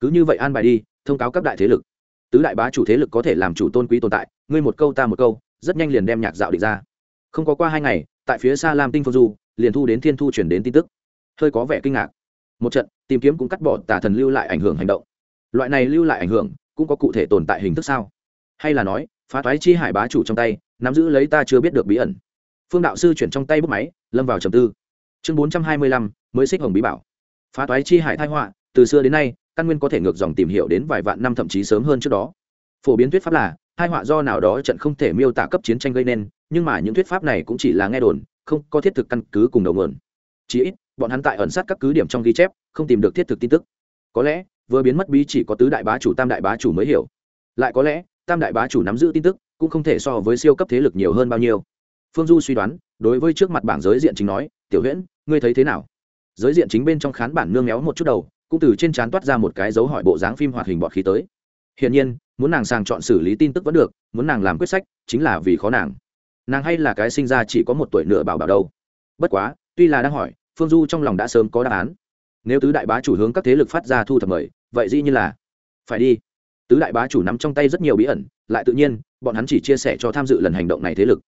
cứ như vậy an bài đi, thông cáo các đại thế lực. Tứ đại bá chủ thế lực có thể làm chủ tôn quý tồn tại, ngươi một câu ta một câu, rất nhanh liền đem nhạc dạo địch ra. Không có qua hai ngày, tại phía xa lam tinh phương du, liền thu đến thiên thu chuyển đến tin tức. Hơi có vẻ kinh ngạc. Một trận, tìm kiếm cũng cắt bỏ tà thần lưu lại ảnh hưởng hành động. Loại này lưu lại ảnh hưởng, cũng có cụ thể tồn tại hình thức sao? Hay là nói, phá toái chi hải bá chủ trong tay, nắm giữ lấy ta chưa biết được bí ẩn. Phương đạo sư chuyển trong tay bút máy, lâm vào trầm tư. Chương bốn trăm hai mươi lăm, mới xích hồng bí bảo. Phá toái chi hải thai họa, từ xưa đến nay căn nguyên có thể ngược dòng tìm hiểu đến vài vạn năm thậm chí sớm hơn trước đó. Phổ biến thuyết pháp là, hai họa do nào đó trận không thể miêu tả cấp chiến tranh gây nên, nhưng mà những thuyết pháp này cũng chỉ là nghe đồn, không có thiết thực căn cứ cùng đầu nguồn. Chỉ ít, bọn hắn tại ẩn sát các cứ điểm trong ghi chép, không tìm được thiết thực tin tức. Có lẽ, vừa biến mất bí chỉ có tứ đại bá chủ tam đại bá chủ mới hiểu. Lại có lẽ, tam đại bá chủ nắm giữ tin tức, cũng không thể so với siêu cấp thế lực nhiều hơn bao nhiêu. Phương du suy đoán, đối với trước mặt bảng giới diện chính nói, tiểu huyễn, ngươi thấy thế nào? Giới diện chính bên trong khán bản nương méo một chút đầu cũng từ trên trán toát ra một cái dấu hỏi bộ dáng phim hoạt hình bọt khí tới. Hiển nhiên, muốn nàng sàng chọn xử lý tin tức vẫn được, muốn nàng làm quyết sách, chính là vì khó nàng. Nàng hay là cái sinh ra chỉ có một tuổi nửa bảo bảo đâu. Bất quá, tuy là đang hỏi, phương du trong lòng đã sớm có đáp án. Nếu tứ đại bá chủ hướng các thế lực phát ra thu thập mời, vậy dĩ như là phải đi. Tứ đại bá chủ nắm trong tay rất nhiều bí ẩn, lại tự nhiên, bọn hắn chỉ chia sẻ cho tham dự lần hành động này thế lực.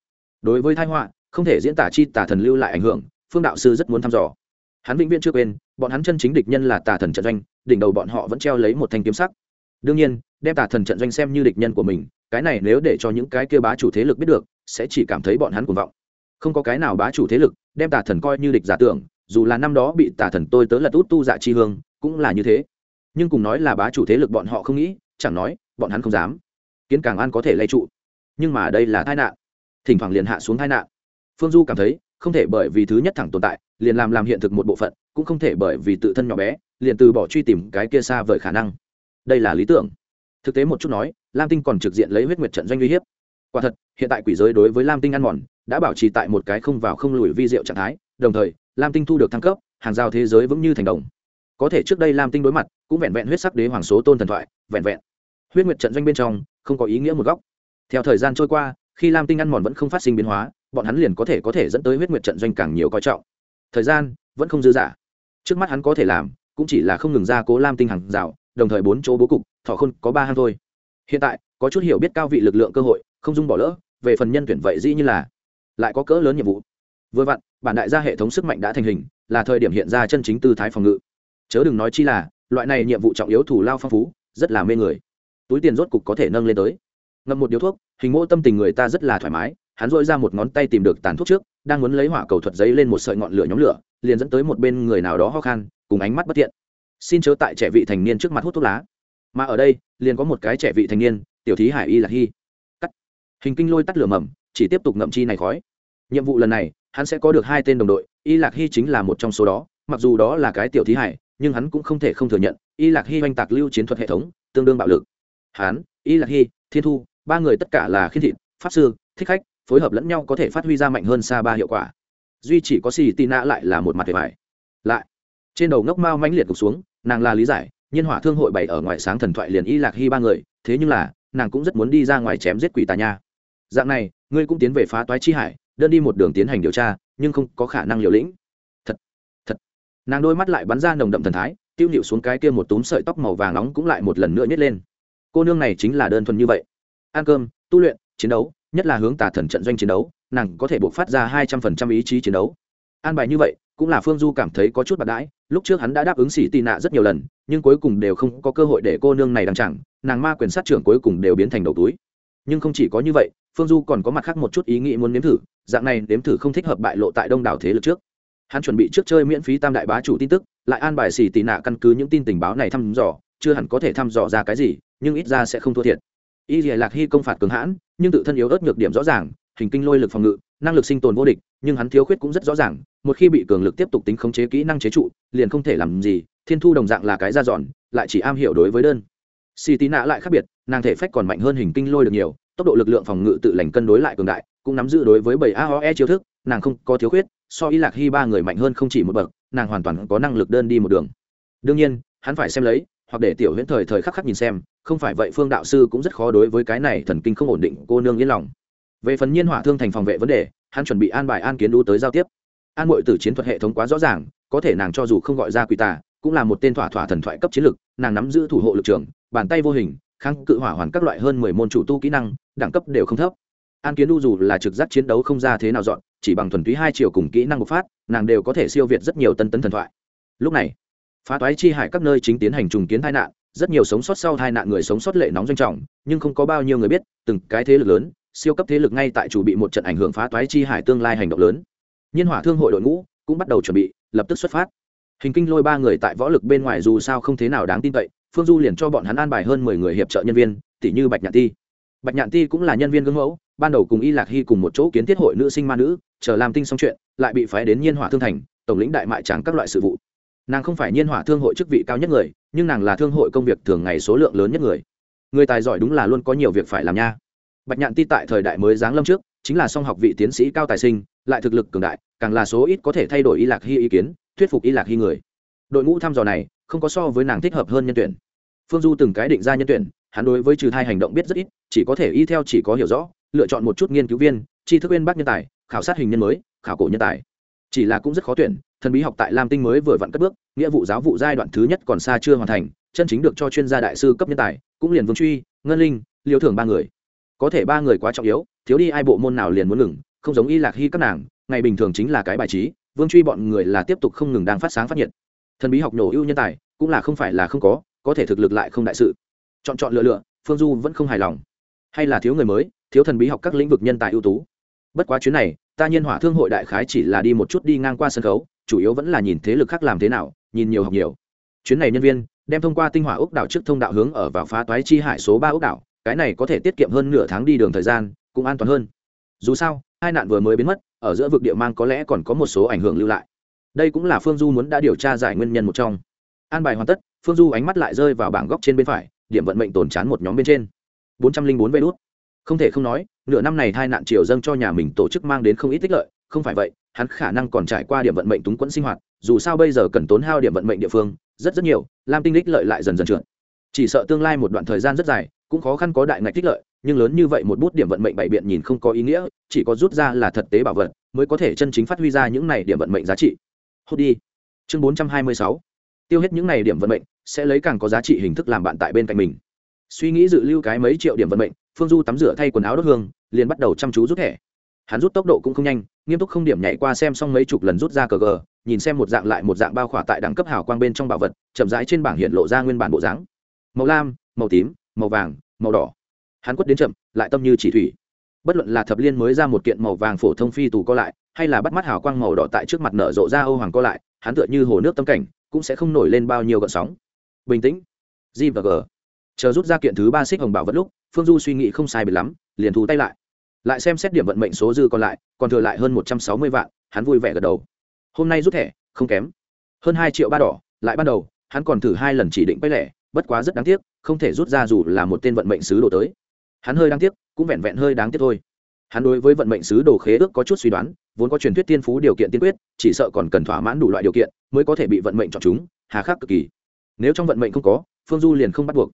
Đối với thái họa, không thể diễn tả chi tả thần lưu lại ảnh hưởng, phương đạo sư rất muốn thăm dò hắn vĩnh viễn chưa quên, bọn hắn chân chính địch nhân là tà thần trận doanh, đỉnh đầu bọn họ vẫn treo lấy một thanh kiếm sắc. Đương nhiên, đem tà thần trận doanh xem như địch nhân của mình, cái này nếu để cho những cái kia bá chủ thế lực biết được, sẽ chỉ cảm thấy bọn hắn cuồng vọng. Không có cái nào bá chủ thế lực đem tà thần coi như địch giả tưởng, dù là năm đó bị tà thần tôi tớ lật út tu dạ chi hương, cũng là như thế. Nhưng cùng nói là bá chủ thế lực bọn họ không nghĩ, chẳng nói, bọn hắn không dám. Kiến càng an có thể lay trụ. Nhưng mà đây là tai nạn. Thỉnh thoảng liền hạ xuống tai nạn. Phương du cảm thấy, không thể bởi vì thứ nhất thẳng tồn tại liền làm làm hiện thực một bộ phận, cũng không thể bởi vì tự thân nhỏ bé, liền từ bỏ truy tìm cái kia xa vời khả năng. Đây là lý tưởng. Thực tế một chút nói, lam tinh còn trực diện lấy huyết nguyệt trận doanh uy hiếp. Quả thật, hiện tại quỷ giới đối với lam tinh ăn mòn, đã bảo trì tại một cái không vào không lùi vi diệu trạng thái, đồng thời, lam tinh thu được thăng cấp, hàng giao thế giới vững như thành đồng. Có thể trước đây lam tinh đối mặt, cũng vẹn vẹn huyết sắc đế hoàng số tôn thần thoại, vẹn vẹn. Huyết nguyệt trận doanh bên trong, không có ý nghĩa một góc. Theo thời gian trôi qua, khi lam tinh ăn mòn vẫn không phát sinh biến hóa, bọn hắn liền có thể có thể dẫn tới huyết nguyệt trận doanh càng nhiều coi trọng thời gian vẫn không dư giả trước mắt hắn có thể làm, cũng chỉ là không ngừng ra cố lam tinh hàng rào, đồng thời bốn chỗ bố cục thọ khôn có ba hang thôi. Hiện tại, có chút hiểu biết cao vị lực lượng cơ hội, không dung bỏ lỡ, về phần nhân tuyển vậy dĩ như là lại có cỡ lớn nhiệm vụ. Vừa vặn, bản đại gia hệ thống sức mạnh đã thành hình, là thời điểm hiện ra chân chính tư thái phòng ngự. Chớ đừng nói chi là, loại này nhiệm vụ trọng yếu thủ lao phong phú, rất là mê người. Túi tiền rốt cục có thể nâng lên tới. Ngậm một điếu thuốc, hình mô tâm tình người ta rất là thoải mái hắn dội ra một ngón tay tìm được tàn thuốc trước, đang muốn lấy hỏa cầu thuật giấy lên một sợi ngọn lửa nhóm lửa, liền dẫn tới một bên người nào đó ho khan, cùng ánh mắt bất thiện. Xin chớ tại trẻ vị thành niên trước mặt hút thuốc lá. Mà ở đây, liền có một cái trẻ vị thành niên, tiểu thí hải y là hy. Cắt. Hình kinh lôi tắt lửa mầm, chỉ tiếp tục ngậm chi này khói. Nhiệm vụ lần này, hắn sẽ có được hai tên đồng đội, y lạc hy chính là một trong số đó, mặc dù đó là cái tiểu thí hải, nhưng hắn cũng không thể không thừa nhận, y lạc hy oanh tạc lưu chiến thuật hệ thống, tương đương bạo lực. Hắn, y lạc hy, thiên thu, ba người tất cả là khiên thịt, pháp sư, thích khách phối hợp lẫn nhau có thể phát huy ra mạnh hơn xa ba hiệu quả. Duy chỉ có xì tì nạ lại là một mặt thiệt hại. Lại, trên đầu ngốc mao mãnh liệt gục xuống, nàng là lý giải, nhân hỏa thương hội bày ở ngoài sáng thần thoại liền y lạc hy ba người, thế nhưng là, nàng cũng rất muốn đi ra ngoài chém giết quỷ tà nha. Dạng này, ngươi cũng tiến về phá toái chi hải, đơn đi một đường tiến hành điều tra, nhưng không có khả năng liều lĩnh. Thật thật. Nàng đôi mắt lại bắn ra nồng đậm thần thái, tiêu nhịu xuống cái kia một túm sợi tóc màu vàng nóng cũng lại một lần nữa nhét lên. Cô nương này chính là đơn thuần như vậy. Ăn cơm, tu luyện, chiến đấu nhất là hướng tà thần trận doanh chiến đấu, nàng có thể buộc phát ra hai trăm phần trăm ý chí chiến đấu. An bài như vậy, cũng là phương du cảm thấy có chút bạc đãi, lúc trước hắn đã đáp ứng xỉ tị nạ rất nhiều lần, nhưng cuối cùng đều không có cơ hội để cô nương này đăng chẳng, nàng ma quyền sát trưởng cuối cùng đều biến thành đầu túi. Nhưng không chỉ có như vậy, phương du còn có mặt khác một chút ý nghĩ muốn nếm thử, dạng này nếm thử không thích hợp bại lộ tại đông đảo thế lực trước. Hắn chuẩn bị trước chơi miễn phí tam đại bá chủ tin tức, lại an bài xỉ tị nạ căn cứ những tin tình báo này thăm dò, chưa hẳn có thể thăm dò ra cái gì, nhưng ít ra sẽ không thua thiệt y dìa lạc hy công phạt cường hãn, nhưng tự thân yếu ớt nhược điểm rõ ràng, hình kinh lôi lực phòng ngự, năng lực sinh tồn vô địch, nhưng hắn thiếu khuyết cũng rất rõ ràng, một khi bị cường lực tiếp tục tính khống chế kỹ năng chế trụ, liền không thể làm gì, thiên thu đồng dạng là cái ra dọn, lại chỉ am hiểu đối với đơn. Xì tí nạ lại khác biệt, nàng thể phách còn mạnh hơn hình kinh lôi được nhiều, tốc độ lực lượng phòng ngự tự lành cân đối lại cường đại, cũng nắm giữ đối với bảy aoe chiêu thức, nàng không có thiếu khuyết, so y lạc hy ba người mạnh hơn không chỉ một bậc, nàng hoàn toàn có năng lực đơn đi một đường. Đương nhiên, hắn phải xem lấy hoặc để tiểu huyễn thời thời khắc khắc nhìn xem, không phải vậy phương đạo sư cũng rất khó đối với cái này thần kinh không ổn định, cô nương yên lòng. Về phần nhiên hỏa thương thành phòng vệ vấn đề, hắn chuẩn bị an bài an kiến đu tới giao tiếp. An mội từ chiến thuật hệ thống quá rõ ràng, có thể nàng cho dù không gọi ra quỷ tà, cũng là một tên thỏa thỏa thần thoại cấp chiến lực, nàng nắm giữ thủ hộ lực trường, bàn tay vô hình, kháng cự hỏa hoàn các loại hơn mười môn chủ tu kỹ năng, đẳng cấp đều không thấp. An kiến đu dù là trực giác chiến đấu không ra thế nào dọn, chỉ bằng thuần túy hai chiều cùng kỹ năng bộc phát, nàng đều có thể siêu việt rất nhiều tân tấn thần thoại. Lúc này phá toái chi hải các nơi chính tiến hành trùng kiến tai nạn, rất nhiều sống sót sau tai nạn người sống sót lệ nóng doanh trọng, nhưng không có bao nhiêu người biết, từng cái thế lực lớn, siêu cấp thế lực ngay tại chủ bị một trận ảnh hưởng phá toái chi hải tương lai hành động lớn. Nhiên hỏa thương hội đội ngũ cũng bắt đầu chuẩn bị, lập tức xuất phát. Hình kinh lôi ba người tại võ lực bên ngoài dù sao không thế nào đáng tin cậy, phương du liền cho bọn hắn an bài hơn mười người hiệp trợ nhân viên tỷ như bạch nhạn ti. Bạch nhạn ti cũng là nhân viên gương mẫu, ban đầu cùng y lạc hy cùng một chỗ kiến thiết hội nữ sinh ma nữ, chờ làm tinh xong chuyện, lại bị phái đến nhiên hỏa thương thành, tổng lĩnh đại mại tráng các loại sự vụ nàng không phải nhiên hỏa thương hội chức vị cao nhất người, nhưng nàng là thương hội công việc thường ngày số lượng lớn nhất người. Người tài giỏi đúng là luôn có nhiều việc phải làm nha. Bạch nhạn ti tại thời đại mới giáng lâm trước, chính là song học vị tiến sĩ cao tài sinh, lại thực lực cường đại, càng là số ít có thể thay đổi y lạc hy ý kiến, thuyết phục y lạc hy người. Đội ngũ thăm dò này, không có so với nàng thích hợp hơn nhân tuyển. Phương du từng cái định ra nhân tuyển, hắn đối với trừ thai hành động biết rất ít, chỉ có thể y theo chỉ có hiểu rõ, lựa chọn một chút nghiên cứu viên, tri thức viên bác nhân tài, khảo sát hình nhân mới, khảo cổ nhân tài. Chỉ là cũng rất khó tuyển thần bí học tại lam tinh mới vừa vặn cất bước, nghĩa vụ giáo vụ giai đoạn thứ nhất còn xa chưa hoàn thành, chân chính được cho chuyên gia đại sư cấp nhân tài, cũng liền vương truy, ngân linh, liêu Thưởng ba người. Có thể ba người quá trọng yếu, thiếu đi ai bộ môn nào liền muốn ngừng, không giống y lạc hy các nàng, ngày bình thường chính là cái bài trí, vương truy bọn người là tiếp tục không ngừng đang phát sáng phát nhiệt. Thần bí học nổ ưu nhân tài, cũng là không phải là không có có thể thực lực lại không đại sự. Chọn chọn lựa lựa, phương du vẫn không hài lòng. Hay là thiếu người mới, thiếu thần bí học các lĩnh vực nhân tài ưu tú. Bất quá chuyến này, ta nhiên hỏa thương hội đại khái chỉ là đi một chút đi ngang qua sân khấu chủ yếu vẫn là nhìn thế lực khác làm thế nào, nhìn nhiều học nhiều. Chuyến này nhân viên đem thông qua tinh hỏa ốc đảo trước thông đạo hướng ở vào phá toái chi hải số ba ốc đảo, cái này có thể tiết kiệm hơn nửa tháng đi đường thời gian, cũng an toàn hơn. Dù sao, hai nạn vừa mới biến mất, ở giữa vực địa mang có lẽ còn có một số ảnh hưởng lưu lại. Đây cũng là phương du muốn đã điều tra giải nguyên nhân một trong. An bài hoàn tất, phương du ánh mắt lại rơi vào bảng góc trên bên phải, điểm vận mệnh tồn chán một nhóm bên trên. bốn trăm linh bốn vê đốt không thể không nói, nửa năm này hai nạn triều dâng cho nhà mình tổ chức mang đến không ít tích lợi, không phải vậy hắn khả năng còn trải qua điểm vận mệnh túng quẫn sinh hoạt, dù sao bây giờ cần tốn hao điểm vận mệnh địa phương, rất rất nhiều, lam tinh đích lợi lại dần dần trượt. Chỉ sợ tương lai một đoạn thời gian rất dài, cũng khó khăn có đại ngạch tích lợi, nhưng lớn như vậy một bút điểm vận mệnh bảy biện nhìn không có ý nghĩa, chỉ có rút ra là thật tế bảo vật, mới có thể chân chính phát huy ra những này điểm vận mệnh giá trị. Hốt đi. Chương bốn trăm hai mươi sáu. Tiêu hết những này điểm vận mệnh, sẽ lấy càng có giá trị hình thức làm bạn tại bên cạnh mình. Suy nghĩ dự lưu cái mấy triệu điểm vận mệnh, phương du tắm rửa thay quần áo đốt hương, liền bắt đầu chăm chú rút thẻ hắn rút tốc độ cũng không nhanh, nghiêm túc không điểm nhảy qua xem xong mấy chục lần rút ra cờ gờ, nhìn xem một dạng lại một dạng bao khỏa tại đẳng cấp hào quang bên trong bảo vật, chậm rãi trên bảng hiện lộ ra nguyên bản bộ dáng. Màu lam, màu tím, màu vàng, màu đỏ. Hắn quất đến chậm, lại tâm như chỉ thủy. Bất luận là thập liên mới ra một kiện màu vàng phổ thông phi tù co lại, hay là bắt mắt hào quang màu đỏ tại trước mặt nở rộ ra âu hoàng co lại, hắn tựa như hồ nước tâm cảnh, cũng sẽ không nổi lên bao nhiêu gợn sóng. Bình tĩnh. G và g. Chờ rút ra kiện thứ ba xích hồng bảo vật lúc, phương du suy nghĩ không sai biệt lắm, liền thu tay lại lại xem xét điểm vận mệnh số dư còn lại, còn thừa lại hơn một trăm sáu mươi vạn, hắn vui vẻ gật đầu. Hôm nay rút thẻ, không kém. Hơn hai triệu ba đỏ, lại ban đầu, hắn còn thử hai lần chỉ định quay lẻ, bất quá rất đáng tiếc, không thể rút ra dù là một tên vận mệnh sứ đồ tới. Hắn hơi đáng tiếc, cũng vẹn vẹn hơi đáng tiếc thôi. Hắn đối với vận mệnh sứ đồ khế ước có chút suy đoán, vốn có truyền thuyết tiên phú điều kiện tiên quyết, chỉ sợ còn cần thỏa mãn đủ loại điều kiện, mới có thể bị vận mệnh chọn chúng, hà khắc cực kỳ. Nếu trong vận mệnh không có, phương du liền không bắt buộc.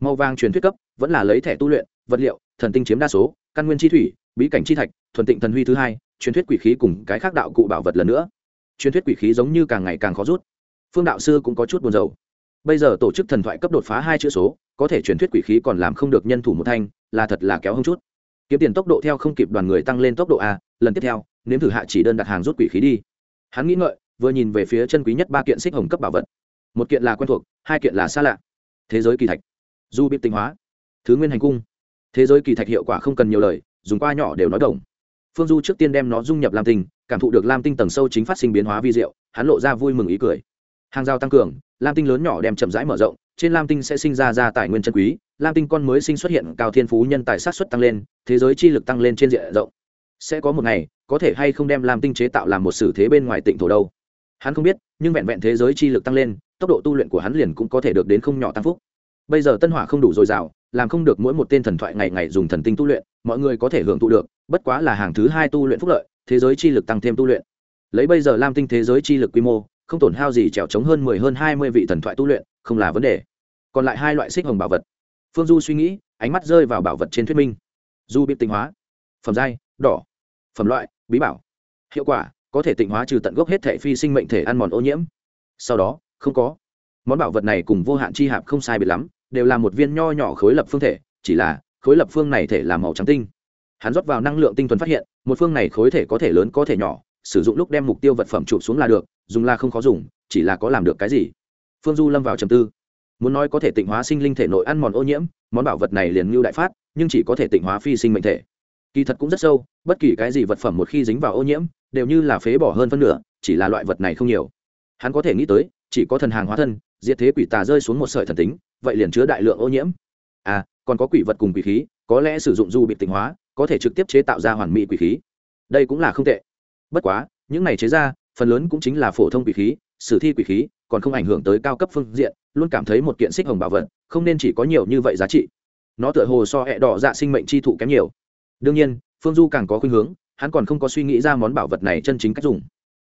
Màu vàng truyền thuyết cấp, vẫn là lấy thẻ tu luyện, vật liệu thần tinh chiếm đa số, căn nguyên chi thủy, bí cảnh chi thạch, thuần tịnh thần huy thứ hai, truyền thuyết quỷ khí cùng cái khác đạo cụ bảo vật lần nữa. Truyền thuyết quỷ khí giống như càng ngày càng khó rút. Phương đạo sư cũng có chút buồn rầu. Bây giờ tổ chức thần thoại cấp đột phá hai chữ số, có thể truyền thuyết quỷ khí còn làm không được nhân thủ một thanh, là thật là kéo hơn chút. Kiếm tiền tốc độ theo không kịp đoàn người tăng lên tốc độ a, lần tiếp theo, nếm thử hạ chỉ đơn đặt hàng rút quỷ khí đi. Hắn nghĩ ngợi, vừa nhìn về phía chân quý nhất ba kiện xích hồng cấp bảo vật. Một kiện là quen thuộc, hai kiện là xa lạ. Thế giới kỳ thạch. Du biết tinh hóa. Thứ nguyên hành cung thế giới kỳ thạch hiệu quả không cần nhiều lời, dùng qua nhỏ đều nói đồng. Phương du trước tiên đem nó dung nhập lam tinh, cảm thụ được lam tinh tầng sâu chính phát sinh biến hóa vi diệu, hắn lộ ra vui mừng ý cười. Hàng rào tăng cường, lam tinh lớn nhỏ đem chậm rãi mở rộng, trên lam tinh sẽ sinh ra ra tài nguyên chân quý, lam tinh con mới sinh xuất hiện, cao thiên phú nhân tài sát xuất tăng lên, thế giới chi lực tăng lên trên diện rộng. Sẽ có một ngày, có thể hay không đem lam tinh chế tạo làm một sử thế bên ngoài tỉnh thổ đâu? Hắn không biết, nhưng vẹn vẹn thế giới chi lực tăng lên, tốc độ tu luyện của hắn liền cũng có thể được đến không nhỏ tăng phúc. Bây giờ tân hỏa không đủ dồi dào làm không được mỗi một tên thần thoại ngày ngày dùng thần tinh tu luyện, mọi người có thể hưởng thụ được, bất quá là hàng thứ hai tu luyện phúc lợi, thế giới chi lực tăng thêm tu luyện. Lấy bây giờ lam tinh thế giới chi lực quy mô, không tổn hao gì trèo trống hơn mười, hơn hai mươi vị thần thoại tu luyện, không là vấn đề. Còn lại hai loại xích hồng bảo vật. Phương du suy nghĩ, ánh mắt rơi vào bảo vật trên thuyết minh. Du bị tinh hóa, phẩm giai, đỏ, phẩm loại, bí bảo. Hiệu quả, có thể tịnh hóa trừ tận gốc hết thể phi sinh mệnh thể ăn mòn ô nhiễm. Sau đó, không có. Món bảo vật này cùng vô hạn chi hạp không sai biệt lắm đều là một viên nho nhỏ khối lập phương thể, chỉ là, khối lập phương này thể là màu trắng tinh. Hắn rót vào năng lượng tinh thuần phát hiện, một phương này khối thể có thể lớn, có thể nhỏ, sử dụng lúc đem mục tiêu vật phẩm chụp xuống là được, dùng là không khó dùng, chỉ là có làm được cái gì? Phương du lâm vào trầm tư. Muốn nói có thể tịnh hóa sinh linh thể nội ăn mòn ô nhiễm, món bảo vật này liền ngưu đại phát, nhưng chỉ có thể tịnh hóa phi sinh mệnh thể. Kỳ thật cũng rất sâu, bất kỳ cái gì vật phẩm một khi dính vào ô nhiễm, đều như là phế bỏ hơn phân nửa, chỉ là loại vật này không nhiều. Hắn có thể nghĩ tới, chỉ có thần hàng hóa thân, diệt thế quỷ tà rơi xuống một sợi thần tính vậy liền chứa đại lượng ô nhiễm. À còn có quỷ vật cùng quỷ khí, có lẽ sử dụng du bị tịnh hóa, có thể trực tiếp chế tạo ra hoàn mỹ quỷ khí. Đây cũng là không tệ. Bất quá, những này chế ra, phần lớn cũng chính là phổ thông quỷ khí, sử thi quỷ khí, còn không ảnh hưởng tới cao cấp phương diện, luôn cảm thấy một kiện xích hồng bảo vật, không nên chỉ có nhiều như vậy giá trị. Nó tựa hồ so hẹ đỏ dạ sinh mệnh chi thụ kém nhiều. Đương nhiên, phương du càng có khuynh hướng, hắn còn không có suy nghĩ ra món bảo vật này chân chính cách dùng.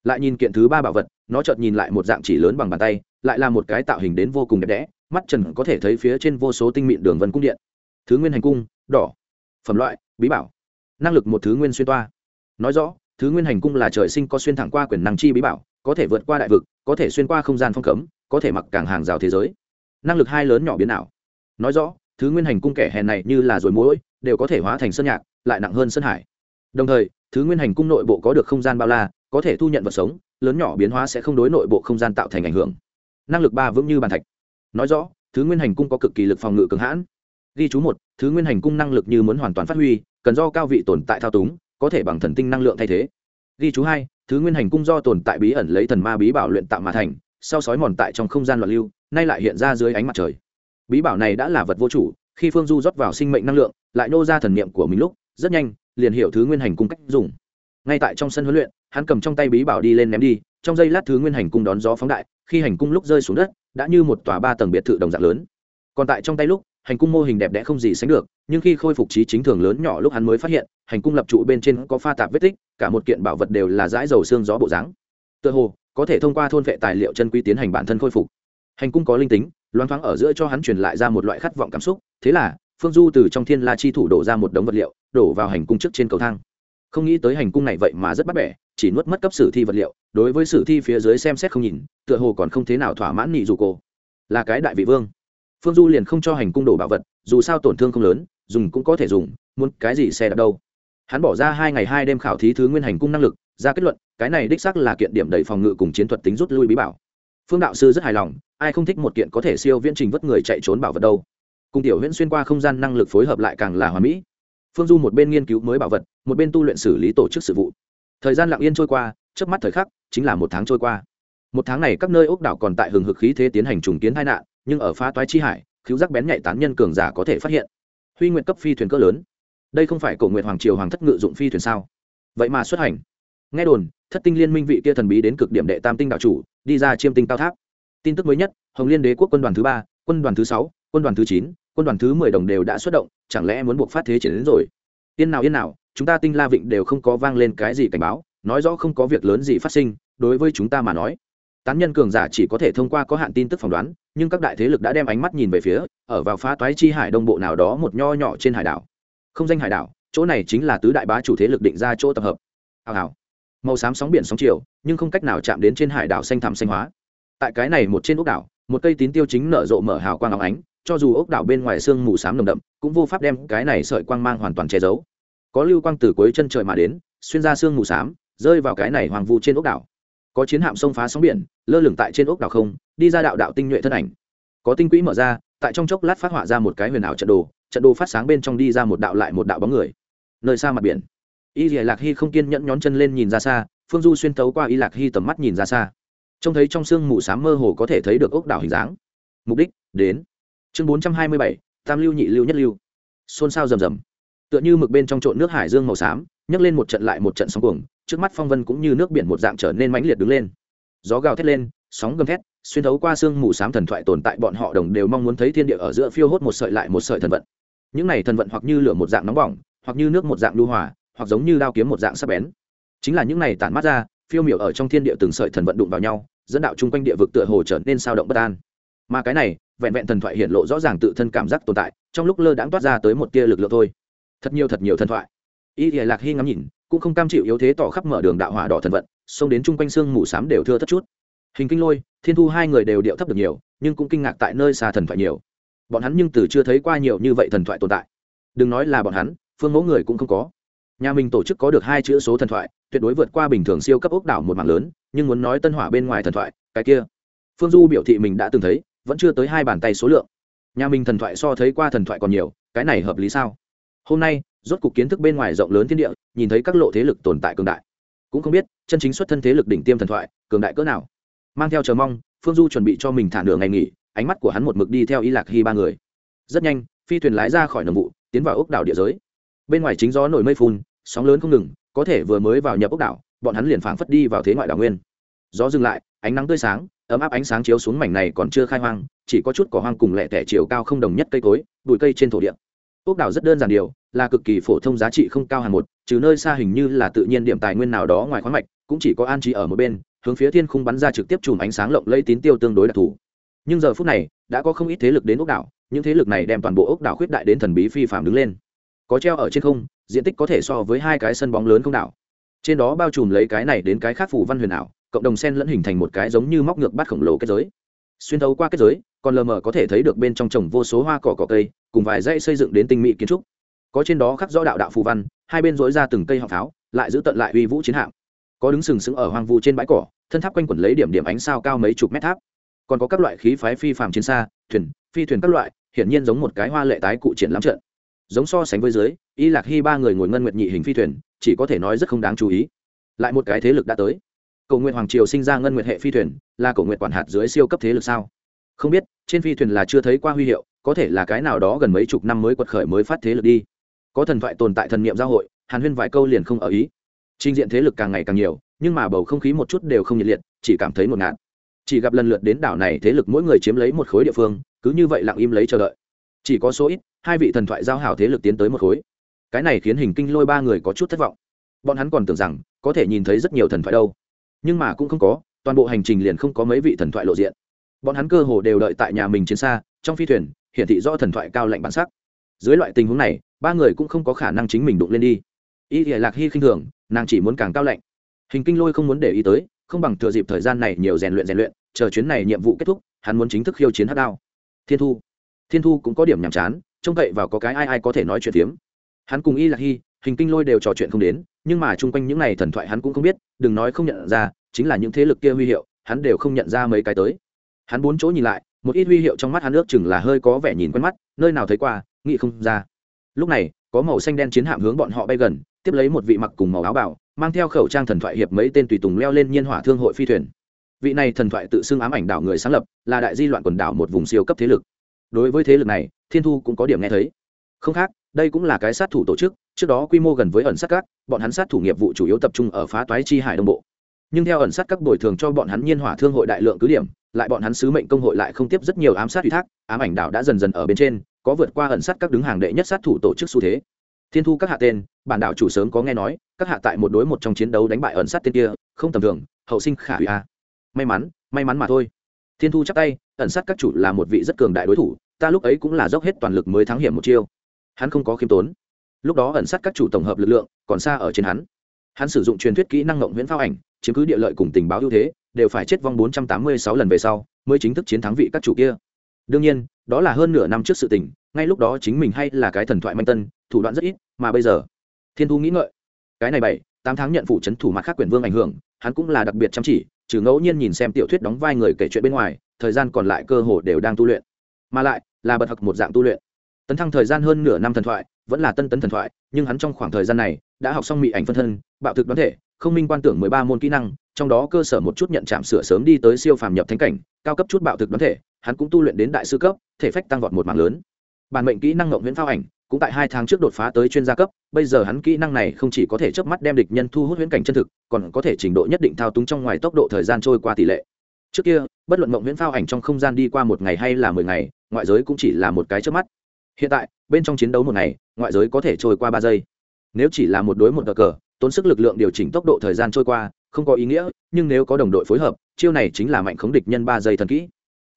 Lại nhìn kiện thứ ba bảo vật, nó chợt nhìn lại một dạng chỉ lớn bằng bàn tay, lại là một cái tạo hình đến vô cùng đẹp đẽ mắt trần có thể thấy phía trên vô số tinh mịn đường vân cung điện. Thứ nguyên hành cung, đỏ. Phẩm loại, bí bảo. Năng lực một thứ nguyên xuyên toa. Nói rõ, thứ nguyên hành cung là trời sinh có xuyên thẳng qua quyền năng chi bí bảo, có thể vượt qua đại vực, có thể xuyên qua không gian phong cấm, có thể mặc cảng hàng rào thế giới. Năng lực hai lớn nhỏ biến ảo. Nói rõ, thứ nguyên hành cung kẻ hèn này như là rồi mũi đều có thể hóa thành sơn nhạc, lại nặng hơn sơn hải. Đồng thời, thứ nguyên hành cung nội bộ có được không gian bao la, có thể thu nhận vật sống, lớn nhỏ biến hóa sẽ không đối nội bộ không gian tạo thành ảnh hưởng. Năng lực ba vững như bàn thạch nói rõ, thứ nguyên hành cung có cực kỳ lực phòng ngự cường hãn. Ghi chú một, thứ nguyên hành cung năng lực như muốn hoàn toàn phát huy, cần do cao vị tồn tại thao túng, có thể bằng thần tinh năng lượng thay thế. Ghi chú hai, thứ nguyên hành cung do tồn tại bí ẩn lấy thần ma bí bảo luyện tạo mà thành, sau sói mòn tại trong không gian loạn lưu, nay lại hiện ra dưới ánh mặt trời. Bí bảo này đã là vật vô chủ, khi phương du rót vào sinh mệnh năng lượng, lại nô ra thần niệm của mình lúc, rất nhanh, liền hiểu thứ nguyên hành cung cách dùng. Ngay tại trong sân huấn luyện, hắn cầm trong tay bí bảo đi lên ném đi trong giây lát thứ nguyên hành cung đón gió phóng đại, khi hành cung lúc rơi xuống đất, đã như một tòa ba tầng biệt thự đồng dạng lớn. Còn tại trong tay lúc, hành cung mô hình đẹp đẽ không gì sánh được, nhưng khi khôi phục trí chính thường lớn nhỏ lúc hắn mới phát hiện, hành cung lập trụ bên trên có pha tạp vết tích, cả một kiện bảo vật đều là dãi dầu xương gió bộ dáng. Tựa hồ, có thể thông qua thôn vệ tài liệu chân quý tiến hành bản thân khôi phục. Hành cung có linh tính loáng thoáng ở giữa cho hắn truyền lại ra một loại khát vọng cảm xúc, thế là, phương du từ trong thiên la chi thủ đổ ra một đống vật liệu, đổ vào hành cung trước trên cầu thang. Không nghĩ tới hành cung này vậy mà rất bắt bẻ, chỉ nuốt mất cấp sử thi vật liệu đối với sử thi phía dưới xem xét không nhìn, tựa hồ còn không thế nào thỏa mãn nhị dù cô. Là cái đại vị vương. Phương du liền không cho hành cung đổ bảo vật, dù sao tổn thương không lớn, dùng cũng có thể dùng, muốn cái gì xe đạp đâu. Hắn bỏ ra hai ngày hai đêm khảo thí thứ nguyên hành cung năng lực, ra kết luận, cái này đích sắc là kiện điểm đầy phòng ngự cùng chiến thuật tính rút lui bí bảo. Phương đạo sư rất hài lòng, ai không thích một kiện có thể siêu viễn trình vất người chạy trốn bảo vật đâu. Cùng tiểu huyễn xuyên qua không gian năng lực phối hợp lại càng là hòa mỹ. Phương du một bên nghiên cứu mới bảo vật, một bên tu luyện xử lý tổ chức sự vụ. Thời gian lặng yên trôi qua trước mắt thời khắc, chính là một tháng trôi qua. Một tháng này các nơi ốc đảo còn tại hừng hực khí thế tiến hành trùng kiến tai nạn, nhưng ở phá toái chi hải cứu giác bén nhạy tán nhân cường giả có thể phát hiện. Huy nguyện cấp phi thuyền cỡ lớn. Đây không phải cổ nguyện hoàng triều hoàng thất ngự dụng phi thuyền sao? Vậy mà xuất hành. Nghe đồn, thất tinh liên minh vị kia thần bí đến cực điểm đệ tam tinh đạo chủ, đi ra chiêm tinh cao tháp. Tin tức mới nhất, hồng liên đế quốc quân đoàn thứ ba, quân đoàn thứ sáu, quân đoàn thứ chín, quân đoàn thứ mười đồng đều đã xuất động, chẳng lẽ muốn buộc phát thế triển đến rồi? Yên nào yên nào, chúng ta tinh la vịnh đều không có vang lên cái gì cảnh báo nói rõ không có việc lớn gì phát sinh, đối với chúng ta mà nói. Tán nhân cường giả chỉ có thể thông qua có hạn tin tức phỏng đoán, nhưng các đại thế lực đã đem ánh mắt nhìn về phía, ở vào phá toái chi hải đông bộ nào đó một nho nhỏ trên hải đảo. Không danh hải đảo, chỗ này chính là tứ đại bá chủ thế lực định ra chỗ tập hợp. Hào hào. Màu xám sóng biển sóng chiều, nhưng không cách nào chạm đến trên hải đảo xanh thẳm xanh hóa. Tại cái này một trên ốc đảo, một cây tín tiêu chính nở rộ mở hào quang óng ánh, cho dù ốc đảo bên ngoài sương mù xám nồng đậm, cũng vô pháp đem cái này sợi quang mang hoàn toàn che giấu. Có lưu quang từ cuối chân trời mà đến, xuyên ra sương mù xám rơi vào cái này hoàng vu trên ốc đảo. Có chiến hạm sông phá sóng biển, lơ lửng tại trên ốc đảo không, đi ra đạo đạo tinh nhuệ thân ảnh. Có tinh quỹ mở ra, tại trong chốc lát phát họa ra một cái huyền ảo trận đồ trận đồ phát sáng bên trong đi ra một đạo lại một đạo bóng người. Nơi xa mặt biển, y dìa lạc hy không kiên nhẫn nhón chân lên nhìn ra xa, phương du xuyên tấu qua y lạc hy tầm mắt nhìn ra xa. Trông thấy trong sương mù s á m mơ hồ có thể thấy được ốc đảo hình dáng. Mục đích, đến. Chương bốn trăm hai mươi bảy, tam lưu nhị lưu nhất lưu. Xôn xao rầm rầm. Tựa như mực bên trong trộn nước hải dương màu xám nhấc lên một trận lại một trận sóng cuồng, trước mắt phong vân cũng như nước biển một dạng trở nên mãnh liệt đứng lên. Gió gào thét lên, sóng gầm thét, xuyên thấu qua sương mù s á m thần thoại tồn tại bọn họ đồng đều mong muốn thấy thiên địa ở giữa phiêu hốt một sợi lại một sợi thần vận. Những này thần vận hoặc như lửa một dạng nóng bỏng, hoặc như nước một dạng lưu hòa, hoặc giống như đao kiếm một dạng sắc bén. Chính là những này tản mắt ra, phiêu miểu ở trong thiên địa từng sợi thần vận đụng vào nhau, dẫn đạo chung quanh địa vực tựa hồ trở nên sao động bất an. Mà cái này, vẹn vẹn thần thoại hiện lộ rõ ràng tự thân cảm giác tồn tại, trong lúc lơ đãng toát ra tới một tia lực lượng thôi. Thật nhiều thật nhiều thần thoại y thì lạc hy ngắm nhìn, cũng không cam chịu yếu thế tỏ khắp mở đường đạo hỏa đỏ thần vận, xông đến chung quanh xương mù s á m đều thưa thất chút. Hình kinh lôi, thiên thu hai người đều điệu thấp được nhiều, nhưng cũng kinh ngạc tại nơi xa thần thoại nhiều. Bọn hắn nhưng từ chưa thấy qua nhiều như vậy thần thoại tồn tại. Đừng nói là bọn hắn, phương mẫu người cũng không có. Nhà mình tổ chức có được hai chữ số thần thoại, tuyệt đối vượt qua bình thường siêu cấp ốc đảo một mạng lớn, nhưng muốn nói tân hỏa bên ngoài thần thoại, cái kia. Phương du biểu thị mình đã từng thấy, vẫn chưa tới hai bàn tay số lượng. Nhà mình thần thoại so thấy qua thần thoại còn nhiều, cái này hợp lý sao? Hôm nay rốt cục kiến thức bên ngoài rộng lớn thiên địa, nhìn thấy các lộ thế lực tồn tại cường đại. Cũng không biết, chân chính xuất thân thế lực đỉnh tiêm thần thoại, cường đại cỡ nào. Mang theo chờ mong, phương du chuẩn bị cho mình thả nửa ngày nghỉ, ánh mắt của hắn một mực đi theo y lạc hy ba người. Rất nhanh, phi thuyền lái ra khỏi nồng vụ, tiến vào ốc đảo địa giới. Bên ngoài chính gió nổi mây phun, sóng lớn không ngừng, có thể vừa mới vào nhập ốc đảo, bọn hắn liền phảng phất đi vào thế ngoại đảo nguyên. Gió dừng lại, ánh nắng tươi sáng, ấm áp ánh sáng chiếu xuống mảnh này còn chưa khai hoang, chỉ có chút cỏ hoang cùng lẻ tẻ chiều cao không đồng nhất cây cối, bụi cây trên thổ địa. Ốc đảo rất đơn giản điều là cực kỳ phổ thông giá trị không cao hàng một, trừ nơi xa hình như là tự nhiên điểm tài nguyên nào đó ngoài khoáng mạch, cũng chỉ có an trí ở một bên, hướng phía thiên khung bắn ra trực tiếp chùm ánh sáng lộng lấy tín tiêu tương đối đặc thù. Nhưng giờ phút này, đã có không ít thế lực đến ốc đảo, những thế lực này đem toàn bộ ốc đảo khuyết đại đến thần bí phi phạm đứng lên. Có treo ở trên không, diện tích có thể so với hai cái sân bóng lớn không đảo. Trên đó bao trùm lấy cái này đến cái khác phủ văn huyền ảo, cộng đồng sen lẫn hình thành một cái giống như móc ngược bát khổng lồ kết giới. Xuyên thấu qua kết giới, còn lờ mờ có thể thấy được bên trong trồng vô số hoa cỏ cỏ cây, cùng vài dãy xây dựng đến tinh mỹ kiến trúc có trên đó khắc rõ đạo đạo phù văn, hai bên dối ra từng cây họng pháo, lại giữ tận lại uy vũ chiến hạm. Có đứng sừng sững ở hoang vu trên bãi cỏ, thân tháp quanh quẩn lấy điểm điểm ánh sao cao mấy chục mét tháp. Còn có các loại khí phái phi phàm chiến xa, thuyền, phi thuyền các loại, hiển nhiên giống một cái hoa lệ tái cụ triển lắm trận. Giống so sánh với dưới, y lạc hy ba người ngồi ngân nguyệt nhị hình phi thuyền, chỉ có thể nói rất không đáng chú ý. Lại một cái thế lực đã tới. Cầu nguyện hoàng triều sinh ra ngân nguyệt hệ phi thuyền, là cầu nguyện quản hạt dưới siêu cấp thế lực sao? Không biết, trên phi thuyền là chưa thấy qua huy hiệu, có thể là cái nào đó gần mấy chục năm mới quật khởi mới phát thế lực đi có thần thoại tồn tại thần niệm giao hội, hàn huyên vài câu liền không ở ý. Trình diện thế lực càng ngày càng nhiều, nhưng mà bầu không khí một chút đều không nhiệt liệt, chỉ cảm thấy một ngạt. Chỉ gặp lần lượt đến đảo này thế lực mỗi người chiếm lấy một khối địa phương, cứ như vậy lặng im lấy chờ đợi. Chỉ có số ít, hai vị thần thoại giao hảo thế lực tiến tới một khối. Cái này khiến hình kinh lôi ba người có chút thất vọng. Bọn hắn còn tưởng rằng, có thể nhìn thấy rất nhiều thần thoại đâu. Nhưng mà cũng không có, toàn bộ hành trình liền không có mấy vị thần thoại lộ diện. Bọn hắn cơ hồ đều đợi tại nhà mình chiến xa, trong phi thuyền, hiển thị do thần thoại cao lạnh bản sắc. Dưới loại tình huống này ba người cũng không có khả năng chính mình đụng lên đi. Y thì lạc hy khinh thường, nàng chỉ muốn càng cao lạnh. Hình kinh lôi không muốn để ý tới, không bằng thừa dịp thời gian này nhiều rèn luyện rèn luyện, chờ chuyến này nhiệm vụ kết thúc, hắn muốn chính thức khiêu chiến hát đao. Thiên thu. Thiên thu cũng có điểm nhàm chán, trông cậy vào có cái ai ai có thể nói chuyện tiếm hắn cùng y lạc hy, hình kinh lôi đều trò chuyện không đến, nhưng mà chung quanh những n à y thần thoại hắn cũng không biết, đừng nói không nhận ra, chính là những thế lực kia huy hiệu, hắn đều không nhận ra mấy cái tới. Hắn bốn chỗ nhìn lại, một ít huy hiệu trong mắt hắn ước chừng là hơi có vẻ nhìn quen mắt, nơi nào thấy qua, nghĩ không ra lúc này, có màu xanh đen chiến hạm hướng bọn họ bay gần, tiếp lấy một vị mặc cùng màu áo bảo mang theo khẩu trang thần thoại hiệp mấy tên tùy tùng leo lên nhiên hỏa thương hội phi thuyền. Vị này thần thoại tự xưng ám ảnh đảo người sáng lập, là đại di loạn quần đảo một vùng siêu cấp thế lực. Đối với thế lực này, thiên thu cũng có điểm nghe thấy. Không khác, đây cũng là cái sát thủ tổ chức, trước đó quy mô gần với ẩn sát các, bọn hắn sát thủ nghiệp vụ chủ yếu tập trung ở phá toái chi hải đông bộ. Nhưng theo ẩn sát các bồi thường cho bọn hắn nhiên hỏa thương hội đại lượng cứ điểm, lại bọn hắn sứ mệnh công hội lại không tiếp rất nhiều ám sát ủy thác, ám ảnh đảo đã dần dần ở bên trên có vượt qua ẩn sát các đứng hàng đệ nhất sát thủ tổ chức xu thế. Thiên thu các hạ tên, bản đảo chủ sớm có nghe nói, các hạ tại một đối một trong chiến đấu đánh bại ẩn sát tên kia, không tầm thường, hậu sinh khả hủy a. May mắn may mắn mà thôi. Thiên thu chắp tay, ẩn sát các chủ là một vị rất cường đại đối thủ, ta lúc ấy cũng là dốc hết toàn lực mới thắng hiểm một chiêu. Hắn không có khiêm tốn. Lúc đó ẩn sát các chủ tổng hợp lực lượng, còn xa ở trên hắn. Hắn sử dụng truyền thuyết kỹ năng ngộng nguyễn phao ảnh, chiếm cứ địa lợi cùng tình báo ưu thế, đều phải chết vong 486 lần về sau, mới chính thức chiến thắng vị các chủ kia. Đương nhiên đó là hơn nửa năm trước sự tình, ngay lúc đó chính mình hay là cái thần thoại manh tân, thủ đoạn rất ít, mà bây giờ, thiên thu nghĩ ngợi. Cái này bảy, tám tháng nhận phụ n thủ mặt khác quyền vương ảnh hưởng, hắn cũng là đặc biệt chăm chỉ, trừ ngẫu nhiên nhìn xem tiểu thuyết đóng vai người kể chuyện bên ngoài, thời gian còn lại cơ hồ đều đang tu luyện. Mà lại, là bật học một dạng tu luyện. Tấn thăng thời gian hơn nửa năm thần thoại, vẫn là tân tấn thần thoại, nhưng hắn trong khoảng thời gian này, đã học xong mỹ ảnh phân thân, bạo thực đoán thể, không minh quan tưởng mười ba môn kỹ năng, trong đó cơ sở một chút nhận chạm sửa sớm đi tới siêu phàm nhập thánh cảnh, cao cấp chút bạo thực đoán thể, hắn cũng tu luyện đến đại sư cấp thể phách tăng vọt một mạng lớn. Bản mệnh kỹ năng ngộng viễn phao ảnh, cũng tại hai tháng trước đột phá tới chuyên gia cấp, bây giờ hắn kỹ năng này không chỉ có thể chớp mắt đem địch nhân thu hút huyễn cảnh chân thực, còn có thể trình độ nhất định thao túng trong ngoài tốc độ thời gian trôi qua tỷ lệ. Trước kia, bất luận mộng viễn phao ảnh trong không gian đi qua một ngày hay là mười ngày, ngoại giới cũng chỉ là một cái chớp mắt. Hiện tại, bên trong chiến đấu một ngày, ngoại giới có thể trôi qua ba giây. Nếu chỉ là một đối một cờ cờ, tốn sức lực lượng điều chỉnh tốc độ thời gian trôi qua, không có ý nghĩa, nhưng nếu có đồng đội phối hợp, chiêu này chính là mạnh khống địch nhân ba giây thần kỹ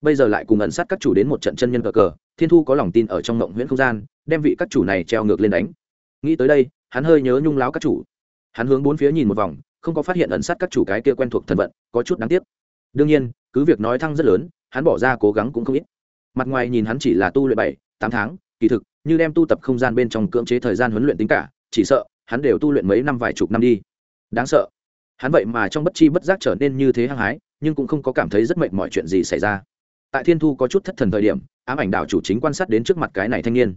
bây giờ lại cùng ẩn sát các chủ đến một trận chân nhân cờ cờ, thiên thu có lòng tin ở trong mộng huyễn không gian, đem vị các chủ này treo ngược lên đánh. Nghĩ tới đây, hắn hơi nhớ nhung láo các chủ. Hắn hướng bốn phía nhìn một vòng, không có phát hiện ẩn sát các chủ cái kia quen thuộc thần vận, có chút đáng tiếc. Đương nhiên, cứ việc nói thăng rất lớn, hắn bỏ ra cố gắng cũng không ít. Mặt ngoài nhìn hắn chỉ là tu luyện bảy, tám tháng, kỳ thực, như đem tu tập không gian bên trong cưỡng chế thời gian huấn luyện tính cả, chỉ sợ, hắn đều tu luyện mấy năm vài chục năm đi. Đáng sợ. Hắn vậy mà trong bất chi bất giác trở nên như thế hăng hái, nhưng cũng không có cảm thấy rất mệt mọi chuyện gì xảy ra tại thiên thu có chút thất thần thời điểm, ám ảnh đảo chủ chính quan sát đến trước mặt cái này thanh niên.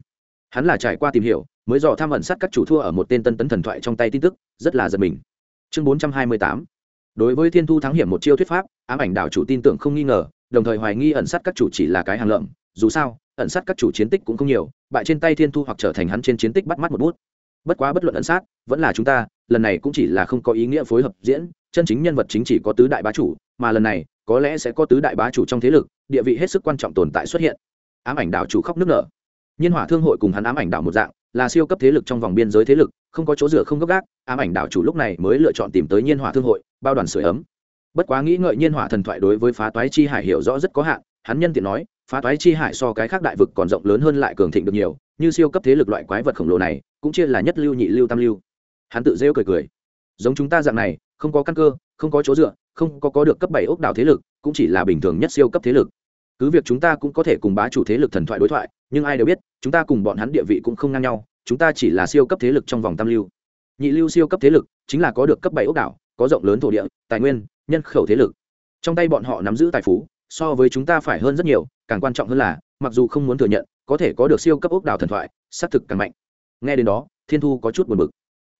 Hắn là trải qua tìm hiểu, mới dò tham ẩn sát các chủ thua ở một tên tân tấn thần thoại trong tay tin tức, rất là giật mình. Chương bốn trăm hai mươi tám. Đối với thiên thu thắng hiểm một chiêu thuyết pháp, ám ảnh đảo chủ tin tưởng không nghi ngờ, đồng thời hoài nghi ẩn sát các chủ chỉ là cái hàng lợm, dù sao, ẩn sát các chủ chiến tích cũng không nhiều, bại trên tay thiên thu hoặc trở thành hắn trên chiến tích bắt mắt một bút. Bất quá bất luận ẩn sát, vẫn là chúng ta, lần này cũng chỉ là không có ý nghĩa phối hợp diễn, chân chính nhân vật chính chỉ có tứ đại bá chủ, mà lần này, có lẽ sẽ có tứ đại bá chủ trong thế lực địa vị hết sức quan trọng tồn tại xuất hiện. Ám ảnh đảo chủ khóc nước nở. Nhiên hỏa thương hội cùng hắn ám ảnh đảo một dạng, là siêu cấp thế lực trong vòng biên giới thế lực, không có chỗ dựa, không gấp gác ám ảnh đảo chủ lúc này mới lựa chọn tìm tới nhiên hỏa thương hội, bao đoàn sửa ấm. Bất quá nghĩ ngợi nhiên hỏa thần thoại đối với phá toái chi hải hiểu rõ rất có hạn, hắn nhân tiện nói, phá toái chi hải so cái khác đại vực còn rộng lớn hơn lại cường thịnh được nhiều, như siêu cấp thế lực loại quái vật khổng lồ này, cũng chia là nhất lưu nhị lưu tam lưu. Hắn tự rêu cười cười. Giống chúng ta dạng này, không có căn cơ, không có chỗ dựa, không có có được cấp bảy ốc đảo thế lực cũng chỉ là bình thường nhất siêu cấp thế lực. Cứ việc chúng ta cũng có thể cùng bá chủ thế lực thần thoại đối thoại, nhưng ai đều biết, chúng ta cùng bọn hắn địa vị cũng không ngang nhau, chúng ta chỉ là siêu cấp thế lực trong vòng tam lưu. Nhị lưu siêu cấp thế lực chính là có được cấp bảy ốc đảo, có rộng lớn thổ địa, tài nguyên, nhân khẩu thế lực. Trong tay bọn họ nắm giữ tài phú, so với chúng ta phải hơn rất nhiều, càng quan trọng hơn là, mặc dù không muốn thừa nhận, có thể có được siêu cấp ốc đảo thần thoại, xác thực càng mạnh. Nghe đến đó, thiên thu có chút buồn bực.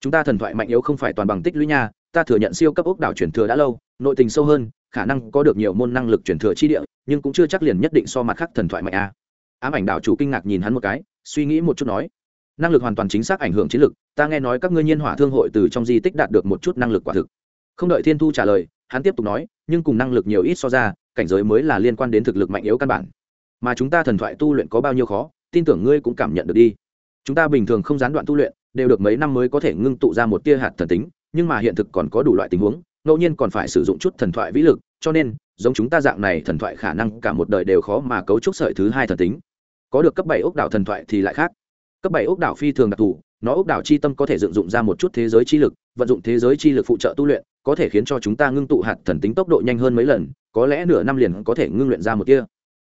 Chúng ta thần thoại mạnh yếu không phải toàn bằng tích lũy nha ta thừa nhận siêu cấp ốc đảo truyền thừa đã lâu, nội tình sâu hơn, khả năng có được nhiều môn năng lực truyền thừa chi địa, nhưng cũng chưa chắc liền nhất định so mặt khác thần thoại mạnh a. Ám ảnh đảo chủ kinh ngạc nhìn hắn một cái, suy nghĩ một chút nói, năng lực hoàn toàn chính xác ảnh hưởng chiến lực, ta nghe nói các ngươi nhiên hỏa thương hội từ trong di tích đạt được một chút năng lực quả thực. Không đợi thiên thu trả lời, hắn tiếp tục nói, nhưng cùng năng lực nhiều ít so ra, cảnh giới mới là liên quan đến thực lực mạnh yếu căn bản. Mà chúng ta thần thoại tu luyện có bao nhiêu khó, tin tưởng ngươi cũng cảm nhận được đi. Chúng ta bình thường không gián đoạn tu luyện, đều được mấy năm mới có thể ngưng tụ ra một tia hạt thần tính nhưng mà hiện thực còn có đủ loại tình huống, ngẫu nhiên còn phải sử dụng chút thần thoại vĩ lực, cho nên, giống chúng ta dạng này thần thoại khả năng cả một đời đều khó mà cấu trúc sợi thứ hai thần tính. Có được cấp bảy ốc đảo thần thoại thì lại khác. Cấp bảy ốc đảo phi thường đặc thù, nó ốc đảo chi tâm có thể dựng dụng ra một chút thế giới chi lực, vận dụng thế giới chi lực phụ trợ tu luyện, có thể khiến cho chúng ta ngưng tụ hạt thần tính tốc độ nhanh hơn mấy lần, có lẽ nửa năm liền có thể ngưng luyện ra một kia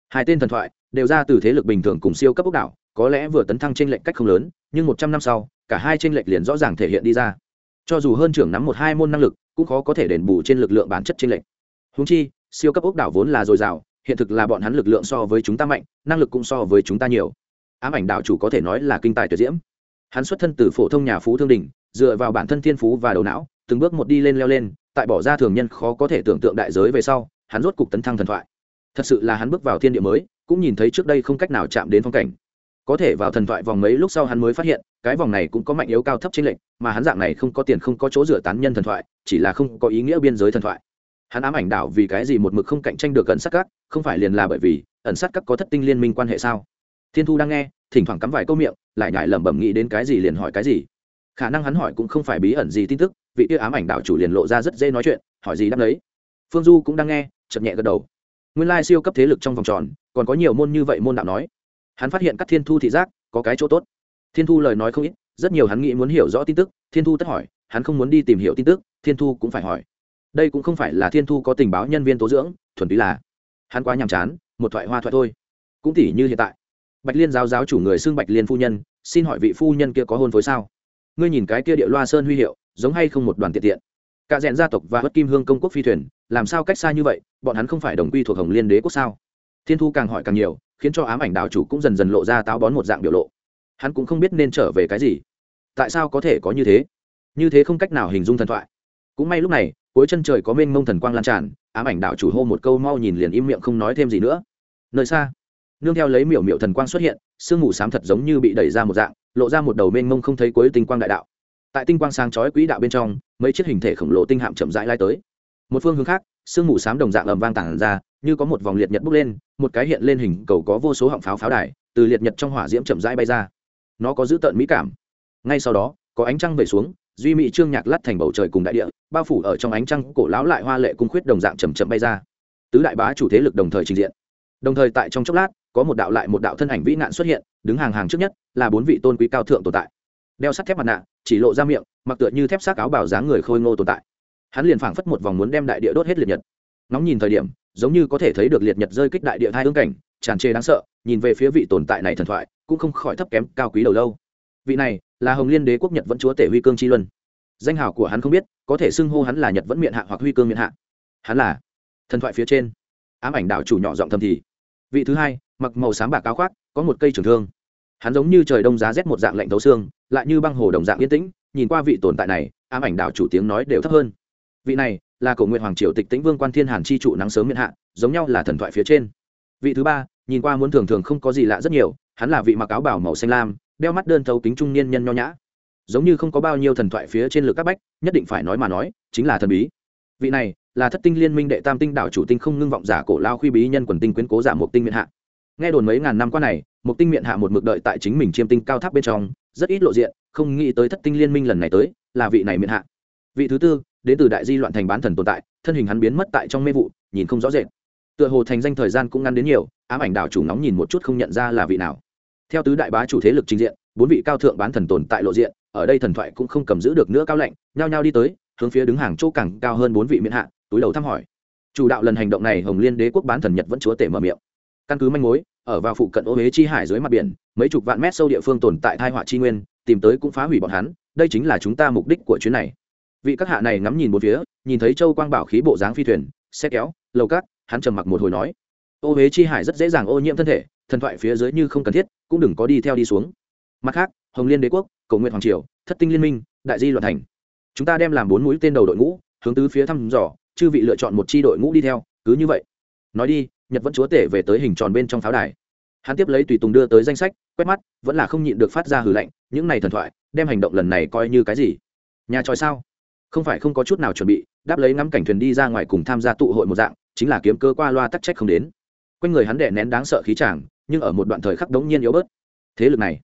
hai tên thần thoại, đều ra từ thế lực bình thường cùng siêu cấp ốc đảo, có lẽ vừa tấn thăng trên lệnh cách không lớn, nhưng một trăm năm sau, cả hai trên lệnh liền rõ ràng thể hiện đi ra cho dù hơn trưởng nắm một hai môn năng lực, cũng khó có thể đền bù trên lực lượng bản chất trên lệnh húng chi, siêu cấp ốc đảo vốn là dồi dào, hiện thực là bọn hắn lực lượng so với chúng ta mạnh, năng lực cũng so với chúng ta nhiều. Ám ảnh đạo chủ có thể nói là kinh tài tuyệt diễm. Hắn xuất thân từ phổ thông nhà phú thương đình dựa vào bản thân thiên phú và đầu não, từng bước một đi lên leo lên, tại bỏ ra thường nhân khó có thể tưởng tượng đại giới về sau, hắn rốt cục tấn thăng thần thoại. Thật sự là hắn bước vào thiên địa mới, cũng nhìn thấy trước đây không cách nào chạm đến phong cảnh có thể vào thần thoại vòng mấy lúc sau hắn mới phát hiện, cái vòng này cũng có mạnh yếu cao thấp trên lệnh mà hắn dạng này không có tiền không có chỗ dựa tán nhân thần thoại, chỉ là không có ý nghĩa biên giới thần thoại. Hắn ám ảnh đảo vì cái gì một mực không cạnh tranh được ẩn sát các, không phải liền là bởi vì, ẩn sát các có thất tinh liên minh quan hệ sao? Thiên thu đang nghe, thỉnh thoảng cắm vài câu miệng, lại nhải lẩm bẩm nghĩ đến cái gì liền hỏi cái gì. Khả năng hắn hỏi cũng không phải bí ẩn gì tin tức, vị kia ám ảnh đảo chủ liền lộ ra rất dễ nói chuyện, hỏi gì đáp đấy phương du cũng đang nghe chậm nhẹ gật đầu. Nguyên lai siêu cấp thế lực trong vòng tròn, còn có nhiều môn như vậy môn đạo nói hắn phát hiện các thiên thu thị giác có cái chỗ tốt. Thiên thu lời nói không ít, rất nhiều hắn nghĩ muốn hiểu rõ tin tức, thiên thu tất hỏi, hắn không muốn đi tìm hiểu tin tức, thiên thu cũng phải hỏi. Đây cũng không phải là thiên thu có tình báo nhân viên tố dưỡng, thuần túy là hắn quá nhàm chán, một thoại hoa thoại thôi. Cũng tỉ như hiện tại, bạch liên giáo giáo chủ người xưng bạch liên phu nhân, xin hỏi vị phu nhân kia có hôn phối sao? Ngươi nhìn cái kia địa loa sơn huy hiệu, giống hay không một đoàn tiện tiện? Cả rèn gia tộc và bất kim hương công quốc phi thuyền, làm sao cách xa như vậy, bọn hắn không phải đồng quy thuộc hồng liên đế quốc sao? Thiên thu càng hỏi càng nhiều, khiến cho ám ảnh đạo chủ cũng dần dần lộ ra táo bón một dạng biểu lộ. Hắn cũng không biết nên trở về cái gì. Tại sao có thể có như thế? Như thế không cách nào hình dung thần thoại. Cũng may lúc này, cuối chân trời có mênh mông thần quang lan tràn, ám ảnh đạo chủ hô một câu mau nhìn liền im miệng không nói thêm gì nữa. Nơi xa, nương theo lấy miểu miểu thần quang xuất hiện, sương mù xám thật giống như bị đẩy ra một dạng, lộ ra một đầu mênh mông không thấy cuối tinh quang đại đạo. Tại tinh quang sáng chói quỹ đạo bên trong, mấy chiếc hình thể khổng lồ tinh hạm chậm rãi lai tới một phương hướng khác, sương mù xám đồng dạng ầm vang tản ra, như có một vòng liệt nhật bốc lên, một cái hiện lên hình cầu có vô số họng pháo pháo đài, từ liệt nhật trong hỏa diễm chậm rãi bay ra. Nó có dữ tợn mỹ cảm. Ngay sau đó, có ánh trăng về xuống, duy mỹ trương nhạc lắt thành bầu trời cùng đại địa, bao phủ ở trong ánh trăng cổ lão lại hoa lệ cung khuyết đồng dạng chầm chậm bay ra. Tứ đại bá chủ thế lực đồng thời trình diện. Đồng thời tại trong chốc lát, có một đạo lại một đạo thân ảnh vĩ nạn xuất hiện, đứng hàng hàng trước nhất, là bốn vị tôn quý cao thượng tồn tại. Đeo sắt thép mặt nạ, chỉ lộ ra miệng, mặc tựa như thép xác áo bảo dáng người khôi ngô tồn tại hắn liền phảng phất một vòng muốn đem đại địa đốt hết liệt nhật. Nóng nhìn thời điểm, giống như có thể thấy được liệt nhật rơi kích đại địa thai hương cảnh, tràn trề đáng sợ, nhìn về phía vị tồn tại này thần thoại, cũng không khỏi thấp kém cao quý đầu lâu. Vị này là hồng liên đế quốc nhật vẫn chúa tể huy cương chi luân. Danh hào của hắn không biết, có thể xưng hô hắn là nhật vẫn miệng hạ hoặc huy cương miệng hạ. Hắn là thần thoại phía trên. Ám ảnh đạo chủ nhỏ giọng thầm thì. Vị thứ hai, mặc màu xám bạc áo khoác, có một cây trường thương. Hắn giống như trời đông giá rét một dạng lạnh thấu xương, lại như băng hồ đồng dạng yên tĩnh, nhìn qua vị tồn tại này, ám ảnh đạo chủ tiếng nói đều thấp hơn vị này là cổ nguyện hoàng triều tịch tĩnh vương quan thiên hàn chi trụ nắng sớm miền hạ, giống nhau là thần thoại phía trên. Vị thứ ba, nhìn qua muốn thường thường không có gì lạ rất nhiều, hắn là vị mặc áo bảo màu xanh lam, đeo mắt đơn thấu kính trung niên nhân nho nhã. Giống như không có bao nhiêu thần thoại phía trên lực các bách, nhất định phải nói mà nói, chính là thần bí. Vị này là thất tinh liên minh đệ tam tinh đảo chủ tinh không ngưng vọng giả cổ lao khuy bí nhân quần tinh quyến cố giả một tinh miệng hạ. Nghe đồn mấy ngàn năm qua này một tinh miệng hạ một mực đợi tại chính mình chiêm tinh cao tháp bên trong, rất ít lộ diện, không nghĩ tới thất tinh liên minh lần này tới là vị này miệng hạ. Vị thứ tư đến từ đại di loạn thành bán thần tồn tại, thân hình hắn biến mất tại trong mê vụ, nhìn không rõ rệt. Tựa hồ thành danh thời gian cũng ngăn đến nhiều, ám ảnh đảo chủ nóng nhìn một chút không nhận ra là vị nào. Theo tứ đại bá chủ thế lực trình diện, bốn vị cao thượng bán thần tồn tại lộ diện, ở đây thần thoại cũng không cầm giữ được nữa cao lạnh, nhao nhao đi tới, hướng phía đứng hàng chỗ càng cao hơn bốn vị miễn hạ, túi đầu thăm hỏi. Chủ đạo lần hành động này hồng liên đế quốc bán thần nhật vẫn chúa tể mở miệng. Căn cứ manh mối, ở vào phụ cận ô huế chi hải dưới mặt biển, mấy chục vạn mét sâu địa phương tồn tại thai họa chi nguyên, tìm tới cũng phá hủy bọn hắn, đây chính là chúng ta mục đích của chuyến này vị các hạ này ngắm nhìn một phía, nhìn thấy châu quang bảo khí bộ dáng phi thuyền, xe kéo, lầu cát, hắn trầm mặc một hồi nói, ô huế chi hải rất dễ dàng ô nhiễm thân thể, thần thoại phía dưới như không cần thiết, cũng đừng có đi theo đi xuống. Mặt khác, hồng liên đế quốc cầu nguyện hoàng triều, thất tinh liên minh, đại di loạn thành. Chúng ta đem làm bốn mũi tên đầu đội ngũ, hướng tứ phía thăm dò, chư vị lựa chọn một chi đội ngũ đi theo, cứ như vậy. Nói đi, nhật vẫn chúa tể về tới hình tròn bên trong pháo đài. Hắn tiếp lấy tùy tùng đưa tới danh sách, quét mắt, vẫn là không nhịn được phát ra hử lạnh, những này thần thoại, đem hành động lần này coi như cái gì? Nhà tròi sao? Không phải không có chút nào chuẩn bị, đáp lấy ngắm cảnh thuyền đi ra ngoài cùng tham gia tụ hội một dạng, chính là kiếm cơ qua loa tắc trách không đến. Quanh người hắn đệ nén đáng sợ khí chàng, nhưng ở một đoạn thời khắc đống nhiên yếu bớt. Thế lực này,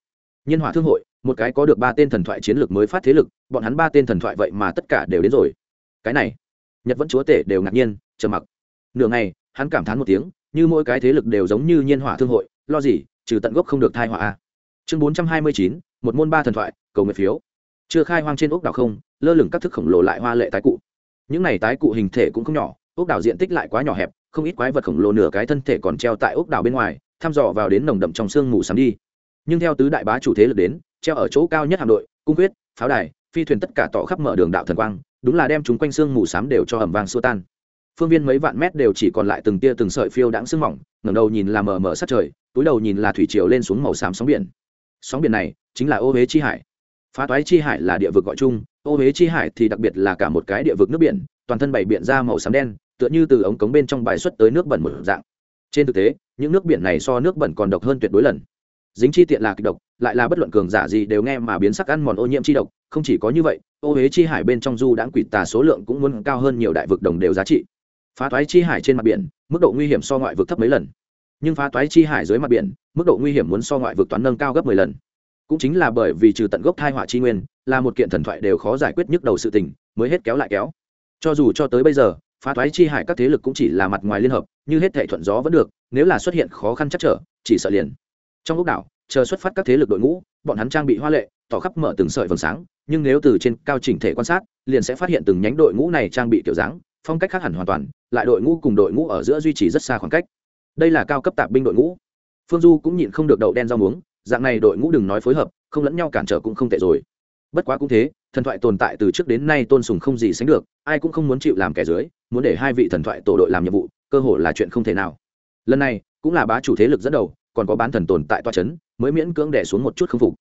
nhân hỏa thương hội, một cái có được ba tên thần thoại chiến lược mới phát thế lực, bọn hắn ba tên thần thoại vậy mà tất cả đều đến rồi. Cái này, nhật vẫn chúa tể đều ngạc nhiên, trầm mặc. Nửa ngày, hắn cảm thán một tiếng, như mỗi cái thế lực đều giống như nhiên hỏa thương hội, lo gì, trừ tận gốc không được thai họa a. Chương bốn trăm hai mươi chín, một môn ba thần thoại, cầu nguyện phiếu. Chưa khai hoang trên ốc đảo không lơ lửng các thức khổng lồ lại hoa lệ tái cụ. Những này tái cụ hình thể cũng không nhỏ, ốc đảo diện tích lại quá nhỏ hẹp, không ít quái vật khổng lồ nửa cái thân thể còn treo tại ốc đảo bên ngoài, thăm dò vào đến nồng đậm trong sương mù sắm đi. Nhưng theo tứ đại bá chủ thế lực đến, treo ở chỗ cao nhất hạm đội, cung quyết pháo đài, phi thuyền tất cả tỏ khắp mở đường đạo thần quang, đúng là đem chúng quanh sương mù sám đều cho ẩm vàng xua tan. Phương viên mấy vạn mét đều chỉ còn lại từng tia từng sợi phiêu đãng sương mỏng, ngẩng đầu nhìn là mờ mờ sát trời, túi đầu nhìn là thủy triều lên xuống màu xám sóng biển. Sóng biển này chính là ô huế chi hải. Phá toái chi hải là địa vực gọi chung ô huế chi hải thì đặc biệt là cả một cái địa vực nước biển, toàn thân bảy biển ra màu xám đen, tựa như từ ống cống bên trong bài xuất tới nước bẩn một dạng. Trên thực tế, những nước biển này so nước bẩn còn độc hơn tuyệt đối lần. Dính chi tiện là kịch độc, lại là bất luận cường giả gì đều nghe mà biến sắc ăn mòn ô nhiễm chi độc, không chỉ có như vậy, ô huế chi hải bên trong du đãng quỷ tà số lượng cũng muốn cao hơn nhiều đại vực đồng đều giá trị. Phá toái chi hải trên mặt biển, mức độ nguy hiểm so ngoại vực thấp mấy lần. Nhưng phá toái chi hải dưới mặt biển, mức độ nguy hiểm muốn so ngoại vực toán nâng cao gấp mười lần cũng chính là bởi vì trừ tận gốc thai họa chi nguyên, là một kiện thần thoại đều khó giải quyết nhức đầu sự tình, mới hết kéo lại kéo. Cho dù cho tới bây giờ, phá thoái chi hải các thế lực cũng chỉ là mặt ngoài liên hợp, như hết thể thuận gió vẫn được, nếu là xuất hiện khó khăn chắc trở, chỉ sợ liền. Trong lúc đảo, chờ xuất phát các thế lực đội ngũ, bọn hắn trang bị hoa lệ, tỏ khắp mở từng sợi vầng sáng, nhưng nếu từ trên cao chỉnh thể quan sát, liền sẽ phát hiện từng nhánh đội ngũ này trang bị kiểu dáng, phong cách khác hẳn hoàn toàn, lại đội ngũ cùng đội ngũ ở giữa duy trì rất xa khoảng cách. Đây là cao cấp tạp binh đội ngũ. Phương du cũng nhịn không được đậu đen rau muống dạng này đội ngũ đừng nói phối hợp, không lẫn nhau cản trở cũng không tệ rồi. Bất quá cũng thế, thần thoại tồn tại từ trước đến nay tôn sùng không gì sánh được, ai cũng không muốn chịu làm kẻ dưới, muốn để hai vị thần thoại tổ đội làm nhiệm vụ, cơ hội là chuyện không thể nào. Lần này, cũng là bá chủ thế lực dẫn đầu, còn có bán thần tồn tại toa c h ấ n mới miễn cưỡng đẻ xuống một chút k phục.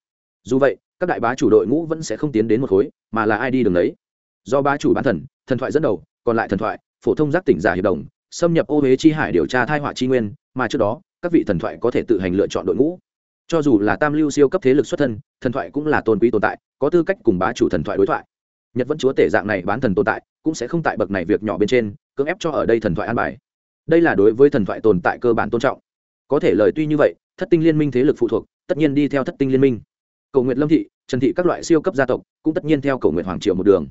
Dù vậy, các đại bá chủ đội ngũ vẫn sẽ không tiến đến một khối, mà là ai đi đường đấy do bá chủ bán thần thần thoại dẫn đầu, còn lại thần thoại, phổ thông giác tỉnh giả hiệp đồng, xâm nhập ô huế chi hải điều tra thai họa chi nguyên, mà trước đó, các vị thần thoại có thể tự hành lựa chọn đội ngũ cho dù là tam lưu siêu cấp thế lực xuất thân, thần thoại cũng là tôn quý tồn tại, có tư cách cùng bá chủ thần thoại đối thoại. Nhật vẫn chúa tể dạng này bán thần tồn tại, cũng sẽ không tại bậc này việc nhỏ bên trên, cưỡng ép cho ở đây thần thoại an bài. Đây là đối với thần thoại tồn tại cơ bản tôn trọng. Có thể lời tuy như vậy, thất tinh liên minh thế lực phụ thuộc, tất nhiên đi theo thất tinh liên minh. Cầu nguyện lâm thị, trần thị các loại siêu cấp gia tộc, cũng tất nhiên theo cầu nguyện hoàng triều một đường.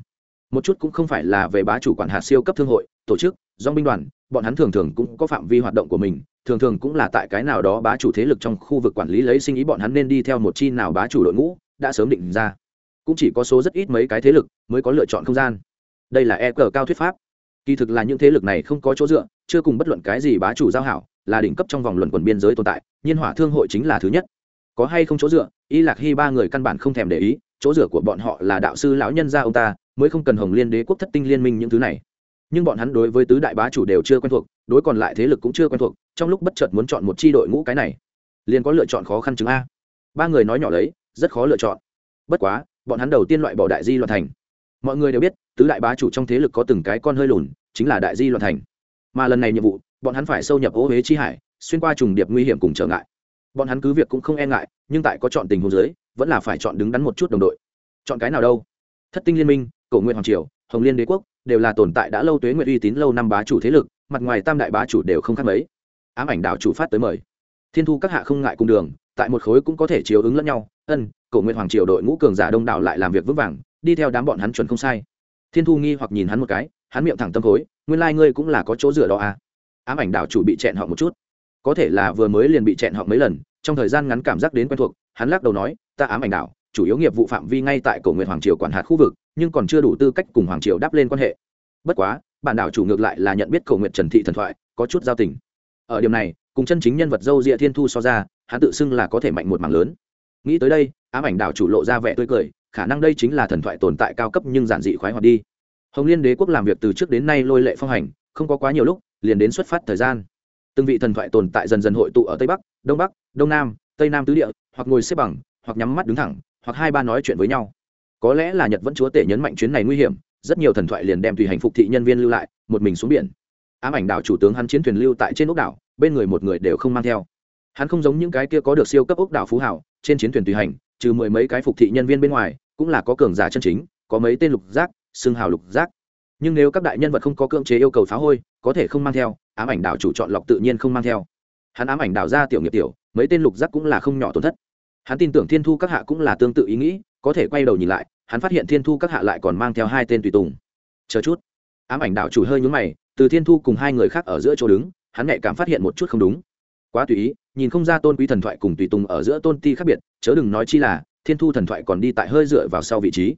Một chút cũng không phải là về bá chủ quản hạt siêu cấp thương hội, tổ chức do binh đoàn, bọn hắn thường thường cũng có phạm vi hoạt động của mình thường thường cũng là tại cái nào đó bá chủ thế lực trong khu vực quản lý lấy sinh ý bọn hắn nên đi theo một chi nào bá chủ đội ngũ, đã sớm định ra. Cũng chỉ có số rất ít mấy cái thế lực mới có lựa chọn không gian. Đây là e cờ cao thuyết pháp. Kỳ thực là những thế lực này không có chỗ dựa, chưa cùng bất luận cái gì bá chủ giao hảo, là đỉnh cấp trong vòng luận quần biên giới tồn tại, nhiên hỏa thương hội chính là thứ nhất. Có hay không chỗ dựa, y lạc hy ba người căn bản không thèm để ý, chỗ dựa của bọn họ là đạo sư lão nhân gia ông ta, mới không cần hồng liên đế quốc thất tinh liên minh những thứ này. Nhưng bọn hắn đối với tứ đại bá chủ đều chưa quen thuộc đối còn lại thế lực cũng chưa quen thuộc, trong lúc bất chợt muốn chọn một chi đội ngũ cái này, liền có lựa chọn khó khăn chứng a. Ba người nói nhỏ lấy, rất khó lựa chọn. Bất quá, bọn hắn đầu tiên loại bỏ đại di loạn thành. Mọi người đều biết, tứ đại bá chủ trong thế lực có từng cái con hơi lùn, chính là đại di loạn thành. Mà lần này nhiệm vụ, bọn hắn phải sâu nhập ô huế chi hải, xuyên qua trùng điệp nguy hiểm cùng trở ngại. Bọn hắn cứ việc cũng không e ngại, nhưng tại có chọn tình huống dưới, vẫn là phải chọn đứng đắn một chút đồng đội. Chọn cái nào đâu? Thất tinh liên minh, cổ nguyện hoàng triều, hồng liên đế quốc, đều là tồn tại đã lâu tuế nguyện uy tín lâu năm bá chủ thế lực mặt ngoài tam đại bá chủ đều không khác mấy. Ám ảnh đảo chủ phát tới mời. Thiên thu các hạ không ngại cùng đường, tại một khối cũng có thể chiếu ứng lẫn nhau. Ân, cổ nguyện hoàng triều đội ngũ cường giả đông đảo lại làm việc vững vàng, đi theo đám bọn hắn chuẩn không sai. Thiên thu nghi hoặc nhìn hắn một cái, hắn miệng thẳng tâm khối, nguyên lai、like、ngươi cũng là có chỗ dựa đó à. Ám ảnh đảo chủ bị chẹn họ một chút. Có thể là vừa mới liền bị chẹn họ mấy lần, trong thời gian ngắn cảm giác đến quen thuộc, hắn lắc đầu nói, ta ám ảnh đảo, chủ yếu nghiệp vụ phạm vi ngay tại cổ nguyện hoàng triều quản hạt khu vực, nhưng còn chưa đủ tư cách cùng hoàng triều đáp lên quan hệ. Bất quá bản đảo chủ ngược lại là nhận biết cầu nguyện trần thị thần thoại, có chút giao tình. Ở điểm này, cùng chân chính nhân vật dâu rịa thiên thu so ra, hắn tự xưng là có thể mạnh một mảng lớn. Nghĩ tới đây, ám ảnh đảo chủ lộ ra vẻ tươi cười, khả năng đây chính là thần thoại tồn tại cao cấp nhưng giản dị khoái hoạt đi. Hồng liên đế quốc làm việc từ trước đến nay lôi lệ phong hành, không có quá nhiều lúc, liền đến xuất phát thời gian. Từng vị thần thoại tồn tại dần dần hội tụ ở tây bắc, đông bắc, đông nam, tây nam tứ địa, hoặc ngồi xếp bằng, hoặc nhắm mắt đứng thẳng, hoặc hai ba nói chuyện với nhau. Có lẽ là nhật vẫn chúa tể nhấn mạnh chuyến này nguy hiểm rất nhiều thần thoại liền đem tùy hành phục thị nhân viên lưu lại, một mình xuống biển. Ám ảnh đảo chủ tướng hắn chiến thuyền lưu tại trên ốc đảo, bên người một người đều không mang theo. Hắn không giống những cái kia có được siêu cấp ốc đảo phú hảo trên chiến thuyền tùy hành, trừ mười mấy cái phục thị nhân viên bên ngoài, cũng là có cường giả chân chính, có mấy tên lục giác xương hào lục giác. Nhưng nếu các đại nhân vật không có cưỡng chế yêu cầu phá hôi, có thể không mang theo, ám ảnh đảo chủ chọn lọc tự nhiên không mang theo. Hắn ám ảnh đảo ra tiểu nghiệp tiểu, mấy tên lục giác cũng là không nhỏ tổn thất. Hắn tin tưởng thiên thu các hạ cũng là tương tự ý nghĩ, có thể quay đầu nhìn lại hắn phát hiện thiên thu các hạ lại còn mang theo hai tên tùy tùng. Chờ chút. Ám ảnh đảo chủ hơi nhúng mày, từ thiên thu cùng hai người khác ở giữa chỗ đứng, hắn nhạy cảm phát hiện một chút không đúng. Quá tùy ý, nhìn không ra tôn quý thần thoại cùng tùy tùng ở giữa tôn ti khác biệt, chớ đừng nói chi là, thiên thu thần thoại còn đi tại hơi dựa vào sau vị trí.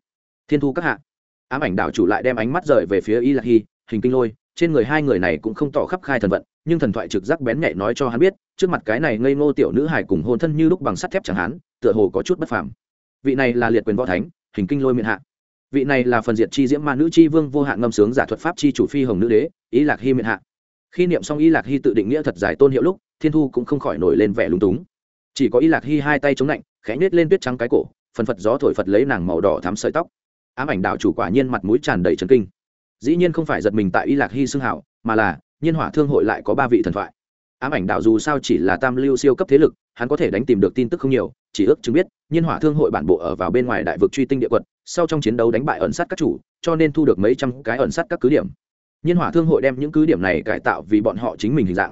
Thiên thu các hạ. Ám ảnh đảo chủ lại đem ánh mắt rời về phía y lạc hy, hình kinh lôi, trên người hai người này cũng không tỏ khắp khai thần vận, nhưng thần thoại trực giác bén nhạy nói cho hắn biết, trước mặt cái này ngây ngô tiểu nữ hải cùng hôn thân như lúc bằng sắt thép chẳng hắn tựa hồ có chút bất phàm. Vị này là liệt quyền võ thánh hình kinh lôi miệng hạ. Vị này là phần diệt chi diễm ma nữ chi vương vô hạn ngâm sướng giả thuật pháp chi chủ phi hồng nữ đế, ý lạc hy miệng hạ. Khi niệm xong ý lạc hy tự định nghĩa thật giải tôn hiệu lúc, thiên thu cũng không khỏi nổi lên vẻ lúng túng. Chỉ có ý lạc hy hai tay chống lạnh khẽ nhếch lên tuyết trắng cái cổ, phần phật gió thổi phật lấy nàng màu đỏ thắm sợi tóc. Ám ảnh đạo chủ quả nhiên mặt mũi tràn đầy trấn kinh. Dĩ nhiên không phải giật mình tại y lạc hy xưng hảo, mà là, nhiên hỏa thương hội lại có ba vị thần thoại. Ám ảnh đạo dù sao chỉ là tam lưu siêu cấp thế lực, hắn có thể đánh tìm được tin tức không nhiều chỉ ước chứng biết, nhiên hỏa thương hội bản bộ ở vào bên ngoài đại vực truy tinh địa quật, sau trong chiến đấu đánh bại ẩn sát các chủ, cho nên thu được mấy trăm cái ẩn sát các cứ điểm. Nhiên hỏa thương hội đem những cứ điểm này cải tạo vì bọn họ chính mình hình dạng.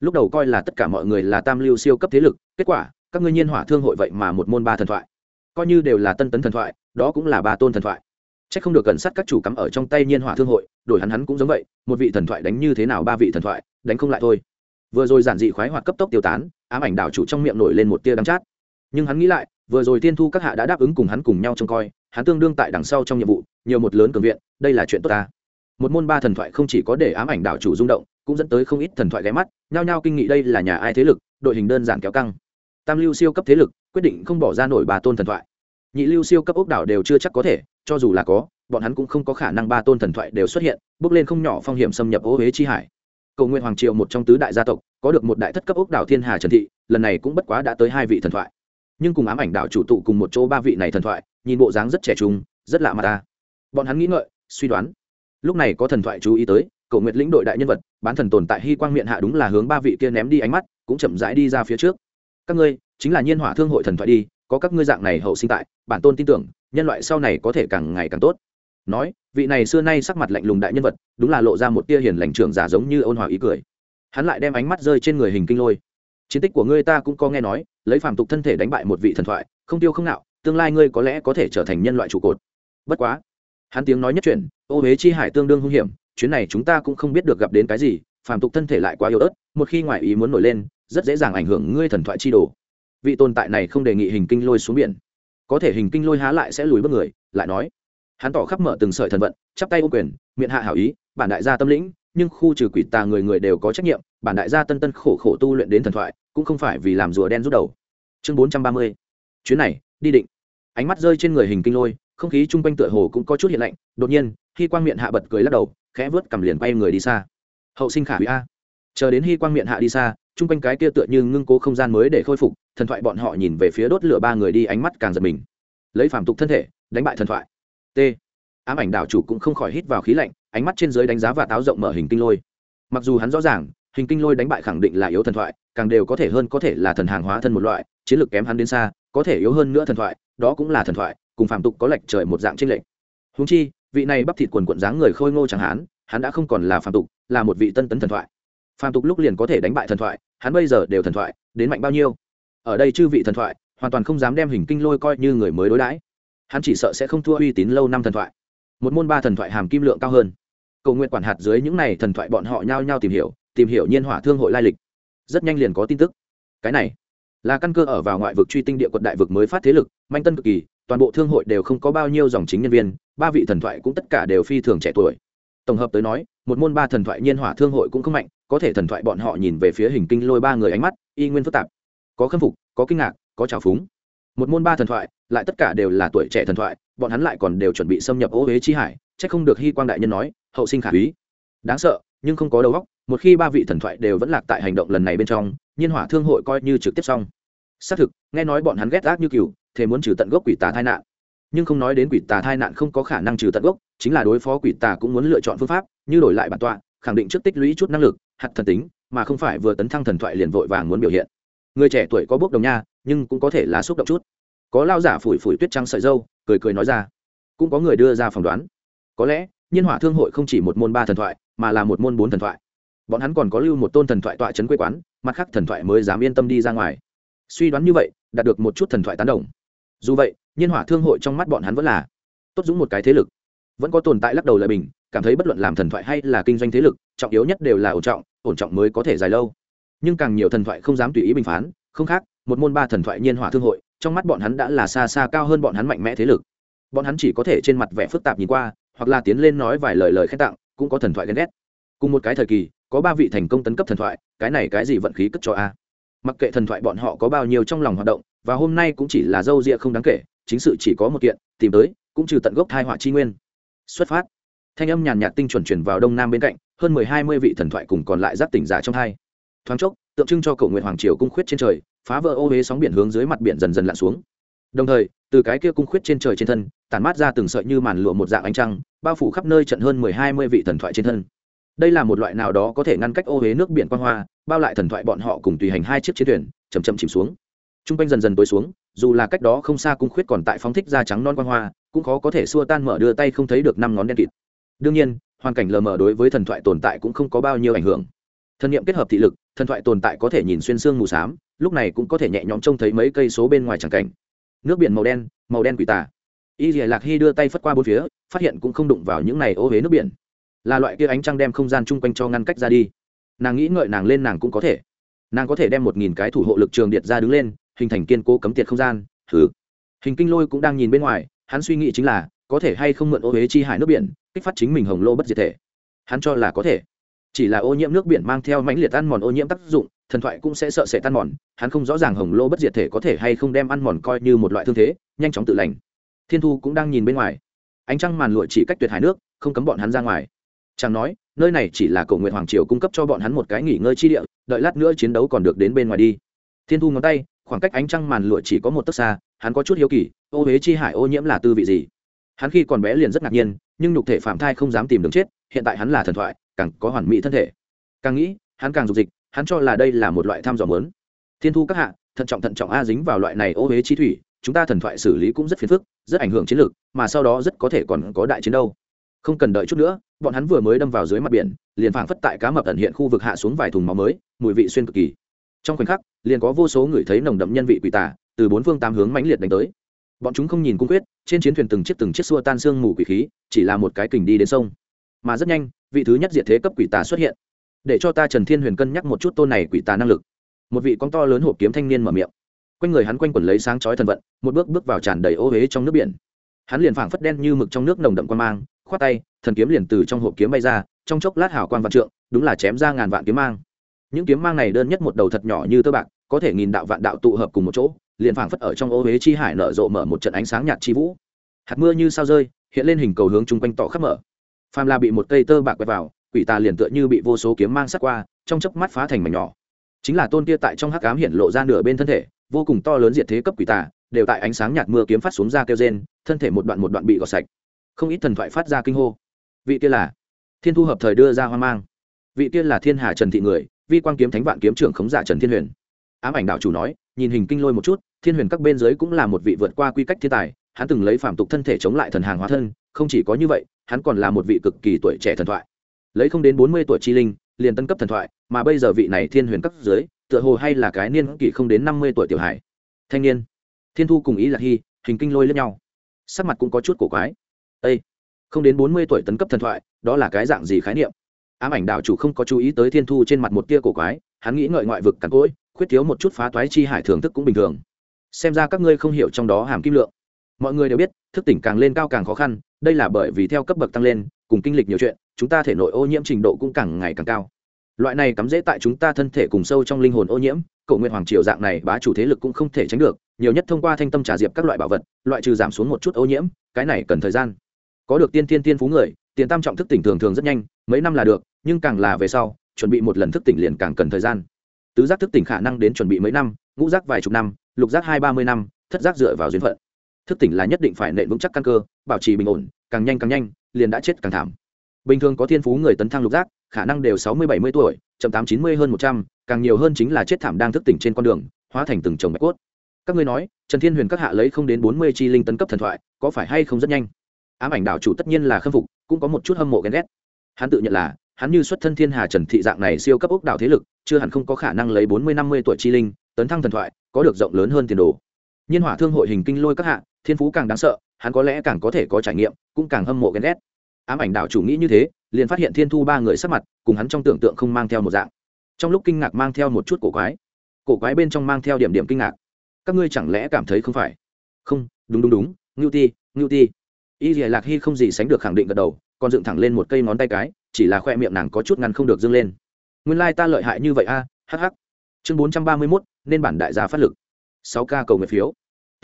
Lúc đầu coi là tất cả mọi người là tam lưu siêu cấp thế lực, kết quả, các ngươi nhiên hỏa thương hội vậy mà một môn ba thần thoại. Coi như đều là tân tấn thần thoại, đó cũng là ba tôn thần thoại. C h ắ c không được gần sát các chủ cắm ở trong tay nhiên hỏa thương hội, đổi hắn hắn cũng giống vậy, một vị thần thoại đánh như thế nào ba vị thần thoại, đánh không lại thôi. Vừa rồi giản dị khoái hoạt cấp tốc tiêu tán, ám ảnh đảo chủ trong miệng nổi lên một tia đắng chát nhưng hắn nghĩ lại, vừa rồi tiên thu các hạ đã đáp ứng cùng hắn cùng nhau trông coi, hắn tương đương tại đằng sau trong nhiệm vụ, nhiều một lớn cường viện, đây là chuyện tốt ta. Một môn ba thần thoại không chỉ có để ám ảnh đảo chủ rung động, cũng dẫn tới không ít thần thoại ghé mắt, nhao nhao kinh nghị đây là nhà ai thế lực, đội hình đơn giản kéo căng. Tam lưu siêu cấp thế lực, quyết định không bỏ ra nổi ba tôn thần thoại. Nhị lưu siêu cấp ốc đảo đều chưa chắc có thể, cho dù là có, bọn hắn cũng không có khả năng ba tôn thần thoại đều xuất hiện, bước lên không nhỏ phong hiểm xâm nhập ô huế chi hải. Cầu nguyện hoàng triều một trong tứ đại gia tộc, có được một đại thất cấp ốc đảo thiên hà trần thị, lần này cũng bất quá đã tới hai vị thần thoại nhưng cùng ám ảnh đảo chủ tụ cùng một chỗ ba vị này thần thoại, nhìn bộ dáng rất trẻ trung, rất lạ mà ta. Bọn hắn nghĩ ngợi, suy đoán. Lúc này có thần thoại chú ý tới cầu nguyện lĩnh đội đại nhân vật, bán thần tồn tại hy quang miệng hạ đúng là hướng ba vị kia ném đi ánh mắt, cũng chậm rãi đi ra phía trước. Các ngươi, chính là nhiên hỏa thương hội thần thoại đi, có các ngươi dạng này hậu sinh tại, bản tôn tin tưởng, nhân loại sau này có thể càng ngày càng tốt. Nói, vị này xưa nay sắc mặt lạnh lùng đại nhân vật, đúng là lộ ra một tia hiền lành trưởng giả giống như ôn hòa ý cười. Hắn lại đem ánh mắt rơi trên người hình kinh lôi chiến tích của ngươi ta cũng có nghe nói, lấy phàm tục thân thể đánh bại một vị thần thoại, không tiêu không nạo tương lai ngươi có lẽ có thể trở thành nhân loại trụ cột. Bất quá, hắn tiếng nói nhất truyền, ô huế chi hải tương đương hung hiểm, chuyến này chúng ta cũng không biết được gặp đến cái gì, phàm tục thân thể lại quá yếu ớt, một khi ngoại ý muốn nổi lên, rất dễ dàng ảnh hưởng ngươi thần thoại chi đồ. Vị tồn tại này không đề nghị hình kinh lôi xuống biển. Có thể hình kinh lôi há lại sẽ lùi bước người, lại nói. Hắn tỏ khắp mở từng sợi thần vận, chắp tay ô quyền, miệng hạ hảo ý, bản đại gia tâm lĩnh nhưng khu trừ quỷ tà người người đều có trách nhiệm, bản đại gia tân tân khổ khổ tu luyện đến thần thoại, cũng không phải vì làm rùa đen rút đầu. Chương bốn trăm ba mươi. Chuyến này, đi định. Ánh mắt rơi trên người hình kinh lôi, không khí chung quanh tựa hồ cũng có chút hiện lạnh, đột nhiên khi quang miệng hạ bật cười lắc đầu, khẽ vớt cầm liền quay người đi xa. Hậu sinh khả hủy a. Chờ đến khi quang miệng hạ đi xa, chung quanh cái kia tựa như ngưng cố không gian mới để khôi phục, thần thoại bọn họ nhìn về phía đốt lửa ba người đi ánh mắt càng giật mình. Lấy phàm tục thân thể, đánh bại thần thoại. T. Ám ảnh đảo chủ cũng không khỏi hít vào khí lạnh ánh mắt trên dưới đánh giá và táo rộng mở hình kinh lôi. Mặc dù hắn rõ ràng, hình kinh lôi đánh bại khẳng định là yếu thần thoại, càng đều có thể hơn có thể là thần hàng hóa thân một loại, chiến lược kém hắn đến xa, có thể yếu hơn nữa thần thoại, đó cũng là thần thoại, cùng Phạm tục có lệch trời một dạng trên lệch. Húng chi, vị này bắp thịt quần quận dáng người khôi ngô chẳng hắn hắn đã không còn là Phạm tục, là một vị tân tấn thần thoại. Phạm tục lúc liền có thể đánh bại thần thoại, hắn bây giờ đều thần thoại, đến mạnh bao nhiêu? Ở đây chư vị thần thoại, hoàn toàn không dám đem hình kinh lôi coi như người mới đối đãi. Hắn chỉ sợ sẽ không thua uy tín lâu năm thần thoại. Một môn ba thần thoại hàm kim lượng cao hơn cầu nguyện quản hạt dưới những này thần thoại bọn họ nhao nhao tìm hiểu tìm hiểu nhiên hỏa thương hội lai lịch. Rất nhanh liền có tin tức. Cái này là căn cơ ở vào ngoại vực truy tinh địa quận đại vực mới phát thế lực, manh tân cực kỳ, toàn bộ thương hội đều không có bao nhiêu dòng chính nhân viên, ba vị thần thoại cũng tất cả đều phi thường trẻ tuổi. Tổng hợp tới nói, một môn ba thần thoại nhiên hỏa thương hội cũng không mạnh, có thể thần thoại bọn họ nhìn về phía hình kinh lôi ba người ánh mắt, y nguyên phức tạp, có khâm phục, có kinh ngạc, có trào phúng. Một môn ba thần thoại, lại tất cả đều là tuổi trẻ thần thoại, bọn hắn lại còn đều chuẩn bị xâm nhập ô huế chi hải c h ắ c không được hy quang đại nhân nói hậu sinh khả úy đáng sợ, nhưng không có đầu óc, một khi ba vị thần thoại đều vẫn lạc tại hành động lần này bên trong, nhiên hỏa thương hội coi như trực tiếp xong. Xác thực, nghe nói bọn hắn ghét ác như cừu thế muốn trừ tận gốc quỷ tà tai nạn. Nhưng không nói đến quỷ tà tai nạn không có khả năng trừ tận gốc, chính là đối phó quỷ tà cũng muốn lựa chọn phương pháp, như đổi lại bản tọa, khẳng định trước tích lũy chút năng lực, hạt thần tính, mà không phải vừa tấn thăng thần thoại liền vội vàng muốn biểu hiện. Người trẻ tuổi có bước đồng nha, nhưng cũng có thể là xúc động chút. Có lao giả phủi phủi tuyết trắng sợi dâu, cười cười nói ra. Cũng có người đưa ra phỏng đoán. Có lẽ nhiên hỏa thương hội không chỉ một môn ba thần thoại, mà là một môn bốn thần thoại. Bọn hắn còn có lưu một tôn thần thoại tọa trấn quê quán, mặt khác thần thoại mới dám yên tâm đi ra ngoài. Suy đoán như vậy, đạt được một chút thần thoại tán đồng. Dù vậy, nhiên hỏa thương hội trong mắt bọn hắn vẫn là tốt dũng một cái thế lực. Vẫn có tồn tại lắc đầu lợi bình, cảm thấy bất luận làm thần thoại hay là kinh doanh thế lực, trọng yếu nhất đều là ổn trọng ổn trọng mới có thể dài lâu. Nhưng càng nhiều thần thoại không dám tùy ý bình phán, không khác, một môn ba thần thoại nhiên hỏa thương hội, trong mắt bọn hắn đã là xa xa cao hơn bọn hắn mạnh mẽ thế lực. Bọn hắn chỉ có thể trên mặt vẻ phức tạp nhìn qua hoặc là tiến lên nói vài lời lời khen tặng, cũng có thần thoại ghen ghét. Cùng một cái thời kỳ, có ba vị thành công tấn cấp thần thoại, cái này cái gì vận khí cất cho a? Mặc kệ thần thoại bọn họ có bao nhiêu trong lòng hoạt động, và hôm nay cũng chỉ là dâu rịa không đáng kể, chính sự chỉ có một kiện, tìm tới, cũng trừ tận gốc thai họa chi nguyên. Xuất phát. Thanh âm nhàn nhạt tinh chuẩn chuyển vào đông nam bên cạnh, hơn mười hai mươi vị thần thoại cùng còn lại giáp tỉnh giả trong hai. Thoáng chốc, tượng trưng cho cầu nguyện hoàng triều cung khuyết trên trời, phá vỡ ô huế sóng biển hướng dưới mặt biển dần dần lặn xuống đồng thời, từ cái kia cung khuyết trên trời trên thân, tản mát ra từng sợi như màn lụa một dạng ánh trăng, bao phủ khắp nơi trận hơn mười hai mươi vị thần thoại trên thân. Đây là một loại nào đó có thể ngăn cách ô huế nước biển quan hoa, bao lại thần thoại bọn họ cùng tùy hành hai chiếc chiến thuyền chầm chậm chìm xuống. T r u n g quanh dần dần tối xuống, dù là cách đó không xa cung khuyết còn tại phóng thích da trắng non quan hoa, cũng khó có thể xua tan mở đưa tay không thấy được năm ngón đen kịt. Đương nhiên, hoàn cảnh lờ mờ đối với thần thoại tồn tại cũng không có bao nhiêu ảnh hưởng. Thân nhiệm kết hợp thị lực, thần thoại tồn tại có thể nhìn xuyên xương mù s á m lúc này cũng có thể nhẹ nhõm trông thấy mấy cây số bên ngoài tràng cảnh nước biển màu đen màu đen quỷ tà. Y dìa lạc hy đưa tay phất qua bốn phía, phát hiện cũng không đụng vào những này ô huế nước biển. Là loại kia ánh trăng đem không gian chung quanh cho ngăn cách ra đi. Nàng nghĩ ngợi nàng lên nàng cũng có thể. Nàng có thể đem một nghìn cái thủ hộ lực trường điện ra đứng lên, hình thành kiên cố cấm tiệt không gian. Thử hình kinh lôi cũng đang nhìn bên ngoài, hắn suy nghĩ chính là, có thể hay không mượn ô huế chi hải nước biển, kích phát chính mình hồng lô bất diệt thể. Hắn cho là có thể. Chỉ là ô nhiễm nước biển mang theo mãnh liệt ăn mòn ô nhiễm tác dụng thần thoại cũng sẽ sợ sẽ tan mòn, hắn không rõ ràng hồng lô bất diệt thể có thể hay không đem ăn mòn coi như một loại thương thế, nhanh chóng tự lành. Thiên thu cũng đang nhìn bên ngoài. Ánh trăng màn lụa chỉ cách tuyệt hải nước, không cấm bọn hắn ra ngoài. Chẳng nói, nơi này chỉ là cầu nguyện hoàng triều cung cấp cho bọn hắn một cái nghỉ ngơi chi địa, đợi lát nữa chiến đấu còn được đến bên ngoài đi. Thiên thu ngón tay, khoảng cách ánh trăng màn lụa chỉ có một tấc xa, hắn có chút hiếu kỳ, ô huế chi hải ô nhiễm là tư vị gì? Hắn khi còn bé liền rất ngạc nhiên, nhưng nhục thể phạm thai không dám tìm đường chết, hiện tại hắn là thần thoại, càng có hoàn mỹ thân thể. Càng nghĩ, hắn càng dục dịch hắn cho là đây là một loại tham dò mớn. Thiên thu các hạ, thận trọng thận trọng a dính vào loại này ô huế chi thủy, chúng ta thần thoại xử lý cũng rất phiền phức, rất ảnh hưởng chiến lược, mà sau đó rất có thể còn có đại chiến đâu. Không cần đợi chút nữa, bọn hắn vừa mới đâm vào dưới mặt biển, liền phảng phất tại cá mập ẩn hiện khu vực hạ xuống vài thùng máu mới, mùi vị xuyên cực kỳ. Trong khoảnh khắc, liền có vô số người thấy nồng đậm nhân vị quỷ tả từ bốn phương tám hướng mãnh liệt đánh tới. Bọn chúng không nhìn cung quyết, trên chiến thuyền từng chiếc từng chiếc xua tan xương mù quỷ khí, chỉ là một cái kình đi đến sông. Mà rất nhanh, vị thứ nhất diệt thế cấp quỷ tà xuất hiện để cho ta trần thiên huyền cân nhắc một chút tôn này quỷ tà năng lực. Một vị con to lớn hộp kiếm thanh niên mở miệng. Quanh người hắn quanh quẩn lấy sáng chói thần vận, một bước bước vào tràn đầy ô huế trong nước biển. Hắn liền phảng phất đen như mực trong nước nồng đậm quan mang, khoát tay, thần kiếm liền từ trong hộp kiếm bay ra, trong chốc lát hảo quan vạn trượng, đúng là chém ra ngàn vạn kiếm mang. Những kiếm mang này đơn nhất một đầu thật nhỏ như tơ bạc, có thể nghìn đạo vạn đạo tụ hợp cùng một chỗ, liền phảng phất ở trong ô huế chi hải nở rộ mở một trận ánh sáng nhạt chi vũ. Hạt mưa như sao rơi, hiện lên hình cầu hướng chung quanh tỏ khắp mở. Phàm là bị một cây tơ bạc quẹt vào quỷ tà liền tựa như bị vô số kiếm mang sắc qua, trong chớp mắt phá thành mảnh nhỏ. Chính là tôn kia tại trong hắc ám hiện lộ ra nửa bên thân thể, vô cùng to lớn diệt thế cấp quỷ tà, đều tại ánh sáng nhạt mưa kiếm phát xuống ra kêu rên, thân thể một đoạn một đoạn bị gọt sạch. Không ít thần thoại phát ra kinh hô. Vị kia là thiên thu hợp thời đưa ra hoang mang. Vị kia là thiên hà trần thị người, vi quan kiếm thánh vạn kiếm trưởng khống giả trần thiên huyền. Ám ảnh đạo chủ nói, nhìn hình kinh lôi một chút, thiên huyền các bên dưới cũng là một vị vượt qua quy cách thiên tài, hắn từng lấy phạm tục thân thể chống lại thần hàng hóa thân, không chỉ có như vậy, hắn còn là một vị cực kỳ tuổi trẻ thần thoại lấy không đến bốn mươi tuổi chi linh, liền tân cấp thần thoại, mà bây giờ vị này thiên huyền cấp dưới, tựa hồ hay là cái niên kỷ không đến năm mươi tuổi tiểu hải thanh niên. Thiên thu cùng ý là hy, hình kinh lôi lẫn nhau. Sắc mặt cũng có chút cổ quái. Â không đến bốn mươi tuổi tấn cấp thần thoại, đó là cái dạng gì khái niệm? Ám ảnh đạo chủ không có chú ý tới thiên thu trên mặt một tia cổ quái, hắn nghĩ ngợi ngoại vực cằn cỗi, khuyết thiếu một chút phá toái chi hải thưởng thức cũng bình thường. Xem ra các ngươi không hiểu trong đó hàm kim lượng. Mọi người đều biết, thức tỉnh càng lên cao càng khó khăn, đây là bởi vì theo cấp bậc tăng lên cùng kinh lịch nhiều chuyện, chúng ta thể nội ô nhiễm trình độ cũng càng ngày càng cao. Loại này cắm dễ tại chúng ta thân thể cùng sâu trong linh hồn ô nhiễm Cổ nguyện hoàng triều dạng này bá chủ thế lực cũng không thể tránh được, nhiều nhất thông qua thanh tâm trà diệp các loại bảo vật, loại trừ giảm xuống một chút ô nhiễm, cái này cần thời gian. Có được tiên tiên tiên phú người, tiền tam trọng thức tỉnh thường thường rất nhanh, mấy năm là được, nhưng càng là về sau, chuẩn bị một lần thức tỉnh liền càng cần thời gian. Tứ giác thức tỉnh khả năng đến chuẩn bị mấy năm, ngũ giác vài chục năm, lục giác hai ba mươi năm, thất giác dựa vào duyên phận. Thức tỉnh là nhất định phải nện vững chắc căn cơ, bảo trì bình ổn, càng nhanh càng nhanh liền đã chết càng thảm. Bình thường có thiên phú người tấn thăng lục giác, khả năng đều sáu mươi bảy mươi tuổi, chậm tám chín mươi hơn một trăm, càng nhiều hơn chính là chết thảm đang thức tỉnh trên con đường, hóa thành từng chồng bạch cốt. Các ngươi nói, trần thiên huyền các hạ lấy không đến bốn mươi chi linh tấn cấp thần thoại, có phải hay không rất nhanh? Ám ảnh đạo chủ tất nhiên là khâm phục, cũng có một chút hâm mộ ghen ghét. Hắn tự nhận là, hắn như xuất thân thiên hà trần thị dạng này siêu cấp ốc đạo thế lực, chưa hẳn không có khả năng lấy bốn mươi năm mươi tuổi chi linh, tấn thăng thần thoại, có được rộng lớn hơn tiền đồ. Nhiên hỏa thương hội hình kinh lôi các hạ thiên phú càng đáng sợ hắn có lẽ càng có thể có trải nghiệm cũng càng hâm mộ ghen ghét. Ám ảnh đạo chủ nghĩ như thế liền phát hiện thiên thu ba người sắc mặt cùng hắn trong tưởng tượng không mang theo một dạng. Trong lúc kinh ngạc mang theo một chút cổ quái cổ quái bên trong mang theo điểm điểm kinh ngạc. Các ngươi chẳng lẽ cảm thấy không phải? Không đúng đúng đúng ngưu ti ngưu ti. Y dìa lạc hy không gì sánh được khẳng định gật đầu còn dựng thẳng lên một cây ngón tay cái chỉ là khoe miệng nàng có chút ngăn không được dâng lên. Nguyên lai ta lợi hại như vậy a à, hh chương bốn trăm ba mươi mốt nên bản đại gia phát lực. Sáu ca cầu nguyện phiếu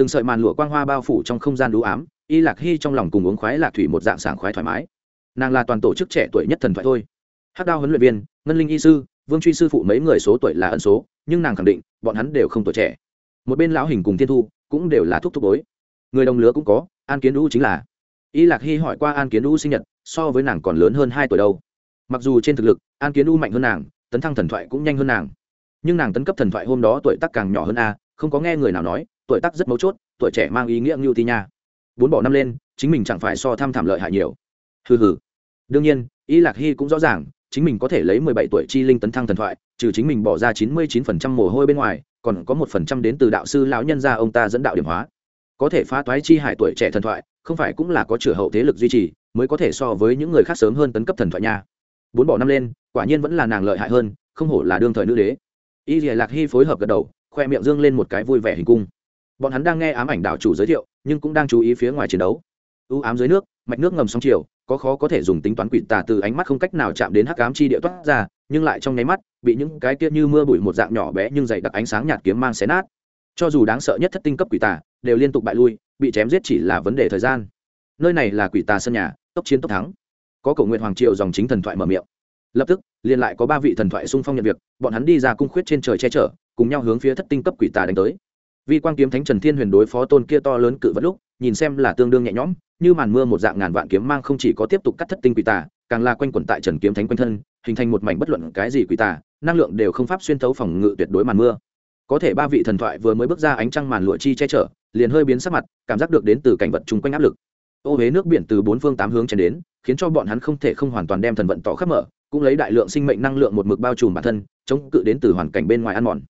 từng sợi màn lụa quang hoa bao phủ trong không gian đũ ám, y lạc hy trong lòng cùng uống khoái lạc thủy một dạng sảng khoái thoải mái. Nàng là toàn tổ chức trẻ tuổi nhất thần thoại thôi. Hát đao huấn luyện viên, ngân linh y sư, vương truy sư phụ mấy người số tuổi là ẩn số, nhưng nàng khẳng định, bọn hắn đều không tuổi trẻ. Một bên lão hình cùng thiên thu cũng đều là thúc thúc bối. Người đồng lứa cũng có, an kiến đũ chính là. Y lạc hy hỏi qua an kiến đũ sinh nhật, so với nàng còn lớn hơn hai tuổi đâu. Mặc dù trên thực lực, an kiến đũ mạnh hơn nàng, tấn thăng thần thoại cũng nhanh hơn nàng. Nhưng nàng tấn cấp thần thoại hôm đó tuổi tác càng nhỏ hơn a, không có nghe người nào nói tuổi tác rất mấu chốt, tuổi trẻ mang ý nghĩa ngưu ti nha. Bốn bỏ năm lên, chính mình chẳng phải so tham thảm lợi hại nhiều. Hừ hừ. Đương nhiên, y lạc hy cũng rõ ràng, chính mình có thể lấy mười bảy tuổi chi linh tấn thăng thần thoại, trừ chính mình bỏ ra chín mươi chín phần trăm mồ hôi bên ngoài, còn có một phần trăm đến từ đạo sư lão nhân gia ông ta dẫn đạo điểm hóa. Có thể phá toái chi hải tuổi trẻ thần thoại, không phải cũng là có chửa hậu thế lực duy trì, mới có thể so với những người khác sớm hơn tấn cấp thần thoại nha. Bốn bỏ năm lên, quả nhiên vẫn là nàng lợi hại hơn, không hổ là đương thời nữ đế. Y lạc hy phối hợp gật đầu, khoe miệng dương lên một cái vui vẻ hình cung bọn hắn đang nghe ám ảnh đảo chủ giới thiệu, nhưng cũng đang chú ý phía ngoài chiến đấu. U ám dưới nước, mạch nước ngầm sóng chiều, có khó có thể dùng tính toán quỷ tà từ ánh mắt không cách nào chạm đến hắc ám chi địa toát ra, nhưng lại trong nháy mắt, bị những cái kia như mưa bụi một dạng nhỏ bé nhưng dày đặc ánh sáng nhạt kiếm mang xé nát. Cho dù đáng sợ nhất thất tinh cấp quỷ tà, đều liên tục bại lui, bị chém giết chỉ là vấn đề thời gian. Nơi này là quỷ tà sân nhà, tốc chiến tốc thắng. Có cầu nguyện hoàng triều dòng chính thần thoại mở miệng. Lập tức, liền lại có ba vị thần thoại xung phong nhận việc, bọn hắn đi ra cung khuyết trên trời che chở, cùng nhau hướng phía thất tinh cấp quỷ tà đánh tới vi quang kiếm thánh trần thiên huyền đối phó tôn kia to lớn cự vật lúc, nhìn xem là tương đương nhẹ nhõm, như màn mưa một dạng ngàn vạn kiếm mang không chỉ có tiếp tục cắt thất tinh quỷ tà, càng là quanh quẩn tại trần kiếm thánh quanh thân, hình thành một mảnh bất luận cái gì quỷ tà, năng lượng đều không pháp xuyên thấu phòng ngự tuyệt đối màn mưa. Có thể ba vị thần thoại vừa mới bước ra ánh trăng màn lụa chi che chở, liền hơi biến sắc mặt, cảm giác được đến từ cảnh vật chung quanh áp lực. Ô huế nước biển từ bốn phương tám hướng chèn đến, khiến cho bọn hắn không thể không hoàn toàn đem thần vận tỏ khắp mở, cũng lấy đại lượng sinh mệnh năng lượng một mực bao trùm bản thân, chống cự đến từ hoàn cảnh bên ngoài ăn mòn.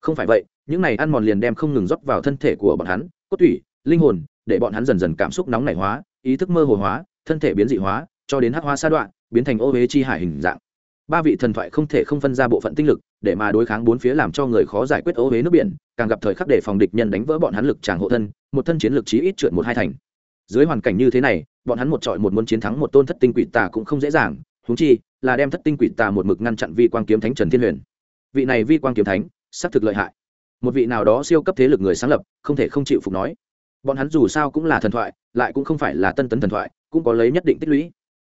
Không phải vậy những này ăn mòn liền đem không ngừng dốc vào thân thể của bọn hắn, cốt tủy, linh hồn, để bọn hắn dần dần cảm xúc nóng nảy hóa, ý thức mơ hồ hóa, thân thể biến dị hóa, cho đến hắc hóa sa đoạn, biến thành ô huế chi hải hình dạng. Ba vị thần thoại không thể không phân ra bộ phận tinh lực, để mà đối kháng bốn phía làm cho người khó giải quyết ô huế nước biển, càng gặp thời khắc để phòng địch nhân đánh vỡ bọn hắn lực tràng hộ thân, một thân chiến lực chí ít trượt một hai thành. Dưới hoàn cảnh như thế này, bọn hắn một trọi một muốn chiến thắng một tôn thất tinh quỷ tà cũng không dễ dàng húng chi là đem thất tinh quỷ tà một mực ngăn chặn vi quang kiếm thánh trần thiên huyền. Vị này vi quang kiếm thánh, xác thực lợi hại một vị nào đó siêu cấp thế lực người sáng lập, không thể không chịu phục nói. Bọn hắn dù sao cũng là thần thoại, lại cũng không phải là tân tấn thần thoại, cũng có lấy nhất định tích lũy.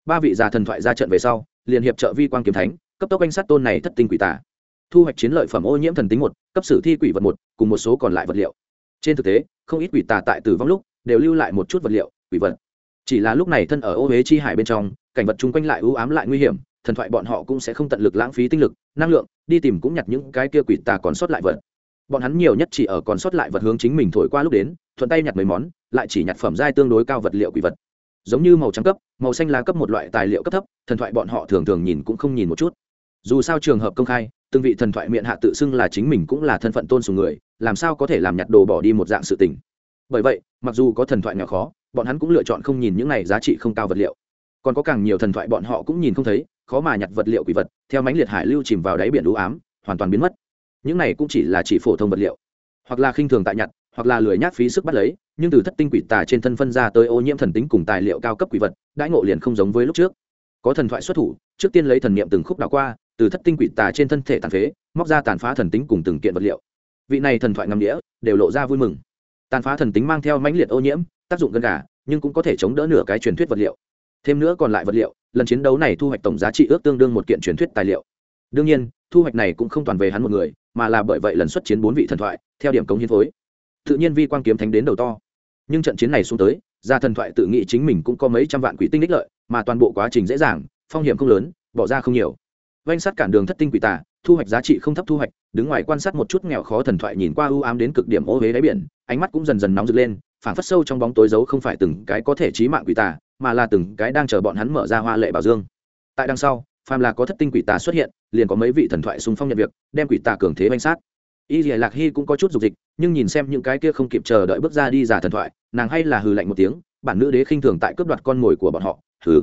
Ba vị già thần thoại ra trận về sau, liền hiệp trợ vi quang kiếm thánh, cấp tốc anh sát tôn này thất tinh quỷ tà. Thu hoạch chiến lợi phẩm ô nhiễm thần tính một, cấp sử thi quỷ vật một, cùng một số còn lại vật liệu. Trên thực tế, không ít quỷ tà tại tử vong lúc, đều lưu lại một chút vật liệu, quỷ vật. Chỉ là lúc này thân ở ô huế chi hải bên trong, cảnh vật chung quanh lại ưu ám lại nguy hiểm, thần thoại bọn họ cũng sẽ không tận lực lãng phí tinh lực, năng lượng, đi tìm cũng nhặt những cái kia quỷ tà còn sót lại vật bọn hắn nhiều nhất chỉ ở còn sót lại vật hướng chính mình thổi qua lúc đến, thuận tay nhặt mấy món, lại chỉ nhặt phẩm giai tương đối cao vật liệu quỷ vật. Giống như màu trắng cấp, màu xanh lá cấp một loại tài liệu cấp thấp, thần thoại bọn họ thường thường nhìn cũng không nhìn một chút. Dù sao trường hợp công khai, từng vị thần thoại miệng hạ tự xưng là chính mình cũng là thân phận tôn sùng người, làm sao có thể làm nhặt đồ bỏ đi một dạng sự tình. Bởi vậy, mặc dù có thần thoại nhỏ khó, bọn hắn cũng lựa chọn không nhìn những này giá trị không cao vật liệu. Còn có càng nhiều thần thoại bọn họ cũng nhìn không thấy, khó mà nhặt vật liệu quỷ vật, theo mánh liệt hải lưu chìm vào đáy biển đũ ám, hoàn toàn biến mất những này cũng chỉ là chỉ phổ thông vật liệu, hoặc là khinh thường tại nhặt, hoặc là lười nhác phí sức bắt lấy, nhưng từ thất tinh quỷ tà trên thân phân ra tới ô nhiễm thần tính cùng tài liệu cao cấp quỷ vật, đãi ngộ liền không giống với lúc trước. Có thần thoại xuất thủ, trước tiên lấy thần niệm từng khúc đảo qua, từ thất tinh quỷ tà trên thân thể tàn phế, móc ra tàn phá thần tính cùng từng kiện vật liệu. Vị này thần thoại ngầm đĩa đều lộ ra vui mừng. Tàn phá thần tính mang theo mãnh liệt ô nhiễm, tác dụng gần gà, nhưng cũng có thể chống đỡ nửa cái truyền thuyết vật liệu. Thêm nữa còn lại vật liệu, lần chiến đấu này thu hoạch tổng giá trị ước tương đương một kiện truyền thuyết tài liệu đương nhiên, thu hoạch này cũng không toàn về hắn một người, mà là bởi vậy lần xuất chiến bốn vị thần thoại, theo điểm cống hiến phối. Tự nhiên vi quan kiếm thánh đến đầu to. Nhưng trận chiến này xuống tới gia thần thoại tự nghĩ chính mình cũng có mấy trăm vạn quỷ tinh đích lợi, mà toàn bộ quá trình dễ dàng, phong hiểm không lớn, bỏ ra không nhiều. Vanh sát cản đường thất tinh quỷ tà, thu hoạch giá trị không thấp thu hoạch, đứng ngoài quan sát một chút nghèo khó thần thoại nhìn qua ưu ám đến cực điểm ô huế đáy biển, ánh mắt cũng dần dần nóng rực lên, phảng phất sâu trong bóng tối giấu không phải từng cái có thể trí mạng quỷ tà, mà là từng cái đang chờ bọn hắn mở ra hoa lệ bảo dương. Tại đằng sau phàm là có thất tinh quỷ tà xuất hiện, liền có mấy vị thần thoại xung phong nhận việc, đem quỷ tà cường thế banh sát. Y dìa lạc hy cũng có chút dục dịch, nhưng nhìn xem những cái kia không kịp chờ đợi bước ra đi giả thần thoại, nàng hay là hừ lạnh một tiếng, bản nữ đế khinh thường tại cướp đoạt con mồi của bọn họ, hừ.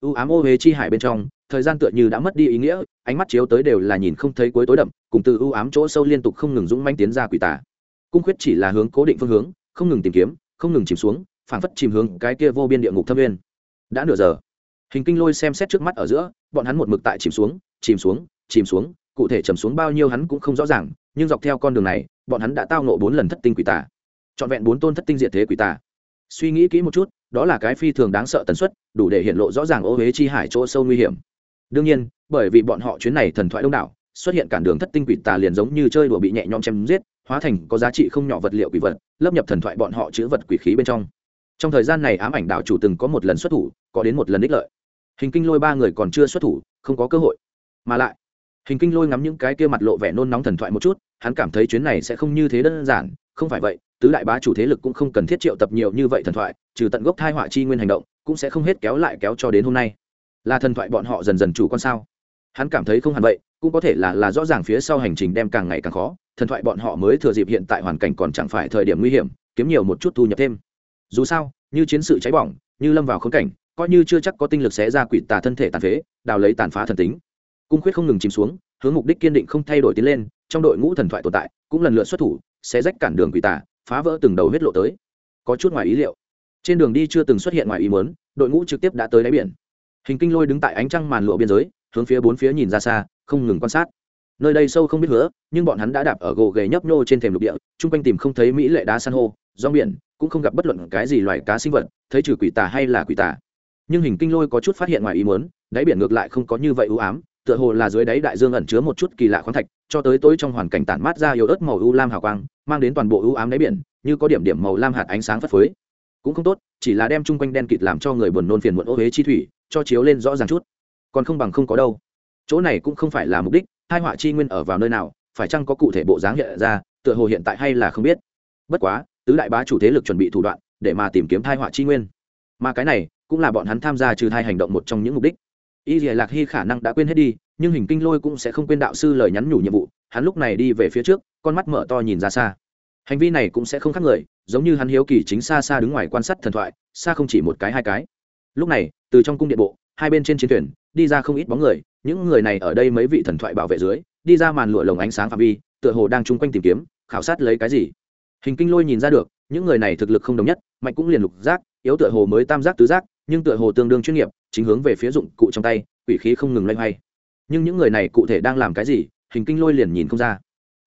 U ám ô huế chi hải bên trong, thời gian tựa như đã mất đi ý nghĩa, ánh mắt chiếu tới đều là nhìn không thấy cuối tối đậm, cùng từ u ám chỗ sâu liên tục không ngừng dũng manh tiến ra quỷ tà. Cung khuyết chỉ là hướng cố định phương hướng, không ngừng tìm kiếm, không ngừng chìm xuống, phảng phất chìm hướng cái kia vô biên địa ngục thâm viên đã nửa giờ hình kinh lôi xem xét trước mắt ở giữa, bọn hắn một mực tại chìm xuống chìm xuống chìm xuống, cụ thể chầm xuống bao nhiêu hắn cũng không rõ ràng, nhưng dọc theo con đường này, bọn hắn đã tao nộ bốn lần thất tinh quỷ tà. Trọn vẹn bốn tôn thất tinh diệt thế quỷ tà. Suy nghĩ kỹ một chút, đó là cái phi thường đáng sợ tần suất, đủ để hiện lộ rõ ràng ô huế chi hải chỗ sâu nguy hiểm. Đương nhiên, bởi vì bọn họ chuyến này thần thoại đông đảo, xuất hiện cản đường thất tinh quỷ tà liền giống như chơi đùa bị nhẹ nhõm chém giết, hóa thành có giá trị không nhỏ vật liệu quỷ vật, lấp nhập thần thoại bọn họ chữ vật quỷ khí bên trong. Trong thời gian này ám ảnh đạo chủ từng có một lần xuất thủ, có đến một lần ích lợi hình kinh lôi ba người còn chưa xuất thủ, không có cơ hội. Mà lại, hình kinh lôi ngắm những cái kia mặt lộ vẻ nôn nóng thần thoại một chút, hắn cảm thấy chuyến này sẽ không như thế đơn giản, không phải vậy, tứ đại bá chủ thế lực cũng không cần thiết triệu tập nhiều như vậy thần thoại, trừ tận gốc thai họa chi nguyên hành động, cũng sẽ không hết kéo lại kéo cho đến hôm nay. Là thần thoại bọn họ dần dần chủ con sao? Hắn cảm thấy không hẳn vậy, cũng có thể là là rõ ràng phía sau hành trình đem càng ngày càng khó, thần thoại bọn họ mới thừa dịp hiện tại hoàn cảnh còn chẳng phải thời điểm nguy hiểm, kiếm nhiều một chút thu nhập thêm. Dù sao, như chiến sự cháy bỏng, như lâm vào khốn cảnh coi như chưa chắc có tinh lực xé ra quỷ tà thân thể tàn phế, đào lấy tàn phá thần tính. Cung khuyết không ngừng chìm xuống, hướng mục đích kiên định không thay đổi tiến lên, trong đội ngũ thần thoại tồn tại, cũng lần lượt xuất thủ sẽ rách cản đường quỷ tà, phá vỡ từng đầu huyết lộ tới. Có chút ngoài ý liệu. Trên đường đi chưa từng xuất hiện ngoài ý muốn, đội ngũ trực tiếp đã tới đáy biển. Hình kinh lôi đứng tại ánh trăng màn lụa biên giới, hướng phía bốn phía nhìn ra xa, không ngừng quan sát. Nơi đây sâu không biết hứa, nhưng bọn hắn đã đạp ở gỗ gầy nhấp nhô trên thềm lục địa, chung quanh tìm không thấy mỹ lệ đá san hô do biển, cũng không gặp bất luận cái gì loài cá sinh vật, thấy trừ quỷ tà hay là quỷ tà nhưng hình kinh lôi có chút phát hiện ngoài ý muốn, đáy biển ngược lại không có như vậy ưu ám, tựa hồ là dưới đáy đại dương ẩn chứa một chút kỳ lạ khoáng thạch, cho tới tối trong hoàn cảnh tản mát ra yếu ớt màu ưu lam hào quang, mang đến toàn bộ ưu ám đáy biển, như có điểm điểm màu lam hạt ánh sáng phất phới. Cũng không tốt, chỉ là đem chung quanh đen kịt làm cho người buồn nôn phiền muộn ô huế chi thủy, cho chiếu lên rõ ràng chút. Còn không bằng không có đâu. Chỗ này cũng không phải là mục đích, hai họa chi nguyên ở vào nơi nào, phải chăng có cụ thể bộ dáng hiện ra, tựa hồ hiện tại hay là không biết. Bất quá, tứ đại bá chủ thế lực chuẩn bị thủ đoạn, để mà tìm kiếm thai họa chi nguyên. Mà cái này cũng là bọn hắn tham gia trừ thai hành động một trong những mục đích. Y dìa lạc hy khả năng đã quên hết đi, nhưng hình kinh lôi cũng sẽ không quên đạo sư lời nhắn nhủ nhiệm vụ, hắn lúc này đi về phía trước, con mắt mở to nhìn ra xa. Hành vi này cũng sẽ không khác người, giống như hắn hiếu kỳ chính xa xa đứng ngoài quan sát thần thoại, xa không chỉ một cái hai cái. Lúc này, từ trong cung điện bộ, hai bên trên chiến thuyền, đi ra không ít bóng người, những người này ở đây mấy vị thần thoại bảo vệ dưới, đi ra màn lụa lồng ánh sáng phạm vi, tựa hồ đang chung quanh tìm kiếm, khảo sát lấy cái gì. Hình kinh lôi nhìn ra được, những người này thực lực không đồng nhất, mạnh cũng liền lục giác, yếu tựa hồ mới tam giác tứ giác nhưng tựa hồ tương đương chuyên nghiệp, chính hướng về phía dụng cụ trong tay, quỷ khí không ngừng loay hoay. Nhưng những người này cụ thể đang làm cái gì, hình kinh lôi liền nhìn không ra.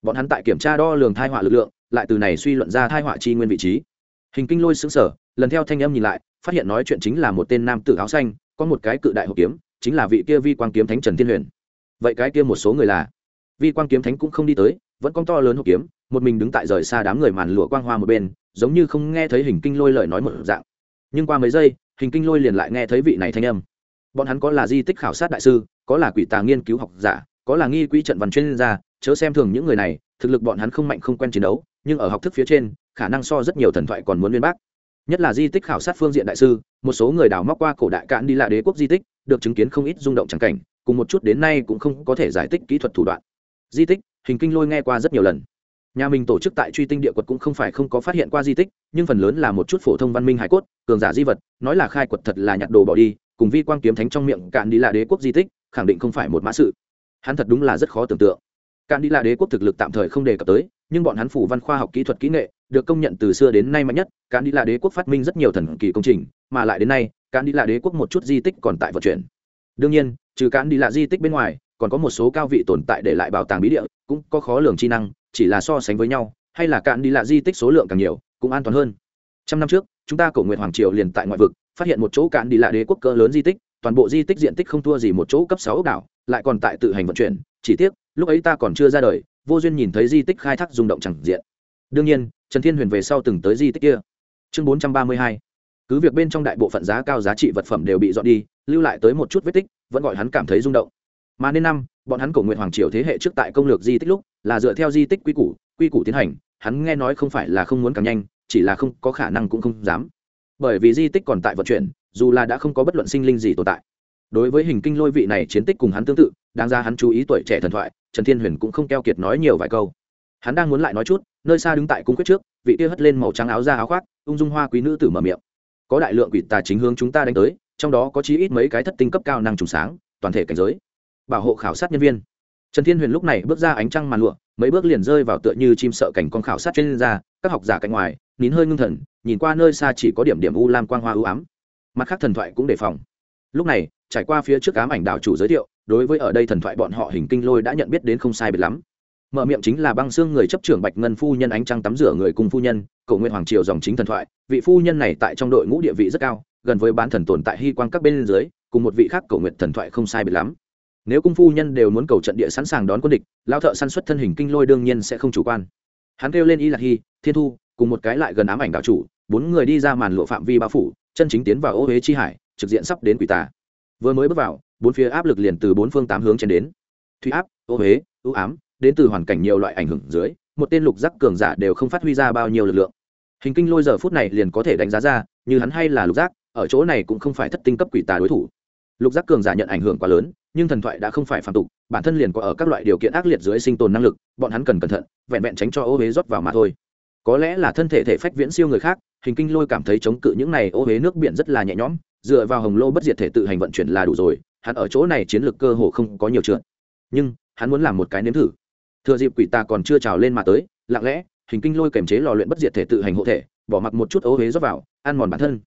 Bọn hắn tại kiểm tra đo lường thai họa lực lượng, lại từ này suy luận ra thai họa chi nguyên vị trí. Hình kinh lôi xứng sở lần theo thanh âm nhìn lại, phát hiện nói chuyện chính là một tên nam tử áo xanh, có một cái cự đại hộp kiếm, chính là vị kia vi quang kiếm thánh trần thiên huyền. Vậy cái kia một số người là? Vi quang kiếm thánh cũng không đi tới, vẫn con to lớn hộp kiếm, một mình đứng tại rời xa đám người màn lụa quang hoa một bên, giống như không nghe thấy hình kinh lôi lời nói một dạng. Nhưng qua mấy giây hình kinh lôi liền lại nghe thấy vị này thanh âm. Bọn hắn có là di tích khảo sát đại sư, có là quỷ tà nghiên cứu học giả, có là nghi quỹ trận văn chuyên gia, chớ xem thường những người này, thực lực bọn hắn không mạnh không quen chiến đấu, nhưng ở học thức phía trên, khả năng so rất nhiều thần thoại còn muốn liên bác. Nhất là di tích khảo sát phương diện đại sư, một số người đào móc qua cổ đại cạn đi là đế quốc di tích, được chứng kiến không ít rung động trắng cảnh, cùng một chút đến nay cũng không có thể giải thích kỹ thuật thủ đoạn. Di tích, hình kinh lôi nghe qua rất nhiều lần nhà mình tổ chức tại truy tinh địa quật cũng không phải không có phát hiện qua di tích, nhưng phần lớn là một chút phổ thông văn minh hải cốt, cường giả di vật, nói là khai quật thật là nhặt đồ bỏ đi, cùng vi quang kiếm thánh trong miệng cạn đi là đế quốc di tích, khẳng định không phải một mã sự. Hắn thật đúng là rất khó tưởng tượng. Cạn đi là đế quốc thực lực tạm thời không đề cập tới, nhưng bọn hắn phủ văn khoa học kỹ thuật kỹ nghệ, được công nhận từ xưa đến nay mạnh nhất, cạn đi là đế quốc phát minh rất nhiều thần kỳ công trình, mà lại đến nay, cạn đi là đế quốc một chút di tích còn tại vận chuyển. Đương nhiên, trừ cạn đi là di tích bên ngoài, còn có một số cao vị tồn tại để lại bảo tàng bí địa, cũng có khó lường chi năng chỉ là so sánh với nhau, hay là cạn đi lạ di tích số lượng càng nhiều, cũng an toàn hơn. Trăm năm trước, chúng ta cổ nguyện hoàng triều liền tại ngoại vực, phát hiện một chỗ cạn đi lạ đế quốc cỡ lớn di tích, toàn bộ di tích diện tích không thua gì một chỗ cấp sáu ốc đảo, lại còn tại tự hành vận chuyển, chỉ tiếc, lúc ấy ta còn chưa ra đời, vô duyên nhìn thấy di tích khai thác rung động chẳng diện. Đương nhiên, trần thiên huyền về sau từng tới di tích kia. Chương bốn trăm ba mươi hai. Cứ việc bên trong đại bộ phận giá cao giá trị vật phẩm đều bị dọn đi, lưu lại tới một chút vết tích, vẫn gọi hắn cảm thấy rung động. Mà nên năm bọn hắn cổ nguyện hoàng triều thế hệ trước tại công lược di tích lúc, là dựa theo di tích quy củ quy củ tiến hành, hắn nghe nói không phải là không muốn càng nhanh, chỉ là không có khả năng cũng không dám. Bởi vì di tích còn tại vận chuyển, dù là đã không có bất luận sinh linh gì tồn tại. Đối với hình kinh lôi vị này chiến tích cùng hắn tương tự, đáng ra hắn chú ý tuổi trẻ thần thoại, trần thiên huyền cũng không keo kiệt nói nhiều vài câu. Hắn đang muốn lại nói chút, nơi xa đứng tại cung quyết trước, vị kia hất lên màu trắng áo ra áo khoác, ung dung hoa quý nữ tử mở miệng. Có đại lượng quỷ tà chính hướng chúng ta đánh tới, trong đó có chí ít mấy cái thất tinh cấp cao năng trùng sáng, toàn thể cảnh giới bảo hộ khảo sát nhân viên. Trần thiên huyền lúc này bước ra ánh trăng màn lụa, mấy bước liền rơi vào tựa như chim sợ cảnh con khảo sát chuyên gia, các học giả cạnh ngoài, nín hơi ngưng thần, nhìn qua nơi xa chỉ có điểm điểm u lam quang hoa ưu ám. Mặt khác thần thoại cũng đề phòng. Lúc này, trải qua phía trước ám ảnh đạo chủ giới thiệu, đối với ở đây thần thoại bọn họ hình kinh lôi đã nhận biết đến không sai biệt lắm. Mở miệng chính là băng xương người chấp trưởng bạch ngân phu nhân ánh trăng tắm rửa người cùng phu nhân cầu nguyện hoàng triều dòng chính thần thoại, vị phu nhân này tại trong đội ngũ địa vị rất cao, gần với bán thần tồn tại hy quang các bên dưới, cùng một vị khác cầu nguyện thần thoại không sai biệt lắm nếu cung phu nhân đều muốn cầu trận địa sẵn sàng đón quân địch lao thợ săn xuất thân hình kinh lôi đương nhiên sẽ không chủ quan. Hắn kêu lên y lạc hy, thiên thu, cùng một cái lại gần ám ảnh đạo chủ, bốn người đi ra màn lộ phạm vi bao phủ, chân chính tiến vào ô huế chi hải, trực diện sắp đến quỷ tà. Vừa mới bước vào, bốn phía áp lực liền từ bốn phương tám hướng chen đến. Thủy áp, ô huế ưu ám, đến từ hoàn cảnh nhiều loại ảnh hưởng dưới, một tên lục giác cường giả đều không phát huy ra bao nhiêu lực lượng. Hình kinh lôi giờ phút này liền có thể đánh giá ra, như hắn hay là lục giác, ở chỗ này cũng không phải thất tinh cấp quỷ tà đối thủ. Lục giác cường giả nhận ảnh hưởng quá lớn nhưng thần thoại đã không phải phản tục, bản thân liền có ở các loại điều kiện ác liệt dưới sinh tồn năng lực, bọn hắn cần cẩn thận, vẹn vẹn tránh cho ô huế rót vào mà thôi. Có lẽ là thân thể thể phách viễn siêu người khác, hình kinh lôi cảm thấy chống cự những này ô huế nước biển rất là nhẹ nhõm, dựa vào hồng lô bất diệt thể tự hành vận chuyển là đủ rồi, hắn ở chỗ này chiến lược cơ hồ không có nhiều trượt. Nhưng, hắn muốn làm một cái nếm thử. Thừa dịp quỷ ta còn chưa trào lên mà tới, lặng lẽ, hình kinh lôi kềm chế lò luyện bất diệt thể tự hành hộ thể, bỏ mặc một chút ô huế rót vào, ăn mòn bản thân.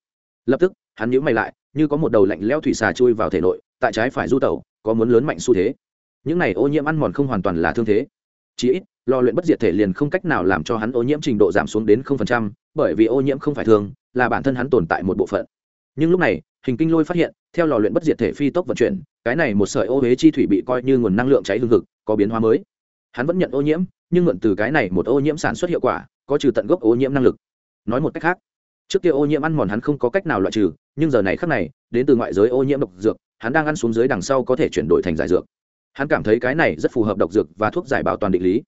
Lập tức, hắn nhíu mày lại, như có một đầu lạnh leo thủy xà chui vào thể nội, tại trái phải du tẩu có muốn lớn mạnh xu thế. Những này ô nhiễm ăn mòn không hoàn toàn là thương thế. Chí ít lò luyện bất diệt thể liền không cách nào làm cho hắn ô nhiễm trình độ giảm xuống đến không phần trăm bởi vì ô nhiễm không phải thường, là bản thân hắn tồn tại một bộ phận. Nhưng lúc này hình kinh lôi phát hiện theo lò luyện bất diệt thể phi tốc vận chuyển cái này một sợi ô huế chi thủy bị coi như nguồn năng lượng cháy hương thực có biến hóa mới. Hắn vẫn nhận ô nhiễm nhưng mượn từ cái này một ô nhiễm sản xuất hiệu quả có trừ tận gốc ô nhiễm năng lực. Nói một cách khác trước kia ô nhiễm ăn mòn hắn không có cách nào loại trừ nhưng giờ này khác này đến từ ngoại giới ô nhiễm độc dược hắn đang ăn xuống dưới đằng sau có thể chuyển đổi thành giải dược. Hắn cảm thấy cái này rất phù hợp độc dược và thuốc giải bảo toàn định lý.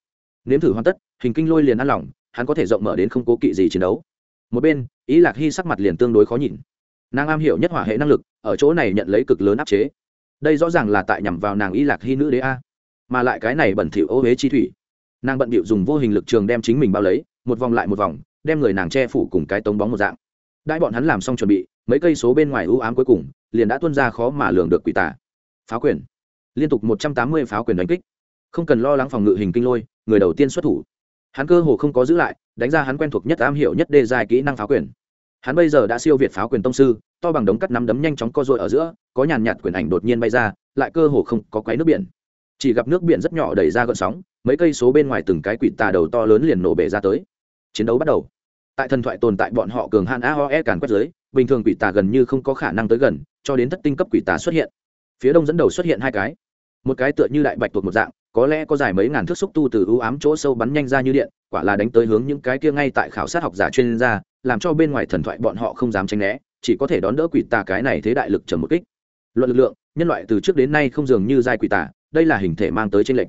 Nếm thử hoàn tất, hình kinh lôi liền ăn lỏng, hắn có thể rộng mở đến không cố kỵ gì chiến đấu. Một bên, ý lạc hy sắc mặt liền tương đối khó nhìn. Nàng am hiểu nhất hỏa hệ năng lực, ở chỗ này nhận lấy cực lớn áp chế. Đây rõ ràng là tại nhằm vào nàng ý lạc hy nữ đế a. Mà lại cái này bẩn thỉu ô huế chi thủy. Nàng bận bịu dùng vô hình lực trường đem chính mình bao lấy, một vòng lại một vòng, đem người nàng che phủ cùng cái tống bóng một dạng đại bọn hắn làm xong chuẩn bị, mấy cây số bên ngoài ưu ám cuối cùng, liền đã tuân ra khó mà lường được quỷ tà. Pháo quyền. Liên tục một trăm tám mươi pháo quyền đánh kích. Không cần lo lắng phòng ngự hình kinh lôi, người đầu tiên xuất thủ. Hắn cơ hồ không có giữ lại, đánh ra hắn quen thuộc nhất am hiểu nhất đề dài kỹ năng pháo quyền. Hắn bây giờ đã siêu việt pháo quyền tông sư, to bằng đống cắt nắm đấm nhanh chóng co dội ở giữa, có nhàn nhạt quyền ảnh đột nhiên bay ra, lại cơ hồ không có quáy nước biển. Chỉ gặp nước biển rất nhỏ đẩy ra gợn sóng, mấy cây số bên ngoài từng cái quỷ tà đầu to lớn liền nổ bể ra tới. Chiến đấu bắt đầu tại thần thoại tồn tại bọn họ cường han aoe càn quét dưới bình thường quỷ tà gần như không có khả năng tới gần, cho đến thất tinh cấp quỷ tà xuất hiện. Phía đông dẫn đầu xuất hiện hai cái. Một cái tựa như đại bạch tuộc một dạng, có lẽ có dài mấy ngàn thước xúc tu từ ưu ám chỗ sâu bắn nhanh ra như điện, quả là đánh tới hướng những cái kia ngay tại khảo sát học giả chuyên gia, làm cho bên ngoài thần thoại bọn họ không dám tranh né, chỉ có thể đón đỡ quỷ tà cái này thế đại lực trầm một kích. Luận lực lượng, nhân loại từ trước đến nay không dường như giai quỷ tà, đây là hình thể mang tới tranh lệch.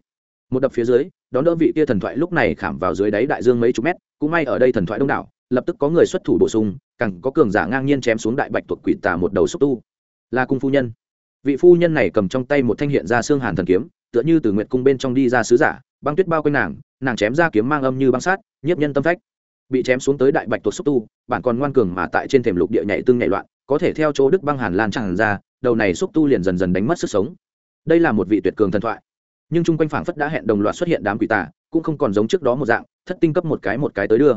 Một đập phía dưới, đón đỡ vị kia thần thoại lúc này khảm vào dưới đáy đại dương mấy chục mét, cũng may ở đây thần thoại đông đảo lập tức có người xuất thủ bổ sung, càng có cường giả ngang nhiên chém xuống đại bạch tuộc quỷ tà một đầu xúc tu. Là cung phu nhân. Vị phu nhân này cầm trong tay một thanh hiện ra xương hàn thần kiếm, tựa như từ nguyện cung bên trong đi ra sứ giả, băng tuyết bao quanh nàng nàng chém ra kiếm mang âm như băng sát nhiếp nhân tâm phách. Bị chém xuống tới đại bạch tuộc xúc tu, bản còn ngoan cường mà tại trên thềm lục địa nhảy tương nhảy loạn, có thể theo chỗ đức băng hàn lan tràn ra, đầu này xúc tu liền dần dần đánh mất sức sống. Đây là một vị tuyệt cường thần thoại. Nhưng chung quanh phảng phất đã hẹn đồng loạt xuất hiện đám quỷ tà, cũng không còn giống trước đó một dạng, thất tinh cấp một cái một cái tới đưa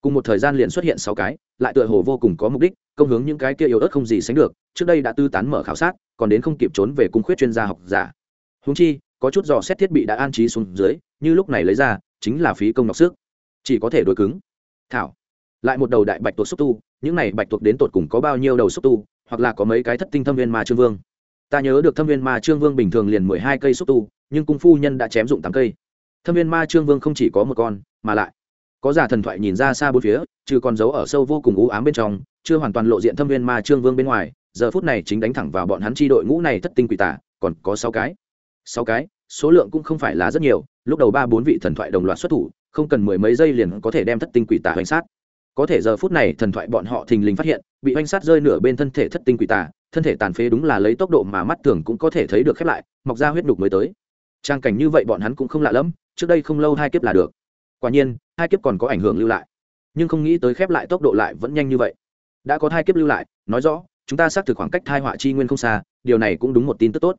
cùng một thời gian liền xuất hiện sáu cái, lại tựa hồ vô cùng có mục đích, công hướng những cái kia yếu ớt không gì sánh được, trước đây đã tư tán mở khảo sát, còn đến không kịp trốn về cung khuyết chuyên gia học giả. Húng chi, có chút dò xét thiết bị đã an trí xuống dưới, như lúc này lấy ra, chính là phí công nọc sức. Chỉ có thể đối cứng. Thảo. Lại một đầu đại bạch tuộc xúc tu, những này bạch tuộc đến tột cùng có bao nhiêu đầu xúc tu, hoặc là có mấy cái thất tinh thâm viên ma trương vương. Ta nhớ được thâm viên ma trương vương bình thường liền mười hai cây xúc tu, nhưng cung phu nhân đã chém dụng tám cây. Thâm viên ma trương vương không chỉ có một con, mà lại có giả thần thoại nhìn ra xa bốn phía, trừ còn giấu ở sâu vô cùng u ám bên trong, chưa hoàn toàn lộ diện thâm viên ma trương vương bên ngoài, giờ phút này chính đánh thẳng vào bọn hắn chi đội ngũ này thất tinh quỷ tả, còn có sáu cái. Sáu cái, số lượng cũng không phải là rất nhiều, lúc đầu ba bốn vị thần thoại đồng loạt xuất thủ, không cần mười mấy giây liền có thể đem thất tinh quỷ tả hoành sát. Có thể giờ phút này thần thoại bọn họ thình lình phát hiện, bị hoành sát rơi nửa bên thân thể thất tinh quỷ tả, thân thể tàn phế đúng là lấy tốc độ mà mắt thường cũng có thể thấy được khép lại, mọc ra huyết đục mới tới. Trang cảnh như vậy bọn hắn cũng không lạ lẫm, trước đây không lâu hai kiếp là được quả nhiên, hai kiếp còn có ảnh hưởng lưu lại. Nhưng không nghĩ tới khép lại tốc độ lại vẫn nhanh như vậy. Đã có hai kiếp lưu lại, nói rõ, chúng ta xác thực khoảng cách thai họa chi nguyên không xa, điều này cũng đúng một tin tức tốt.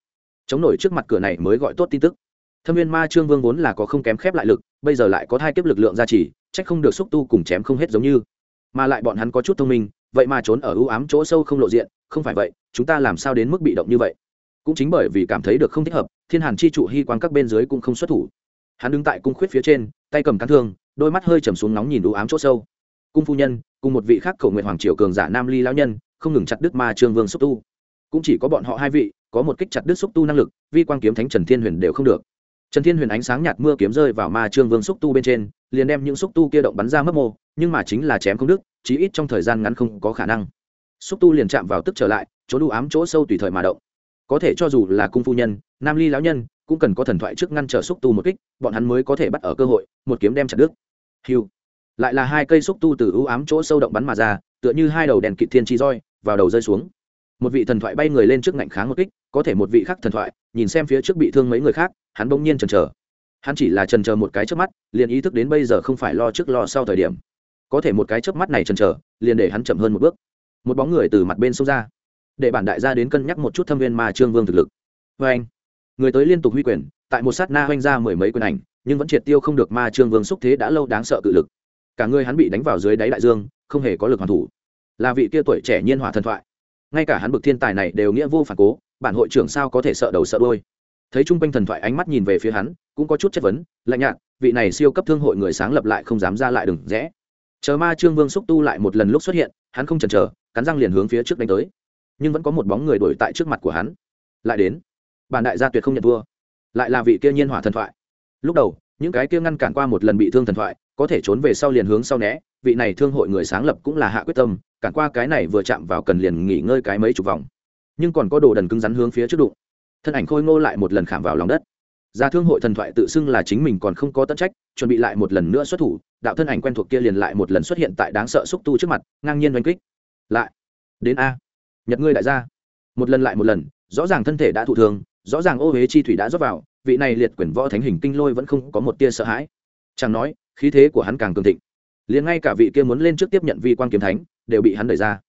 Chống nổi trước mặt cửa này mới gọi tốt tin tức. Thâm viên ma trương vương vốn là có không kém khép lại lực, bây giờ lại có hai kiếp lực lượng gia trì trách không được xúc tu cùng chém không hết giống như. Mà lại bọn hắn có chút thông minh, vậy mà trốn ở ưu ám chỗ sâu không lộ diện, không phải vậy, chúng ta làm sao đến mức bị động như vậy? Cũng chính bởi vì cảm thấy được không thích hợp, thiên hàn chi trụ hy quang các bên dưới cũng không xuất thủ hắn đứng tại cung khuyết phía trên, tay cầm cán thương, đôi mắt hơi trầm xuống nóng nhìn đủ ám chỗ sâu. Cung phu nhân, cùng một vị khác cầu nguyện hoàng triều cường giả nam ly lão nhân, không ngừng chặt đứt ma trương vương xúc tu. Cũng chỉ có bọn họ hai vị, có một kích chặt đứt xúc tu năng lực, vi quan kiếm thánh trần thiên huyền đều không được. Trần thiên huyền ánh sáng nhạt mưa kiếm rơi vào ma trương vương xúc tu bên trên, liền đem những xúc tu kia động bắn ra mất mô nhưng mà chính là chém không đứt, chí ít trong thời gian ngắn không có khả năng. Xúc tu liền chạm vào tức trở lại, chỗ đu ám chỗ sâu tùy thời mà động. Có thể cho dù là cung phu nhân, nam ly lão nhân cũng cần có thần thoại trước ngăn trở xúc tu một kích, bọn hắn mới có thể bắt ở cơ hội, một kiếm đem chặt đứt. Hiu lại là hai cây xúc tu từ ưu ám chỗ sâu động bắn mà ra, tựa như hai đầu đèn kịt thiên chi roi, vào đầu rơi xuống. Một vị thần thoại bay người lên trước ngạnh kháng một kích, có thể một vị khác thần thoại, nhìn xem phía trước bị thương mấy người khác, hắn bỗng nhiên chần chờ. Hắn chỉ là chần chờ một cái trước mắt, liền ý thức đến bây giờ không phải lo trước lo sau thời điểm. Có thể một cái chớp mắt này chần chờ, liền để hắn chậm hơn một bước. Một bóng người từ mặt bên xông ra, để bản đại gia đến cân nhắc một chút thâm viên mà trương vương thực lực. Vê anh người tới liên tục huy quyền, tại một sát na oanh ra mười mấy quyền ảnh, nhưng vẫn triệt tiêu không được ma trương vương xúc thế đã lâu đáng sợ cự lực. Cả người hắn bị đánh vào dưới đáy đại dương, không hề có lực hoàn thủ. Là vị kia tuổi trẻ nhiên hỏa thần thoại. Ngay cả hắn bực thiên tài này đều nghĩa vô phản cố, bản hội trưởng sao có thể sợ đầu sợ đôi thấy trung quanh thần thoại ánh mắt nhìn về phía hắn, cũng có chút chất vấn, lạnh nhạt, vị này siêu cấp thương hội người sáng lập lại không dám ra lại đừng rẽ. Chờ ma trương vương xúc tu lại một lần lúc xuất hiện, hắn không chần chờ, cắn răng liền hướng phía trước đánh tới. Nhưng vẫn có một bóng người đuổi tại trước mặt của hắn. Lại đến bản đại gia tuyệt không nhận vua, lại là vị kia nhiên hỏa thần thoại. Lúc đầu những cái kia ngăn cản qua một lần bị thương thần thoại có thể trốn về sau liền hướng sau né vị này thương hội người sáng lập cũng là hạ quyết tâm cản qua cái này vừa chạm vào cần liền nghỉ ngơi cái mấy chục vòng. Nhưng còn có đồ đần cứng rắn hướng phía trước đụng. Thân ảnh khôi ngô lại một lần khảm vào lòng đất. Ra thương hội thần thoại tự xưng là chính mình còn không có tất trách chuẩn bị lại một lần nữa xuất thủ đạo thân ảnh quen thuộc kia liền lại một lần xuất hiện tại đáng sợ xúc tu trước mặt ngang nhiên oanh kích. Lại. Đến a. Nhật ngươi đại gia. Một lần lại một lần rõ ràng thân thể đã thụ thường rõ ràng ô huế chi thủy đã rót vào, vị này liệt quyển võ thánh hình kinh lôi vẫn không có một tia sợ hãi. Chẳng nói, khí thế của hắn càng cường thịnh. Liền ngay cả vị kia muốn lên trước tiếp nhận vi quan kiếm thánh, đều bị hắn đẩy ra.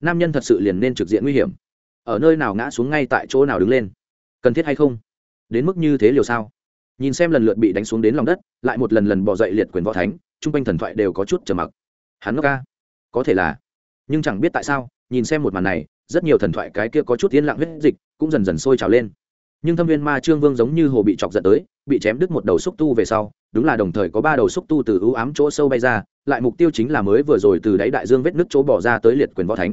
Nam nhân thật sự liền nên trực diện nguy hiểm. Ở nơi nào ngã xuống ngay tại chỗ nào đứng lên? Cần thiết hay không? Đến mức như thế liều sao? Nhìn xem lần lượt bị đánh xuống đến lòng đất, lại một lần lần bỏ dậy liệt quyền võ thánh chung quanh thần thoại đều có chút trầm mặc. Hắn ngốc ca. Có thể là. Nhưng chẳng biết tại sao, nhìn xem một màn này, rất nhiều thần thoại cái kia có chút yên lặng huyết dịch cũng dần dần sôi trào lên nhưng thâm viên ma trương vương giống như hồ bị chọc giận tới, bị chém đứt một đầu xúc tu về sau, đúng là đồng thời có ba đầu xúc tu từ ưu ám chỗ sâu bay ra, lại mục tiêu chính là mới vừa rồi từ đáy đại dương vết nước chỗ bỏ ra tới liệt quyền võ thánh.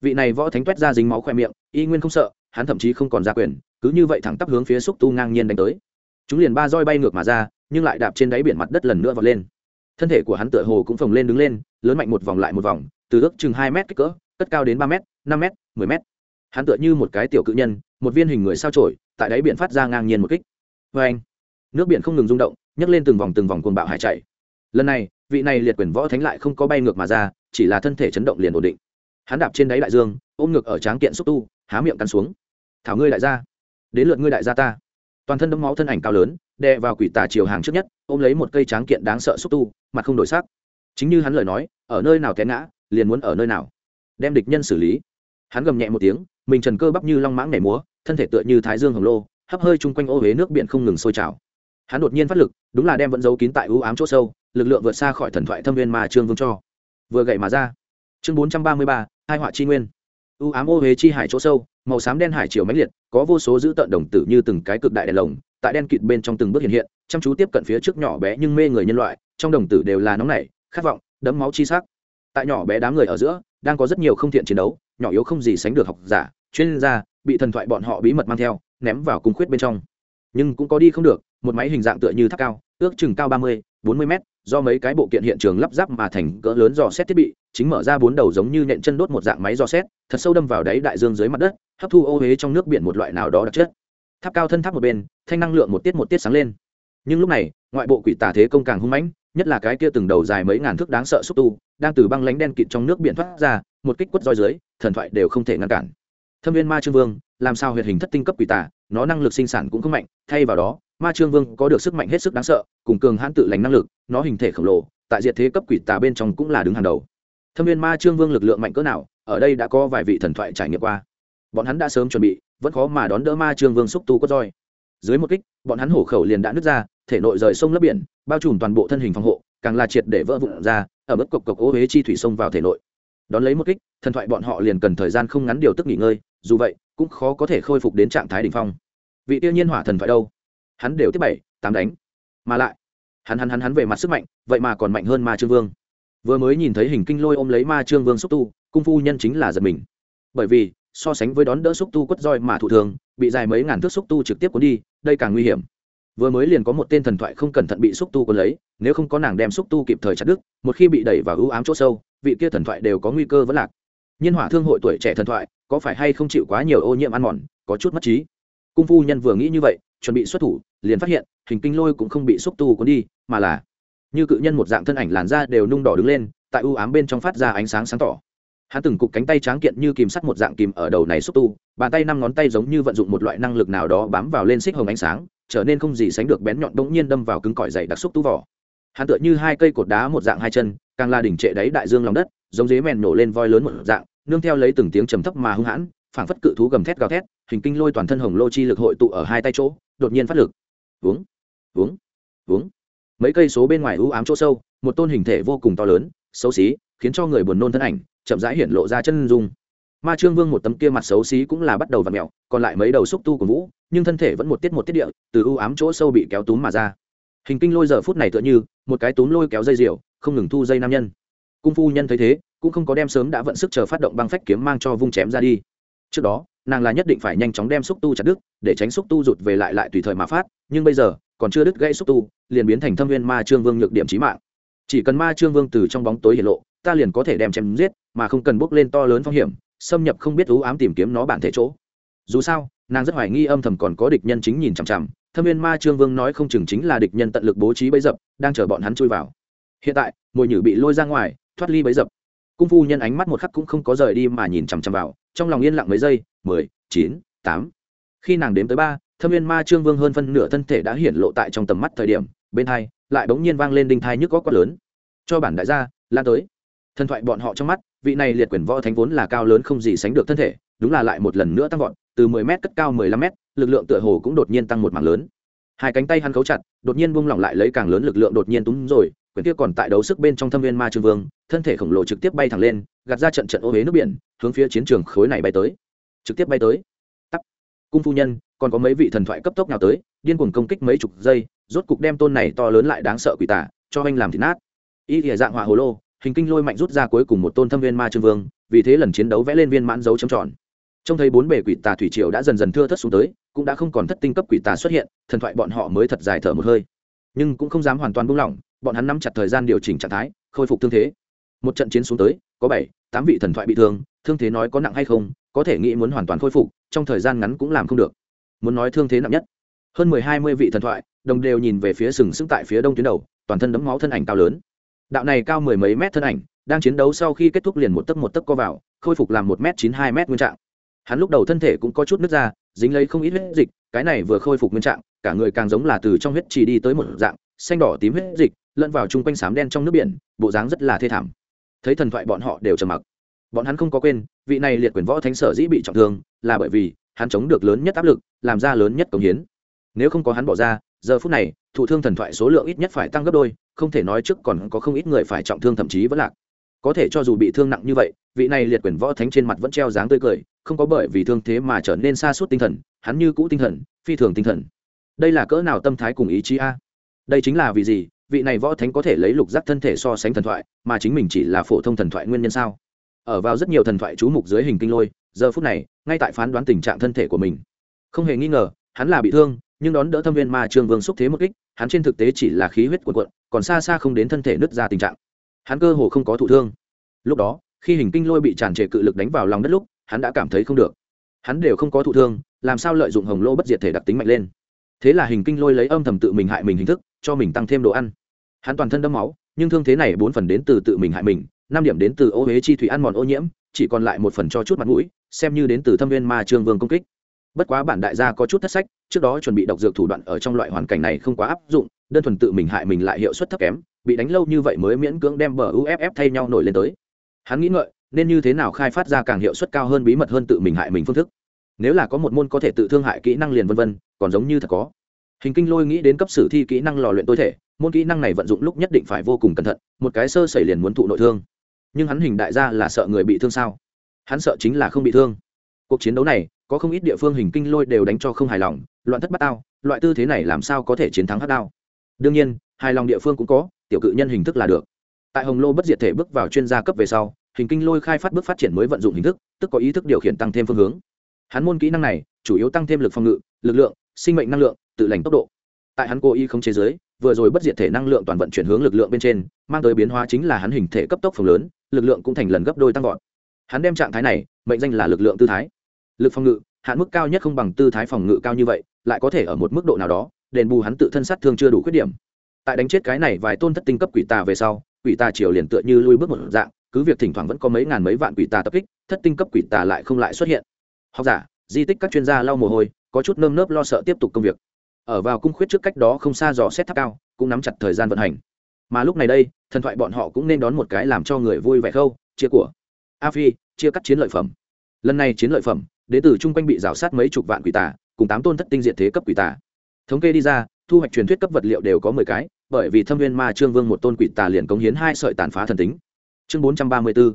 Vị này võ thánh quét ra dính máu khoe miệng, y nguyên không sợ, hắn thậm chí không còn ra quyền, cứ như vậy thẳng tắp hướng phía xúc tu ngang nhiên đánh tới. Chúng liền ba roi bay ngược mà ra, nhưng lại đạp trên đáy biển mặt đất lần nữa vọt lên. Thân thể của hắn tựa hồ cũng phồng lên đứng lên, lớn mạnh một vòng lại một vòng, từ ước chừng hai mét kích cỡ, cất cao đến ba m năm m mười m hắn tựa như một cái tiểu cự nhân, một viên hình người sao trổi tại đáy biển phát ra ngang nhiên một kích. Vê anh, nước biển không ngừng rung động, nhấc lên từng vòng từng vòng cuồng bạo hải chạy. Lần này, vị này liệt quyền võ thánh lại không có bay ngược mà ra, chỉ là thân thể chấn động liền ổn định. Hắn đạp trên đáy đại dương, ôm ngược ở tráng kiện xúc tu, há miệng cắn xuống. Thảo ngươi đại gia, đến lượt ngươi đại gia ta. Toàn thân đấm máu thân ảnh cao lớn, đè vào quỷ tà chiều hàng trước nhất, ôm lấy một cây tráng kiện đáng sợ xúc tu, mặt không đổi sắc. Chính như hắn lời nói, ở nơi nào té ngã, liền muốn ở nơi nào. Đem địch nhân xử lý. Hắn gầm nhẹ một tiếng mình trần cơ bắp như long mãng nhảy múa, thân thể tựa như thái dương hồng lô, hấp hơi chung quanh ô huế nước biển không ngừng sôi trào. Hắn đột nhiên phát lực, đúng là đem vẫn giấu kín tại ưu ám chỗ sâu, lực lượng vượt xa khỏi thần thoại thâm viên mà trương vương cho. Vừa gậy mà ra. Chương bốn trăm ba mươi ba, hai họa chi nguyên. Ưu ám ô huế chi hải chỗ sâu, màu xám đen hải chiều mãnh liệt, có vô số dữ tợn đồng tử như từng cái cực đại đèn lồng, tại đen kịt bên trong từng bước hiện hiện, chăm chú tiếp cận phía trước nhỏ bé nhưng mê người nhân loại, trong đồng tử đều là nóng nảy, khát vọng đấm máu chi sắc. Tại nhỏ bé đám người ở giữa, đang có rất nhiều không thiện chiến đấu nhỏ yếu không gì sánh được học giả, chuyên gia, bị thần thoại bọn họ bí mật mang theo, ném vào cung khuyết bên trong. Nhưng cũng có đi không được, một máy hình dạng tựa như tháp cao, ước chừng cao ba mươi, bốn mươi mét, do mấy cái bộ kiện hiện trường lắp ráp mà thành cỡ lớn dò xét thiết bị, chính mở ra bốn đầu giống như nện chân đốt một dạng máy dò xét, thật sâu đâm vào đáy đại dương dưới mặt đất, hấp thu ô huế trong nước biển một loại nào đó đặc chất. Tháp cao thân tháp một bên, thanh năng lượng một tiết một tiết sáng lên. Nhưng lúc này, ngoại bộ quỷ tà thế công càng hung mãnh nhất là cái kia từng đầu dài mấy ngàn thước đáng sợ xúc tu, đang từ băng lánh đen kịt trong nước biển thoát ra, một kích quất roi dưới, thần thoại đều không thể ngăn cản. Thâm viên ma trương vương, làm sao huyệt hình thất tinh cấp quỷ tà, nó năng lực sinh sản cũng không mạnh, thay vào đó, ma trương vương có được sức mạnh hết sức đáng sợ, cùng cường hãn tự lành năng lực, nó hình thể khổng lồ, tại diệt thế cấp quỷ tà bên trong cũng là đứng hàng đầu. Thâm viên ma trương vương lực lượng mạnh cỡ nào, ở đây đã có vài vị thần thoại trải nghiệm qua. Bọn hắn đã sớm chuẩn bị, vẫn khó mà đón đỡ ma trương vương xúc tu có roi. Dưới một kích, bọn hắn hổ khẩu liền đã nứt ra thể nội rời sông lấp biển, bao trùm toàn bộ thân hình phòng hộ, càng là triệt để vỡ vụn ra, ở mức cộc cộc ô huế chi thủy sông vào thể nội. Đón lấy một kích, thần thoại bọn họ liền cần thời gian không ngắn điều tức nghỉ ngơi, dù vậy, cũng khó có thể khôi phục đến trạng thái đ ỉ n h phong. Vị tiêu nhiên hỏa thần thoại đâu? Hắn đều tiếp bảy, tám đánh. Mà lại, hắn hắn hắn hắn về mặt sức mạnh, vậy mà còn mạnh hơn ma trương vương. Vừa mới nhìn thấy hình kinh lôi ôm lấy ma trương vương xúc tu, cung phu nhân chính là giật mình. Bởi vì, so sánh với đón đỡ xúc tu quất roi mà thủ thường, bị dài mấy ngàn thước xúc tu trực tiếp cuốn đi, đây càng nguy hiểm vừa mới liền có một tên thần thoại không cẩn thận bị xúc tu cuốn lấy, nếu không có nàng đem xúc tu kịp thời chặt đứt, một khi bị đẩy vào ưu ám chỗ sâu, vị kia thần thoại đều có nguy cơ vẫn lạc. Nhiên hỏa thương hội tuổi trẻ thần thoại, có phải hay không chịu quá nhiều ô nhiễm ăn mòn, có chút mất trí. Cung phu nhân vừa nghĩ như vậy, chuẩn bị xuất thủ, liền phát hiện, hình kinh lôi cũng không bị xúc tu cuốn đi, mà là, như cự nhân một dạng thân ảnh làn da đều nung đỏ đứng lên, tại ưu ám bên trong phát ra ánh sáng sáng tỏ. Hắn từng cục cánh tay tráng kiện như kìm sắt một dạng kìm ở đầu này xúc tu, bàn tay năm ngón tay giống như vận dụng một loại năng lực nào đó bám vào lên xích hồng ánh sáng trở nên không gì sánh được bén nhọn bỗng nhiên đâm vào cứng cỏi dày đặc xúc tu vỏ. Hắn tựa như hai cây cột đá một dạng hai chân, càng là đỉnh trệ đáy đại dương lòng đất, giống dế mèn nổ lên voi lớn một dạng, nương theo lấy từng tiếng trầm thấp mà hung hãn, phảng phất cự thú gầm thét gào thét, hình kinh lôi toàn thân hồng lô chi lực hội tụ ở hai tay chỗ, đột nhiên phát lực. Uống uống uống mấy cây số bên ngoài u ám chỗ sâu, một tôn hình thể vô cùng to lớn, xấu xí, khiến cho người buồn nôn thân ảnh, chậm rãi hiện lộ ra chân dung ma trương vương một tấm kia mặt xấu xí cũng là bắt đầu v ặ mẹo còn lại mấy đầu xúc tu của vũ, nhưng thân thể vẫn một tiết một tiết địa, từ ưu ám chỗ sâu bị kéo túm mà ra. Hình kinh lôi giờ phút này tựa như, một cái túm lôi kéo dây diều không ngừng thu dây nam nhân. Cung phu nhân thấy thế, cũng không có đem sớm đã vận sức chờ phát động băng phách kiếm mang cho vung chém ra đi. Trước đó, nàng là nhất định phải nhanh chóng đem xúc tu chặt đứt, để tránh xúc tu rụt về lại lại tùy thời mà phát, nhưng bây giờ, còn chưa đứt gãy xúc tu, liền biến thành thâm viên ma trương vương nhược điểm trí mạng. Chỉ cần ma trương vương từ trong bóng tối hiện lộ, ta liền có thể đem chém giết, mà không cần bước lên to lớn phong hiểm xâm nhập không biết ưu ám tìm kiếm nó bản thể chỗ. Dù sao, nàng rất hoài nghi âm thầm còn có địch nhân chính nhìn chằm chằm, thâm viên ma trương vương nói không chừng chính là địch nhân tận lực bố trí bấy dập, đang chờ bọn hắn chui vào. Hiện tại, mồi nhử bị lôi ra ngoài, thoát ly bấy dập. Cung phu nhân ánh mắt một khắc cũng không có rời đi mà nhìn chằm chằm vào, trong lòng yên lặng mấy giây, mười, chín, tám. Khi nàng đếm tới ba, thâm viên ma trương vương hơn phân nửa thân thể đã hiển lộ tại trong tầm mắt thời điểm, bên hai, lại bỗng nhiên vang lên đinh thai nhức có quát lớn. Cho bản đại gia, lan tới. Thần thoại bọn họ trong mắt vị này liệt quyền võ thánh vốn là cao lớn không gì sánh được thân thể, đúng là lại một lần nữa tăng vọt, từ 10 m cất cao 15 m lực lượng tựa hồ cũng đột nhiên tăng một mảng lớn. Hai cánh tay hắn khấu chặt, đột nhiên buông lỏng lại lấy càng lớn lực lượng đột nhiên túm rồi quyển kia còn tại đấu sức bên trong thâm viên ma trương vương, thân thể khổng lồ trực tiếp bay thẳng lên, gạt ra trận trận ô huế nước biển, hướng phía chiến trường khối này bay tới. Trực tiếp bay tới. Tắt cung phu nhân, còn có mấy vị thần thoại cấp tốc nào tới, điên cuồng công kích mấy chục giây, rốt cục đem tôn này to lớn lại đáng sợ quỷ tả, cho anh làm thịt nát. Y thìa dạng họa hồ lô hình kinh lôi mạnh rút ra cuối cùng một tôn thâm viên ma trương vương, vì thế lần chiến đấu vẽ lên viên mãn dấu trầm tròn. Trông thấy bốn bề quỷ tà thủy triều đã dần dần thưa thất xuống tới, cũng đã không còn thất tinh cấp quỷ tà xuất hiện, thần thoại bọn họ mới thật dài thở một hơi. Nhưng cũng không dám hoàn toàn buông lỏng, bọn hắn nắm chặt thời gian điều chỉnh trạng thái, khôi phục thương thế. Một trận chiến xuống tới, có bảy, tám vị thần thoại bị thương thương thế nói có nặng hay không, có thể nghĩ muốn hoàn toàn khôi phục, trong thời gian ngắn cũng làm không được. Muốn nói thương thế nặng nhất, hơn mười, hai mươi vị thần thoại, đồng đều nhìn về phía sừng sững tại phía đông tuyến đầu, toàn thân đấm máu thân ảnh cao lớn đạo này cao mười mấy mét thân ảnh, đang chiến đấu sau khi kết thúc liền một tấc một tấc co vào, khôi phục làm một m chín hai m nguyên trạng. Hắn lúc đầu thân thể cũng có chút nứt ra, dính lấy không ít huyết dịch, cái này vừa khôi phục nguyên trạng, cả người càng giống là từ trong huyết trì đi tới một dạng, xanh đỏ tím huyết dịch, lẫn vào chung quanh sám đen trong nước biển, bộ dáng rất là thê thảm. Thấy thần thoại bọn họ đều trầm mặc. Bọn hắn không có quên, vị này liệt quyền võ thánh sở dĩ bị trọng thương, là bởi vì hắn chống được lớn nhất áp lực, làm ra lớn nhất cống hiến. Nếu không có hắn bỏ ra giờ phút này, thụ thương thần thoại số lượng ít nhất phải tăng gấp đôi, không thể nói trước còn có không ít người phải trọng thương thậm chí vẫn lạc. Có thể cho dù bị thương nặng như vậy, vị này liệt quyền võ thánh trên mặt vẫn treo dáng tươi cười, không có bởi vì thương thế mà trở nên xa suốt tinh thần, hắn như cũ tinh thần, phi thường tinh thần. Đây là cỡ nào tâm thái cùng ý chí a? Đây chính là vì gì? Vị này võ thánh có thể lấy lục giác thân thể so sánh thần thoại, mà chính mình chỉ là phổ thông thần thoại nguyên nhân sao? Ở vào rất nhiều thần thoại chú mục dưới hình kinh lôi, giờ phút này, ngay tại phán đoán tình trạng thân thể của mình. Không hề nghi ngờ, hắn là bị thương nhưng đón đỡ thâm viên ma trương vương xúc thế một kích, hắn trên thực tế chỉ là khí huyết cuộn cuộn, còn xa xa không đến thân thể nứt ra tình trạng. Hắn cơ hồ không có thụ thương. Lúc đó, khi hình kinh lôi bị tràn trề cự lực đánh vào lòng đất lúc, hắn đã cảm thấy không được. Hắn đều không có thụ thương, làm sao lợi dụng hồng lô bất diệt thể đặc tính mạnh lên. Thế là hình kinh lôi lấy âm thầm tự mình hại mình hình thức, cho mình tăng thêm đồ ăn. Hắn toàn thân đẫm máu, nhưng thương thế này bốn phần đến từ tự mình hại mình, năm điểm đến từ ô huế chi thủy ăn mòn ô nhiễm, chỉ còn lại một phần cho chút mặt mũi, xem như đến từ thâm viên ma trương vương công kích bất quá bản đại gia có chút thất sách, trước đó chuẩn bị độc dược thủ đoạn ở trong loại hoàn cảnh này không quá áp dụng, đơn thuần tự mình hại mình lại hiệu suất thấp kém, bị đánh lâu như vậy mới miễn cưỡng đem bờ uff thay nhau nổi lên tới. Hắn nghĩ ngợi, nên như thế nào khai phát ra càng hiệu suất cao hơn bí mật hơn tự mình hại mình phương thức. Nếu là có một môn có thể tự thương hại kỹ năng liền vân vân, còn giống như thật có. Hình kinh lôi nghĩ đến cấp sử thi kỹ năng lò luyện tối thể, môn kỹ năng này vận dụng lúc nhất định phải vô cùng cẩn thận, một cái sơ xảy liền muốn thụ nội thương. Nhưng hắn hình đại gia là sợ người bị thương sao? Hắn sợ chính là không bị thương cuộc chiến đấu này, có không ít địa phương hình kinh lôi đều đánh cho không hài lòng, loạn thất bát ao loại tư thế này làm sao có thể chiến thắng hát đao? Đương nhiên, hài lòng địa phương cũng có, tiểu cự nhân hình thức là được. Tại hồng lô bất diệt thể bước vào chuyên gia cấp về sau, hình kinh lôi khai phát bước phát triển mới vận dụng hình thức, tức có ý thức điều khiển tăng thêm phương hướng. Hắn môn kỹ năng này, chủ yếu tăng thêm lực phòng ngự, lực lượng, sinh mệnh năng lượng, tự lành tốc độ. Tại hắn cố ý không chế giới vừa rồi bất diệt thể năng lượng toàn vận chuyển hướng lực lượng bên trên, mang tới biến hóa chính là hắn hình thể cấp tốc phồng lớn, lực lượng cũng thành lần gấp đôi tăng vọt. Hắn đem trạng thái này, mệnh danh là lực lượng tư thái lực phòng ngự, hạn mức cao nhất không bằng tư thái phòng ngự cao như vậy, lại có thể ở một mức độ nào đó, đền bù hắn tự thân sát thương chưa đủ khuyết điểm. Tại đánh chết cái này vài tôn thất tinh cấp quỷ tà về sau, quỷ tà triều liền tựa như lui bước một dạng, cứ việc thỉnh thoảng vẫn có mấy ngàn mấy vạn quỷ tà tập kích, thất tinh cấp quỷ tà lại không lại xuất hiện. Học giả, di tích các chuyên gia lau mồ hôi, có chút nơm nớp lo sợ tiếp tục công việc. Ở vào cung khuyết trước cách đó không xa dò xét tháp cao, cũng nắm chặt thời gian vận hành. Mà lúc này đây, thần thoại bọn họ cũng nên đón một cái làm cho người vui vẻ khâu, chia của. A phi, chia cắt chiến lợi phẩm. Lần này chiến lợi phẩm đến từ chung quanh bị rào sát mấy chục vạn quỷ tà, cùng tám tôn thất tinh diện thế cấp quỷ tà. Thống kê đi ra, thu hoạch truyền thuyết cấp vật liệu đều có mười cái, bởi vì thâm viên ma trương vương một tôn quỷ tà liền cống hiến hai sợi tàn phá thần tính. Chương bốn trăm ba mươi b ố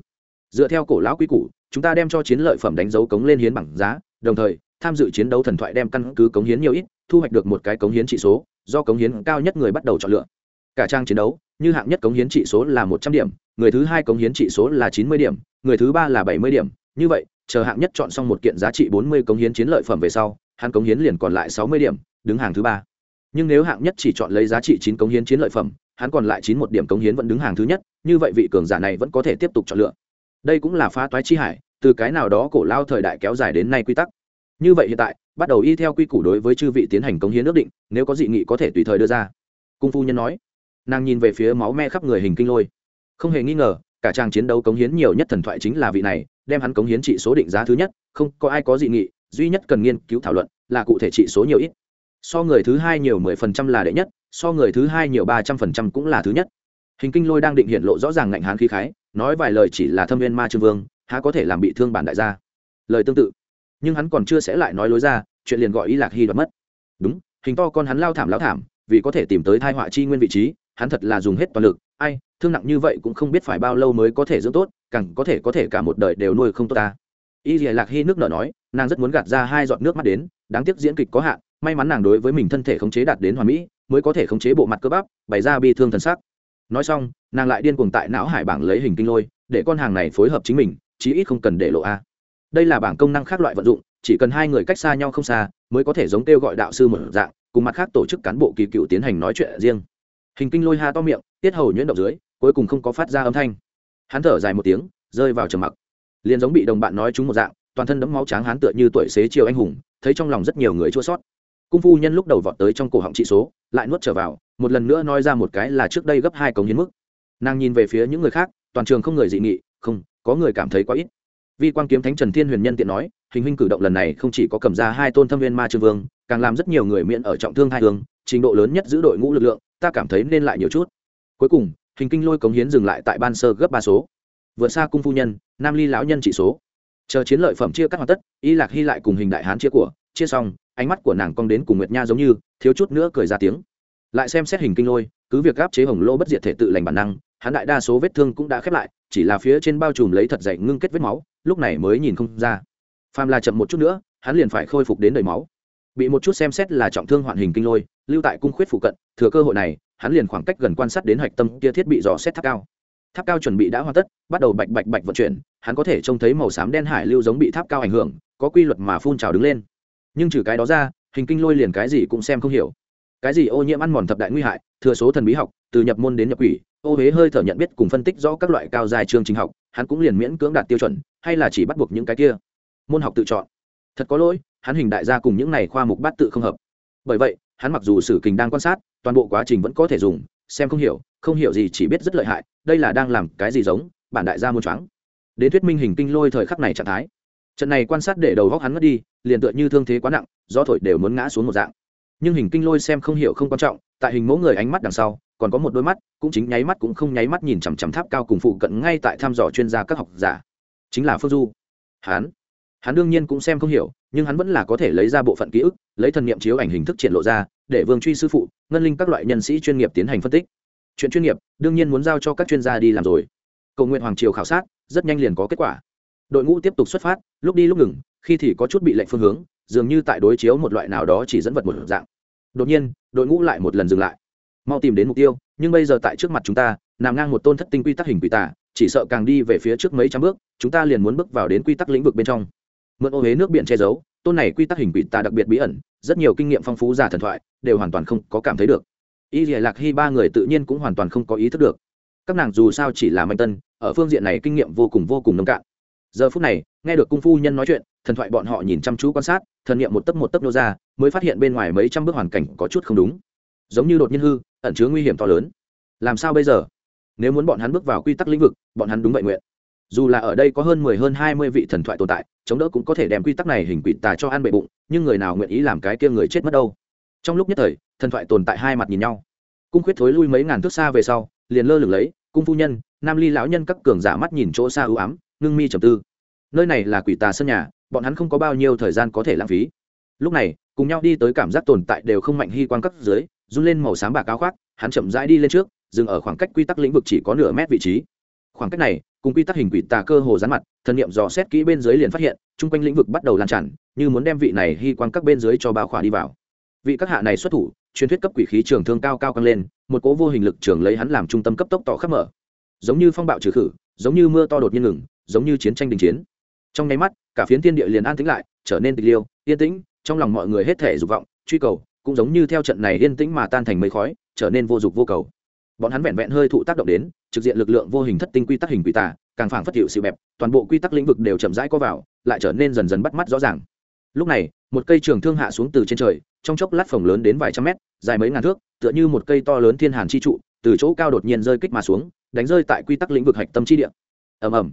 dựa theo cổ lão quy củ, chúng ta đem cho chiến lợi phẩm đánh dấu cống lên hiến bằng giá, đồng thời, tham dự chiến đấu thần thoại đem căn cứ cống hiến nhiều ít, thu hoạch được một cái cống hiến trị số, do cống hiến cao nhất người bắt đầu chọn lựa. Cả trang chiến đấu, như hạng nhất cống hiến trị số là một trăm điểm, người thứ hai cống hiến trị số là chín mươi điểm, người thứ ba là bảy mươi điểm, như vậy chờ hạng nhất chọn xong một kiện giá trị bốn mươi cống hiến chiến lợi phẩm về sau, hắn cống hiến liền còn lại sáu mươi điểm, đứng hàng thứ ba. Nhưng nếu hạng nhất chỉ chọn lấy giá trị chín cống hiến chiến lợi phẩm, hắn còn lại chín một điểm cống hiến vẫn đứng hàng thứ nhất, như vậy vị cường giả này vẫn có thể tiếp tục chọn lựa. Đây cũng là phá toái chi hải, từ cái nào đó cổ lao thời đại kéo dài đến nay quy tắc. Như vậy hiện tại, bắt đầu y theo quy củ đối với chư vị tiến hành cống hiến ước định, nếu có dị nghị có thể tùy thời đưa ra. Cung phu nhân nói. Nàng nhìn về phía máu me khắp người hình kinh lôi. Không hề nghi ngờ, cả trang chiến đấu cống hiến nhiều nhất thần thoại chính là vị này đem hắn cống hiến trị số định giá thứ nhất, không có ai có dị nghị, duy nhất cần nghiên cứu thảo luận là cụ thể trị số nhiều ít. So người thứ hai nhiều mười phần trăm là đệ nhất, so người thứ hai nhiều ba trăm phần trăm cũng là thứ nhất. Hình kinh lôi đang định hiện lộ rõ ràng ngạnh hán khí khái, nói vài lời chỉ là thâm viên ma trương vương, há có thể làm bị thương bản đại gia. Lời tương tự. Nhưng hắn còn chưa sẽ lại nói lối ra, chuyện liền gọi y lạc hy đoạt mất. Đúng, hình to con hắn lao thảm lao thảm, vì có thể tìm tới thai họa chi nguyên vị trí hắn thật là dùng hết toàn lực, ai, thương nặng như vậy cũng không biết phải bao lâu mới có thể dưỡng tốt, càng có thể có thể cả một đời đều nuôi không tốt ta. Y dìa lạc hy nước nở nói, nàng rất muốn gạt ra hai giọt nước mắt đến, đáng tiếc diễn kịch có hạn, may mắn nàng đối với mình thân thể khống chế đạt đến hoàn mỹ, mới có thể khống chế bộ mặt cơ bắp, bày ra bi thương thần sắc. Nói xong, nàng lại điên cuồng tại não hải bảng lấy hình kinh lôi, để con hàng này phối hợp chính mình, chí ít không cần để lộ a. Đây là bảng công năng khác loại vận dụng, chỉ cần hai người cách xa nhau không xa, mới có thể giống kêu gọi đạo sư một dạng, cùng mặt khác tổ chức cán bộ kỳ cựu tiến hành nói chuyện riêng hình kinh lôi ha to miệng, tiết hầu nhuyễn động dưới, cuối cùng không có phát ra âm thanh. Hắn thở dài một tiếng, rơi vào trầm mặc. Liền giống bị đồng bạn nói chúng một dạng, toàn thân đẫm máu tráng hắn tựa như tuổi xế chiều anh hùng, thấy trong lòng rất nhiều người chua sót. Cung phu nhân lúc đầu vọt tới trong cổ họng trị số, lại nuốt trở vào, một lần nữa nói ra một cái là trước đây gấp hai cống hiến mức. Nàng nhìn về phía những người khác, toàn trường không người dị nghị, không, có người cảm thấy quá ít. Vi quan kiếm thánh trần thiên huyền nhân tiện nói, hình huynh cử động lần này không chỉ có cầm ra hai tôn thâm viên ma trương vương, càng làm rất nhiều người miễn ở trọng thương hai hương trình độ lớn nhất giữ đội ngũ lực lượng ta cảm thấy nên lại nhiều chút. Cuối cùng, hình kinh lôi cống hiến dừng lại tại ban sơ gấp ba số. Vượt xa cung phu nhân, nam ly lão nhân trị số. Chờ chiến lợi phẩm chia cắt hoàn tất, y lạc hy lại cùng hình đại hán chia của, chia xong, ánh mắt của nàng cong đến cùng nguyệt nha giống như, thiếu chút nữa cười ra tiếng. Lại xem xét hình kinh lôi, cứ việc gáp chế hồng lô bất diệt thể tự lành bản năng, hắn đại đa số vết thương cũng đã khép lại, chỉ là phía trên bao trùm lấy thật dậy ngưng kết vết máu, lúc này mới nhìn không ra. Phàm là chậm một chút nữa, hắn liền phải khôi phục đến đầy máu bị một chút xem xét là trọng thương hoạn hình kinh lôi, lưu tại cung khuyết phụ cận, thừa cơ hội này, hắn liền khoảng cách gần quan sát đến hạch tâm kia thiết bị dò xét tháp cao. Tháp cao chuẩn bị đã hoàn tất, bắt đầu bạch bạch bạch vận chuyển, hắn có thể trông thấy màu xám đen hải lưu giống bị tháp cao ảnh hưởng, có quy luật mà phun trào đứng lên. Nhưng trừ cái đó ra, hình kinh lôi liền cái gì cũng xem không hiểu. Cái gì ô nhiễm ăn mòn thập đại nguy hại, thừa số thần bí học, từ nhập môn đến nhập quỷ, ô huế hơi thở nhận biết cùng phân tích rõ các loại cao dài chương trình học, hắn cũng liền miễn cưỡng đạt tiêu chuẩn, hay là chỉ bắt buộc những cái kia. Môn học tự chọn thật có lỗi, hắn hình đại gia cùng những này khoa mục bát tự không hợp. Bởi vậy, hắn mặc dù sử kình đang quan sát, toàn bộ quá trình vẫn có thể dùng, xem không hiểu không hiểu gì chỉ biết rất lợi hại, đây là đang làm cái gì giống, bản đại gia muốn choáng. Đến thuyết minh hình kinh lôi thời khắc này trạng thái. Trận này quan sát để đầu góc hắn mất đi, liền tựa như thương thế quá nặng do thổi đều muốn ngã xuống một dạng. Nhưng hình kinh lôi xem không hiểu không quan trọng, tại hình mẫu người ánh mắt đằng sau, còn có một đôi mắt, cũng chính nháy mắt cũng không nháy mắt nhìn chằm chằm tháp cao cùng phụ cận ngay tại thăm dò chuyên gia các học giả. Chính là phương du. Hắn hắn đương nhiên cũng xem không hiểu, nhưng hắn vẫn là có thể lấy ra bộ phận ký ức, lấy thần niệm chiếu ảnh hình thức triển lộ ra, để vương truy sư phụ, ngân linh các loại nhân sĩ chuyên nghiệp tiến hành phân tích. Chuyện chuyên nghiệp, đương nhiên muốn giao cho các chuyên gia đi làm rồi. Cầu nguyện hoàng triều khảo sát, rất nhanh liền có kết quả. Đội ngũ tiếp tục xuất phát, lúc đi lúc ngừng, khi thì có chút bị lệnh phương hướng, dường như tại đối chiếu một loại nào đó chỉ dẫn vật một dạng. Đột nhiên, đội ngũ lại một lần dừng lại. Mau tìm đến mục tiêu, nhưng bây giờ tại trước mặt chúng ta, nằm ngang một tôn thất tinh quy tắc hình quỷ tả chỉ sợ càng đi về phía trước mấy trăm bước, chúng ta liền muốn bước vào đến quy tắc lĩnh vực bên trong mượn ô huế nước biển che giấu, tôn này quy tắc hình quỷ tà đặc biệt bí ẩn, rất nhiều kinh nghiệm phong phú giả thần thoại, đều hoàn toàn không có cảm thấy được. Y dìa lạc hy ba người tự nhiên cũng hoàn toàn không có ý thức được. Các nàng dù sao chỉ là manh tân, ở phương diện này kinh nghiệm vô cùng vô cùng nông cạn. Giờ phút này, nghe được cung phu nhân nói chuyện, thần thoại bọn họ nhìn chăm chú quan sát, thần nghiệm một tấc một tấc nô ra, mới phát hiện bên ngoài mấy trăm bước hoàn cảnh có chút không đúng. Giống như đột nhiên hư, ẩn chứa nguy hiểm to lớn. Làm sao bây giờ? Nếu muốn bọn hắn bước vào quy tắc lĩnh vực, bọn hắn đúng vậy nguyện dù là ở đây có hơn mười hơn hai mươi vị thần thoại tồn tại, chống đỡ cũng có thể đem quy tắc này hình quỷ tà cho ăn bệ bụng, nhưng người nào nguyện ý làm cái kia người chết mất đâu. Trong lúc nhất thời, thần thoại tồn tại hai mặt nhìn nhau. Cung khuyết thối lui mấy ngàn thước xa về sau, liền lơ lửng lấy, cung phu nhân, nam ly lão nhân các cường giả mắt nhìn chỗ xa ưu ám, ngưng mi trầm tư. Nơi này là quỷ tà sân nhà, bọn hắn không có bao nhiêu thời gian có thể lãng phí. Lúc này, cùng nhau đi tới cảm giác tồn tại đều không mạnh hy quan cấp dưới, run lên màu sáng bạc áo khoác, hắn chậm rãi đi lên trước, dừng ở khoảng cách quy tắc lĩnh vực chỉ có nửa mét vị trí khoảng cách này, cùng quy tắc hình quỷ tà cơ hồ rán mặt, thần niệm dò xét kỹ bên dưới liền phát hiện, chung quanh lĩnh vực bắt đầu lan tràn, như muốn đem vị này hy quan các bên dưới cho bao khỏa đi vào. Vị các hạ này xuất thủ, truyền thuyết cấp quỷ khí trường thương cao cao căng lên, một cố vô hình lực trường lấy hắn làm trung tâm cấp tốc tỏ khắp mở. Giống như phong bạo trừ khử, giống như mưa to đột nhiên ngừng, giống như chiến tranh đình chiến. Trong nháy mắt, cả phiến thiên địa liền an tĩnh lại, trở nên tịch liêu, yên tĩnh, trong lòng mọi người hết thể dục vọng, truy cầu, cũng giống như theo trận này yên tĩnh mà tan thành mây khói, trở nên vô dục vô cầu bọn hắn vẹn vẹn hơi thụ tác động đến, trực diện lực lượng vô hình thất tinh quy tắc hình quỷ tả càng phảng phất hiệu sự bẹp, toàn bộ quy tắc lĩnh vực đều chậm rãi có vào, lại trở nên dần dần bắt mắt rõ ràng. Lúc này, một cây trường thương hạ xuống từ trên trời, trong chốc lát phồng lớn đến vài trăm mét, dài mấy ngàn thước, tựa như một cây to lớn thiên hàn chi trụ, từ chỗ cao đột nhiên rơi kích mà xuống, đánh rơi tại quy tắc lĩnh vực hạch tâm chi địa. Ầm ầm.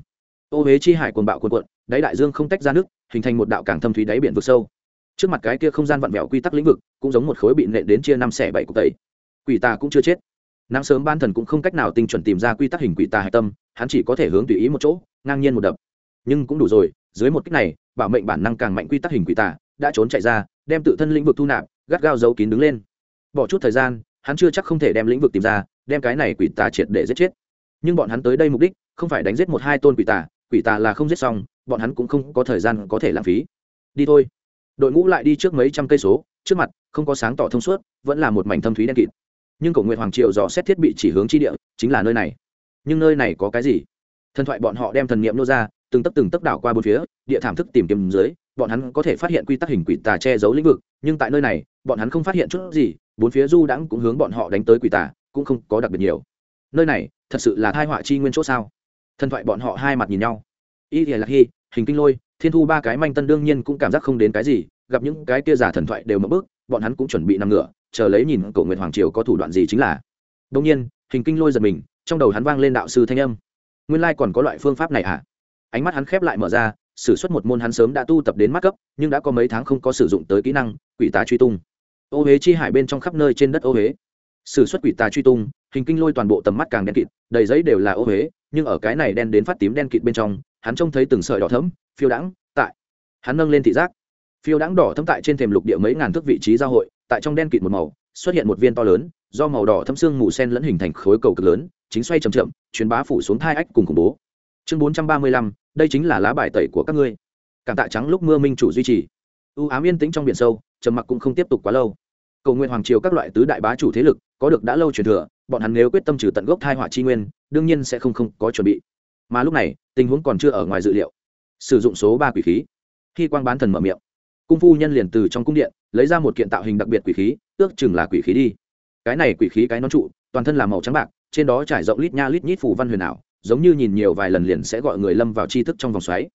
Ô huế chi hải cuồng bạo cuồn cuộn, đáy đại dương không tách ra nước, hình thành một đạo cảng thâm thúy đáy biển vực sâu. Trước mặt cái kia không gian vặn vẹo quy tắc lĩnh vực, cũng giống một khối bị nện đến chia năm xẻ bảy cục tẩy. Quỷ tà cũng chưa chết nắng sớm ban thần cũng không cách nào tinh chuẩn tìm ra quy tắc hình quỷ tà hạch tâm, hắn chỉ có thể hướng tùy ý một chỗ, ngang nhiên một đập. Nhưng cũng đủ rồi, dưới một cách này, bảo mệnh bản năng càng mạnh quy tắc hình quỷ tà đã trốn chạy ra, đem tự thân lĩnh vực thu nạp, gắt gao giấu kín đứng lên. Bỏ chút thời gian, hắn chưa chắc không thể đem lĩnh vực tìm ra, đem cái này quỷ tà triệt để giết chết. Nhưng bọn hắn tới đây mục đích, không phải đánh giết một hai tôn quỷ tà quỷ tà là không giết xong, bọn hắn cũng không có thời gian có thể lãng phí. Đi thôi. Đội ngũ lại đi trước mấy trăm cây số, trước mặt, không có sáng tỏ thông suốt, vẫn là một mảnh thâm thúy đen kịt nhưng cổ nguyện hoàng triều dò xét thiết bị chỉ hướng chi địa, chính là nơi này. Nhưng nơi này có cái gì? Thần thoại bọn họ đem thần niệm nô ra, từng tấc từng tấc đảo qua bốn phía, địa thảm thức tìm kiếm dưới, bọn hắn có thể phát hiện quy tắc hình quỷ tà che giấu lĩnh vực, nhưng tại nơi này, bọn hắn không phát hiện chút gì, bốn phía du đãng cũng hướng bọn họ đánh tới quỷ tà, cũng không có đặc biệt nhiều. Nơi này, thật sự là thai họa chi nguyên chỗ sao? Thần thoại bọn họ hai mặt nhìn nhau. Y thì lạc hy hình kinh lôi, thiên thu ba cái manh tân đương nhiên cũng cảm giác không đến cái gì, gặp những cái kia giả thần thoại đều mất bước, bọn hắn cũng chuẩn bị nằm ngửa chờ lấy nhìn cổ nguyện hoàng triều có thủ đoạn gì chính là. Đông nhiên, hình kinh lôi giật mình, trong đầu hắn vang lên đạo sư thanh âm. Nguyên lai còn có loại phương pháp này à ánh mắt hắn khép lại mở ra s ử suất một môn hắn sớm đã tu tập đến mắt cấp, nhưng đã có mấy tháng không có sử dụng tới kỹ năng, quỷ tà truy tung. Ô huế chi hải bên trong khắp nơi trên đất ô huế. S ử suất quỷ tà truy tung, hình kinh lôi toàn bộ tầm mắt càng đen kịt, đầy giấy đều là ô huế, nhưng ở cái này đen đến phát tím đen kịt bên trong, hắn trông thấy từng sợi đỏ thấm phiêu đãng, tại. Hắn nâng lên thị giác. Phiêu đãng đỏ thấm tại trên thềm lục địa mấy ngàn thước vị trí giao hội tại trong đen kịt một màu, xuất hiện một viên to lớn, do màu đỏ thâm xương mù sen lẫn hình thành khối cầu cực lớn, chính xoay chậm chậm, truyền bá phủ xuống thai ách cùng khủng bố. Chương bốn trăm ba mươi lăm, đây chính là lá bài tẩy của các ngươi. Cảm tạ trắng lúc mưa minh chủ duy trì. U ám yên tĩnh trong biển sâu, trầm mặc cũng không tiếp tục quá lâu. Cầu nguyện hoàng triều các loại tứ đại bá chủ thế lực, có được đã lâu truyền thừa, bọn hắn nếu quyết tâm trừ tận gốc thai họa chi nguyên, đương nhiên sẽ không không có chuẩn bị. Mà lúc này, tình huống còn chưa ở ngoài dự liệu. Sử dụng số ba quỷ khí. Khi quang bán thần mở miệng cung phu nhân liền từ trong cung điện lấy ra một kiện tạo hình đặc biệt quỷ khí, ước chừng là quỷ khí đi. Cái này quỷ khí cái nón trụ, toàn thân là màu trắng bạc, trên đó trải rộng lít nha lít nhít phủ văn huyền ảo, giống như nhìn nhiều vài lần liền sẽ gọi người lâm vào tri thức trong vòng xoáy.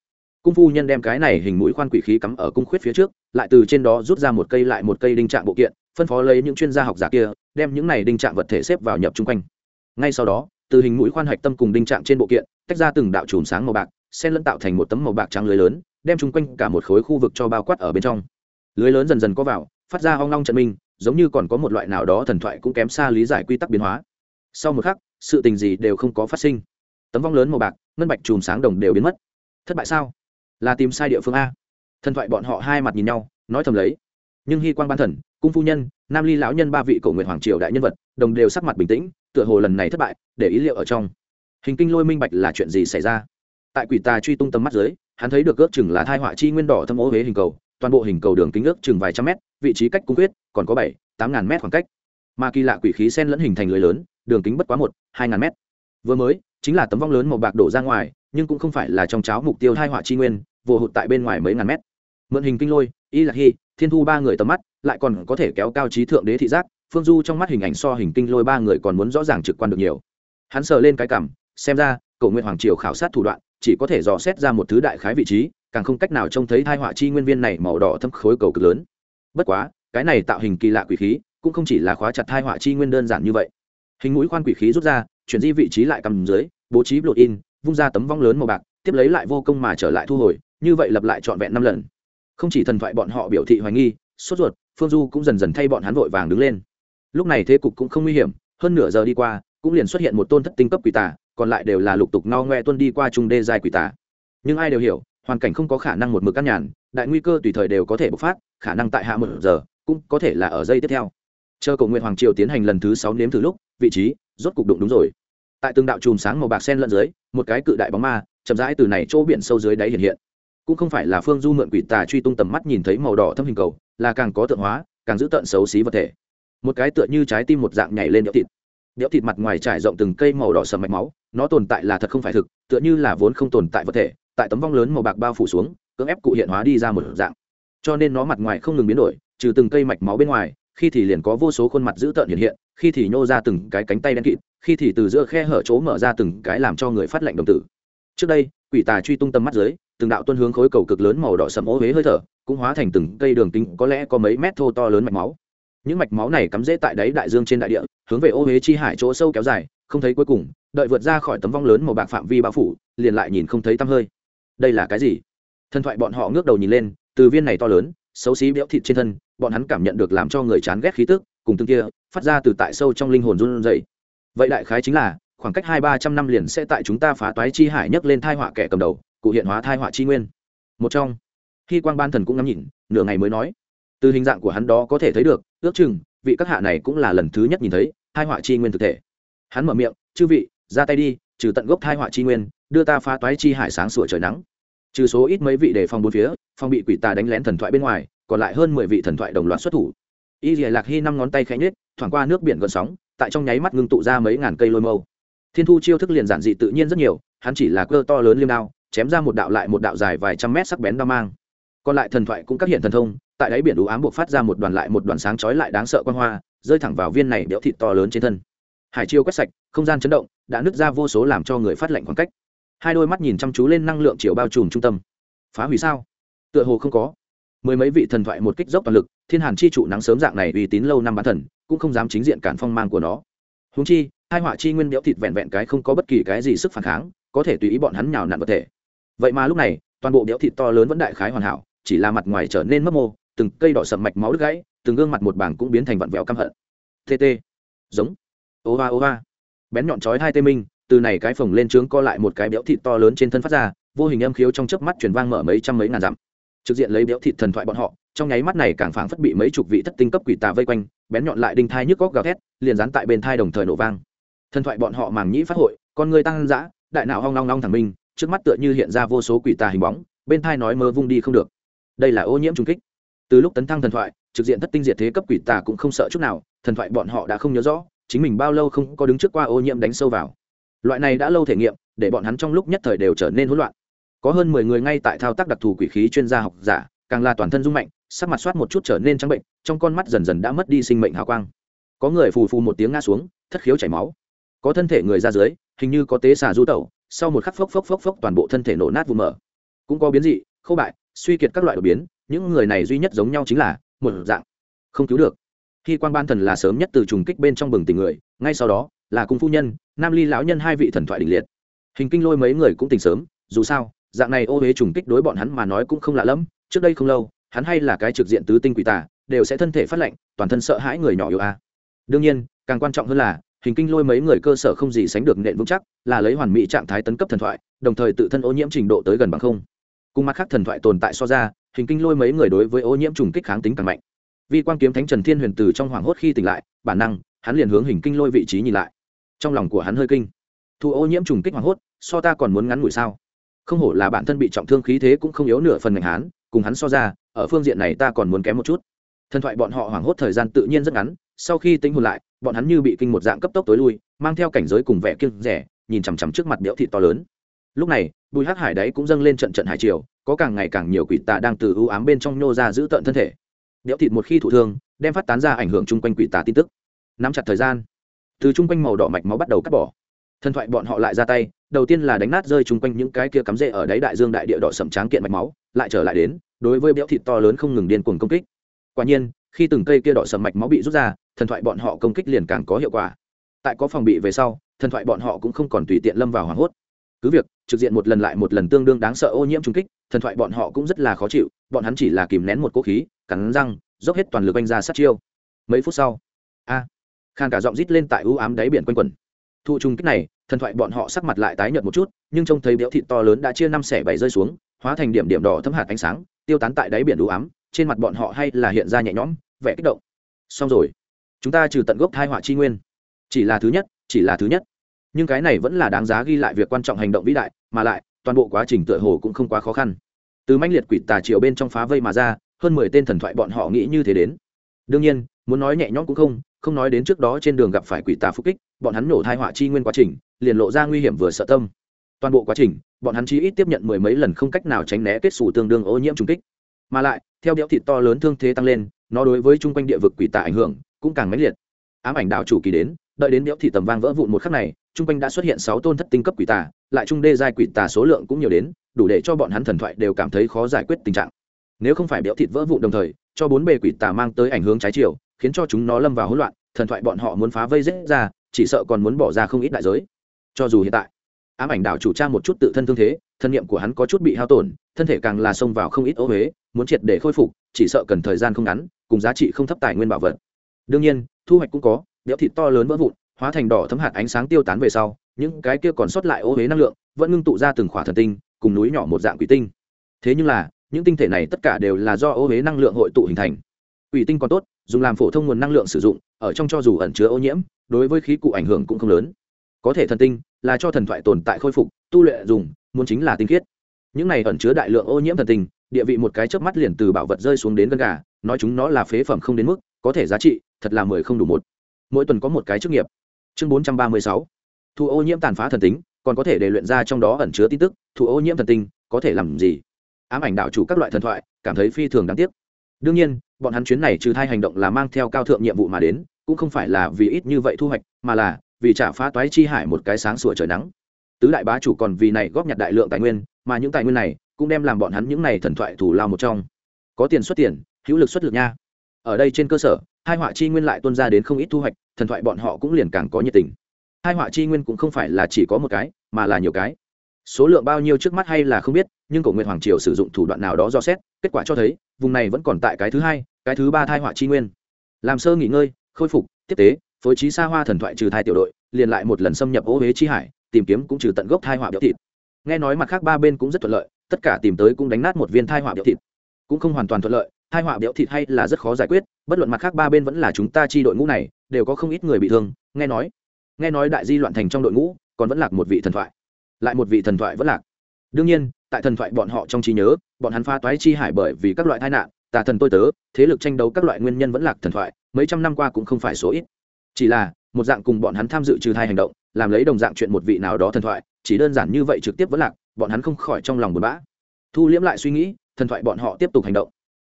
Cung phu nhân đem cái này hình mũi khoan quỷ khí cắm ở cung khuyết phía trước, lại từ trên đó rút ra một cây lại một cây đinh trạng bộ kiện, phân phó lấy những chuyên gia học giả kia, đem những này đinh trạng vật thể xếp vào nhập chung quanh. Ngay sau đó, từ hình mũi khoan hạch tâm cùng đinh trạng trên bộ kiện, tách ra từng đạo chùm sáng màu bạc, xen lẫn tạo thành một tấm màu bạc trắng lưới lớn đem chung quanh cả một khối khu vực cho bao quát ở bên trong. Lưới lớn dần dần có vào, phát ra hoang long trận minh, giống như còn có một loại nào đó thần thoại cũng kém xa lý giải quy tắc biến hóa. Sau một khắc, sự tình gì đều không có phát sinh. Tấm vong lớn màu bạc, ngân bạch chùm sáng đồng đều biến mất. Thất bại sao? Là tìm sai địa phương a. Thần thoại bọn họ hai mặt nhìn nhau, nói thầm lấy. Nhưng hy quan ban thần, cung phu nhân, nam ly lão nhân ba vị cổ nguyện hoàng triều đại nhân vật, đồng đều sắc mặt bình tĩnh, tựa hồ lần này thất bại, để ý liệu ở trong. Hình kinh lôi minh bạch là chuyện gì xảy ra? Tại quỷ tà truy tung tầm mắt dưới hắn thấy được ước chừng là thai họa chi nguyên đỏ thâm ố huế hình cầu, toàn bộ hình cầu đường kính ước chừng vài trăm mét, vị trí cách cung quyết còn có bảy, tám ngàn mét khoảng cách. Mà kỳ lạ quỷ khí sen lẫn hình thành lưới lớn, đường kính bất quá một, hai ngàn mét. Vừa mới, chính là tấm vong lớn màu bạc đổ ra ngoài, nhưng cũng không phải là trong cháo mục tiêu thai họa chi nguyên, vồ hụt tại bên ngoài mấy ngàn mét. Mượn hình kinh lôi, y lạc hy thiên thu ba người tầm mắt, lại còn có thể kéo cao trí thượng đế thị giác, phương du trong mắt hình ảnh so hình kinh lôi ba người còn muốn rõ ràng trực quan được nhiều. Hắn sờ lên cái cảm xem ra, cầu nguyện hoàng triều khảo sát thủ đoạn chỉ có thể dò xét ra một thứ đại khái vị trí, càng không cách nào trông thấy thai họa chi nguyên viên này màu đỏ thâm khối cầu cực lớn. Bất quá, cái này tạo hình kỳ lạ quỷ khí, cũng không chỉ là khóa chặt thai họa chi nguyên đơn giản như vậy. Hình mũi khoan quỷ khí rút ra, chuyển di vị trí lại cầm dưới, bố trí blot in, vung ra tấm vong lớn màu bạc, tiếp lấy lại vô công mà trở lại thu hồi, như vậy lặp lại trọn vẹn năm lần. Không chỉ thần thoại bọn họ biểu thị hoài nghi, sốt ruột, phương du cũng dần dần thay bọn hắn vội vàng đứng lên. Lúc này thế cục cũng không nguy hiểm, hơn nửa giờ đi qua, cũng liền xuất hiện một tôn thất tinh cấp quỷ tà còn lại đều là lục tục no ngoe tuân đi qua trung đê dài quỷ tà. Nhưng ai đều hiểu, hoàn cảnh không có khả năng một mực căn nhàn, đại nguy cơ tùy thời đều có thể bộc phát, khả năng tại hạ một giờ, cũng có thể là ở giây tiếp theo. Chờ cầu nguyện hoàng triều tiến hành lần thứ sáu nếm thử lúc, vị trí rốt cục đụng đúng rồi. Tại từng đạo chùm sáng màu bạc sen lẫn dưới, một cái cự đại bóng ma, chậm rãi từ này chỗ biển sâu dưới đáy hiện hiện. Cũng không phải là phương du mượn quỷ tà truy tung tầm mắt nhìn thấy màu đỏ thâm hình cầu, là càng có tượng hóa, càng giữ tận xấu xí vật thể. Một cái tựa như trái tim một dạng nhảy lên đẽo thịt đẽo thịt mặt ngoài trải rộng từng cây màu đỏ sầm mạch máu, nó tồn tại là thật không phải thực, tựa như là vốn không tồn tại vật thể, tại tấm vong lớn màu bạc bao phủ xuống, cưỡng ép cụ hiện hóa đi ra một dạng. Cho nên nó mặt ngoài không ngừng biến đổi, trừ từng cây mạch máu bên ngoài, khi thì liền có vô số khuôn mặt dữ tợn hiện hiện, khi thì nhô ra từng cái cánh tay đen kịt, khi thì từ giữa khe hở chỗ mở ra từng cái làm cho người phát lệnh đồng tử. Trước đây, quỷ tà truy tung tâm mắt dưới, từng đạo tuân hướng khối cầu cực lớn màu đỏ sẫm ố huế hơi thở, cũng hóa thành từng cây đường kính có lẽ có mấy mét thô to lớn mạch máu những mạch máu này cắm rễ tại đáy đại dương trên đại địa, hướng về ô huế chi hải chỗ sâu kéo dài, không thấy cuối cùng, đợi vượt ra khỏi tấm vong lớn màu bạc phạm vi bao phủ, liền lại nhìn không thấy tăm hơi. Đây là cái gì? Thần thoại bọn họ ngước đầu nhìn lên, từ viên này to lớn, xấu xí béo thịt trên thân, bọn hắn cảm nhận được làm cho người chán ghét khí tức, cùng tương kia, phát ra từ tại sâu trong linh hồn run rẩy. Vậy đại khái chính là, khoảng cách hai ba trăm năm liền sẽ tại chúng ta phá toái chi hải nhấc lên thai họa kẻ cầm đầu, cụ hiện hóa thai họa chi nguyên. Một trong khi quang ban thần cũng ngắm nhìn, nửa ngày mới nói. Từ hình dạng của hắn đó có thể thấy được ước chừng, vị các hạ này cũng là lần thứ nhất nhìn thấy hai họa chi nguyên thực thể. Hắn mở miệng, chư vị, ra tay đi, trừ tận gốc thai họa chi nguyên, đưa ta phá toái chi hải sáng sủa trời nắng. Trừ số ít mấy vị để phòng bốn phía, phòng bị quỷ tà đánh lén thần thoại bên ngoài, còn lại hơn mười vị thần thoại đồng loạt xuất thủ. Y dìa lạc hy năm ngón tay khẽ nhết thoảng qua nước biển gần sóng, tại trong nháy mắt ngưng tụ ra mấy ngàn cây lôi mâu. Thiên thu chiêu thức liền giản dị tự nhiên rất nhiều, hắn chỉ là cơ to lớn liêm đao, chém ra một đạo lại một đạo dài vài trăm mét sắc bén đao mang. Còn lại thần thoại cũng các hiện thần thông tại đáy biển đủ ám buộc phát ra một đoàn lại một đoàn sáng chói lại đáng sợ quan hoa, rơi thẳng vào viên này đẽo thịt to lớn trên thân. Hải chiêu quét sạch, không gian chấn động, đã nứt ra vô số làm cho người phát lệnh khoảng cách. Hai đôi mắt nhìn chăm chú lên năng lượng chiều bao trùm trung tâm. Phá hủy sao? Tựa hồ không có. Mười mấy vị thần thoại một kích dốc toàn lực, thiên hàn chi trụ nắng sớm dạng này uy tín lâu năm bán thần, cũng không dám chính diện cản phong mang của nó. Húng chi, hai họa chi nguyên béo thịt vẹn vẹn cái không có bất kỳ cái gì sức phản kháng, có thể tùy ý bọn hắn nhào nặn vật thể. Vậy mà lúc này, toàn bộ béo thịt to lớn vẫn đại khái hoàn hảo, chỉ là mặt ngoài trở nên mấp mô từng cây đỏ sậm mạch máu đứt gãy, từng gương mặt một bảng cũng biến thành vặn vẹo căm hận. Tt giống. Ô va ô va bén nhọn chói hai tê minh, từ này cái phồng lên trướng co lại một cái béo thịt to lớn trên thân phát ra, vô hình âm khiếu trong chớp mắt truyền vang mở mấy trăm mấy ngàn dặm. Trực diện lấy béo thịt thần thoại bọn họ, trong nháy mắt này càng phảng phất bị mấy chục vị thất tinh cấp quỷ tà vây quanh, bén nhọn lại đinh thai nhức góc gào thét, liền dán tại bên thai đồng thời nổ vang. Thần thoại bọn họ màng nhĩ phát hội, con người tăng dã, đại não hoang long long thẳng minh, trước mắt tựa như hiện ra vô số quỷ tà hình bóng, bên thai nói mơ vung đi không được. Đây là ô nhiễm trung kích từ lúc tấn thăng thần thoại, trực diện thất tinh diệt thế cấp quỷ tà cũng không sợ chút nào, thần thoại bọn họ đã không nhớ rõ, chính mình bao lâu không có đứng trước qua ô nhiễm đánh sâu vào. Loại này đã lâu thể nghiệm, để bọn hắn trong lúc nhất thời đều trở nên hỗn loạn. Có hơn mười người ngay tại thao tác đặc thù quỷ khí chuyên gia học giả, càng là toàn thân rung mạnh, sắc mặt soát một chút trở nên trắng bệnh, trong con mắt dần dần đã mất đi sinh mệnh hào quang. Có người phù phù một tiếng ngã xuống, thất khiếu chảy máu. Có thân thể người ra dưới, hình như có tế xà du tẩu, sau một khắc phốc phốc phốc phốc toàn bộ thân thể nổ nát vụ mở. Cũng có biến dị khâu bại, suy kiệt các loại đột biến những người này duy nhất giống nhau chính là, một dạng, không cứu được. Khi quan ban thần là sớm nhất từ trùng kích bên trong bừng tỉnh người, ngay sau đó, là cung phu nhân, nam ly lão nhân hai vị thần thoại đình liệt. Hình kinh lôi mấy người cũng tỉnh sớm, dù sao, dạng này ô huế trùng kích đối bọn hắn mà nói cũng không lạ lẫm, trước đây không lâu, hắn hay là cái trực diện tứ tinh quỷ tà, đều sẽ thân thể phát lệnh toàn thân sợ hãi người nhỏ yêu a. Đương nhiên, càng quan trọng hơn là, hình kinh lôi mấy người cơ sở không gì sánh được nện vững chắc, là lấy hoàn mỹ trạng thái tấn cấp thần thoại, đồng thời tự thân ô nhiễm trình độ tới gần bằng không. Cùng mặt khác thần thoại tồn tại so ra hình kinh lôi mấy người đối với ô nhiễm trùng kích kháng tính càng mạnh. Vì quan kiếm thánh trần thiên huyền từ trong hoảng hốt khi tỉnh lại bản năng hắn liền hướng hình kinh lôi vị trí nhìn lại. Trong lòng của hắn hơi kinh. Thu ô nhiễm trùng kích hoảng hốt so ta còn muốn ngắn ngủi sao? Không hổ là bản thân bị trọng thương khí thế cũng không yếu nửa phần ngành hắn, cùng hắn so ra ở phương diện này ta còn muốn kém một chút. Thần thoại bọn họ hoảng hốt thời gian tự nhiên rất ngắn sau khi tính hồn lại bọn hắn như bị kinh một dạng cấp tốc tối lui mang theo cảnh giới cùng vẻ kiêng rẻ nhìn chằm chằm trước mặt béo thịt to lớn. Lúc này bùi hắc hải đấy cũng dâng lên trận trận hải triều, có càng ngày càng nhiều quỷ tà đang từ ưu ám bên trong nhô ra giữ tận thân thể. Đẽo thịt một khi thụ thương, đem phát tán ra ảnh hưởng chung quanh quỷ tà tin tức. Nắm chặt thời gian, từ chung quanh màu đỏ mạch máu bắt đầu cắt bỏ. Thần thoại bọn họ lại ra tay, đầu tiên là đánh nát rơi chung quanh những cái kia cắm rễ ở đáy đại dương đại địa đỏ sầm tráng kiện mạch máu, lại trở lại đến, đối với béo thịt to lớn không ngừng điên cuồng công kích. Quả nhiên, khi từng cây kia đỏ sầm mạch máu bị rút ra, thần thoại bọn họ công kích liền càng có hiệu quả. Tại có phòng bị về sau, thần thoại bọn họ cũng không còn tùy tiện lâm vào hoảng hốt cứ việc trực diện một lần lại một lần tương đương đáng sợ ô nhiễm trung kích thần thoại bọn họ cũng rất là khó chịu bọn hắn chỉ là kìm nén một cố khí cắn răng dốc hết toàn lực oanh ra sát chiêu. Mấy phút sau a à, khan cả giọng rít lên tại ưu ám đáy biển quanh quẩn. Thụ trung kích này thần thoại bọn họ sắc mặt lại tái nhợt một chút nhưng trông thấy béo thịt to lớn đã chia năm xẻ bảy rơi xuống hóa thành điểm điểm đỏ thấm hạt ánh sáng tiêu tán tại đáy biển ưu ám trên mặt bọn họ hay là hiện ra nhẹ nhõm vẻ kích động. Xong rồi chúng ta trừ tận gốc thai họa chi nguyên. Chỉ là thứ nhất chỉ là thứ nhất nhưng cái này vẫn là đáng giá ghi lại việc quan trọng hành động vĩ đại, mà lại, toàn bộ quá trình tựa hồ cũng không quá khó khăn. Từ manh liệt quỷ tà triều bên trong phá vây mà ra, hơn mười tên thần thoại bọn họ nghĩ như thế đến. Đương nhiên, muốn nói nhẹ nhõm cũng không không nói đến trước đó trên đường gặp phải quỷ tà phục kích, bọn hắn nổ thai họa chi nguyên quá trình, liền lộ ra nguy hiểm vừa sợ tâm. Toàn bộ quá trình, bọn hắn chí ít tiếp nhận mười mấy lần không cách nào tránh né kết xù tương đương ô nhiễm trùng kích. Mà lại, theo đẽo thịt to lớn thương thế tăng lên, nó đối với chung quanh địa vực quỷ tà ảnh hưởng cũng càng mãnh liệt. Ám ảnh đạo chủ kỳ đến, đợi đến đẽo thịt tầm vang vỡ vụn một khắc này chung quanh đã xuất hiện sáu tôn thất tinh cấp quỷ tà, lại trung đê giai quỷ tà số lượng cũng nhiều đến, đủ để cho bọn hắn thần thoại đều cảm thấy khó giải quyết tình trạng. Nếu không phải béo thịt vỡ vụn đồng thời, cho bốn bề quỷ tà mang tới ảnh hưởng trái chiều, khiến cho chúng nó lâm vào hỗn loạn, thần thoại bọn họ muốn phá vây rết ra, chỉ sợ còn muốn bỏ ra không ít đại giới. Cho dù hiện tại, ám ảnh đảo chủ tra một chút tự thân thương thế, thân nhiệm của hắn có chút bị hao tổn, thân thể càng là xông vào không ít ố huế muốn triệt để khôi phục, chỉ sợ cần thời gian không ngắn, cùng giá trị không thấp tài nguyên bảo vật. Đương nhiên, thu hoạch cũng có, béo thịt to lớn vỡ vụn hóa thành đỏ thấm hạt ánh sáng tiêu tán về sau, những cái kia còn sót lại ô huế năng lượng vẫn ngưng tụ ra từng khỏa thần tinh, cùng núi nhỏ một dạng quỷ tinh. Thế nhưng là, những tinh thể này tất cả đều là do ô huế năng lượng hội tụ hình thành. Quỷ tinh còn tốt, dùng làm phổ thông nguồn năng lượng sử dụng, ở trong cho dù ẩn chứa ô nhiễm, đối với khí cụ ảnh hưởng cũng không lớn. Có thể thần tinh là cho thần thoại tồn tại khôi phục, tu luyện dùng, muốn chính là tinh khiết. Những này ẩn chứa đại lượng ô nhiễm thần tinh, địa vị một cái chớp mắt liền từ bảo vật rơi xuống đến gân gà, nói chúng nó là phế phẩm không đến mức có thể giá trị, thật là mười không đủ một. Mỗi tuần có một cái chức nghiệp chương bốn trăm ba mươi sáu. Thu ô nhiễm tàn phá thần tính, còn có thể để luyện ra trong đó ẩn chứa tin tức thu ô nhiễm thần tinh, có thể làm gì? Ám ảnh đạo chủ các loại thần thoại, cảm thấy phi thường đáng tiếc. Đương nhiên, bọn hắn chuyến này trừ thai hành động là mang theo cao thượng nhiệm vụ mà đến, cũng không phải là vì ít như vậy thu hoạch, mà là vì trả phá toái chi hải một cái sáng sủa trời nắng. Tứ đại bá chủ còn vì này góp nhặt đại lượng tài nguyên, mà những tài nguyên này cũng đem làm bọn hắn những này thần thoại thủ lao một trong. Có tiền xuất tiền, hữu lực xuất lực nha. Ở đây trên cơ sở hai họa chi nguyên lại tuân ra đến không ít thu hoạch, thần thoại bọn họ cũng liền càng có nhiệt tình. Hai họa chi nguyên cũng không phải là chỉ có một cái, mà là nhiều cái. Số lượng bao nhiêu trước mắt hay là không biết, nhưng cổ nguyện hoàng triều sử dụng thủ đoạn nào đó do xét, kết quả cho thấy, vùng này vẫn còn tại cái thứ hai, cái thứ ba thai họa chi nguyên. Làm sơ nghỉ ngơi, khôi phục, tiếp tế, phối trí xa hoa thần thoại trừ thai tiểu đội, liền lại một lần xâm nhập ô huế chi hải, tìm kiếm cũng trừ tận gốc thai họa biểu thịt. Nghe nói mặt khác ba bên cũng rất thuận lợi, tất cả tìm tới cũng đánh nát một viên thai họa biểu thịt. Cũng không hoàn toàn thuận lợi hai họa béo thịt hay là rất khó giải quyết, bất luận mặt khác ba bên vẫn là chúng ta chi đội ngũ này, đều có không ít người bị thương, nghe nói. Nghe nói đại di loạn thành trong đội ngũ, còn vẫn lạc một vị thần thoại. Lại một vị thần thoại vẫn lạc. Đương nhiên, tại thần thoại bọn họ trong trí nhớ, bọn hắn pha toái chi hải bởi vì các loại tai nạn, tà thần tôi tớ, thế lực tranh đấu các loại nguyên nhân vẫn lạc thần thoại, mấy trăm năm qua cũng không phải số ít. Chỉ là, một dạng cùng bọn hắn tham dự trừ thai hành động, làm lấy đồng dạng chuyện một vị nào đó thần thoại, chỉ đơn giản như vậy trực tiếp vẫn lạc, bọn hắn không khỏi trong lòng buồn bã. Thu liễm lại suy nghĩ, thần thoại bọn họ tiếp tục hành động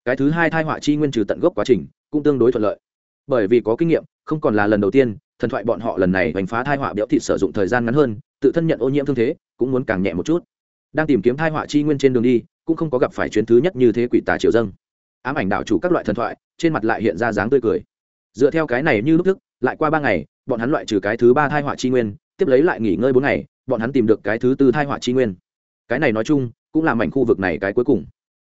cái thứ hai thai họa chi nguyên trừ tận gốc quá trình, cũng tương đối thuận lợi. Bởi vì có kinh nghiệm, không còn là lần đầu tiên, thần thoại bọn họ lần này đánh phá thai họa béo thịt sử dụng thời gian ngắn hơn, tự thân nhận ô nhiễm thương thế, cũng muốn càng nhẹ một chút. Đang tìm kiếm thai họa chi nguyên trên đường đi, cũng không có gặp phải chuyến thứ nhất như thế quỷ tà triều dâng. Ám ảnh đạo chủ các loại thần thoại, trên mặt lại hiện ra dáng tươi cười. Dựa theo cái này như lúc thức, lại qua ba ngày, bọn hắn loại trừ cái thứ ba thai họa chi nguyên, tiếp lấy lại nghỉ ngơi bốn ngày, bọn hắn tìm được cái thứ tư thai họa chi nguyên. Cái này nói chung, cũng là mảnh khu vực này cái cuối cùng.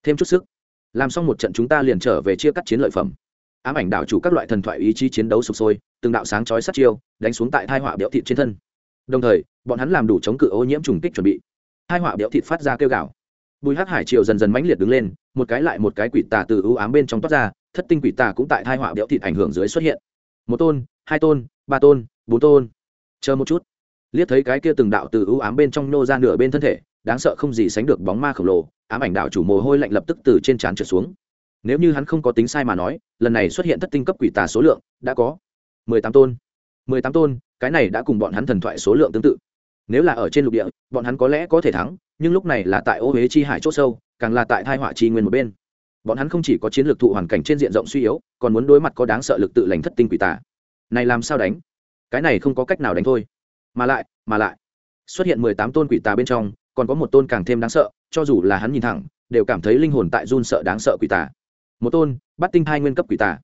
Thêm chút sức làm xong một trận chúng ta liền trở về chia cắt chiến lợi phẩm. Ám ảnh đạo chủ các loại thần thoại ý chí chiến đấu sụp sôi, từng đạo sáng chói sát chiêu, đánh xuống tại thai họa béo thịt trên thân. Đồng thời, bọn hắn làm đủ chống cự ô nhiễm trùng kích chuẩn bị. Hai họa béo thịt phát ra kêu gào. Bùi hắc hải triều dần dần mãnh liệt đứng lên, một cái lại một cái quỷ tà từ ưu ám bên trong toát ra, thất tinh quỷ tà cũng tại thai họa béo thịt ảnh hưởng dưới xuất hiện. Một tôn, hai tôn, ba tôn, bốn tôn. Chờ một chút. Liếc thấy cái kia từng đạo từ ưu ám bên trong nô ra nửa bên thân thể, đáng sợ không gì sánh được bóng ma khổng lồ ám ảnh đạo chủ mồ hôi lạnh lập tức từ trên trán trượt xuống. Nếu như hắn không có tính sai mà nói, lần này xuất hiện thất tinh cấp quỷ tà số lượng đã có mười tám tôn. Mười tám tôn, cái này đã cùng bọn hắn thần thoại số lượng tương tự. Nếu là ở trên lục địa, bọn hắn có lẽ có thể thắng, nhưng lúc này là tại ô huế chi hải c h ỗ sâu, càng là tại thai họa chi nguyên một bên. Bọn hắn không chỉ có chiến lược thụ hoàn cảnh trên diện rộng suy yếu, còn muốn đối mặt có đáng sợ lực tự lành thất tinh quỷ tả này làm sao đánh? Cái này không có cách nào đánh thôi. Mà lại mà lại, xuất hiện mười tám tôn quỷ tà bên trong còn có một tôn càng thêm đáng sợ, cho dù là hắn nhìn thẳng, đều cảm thấy linh hồn tại run sợ đáng sợ quỷ tà. Một tôn, bắt tinh hai nguyên cấp quỷ tà.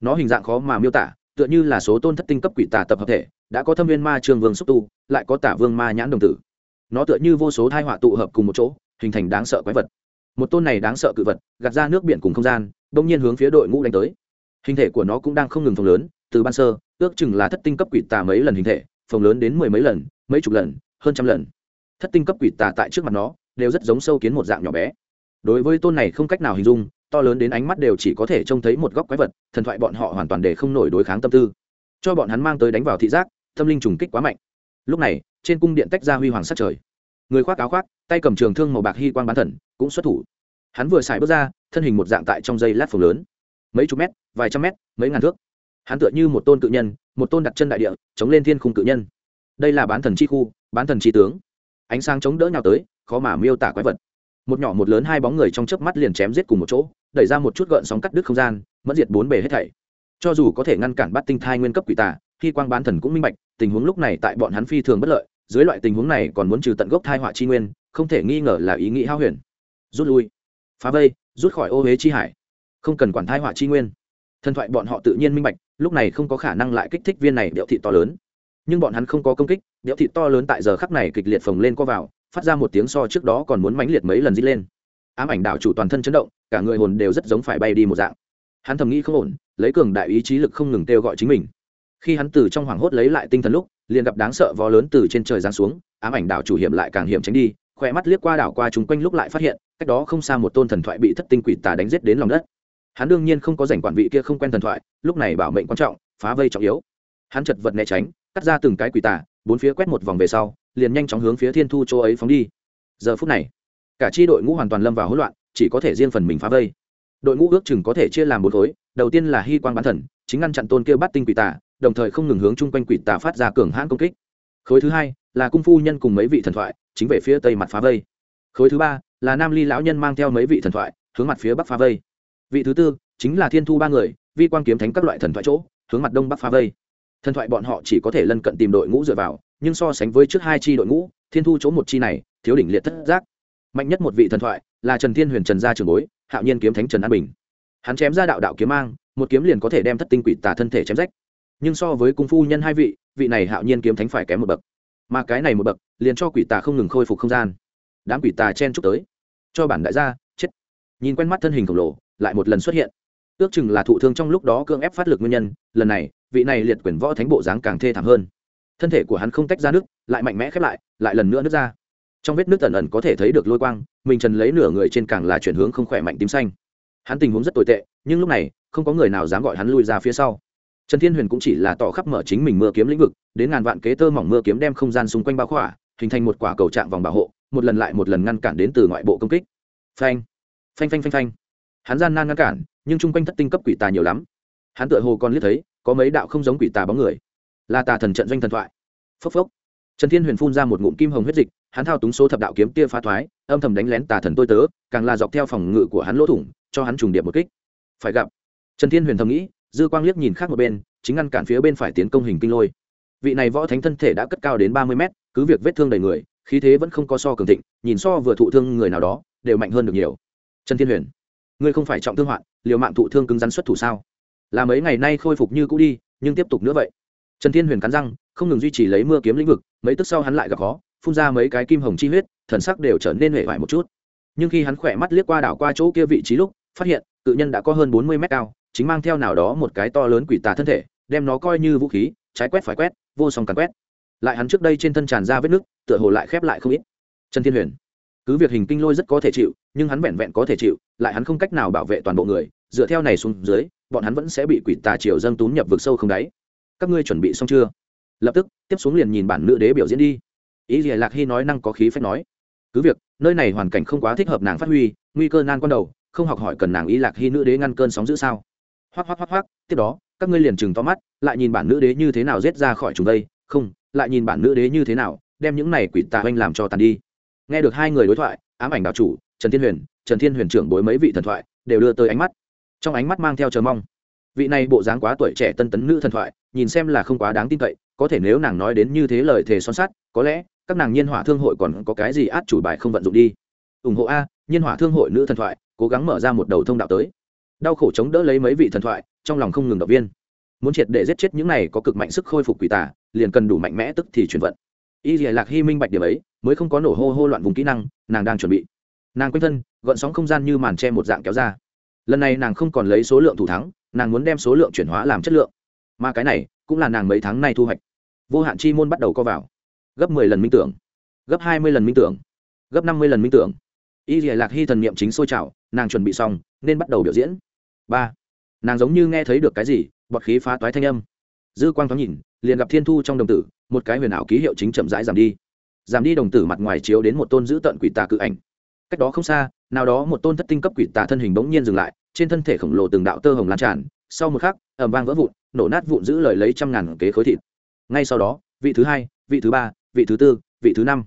Nó hình dạng khó mà miêu tả, tựa như là số tôn thất tinh cấp quỷ tà tập hợp thể, đã có thâm viên ma trường vương xúc tu, lại có tả vương ma nhãn đồng tử. Nó tựa như vô số thai họa tụ hợp cùng một chỗ, hình thành đáng sợ quái vật. Một tôn này đáng sợ cự vật, gạt ra nước biển cùng không gian đông nhiên hướng phía đội ngũ đánh tới. Hình thể của nó cũng đang không ngừng phồng lớn, từ ban sơ, ước chừng là thất tinh cấp quỷ tà mấy lần hình thể, phồng lớn đến mười mấy lần, mấy chục lần, hơn trăm lần thất tinh cấp quỷ tà tại trước mặt nó, đều rất giống sâu kiến một dạng nhỏ bé. Đối với tôn này không cách nào hình dung, to lớn đến ánh mắt đều chỉ có thể trông thấy một góc quái vật, thần thoại bọn họ hoàn toàn để không nổi đối kháng tâm tư. Cho bọn hắn mang tới đánh vào thị giác, tâm linh trùng kích quá mạnh. Lúc này, trên cung điện tách ra huy hoàng sát trời. Người khoác áo khoác, tay cầm trường thương màu bạc hy quan bán thần, cũng xuất thủ. Hắn vừa xài bước ra, thân hình một dạng tại trong dây lát phồng lớn. Mấy chục mét, vài trăm mét, mấy ngàn thước. Hắn tựa như một tôn cự nhân, một tôn đặt chân đại địa, chống lên thiên khung cự nhân. Đây là bán thần chi khu, bán thần chi tướng ánh sáng chống đỡ nhau tới, khó mà miêu tả quái vật. Một nhỏ một lớn hai bóng người trong chớp mắt liền chém giết cùng một chỗ, đẩy ra một chút gợn sóng cắt đứt không gian, mất diệt bốn bề hết thảy. Cho dù có thể ngăn cản bắt tinh thai nguyên cấp quỷ tà, khi quang bán thần cũng minh bạch, tình huống lúc này tại bọn hắn phi thường bất lợi, dưới loại tình huống này còn muốn trừ tận gốc thai họa chi nguyên, không thể nghi ngờ là ý nghĩ hao huyền. Rút lui. Phá vây, rút khỏi ô huế chi hải. Không cần quản thai họa chi nguyên. Thần thoại bọn họ tự nhiên minh bạch, lúc này không có khả năng lại kích thích viên này điệu thị to lớn nhưng bọn hắn không có công kích, điệu thị to lớn tại giờ khắc này kịch liệt phồng lên co vào, phát ra một tiếng so trước đó còn muốn mãnh liệt mấy lần dít lên. Ám ảnh đảo chủ toàn thân chấn động, cả người hồn đều rất giống phải bay đi một dạng. Hắn thầm nghĩ không ổn, lấy cường đại ý chí lực không ngừng kêu gọi chính mình. Khi hắn từ trong hoảng hốt lấy lại tinh thần lúc, liền gặp đáng sợ vó lớn từ trên trời giáng xuống, ám ảnh đảo chủ hiểm lại càng hiểm tránh đi, khỏe mắt liếc qua đảo qua chúng quanh lúc lại phát hiện, cách đó không xa một tôn thần thoại bị thất tinh quỷ tà đánh giết đến lòng đất. Hắn đương nhiên không có giành quản vị kia không quen thần thoại, lúc này bảo mệnh quan trọng, phá vây trọng yếu. Hắn chật vật né tránh cắt ra từng cái quỷ tà, bốn phía quét một vòng về sau, liền nhanh chóng hướng phía thiên thu chỗ ấy phóng đi. Giờ phút này, cả tri đội ngũ hoàn toàn lâm vào hỗn loạn, chỉ có thể riêng phần mình phá vây. Đội ngũ ước chừng có thể chia làm bốn khối, đầu tiên là hy Quan bán thần, chính ngăn chặn tôn kia bắt tinh quỷ tà, đồng thời không ngừng hướng chung quanh quỷ tà phát ra cường hãn công kích. Khối thứ hai là cung phu nhân cùng mấy vị thần thoại, chính về phía tây mặt phá vây. Khối thứ ba là nam ly lão nhân mang theo mấy vị thần thoại, hướng mặt phía bắc phá vây. Vị thứ tư chính là thiên thu ba người, vi quan kiếm thánh các loại thần thoại chỗ, hướng mặt đông bắc phá vây thần thoại bọn họ chỉ có thể lân cận tìm đội ngũ dựa vào, nhưng so sánh với trước hai chi đội ngũ, thiên thu chỗ một chi này, thiếu đỉnh liệt thất giác. Mạnh nhất một vị thần thoại là trần thiên huyền trần gia trường bối, hạo nhiên kiếm thánh trần an bình. Hắn chém ra đạo đạo kiếm mang, một kiếm liền có thể đem thất tinh quỷ tà thân thể chém rách. Nhưng so với cung phu nhân hai vị vị này hạo nhiên kiếm thánh phải kém một bậc. Mà cái này một bậc, liền cho quỷ tà không ngừng khôi phục không gian. Đám quỷ tà chen chúc tới. Cho bản đại gia, chết. Nhìn quen mắt thân hình khổng lồ, lại một lần xuất hiện. Ước chừng là thụ thương trong lúc đó cưỡng ép phát lực nguyên nhân, lần này vị này liệt quyền võ thánh bộ dáng càng thê thảm hơn. Thân thể của hắn không tách ra nước, lại mạnh mẽ khép lại lại lần nữa nước ra. Trong vết nước tần ẩn có thể thấy được lôi quang, mình trần lấy nửa người trên càng là chuyển hướng không khỏe mạnh tím xanh. Hắn tình huống rất tồi tệ, nhưng lúc này, không có người nào dám gọi hắn lui ra phía sau. Trần thiên huyền cũng chỉ là tỏ khắp mở chính mình mưa kiếm lĩnh vực, đến ngàn vạn kế tơ mỏng mưa kiếm đem không gian xung quanh bao khỏa, hình thành một quả cầu trạng vòng bảo hộ, một lần lại một lần ngăn cản đến từ ngoại bộ công kích. Phanh phanh phanh phanh phanh. Hắn gian nan ngăn cản, nhưng chung quanh thất tinh cấp quỷ tà nhiều lắm. Hắn tựa hồ còn liếc thấy có mấy đạo không giống quỷ tà bóng người. Là tà thần trận doanh thần thoại. Phốc phốc. Trần thiên huyền phun ra một ngụm kim hồng huyết dịch, hắn thao túng số thập đạo kiếm tia phá thoái, âm thầm đánh lén tà thần tôi tớ, càng là dọc theo phòng ngự của hắn lỗ thủng, cho hắn trùng điệp một kích. Phải gặp. Trần thiên huyền thầm nghĩ, dư quang liếc nhìn khác một bên, chính ngăn cản phía bên phải tiến công hình kinh lôi. Vị này võ thánh thân thể đã cất cao đến ba mươi mét, cứ việc vết thương đầy người, khí thế vẫn không có so cường thịnh, nhìn so vừa thụ thương người nào đó, đều mạnh hơn được nhiều. Trần thiên huyền, ngươi không phải trọng thương hoạn, liều mạng thụ thương cứng rắn xuất thủ sao? Là mấy ngày nay khôi phục như cũ đi, nhưng tiếp tục nữa vậy. Trần thiên huyền cắn răng, không ngừng duy trì lấy mưa kiếm lĩnh vực, mấy tức sau hắn lại gặp khó, phun ra mấy cái kim hồng chi huyết, thần sắc đều trở nên hệ vải một chút. Nhưng khi hắn khỏe mắt liếc qua đảo qua chỗ kia vị trí lúc, phát hiện, cự nhân đã có hơn bốn mươi mét cao, chính mang theo nào đó một cái to lớn quỷ tà thân thể, đem nó coi như vũ khí, trái quét phải quét, vô song càn quét. Lại hắn trước đây trên thân tràn ra vết nước, tựa hồ lại khép lại không ít. Trần thiên huyền, cứ việc hình kinh lôi rất có thể chịu, nhưng hắn vẹn vẹn có thể chịu, lại hắn không cách nào bảo vệ toàn bộ người, dựa theo này xuống dưới bọn hắn vẫn sẽ bị quỷ tà triều dâng tún nhập vực sâu không đáy. Các ngươi chuẩn bị xong chưa? Lập tức, tiếp xuống liền nhìn bản nữ đế biểu diễn đi. Ý gì lạc hy nói năng có khí phép nói. Cứ việc, nơi này hoàn cảnh không quá thích hợp nàng phát huy, nguy cơ nan quan đầu, không học hỏi cần nàng ý lạc hy nữ đế ngăn cơn sóng giữ sao? Hoắc hoắc hoắc hoắc, tiếp đó, các ngươi liền chừng to mắt, lại nhìn bản nữ đế như thế nào giết ra khỏi chúng đây. Không, lại nhìn bản nữ đế như thế nào, đem những này quỷ tà oanh làm cho tàn đi. Nghe được hai người đối thoại, ám ảnh đạo chủ, trần thiên huyền, trần thiên huyền trưởng bối mấy vị thần thoại, đều đưa tới ánh mắt trong ánh mắt mang theo chờ mong. Vị này bộ dáng quá tuổi trẻ tân tấn nữ thần thoại, nhìn xem là không quá đáng tin cậy, có thể nếu nàng nói đến như thế lời thề son sắt, có lẽ các nàng nhiên hỏa thương hội còn có cái gì át chủ bài không vận dụng đi. Ủng hộ a, nhiên hỏa thương hội nữ thần thoại, cố gắng mở ra một đầu thông đạo tới. Đau khổ chống đỡ lấy mấy vị thần thoại, trong lòng không ngừng động viên. Muốn triệt để giết chết những này có cực mạnh sức khôi phục quỷ tả liền cần đủ mạnh mẽ tức thì chuyển vận. Y dìa lạc hy minh bạch điểm ấy, mới không có nổ hô hô loạn vùng kỹ năng, nàng đang chuẩn bị. Nàng quanh thân gọn sóng không gian như màn tre một dạng kéo ra lần này nàng không còn lấy số lượng thủ thắng, nàng muốn đem số lượng chuyển hóa làm chất lượng. Mà cái này cũng là nàng mấy tháng nay thu hoạch. Vô hạn chi môn bắt đầu co vào. Gấp mười lần minh tưởng. Gấp hai mươi lần minh tưởng. Gấp năm mươi lần minh tưởng. Y dìa lạc hy thần niệm chính sôi trào, nàng chuẩn bị xong, nên bắt đầu biểu diễn. Ba. Nàng giống như nghe thấy được cái gì, bọt khí phá toái thanh âm. Dư quang thoáng nhìn, liền gặp thiên thu trong đồng tử, một cái huyền ảo ký hiệu chính chậm rãi giảm đi. Giảm đi đồng tử mặt ngoài chiếu đến một tôn dữ tận quỷ tà cự ảnh cách đó không xa, nào đó một tôn thất tinh cấp quỷ tà thân hình bỗng nhiên dừng lại, trên thân thể khổng lồ từng đạo tơ hồng lan tràn, sau một khắc ẩm vang vỡ vụn, nổ nát vụn giữ lời lấy trăm ngàn kế khối thịt. Ngay sau đó, vị thứ hai, vị thứ ba, vị thứ tư, vị thứ năm.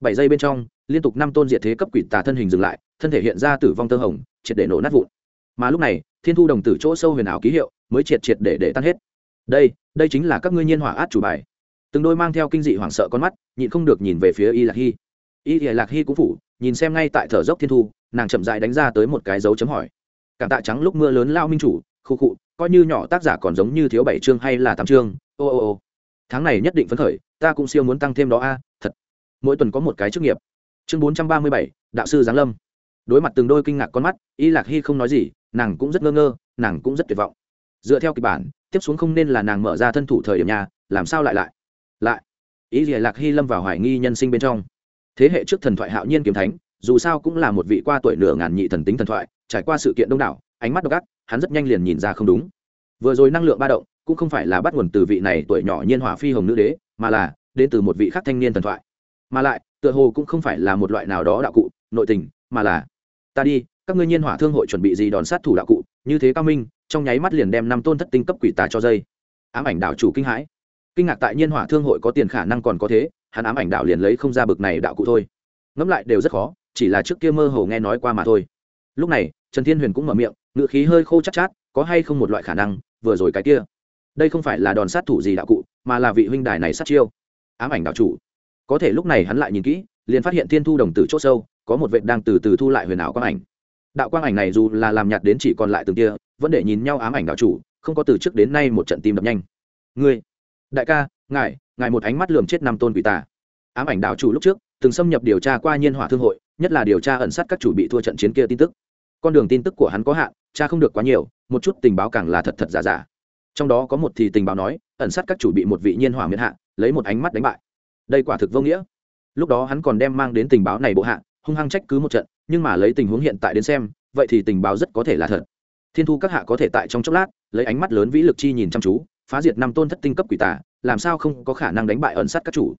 Bảy giây bên trong, liên tục năm tôn diệt thế cấp quỷ tà thân hình dừng lại, thân thể hiện ra tử vong tơ hồng, triệt để nổ nát vụn. Mà lúc này, thiên thu đồng tử chỗ sâu huyền ảo ký hiệu mới triệt triệt để để tan hết. Đây đây chính là các ngươi nhiên hỏa át chủ bài. Từng đôi mang theo kinh dị hoảng sợ con mắt, nhịn không được nhìn về phía y lạc hy. Y lạc hy cũng phủ nhìn xem ngay tại thở dốc thiên thu, nàng chậm dại đánh ra tới một cái dấu chấm hỏi. Cảm tạ trắng lúc mưa lớn lao minh chủ, khu khụ coi như nhỏ tác giả còn giống như thiếu bảy chương hay là tám chương. Ô ô ô. Tháng này nhất định phấn khởi, ta cũng siêu muốn tăng thêm đó a, thật. Mỗi tuần có một cái chức nghiệp. Chương bốn trăm ba mươi bảy, đạo sư giáng lâm. Đối mặt từng đôi kinh ngạc con mắt, y lạc hy không nói gì, nàng cũng rất ngơ ngơ, nàng cũng rất tuyệt vọng. Dựa theo kịch bản, tiếp xuống không nên là nàng mở ra thân thủ thời điểm nhà làm sao lại lại? Lại. Ý gì lạc hy lâm vào hoài nghi nhân sinh bên trong thế hệ trước thần thoại hạo nhiên kiếm thánh, dù sao cũng là một vị qua tuổi nửa ngàn nhị thần tính thần thoại, trải qua sự kiện đông đảo, ánh mắt độc ác, hắn rất nhanh liền nhìn ra không đúng. Vừa rồi năng lượng ba động, cũng không phải là bắt nguồn từ vị này tuổi nhỏ nhiên hỏa phi hồng nữ đế, mà là đến từ một vị khác thanh niên thần thoại. Mà lại, tựa hồ cũng không phải là một loại nào đó đạo cụ, nội tình, mà là, ta đi, các ngươi nhiên hỏa thương hội chuẩn bị gì đòn sát thủ đạo cụ, như thế cao minh, trong nháy mắt liền đem năm tôn thất tinh cấp quỷ tà cho dây. Ám ảnh đạo chủ kinh hãi. Kinh ngạc tại nhiên hỏa thương hội có tiền khả năng còn có thế hắn ám ảnh đạo liền lấy không ra bực này đạo cụ thôi. Ngẫm lại đều rất khó chỉ là trước kia mơ hồ nghe nói qua mà thôi. Lúc này trần thiên huyền cũng mở miệng ngự khí hơi khô chắc chát, chát có hay không một loại khả năng vừa rồi cái kia. Đây không phải là đòn sát thủ gì đạo cụ mà là vị huynh đài này sát chiêu. Ám ảnh đạo chủ. Có thể lúc này hắn lại nhìn kỹ liền phát hiện thiên thu đồng tử c h ỗ sâu có một vệ đang từ từ thu lại huyền ảo quang ảnh. Đạo quang ảnh này dù là làm nhạt đến chỉ còn lại từng kia vẫn để nhìn nhau ám ảnh đạo chủ không có từ trước đến nay một trận tim đập nhanh. Ngươi đại ca ngài ngài một ánh mắt lườm chết năm tôn quỷ tà. Ám ảnh đạo chủ lúc trước, từng xâm nhập điều tra qua nhiên hỏa thương hội, nhất là điều tra ẩn sát các chủ bị thua trận chiến kia tin tức. Con đường tin tức của hắn có hạn cha không được quá nhiều, một chút tình báo càng là thật thật giả giả. Trong đó có một thì tình báo nói, ẩn sát các chủ bị một vị nhiên hỏa miễn hạ, lấy một ánh mắt đánh bại. Đây quả thực vô nghĩa. Lúc đó hắn còn đem mang đến tình báo này bộ hạ, hung hăng trách cứ một trận, nhưng mà lấy tình huống hiện tại đến xem, vậy thì tình báo rất có thể là thật. Thiên thu các hạ có thể tại trong chốc lát, lấy ánh mắt lớn vĩ lực chi nhìn chăm chú, phá diệt năm tôn thất tinh cấp quỷ tà làm sao không có khả năng đánh bại ẩn sát các chủ?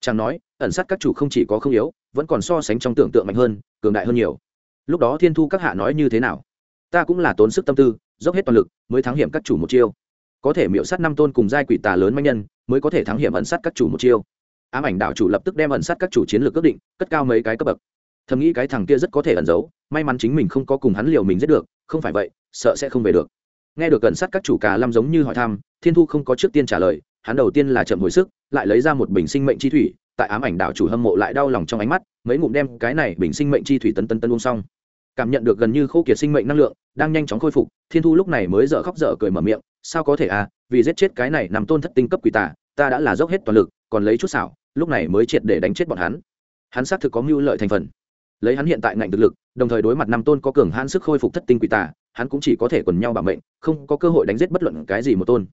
Chàng nói, ẩn sát các chủ không chỉ có không yếu, vẫn còn so sánh trong tưởng tượng mạnh hơn, cường đại hơn nhiều. Lúc đó thiên thu các hạ nói như thế nào? Ta cũng là tốn sức tâm tư, dốc hết toàn lực mới thắng hiểm các chủ một chiêu. Có thể miễu sát năm tôn cùng giai quỷ tà lớn manh nhân, mới có thể thắng hiểm ẩn sát các chủ một chiêu. Ám ảnh đạo chủ lập tức đem ẩn sát các chủ chiến lược ước định, cất cao mấy cái cấp bậc. Thầm nghĩ cái thằng kia rất có thể ẩn giấu, may mắn chính mình không có cùng hắn liều mình giết được, không phải vậy, sợ sẽ không về được. Nghe được ẩn sát các chủ cà lâm giống như hỏi thăm, thiên thu không có trước tiên trả lời hắn đầu tiên là chậm hồi sức, lại lấy ra một bình sinh mệnh chi thủy, tại ám ảnh đảo chủ hâm mộ lại đau lòng trong ánh mắt, mấy ngụm đem cái này bình sinh mệnh chi thủy tấn tấn tấn uống xong. Cảm nhận được gần như khô kiệt sinh mệnh năng lượng, đang nhanh chóng khôi phục, thiên thu lúc này mới dở khóc dở cười mở miệng, sao có thể à vì giết chết cái này nằm tôn thất tinh cấp quỷ tà, ta đã là dốc hết toàn lực, còn lấy chút xảo, lúc này mới triệt để đánh chết bọn hắn. Hắn xác thực có mưu lợi thành phần. Lấy hắn hiện tại ngạnh thực lực, đồng thời đối mặt năm tôn có cường hãn sức khôi phục thất tinh quỷ tà, hắn cũng chỉ có thể quần nhau bảo mệnh, không có cơ hội đánh giết bất luận cái gì một tôn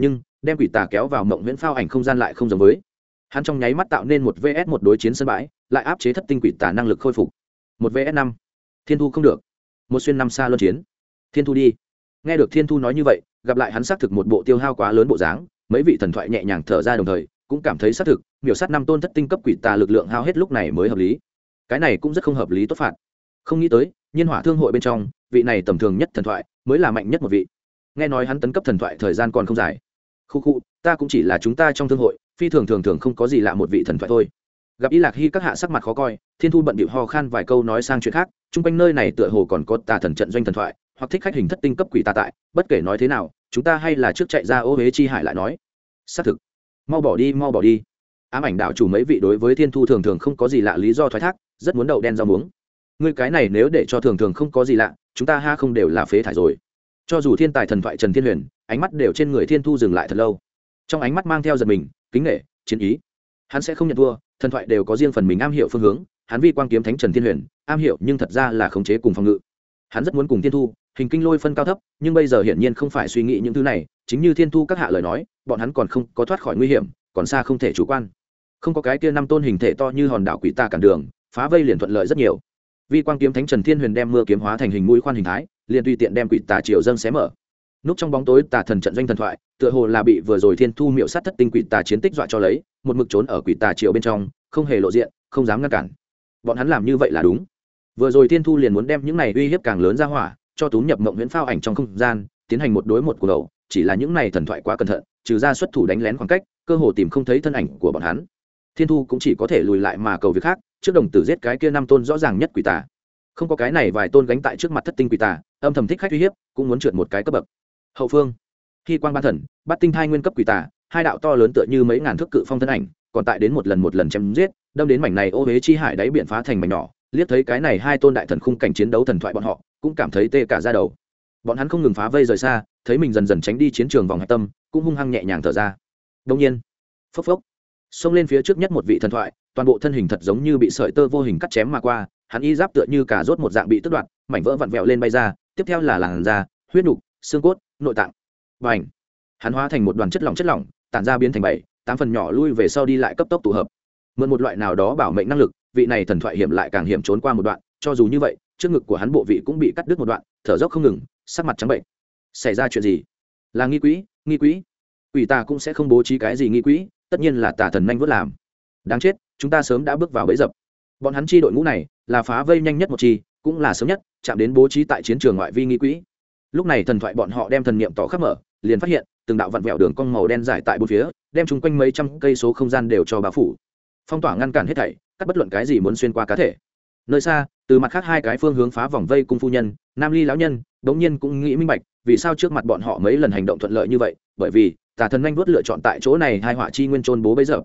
nhưng đem quỷ tà kéo vào mộng nguyễn phao ảnh không gian lại không giống với. Hắn trong nháy mắt tạo nên một vs một đối chiến sân bãi, lại áp chế thất tinh quỷ tà năng lực khôi phục. Một vs năm. Thiên thu không được. Một xuyên năm xa luân chiến. Thiên thu đi. Nghe được thiên thu nói như vậy, gặp lại hắn xác thực một bộ tiêu hao quá lớn bộ dáng, mấy vị thần thoại nhẹ nhàng thở ra đồng thời, cũng cảm thấy xác thực, miểu sát năm tôn thất tinh cấp quỷ tà lực lượng hao hết lúc này mới hợp lý. Cái này cũng rất không hợp lý tốt phạt. Không nghĩ tới, nhiên hỏa thương hội bên trong, vị này tầm thường nhất thần thoại mới là mạnh nhất một vị. Nghe nói hắn tấn cấp thần thoại thời gian còn không dài khu khu, ta cũng chỉ là chúng ta trong thương hội, phi thường thường thường không có gì lạ một vị thần thoại thôi. Gặp y lạc hy các hạ sắc mặt khó coi, thiên thu bận bịu ho khan vài câu nói sang chuyện khác, chung quanh nơi này tựa hồ còn có tà thần trận doanh thần thoại, hoặc thích khách hình thất tinh cấp quỷ tà tại, bất kể nói thế nào, chúng ta hay là trước chạy ra ô huế chi hải lại nói. Xác thực. Mau bỏ đi, mau bỏ đi. Ám ảnh đạo chủ mấy vị đối với thiên thu thường thường không có gì lạ lý do thoái thác, rất muốn đậu đen rau muống. Ngươi cái này nếu để cho thường thường không có gì lạ, chúng ta ha không đều là phế thải rồi. Cho dù thiên tài thần thoại trần thiên huyền ánh mắt đều trên người thiên thu dừng lại thật lâu. Trong ánh mắt mang theo giật mình, kính nghệ chiến ý. Hắn sẽ không nhận thua, thần thoại đều có riêng phần mình am hiểu phương hướng, hắn vi quan kiếm thánh trần thiên huyền, am hiểu nhưng thật ra là khống chế cùng phòng ngự. Hắn rất muốn cùng thiên thu, hình kinh lôi phân cao thấp, nhưng bây giờ hiển nhiên không phải suy nghĩ những thứ này, chính như thiên thu các hạ lời nói, bọn hắn còn không có thoát khỏi nguy hiểm, còn xa không thể chủ quan. Không có cái kia năm tôn hình thể to như hòn đảo quỷ ta cản đường, phá vây liền thuận lợi rất nhiều. Vi quang kiếm thánh trần thiên huyền đem mưa kiếm hóa thành hình mũi khoan hình thái, liền tùy tiện đem quỷ tà triều dâng xé mở núp trong bóng tối tà thần trận doanh thần thoại, tựa hồ là bị vừa rồi thiên thu miệu sát thất tinh quỷ tà chiến tích dọa cho lấy, một mực trốn ở quỷ tà triều bên trong, không hề lộ diện, không dám ngăn cản. Bọn hắn làm như vậy là đúng. Vừa rồi thiên thu liền muốn đem những này uy hiếp càng lớn ra hỏa, cho tú nhập mộng nguyễn phao ảnh trong không gian, tiến hành một đối một của đầu, chỉ là những này thần thoại quá cẩn thận, trừ ra xuất thủ đánh lén khoảng cách, cơ hồ tìm không thấy thân ảnh của bọn hắn. Thiên thu cũng chỉ có thể lùi lại mà cầu việc khác, trước đồng tử giết cái kia năm tôn rõ ràng nhất quỷ tà. Không có cái này vài tôn gánh tại trước mặt thất tinh quỷ tà, âm thầm thích khách uy hiếp, cũng muốn trượt một cái cấp bậc hậu phương. Khi quan ban thần, bắt tinh thai nguyên cấp quỷ tà, hai đạo to lớn tựa như mấy ngàn thước cự phong thân ảnh, còn tại đến một lần một lần chém giết, đâm đến mảnh này ô huế chi hải đáy biển phá thành mảnh nhỏ, liếc thấy cái này hai tôn đại thần khung cảnh chiến đấu thần thoại bọn họ, cũng cảm thấy tê cả ra đầu. Bọn hắn không ngừng phá vây rời xa, thấy mình dần dần tránh đi chiến trường vòng hạch tâm, cũng hung hăng nhẹ nhàng thở ra. Đông nhiên, phốc phốc, xông lên phía trước nhất một vị thần thoại, toàn bộ thân hình thật giống như bị sợi tơ vô hình cắt chém mà qua, hắn y giáp tựa như cả rốt một dạng bị tức đoạt, mảnh vỡ vặn vẹo lên bay ra, tiếp theo là làn da, huyết nục, xương cốt nội tạng. Và ảnh hắn hóa thành một đoàn chất lỏng chất lỏng, tản ra biến thành bảy, tám phần nhỏ lui về sau đi lại cấp tốc tụ hợp. Mượn một loại nào đó bảo mệnh năng lực, vị này thần thoại hiểm lại càng hiểm trốn qua một đoạn, cho dù như vậy, trước ngực của hắn bộ vị cũng bị cắt đứt một đoạn, thở dốc không ngừng, sắc mặt trắng bệnh. Xảy ra chuyện gì? Là nghi quỹ nghi quỹ quỷ ta cũng sẽ không bố trí cái gì nghi quỹ tất nhiên là tà thần nhanh vớt làm. Đáng chết, chúng ta sớm đã bước vào bẫy dập. Bọn hắn chi đội ngũ này là phá vây nhanh nhất một chi, cũng là sớm nhất, chạm đến bố trí tại chiến trường ngoại vi nghi quỹ lúc này thần thoại bọn họ đem thần niệm tỏ khắp mở, liền phát hiện, từng đạo vặn vẹo đường cong màu đen dài tại bốn phía, đem chung quanh mấy trăm cây số không gian đều cho bao phủ. Phong tỏa ngăn cản hết thảy, cắt bất luận cái gì muốn xuyên qua cá thể. Nơi xa, từ mặt khác hai cái phương hướng phá vòng vây cung phu nhân, nam ly lão nhân bỗng nhiên cũng nghĩ minh bạch, vì sao trước mặt bọn họ mấy lần hành động thuận lợi như vậy, bởi vì, tà thần nhanh vuốt lựa chọn tại chỗ này hai họa chi nguyên trôn bố bấy giờ.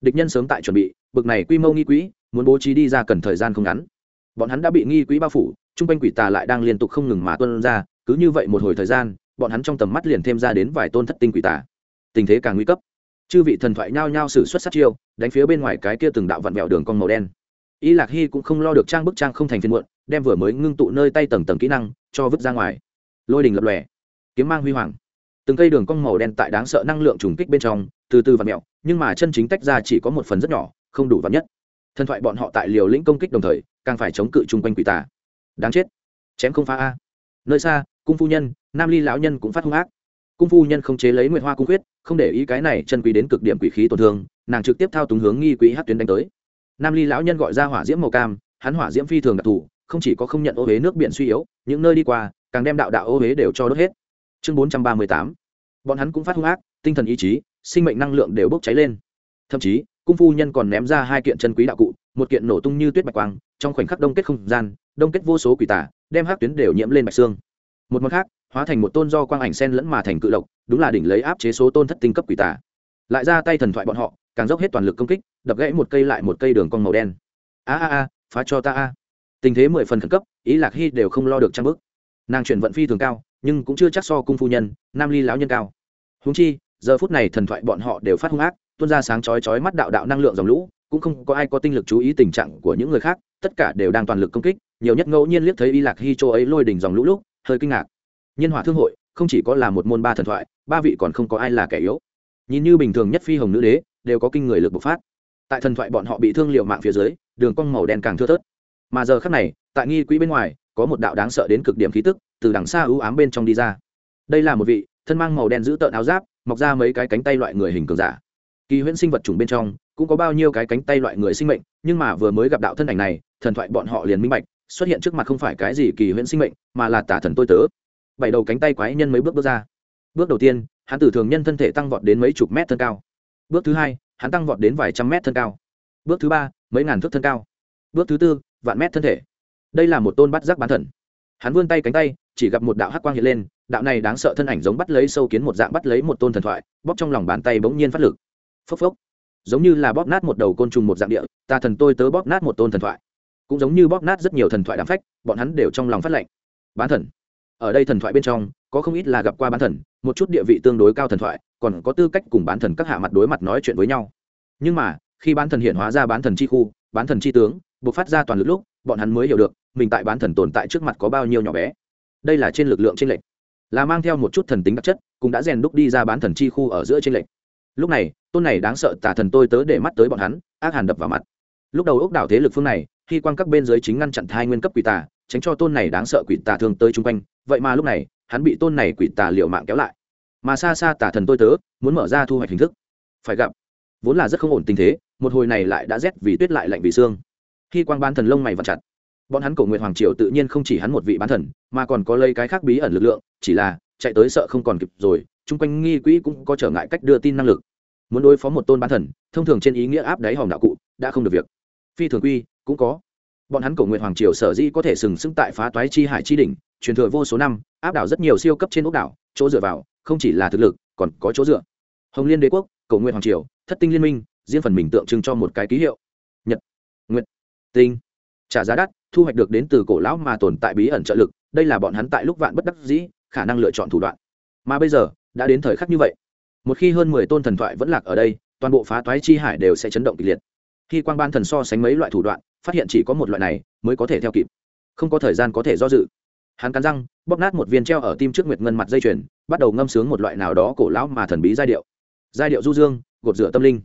Địch nhân sớm tại chuẩn bị, bực này quy mô nghi quỹ, muốn bố trí đi ra cần thời gian không ngắn. Bọn hắn đã bị nghi quỹ bao phủ, chung quanh quỷ tà lại đang liên tục không ngừng mà tuân ra cứ như vậy một hồi thời gian, bọn hắn trong tầm mắt liền thêm ra đến vài tôn thất tinh quỷ tà. Tình thế càng nguy cấp. Chư vị thần thoại nhao nhao xử xuất sát chiêu, đánh phía bên ngoài cái kia từng đạo vặn vẹo đường con màu đen. Y lạc hy cũng không lo được trang bức trang không thành phiên muộn, đem vừa mới ngưng tụ nơi tay tầng tầng kỹ năng, cho vứt ra ngoài. Lôi đình lập lòe. Kiếm mang huy hoàng. Từng cây đường cong màu đen tại đáng sợ năng lượng trùng kích bên trong, từ từ vặn mẹo nhưng mà chân chính tách ra chỉ có một phần rất nhỏ, không đủ vắn nhất. Thần thoại bọn họ tại liều lĩnh công kích đồng thời, càng phải chống cự chung quanh quỷ tà. Đáng chết. Chém không phá a. Nơi xa cung phu nhân, nam ly lão nhân cũng phát hung ác. Cung phu nhân không chế lấy nguyệt hoa cung quyết, không để ý cái này chân quý đến cực điểm quỷ khí tổn thương, nàng trực tiếp thao túng hướng nghi quỹ hát tuyến đánh tới. Nam ly lão nhân gọi ra hỏa diễm màu cam, hắn hỏa diễm phi thường đặc thù, không chỉ có không nhận ô huế nước biển suy yếu, những nơi đi qua, càng đem đạo đạo ô huế đều cho đốt hết. Chương bốn trăm ba mươi tám, bọn hắn cũng phát hung ác, tinh thần ý chí, sinh mệnh năng lượng đều bốc cháy lên. Thậm chí, cung phu nhân còn ném ra hai kiện chân quý đạo cụ, một kiện nổ tung như tuyết bạch quang, trong khoảnh khắc đông kết không gian, đông kết vô số quỷ tả đem hát tuyến đều nhiễm lên bạch xương một mặt khác, hóa thành một tôn do quang ảnh sen lẫn mà thành cự độc đúng là đỉnh lấy áp chế số tôn thất tinh cấp quỷ tả lại ra tay thần thoại bọn họ, càng dốc hết toàn lực công kích, đập gãy một cây lại một cây đường cong màu đen. A a a, phá cho ta a. Tình thế mười phần khẩn cấp, ý lạc hy đều không lo được trang bức. Nàng chuyển vận phi thường cao, nhưng cũng chưa chắc so cung phu nhân, nam ly lão nhân cao. Húng chi, giờ phút này thần thoại bọn họ đều phát hung ác, tuôn ra sáng chói chói mắt đạo đạo năng lượng dòng lũ, cũng không có ai có tinh lực chú ý tình trạng của những người khác, tất cả đều đang toàn lực công kích, nhiều nhất ngẫu nhiên liếc thấy y lạc hy châu ấy lôi đỉnh dòng lũ lúc hơi kinh ngạc. Nhân hỏa thương hội, không chỉ có là một môn ba thần thoại, ba vị còn không có ai là kẻ yếu. Nhìn như bình thường nhất phi hồng nữ đế, đều có kinh người lực bộc phát. Tại thần thoại bọn họ bị thương liệu mạng phía dưới, đường cong màu đen càng thưa thớt. Mà giờ khắc này, tại nghi quỹ bên ngoài, có một đạo đáng sợ đến cực điểm khí tức, từ đằng xa ưu ám bên trong đi ra. Đây là một vị, thân mang màu đen giữ tợn áo giáp, mọc ra mấy cái cánh tay loại người hình cường giả. Kỳ huyễn sinh vật chủng bên trong, cũng có bao nhiêu cái cánh tay loại người sinh mệnh, nhưng mà vừa mới gặp đạo thân ảnh này, thần thoại bọn họ liền minh bạch xuất hiện trước mặt không phải cái gì kỳ huyễn sinh mệnh, mà là tả thần tôi tớ. Bảy đầu cánh tay quái nhân mấy bước bước ra. Bước đầu tiên, hắn từ thường nhân thân thể tăng vọt đến mấy chục mét thân cao. Bước thứ hai, hắn tăng vọt đến vài trăm mét thân cao. Bước thứ ba, mấy ngàn thước thân cao. Bước thứ tư, vạn mét thân thể. Đây là một tôn bắt giác bán thần. Hắn vươn tay cánh tay, chỉ gặp một đạo hắc quang hiện lên, đạo này đáng sợ thân ảnh giống bắt lấy sâu kiến một dạng bắt lấy một tôn thần thoại, bóp trong lòng bàn tay bỗng nhiên phát lực. Phốc phốc. Giống như là bóp nát một đầu côn trùng một dạng địa ta thần tôi tớ bóp nát một tôn thần thoại cũng giống như bóp nát rất nhiều thần thoại đám phách, bọn hắn đều trong lòng phát lệnh. Bán thần. Ở đây thần thoại bên trong, có không ít là gặp qua bán thần, một chút địa vị tương đối cao thần thoại, còn có tư cách cùng bán thần các hạ mặt đối mặt nói chuyện với nhau. Nhưng mà, khi bán thần hiện hóa ra bán thần chi khu, bán thần chi tướng buộc phát ra toàn lực lúc, bọn hắn mới hiểu được, mình tại bán thần tồn tại trước mặt có bao nhiêu nhỏ bé. Đây là trên lực lượng trên lệnh là mang theo một chút thần tính đặc chất, cũng đã rèn đúc đi ra bán thần chi khu ở giữa trên lệnh lúc này, tôn này đáng sợ tả thần tôi tớ để mắt tới bọn hắn, ác hàn đập vào mặt. Lúc đầu ốc đảo thế lực phương này khi quan các bên dưới chính ngăn chặn thai nguyên cấp quỷ tà, tránh cho tôn này đáng sợ quỷ tà thường tới chung quanh. Vậy mà lúc này, hắn bị tôn này quỷ tà liệu mạng kéo lại. Mà xa xa tả thần tôi tớ, muốn mở ra thu hoạch hình thức. Phải gặp. Vốn là rất không ổn tình thế, một hồi này lại đã rét vì tuyết lại lạnh vì xương khi quang ban thần lông mày vặt chặt, bọn hắn cổ nguyện hoàng triều tự nhiên không chỉ hắn một vị bán thần, mà còn có lấy cái khác bí ẩn lực lượng, chỉ là chạy tới sợ không còn kịp rồi, chung quanh nghi quỹ cũng có trở ngại cách đưa tin năng lực. Muốn đối phó một tôn bán thần, thông thường trên ý nghĩa áp đáy hòm đạo cụ, đã không được việc. Phi thường quy cũng có. Bọn hắn cổ nguyện hoàng triều sở dĩ có thể sừng sững tại phá toái chi hải chi đỉnh, truyền thừa vô số năm, áp đảo rất nhiều siêu cấp trên ốc đảo, chỗ dựa vào, không chỉ là thực lực, còn có chỗ dựa. Hồng liên đế quốc, cổ nguyện hoàng triều, thất tinh liên minh, riêng phần mình tượng trưng cho một cái ký hiệu. Nhật nguyện tinh. Trả giá đắt, thu hoạch được đến từ cổ lão mà tồn tại bí ẩn trợ lực, đây là bọn hắn tại lúc vạn bất đắc dĩ, khả năng lựa chọn thủ đoạn. Mà bây giờ, đã đến thời khắc như vậy. Một khi hơn mười tôn thần thoại vẫn lạc ở đây, toàn bộ phá toái chi hải đều sẽ chấn động kịch liệt. Khi quang ban thần so sánh mấy loại thủ đoạn phát hiện chỉ có một loại này mới có thể theo kịp. Không có thời gian có thể do dự. Hắn cắn răng, bóp nát một viên treo ở tim trước nguyệt ngân mặt dây chuyền, bắt đầu ngâm sướng một loại nào đó cổ lão mà thần bí giai điệu. Giai điệu du dương, gột rửa tâm linh.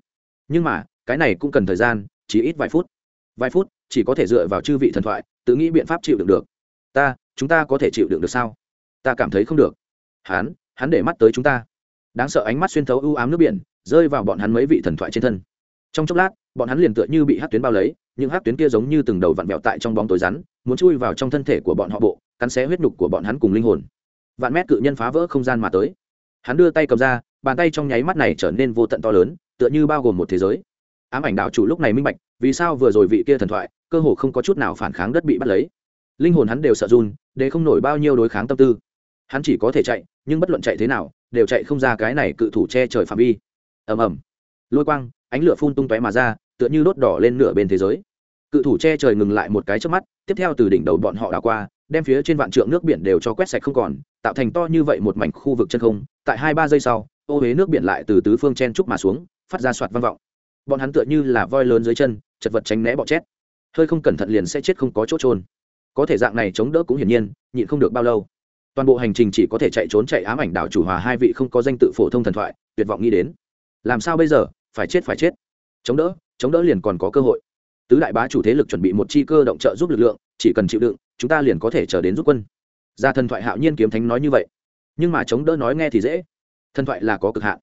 Nhưng mà, cái này cũng cần thời gian, chỉ ít vài phút. Vài phút, chỉ có thể dựa vào chư vị thần thoại, tự nghĩ biện pháp chịu đựng được. Ta, chúng ta có thể chịu đựng được sao? Ta cảm thấy không được. Hắn hắn để mắt tới chúng ta. Đáng sợ ánh mắt xuyên thấu ưu ám nước biển, rơi vào bọn hắn mấy vị thần thoại trên thân. Trong chốc lát, bọn hắn liền tựa như bị hát tuyến bao lấy những hát tuyến kia giống như từng đầu vặn vẹo tại trong bóng tối rắn, muốn chui vào trong thân thể của bọn họ bộ, cắn xé huyết nhục của bọn hắn cùng linh hồn. Vạn mét cự nhân phá vỡ không gian mà tới. Hắn đưa tay cầm ra, bàn tay trong nháy mắt này trở nên vô tận to lớn, tựa như bao gồm một thế giới. Ám ảnh đạo chủ lúc này minh bạch, vì sao vừa rồi vị kia thần thoại, cơ hồ không có chút nào phản kháng đất bị bắt lấy. Linh hồn hắn đều sợ run, để không nổi bao nhiêu đối kháng tâm tư. Hắn chỉ có thể chạy, nhưng bất luận chạy thế nào, đều chạy không ra cái này cự thủ che trời phạm vi. Ầm ầm. Lôi quang, ánh lửa phun tung tóe mà ra tựa như đốt đỏ lên nửa bên thế giới. Cự thủ che trời ngừng lại một cái trước mắt, tiếp theo từ đỉnh đầu bọn họ đảo qua, đem phía trên vạn trượng nước biển đều cho quét sạch không còn, tạo thành to như vậy một mảnh khu vực chân không. Tại hai ba giây sau, ô huế nước biển lại từ tứ phương chen trúc mà xuống, phát ra soạt vang vọng. Bọn hắn tựa như là voi lớn dưới chân, chật vật tránh né bọ chét. Hơi không cẩn thận liền sẽ chết không có chỗ trôn. Có thể dạng này chống đỡ cũng hiển nhiên, nhịn không được bao lâu. Toàn bộ hành trình chỉ có thể chạy trốn chạy ám ảnh đảo chủ hòa hai vị không có danh tự phổ thông thần thoại, tuyệt vọng nghĩ đến. Làm sao bây giờ? Phải chết phải chết. Chống đỡ chống đỡ liền còn có cơ hội. Tứ đại bá chủ thế lực chuẩn bị một chi cơ động trợ giúp lực lượng, chỉ cần chịu đựng, chúng ta liền có thể chờ đến giúp quân. Gia thần thoại hạo nhiên kiếm thánh nói như vậy. Nhưng mà chống đỡ nói nghe thì dễ. Thần thoại là có cực hạn.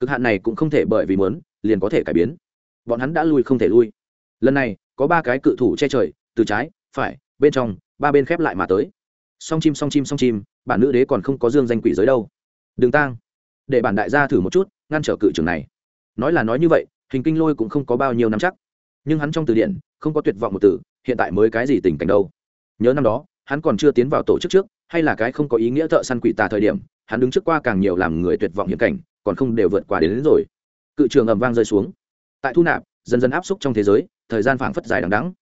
Cực hạn này cũng không thể bởi vì muốn, liền có thể cải biến. Bọn hắn đã lui không thể lui. Lần này, có ba cái cự thủ che trời, từ trái, phải, bên trong, ba bên khép lại mà tới. Song chim song chim song chim, bản nữ đế còn không có dương danh quỷ giới đâu. Đừng tang. Để bản đại gia thử một chút, ngăn trở cự trường này. Nói là nói như vậy hình kinh lôi cũng không có bao nhiêu năm chắc. Nhưng hắn trong từ điển không có tuyệt vọng một từ hiện tại mới cái gì tình cảnh đâu. Nhớ năm đó hắn còn chưa tiến vào tổ chức trước hay là cái không có ý nghĩa thợ săn quỷ tà thời điểm hắn đứng trước qua càng nhiều làm người tuyệt vọng hiểm cảnh còn không đều vượt qua đến, đến rồi. Cự trường ầm vang rơi xuống. Tại thu nạp dần dần áp xúc trong thế giới thời gian phảng phất dài đằng đắng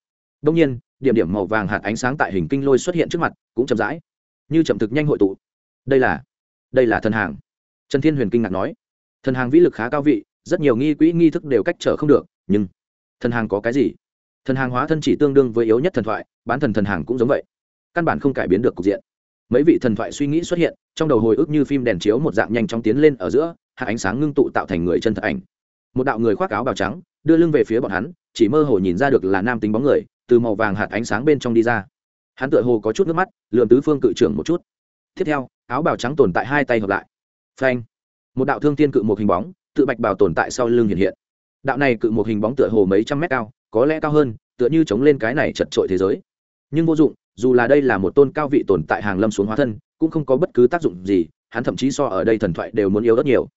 đông nhiên điểm điểm màu vàng hạt ánh sáng tại hình kinh lôi xuất hiện trước mặt cũng chậm rãi như chậm thực nhanh hội tụ. Đây là đây là thần hàng. Trần thiên huyền kinh ngạc nói. Thần hàng vĩ lực khá cao vị rất nhiều nghi quỹ nghi thức đều cách trở không được, nhưng thần hàng có cái gì? Thần hàng hóa thân chỉ tương đương với yếu nhất thần thoại, bán thần thần hàng cũng giống vậy. Căn bản không cải biến được cục diện. Mấy vị thần thoại suy nghĩ xuất hiện, trong đầu hồi ức như phim đèn chiếu một dạng nhanh chóng tiến lên ở giữa hạt ánh sáng ngưng tụ tạo thành người chân thật ảnh. Một đạo người khoác áo bào trắng, đưa lưng về phía bọn hắn, chỉ mơ hồ nhìn ra được là nam tính bóng người, từ màu vàng hạt ánh sáng bên trong đi ra. Hắn tựa hồ có chút nước mắt lượm tứ phương cự trưởng một chút. Tiếp theo, áo bào trắng tồn tại hai tay hợp lại. Phanh. Một đạo thương tiên cự một hình bóng tự bạch bào tồn tại sau lưng hiện hiện. Đạo này cự một hình bóng tựa hồ mấy trăm mét cao, có lẽ cao hơn, tựa như chống lên cái này chật trội thế giới. Nhưng vô dụng, dù là đây là một tôn cao vị tồn tại hàng lâm xuống hóa thân, cũng không có bất cứ tác dụng gì, hắn thậm chí so ở đây thần thoại đều muốn yếu rất nhiều.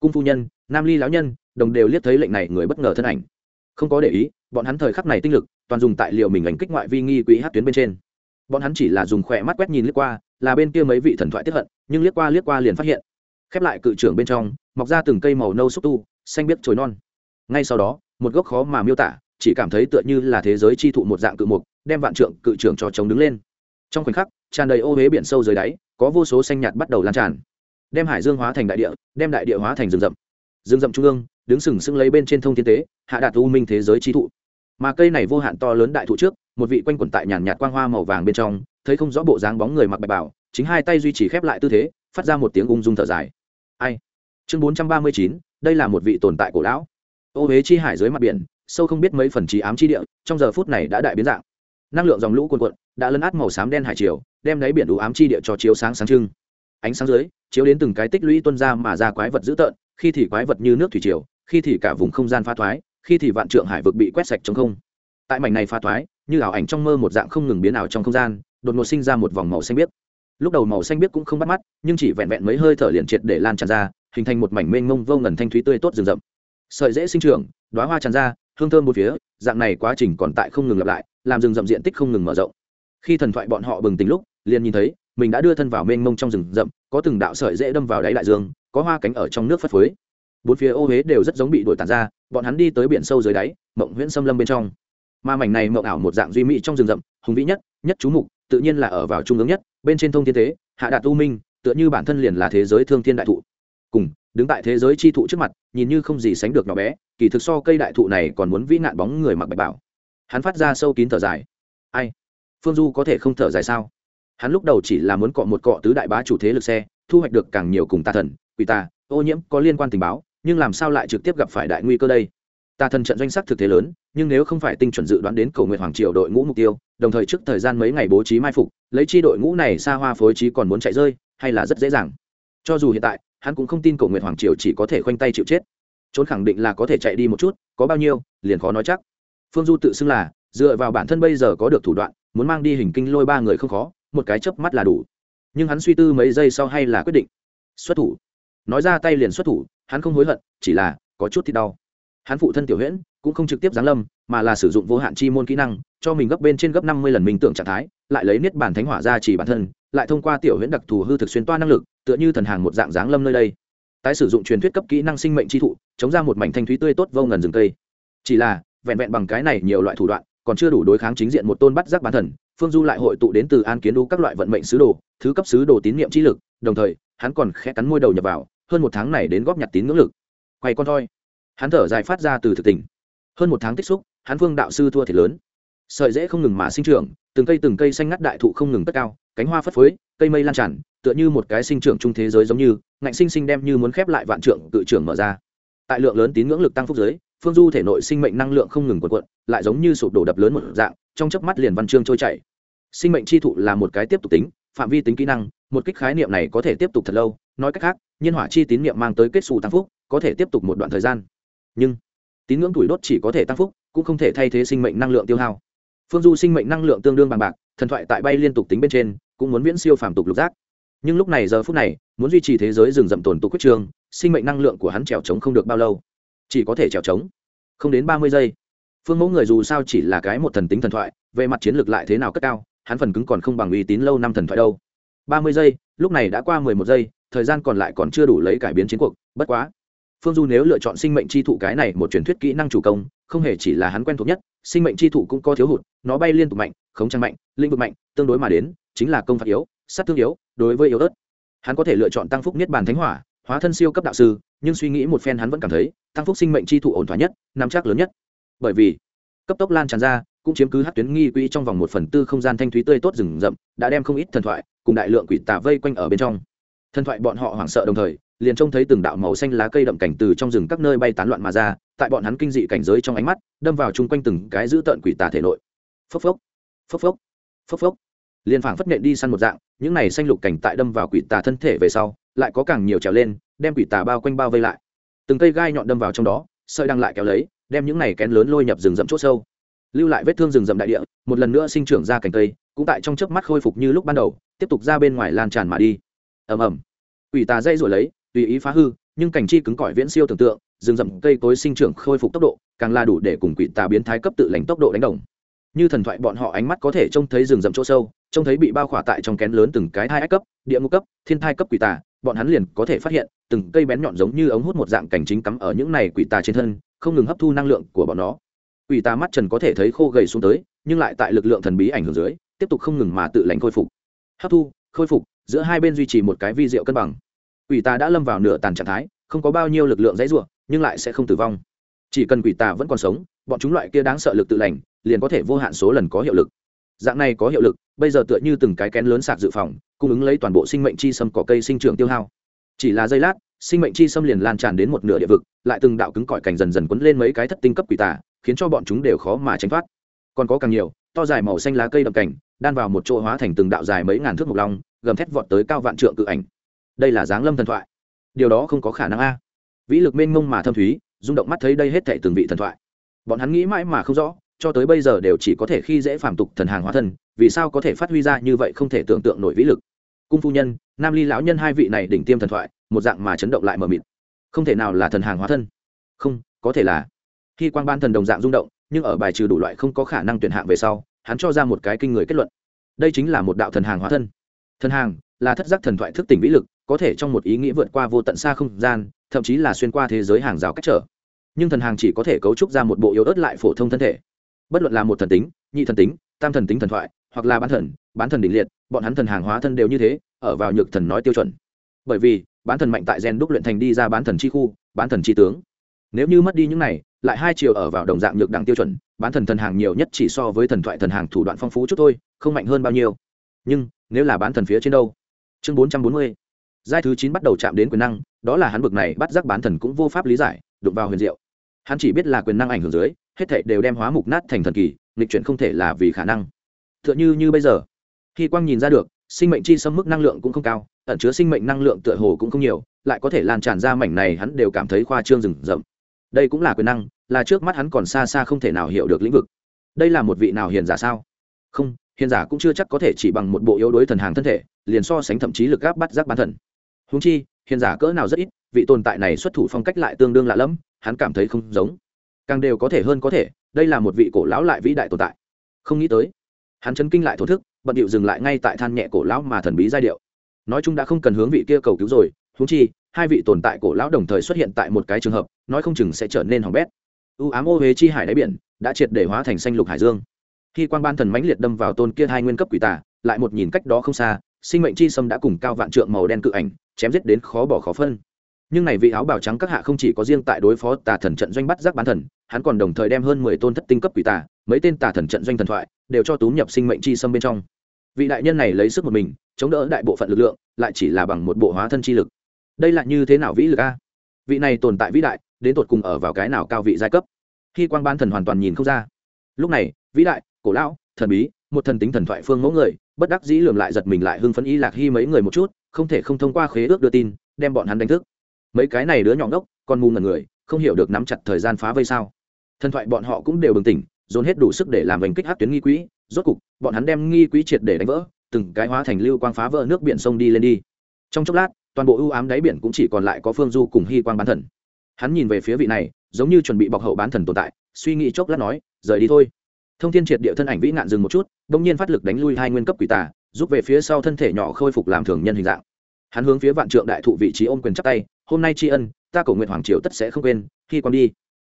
Cung phu nhân, nam ly lão nhân, đồng đều liếc thấy lệnh này người bất ngờ thân ảnh. Không có để ý, bọn hắn thời khắc này tinh lực, toàn dùng tại liệu mình ảnh kích ngoại vi nghi quỹ hát tuyến bên trên. Bọn hắn chỉ là dùng khỏe mắt quét nhìn liếc qua, là bên kia mấy vị thần thoại tiếp hận, nhưng liếc qua liếc qua liền phát hiện khép lại cự trưởng bên trong, mọc ra từng cây màu nâu xúc tu, xanh biếc chồi non. Ngay sau đó, một gốc khó mà miêu tả, chỉ cảm thấy tựa như là thế giới chi thụ một dạng cự mục, đem vạn trượng cự trưởng cho chống đứng lên. Trong khoảnh khắc, tràn đầy ô huế biển sâu dưới đáy, có vô số xanh nhạt bắt đầu lan tràn. Đem hải dương hóa thành đại địa, đem đại địa hóa thành rừng rậm. Rừng rậm trung ương, đứng sừng sững lấy bên trên thông thiên tế, hạ đạt u minh thế giới chi thụ. Mà cây này vô hạn to lớn đại thụ trước, một vị quanh quẩn tại nhàn nhạt quang hoa màu vàng bên trong, thấy không rõ bộ dáng bóng người mặc bạch bảo chính hai tay duy trì khép lại tư thế, phát ra một tiếng ung dung thở dài ai? Chương bốn trăm ba mươi chín, đây là một vị tồn tại cổ lão. Ô huế chi hải dưới mặt biển, sâu không biết mấy phần trí ám chi địa, trong giờ phút này đã đại biến dạng. Năng lượng dòng lũ cuồn cuộn, đã lấn át màu xám đen hải triều, đem lấy biển đủ ám chi địa cho chiếu sáng sáng trưng. Ánh sáng dưới, chiếu đến từng cái tích lũy tuân ra mà ra quái vật dữ tợn, khi thì quái vật như nước thủy triều, khi thì cả vùng không gian pha thoái, khi thì vạn trượng hải vực bị quét sạch trong không. Tại mảnh này pha thoái, như ảo ảnh trong mơ một dạng không ngừng biến ảo trong không gian, đột ngột sinh ra một vòng màu xanh biếc lúc đầu màu xanh biếc cũng không bắt mắt, nhưng chỉ vẹn vẹn mấy hơi thở liền triệt để lan tràn ra, hình thành một mảnh mênh mông vô ngần thanh thúy tươi tốt rừng rậm. Sợi dễ sinh trưởng đoá hoa tràn ra, hương thơm một phía, dạng này quá trình còn tại không ngừng lặp lại, làm rừng rậm diện tích không ngừng mở rộng. Khi thần thoại bọn họ bừng tỉnh lúc, liền nhìn thấy, mình đã đưa thân vào mênh mông trong rừng rậm, có từng đạo sợi dễ đâm vào đáy đại dương, có hoa cánh ở trong nước phất phới. Bốn phía ô huế đều rất giống bị đuổi tàn ra, bọn hắn đi tới biển sâu dưới đáy, mộng huyễn xâm lâm bên trong. Ma mảnh này mộng ảo một dạng duy mỹ trong rừng rậm, hùng vĩ nhất nhất chú mục tự nhiên là ở vào trung ương nhất bên trên thông thiên thế, hạ đạt u minh tựa như bản thân liền là thế giới thương thiên đại thụ. Cùng đứng tại thế giới chi thụ trước mặt nhìn như không gì sánh được nhỏ bé kỳ thực so cây đại thụ này còn muốn vĩ nạn bóng người mặc bạch bảo. Hắn phát ra sâu kín thở dài. Ai? Phương du có thể không thở dài sao? Hắn lúc đầu chỉ là muốn cọ một cọ tứ đại bá chủ thế lực xe thu hoạch được càng nhiều cùng tà thần quỷ tà ô nhiễm có liên quan tình báo nhưng làm sao lại trực tiếp gặp phải đại nguy cơ đây? Tà thần trận doanh sắc thực thế lớn nhưng nếu không phải tinh chuẩn dự đoán đến cầu nguyện hoàng triều đội ngũ mục tiêu đồng thời trước thời gian mấy ngày bố trí mai phục, lấy chi đội ngũ này xa hoa phối trí còn muốn chạy rơi, hay là rất dễ dàng. Cho dù hiện tại, hắn cũng không tin cổ nguyệt hoàng triều chỉ có thể khoanh tay chịu chết. Trốn khẳng định là có thể chạy đi một chút, có bao nhiêu, liền khó nói chắc. Phương du tự xưng là, dựa vào bản thân bây giờ có được thủ đoạn, muốn mang đi hình kinh lôi ba người không khó, một cái chớp mắt là đủ. Nhưng hắn suy tư mấy giây sau hay là quyết định. Xuất thủ. Nói ra tay liền xuất thủ, hắn không hối hận, chỉ là có chút thì đau. Hắn phụ thân tiểu huyễn cũng không trực tiếp giáng lâm, mà là sử dụng vô hạn chi môn kỹ năng, cho mình gấp bên trên gấp năm mươi lần mình tưởng trạng thái, lại lấy niết bản thánh hỏa ra chỉ bản thân, lại thông qua tiểu huyễn đặc thù hư thực xuyên toa năng lực, tựa như thần hàng một dạng giáng lâm nơi đây. Tái sử dụng truyền thuyết cấp kỹ năng sinh mệnh chi thụ, chống ra một mảnh thanh thúy tươi tốt vô ngần rừng cây. Chỉ là, vẹn vẹn bằng cái này nhiều loại thủ đoạn, còn chưa đủ đối kháng chính diện một tôn bắt giác bán thần, phương du lại hội tụ đến từ an kiến đu các loại vận mệnh sứ đồ, thứ cấp sứ đồ tín nhiệm trí lực, đồng thời, hắn còn khẽ cắn môi đầu nhập vào, hơn một tháng này đến góp nhặt tín ngưỡng lực. Quay con thôi hắn thở dài phát ra từ thực tình hơn một tháng tích xúc Hán Vương đạo sư thua thiệt lớn. Sợi dễ không ngừng mà sinh trưởng, từng cây từng cây xanh ngắt đại thụ không ngừng tất cao, cánh hoa phất phới, cây mây lan tràn, tựa như một cái sinh trưởng chung thế giới giống như, ngạnh sinh sinh đem như muốn khép lại vạn trượng cự trưởng mở ra. Tại lượng lớn tín ngưỡng lực tăng phúc giới, phương du thể nội sinh mệnh năng lượng không ngừng quần quận lại giống như sụp đổ đập lớn một dạng, trong chớp mắt liền văn chương trôi chảy. Sinh mệnh chi thụ là một cái tiếp tục tính, phạm vi tính kỹ năng, một kích khái niệm này có thể tiếp tục thật lâu, nói cách khác nhiên hỏa chi tín niệm mang tới kết xù tăng phúc, có thể tiếp tục một đoạn thời gian. Nhưng tín ngưỡng tuổi đốt chỉ có thể tăng phúc, cũng không thể thay thế sinh mệnh năng lượng tiêu hao. Phương du sinh mệnh năng lượng tương đương bằng bạc, thần thoại tại bay liên tục tính bên trên, cũng muốn viễn siêu phàm tục lục giác. Nhưng lúc này giờ phút này, muốn duy trì thế giới rừng rậm tồn tục quyết trường, sinh mệnh năng lượng của hắn trèo trống không được bao lâu. Chỉ có thể trèo trống. Không đến ba mươi giây. Phương mẫu người dù sao chỉ là cái một thần tính thần thoại, về mặt chiến lược lại thế nào cất cao, hắn phần cứng còn không bằng uy tín lâu năm thần thoại đâu. ba mươi giây, lúc này đã qua mười một giây, thời gian còn lại còn chưa đủ lấy cải biến chiến cuộc, bất quá phương du nếu lựa chọn sinh mệnh chi thụ cái này một truyền thuyết kỹ năng chủ công, không hề chỉ là hắn quen thuộc nhất, sinh mệnh chi thụ cũng có thiếu hụt, nó bay liên tục mạnh, khống trang mạnh, lĩnh vực mạnh, tương đối mà đến, chính là công phạt yếu, sát thương yếu, đối với yếu ớt. Hắn có thể lựa chọn tăng phúc niết bàn thánh hỏa, hóa thân siêu cấp đạo sư, nhưng suy nghĩ một phen hắn vẫn cảm thấy, tăng phúc sinh mệnh chi thụ ổn thỏa nhất, nắm chắc lớn nhất. Bởi vì, cấp tốc lan tràn ra, cũng chiếm cứ hát tuyến nghi quỹ trong vòng một phần tư không gian thanh thúy tươi tốt rừng rậm, đã đem không ít thần thoại cùng đại lượng quỷ tà vây quanh ở bên trong. Thần thoại bọn họ hoảng sợ đồng thời liền trông thấy từng đạo màu xanh lá cây đậm cảnh từ trong rừng các nơi bay tán loạn mà ra, tại bọn hắn kinh dị cảnh giới trong ánh mắt, đâm vào chung quanh từng cái giữ tợn quỷ tà thể nội. Phốc phốc phốc phốc phốc phốc. Liền phảng phất nện đi săn một dạng, những này xanh lục cảnh tại đâm vào quỷ tà thân thể về sau, lại có càng nhiều trèo lên, đem quỷ tà bao quanh bao vây lại. Từng cây gai nhọn đâm vào trong đó, sợi đang lại kéo lấy, đem những này kén lớn lôi nhập rừng rậm chỗ sâu. Lưu lại vết thương rừng rậm đại địa, một lần nữa sinh trưởng ra cành cây cũng tại trong chớp mắt khôi phục như lúc ban đầu, tiếp tục ra bên ngoài lan tràn mà đi. Ầm ầm. Quỷ tà dây rồi lấy tùy ý phá hư, nhưng cảnh chi cứng cỏi viễn siêu tưởng tượng, rừng rậm cây cối sinh trưởng khôi phục tốc độ, càng là đủ để cùng quỷ tà biến thái cấp tự lành tốc độ đánh đồng. Như thần thoại bọn họ ánh mắt có thể trông thấy rừng rậm chỗ sâu, trông thấy bị bao khỏa tại trong kén lớn từng cái thai ách cấp, địa ngục cấp, thiên thai cấp quỷ tà, bọn hắn liền có thể phát hiện, từng cây bén nhọn giống như ống hút một dạng cảnh chính cắm ở những này quỷ tà trên thân, không ngừng hấp thu năng lượng của bọn nó. Quỷ tà mắt trần có thể thấy khô gầy xuống tới, nhưng lại tại lực lượng thần bí ảnh hưởng dưới, tiếp tục không ngừng mà tự lành khôi phục. Hấp thu, khôi phục, giữa hai bên duy trì một cái vi diệu cân bằng quỷ tà đã lâm vào nửa tàn trạng thái, không có bao nhiêu lực lượng dãy ruộng nhưng lại sẽ không tử vong. Chỉ cần quỷ tà vẫn còn sống, bọn chúng loại kia đáng sợ lực tự lành, liền có thể vô hạn số lần có hiệu lực. Dạng này có hiệu lực, bây giờ tựa như từng cái kén lớn sạc dự phòng, cung ứng lấy toàn bộ sinh mệnh chi xâm cỏ cây sinh trưởng tiêu hao. Chỉ là giây lát, sinh mệnh chi xâm liền lan tràn đến một nửa địa vực, lại từng đạo cứng cỏi cành dần dần quấn lên mấy cái thất tinh cấp quỷ tà, khiến cho bọn chúng đều khó mà tránh thoát. Còn có càng nhiều, to dài màu xanh lá cây đậm cảnh, đan vào một chỗ hóa thành từng đạo dài mấy ngàn thước mộc long, gầm thét vọt tới cao vạn trượng cự ảnh đây là dáng lâm thần thoại. Điều đó không có khả năng a. Vĩ lực mênh mông mà thâm thúy, rung động mắt thấy đây hết thệ từng vị thần thoại. Bọn hắn nghĩ mãi mà không rõ, cho tới bây giờ đều chỉ có thể khi dễ phàm tục thần hàng hóa thân, vì sao có thể phát huy ra như vậy không thể tưởng tượng nổi vĩ lực. Cung phu nhân, nam ly lão nhân hai vị này đỉnh tiêm thần thoại, một dạng mà chấn động lại mờ mịt. Không thể nào là thần hàng hóa thân. Không, có thể là. Khi quan ban thần đồng dạng rung động, nhưng ở bài trừ đủ loại không có khả năng tuyển hạng về sau, hắn cho ra một cái kinh người kết luận. Đây chính là một đạo thần hàng hóa thân. Thần hàng là thất giác thần thoại thức tỉnh vĩ lực có thể trong một ý nghĩa vượt qua vô tận xa không gian, thậm chí là xuyên qua thế giới hàng rào cách trở. Nhưng thần hàng chỉ có thể cấu trúc ra một bộ yếu ớt lại phổ thông thân thể. Bất luận là một thần tính, nhị thần tính, tam thần tính thần thoại, hoặc là bán thần bán thần định liệt, bọn hắn thần hàng hóa thân đều như thế, ở vào nhược thần nói tiêu chuẩn. Bởi vì, bán thần mạnh tại gen đúc luyện thành đi ra bán thần chi khu, bán thần chi tướng. Nếu như mất đi những này, lại hai chiều ở vào đồng dạng nhược đẳng tiêu chuẩn, bán thần thần hàng nhiều nhất chỉ so với thần thoại thần hàng thủ đoạn phong phú chút thôi, không mạnh hơn bao nhiêu. Nhưng, nếu là bán thần phía trên đâu? Chương bốn trăm bốn mươi giai thứ chín bắt đầu chạm đến quyền năng, đó là hắn bực này bắt giác bán thần cũng vô pháp lý giải, đụng vào huyền diệu. Hắn chỉ biết là quyền năng ảnh hưởng dưới, hết thảy đều đem hóa mục nát thành thần kỳ, nghịch chuyển không thể là vì khả năng. Tựa như như bây giờ, khi quang nhìn ra được, sinh mệnh chi xâm mức năng lượng cũng không cao, ẩn chứa sinh mệnh năng lượng tựa hồ cũng không nhiều, lại có thể lan tràn ra mảnh này hắn đều cảm thấy khoa trương rừng rậm. Đây cũng là quyền năng, là trước mắt hắn còn xa xa không thể nào hiểu được lĩnh vực. Đây là một vị nào hiền giả sao? Không, hiền giả cũng chưa chắc có thể chỉ bằng một bộ yếu đối thần hàng thân thể, liền so sánh thậm chí lực gáp bắt giác bán thần húng chi, hiền giả cỡ nào rất ít, vị tồn tại này xuất thủ phong cách lại tương đương lạ lẫm, hắn cảm thấy không giống. Càng đều có thể hơn có thể, đây là một vị cổ lão lại vĩ đại tồn tại. Không nghĩ tới, hắn chấn kinh lại thổ thức, bận điệu dừng lại ngay tại than nhẹ cổ lão mà thần bí giai điệu. Nói chung đã không cần hướng vị kia cầu cứu rồi húng chi, hai vị tồn tại cổ lão đồng thời xuất hiện tại một cái trường hợp, nói không chừng sẽ trở nên hỏng bét. U ám ô huế chi hải đáy biển, đã triệt để hóa thành xanh lục hải dương. Khi quan ban thần mãnh liệt đâm vào tôn kia hai nguyên cấp quỷ tà, lại một nhìn cách đó không xa, sinh mệnh chi sâm đã cùng cao vạn trượng màu đen cự ảnh chém giết đến khó bỏ khó phân. Nhưng này vị áo bào trắng các hạ không chỉ có riêng tại đối phó tà thần trận doanh bắt giác bán thần, hắn còn đồng thời đem hơn mười tôn thất tinh cấp quỷ tà, mấy tên tà thần trận doanh thần thoại, đều cho túm nhập sinh mệnh chi xâm bên trong. Vị đại nhân này lấy sức một mình, chống đỡ đại bộ phận lực lượng, lại chỉ là bằng một bộ hóa thân chi lực. Đây là như thế nào vĩ lực a? Vị này tồn tại vĩ đại, đến tột cùng ở vào cái nào cao vị giai cấp? Khi quang ban thần hoàn toàn nhìn không ra. Lúc này, vĩ đại, cổ lão, thần bí, một thần tính thần thoại phương mẫu người, bất đắc dĩ lườm lại giật mình lại hưng phấn y lạc hy mấy người một chút không thể không thông qua khế ước đưa tin, đem bọn hắn đánh thức. Mấy cái này đứa nhỏ ngốc còn mù ngần người, không hiểu được nắm chặt thời gian phá vây sao. Thần thoại bọn họ cũng đều bừng tỉnh, dồn hết đủ sức để làm vành kích hát tuyến nghi quỹ, rốt cục, bọn hắn đem nghi quỹ triệt để đánh vỡ, từng cái hóa thành lưu quang phá vỡ nước biển sông đi lên đi. Trong chốc lát, toàn bộ ưu ám đáy biển cũng chỉ còn lại có phương du cùng hy quang bán thần. Hắn nhìn về phía vị này, giống như chuẩn bị bọc hậu bán thần tồn tại, suy nghĩ chốc lát nói, rời đi thôi. Thông thiên triệt địa thân ảnh vĩ nạn dừng một chút đông nhiên phát lực đánh lui hai nguyên cấp quỷ tà giúp về phía sau thân thể nhỏ khôi phục làm thường nhân hình dạng hắn hướng phía vạn trượng đại thụ vị trí ôm quyền chắc tay, hôm nay tri ân, ta cầu nguyện hoàng triều tất sẽ không quên, khi còn đi.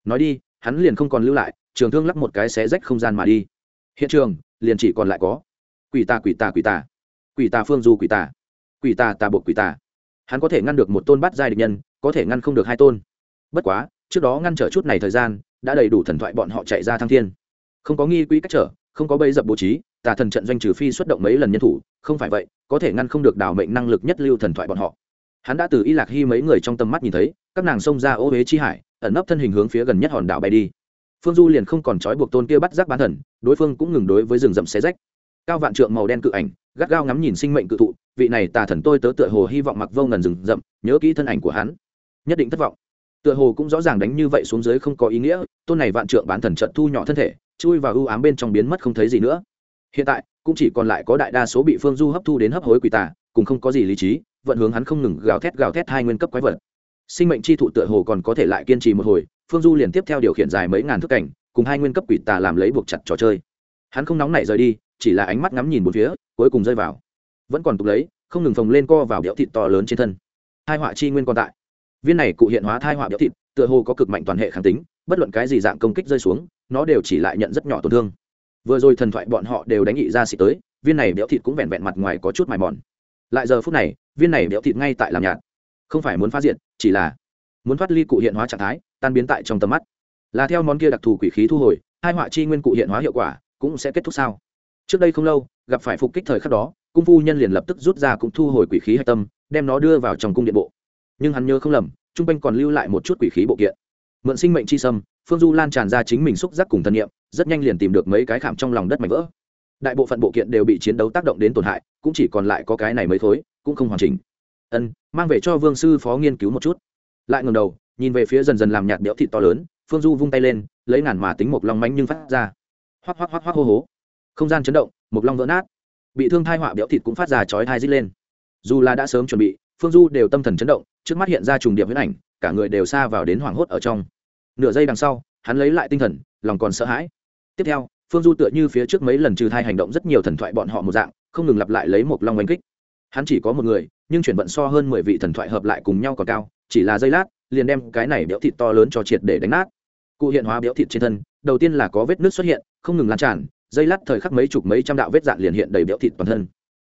Nói đi, hắn liền không còn lưu lại, trường thương lắp một cái xé rách không gian mà đi. Hiện trường, liền chỉ còn lại có, quỷ tà quỷ tà quỷ tà quỷ tà phương du quỷ tà quỷ tà tà bộ quỷ tà. Hắn có thể ngăn được một tôn bắt giai địch nhân, có thể ngăn không được hai tôn. Bất quá, trước đó ngăn trở chút này thời gian, đã đầy đủ thần thoại bọn họ chạy ra thăng thiên. Không có nghi quỹ cách trở, không có bây dập bố trí, tà thần trận doanh trừ phi xuất động mấy lần nhân thủ, không phải vậy có thể ngăn không được đảo mệnh năng lực nhất lưu thần thoại bọn họ. Hắn đã từ y lạc hy mấy người trong tầm mắt nhìn thấy, các nàng xông ra ô huế chi hải, ẩn nấp thân hình hướng phía gần nhất hòn đảo bay đi. Phương du liền không còn trói buộc tôn kia bắt giác bán thần, đối phương cũng ngừng đối với rừng rậm xé rách. Cao vạn trượng màu đen cự ảnh, gắt gao ngắm nhìn sinh mệnh cự thụ, vị này tà thần tôi tớ tựa hồ hy vọng mặc vô ngần rừng rậm, nhớ kỹ thân ảnh của hắn. Nhất định thất vọng. Tựa hồ cũng rõ ràng đánh như vậy xuống dưới không có ý nghĩa, tôn này vạn trượng bán thần trận thu nhỏ thân thể, chui vào ưu ám bên trong biến mất không thấy gì nữa. Hiện tại cũng chỉ còn lại có đại đa số bị phương du hấp thu đến hấp hối quỷ tà, cùng không có gì lý trí, vận hướng hắn không ngừng gào thét gào thét hai nguyên cấp quái vật. Sinh mệnh chi thụ tựa hồ còn có thể lại kiên trì một hồi, phương du liền tiếp theo điều khiển dài mấy ngàn thức cảnh, cùng hai nguyên cấp quỷ tà làm lấy buộc chặt trò chơi. Hắn không nóng nảy rời đi, chỉ là ánh mắt ngắm nhìn một phía, cuối cùng rơi vào. Vẫn còn tục lấy, không ngừng phồng lên co vào đẽo thịt to lớn trên thân. Hai họa chi nguyên còn tại. Viên này cụ hiện hóa thai họa đẽo thịt, tựa hồ có cực mạnh toàn hệ kháng tính, bất luận cái gì dạng công kích rơi xuống, nó đều chỉ lại nhận rất nhỏ tổn thương vừa rồi thần thoại bọn họ đều đánh nghị ra xịt tới, viên này béo thịt cũng vẹn vẹn mặt ngoài có chút mài mòn. Lại giờ phút này, viên này béo thịt ngay tại làm nhạt. Không phải muốn phá diện chỉ là muốn thoát ly cụ hiện hóa trạng thái, tan biến tại trong tầm mắt. Là theo món kia đặc thù quỷ khí thu hồi, hai họa chi nguyên cụ hiện hóa hiệu quả cũng sẽ kết thúc sao? Trước đây không lâu, gặp phải phục kích thời khắc đó, cung phu nhân liền lập tức rút ra cũng thu hồi quỷ khí hạch tâm, đem nó đưa vào trong cung điện bộ. Nhưng hắn nhớ không lầm t r u n g quanh còn lưu lại một chút quỷ khí bộ kiện. Mượn sinh mệnh chi sâm phương du lan tràn ra chính mình xúc giác cùng thân nhiệm rất nhanh liền tìm được mấy cái khảm trong lòng đất mảnh vỡ. Đại bộ phận bộ kiện đều bị chiến đấu tác động đến tổn hại, cũng chỉ còn lại có cái này mới thối cũng không hoàn chỉnh. Ân, mang về cho vương sư phó nghiên cứu một chút. Lại ngầm đầu, nhìn về phía dần dần làm nhạt béo thịt to lớn, phương du vung tay lên, lấy ngàn mà tính một lòng mánh nhưng phát ra. Hoác hoác hoác hoác hô hố không gian chấn động một long vỡ nát. Bị thương thai họa béo thịt cũng phát ra chói thai rít lên. Dù là đã sớm chuẩn bị, phương du đều tâm thần chấn động, trước mắt hiện ra trùng điệp huyết ảnh, cả người đều xa vào đến hoảng hốt ở trong nửa giây đằng sau, hắn lấy lại tinh thần, lòng còn sợ hãi. Tiếp theo, phương du tựa như phía trước mấy lần trừ thai hành động rất nhiều thần thoại bọn họ một dạng, không ngừng lặp lại lấy một long oanh kích. Hắn chỉ có một người, nhưng chuyển vận so hơn mười vị thần thoại hợp lại cùng nhau còn cao, chỉ là giây lát, liền đem cái này béo thịt to lớn cho triệt để đánh nát. Cụ hiện hóa béo thịt trên thân, đầu tiên là có vết nước xuất hiện, không ngừng lan tràn dây lát thời khắc mấy chục mấy trăm đạo vết dạn liền hiện đầy béo thịt toàn thân.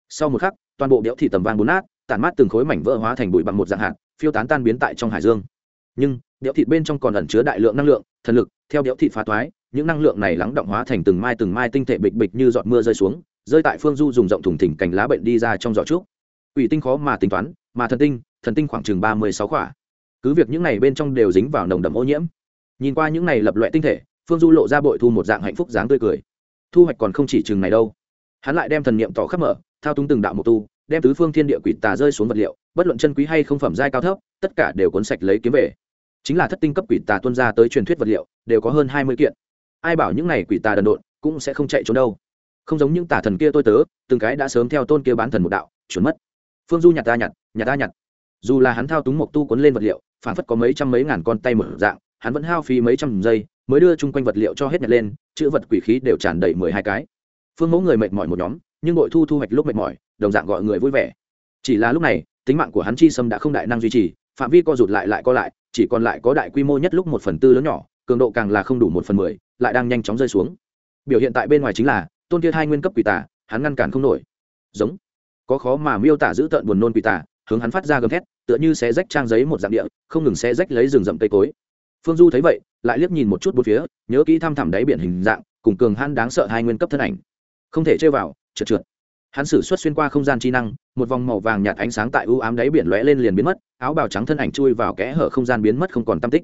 Sau một khắc, toàn bộ béo thịt tầm vang bốn nát, tản mát từng khối mảnh vỡ hóa thành bụi bằng một dạng hạt, phiêu tán tan biến tại trong hải dương. Nhưng đẽo thịt bên trong còn ẩn chứa đại lượng năng lượng, thần lực, theo đẽo thịt phá toái những năng lượng này lắng động hóa thành từng mai từng mai tinh thể bịch bịch như giọt mưa rơi xuống, rơi tại phương du dùng rộng thùng thỉnh cành lá bệnh đi ra trong giỏ trúc. Ủy tinh khó mà tính toán, mà thần tinh thần tinh khoảng chừng ba mươi sáu khỏa. Cứ việc những này bên trong đều dính vào nồng đậm ô nhiễm. Nhìn qua những này lập loại tinh thể, phương du lộ ra bội thu một dạng hạnh phúc dáng tươi cười. Thu hoạch còn không chỉ chừng này đâu. Hắn lại đem thần niệm tỏ khắp mở, thao túng từng đạo một tu, đem tứ phương thiên địa quỷ tà rơi xuống vật liệu, bất luận chân quý hay không phẩm giai cao thấp, tất cả đều cuốn sạch lấy kiếm về chính là thất tinh cấp quỷ tà tuân ra tới truyền thuyết vật liệu, đều có hơn hai mươi kiện. Ai bảo những này quỷ tà đần độn cũng sẽ không chạy trốn đâu. Không giống những tà thần kia tôi tớ, từng cái đã sớm theo tôn kia bán thần một đạo trốn mất. Phương du nhặt ta nhặt nhặt ta nhặt. Dù là hắn thao túng một tu cuốn lên vật liệu, phản phất có mấy trăm mấy ngàn con tay mở dạng, hắn vẫn hao phí mấy trăm giây mới đưa chung quanh vật liệu cho hết nhặt lên, chữ vật quỷ khí đều tràn đầy mười hai cái. Phương mẫu người mệt mỏi một nhóm, nhưng bội thu thu hoạch lúc mệt mỏi, đồng dạng gọi người vui vẻ. Chỉ là lúc này, tính mạng của hắn chi sâm đã không đại năng duy trì phạm vi co rụt lại lại co lại, chỉ còn lại có đại quy mô nhất lúc một phần tư lớn nhỏ, cường độ càng là không đủ một phần mười, lại đang nhanh chóng rơi xuống. Biểu hiện tại bên ngoài chính là, tôn kia hai nguyên cấp quỷ tà, hắn ngăn cản không nổi. Giống. Có khó mà miêu tả giữ tợn buồn nôn quỷ tà, hướng hắn phát ra gầm thét, tựa như sẽ rách trang giấy một dạng địa, không ngừng sẽ rách lấy rừng rậm cây cối. Phương du thấy vậy, lại liếc nhìn một chút bốn phía, nhớ kỹ thăm thẳm đáy biển hình dạng, cùng cường hắn đáng sợ hai nguyên cấp thân ảnh. Không thể chơi vào, trượt trượt. Hắn sử xuất xuyên qua không gian chi năng một vòng màu vàng nhạt ánh sáng tại ưu ám đáy biển lóe lên liền biến mất, áo bào trắng thân ảnh chui vào kẽ hở không gian biến mất không còn tam tích.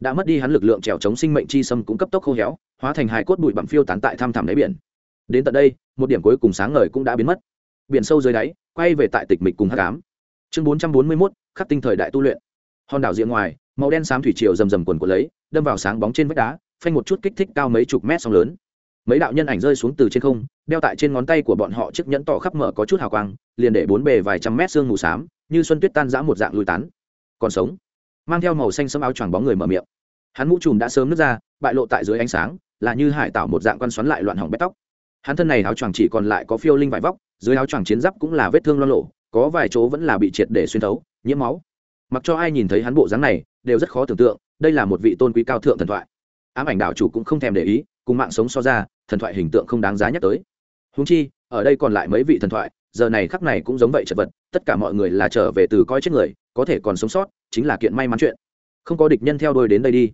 Đã mất đi hắn lực lượng trèo chống sinh mệnh chi sâm cũng cấp tốc khô héo, hóa thành hai cốt bụi bặm phiêu tán tại thăm thẳm đáy biển. Đến tận đây, một điểm cuối cùng sáng ngời cũng đã biến mất. Biển sâu dưới đáy, quay về tại tịch mịch cùng hắc ám. Chương bốn trăm bốn mươi mốt, khắc tinh thời đại tu luyện. Hòn đảo diện ngoài, màu đen xám thủy triều rầm rầm quần của lấy, đâm vào sáng bóng trên vách đá, phanh một chút kích thích cao mấy chục mét sóng lớn mấy đạo nhân ảnh rơi xuống từ trên không, đeo tại trên ngón tay của bọn họ chiếc nhẫn tỏ khắp mở có chút hào quang, liền để bốn bề vài trăm mét sương mù s á m như xuân tuyết tan giã một dạng lùi tán. Còn sống. Mang theo màu xanh sẫm áo choàng bóng người mở miệng. Hắn mũ trùm đã sớm nứt ra, bại lộ tại dưới ánh sáng, là như hải tạo một dạng quan xoắn lại loạn hỏng bét tóc. Hắn thân này áo choàng chỉ còn lại có phiêu linh vải vóc, dưới áo choàng chiến giáp cũng là vết thương lo lộ có vài chỗ vẫn là bị triệt để xuyên thấu, nhiễm máu. Mặc cho ai nhìn thấy hắn bộ dáng này, đều rất khó tưởng tượng, đây là một vị tôn quý cao thượng thần thoại. Ám ảnh đạo chủ cũng không thèm để ý cùng mạng sống so ra, thần thoại hình tượng không đáng giá nhắc tới. Húng chi, ở đây còn lại mấy vị thần thoại, giờ này khắc này cũng giống vậy chật vật, tất cả mọi người là trở về từ coi chết người, có thể còn sống sót, chính là kiện may mắn chuyện. Không có địch nhân theo đôi đến đây đi.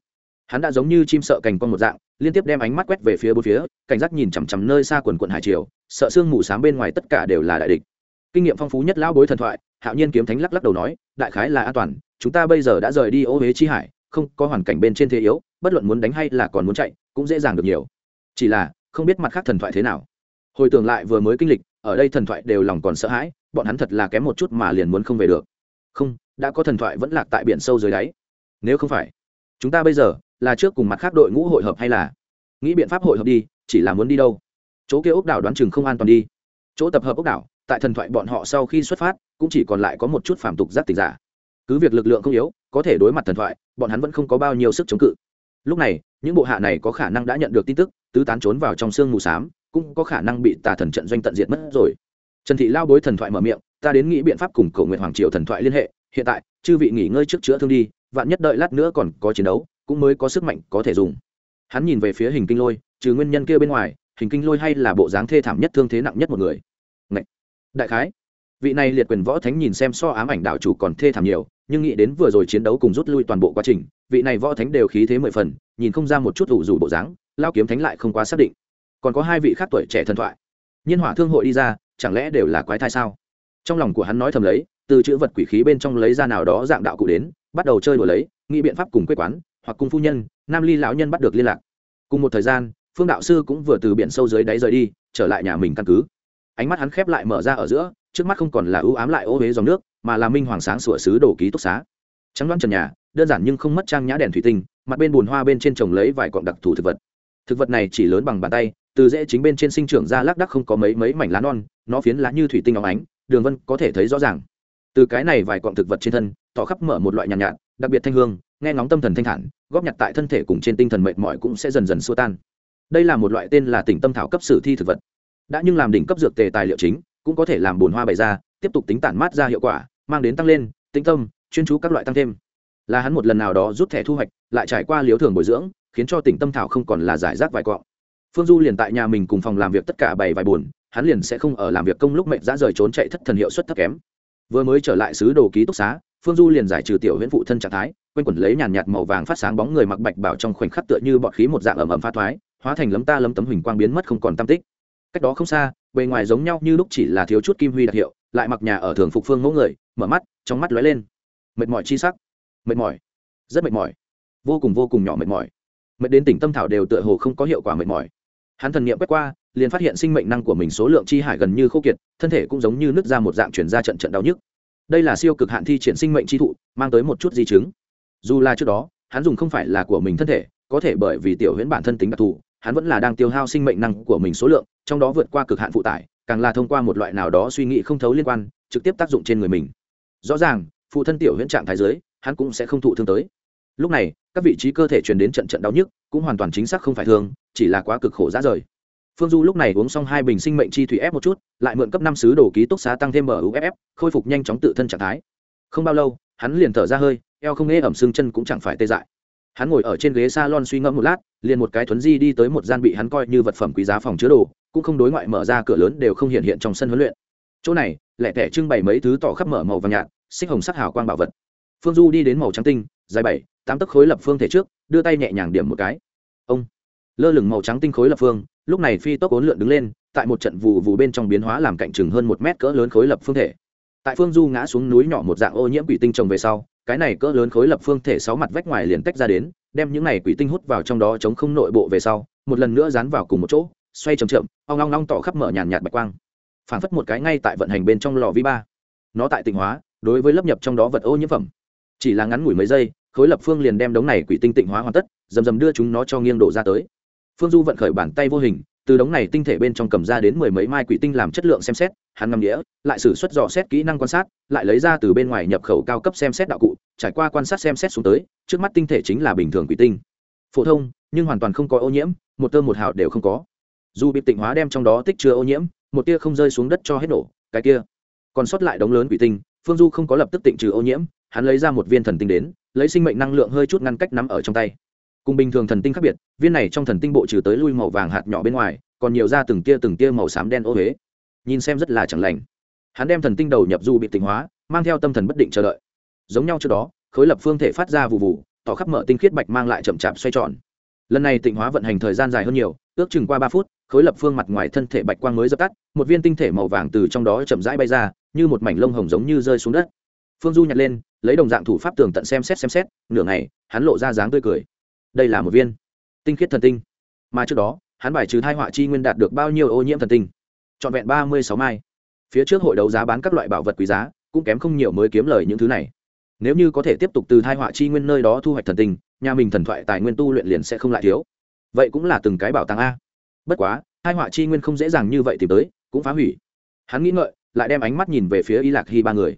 Hắn đã giống như chim sợ cành con một dạng, liên tiếp đem ánh mắt quét về phía bốn phía, cảnh giác nhìn chằm chằm nơi xa quần quận hải triều, sợ sương mù s á m bên ngoài tất cả đều là đại địch. Kinh nghiệm phong phú nhất lão bối thần thoại, hạo nhiên kiếm thánh lắc lắc đầu nói, đại khái là an toàn, chúng ta bây giờ đã rời đi ô huế chi hải không có hoàn cảnh bên trên thế yếu, bất luận muốn đánh hay là còn muốn chạy, cũng dễ dàng được nhiều. Chỉ là, không biết mặt khác thần thoại thế nào. Hồi tưởng lại vừa mới kinh lịch, ở đây thần thoại đều lòng còn sợ hãi, bọn hắn thật là kém một chút mà liền muốn không về được. Không, đã có thần thoại vẫn lạc tại biển sâu dưới đáy. Nếu không phải, chúng ta bây giờ là trước cùng mặt khác đội ngũ hội hợp hay là? Nghĩ biện pháp hội hợp đi, chỉ là muốn đi đâu? Chỗ kia ốc đảo đoán chừng không an toàn đi. Chỗ tập hợp ốc đảo, tại thần thoại bọn họ sau khi xuất phát, cũng chỉ còn lại có một chút phản tục giác tình giả. Cứ việc lực lượng không yếu có thể đối mặt thần thoại, bọn hắn vẫn không có bao nhiêu sức chống cự. Lúc này, những bộ hạ này có khả năng đã nhận được tin tức, tứ tán trốn vào trong sương mù s á m cũng có khả năng bị tà thần trận doanh tận diệt mất rồi. Trần thị lao bối thần thoại mở miệng, ta đến nghĩ biện pháp cùng cầu nguyện hoàng triều thần thoại liên hệ, hiện tại, chư vị nghỉ ngơi trước chữa thương đi, vạn nhất đợi lát nữa còn có chiến đấu, cũng mới có sức mạnh có thể dùng. Hắn nhìn về phía hình kinh lôi, trừ nguyên nhân kia bên ngoài, hình kinh lôi hay là bộ dáng thê thảm nhất, thương thế nặng nhất một người. Ngậy! đại khái vị này liệt quyền võ thánh nhìn xem so ám ảnh đạo chủ còn thê thảm nhiều, nhưng nghĩ đến vừa rồi chiến đấu cùng rút lui toàn bộ quá trình, vị này võ thánh đều khí thế mười phần, nhìn không ra một chút ủ rủ bộ dáng, lao kiếm thánh lại không quá xác định. Còn có hai vị khác tuổi trẻ thần thoại. Nhiên hỏa thương hội đi ra, chẳng lẽ đều là quái thai sao? Trong lòng của hắn nói thầm lấy, từ chữ vật quỷ khí bên trong lấy ra nào đó dạng đạo cụ đến, bắt đầu chơi đùa lấy, nghĩ biện pháp cùng quê quán, hoặc cùng phu nhân, nam ly lão nhân bắt được liên lạc. Cùng một thời gian, phương đạo sư cũng vừa từ biển sâu dưới đáy rời đi, trở lại nhà mình căn cứ. Ánh mắt hắn khép lại mở ra ở giữa trước mắt không còn là ưu ám lại ô huế dòng nước mà là minh hoàng sáng sủa sứ đổ ký túc xá. Trắng đoán trần nhà đơn giản nhưng không mất trang nhã đèn thủy tinh mặt bên bùn hoa bên trên trồng lấy vài cọng đặc thù thực vật. Thực vật này chỉ lớn bằng bàn tay từ rễ chính bên trên sinh trưởng ra lác đắc không có mấy mấy mảnh lá non nó phiến lá như thủy tinh óng ánh đường vân có thể thấy rõ ràng. Từ cái này vài cọng thực vật trên thân tỏ khắp mở một loại nhàn nhạt, nhạt đặc biệt thanh hương nghe ngóng tâm thần thanh thản góp nhặt tại thân thể cùng trên tinh thần mệt mỏi cũng sẽ dần dần xua tan. Đây là một loại tên là tỉnh tâm thảo cấp sử thi thực vật. Đã nhưng làm đỉnh cấp dược tề tài liệu chính cũng có thể làm bồn hoa bày ra, tiếp tục tính tản mát ra hiệu quả, mang đến tăng lên, tĩnh tâm, chuyên chú các loại tăng thêm. Là hắn một lần nào đó rút thẻ thu hoạch, lại trải qua liếu thường bồi dưỡng, khiến cho tỉnh tâm thảo không còn là giải rác vài cọ phương du liền tại nhà mình cùng phòng làm việc tất cả bảy vài buồn, hắn liền sẽ không ở làm việc công lúc mệnh ra rời trốn chạy thất thần hiệu suất thấp kém. Vừa mới trở lại xứ đồ ký túc xá, phương du liền giải trừ tiểu huyễn phụ thân trạng thái, quanh quẩn lấy nhàn nhạt màu vàng phát sáng bóng người mặc bạch bảo trong khoảnh khắc tựa như bọt khí một dạng ẩm ẩm pha thoái, hóa thành lấm ta lấm tấm huỳnh quang biến mất không còn tam tích cách đó không xa, bề ngoài giống nhau như lúc chỉ là thiếu chút kim huy đặc hiệu, lại mặc nhà ở thường phục phương mẫu người, mở mắt, trong mắt lóe lên. Mệt mỏi chi sắc. Mệt mỏi. Rất mệt mỏi. Vô cùng vô cùng nhỏ mệt mỏi. Mệt đến tỉnh tâm thảo đều tựa hồ không có hiệu quả mệt mỏi. Hắn thần nghiệm quét qua, liền phát hiện sinh mệnh năng của mình số lượng chi hải gần như khô kiệt, thân thể cũng giống như nứt ra một dạng chuyển ra trận trận đau nhức. Đây là siêu cực hạn thi triển sinh mệnh chi thụ, mang tới một chút di chứng. Dù là trước đó, hắn dùng không phải là của mình thân thể, có thể bởi vì tiểu huyễn bản thân tính đặc thù hắn vẫn là đang tiêu hao sinh mệnh năng của mình số lượng, trong đó vượt qua cực hạn phụ tải, càng là thông qua một loại nào đó suy nghĩ không thấu liên quan, trực tiếp tác dụng trên người mình. Rõ ràng, phụ thân tiểu huyễn trạng thái giới hắn cũng sẽ không thụ thương tới. Lúc này, các vị trí cơ thể truyền đến trận trận đau nhức, cũng hoàn toàn chính xác không phải thương, chỉ là quá cực khổ ra rời. Phương du lúc này uống xong hai bình sinh mệnh chi thủy ép một chút, lại mượn cấp năm sứ đồ ký túc xá tăng thêm muff khôi phục nhanh chóng tự thân trạng thái. Không bao lâu, hắn liền thở ra hơi, eo không nghe ẩm xương chân cũng chẳng phải tê dại hắn ngồi ở trên ghế salon suy ngẫm một lát, liền một cái thuấn di đi tới một gian bị hắn coi như vật phẩm quý giá phòng chứa đồ, cũng không đối ngoại mở ra cửa lớn đều không hiện hiện trong sân huấn luyện. Chỗ này, lẻ tẻ trưng bày mấy thứ tỏ khắp mở màu vàng nhạt, xích hồng sắc hào quang bảo vật. Phương du đi đến màu trắng tinh, dài bảy, tám tấc khối lập phương thể trước, đưa tay nhẹ nhàng điểm một cái. Ông! Lơ lửng màu trắng tinh khối lập phương, lúc này phi tốc ốn lượn đứng lên, tại một trận vụ vụ bên trong biến hóa làm cạnh chừng hơn một mét cỡ lớn khối lập phương thể. Tại phương du ngã xuống núi nhỏ một dạng ô nhiễm quỷ tinh trồng về sau cái này cỡ lớn khối lập phương thể sáu mặt vách ngoài liền tách ra đến, đem những này quỷ tinh hút vào trong đó chống không nội bộ về sau, một lần nữa dán vào cùng một chỗ, xoay chậm chậm, ong long long tỏ khắp mở nhàn nhạt bạch quang. Phản phất một cái ngay tại vận hành bên trong lò vi ba. Nó tại tịnh hóa, đối với lấp nhập trong đó vật ô nhiễm phẩm. Chỉ là ngắn ngủi mấy giây, khối lập phương liền đem đống này quỷ tinh tịnh hóa hoàn tất, dầm dầm đưa chúng nó cho nghiêng đổ ra tới. Phương du vận khởi bàn tay vô hình, từ đống này tinh thể bên trong cầm ra đến mười mấy mai quỷ tinh làm chất lượng xem xét, hắn ngâm đĩa lại xử suất dò xét kỹ năng quan sát, lại lấy ra từ bên ngoài nhập khẩu cao cấp xem xét đạo cụ trải qua quan sát xem xét xuống tới, trước mắt tinh thể chính là bình thường quỷ tinh. Phổ thông, nhưng hoàn toàn không có ô nhiễm, một tơ một hào đều không có. Dù bị tịnh hóa đem trong đó tích chứa ô nhiễm, một tia không rơi xuống đất cho hết nổ, cái kia. Còn sót lại đống lớn quỷ tinh, phương du không có lập tức tịnh trừ ô nhiễm, hắn lấy ra một viên thần tinh đến, lấy sinh mệnh năng lượng hơi chút ngăn cách nắm ở trong tay. Cùng bình thường thần tinh khác biệt, viên này trong thần tinh bộ trừ tới lui màu vàng hạt nhỏ bên ngoài, còn nhiều ra từng tia từng tia màu xám đen ô huế. Nhìn xem rất là chẳng lành. Hắn đem thần tinh đầu nhập du bị tịnh hóa, mang theo tâm thần bất định chờ đợi giống nhau trước đó, khối lập phương thể phát ra vụ vụ tỏ khắp mở tinh khiết bạch mang lại chậm chạp xoay tròn. Lần này tịnh hóa vận hành thời gian dài hơn nhiều, ước chừng qua ba phút, khối lập phương mặt ngoài thân thể bạch quang mới dập tắt, một viên tinh thể màu vàng từ trong đó chậm rãi bay ra, như một mảnh lông hồng giống như rơi xuống đất. Phương du nhặt lên, lấy đồng dạng thủ pháp tường tận xem xét xem xét, nửa ngày, hắn lộ ra dáng tươi cười. Đây là một viên tinh khiết thần tinh. Mà trước đó, hắn bài trừ thai họa chi nguyên đạt được bao nhiêu ô nhiễm thần tinh? Trọn vẹn ba mươi sáu mai. Phía trước hội đấu giá bán các loại bảo vật quý giá, cũng kém không nhiều mới kiếm lời những thứ này nếu như có thể tiếp tục từ thai họa chi nguyên nơi đó thu hoạch thần tình, nhà mình thần thoại tài nguyên tu luyện liền sẽ không lại thiếu. Vậy cũng là từng cái bảo tàng a. Bất quá hai họa chi nguyên không dễ dàng như vậy tìm tới cũng phá hủy. Hắn nghĩ ngợi lại đem ánh mắt nhìn về phía y lạc hy ba người.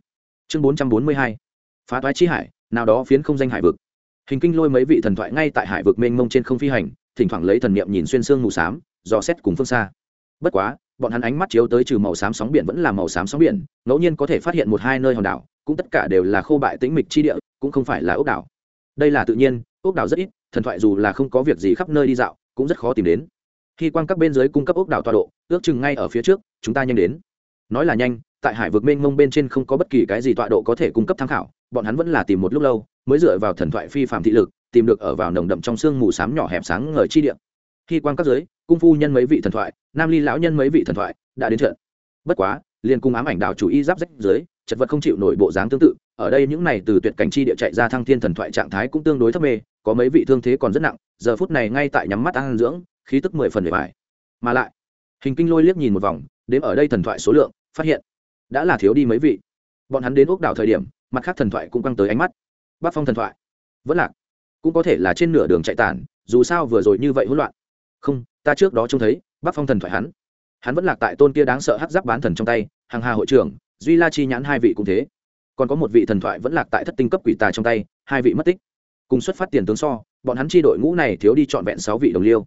Chương bốn trăm bốn mươi hai. Phá toái chi hải nào đó phiến không danh hải vực. Hình kinh lôi mấy vị thần thoại ngay tại hải vực mênh mông trên không phi hành thỉnh thoảng lấy thần niệm nhìn xuyên xương mù xám dò xét cùng phương xa. Bất quá bọn hắn ánh mắt chiếu tới trừ màu xám sóng biển vẫn là màu xám sóng biển, ngẫu nhiên có thể phát hiện một hai nơi hòn đảo, cũng tất cả đều là khô bại tĩnh mịch chi địa, cũng không phải là ốc đảo. Đây là tự nhiên, ốc đảo rất ít, thần thoại dù là không có việc gì khắp nơi đi dạo, cũng rất khó tìm đến. Khi quan các bên dưới cung cấp ốc đảo tọa độ, ước chừng ngay ở phía trước, chúng ta nhanh đến. Nói là nhanh, tại hải vực mênh mông bên trên không có bất kỳ cái gì tọa độ có thể cung cấp tham khảo, bọn hắn vẫn là tìm một lúc lâu, mới dựa vào thần thoại phi phạm thị lực, tìm được ở vào nồng đậm trong sương mù xám nhỏ hẹp sáng ngời chi địa. Khi quan các giới cung phu nhân mấy vị thần thoại, nam ly lão nhân mấy vị thần thoại đã đến trận. Bất quá, liền cung ám ảnh đảo chủ y giáp rách dưới, chật vật không chịu nổi bộ dáng tương tự, ở đây những này từ tuyệt cảnh chi địa chạy ra thăng thiên thần thoại trạng thái cũng tương đối thấp mê, có mấy vị thương thế còn rất nặng, giờ phút này ngay tại nhắm mắt ăn dưỡng, khí tức mười phần bề bài mà lại, hình kinh lôi liếc nhìn một vòng đếm ở đây thần thoại số lượng, phát hiện, đã là thiếu đi mấy vị. Bọn hắn đến ốc đảo thời điểm, mặt khác thần thoại cũng căng tới ánh mắt. Bác phong thần thoại, vẫn lạc, cũng có thể là trên nửa đường chạy tản, dù sao vừa rồi như vậy hỗn loạn. Không ta trước đó trông thấy, bắc phong thần thoại hắn. Hắn vẫn lạc tại tôn kia đáng sợ hắc giáp bán thần trong tay, hàng hà hội trưởng, duy la chi nhãn hai vị cũng thế. Còn có một vị thần thoại vẫn lạc tại thất tinh cấp quỷ tà trong tay, hai vị mất tích. Cùng xuất phát tiền tướng so, bọn hắn chi đội ngũ này thiếu đi trọn vẹn sáu vị đồng liêu.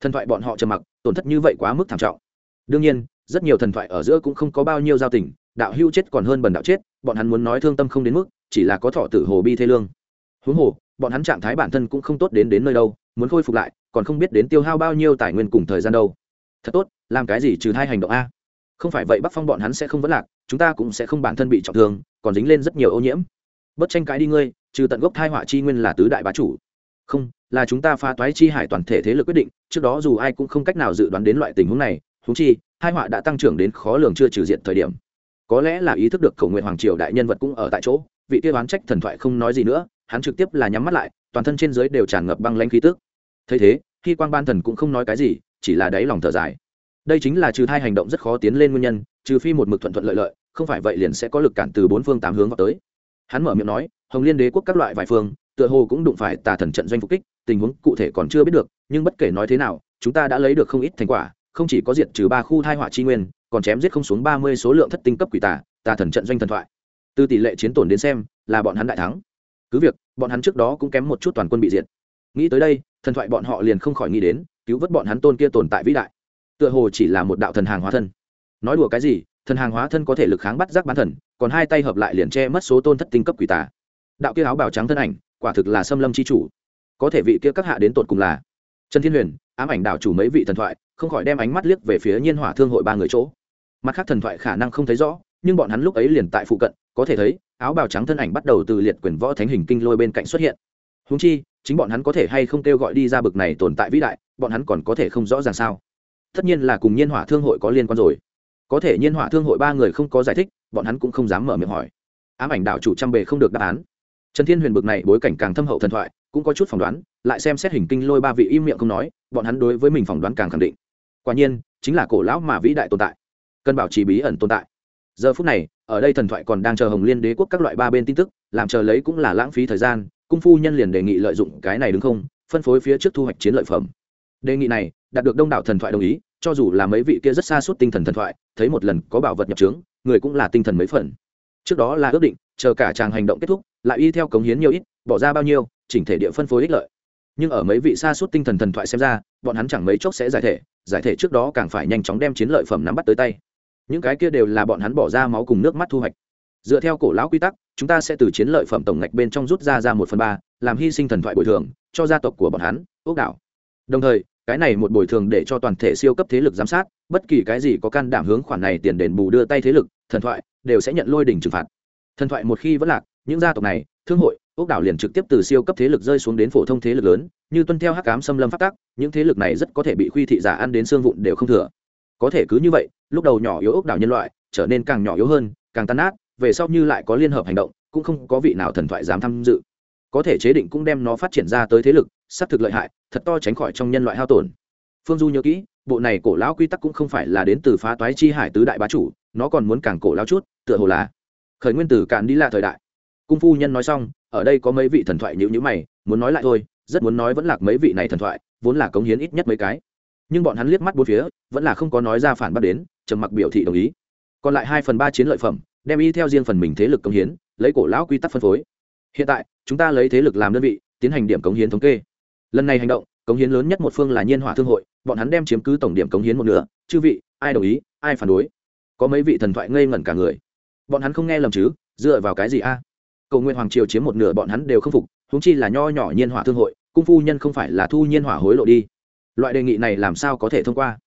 Thần thoại bọn họ trầm mặc, tổn thất như vậy quá mức thảm trọng. Đương nhiên, rất nhiều thần thoại ở giữa cũng không có bao nhiêu giao tình, đạo hưu chết còn hơn bần đạo chết, bọn hắn muốn nói thương tâm không đến mức, chỉ là có thọ tử hồ bi thê lương. Huống hồ, bọn hắn trạng thái bản thân cũng không tốt đến đến nơi đâu muốn khôi phục lại, còn không biết đến tiêu hao bao nhiêu tài nguyên cùng thời gian đâu. Thật tốt, làm cái gì trừ hai hành động a? Không phải vậy bắc phong bọn hắn sẽ không vấn lạc, chúng ta cũng sẽ không bản thân bị trọng thương, còn dính lên rất nhiều ô nhiễm. Bất tranh cãi đi ngươi, trừ tận gốc thai họa chi nguyên là tứ đại bá chủ. Không, là chúng ta pha toái chi hải toàn thể thế lực quyết định, trước đó dù ai cũng không cách nào dự đoán đến loại tình huống này thú chi hai họa đã tăng trưởng đến khó lường chưa trừ diện thời điểm. Có lẽ là ý thức được khẩu nguyện hoàng triều đại nhân vật cũng ở tại chỗ, vị kia đoán trách thần thoại không nói gì nữa, hắn trực tiếp là nhắm mắt lại, toàn thân trên dưới đều tràn ngập băng lanh khí tức thấy thế khi quan ban thần cũng không nói cái gì, chỉ là đáy lòng thở dài. Đây chính là trừ thai hành động rất khó tiến lên nguyên nhân, trừ phi một mực thuận thuận lợi lợi, không phải vậy liền sẽ có lực cản từ bốn phương tám hướng vào tới. Hắn mở miệng nói, hồng liên đế quốc các loại vài phương, tựa hồ cũng đụng phải tà thần trận doanh phục kích, tình huống cụ thể còn chưa biết được, nhưng bất kể nói thế nào, chúng ta đã lấy được không ít thành quả, không chỉ có diệt trừ ba khu thai họa chi nguyên, còn chém giết không xuống ba mươi số lượng thất tinh cấp quỷ tà tà thần trận doanh thần thoại. Từ tỷ lệ chiến tổn đến xem, là bọn hắn đại thắng. Cứ việc, bọn hắn trước đó cũng kém một chút toàn quân bị diệt. Nghĩ tới đây thần thoại bọn họ liền không khỏi nghĩ đến, cứu vớt bọn hắn tôn kia tồn tại vĩ đại. Tựa hồ chỉ là một đạo thần hàng hóa thân. Nói đùa cái gì, thần hàng hóa thân có thể lực kháng bắt giác bán thần, còn hai tay hợp lại liền che mất số tôn thất tinh cấp quỷ tà. Đạo kia áo bào trắng thân ảnh, quả thực là xâm lâm c h i chủ. Có thể vị kia các hạ đến tột cùng là trần thiên huyền, ám ảnh đạo chủ mấy vị thần thoại, không khỏi đem ánh mắt liếc về phía nhiên hỏa thương hội ba người chỗ. Mặt khác thần thoại khả năng không thấy rõ, nhưng bọn hắn lúc ấy liền tại phụ cận, có thể thấy, áo bào trắng thân ảnh bắt đầu từ liệt quyền võ thánh hình kinh lôi bên cạnh xuất hiện húng chi, chính bọn hắn có thể hay không kêu gọi đi ra bực này tồn tại vĩ đại, bọn hắn còn có thể không rõ ràng sao? Tất nhiên là cùng nhiên hỏa thương hội có liên quan rồi. Có thể nhiên hỏa thương hội ba người không có giải thích, bọn hắn cũng không dám mở miệng hỏi. Ám ảnh đạo chủ trăm bề không được đáp án. Trần thiên huyền bực này bối cảnh càng thâm hậu thần thoại, cũng có chút phỏng đoán, lại xem xét hình kinh lôi ba vị im miệng không nói, bọn hắn đối với mình phỏng đoán càng khẳng định. Quả nhiên, chính là cổ lão mà vĩ đại tồn tại. Cân bảo trì bí ẩn tồn tại. Giờ phút này, ở đây thần thoại còn đang chờ hồng liên đế quốc các loại ba bên tin tức, làm chờ lấy cũng là lãng phí thời gian cung phu nhân liền đề nghị lợi dụng cái này đứng không, phân phối phía trước thu hoạch chiến lợi phẩm. Đề nghị này, đạt được đông đảo thần thoại đồng ý, cho dù là mấy vị kia rất xa suốt tinh thần thần thoại, thấy một lần có bảo vật nhập trướng, người cũng là tinh thần mấy phần. Trước đó là ước định, chờ cả chàng hành động kết thúc, lại y theo cống hiến nhiều ít, bỏ ra bao nhiêu, chỉnh thể địa phân phối ích lợi. Nhưng ở mấy vị xa suốt tinh thần thần thoại xem ra, bọn hắn chẳng mấy chốc sẽ giải thể giải thể trước đó càng phải nhanh chóng đem chiến lợi phẩm nắm bắt tới tay. Những cái kia đều là bọn hắn bỏ ra máu cùng nước mắt thu hoạch. Dựa theo cổ lão quy tắc chúng ta sẽ từ chiến lợi phẩm tổng ngạch bên trong rút ra ra một phần ba, làm hy sinh thần thoại bồi thường cho gia tộc của bọn hắn ốc đảo. Đồng thời, cái này một bồi thường để cho toàn thể siêu cấp thế lực giám sát, bất kỳ cái gì có can đảm hướng khoản này tiền đền bù đưa tay thế lực, thần thoại, đều sẽ nhận lôi đỉnh trừng phạt. Thần thoại một khi vẫn lạc, những gia tộc này, thương hội ốc đảo liền trực tiếp từ siêu cấp thế lực rơi xuống đến phổ thông thế lực lớn, như tuân theo hắc cám xâm lâm phát tác những thế lực này rất có thể bị khuy thị giả ăn đến xương vụn đều không thừa. Có thể cứ như vậy, lúc đầu nhỏ yếu ốc đảo nhân loại, trở nên càng nhỏ yếu hơn, càng tan nát về sau như lại có liên hợp hành động, cũng không có vị nào thần thoại dám tham dự. Có thể chế định cũng đem nó phát triển ra tới thế lực, xác thực lợi hại, thật to tránh khỏi trong nhân loại hao tổn. Phương du nhớ kỹ, bộ này cổ lão quy tắc cũng không phải là đến từ phá toái chi hải tứ đại bá chủ, nó còn muốn càng cổ lão chút, tựa hồ là khởi nguyên tử cạn đi là thời đại. Cung phu nhân nói xong, ở đây có mấy vị thần thoại nhữ nhữ mày, muốn nói lại thôi, rất muốn nói vẫn lạc mấy vị này thần thoại, vốn là cống hiến ít nhất mấy cái. Nhưng bọn hắn liếc mắt bốn phía, vẫn là không có nói ra phản bác đến, trầm mặc biểu thị đồng ý. Còn lại hai phần ba chiến lợi phẩm đem y theo riêng phần mình thế lực cống hiến, lấy cổ lão quy tắc phân phối. Hiện tại, chúng ta lấy thế lực làm đơn vị, tiến hành điểm cống hiến thống kê. Lần này hành động, cống hiến lớn nhất một phương là nhiên hỏa thương hội, bọn hắn đem chiếm cứ tổng điểm cống hiến một nửa. Chư vị, ai đồng ý, ai phản đối? Có mấy vị thần thoại ngây ngẩn cả người. Bọn hắn không nghe lầm chứ, dựa vào cái gì a? Cầu nguyện hoàng triều chiếm một nửa bọn hắn đều không phục húng chi là nho nhỏ nhiên hỏa thương hội, cung phu nhân không phải là thu nhiên hỏa hối lộ đi. Loại đề nghị này làm sao có thể thông qua?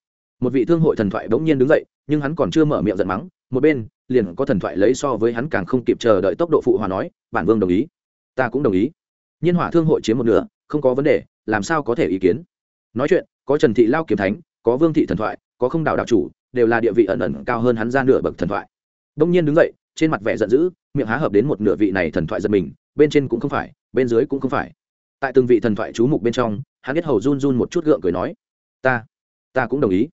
Một vị thương hội thần thoại bỗng nhiên đứng dậy, nhưng hắn còn chưa mở miệng giận mắng, một bên liền có thần thoại lấy so với hắn càng không kịp chờ đợi tốc độ phụ hòa nói, bản vương đồng ý. Ta cũng đồng ý. Nhiên hỏa thương hội chiếm một nửa, không có vấn đề, làm sao có thể ý kiến? Nói chuyện, có trần thị lao kiếm thánh, có vương thị thần thoại, có không đạo đạo chủ, đều là địa vị ẩn ẩn cao hơn hắn ra nửa bậc thần thoại. Đông nhiên đứng dậy, trên mặt vẻ giận dữ, miệng há hợp đến một nửa vị này thần thoại giật mình, bên trên cũng không phải, bên dưới cũng không phải. Tại từng vị thần thoại chú mục bên trong, hắn biết hầu run run một chút gượng cười nói, ta ta cũng đồng ý.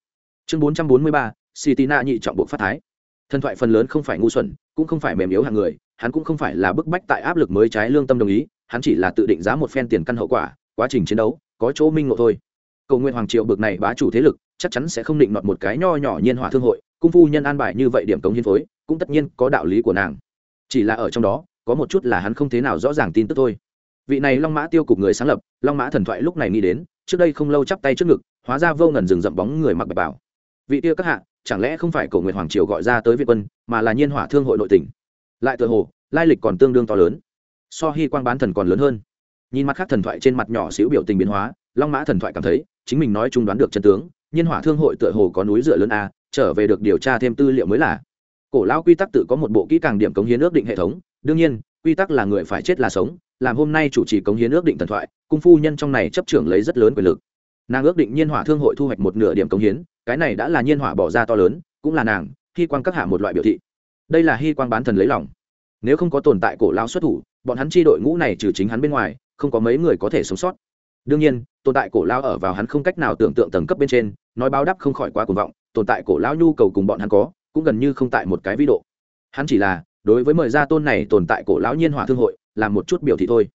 Chương bốn trăm bốn mươi ba, xì tì nhị trọng buộc phát thái thần thoại phần lớn không phải ngu xuẩn, cũng không phải mềm yếu hàng người, hắn cũng không phải là bức bách tại áp lực mới trái lương tâm đồng ý, hắn chỉ là tự định giá một phen tiền căn hậu quả, quá trình chiến đấu, có chỗ minh ngộ thôi. Cầu nguyện hoàng triệu bực này bá chủ thế lực, chắc chắn sẽ không định nọt một cái nho nhỏ nhiên hỏa thương hội, cung phu nhân an bài như vậy điểm cống hiến phối, cũng tất nhiên có đạo lý của nàng. Chỉ là ở trong đó, có một chút là hắn không thế nào rõ ràng tin tức thôi. Vị này long mã tiêu cục người sáng lập, long mã thần thoại lúc này nghĩ đến, trước đây không lâu chắp tay trước ngực, hóa ra vô ngần rừng rậm bóng người mặc bạch bảo vị tiêu các hạ chẳng lẽ không phải cổ Nguyệt hoàng triều gọi ra tới việt quân, mà là nhiên hỏa thương hội nội tỉnh? Lại Tựa hồ, lai lịch còn tương đương to lớn. So hy quang bán thần còn lớn hơn. Nhìn mặt khác thần thoại trên mặt nhỏ xíu biểu tình biến hóa, long mã thần thoại cảm thấy, chính mình nói chung đoán được chân tướng, nhiên hỏa thương hội tựa hồ có núi dựa lớn a, trở về được điều tra thêm tư liệu mới là. Cổ lão quy tắc tự có một bộ kỹ càng điểm cống hiến ước định hệ thống, đương nhiên, quy tắc là người phải chết là sống, làm hôm nay chủ trì cống hiến ước định thần thoại, cung phu nhân trong này chấp trưởng lấy rất lớn quyền lực. Nàng ước định nhiên hỏa thương hội thu hoạch một nửa điểm cống hiến cái này đã là nhiên hỏa bỏ ra to lớn, cũng là nàng, hy quang các hạ một loại biểu thị. Đây là hy quang bán thần lấy lòng. Nếu không có tồn tại cổ lão xuất thủ, bọn hắn chi đội ngũ này trừ chính hắn bên ngoài, không có mấy người có thể sống sót. Đương nhiên, tồn tại cổ lão ở vào hắn không cách nào tưởng tượng tầng cấp bên trên, nói báo đáp không khỏi quá cuồng vọng, tồn tại cổ lão nhu cầu cùng bọn hắn có, cũng gần như không tại một cái vĩ độ. Hắn chỉ là, đối với mời gia tôn này tồn tại cổ lão nhiên hỏa thương hội, làm một chút biểu thị thôi.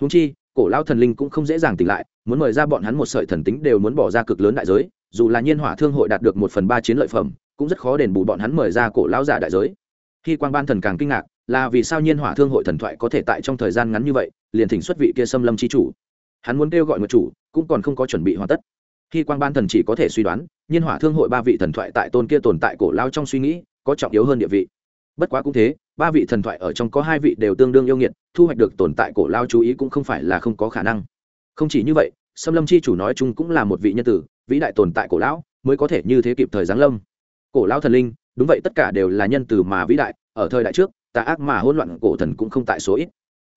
Húng chi, cổ lao thần linh cũng không dễ dàng tỉnh lại, muốn mời ra bọn hắn một sợi thần tính đều muốn bỏ ra cực lớn đại giới dù là nhiên hỏa thương hội đạt được một phần ba chiến lợi phẩm, cũng rất khó đền bù bọn hắn mời ra cổ lao giả đại giới. Khi quan ban thần càng kinh ngạc, là vì sao nhiên hỏa thương hội thần thoại có thể tại trong thời gian ngắn như vậy, liền thỉnh xuất vị kia xâm lâm c h i chủ? Hắn muốn kêu gọi một chủ, cũng còn không có chuẩn bị hoàn tất. Khi quan ban thần chỉ có thể suy đoán, nhiên hỏa thương hội ba vị thần thoại tại tôn kia tồn tại cổ lao trong suy nghĩ, có trọng yếu hơn địa vị. Bất quá cũng thế, ba vị thần thoại ở trong có hai vị đều tương đương yêu nghiệt, thu hoạch được tồn tại cổ lao chú ý cũng không phải là không có khả năng. Không chỉ như vậy, xâm lâm chi chủ nói chung cũng là một vị nhân tử vĩ đại tồn tại cổ lão mới có thể như thế kịp thời giáng lâm. Cổ lão thần linh, đúng vậy, tất cả đều là nhân từ mà vĩ đại, ở thời đại trước, tà ác mà hỗn loạn cổ thần cũng không tại số ít.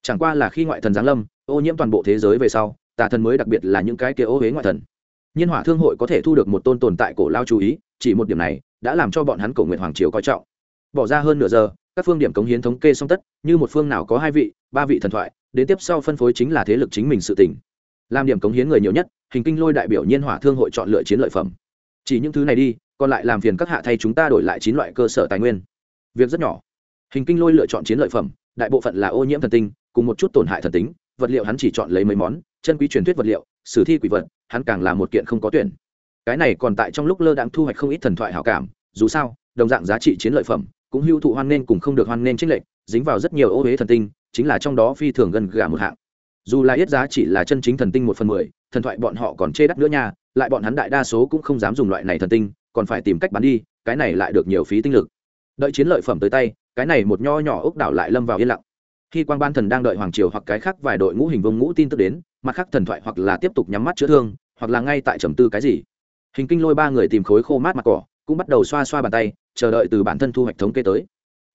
Chẳng qua là khi ngoại thần giáng lâm, ô nhiễm toàn bộ thế giới về sau, tà thần mới đặc biệt là những cái kia ô huế ngoại thần. Nhiên hỏa thương hội có thể thu được một tôn tồn tại cổ lao chú ý, chỉ một điểm này đã làm cho bọn hắn cổ nguyện hoàng triều coi trọng. Bỏ ra hơn nửa giờ, các phương điểm cống hiến thống kê xong tất, như một phương nào có hai vị, ba vị thần thoại, đến tiếp sau phân phối chính là thế lực chính mình sự tỉnh làm điểm cống hiến người nhiều nhất hình kinh lôi đại biểu nhiên hỏa thương hội chọn lựa chiến lợi phẩm. Chỉ những thứ này đi, còn lại làm phiền các hạ thay chúng ta đổi lại chín loại cơ sở tài nguyên. Việc rất nhỏ. Hình kinh lôi lựa chọn chiến lợi phẩm, đại bộ phận là ô nhiễm thần tinh, cùng một chút tổn hại thần tính, vật liệu hắn chỉ chọn lấy mấy món, chân quý truyền thuyết vật liệu, sử thi quỷ vật, hắn càng là một kiện không có tuyển. Cái này còn tại trong lúc lơ đang thu hoạch không ít thần thoại hảo cảm, dù sao, đồng dạng giá trị chiến lợi phẩm, cũng hưu thụ hoan nên cùng không được hoan nên trích lệnh dính vào rất nhiều ô huế thần tinh, chính là trong đó phi thường gần gà một hạng dù là yết giá chỉ là chân chính thần tinh một phần mười, thần thoại bọn họ còn chê đắt nữa nha, lại bọn hắn đại đa số cũng không dám dùng loại này thần tinh, còn phải tìm cách bán đi, cái này lại được nhiều phí tinh lực. Đợi chiến lợi phẩm tới tay, cái này một nho nhỏ ốc đảo lại lâm vào yên lặng. Khi quan ban thần đang đợi hoàng triều hoặc cái khác vài đội ngũ hình vông ngũ tin tức đến, mặt khác thần thoại hoặc là tiếp tục nhắm mắt chữa thương, hoặc là ngay tại trầm tư cái gì. Hình kinh lôi ba người tìm khối khô mát mặt cỏ, cũng bắt đầu xoa xoa bàn tay, chờ đợi từ bản thân thu hoạch thống kê tới.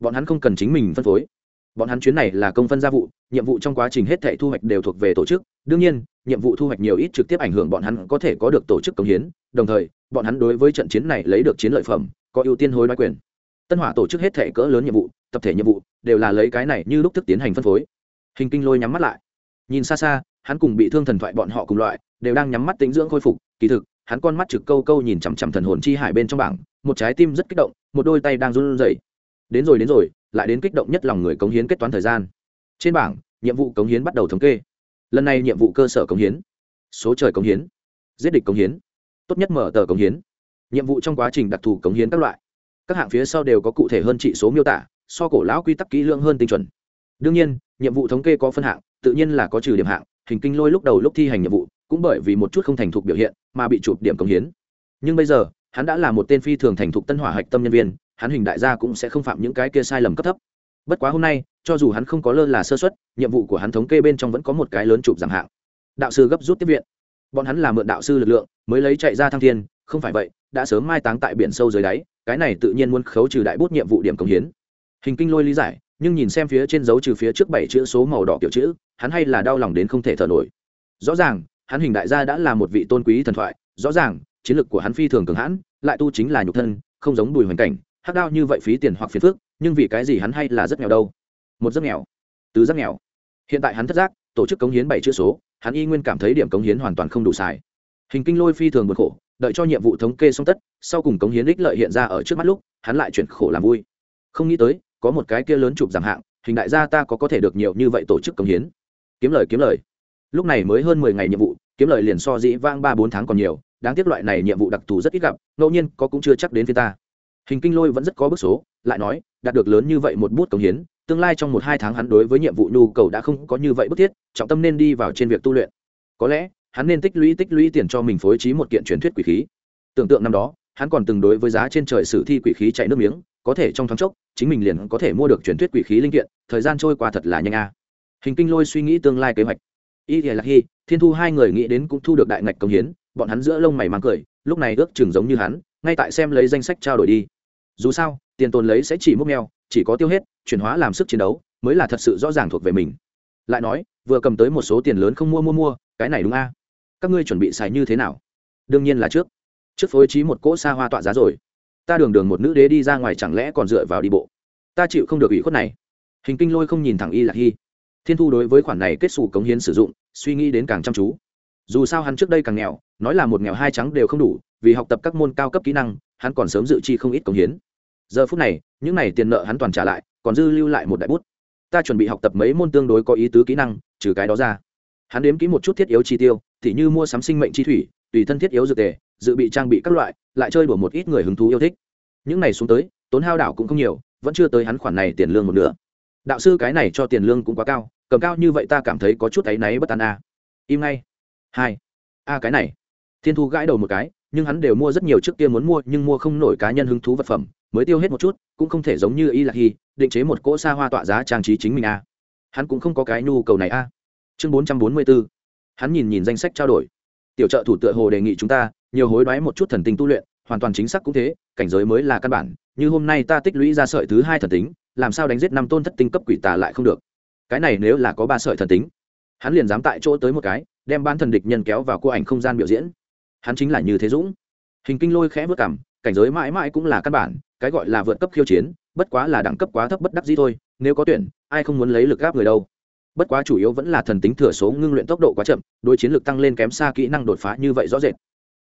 Bọn hắn không cần chính mình phân phối bọn hắn chuyến này là công phân gia vụ, nhiệm vụ trong quá trình hết thệ thu hoạch đều thuộc về tổ chức. Đương nhiên, nhiệm vụ thu hoạch nhiều ít trực tiếp ảnh hưởng bọn hắn có thể có được tổ chức công hiến. Đồng thời, bọn hắn đối với trận chiến này lấy được chiến lợi phẩm, có ưu tiên hối đoái quyền. Tân hỏa tổ chức hết thệ cỡ lớn nhiệm vụ, tập thể nhiệm vụ, đều là lấy cái này như lúc thức tiến hành phân phối. Hình kinh lôi nhắm mắt lại. Nhìn xa xa, hắn cùng bị thương thần thoại bọn họ cùng loại, đều đang nhắm mắt tính dưỡng khôi phục. Kỳ thực, hắn con mắt trực câu câu nhìn chằm chằm thần hồn chi hải bên trong bảng, một trái tim rất kích động, một đôi tay đang run rẩy. Đến rồi đến rồi lại đến kích động nhất lòng người cống hiến kết toán thời gian. Trên bảng, nhiệm vụ cống hiến bắt đầu thống kê. Lần này nhiệm vụ cơ sở cống hiến, số trời cống hiến, giết địch cống hiến, tốt nhất mở tờ cống hiến. Nhiệm vụ trong quá trình đặc thù cống hiến các loại. Các hạng phía sau đều có cụ thể hơn trị số miêu tả, so cổ lão quy tắc kỹ lưỡng hơn tinh chuẩn. Đương nhiên, nhiệm vụ thống kê có phân hạng, tự nhiên là có trừ điểm hạng, hình kinh lôi lúc đầu lúc thi hành nhiệm vụ, cũng bởi vì một chút không thành thục biểu hiện mà bị chụp điểm cống hiến. Nhưng bây giờ, hắn đã là một tên phi thường thành thục tân hỏa hạch tâm nhân viên hắn hình đại gia cũng sẽ không phạm những cái kia sai lầm cấp thấp. Bất quá hôm nay, cho dù hắn không có lơ là sơ xuất nhiệm vụ của hắn thống kê bên trong vẫn có một cái lớn chụp giảm hạng. Đạo sư gấp rút tiếp viện. Bọn hắn là mượn đạo sư lực lượng, mới lấy chạy ra thăng thiên, không phải vậy, đã sớm mai táng tại biển sâu dưới đáy, cái này tự nhiên muốn khấu trừ đại bút nhiệm vụ điểm cống hiến. Hình kinh lôi lý giải, nhưng nhìn xem phía trên dấu trừ phía trước bảy chữ số màu đỏ kiểu chữ, hắn hay là đau lòng đến không thể thở nổi. Rõ ràng, hắn hình đại gia đã là một vị tôn quý thần thoại, rõ ràng, chiến lược của hắn phi thường cường hãn, lại tu chính là nhục thân, không giống bùi hoàn cảnh hắc đao như vậy phí tiền hoặc phiền phức, nhưng vì cái gì hắn hay là rất nghèo đâu? Một rất nghèo, tứ rất nghèo. Hiện tại hắn thất giác, tổ chức cống hiến bảy chữ số, hắn y nguyên cảm thấy điểm cống hiến hoàn toàn không đủ xài. Hình kinh lôi phi thường bật khổ, đợi cho nhiệm vụ thống kê xong tất, sau cùng cống hiến ích lợi hiện ra ở trước mắt lúc, hắn lại chuyển khổ làm vui. Không nghĩ tới, có một cái kia lớn chụp giảm hạng, hình đại gia ta có có thể được nhiều như vậy tổ chức cống hiến. Kiếm lời kiếm lời. Lúc này mới hơn mười ngày nhiệm vụ, kiếm lời liền so dĩ vang ba bốn tháng còn nhiều, đáng tiếc loại này nhiệm vụ đặc thù rất ít gặp, ngẫu nhiên có cũng chưa chắc đến phía ta hình kinh lôi vẫn rất có bước số, lại nói, đạt được lớn như vậy một bút cống hiến, tương lai trong một hai tháng hắn đối với nhiệm vụ nhu cầu đã không có như vậy bức thiết, trọng tâm nên đi vào trên việc tu luyện. Có lẽ, hắn nên tích lũy tích lũy tiền cho mình phối trí một kiện truyền thuyết quỷ khí. Tưởng tượng năm đó, hắn còn từng đối với giá trên trời sử thi quỷ khí chạy nước miếng, có thể trong thoáng chốc, chính mình liền có thể mua được truyền thuyết quỷ khí linh kiện, thời gian trôi qua thật là nhanh a. Hình kinh lôi suy nghĩ tương lai kế hoạch. Y là hy, thiên thu hai người nghĩ đến cũng thu được đại ngạch công hiến, bọn hắn giữa lông mày mang cười, lúc này ước chừng giống như hắn, ngay tại xem lấy danh sách trao đổi đi dù sao, tiền tồn lấy sẽ chỉ múc neo chỉ có tiêu hết, chuyển hóa làm sức chiến đấu, mới là thật sự rõ ràng thuộc về mình. Lại nói, vừa cầm tới một số tiền lớn không mua mua mua, cái này đúng a? Các ngươi chuẩn bị xài như thế nào? Đương nhiên là trước. Trước phối trí một cỗ xa hoa tọa giá rồi. Ta đường đường một nữ đế đi ra ngoài chẳng lẽ còn dựa vào đi bộ? Ta chịu không được ủy khuất này. Hình kinh lôi không nhìn thẳng y lạc hy. Thiên thu đối với khoản này kết xù cống hiến sử dụng, suy nghĩ đến càng chăm chú. Dù sao hắn trước đây càng nghèo, nói là một nghèo hai trắng đều không đủ, vì học tập các môn cao cấp kỹ năng hắn còn sớm dự chi không ít công hiến. Giờ phút này, những n à y tiền nợ hắn toàn trả lại, còn dư lưu lại một đại bút. Ta chuẩn bị học tập mấy môn tương đối có ý tứ kỹ năng, trừ cái đó ra. Hắn đếm kỹ một chút thiết yếu chi tiêu thì như mua sắm sinh mệnh chi thủy, tùy thân thiết yếu dược tề, dự bị trang bị các loại, lại chơi đùa một ít người hứng thú yêu thích. Những này xuống tới, tốn hao đảo cũng không nhiều, vẫn chưa tới hắn khoản này tiền lương một nửa. Đạo sư cái này cho tiền lương cũng quá cao, cầm cao như vậy ta cảm thấy có chút áy náy bất an a. Im ngay. Hai. A cái này. Thiên thu gãi đầu một cái nhưng hắn đều mua rất nhiều trước kia muốn mua, nhưng mua không nổi cá nhân hứng thú vật phẩm, mới tiêu hết một chút, cũng không thể giống như y lạc hy, định chế một cỗ xa hoa tọa giá trang trí chính mình a. Hắn cũng không có cái nhu cầu này a. Chương bốn trăm bốn mươi bốn hắn nhìn nhìn danh sách trao đổi. Tiểu trợ thủ tựa hồ đề nghị chúng ta, nhiều hối đoái một chút thần tinh tu luyện, hoàn toàn chính xác cũng thế, cảnh giới mới là căn bản, như hôm nay ta tích lũy ra sợi thứ hai thần tính, làm sao đánh giết năm tôn thất tinh cấp quỷ tà lại không được. Cái này nếu là có ba sợi thần tính, hắn liền dám tại chỗ tới một cái, đem ban thần địch nhân kéo vào cô ảnh không gian biểu diễn hắn chính là như thế dũng. Hình kinh lôi khẽ vớt cảm, cảnh giới mãi mãi cũng là căn bản, cái gọi là vượt cấp khiêu chiến, bất quá là đẳng cấp quá thấp bất đắc dĩ thôi, nếu có tuyển, ai không muốn lấy lực gáp người đâu. Bất quá chủ yếu vẫn là thần tính thừa số ngưng luyện tốc độ quá chậm đôi chiến lược tăng lên kém xa kỹ năng đột phá như vậy rõ rệt.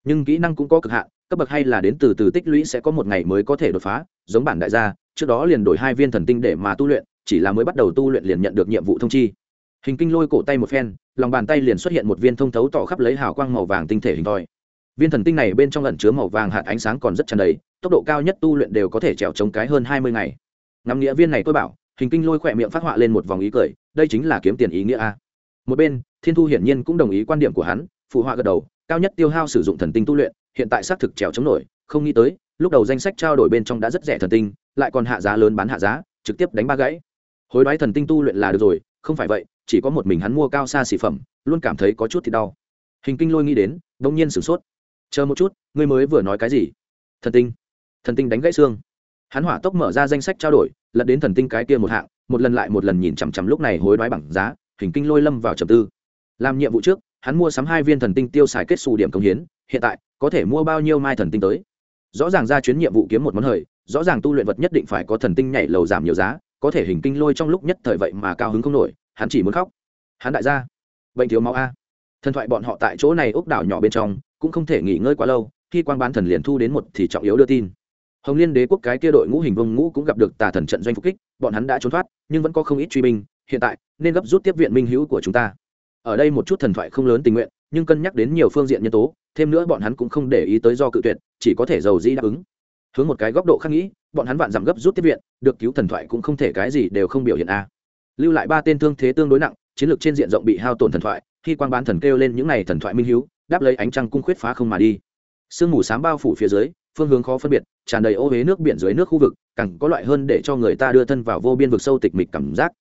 Nhưng kỹ năng cũng có cực hạn, cấp bậc hay là đến từ từ tích lũy sẽ có một ngày mới có thể đột phá, giống bản đại gia, trước đó liền đổi hai viên thần tinh để mà tu luyện, chỉ là mới bắt đầu tu luyện liền nhận được nhiệm vụ thông chi. Hình kinh lôi cổ tay một phen, lòng bàn tay liền xuất hiện một viên thông thấu tỏ khắp lấy hào quang màu vàng tinh thể hình thoi viên thần tinh này bên trong lẩn chứa màu vàng hạt ánh sáng còn rất tràn đầy, tốc độ cao nhất tu luyện đều có thể trèo chống cái hơn hai mươi ngày. Ngắm nghĩa viên này tôi bảo, hình kinh lôi khỏe miệng phát họa lên một vòng ý cười, đây chính là kiếm tiền ý nghĩa a. Một bên, thiên thu hiển nhiên cũng đồng ý quan điểm của hắn, phụ họa gật đầu, cao nhất tiêu hao sử dụng thần tinh tu luyện, hiện tại xác thực trèo chống nổi, không nghĩ tới, lúc đầu danh sách trao đổi bên trong đã rất rẻ thần tinh, lại còn hạ giá lớn bán hạ giá, trực tiếp đánh ba gãy. Hối đoái thần tinh tu luyện là được rồi, không phải vậy, chỉ có một mình hắn mua cao xa xỉ phẩm, luôn cảm thấy có chút thì đau. Hình kinh lôi nghĩ đến, đông nhiên sửng sốt chờ một chút, ngươi mới vừa nói cái gì? Thần tinh. Thần tinh đánh gãy xương. Hắn hỏa tốc mở ra danh sách trao đổi, lật đến thần tinh cái kia một hạng, một lần lại một lần nhìn chằm chằm lúc này hối đoái bằng giá, hình kinh lôi lâm vào trầm tư. Làm nhiệm vụ trước, hắn mua sắm hai viên thần tinh tiêu xài kết xù điểm công hiến, hiện tại, có thể mua bao nhiêu mai thần tinh tới? Rõ ràng ra chuyến nhiệm vụ kiếm một món hời, rõ ràng tu luyện vật nhất định phải có thần tinh nhảy lầu giảm nhiều giá, có thể hình kinh lôi trong lúc nhất thời vậy mà cao hứng không nổi, hắn chỉ muốn khóc. Hắn đại gia. Bệnh thiếu máu a. Thần thoại bọn họ tại chỗ này ốc đảo nhỏ bên trong cũng không thể nghỉ ngơi quá lâu, khi quan bán thần liền thu đến một thì trọng yếu đưa tin. Hồng liên đế quốc cái kia đội ngũ hình vông ngũ cũng gặp được tà thần trận doanh phục kích, bọn hắn đã trốn thoát, nhưng vẫn có không ít truy binh, hiện tại, nên gấp rút tiếp viện minh hữu của chúng ta. Ở đây một chút thần thoại không lớn tình nguyện, nhưng cân nhắc đến nhiều phương diện nhân tố, thêm nữa bọn hắn cũng không để ý tới do cự tuyệt, chỉ có thể giàu dĩ đáp ứng. Hướng một cái góc độ khác nghĩ, bọn hắn vạn giảm gấp rút tiếp viện, được cứu thần thoại cũng không thể cái gì đều không biểu hiện a. Lưu lại ba tên thương thế tương đối nặng, chiến lược trên diện rộng bị hao tổn thần thoại, khi quan bán thần kêu lên những n à y thần thoại minh hữu đáp lấy ánh trăng cung khuyết phá không mà đi. Sương mù s á m bao phủ phía dưới, phương hướng khó phân biệt, tràn đầy ô huế nước biển dưới nước khu vực, càng có loại hơn để cho người ta đưa thân vào vô biên vực sâu tịch mịch cảm giác.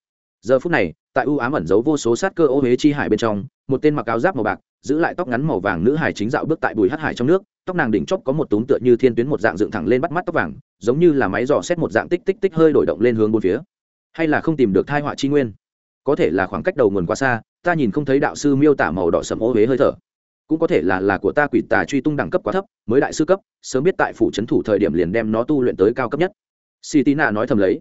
Giờ phút này, tại ưu ám ẩn giấu vô số sát cơ ô huế chi hải bên trong, một tên mặc áo giáp màu bạc, giữ lại tóc ngắn màu vàng nữ hải chính dạo bước tại bùi hát hải trong nước, tóc nàng đỉnh chóp có một túm tựa như thiên tuyến một dạng dựng thẳng lên bắt mắt tóc vàng, giống như là máy dò xét một dạng tích tích tích hơi đổi động lên hướng bốn phía. Hay là không tìm được thai họa chi nguyên? Có thể là khoảng cách đầu nguồn quá xa, ta nhìn không thấy đạo sư miêu tả màu đỏ sầm ô huế hơi thở cũng có thể là là của ta quỷ tà truy tung đẳng cấp quá thấp, mới đại sư cấp, sớm biết tại phủ trấn thủ thời điểm liền đem nó tu luyện tới cao cấp nhất. Si tí nạ nói thầm lấy.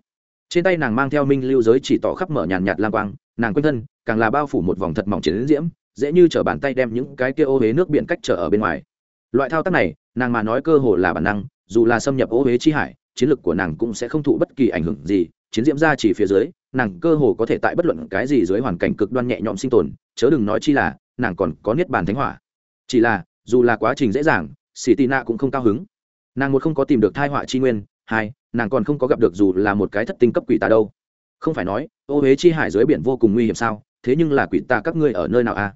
Trên tay nàng mang theo minh lưu giới chỉ tỏ khắp mở nhàn nhạt lang quang, nàng quanh thân, càng là bao phủ một vòng thật mỏng chiến diễm, dễ như chở bàn tay đem những cái kia ô huế nước biển cách trở ở bên ngoài. Loại thao tác này, nàng mà nói cơ hồ là bản năng, dù là xâm nhập ô huế chi hải, chiến lược của nàng cũng sẽ không thụ bất kỳ ảnh hưởng gì, chiến diễm ra chỉ phía dưới, nàng cơ hồ có thể tại bất luận cái gì dưới hoàn cảnh cực đoan nhẹ nhõm sinh tồn, chớ đừng nói chi là, nàng còn có niết bàn thánh hỏa chỉ là, dù là quá trình dễ dàng xì tị nạ cũng không cao hứng. Nàng một không có tìm được thai họa chi nguyên, hai, nàng còn không có gặp được dù là một cái thất tinh cấp quỷ tà đâu. Không phải nói, ô huế chi hải dưới biển vô cùng nguy hiểm sao, thế nhưng là quỷ tà các ngươi ở nơi nào a à?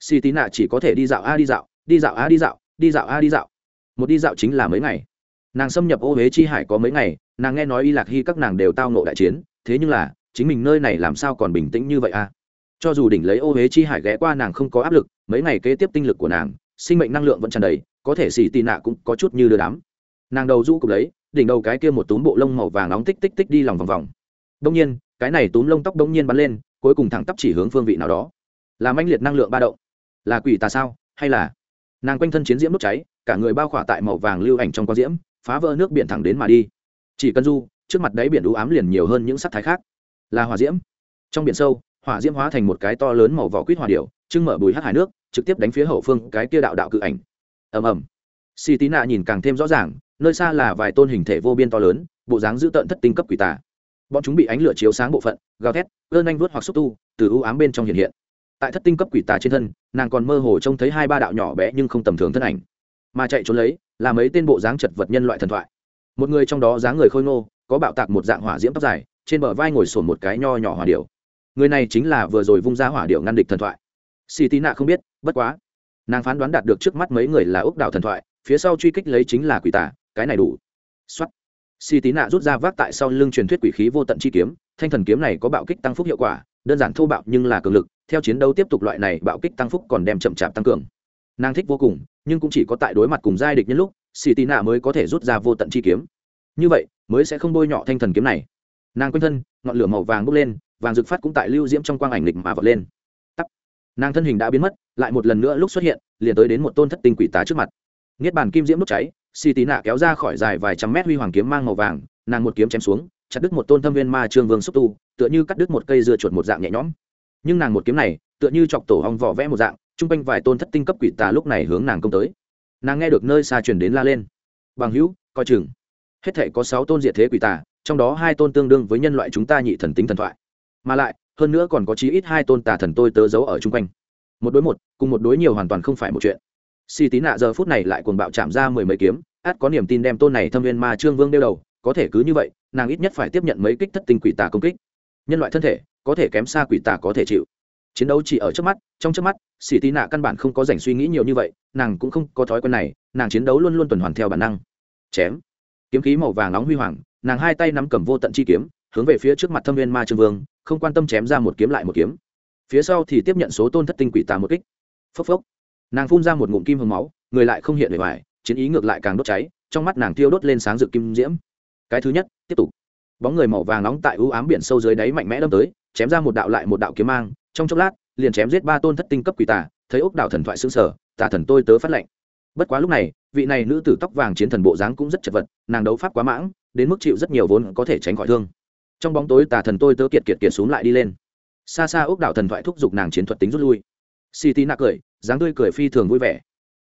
xì tị nạ chỉ có thể đi dạo a đi dạo đi dạo a đi dạo đi dạo a đi dạo. Một đi dạo chính là mấy ngày. Nàng xâm nhập ô huế chi hải có mấy ngày, nàng nghe nói y lạc hy các nàng đều tao nộ đại chiến, thế nhưng là, chính mình nơi này làm sao còn bình tĩnh như vậy a cho dù đỉnh lấy ô huế chi hải ghé qua nàng không có áp lực, mấy ngày kế tiếp tinh lực của nàng, sinh mệnh năng lượng vẫn tràn đầy, có thể xì tì nạ cũng có chút như đưa đám. Nàng đầu rũ cục lấy, đỉnh đầu cái kia một túm bộ lông màu vàng nóng tích tích tích đi lòng vòng vòng. Đông nhiên, cái này túm lông tóc đông nhiên bắn lên, cuối cùng thẳng tắp chỉ hướng phương vị nào đó. Là manh liệt năng lượng ba động. Là quỷ tà sao, hay là? Nàng quanh thân chiến diễm đốt cháy, cả người bao khỏa tại màu vàng lưu ảnh trong con diễm, phá vỡ nước biển thẳng đến mà đi. Chỉ cần du, trước mặt đáy biển u ám liền nhiều hơn những sắc thái khác. Là hỏa diễm. Trong biển sâu hỏa diễm hóa thành một cái to lớn màu vỏ quýt hỏa điệu chưng mở bùi hát hải nước, trực tiếp đánh phía hậu phương cái kia đạo đạo cự ảnh. Ầm ầm. Si tí nạ nhìn càng thêm rõ ràng, nơi xa là vài tôn hình thể vô biên to lớn, bộ dáng dữ tợn thất tinh cấp quỷ tà. Bọn chúng bị ánh lửa chiếu sáng bộ phận, gào thét ơn anh vuốt hoặc xúc tu, từ ưu ám bên trong hiện hiện. Tại thất tinh cấp quỷ tà trên thân, nàng còn mơ hồ trông thấy hai ba đạo nhỏ bé nhưng không tầm thường thân ảnh. Mà chạy trốn lấy, là mấy tên bộ dáng chật vật nhân loại thần thoại. Một người trong đó dáng người khôi ngô, có bạo tạc một dạng hỏa diễm tóc dài, trên bờ vai ngồi sổn một cái nho nhỏ hòa điều người này chính là vừa rồi vung ra hỏa điệu ngăn địch thần thoại. Xì tí nạ không biết, bất quá. Nàng phán đoán đạt được trước mắt mấy người là ốc đảo thần thoại, phía sau truy kích lấy chính là quỷ tà, cái này đủ. Xuất xì tí nạ rút ra vác tại sau lưng truyền thuyết quỷ khí vô tận chi kiếm, thanh thần kiếm này có bạo kích tăng phúc hiệu quả, đơn giản thô bạo nhưng là cường lực, theo chiến đấu tiếp tục loại này bạo kích tăng phúc còn đem chậm chạp tăng cường. Nàng thích vô cùng, nhưng cũng chỉ có tại đối mặt cùng giai địch nhân lúc, xì tí nạ mới có thể rút ra vô tận chi kiếm. Như vậy, mới sẽ không bôi nhọ thanh thần kiếm này. Nàng quanh thân, ngọn lửa màu vàng bốc lên vàng rực phát cũng tại lưu diễm trong quang ảnh lịch mà vọt lên. Tắt nàng thân hình đã biến mất, lại một lần nữa lúc xuất hiện, liền tới đến một tôn thất tinh quỷ tá trước mặt. Niết bàn kim diễm đốt cháy, xì tí nạ kéo ra khỏi dài vài trăm mét huy hoàng kiếm mang màu vàng, nàng một kiếm chém xuống, chặt đứt một tôn thâm viên ma trương vương xúc tu, tựa như cắt đứt một cây dưa chuột một dạng nhẹ nhõm. Nhưng nàng một kiếm này, tựa như chọc tổ hong vỏ vẽ một dạng chung quanh vài tôn thất tinh cấp quỷ tà lúc này hướng nàng công tới. Nàng nghe được nơi xa truyền đến la lên. Bằng hữu, coi chừng. Hết thể có sáu tôn diệt thế quỷ tà trong đó hai tôn tương đương với nhân loại chúng ta nhị thần tính thần thoại mà lại, hơn nữa còn có chí ít hai tôn tà thần tôi tớ giấu ở chung quanh. Một đối một, cùng một đối nhiều hoàn toàn không phải một chuyện. Si tí nạ giờ phút này lại cuồng bạo chạm ra mười mấy kiếm át có niềm tin đem tôn này thâm viên ma trương vương đeo đầu, có thể cứ như vậy, nàng ít nhất phải tiếp nhận mấy kích thất tinh quỷ tà công kích. Nhân loại thân thể, có thể kém xa quỷ tà có thể chịu. Chiến đấu chỉ ở trước mắt, trong trước mắt, xì tí nạ căn bản không có dành suy nghĩ nhiều như vậy, nàng cũng không có thói quen này, nàng chiến đấu luôn luôn tuần hoàn theo bản năng. Chém. Kiếm khí màu vàng nóng huy hoàng, nàng hai tay nắm cầm vô tận chi kiếm, hướng về phía trước mặt thâm viên ma trương vương không quan tâm chém ra một kiếm lại một kiếm. Phía sau thì tiếp nhận số tôn thất tinh quỷ tà một kích. Phốc phốc. Nàng phun ra một ngụm kim hương máu, người lại không hiện bề ngoài, chiến ý ngược lại càng đốt cháy, trong mắt nàng tiêu đốt lên sáng rực kim diễm. Cái thứ nhất, tiếp tục. Bóng người màu vàng nóng tại ưu ám biển sâu dưới đáy mạnh mẽ đâm tới, chém ra một đạo lại một đạo kiếm mang, trong chốc lát, liền chém giết ba tôn thất tinh cấp quỷ tà, thấy ốc đạo thần thoại xương sở tà thần tôi tớ phát lệnh. Bất quá lúc này, vị này nữ tử tóc vàng chiến thần bộ dáng cũng rất chật vật, nàng đấu pháp quá mãng, đến mức chịu rất nhiều vốn có thể tránh khỏi thương trong bóng tối tà thần tôi tớ kiệt kiệt kiệt xuống lại đi lên. Xa xa ốc đạo thần thoại thúc giục nàng chiến thuật tính rút lui. Si tí nạ cười, dáng tươi cười phi thường vui vẻ.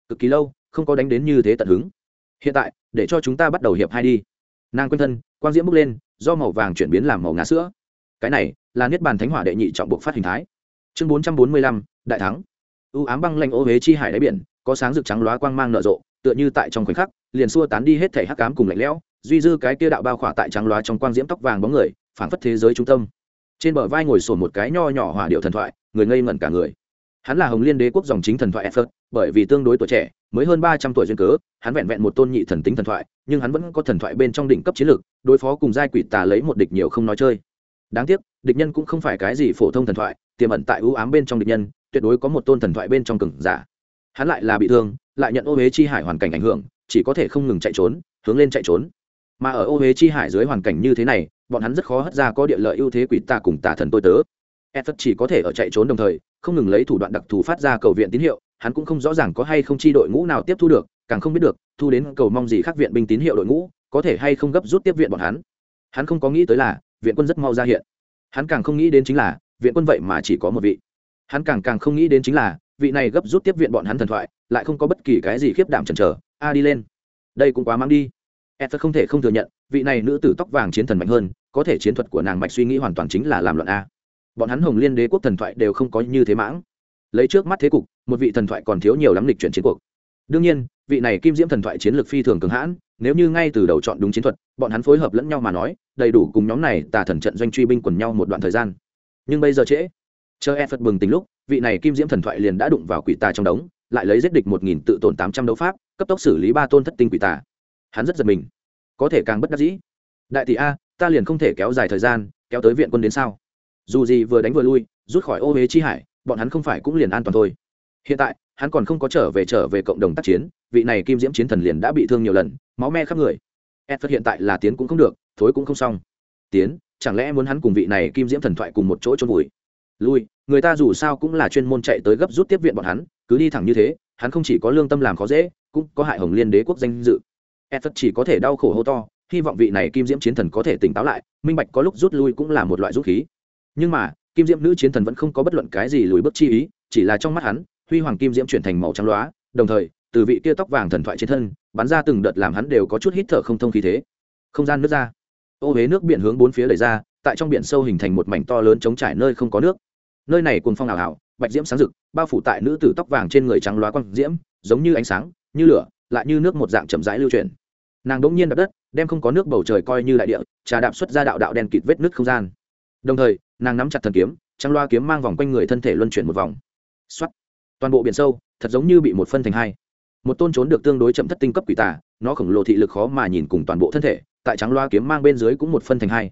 Cực kỳ lâu, không có đánh đến như thế tận hứng. Hiện tại, để cho chúng ta bắt đầu hiệp hai đi. Nàng quên thân, quang diễm bước lên, do màu vàng chuyển biến làm màu ngã sữa. Cái này, là niết bàn thánh hỏa đệ nhị trọng buộc phát hình thái. Chương bốn trăm bốn mươi lăm, đại thắng. U ám băng lanh ô huế chi hải đáy biển, có sáng rực trắng loá quang mang nở rộ, tựa như tại trong khoảnh khắc, liền xua tán đi hết thể hắc cám cùng lạnh lẽo duy dư cái kia đạo bao khỏa tại trắng loá trong quang diễm tóc vàng bóng người, phảng phất thế giới trung tâm. Trên bờ vai ngồi sổn một cái nho nhỏ hỏa điệu thần thoại, người ngây ngẩn cả người. Hắn là hồng liên đế quốc dòng chính thần thoại effort bởi vì tương đối tuổi trẻ, mới hơn ba trăm tuổi duyên cớ, hắn vẹn vẹn một tôn nhị thần tính thần thoại, nhưng hắn vẫn có thần thoại bên trong đỉnh cấp chiến lược, đối phó cùng giai quỷ tà lấy một địch nhiều không nói chơi. Đáng tiếc, địch nhân cũng không phải cái gì phổ thông thần thoại, tiềm ẩn tại ưu ám bên trong địch nhân, tuyệt đối có một tôn thần thoại bên trong cừng giả. Hắn lại là bị thương, lại nhận ô huế chi hải hoàn cảnh ảnh hưởng, chỉ có thể không ngừng chạy trốn, hướng lên chạy trốn mà ở ô huế chi hải dưới hoàn cảnh như thế này, bọn hắn rất khó hất ra có địa lợi ưu thế quỷ tà cùng tà thần tôi tớ. Effort chỉ có thể ở chạy trốn đồng thời, không ngừng lấy thủ đoạn đặc thù phát ra cầu viện tín hiệu, hắn cũng không rõ ràng có hay không chi đội ngũ nào tiếp thu được, càng không biết được, thu đến cầu mong gì khác viện binh tín hiệu đội ngũ, có thể hay không gấp rút tiếp viện bọn hắn. Hắn không có nghĩ tới là, viện quân rất mau ra hiện. Hắn càng không nghĩ đến chính là, viện quân vậy mà chỉ có một vị. Hắn càng càng không nghĩ đến chính là, vị này gấp rút tiếp viện bọn hắn thần thoại, lại không có bất kỳ cái gì khiếp đảm chần chờ, a, đi lên. Đây cũng quá mang đi. Effort không thể không thừa nhận, vị này nữ tử tóc vàng chiến thần mạnh hơn, có thể chiến thuật của nàng mạch suy nghĩ hoàn toàn chính là làm loạn a. Bọn hắn hồng liên đế quốc thần thoại đều không có như thế mãng. Lấy trước mắt thế cục, một vị thần thoại còn thiếu nhiều lắm lịch chuyển chiến cuộc. Đương nhiên, vị này kim diễm thần thoại chiến lược phi thường cường hãn, nếu như ngay từ đầu chọn đúng chiến thuật, bọn hắn phối hợp lẫn nhau mà nói, đầy đủ cùng nhóm này tà thần trận doanh truy binh quần nhau một đoạn thời gian. Nhưng bây giờ trễ. Chờ e phật bừng tính lúc, vị này kim diễm thần thoại liền đã đụng vào quỷ tà trong đống, lại lấy giết địch một nghìn tự tổn tám trăm đấu pháp, cấp tốc xử lý ba tôn thất tinh quỷ tà hắn rất giật mình. Có thể càng bất đắc dĩ. Đại tỷ a, ta liền không thể kéo dài thời gian, kéo tới viện quân đến sao? Dù gì vừa đánh vừa lui, rút khỏi ô huế chi hải, bọn hắn không phải cũng liền an toàn thôi. Hiện tại, hắn còn không có trở về trở về cộng đồng tác chiến, vị này kim diễm chiến thần liền đã bị thương nhiều lần, máu me khắp người. Ed phát hiện tại là tiến cũng không được, thối cũng không xong. Tiến, chẳng lẽ muốn hắn cùng vị này kim diễm thần thoại cùng một chỗ trôn vùi? Lui, người ta dù sao cũng là chuyên môn chạy tới gấp rút tiếp viện bọn hắn, cứ đi thẳng như thế, hắn không chỉ có lương tâm làm khó dễ, cũng có hại hồng liên đế quốc danh dự. Edward chỉ có thể đau khổ hô to, hy vọng vị này kim diễm chiến thần có thể tỉnh táo lại, minh bạch có lúc rút lui cũng là một loại rút khí. Nhưng mà, kim diễm nữ chiến thần vẫn không có bất luận cái gì lùi bước chi ý, chỉ là trong mắt hắn, huy hoàng kim diễm chuyển thành màu trắng loá, đồng thời, từ vị kia tóc vàng thần thoại trên thân, bắn ra từng đợt làm hắn đều có chút hít thở không thông khí thế. Không gian nước ra. Ô huế nước biển hướng bốn phía đẩy ra, tại trong biển sâu hình thành một mảnh to lớn chống trải nơi không có nước. Nơi này cuồng phong ảo ảo, bạch diễm sáng rực, bao phủ tại nữ tử tóc vàng trên người trắng loá quang diễm, giống như ánh sáng, như lửa, lại như nước một dạng chậm rãi lưu truyền nàng đ ỗ n g nhiên đập đất, đem không có nước bầu trời coi như đại địa, trà đạp xuất ra đạo đạo đen kịt vết nứt không gian. Đồng thời, nàng nắm chặt thần kiếm, trắng loa kiếm mang vòng quanh người thân thể luân chuyển một vòng. X o á t toàn bộ biển sâu, thật giống như bị một phân thành hai. Một tôn trốn được tương đối chậm thất tinh cấp quỷ tà, nó khổng lồ thị lực khó mà nhìn cùng toàn bộ thân thể, tại trắng loa kiếm mang bên dưới cũng một phân thành hai.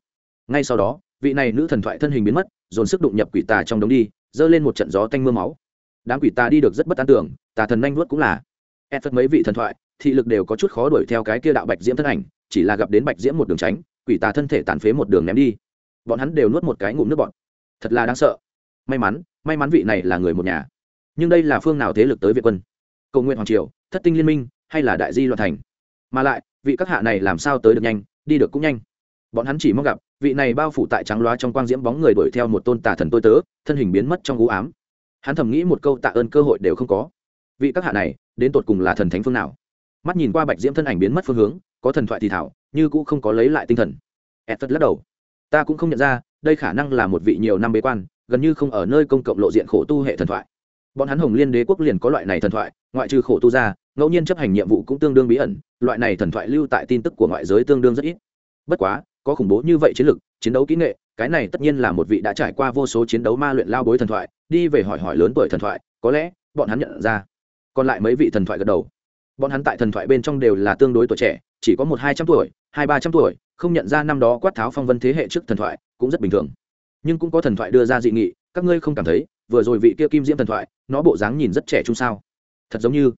Ngay sau đó, vị này nữ thần thoại thân hình biến mất, dồn sức đụng nhập quỷ tà trong đống đi, giơ lên một trận gió tanh mưa máu. Đám quỷ tà đi được rất bất an tưởng, tà thần nanh vuốt cũng là. Ép phật mấy vị thần thoại thị lực đều có chút khó đuổi theo cái kia đạo bạch diễm thân ảnh, chỉ là gặp đến bạch diễm một đường tránh, quỷ tà thân thể tàn phế một đường ném đi. Bọn hắn đều nuốt một cái ngụm nước bọn thật là đáng sợ. May mắn may mắn vị này là người một nhà. Nhưng đây là phương nào thế lực tới việt quân? Cầu nguyện hoàng triều, thất tinh liên minh, hay là đại di loạn thành? Mà lại, vị các hạ này làm sao tới được nhanh, đi được cũng nhanh. Bọn hắn chỉ mong gặp, vị này bao phủ tại trắng loá trong quang diễm bóng người đuổi theo một tôn tà thần tôi tớ, thân hình biến mất trong u ám. Hắn thầm nghĩ một câu tạ ơn cơ hội đều không có. Vị các hạ này, đến tột cùng là thần thánh phương nào? Mắt nhìn qua bạch diễm thân ảnh biến mất phương hướng, có thần thoại thì thảo, như cũng không có lấy lại tinh thần. Edward lắc đầu. Ta cũng không nhận ra, đây khả năng là một vị nhiều năm bế quan, gần như không ở nơi công cộng lộ diện khổ tu hệ thần thoại. Bọn hắn hồng liên đế quốc liền có loại này thần thoại, ngoại trừ khổ tu ra, ngẫu nhiên chấp hành nhiệm vụ cũng tương đương bí ẩn, loại này thần thoại lưu tại tin tức của ngoại giới tương đương rất ít. Bất quá, có khủng bố như vậy chiến lược chiến đấu kỹ nghệ, cái này tất nhiên là một vị đã trải qua vô số chiến đấu ma luyện lao bối thần thoại, đi về hỏi hỏi lớn tuổi thần thoại, có lẽ bọn hắn nhận ra. Còn lại mấy vị thần thoại gật đầu bọn hắn tại thần thoại bên trong đều là tương đối tuổi trẻ, chỉ có một hai trăm tuổi, hai ba trăm tuổi, không nhận ra năm đó quát tháo phong vân thế hệ trước thần thoại, cũng rất bình thường. Nhưng cũng có thần thoại đưa ra dị nghị, các ngươi không cảm thấy, vừa rồi vị kia kim diễm thần thoại, nó bộ dáng nhìn rất trẻ trung sao? Thật giống như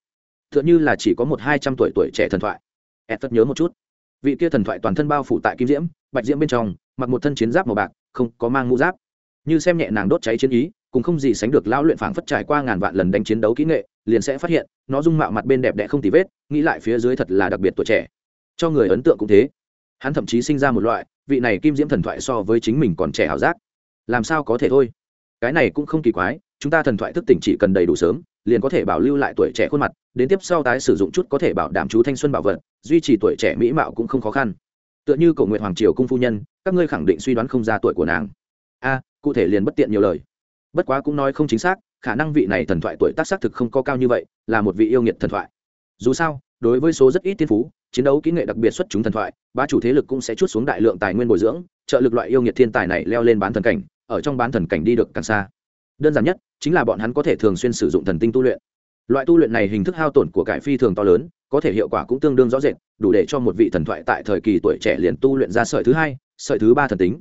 t h ư ợ n h ư là chỉ có một hai trăm tuổi tuổi trẻ thần thoại. Ed tất nhớ một chút. Vị kia thần thoại toàn thân bao phủ tại kim diễm, bạch diễm bên trong, mặc một thân chiến giáp màu bạc, không có mang mũ giáp. Như xem nhẹ nàng đốt cháy chiến ý, cũng không gì sánh được lão luyện phảng phất trải qua ngàn vạn lần đánh chiến đấu kỹ nghệ liền sẽ phát hiện, nó dung mạo mặt bên đẹp đẽ không tì vết, nghĩ lại phía dưới thật là đặc biệt tuổi trẻ. Cho người ấn tượng cũng thế. Hắn thậm chí sinh ra một loại, vị này kim diễm thần thoại so với chính mình còn trẻ ảo giác. Làm sao có thể thôi? Cái này cũng không kỳ quái, chúng ta thần thoại thức tỉnh chỉ cần đầy đủ sớm, liền có thể bảo lưu lại tuổi trẻ khuôn mặt, đến tiếp sau tái sử dụng chút có thể bảo đảm chú thanh xuân bảo vật, duy trì tuổi trẻ mỹ mạo cũng không khó khăn. Tựa như cầu nguyện hoàng triều cung phu nhân, các ngươi khẳng định suy đoán không ra tuổi của nàng. A, cụ thể liền bất tiện nhiều lời. Bất quá cũng nói không chính xác khả năng vị này thần thoại tuổi tác xác thực không có cao như vậy, là một vị yêu nghiệt thần thoại. Dù sao, đối với số rất ít tiên phú, chiến đấu kỹ nghệ đặc biệt xuất chúng thần thoại ba chủ thế lực cũng sẽ chút xuống đại lượng tài nguyên bồi dưỡng, trợ lực loại yêu nghiệt thiên tài này leo lên bán thần cảnh, ở trong bán thần cảnh đi được càng xa. Đơn giản nhất, chính là bọn hắn có thể thường xuyên sử dụng thần tinh tu luyện. Loại tu luyện này hình thức hao tổn của cải phi thường to lớn, có thể hiệu quả cũng tương đương rõ rệt, đủ để cho một vị thần thoại tại thời kỳ tuổi trẻ liền tu luyện ra sợi thứ hai, sợi thứ ba thần tính.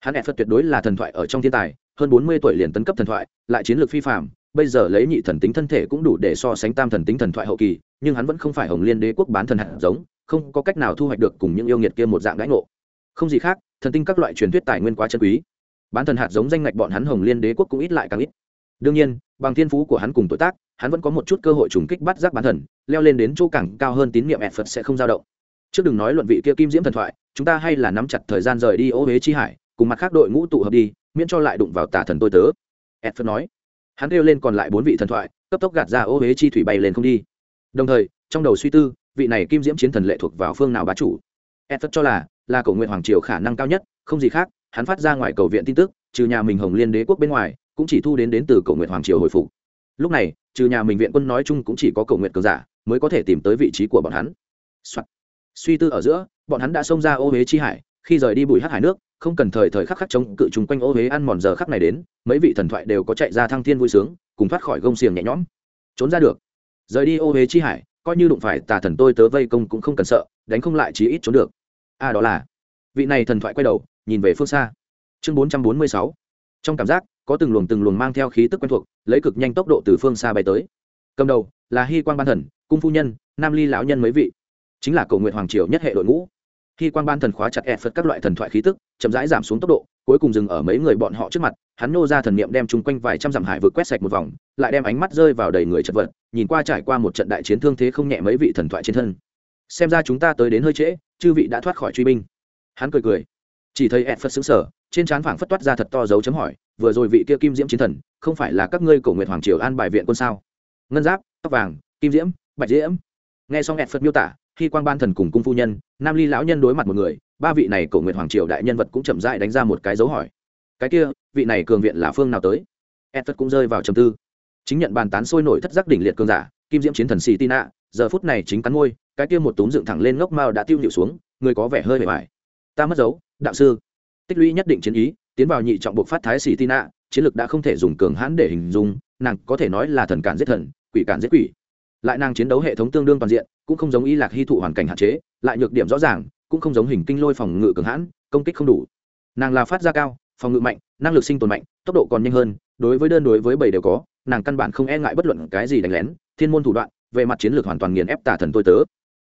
Hắn ép phật tuyệt đối là thần thoại ở trong thiên tài hơn bốn mươi tuổi liền tấn cấp thần thoại, lại chiến lược phi phạm bây giờ lấy nhị thần tính thân thể cũng đủ để so sánh tam thần tính thần thoại hậu kỳ, nhưng hắn vẫn không phải hồng liên đế quốc bán thần hạt giống, không có cách nào thu hoạch được cùng những yêu nghiệt kia một dạng đãi ngộ. Không gì khác, thần tinh các loại truyền thuyết tài nguyên quá chân quý. Bán thần hạt giống danh ngạch bọn hắn hồng liên đế quốc cũng ít lại càng ít. Đương nhiên, bằng thiên phú của hắn cùng tuổi tác, hắn vẫn có một chút cơ hội trùng kích bắt giác bán thần, leo lên đến chỗ cảng cao hơn tín nhiệm ẹt phật sẽ không dao động. Trước đừng nói luận vị kia kim diễm thần thoại, chúng ta hay là nắm chặt thời gian rời đi ô huế chi hải, cùng mặt khác đội ngũ tụ hợp đi miễn cho lại đụng vào tà thần tôi tớ. Ẹt nói. Hắn kêu lên còn lại bốn vị thần thoại, cấp tốc gạt ra ô huế chi thủy bay lên không đi. Đồng thời, trong đầu suy tư, vị này kim diễm chiến thần lệ thuộc vào phương nào bá chủ? Ẹt cho là là cầu nguyện hoàng triều khả năng cao nhất, không gì khác, hắn phát ra ngoài cầu viện tin tức, trừ nhà mình hồng liên đế quốc bên ngoài, cũng chỉ thu đến đến từ cầu nguyện hoàng triều hồi phục. Lúc này, trừ nhà mình viện quân nói chung cũng chỉ có cầu nguyện cường giả, mới có thể tìm tới vị trí của bọn hắn、Soạn. suy tư ở giữa, bọn hắn đã xông ra ô huế chi hải, khi rời đi bùi hát hải nước không cần thời thời khắc khắc chống cự chung quanh ô huế ăn mòn giờ khắc này đến, mấy vị thần thoại đều có chạy ra thăng thiên vui sướng, cùng thoát khỏi gông xiềng nhẹ nhõm. Trốn ra được. Rời đi ô huế chi hải, coi như đụng phải tà thần tôi tớ vây công cũng không cần sợ, đánh không lại chí ít trốn được. A à đó là. Vị này thần thoại quay đầu, nhìn về phương xa. Chương bốn trăm bốn mươi sáu. Trong cảm giác, có từng luồng từng luồng mang theo khí tức quen thuộc, lấy cực nhanh tốc độ từ phương xa bay tới. Cầm đầu là hy quan ban thần, cung phu nhân, nam ly lão nhân mấy vị. Chính là cầu nguyện hoàng triều nhất hệ đội ngũ khi quan ban thần khóa chặt e phật các loại thần thoại khí tức, chậm rãi giảm xuống tốc độ, cuối cùng dừng ở mấy người bọn họ trước mặt, hắn nô ra thần niệm đem chung quanh vài trăm dặm hải vượt quét sạch một vòng, lại đem ánh mắt rơi vào đầy người chật vật, nhìn qua trải qua một trận đại chiến thương thế không nhẹ mấy vị thần thoại trên thân. Xem ra chúng ta tới đến hơi trễ, chư vị đã thoát khỏi truy binh. Hắn cười cười. Chỉ thấy e phật xứng sở trên trán phảng phất toát ra thật to dấu chấm hỏi, vừa rồi vị kia kim diễm chiến thần, không phải là các ngươi cổ nguyệt hoàng triều an bài viện quân sao? Ngân giáp, tóc vàng, kim diễm, bạch diễm. Nghe xong e phật miêu tả khi quan ban thần cùng cung phu nhân, nam ly lão nhân đối mặt một người, ba vị này cổ nguyện hoàng triều đại nhân vật cũng chậm rãi đánh ra một cái dấu hỏi. Cái kia, vị này cường viện là phương nào tới? Edford cũng rơi vào trầm tư. Chính nhận bàn tán sôi nổi thất giác đỉnh liệt cường giả, kim diễm chiến thần xì tina, giờ phút này chính cắn môi, cái kia một túm dựng thẳng lên ngốc mao đã tiêu nhịu xuống, người có vẻ hơi bề bài ta mất dấu, đạo sư. Tích lũy nhất định chiến ý, tiến vào nhị trọng buộc phát thái xì tina, chiến lực đã không thể dùng cường hãn để hình dung, nàng có thể nói là thần cản giết thần, quỷ cản giết quỷ lại nàng chiến đấu hệ thống tương đương toàn diện, cũng không giống y lạc hy thụ hoàn cảnh hạn chế, lại nhược điểm rõ ràng, cũng không giống hình kinh lôi phòng ngự cường hãn, công kích không đủ. Nàng là phát ra cao, phòng ngự mạnh, năng lực sinh tồn mạnh, tốc độ còn nhanh hơn, đối với đơn đối với bảy đều có, nàng căn bản không e ngại bất luận cái gì đánh lén, thiên môn thủ đoạn, về mặt chiến lược hoàn toàn nghiền ép tả thần tôi tớ.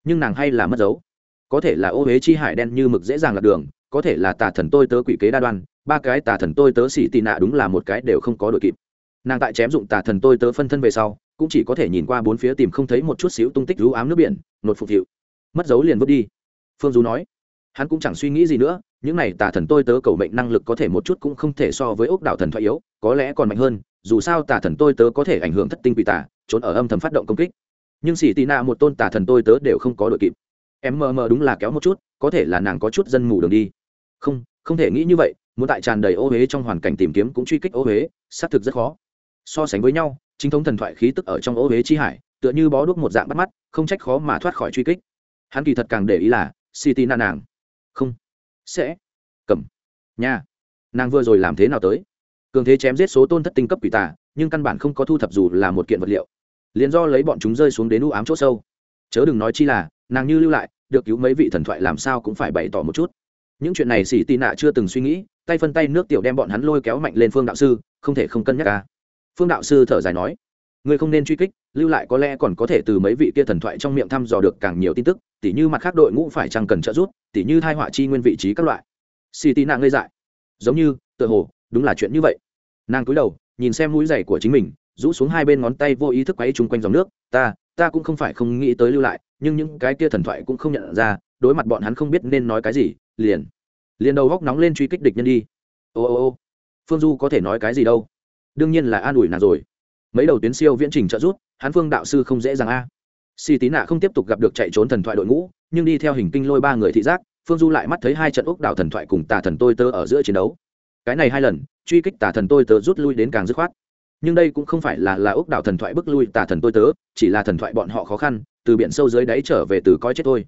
Nhưng nàng hay là mất dấu. Có thể là ô huế chi hải đen như mực dễ dàng lạc đường, có thể là tà thần tôi tớ quỷ kế đa đoan, ba cái tà thần tôi tớ xỉ tị nạ đúng là một cái đều không có đội kịp. Nàng tại chém dụng tà thần tôi tớ phân thân về sau cũng chỉ có thể nhìn qua bốn phía tìm không thấy một chút xíu tung tích lũ ám nước biển, nột phục hiệu. Mất dấu liền vứt đi. Phương du nói. Hắn cũng chẳng suy nghĩ gì nữa, những này tà thần tôi tớ cầu mệnh năng lực có thể một chút cũng không thể so với ốc đảo thần thoại yếu, có lẽ còn mạnh hơn, dù sao tà thần tôi tớ có thể ảnh hưởng thất tinh quỷ tà, trốn ở âm thầm phát động công kích. Nhưng xỉ tì nạ một tôn tà thần tôi tớ đều không có đội kịp. Em mờ mờ đúng là kéo một chút, có thể là nàng có chút dân mù đường đi. Không không thể nghĩ như vậy, muốn tại tràn đầy ô huế trong hoàn cảnh tìm kiếm cũng truy kích ô huế, xác thực rất khó. So sánh với nhau chính thống thần thoại khí tức ở trong ô huế chi hải, tựa như bó đuốc một dạng bắt mắt, không trách khó mà thoát khỏi truy kích. Hắn kỳ thật càng để ý là city na nàng. Không. Sẽ. Cầm. Nha. Nàng vừa rồi làm thế nào tới? Cường thế chém giết số tôn thất tinh cấp quỷ tà, nhưng căn bản không có thu thập dù là một kiện vật liệu. Liền do lấy bọn chúng rơi xuống đến u ám chỗ sâu. Chớ đừng nói chi là, nàng như lưu lại, được cứu mấy vị thần thoại làm sao cũng phải bày tỏ một chút. Những chuyện này xỉ tị nạ chưa từng suy nghĩ, tay phân tay nước tiểu đem bọn hắn lôi kéo mạnh lên phương đạo sư, không thể không cân nhắc ca phương đạo sư thở dài nói, ngươi không nên truy kích, lưu lại có lẽ còn có thể từ mấy vị kia thần thoại trong miệng thăm dò được càng nhiều tin tức, tỉ như mặt khác đội ngũ phải chăng cần trợ giúp, tỉ như thai họa chi nguyên vị trí các loại. Xì tì nạ ngây dại, giống như, tựa hồ, đúng là chuyện như vậy. Nàng cúi đầu, nhìn xem mũi giày của chính mình, rũ xuống hai bên ngón tay vô ý thức quay chung quanh dòng nước, ta ta cũng không phải không nghĩ tới lưu lại, nhưng những cái kia thần thoại cũng không nhận ra, đối mặt bọn hắn không biết nên nói cái gì, liền liền đầu góc nóng lên truy kích địch nhân đi. Ô ô ô, phương du có thể nói cái gì đâu? Đương nhiên là an ủi nàng rồi. Mấy đầu tuyến siêu viễn trình trợ rút hán phương đạo sư không dễ dàng a. Si tí nạ không tiếp tục gặp được chạy trốn thần thoại đội ngũ, nhưng đi theo hình kinh lôi ba người thị giác, phương du lại mắt thấy hai trận ốc đảo thần thoại cùng tà thần tôi tớ ở giữa chiến đấu. Cái này hai lần, truy kích tà thần tôi tớ rút lui đến càng dứt khoát. Nhưng đây cũng không phải là là ốc đảo thần thoại bức lui tà thần tôi tớ, chỉ là thần thoại bọn họ khó khăn, từ biển sâu dưới đáy trở về từ coi chết thôi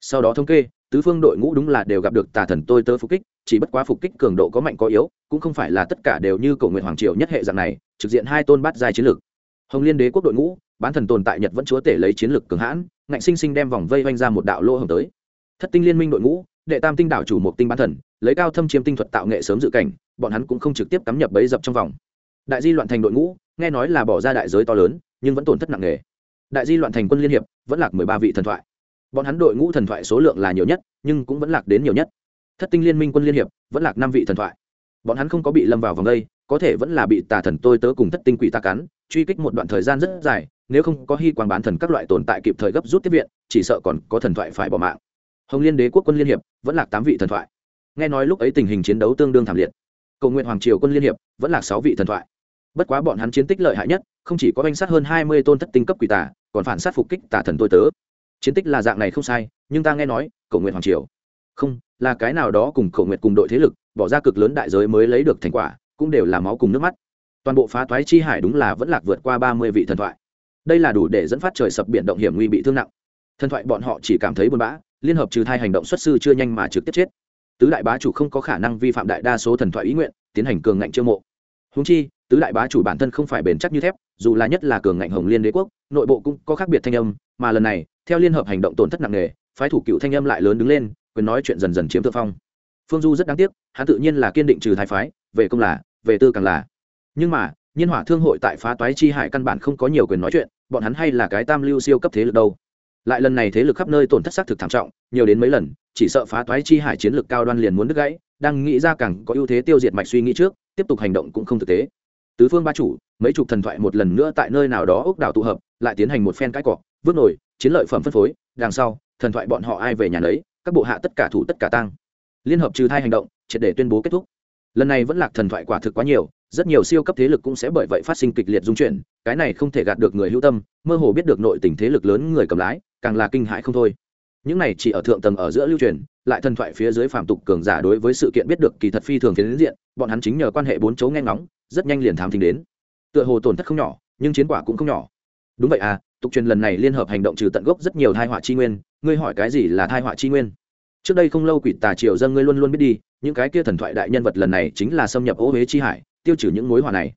sau đó thống kê tứ phương đội ngũ đúng là đều gặp được tà thần tôi tớ phục kích, chỉ bất quá phục kích cường độ có mạnh có yếu, cũng không phải là tất cả đều như cầu nguyện hoàng triều nhất hệ dạng này, trực diện hai tôn bát giai chiến lược. Hồng liên đế quốc đội ngũ, bán thần tồn tại nhật vẫn chúa tể lấy chiến lược cường hãn, ngạnh sinh sinh đem vòng vây oanh ra một đạo lô hồng tới. Thất tinh liên minh đội ngũ, đệ tam tinh đảo chủ một tinh bán thần, lấy cao thâm chiếm tinh thuật tạo nghệ sớm dự cảnh, bọn hắn cũng không trực tiếp cắm nhập bấy dập trong vòng. Đại di loạn thành đội ngũ, nghe nói là bỏ ra đại giới to lớn, nhưng vẫn tổn thất nặng nề. Đại di loạn thành quân liên hiệp, vẫn lạc mười ba vị thần thoại bọn hắn đội ngũ thần thoại số lượng là nhiều nhất, nhưng cũng vẫn lạc đến nhiều nhất. Thất tinh liên minh quân liên hiệp, vẫn lạc năm vị thần thoại. Bọn hắn không có bị lâm vào vòng đây, có thể vẫn là bị tà thần tôi tớ cùng thất tinh quỷ ta cắn, truy kích một đoạn thời gian rất dài, nếu không có hy quang bán thần các loại tồn tại kịp thời gấp rút tiếp viện, chỉ sợ còn có thần thoại phải bỏ mạng. Hồng liên đế quốc quân liên hiệp, vẫn lạc tám vị thần thoại. Nghe nói lúc ấy tình hình chiến đấu tương đương thảm liệt. Cầu nguyện hoàng triều quân liên hiệp, vẫn lạc sáu vị thần thoại. Bất quá bọn hắn chiến tích lợi hại nhất, không chỉ có danh sát hơn hai mươi tôn thất tinh cấp quỷ tà, còn phản sát phục kích tà thần tôi tớ chiến tích là dạng này không sai, nhưng ta nghe nói cầu nguyện hoàng triều. Không, là cái nào đó cùng cầu nguyện cùng đội thế lực, bỏ ra cực lớn đại giới mới lấy được thành quả, cũng đều là máu cùng nước mắt. Toàn bộ phá toái chi hải đúng là vẫn lạc vượt qua ba mươi vị thần thoại. Đây là đủ để dẫn phát trời sập biển động hiểm nguy bị thương nặng. Thần thoại bọn họ chỉ cảm thấy buồn bã, liên hợp trừ thai hành động xuất sư chưa nhanh mà trực tiếp chết. Tứ đại bá chủ không có khả năng vi phạm đại đa số thần thoại ý nguyện, tiến hành cường ngạnh chiêu mộ húng chi, tứ đại bá chủ bản thân không phải bền chắc như thép, dù là nhất là cường ngạnh hồng liên đế quốc, nội bộ cũng có khác biệt thanh âm, mà lần này, theo liên hợp hành động tổn thất nặng nề, phái thủ cựu thanh âm lại lớn đứng lên, quyền nói chuyện dần dần chiếm thượng phong. Phương du rất đáng tiếc, hắn tự nhiên là kiên định trừ thái phái, về công là, về tư càng là. Nhưng mà, nhiên hỏa thương hội tại phá toái chi hải căn bản không có nhiều quyền nói chuyện, bọn hắn hay là cái tam lưu siêu cấp thế lực đâu. Lại lần này thế lực khắp nơi tổn thất xác thực thảm trọng, nhiều đến mấy lần, chỉ sợ phá toái chi hải chiến lược cao đoan liền muốn đứt gãy đang nghĩ ra càng có ưu thế tiêu diệt mạch suy nghĩ trước, tiếp tục hành động cũng không thực tế. Tứ phương ba chủ, mấy chục thần thoại một lần nữa tại nơi nào đó ốc đảo tụ hợp, lại tiến hành một phen cãi cọ, vứt nổi chiến lợi phẩm phân phối, đằng sau, thần thoại bọn họ ai về nhà lấy các bộ hạ tất cả thủ tất cả tăng liên hợp trừ thai hành động, triệt để tuyên bố kết thúc. Lần này vẫn lạc thần thoại quả thực quá nhiều, rất nhiều siêu cấp thế lực cũng sẽ bởi vậy phát sinh kịch liệt dung chuyển, cái này không thể gạt được người hữu tâm, mơ hồ biết được nội tình thế lực lớn người cầm lái, càng là kinh hãi không thôi những này chỉ ở thượng tầng ở giữa lưu truyền, lại thần thoại phía dưới phạm tục cường giả đối với sự kiện biết được kỳ thật phi thường phiến diện, bọn hắn chính nhờ quan hệ bốn chấu nghe ngóng, rất nhanh liền thám thính đến. Tựa hồ tổn thất không nhỏ, nhưng chiến quả cũng không nhỏ. Đúng vậy à tục truyền lần này liên hợp hành động trừ tận gốc rất nhiều thai họa chi nguyên, ngươi hỏi cái gì là thai họa chi nguyên? Trước đây không lâu quỷ tà triều dân ngươi luôn luôn biết đi, những cái kia thần thoại đại nhân vật lần này chính là xâm nhập ô huế chi hải, tiêu trừ những mối họa này.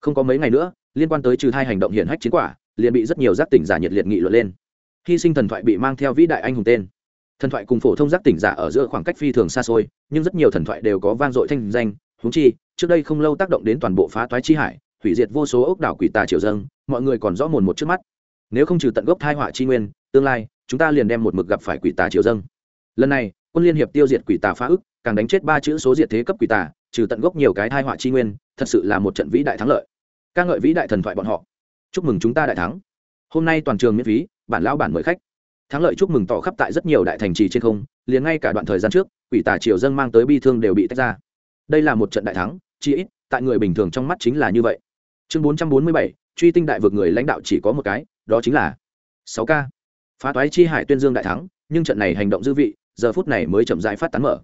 Không có mấy ngày nữa, liên quan tới trừ thai hành động hiển hách chiến quả, liền bị rất nhiều giác tỉnh giả nhiệt liệt nghị luận lên hy sinh thần thoại bị mang theo vĩ đại anh hùng tên. Thần thoại cùng phổ thông giác tỉnh giả ở giữa khoảng cách phi thường xa xôi, nhưng rất nhiều thần thoại đều có vang dội thanh danh húng chi, trước đây không lâu tác động đến toàn bộ phá toái chi hải, hủy diệt vô số ốc đảo quỷ tà triều dâng mọi người còn rõ mồn một trước mắt. Nếu không trừ tận gốc thai họa chi nguyên, tương lai, chúng ta liền đem một mực gặp phải quỷ tà triều dâng lần này, quân liên hiệp tiêu diệt quỷ tà phá ức, càng đánh chết ba chữ số diệt thế cấp quỷ tà, trừ tận gốc nhiều cái thai họa chi nguyên, thật sự là một trận vĩ đại thắng lợi. Ca ngợi vĩ đại thần thoại bọn họ. Chúc mừng chúng ta đại thắng. Hôm nay toàn trường miễn phí bản lão bản mời khách. Thắng lợi chúc mừng tỏ khắp tại rất nhiều đại thành trì trên không, liền ngay cả đoạn thời gian trước, quỷ tà triều dân mang tới bi thương đều bị tách ra. Đây là một trận đại thắng chi ít, tại người bình thường trong mắt chính là như vậy. Chương bốn trăm bốn mươi bảy, truy tinh đại vực người lãnh đạo chỉ có một cái, đó chính là sáu k. Phá toái chi hải tuyên dương đại thắng, nhưng trận này hành động dư vị, giờ phút này mới chậm rãi phát tán mở.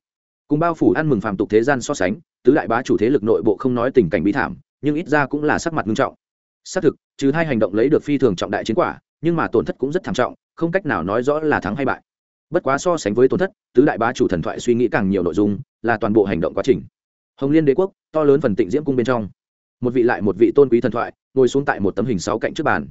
Cùng bao phủ ăn mừng phàm tục thế gian so sánh, tứ đại bá chủ thế lực nội bộ không nói tình cảnh bí thảm, nhưng ít ra cũng là sắc mặt nghiêm trọng. Xác thực, trừ hai hành động lấy được phi thường trọng đại chiến quả nhưng mà tổn thất cũng rất thảm trọng, không cách nào nói rõ là thắng hay bại. Bất quá so sánh với tổn thất, tứ đại bá chủ thần thoại suy nghĩ càng nhiều nội dung, là toàn bộ hành động quá trình. Hồng liên đế quốc, to lớn phần tịnh diễm cung bên trong. Một vị lại một vị tôn quý thần thoại, ngồi xuống tại một tấm hình sáu cạnh trước bàn.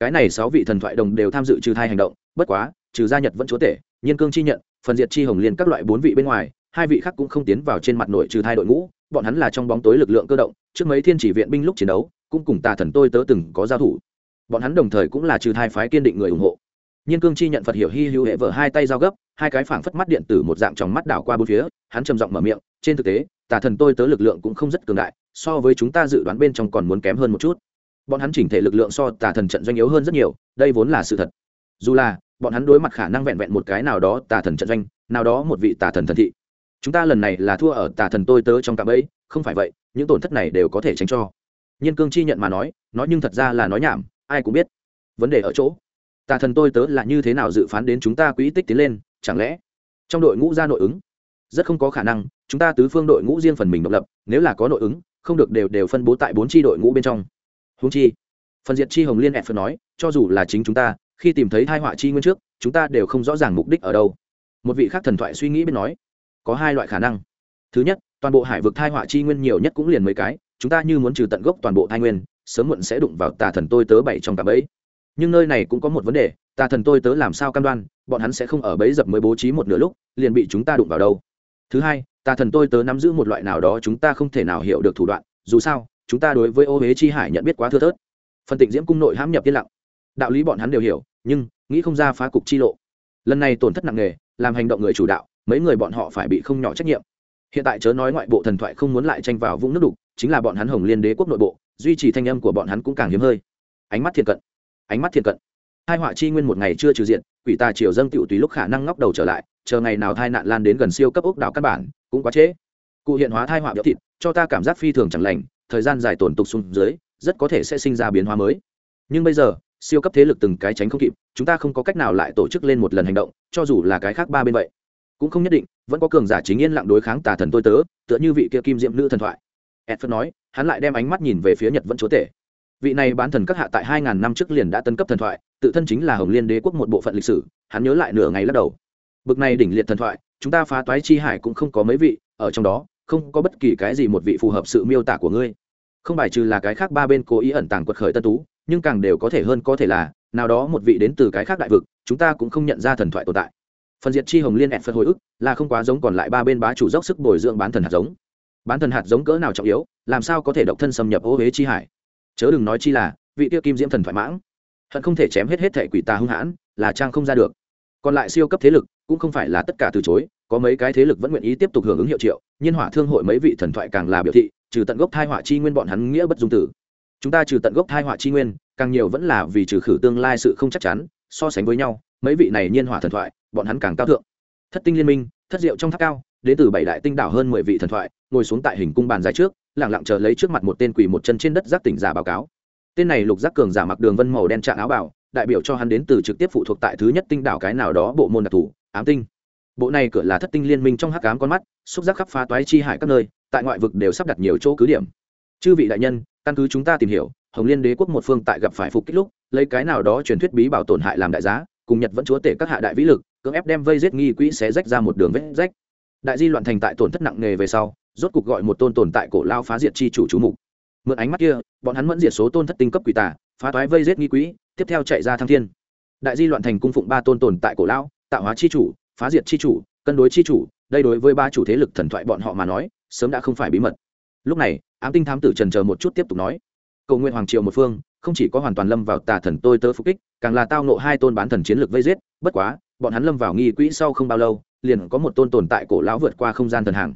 Cái này sáu vị thần thoại đồng đều tham dự trừ thai hành động, bất quá, trừ gia nhật vẫn chúa tể, nhiên cương chi nhận, phần diệt chi hồng liên các loại bốn vị bên ngoài, hai vị khác cũng không tiến vào trên mặt nội trừ thai đội ngũ, bọn hắn là trong bóng tối lực lượng cơ động, trước mấy thiên chỉ viện binh lúc chiến đấu, cũng cùng tà thần tôi tớ từng có giao thủ bọn hắn đồng thời cũng là trừ thai phái kiên định người ủng hộ. Nhiên cương chi nhận phật hiểu hy hữu hệ vợ hai tay giao gấp, hai cái phảng phất mắt điện tử một dạng trong mắt đảo qua bốn phía, hắn trầm giọng mở miệng, trên thực tế, tà thần tôi tớ lực lượng cũng không rất cường đại, so với chúng ta dự đoán bên trong còn muốn kém hơn một chút. Bọn hắn chỉnh thể lực lượng so tà thần trận doanh yếu hơn rất nhiều, đây vốn là sự thật. Dù là, bọn hắn đối mặt khả năng vẹn vẹn một cái nào đó tà thần trận doanh, nào đó một vị tà thần thần thị. Chúng ta lần này là thua ở tà thần tôi tớ trong cạm ấy không phải vậy, những tổn thất này đều có thể tránh cho. Nhiên cương chi nhận mà nói nói nhưng thật ra là nói nhảm ai cũng biết. Vấn đề ở chỗ, tà thần tôi tớ là như thế nào dự phán đến chúng ta quỹ tích tiến lên, chẳng lẽ trong đội ngũ ra nội ứng? Rất không có khả năng, chúng ta tứ phương đội ngũ riêng phần mình độc lập, nếu là có nội ứng, không được đều đều phân bố tại bốn tri đội ngũ bên trong. Húng chi, phần diệt chi hồng liên ẹ phật nói, cho dù là chính chúng ta, khi tìm thấy thai họa chi nguyên trước, chúng ta đều không rõ ràng mục đích ở đâu. Một vị khác thần thoại suy nghĩ bên nói, có hai loại khả năng. Thứ nhất, toàn bộ hải vực thai họa chi nguyên nhiều nhất cũng liền mấy cái, chúng ta như muốn trừ tận gốc toàn bộ thai nguyên sớm muộn sẽ đụng vào tà thần tôi tớ bảy trong cả bẫy nhưng nơi này cũng có một vấn đề, tà thần tôi tớ làm sao cam đoan, bọn hắn sẽ không ở bẫy dập mới bố trí một nửa lúc, liền bị chúng ta đụng vào đâu. Thứ hai, tà thần tôi tớ nắm giữ một loại nào đó chúng ta không thể nào hiểu được thủ đoạn, dù sao, chúng ta đối với ô huế chi hải nhận biết quá thưa thớt. Phân tịnh diễm cung nội hãm nhập yên lặng. Đạo lý bọn hắn đều hiểu, nhưng, nghĩ không ra phá cục chi lộ. Lần này tổn thất nặng nề, làm hành động người chủ đạo, mấy người bọn họ phải bị không nhỏ trách nhiệm. Hiện tại chớ nói ngoại bộ thần thoại không muốn lại tranh vào vũng nước đục, chính là bọn hắn hồng liên đế quốc nội bộ duy trì thanh âm của bọn hắn cũng càng hiếm hơi. Ánh mắt thiện cận, ánh mắt thiện cận. Hai họa chi nguyên một ngày chưa trừ diện, quỷ tà triều dâng tựu tùy lúc khả năng ngóc đầu trở lại, chờ ngày nào thai nạn lan đến gần siêu cấp ốc đảo căn bản, cũng quá trễ. Cụ hiện hóa thai họa biểu thịt, cho ta cảm giác phi thường chẳng lành, thời gian dài tổn tục xuống dưới, rất có thể sẽ sinh ra biến hóa mới. Nhưng bây giờ, siêu cấp thế lực từng cái tránh không kịp, chúng ta không có cách nào lại tổ chức lên một lần hành động, cho dù là cái khác ba bên vậy. Cũng không nhất định, vẫn có cường giả chính yên lặng đối kháng tà thần tôi tớ, tựa như vị kia kim diệm nữ thần thoại edford nói, hắn lại đem ánh mắt nhìn về phía nhật vẫn chúa tể. Vị này bán thần các hạ tại hai ngàn năm trước liền đã tân cấp thần thoại, tự thân chính là hồng liên đế quốc một bộ phận lịch sử, hắn nhớ lại nửa ngày lắc đầu. Bực này đỉnh liệt thần thoại, chúng ta phá toái chi hải cũng không có mấy vị, ở trong đó, không có bất kỳ cái gì một vị phù hợp sự miêu tả của ngươi. Không bài trừ là cái khác ba bên cố ý ẩn tàng quật khởi tân tú, nhưng càng đều có thể hơn có thể là, nào đó một vị đến từ cái khác đại vực, chúng ta cũng không nhận ra thần thoại tồn tại. Phần diệt chi hồng liên ẹt phật hồi ức, là không quá giống còn lại ba bên bá chủ dốc sức bồi dưỡng bán thần hạt giống bán thần hạt giống cỡ nào trọng yếu, làm sao có thể độc thân xâm nhập ô huế chi hải? Chớ đừng nói chi là, vị tiêu kim diễm thần thoại mãng. Hận không thể chém hết hết thể quỷ tà hung hãn, là trang không ra được. Còn lại siêu cấp thế lực, cũng không phải là tất cả từ chối, có mấy cái thế lực vẫn nguyện ý tiếp tục hưởng ứng hiệu triệu, nhiên hỏa thương hội mấy vị thần thoại càng là biểu thị, trừ tận gốc thai họa chi nguyên bọn hắn nghĩa bất dung tử. Chúng ta trừ tận gốc thai họa chi nguyên, càng nhiều vẫn là vì trừ khử tương lai sự không chắc chắn, so sánh với nhau, mấy vị này nhiên hỏa thần thoại, bọn hắn càng cao thượng. Thất tinh liên minh, thất diệu trong tháp cao, đến từ bảy đại tinh đảo hơn mười vị thần thoại ngồi xuống tại hình cung bàn dài trước lẳng lặng chờ lấy trước mặt một tên quỷ một chân trên đất giác tỉnh giả báo cáo. Tên này lục giác cường giả mặc đường vân màu đen trạng áo bảo, đại biểu cho hắn đến từ trực tiếp phụ thuộc tại thứ nhất tinh đảo cái nào đó bộ môn đặc thù, ám tinh. Bộ này cửa là thất tinh liên minh trong hắc ám con mắt, xúc giác khắp phá toái chi hải các nơi, tại ngoại vực đều sắp đặt nhiều chỗ cứ điểm. Chư vị đại nhân, căn cứ chúng ta tìm hiểu, hồng liên đế quốc một phương tại gặp phải phục kích lúc, lấy cái nào đó truyền thuyết bí bảo tổn hại làm đại giá, cùng nhật vẫn chúa tể các hạ đại vĩ lực, cưỡng ép đem vây giết nghi quỹ sẽ rách ra một đường vết rách đại di loạn thành tại tổn thất nặng nề về sau, rốt cục gọi một tôn tồn tại cổ lao phá diệt chi chủ chú mục. Mượn ánh mắt kia, bọn hắn mẫn diệt số tôn thất tinh cấp quỷ tả phá toái vây giết nghi quỹ tiếp theo chạy ra thăng thiên. Đại di loạn thành cung phụng ba tôn tồn tại cổ lao, tạo hóa chi chủ, phá diệt chi chủ, cân đối chi chủ, đây đối với ba chủ thế lực thần thoại bọn họ mà nói, sớm đã không phải bí mật. Lúc này, ám tinh thám tử trần chờ một chút tiếp tục nói, cầu nguyện hoàng triều một phương, không chỉ có hoàn toàn lâm vào tà thần tôi tớ phục kích, càng là tao nộ hai tôn bán thần chiến lược vây giết, bất quá, bọn hắn lâm vào nghi quỹ sau không bao lâu liền có một tôn tồn tại cổ lão vượt qua không gian thần hàng.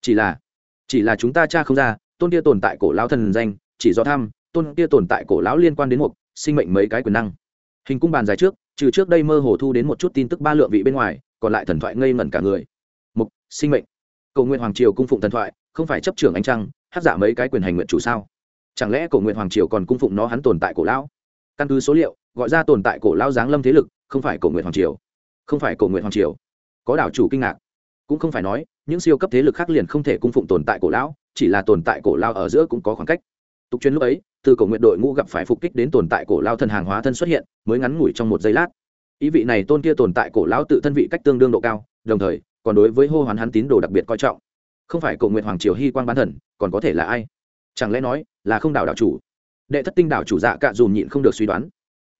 Chỉ là chỉ là chúng ta cha không ra, tôn kia tồn tại cổ lão thần danh, chỉ do thăm tôn kia tồn tại cổ lão liên quan đến một sinh mệnh mấy cái quyền năng. Hình cung bàn dài trước, trừ trước đây mơ hồ thu đến một chút tin tức ba lượng vị bên ngoài, còn lại thần thoại ngây ngẩn cả người. Mục, sinh mệnh. Cầu nguyện hoàng triều cung phụng thần thoại, không phải chấp trưởng ánh trăng, hát giả mấy cái quyền hành nguyện chủ sao? Chẳng lẽ cầu nguyện hoàng triều còn cung phụng nó hắn tồn tại cổ lão? Căn cứ số liệu, gọi ra tồn tại cổ lão giáng lâm thế lực, không phải cầu nguyện hoàng triều. Không phải cầu nguyện hoàng triều có đảo chủ kinh ngạc. Cũng không phải nói, những siêu cấp thế lực khác liền không thể cung phụng tồn tại cổ lão, chỉ là tồn tại cổ lao ở giữa cũng có khoảng cách. Tục chuyên lúc ấy, từ cổ nguyện đội ngũ gặp phải phục kích đến tồn tại cổ lao thân hàng hóa thân xuất hiện, mới ngắn ngủi trong một giây lát. Ý vị này tôn kia tồn tại cổ lão tự thân vị cách tương đương độ cao, đồng thời, còn đối với hô hoán hắn tín đồ đặc biệt coi trọng. Không phải cổ nguyện hoàng triều hy quan bán thần, còn có thể là ai? Chẳng lẽ nói là không đảo đảo chủ? Đệ thất tinh đảo chủ dạ cạ dùm nhịn không được suy đoán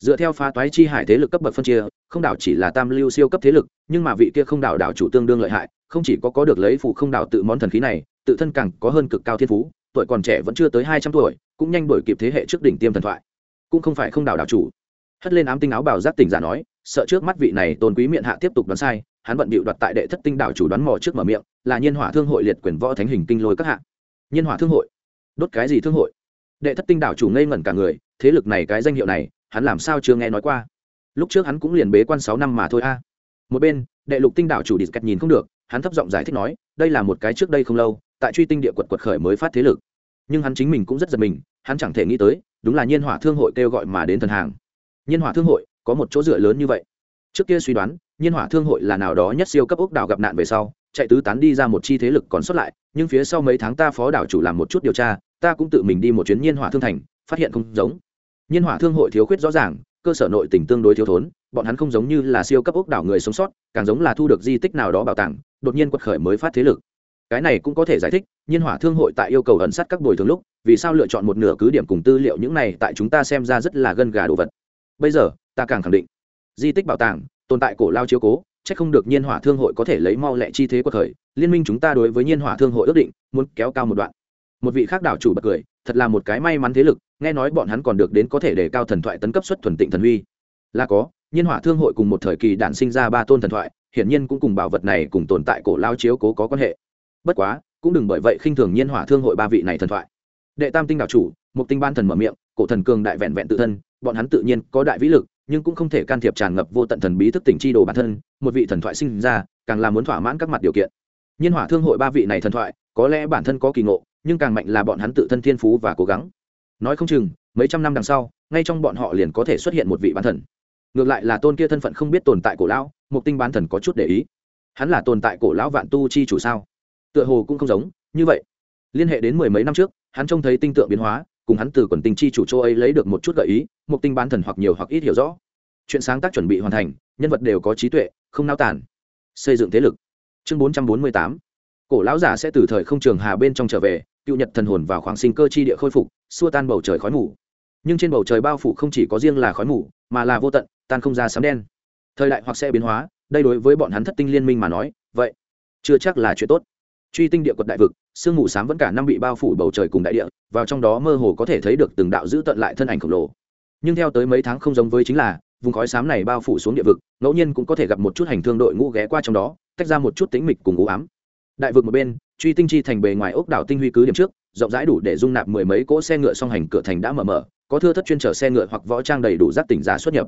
dựa theo phá toái chi hải thế lực cấp bậc phân chia, không đảo chỉ là tam lưu siêu cấp thế lực, nhưng mà vị kia không đảo đảo chủ tương đương lợi hại, không chỉ có có được lấy phụ không đảo tự món thần khí này, tự thân càng có hơn cực cao thiên phú, tuổi còn trẻ vẫn chưa tới hai trăm tuổi, cũng nhanh đổi kịp thế hệ trước đỉnh tiêm thần thoại. Cũng không phải không đảo đảo chủ. Hất lên ám tinh áo bảo giác tỉnh giả nói, sợ trước mắt vị này tôn quý miệng hạ tiếp tục đoán sai, hắn bận bịu đoạt tại đệ thất tinh đảo chủ đoán mò trước mở miệng, là nhiên hỏa thương hội liệt quyền võ thánh hình kinh lôi các hạ. Nhiên hỏa thương hội? Đốt cái gì thương hội? Đệ thất tinh đảo chủ ngây ngẩn cả người, thế lực này cái danh hiệu này hắn làm sao chưa nghe nói qua? Lúc trước hắn cũng liền bế quan sáu năm mà thôi a. Một bên, đệ lục tinh đảo chủ đi cách nhìn không được, hắn thấp giọng giải thích nói, đây là một cái trước đây không lâu, tại truy tinh địa quật quật khởi mới phát thế lực. Nhưng hắn chính mình cũng rất giật mình, hắn chẳng thể nghĩ tới, đúng là nhiên hỏa thương hội kêu gọi mà đến thần hàng. Nhiên hỏa thương hội, có một chỗ dựa lớn như vậy. Trước kia suy đoán, nhiên hỏa thương hội là nào đó nhất siêu cấp ốc đảo gặp nạn về sau, chạy tứ tán đi ra một chi thế lực còn xuất lại, nhưng phía sau mấy tháng ta phó đảo chủ làm một chút điều tra, ta cũng tự mình đi một chuyến nhiên hỏa thương thành, phát hiện không giống nhiên hỏa thương hội thiếu khuyết rõ ràng, cơ sở nội tình tương đối thiếu thốn, bọn hắn không giống như là siêu cấp ốc đảo người sống sót, càng giống là thu được di tích nào đó bảo tàng, đột nhiên quật khởi mới phát thế lực. Cái này cũng có thể giải thích, nhiên hỏa thương hội tại yêu cầu ẩn sát các bồi thường lúc, vì sao lựa chọn một nửa cứ điểm cùng tư liệu những này tại chúng ta xem ra rất là gân gà đồ vật. Bây giờ, ta càng khẳng định, di tích bảo tàng, tồn tại cổ lao chiếu cố, chắc không được nhiên hỏa thương hội có thể lấy mau lẹ chi thế của thời liên minh chúng ta đối với nhiên hỏa thương hội ước định, muốn kéo cao một đoạn. Một vị khác đảo chủ bật cười thật là một cái may mắn thế lực, nghe nói bọn hắn còn được đến có thể đề cao thần thoại tấn cấp xuất thuần tịnh thần huy. Là có, nhiên hỏa thương hội cùng một thời kỳ đản sinh ra ba tôn thần thoại, hiển nhiên cũng cùng bảo vật này cùng tồn tại cổ lao chiếu cố có quan hệ. Bất quá, cũng đừng bởi vậy khinh thường nhiên hỏa thương hội ba vị này thần thoại. Đệ tam tinh đảo chủ một tinh ban thần mở miệng, cổ thần cường đại vẹn vẹn tự thân, bọn hắn tự nhiên có đại vĩ lực, nhưng cũng không thể can thiệp tràn ngập vô tận thần bí thức tỉnh chi đồ bản thân, một vị thần thoại sinh ra, càng là muốn thỏa mãn các mặt điều kiện. Nhiên hỏa thương hội ba vị này thần thoại, có lẽ bản thân có kỳ ngộ nhưng càng mạnh là bọn hắn tự thân thiên phú và cố gắng. Nói không chừng, mấy trăm năm đằng sau, ngay trong bọn họ liền có thể xuất hiện một vị bán thần. Ngược lại là tôn kia thân phận không biết tồn tại cổ lão một tinh bán thần có chút để ý. Hắn là tồn tại cổ lão vạn tu chi chủ sao? Tựa hồ cũng không giống, như vậy. Liên hệ đến mười mấy năm trước, hắn trông thấy tinh tượng biến hóa, cùng hắn từ quần tinh chi chủ châu ấy lấy được một chút gợi ý một tinh bán thần hoặc nhiều hoặc ít hiểu rõ. Chuyện sáng tác chuẩn bị hoàn thành, nhân vật đều có trí tuệ, không nao tản xây dựng thế lực. Chương bốn trăm bốn mươi tám. Cổ lão giả sẽ từ thời không trường hà bên trong trở về cựu nhật thần hồn vào khoảng sinh cơ chi địa khôi phục, xua tan bầu trời khói mù. Nhưng trên bầu trời bao phủ không chỉ có riêng là khói mù, mà là vô tận, tan không ra sấm đen. Thời đại hoặc sẽ biến hóa, đây đối với bọn hắn thất tinh liên minh mà nói, vậy chưa chắc là chuyện tốt. Truy tinh địa quật đại vực, sương mù sám vẫn cả năm bị bao phủ bầu trời cùng đại địa, vào trong đó mơ hồ có thể thấy được từng đạo giữ tận lại thân ảnh khổng lồ. Nhưng theo tới mấy tháng không giống với chính là, vùng khói sám này bao phủ xuống địa vực, ngẫu nhiên cũng có thể gặp một chút hành thương đội ngũ ghé qua trong đó, tách ra một chút tính mịch cùng ú ám. Đại vực một bên truy tinh chi thành bề ngoài ốc đảo tinh huy cứ điểm trước, rộng rãi đủ để dung nạp mười mấy cỗ xe ngựa song hành, cửa thành đã mở mở, có thưa thất chuyên chở xe ngựa hoặc võ trang đầy đủ giác tỉnh giá xuất nhập.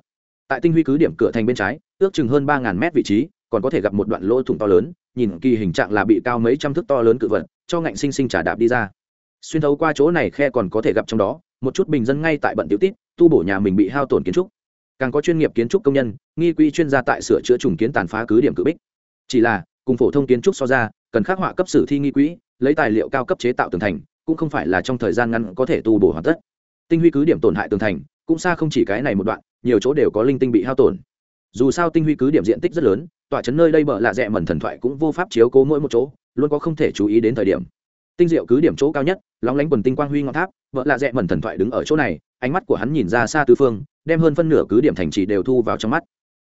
Tại tinh huy cứ điểm cửa thành bên trái, ước chừng hơn ba ngàn mét vị trí, còn có thể gặp một đoạn lỗ thủng to lớn, nhìn kỳ hình trạng là bị cao mấy trăm thước to lớn cự vật, cho ngạnh sinh sinh trả đạp đi ra. Xuyên thấu qua chỗ này khe còn có thể gặp trong đó, một chút bình dân ngay tại bận tiểu tít, tu bổ nhà mình bị hao tổn kiến trúc. Càng có chuyên nghiệp kiến trúc công nhân, nghi quy chuyên gia tại sửa chữa trùng kiến tàn phá cứ điểm cự bích. Chỉ là, cùng phổ thông kiến trúc so ra cần khắc họa cấp sử thi nghi quỹ, lấy tài liệu cao cấp chế tạo tường thành, cũng không phải là trong thời gian ngắn có thể tu bổ hoàn tất. Tinh huy cứ điểm tổn hại tường thành, cũng xa không chỉ cái này một đoạn, nhiều chỗ đều có linh tinh bị hao tổn. Dù sao tinh huy cứ điểm diện tích rất lớn, tọa trấn nơi đây bợ lạ rẽ mẩn thần thoại cũng vô pháp chiếu cố mỗi một chỗ, luôn có không thể chú ý đến thời điểm. Tinh diệu cứ điểm chỗ cao nhất, lóng lánh quần tinh quang huy ngọn tháp vợ lạ rẽ mẩn thần thoại đứng ở chỗ này, ánh mắt của hắn nhìn ra xa tư phương, đem hơn phân nửa cứ điểm thành trì đều thu vào trong mắt.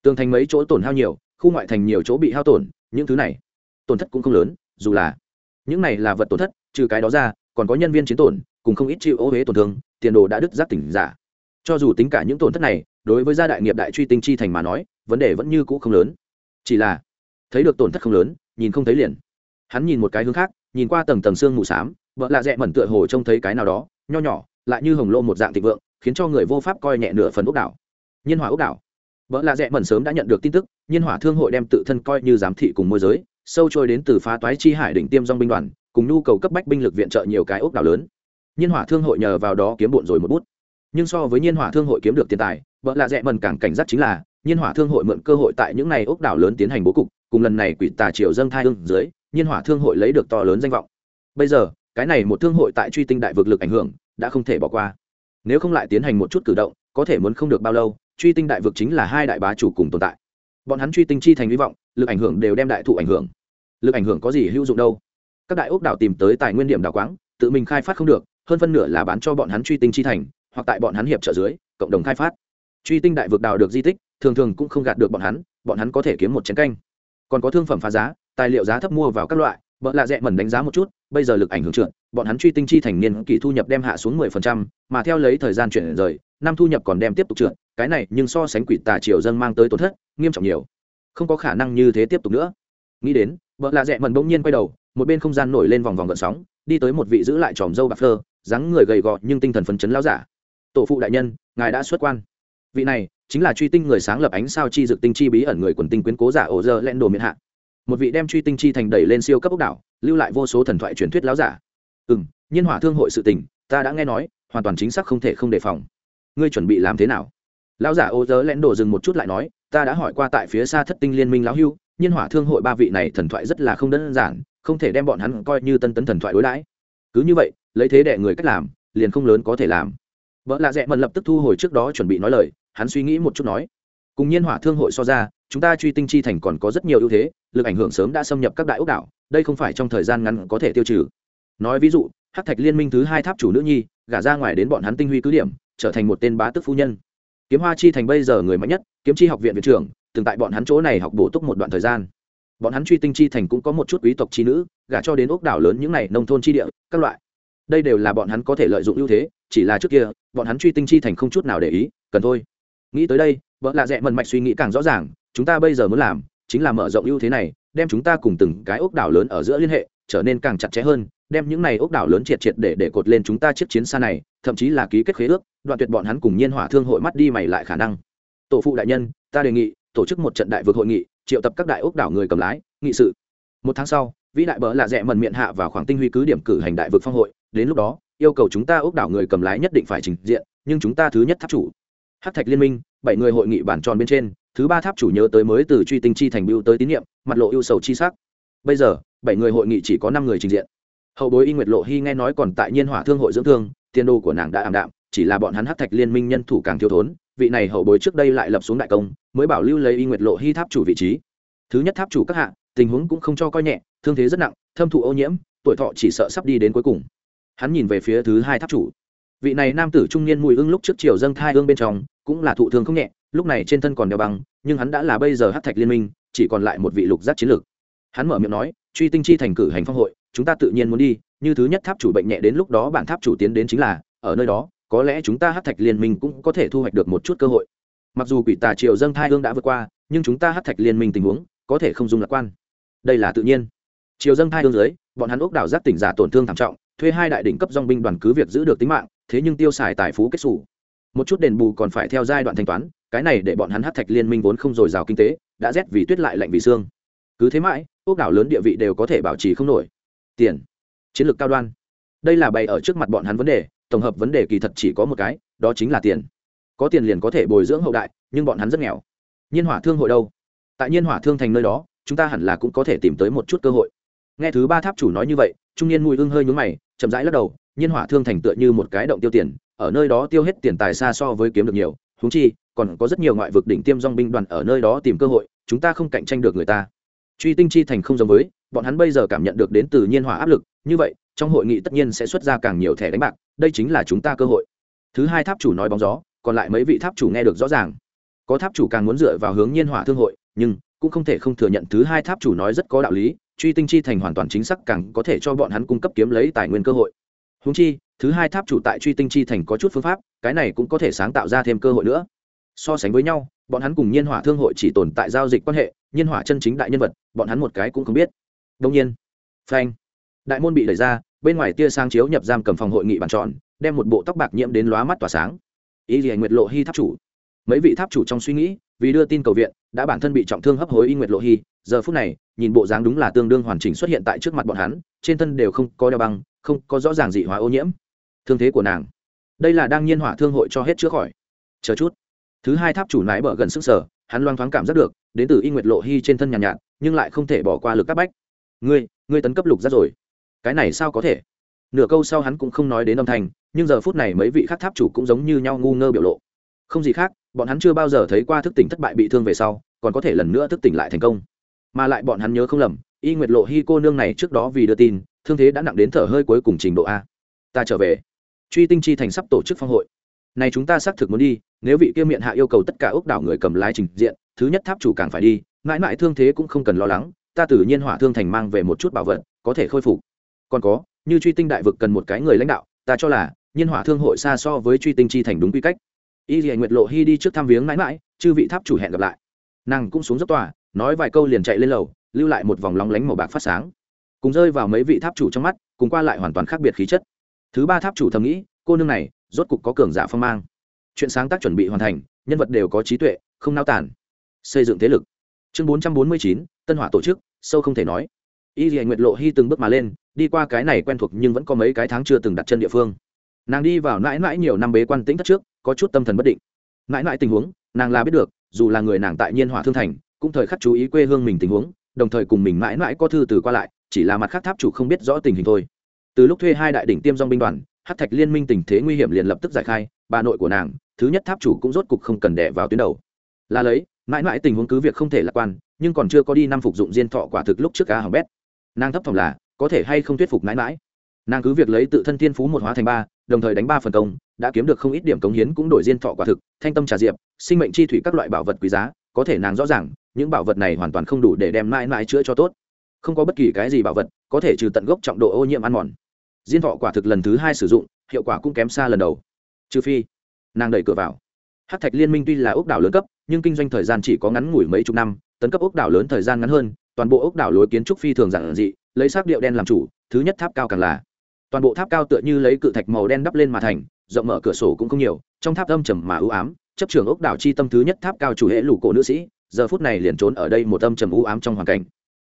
Tường thành mấy chỗ tổn hao nhiều, khu ngoại thành nhiều chỗ bị hao tổn, những thứ này tổn thất cũng không lớn, dù là những này là vật tổn thất, trừ cái đó ra, còn có nhân viên chiến tổn, cùng không ít chịu ô huế tổn thương, tiền đồ đã đứt giác tỉnh giả. Cho dù tính cả những tổn thất này, đối với gia đại nghiệp đại truy tinh chi thành mà nói, vấn đề vẫn như cũ không lớn. Chỉ là thấy được tổn thất không lớn, nhìn không thấy liền. Hắn nhìn một cái hướng khác, nhìn qua tầng tầng xương mù xám vợ lạ rẽ mẩn tựa hồ trông thấy cái nào đó, nho nhỏ, lại như hồng lô một dạng thịnh vượng, khiến cho người vô pháp coi nhẹ nửa phần ốc đảo. Nhiên hỏa ốc đảo. Vợ lạ rẽ mẩn sớm đã nhận được tin tức, nhiên hỏa thương hội đem tự thân coi như giám thị cùng môi giới sâu trôi đến từ phá toái chi hải đỉnh tiêm dong binh đoàn, cùng nhu cầu cấp bách binh lực viện trợ nhiều cái ốc đảo lớn. Nhiên hỏa thương hội nhờ vào đó kiếm bộn rồi một bút. Nhưng so với nhiên hỏa thương hội kiếm được tiền tài, vợ lạ rẽ mần càng cảnh giác chính là, nhiên hỏa thương hội mượn cơ hội tại những này ốc đảo lớn tiến hành bố cục, cùng lần này quỷ tà triều dâng thai hưng dưới, nhiên hỏa thương hội lấy được to lớn danh vọng. Bây giờ, cái này một thương hội tại truy tinh đại vực lực ảnh hưởng, đã không thể bỏ qua. Nếu không lại tiến hành một chút cử động, có thể muốn không được bao lâu, truy tinh đại vực chính là hai đại bá chủ cùng tồn tại. Bọn hắn truy tinh chi thành hy vọng lực ảnh hưởng đều đem đại thụ ảnh hưởng. Lực ảnh hưởng có gì hữu dụng đâu? Các đại ốc đảo tìm tới tài nguyên điểm đảo quáng, tự mình khai phát không được, hơn phân nửa là bán cho bọn hắn truy tinh chi thành, hoặc tại bọn hắn hiệp trợ dưới, cộng đồng khai phát. Truy tinh đại vực đào được di tích, thường thường cũng không gạt được bọn hắn bọn hắn có thể kiếm một chén canh. Còn có thương phẩm phá giá, tài liệu giá thấp mua vào các loại vợ lạ rẽ mẩn đánh giá một chút, bây giờ lực ảnh hưởng trượt, bọn hắn truy tinh chi thành niên kỳ thu nhập đem hạ xuống mười phần trăm, mà theo lấy thời gian chuyển rời, năm thu nhập còn đem tiếp tục trượt, cái này nhưng so sánh quỷ tà triều dân mang tới tổn thất, nghiêm trọng nhiều không có khả năng như thế tiếp tục nữa. Nghĩ đến, vợ lạ rẽ mẩn bỗng nhiên quay đầu, một bên không gian nổi lên vòng vòng gợn sóng, đi tới một vị giữ lại tròm dâu bạc phơ, dáng người gầy gò nhưng tinh thần phấn chấn lao giả. Tổ phụ đại nhân, ngài đã xuất quan. Vị này chính là truy tinh người sáng lập ánh sao chi dực tinh chi bí ẩn người quần tinh quyến cố giả ổ dơ len đồ miền hạ. Một vị đem truy tinh chi thành đẩy lên siêu cấp ốc đảo, lưu lại vô số thần thoại truyền thuyết láo giả. Ừ m nhiên hỏa thương hội sự tình, ta đã nghe nói, hoàn toàn chính xác không thể không đề phòng. Ngươi chuẩn bị làm thế nào? Lão giả ô dơ len đồ dừng một chút lại nói ta đã hỏi qua tại phía xa thất tinh liên minh lão hưu, nhiên hỏa thương hội ba vị này thần thoại rất là không đơn giản, không thể đem bọn hắn coi như tân tấn thần thoại đối đãi. Cứ như vậy, lấy thế đệ người cách làm, liền không lớn có thể làm. Vợ lạ dẹ mần lập tức thu hồi trước đó chuẩn bị nói lời, hắn suy nghĩ một chút nói. Cùng nhiên hỏa thương hội so ra, chúng ta truy tinh chi thành còn có rất nhiều ưu thế, lực ảnh hưởng sớm đã xâm nhập các đại ốc đảo, đây không phải trong thời gian ngắn có thể tiêu trừ. Nói ví dụ, Hắc thạch liên minh thứ hai tháp chủ nữ nhi, gả ra ngoài đến bọn hắn tinh huy cứ điểm, trở thành một tên bá tức phu nhân kiếm hoa chi thành bây giờ người mạnh nhất, kiếm chi học viện viện trưởng, từng tại bọn hắn chỗ này học bổ túc một đoạn thời gian. Bọn hắn truy tinh chi thành cũng có một chút quý tộc chi nữ, gả cho đến ốc đảo lớn những này nông thôn chi địa, các loại. Đây đều là bọn hắn có thể lợi dụng ưu thế, chỉ là trước kia, bọn hắn truy tinh chi thành không chút nào để ý, cần thôi. Nghĩ tới đây, vợ lạ rẽ mần mạch suy nghĩ càng rõ ràng, chúng ta bây giờ muốn làm, chính là mở rộng ưu thế này, đem chúng ta cùng từng cái ốc đảo lớn ở giữa liên hệ, trở nên càng chặt chẽ hơn đem những này ốc đảo lớn triệt triệt để để cột lên chúng ta chiếc chiến xa này, thậm chí là ký kết khế ước, đoạn tuyệt bọn hắn cùng nhiên hỏa thương hội mắt đi mày lại khả năng. Tổ phụ đại nhân, ta đề nghị, tổ chức một trận đại vực hội nghị, triệu tập các đại ốc đảo người cầm lái, nghị sự. Một tháng sau, vĩ đại bỡ là rẽ mần miệng hạ vào khoảng tinh huy cứ điểm cử hành đại vực phong hội, đến lúc đó, yêu cầu chúng ta ốc đảo người cầm lái nhất định phải trình diện, nhưng chúng ta thứ nhất tháp chủ. Hát thạch liên minh, bảy người hội nghị bản tròn bên trên, thứ ba tháp chủ nhớ tới mới từ truy tinh chi thành bưu tới tín nhiệm, mặt lộ ưu sầu chi sắc. Bây giờ, bảy người hội nghị chỉ có năm người trình diện hậu bối y nguyệt lộ hy nghe nói còn tại nhiên hỏa thương hội dưỡng thương, tiền đồ của nàng đã ảm đạm, chỉ là bọn hắn hát thạch liên minh nhân thủ càng thiếu thốn, vị này hậu bối trước đây lại lập xuống đại công, mới bảo lưu lấy y nguyệt lộ hy tháp chủ vị trí. Thứ nhất tháp chủ các hạ, tình huống cũng không cho coi nhẹ, thương thế rất nặng, thâm thụ ô nhiễm, tuổi thọ chỉ sợ sắp đi đến cuối cùng. Hắn nhìn về phía thứ hai tháp chủ. Vị này nam tử trung niên mùi ưng lúc trước chiều dâng thai ương bên trong, cũng là thụ thương không nhẹ, lúc này trên thân còn đeo băng, nhưng hắn đã là bây giờ hát thạch liên minh, chỉ còn lại một vị lục giác chiến lược. Hắn mở miệng nói, truy tinh chi thành cử hành phong hội chúng ta tự nhiên muốn đi, như thứ nhất tháp chủ bệnh nhẹ đến lúc đó bản tháp chủ tiến đến chính là, ở nơi đó, có lẽ chúng ta hát thạch liên minh cũng có thể thu hoạch được một chút cơ hội. Mặc dù quỷ tà triều dâng thai hương đã vượt qua, nhưng chúng ta hát thạch liên minh tình huống, có thể không dùng lạc quan. Đây là tự nhiên. Triều dâng thai hương dưới, bọn hắn ốc đảo giác tỉnh giả tổn thương thảm trọng, thuê hai đại đỉnh cấp dong binh đoàn cứ việc giữ được tính mạng, thế nhưng tiêu xài tài phú kết xù. Một chút đền bù còn phải theo giai đoạn thanh toán, cái này để bọn hắn hát thạch liên minh vốn không dồi dào kinh tế, đã rét vì tuyết lại lạnh vì xương. Cứ thế mãi, ốc đảo lớn địa vị đều có thể bảo trì không nổi tiền. Chiến lược cao đoan. Đây là bày ở trước mặt bọn hắn vấn đề, tổng hợp vấn đề kỳ thật chỉ có một cái, đó chính là tiền. Có tiền liền có thể bồi dưỡng hậu đại, nhưng bọn hắn rất nghèo. Nhiên hỏa thương hội đâu? Tại nhiên hỏa thương thành nơi đó, chúng ta hẳn là cũng có thể tìm tới một chút cơ hội. Nghe thứ ba tháp chủ nói như vậy, trung niên mùi hương hơi nhúng mày, chậm rãi lắc đầu, nhiên hỏa thương thành tựa như một cái động tiêu tiền, ở nơi đó tiêu hết tiền tài xa so với kiếm được nhiều húng chi, còn có rất nhiều ngoại vực đỉnh tiêm dong binh đoàn ở nơi đó tìm cơ hội, chúng ta không cạnh tranh được người ta truy tinh chi thành không giống với, bọn hắn bây giờ cảm nhận được đến từ nhiên hỏa áp lực, như vậy, trong hội nghị tất nhiên sẽ xuất ra càng nhiều thẻ đánh bạc, đây chính là chúng ta cơ hội. Thứ hai tháp chủ nói bóng gió, còn lại mấy vị tháp chủ nghe được rõ ràng. Có tháp chủ càng muốn dựa vào hướng nhiên hỏa thương hội, nhưng cũng không thể không thừa nhận thứ hai tháp chủ nói rất có đạo lý, truy tinh chi thành hoàn toàn chính xác càng có thể cho bọn hắn cung cấp kiếm lấy tài nguyên cơ hội. Húng chi, thứ hai tháp chủ tại truy tinh chi thành có chút phương pháp, cái này cũng có thể sáng tạo ra thêm cơ hội nữa. So sánh với nhau, bọn hắn cùng nhiên hỏa thương hội chỉ tồn tại giao dịch quan hệ, nhiên hỏa chân chính đại nhân vật bọn hắn một cái cũng không biết. Đông nhiên, phanh, đại môn bị đẩy ra, bên ngoài tia sáng chiếu nhập giam cầm phòng hội nghị bàn tròn, đem một bộ tóc bạc nhiễm đến lóa mắt tỏa sáng. Ý gì nguyệt lộ hy tháp chủ. Mấy vị tháp chủ trong suy nghĩ, vì đưa tin cầu viện, đã bản thân bị trọng thương hấp hối y nguyệt lộ hy giờ phút này, nhìn bộ dáng đúng là tương đương hoàn chỉnh xuất hiện tại trước mặt bọn hắn, trên thân đều không có đeo băng, không có rõ ràng dị hóa ô nhiễm. Thương thế của nàng, đây là đang nhiên hỏa thương hội cho hết chữa khỏi. Chờ chút. Thứ hai tháp chủ nái bờ gần sức sở, hắn loang thoáng cảm giác được đến từ y nguyệt lộ hy trên thân nhàn nhạt, nhạt nhưng lại không thể bỏ qua lực các bách. Ngươi ngươi tấn cấp lục ra rồi. Cái này sao có thể? Nửa câu sau hắn cũng không nói đến âm thanh nhưng giờ phút này mấy vị khác tháp chủ cũng giống như nhau ngu ngơ biểu lộ. Không gì khác bọn hắn chưa bao giờ thấy qua thức tỉnh thất bại bị thương về sau còn có thể lần nữa thức tỉnh lại thành công. Mà lại bọn hắn nhớ không lầm y nguyệt lộ hy cô nương này trước đó vì đưa tin thương thế đã nặng đến thở hơi cuối cùng trình độ a. Ta trở về. Truy tinh chi thành sắp tổ chức phong hội. Này chúng ta xác thực muốn đi nếu vị kia miệng hạ yêu cầu tất cả ốc đảo người cầm lái trình diện thứ nhất tháp chủ càng phải đi, mãi mãi thương thế cũng không cần lo lắng, ta tự nhiên hỏa thương thành mang về một chút bảo vật, có thể khôi phục. Còn có, như truy tinh đại vực cần một cái người lãnh đạo, ta cho là, nhiên hỏa thương hội xa so với truy tinh chi thành đúng quy cách. Y dì nguyệt lộ hy đi trước thăm viếng mãi mãi, chư vị tháp chủ hẹn gặp lại. Nàng cũng xuống dốc tòa, nói vài câu liền chạy lên lầu, lưu lại một vòng lóng lánh màu bạc phát sáng. Cùng rơi vào mấy vị tháp chủ trong mắt, cùng qua lại hoàn toàn khác biệt khí chất. Thứ ba tháp chủ thầm nghĩ, cô nương này, rốt cục có cường giả phong mang. Chuyện sáng tác chuẩn bị hoàn thành, nhân vật đều có trí tuệ, không nao tản xây dựng thế lực. Chương bốn trăm bốn mươi chín, tân hỏa tổ chức, sâu không thể nói. Y dị nguyệt lộ hy từng bước mà lên, đi qua cái này quen thuộc nhưng vẫn có mấy cái tháng chưa từng đặt chân địa phương. Nàng đi vào mãi mãi nhiều năm bế quan tĩnh thất trước, có chút tâm thần bất định. Mãi mãi tình huống, nàng là biết được, dù là người nàng tại nhiên hỏa thương thành, cũng thời khắc chú ý quê hương mình tình huống, đồng thời cùng mình mãi mãi có thư từ qua lại, chỉ là mặt khác tháp chủ không biết rõ tình hình thôi. Từ lúc thuê hai đại đỉnh tiêm dong binh đoàn hát thạch liên minh tình thế nguy hiểm liền lập tức giải khai, bà nội của nàng, thứ nhất tháp chủ cũng rốt cục không cần đẻ vào tuyến đầu. Là lấy mãi mãi tình huống cứ việc không thể lạc quan, nhưng còn chưa có đi năm phục dụng diên thọ quả thực lúc trước cá hỏng bét. Nàng thấp thỏm là, có thể hay không thuyết phục mãi mãi? Nàng cứ việc lấy tự thân thiên phú một hóa thành ba, đồng thời đánh ba phần công, đã kiếm được không ít điểm cống hiến cũng đổi diên thọ quả thực, thanh tâm trà diệp, sinh mệnh chi thủy các loại bảo vật quý giá, có thể nàng rõ ràng, những bảo vật này hoàn toàn không đủ để đem mãi mãi chữa cho tốt. Không có bất kỳ cái gì bảo vật, có thể trừ tận gốc trọng độ ô nhiễm ăn mòn. Diên thọ quả thực lần thứ hai sử dụng, hiệu quả cũng kém xa lần đầu. Trừ phi, nàng đẩy cửa vào hát thạch liên minh tuy là ốc đảo lớn cấp, nhưng kinh doanh thời gian chỉ có ngắn ngủi mấy chục năm, tấn cấp ốc đảo lớn thời gian ngắn hơn, toàn bộ ốc đảo lối kiến trúc phi thường giản dị, lấy sắc điệu đen làm chủ, thứ nhất tháp cao càng là. Toàn bộ tháp cao tựa như lấy cự thạch màu đen đắp lên mà thành, rộng mở cửa sổ cũng không nhiều, trong tháp âm trầm mà ưu ám, chấp trưởng ốc đảo chi tâm thứ nhất tháp cao chủ hệ lũ cổ nữ sĩ, giờ phút này liền trốn ở đây một âm trầm ưu ám trong hoàn cảnh.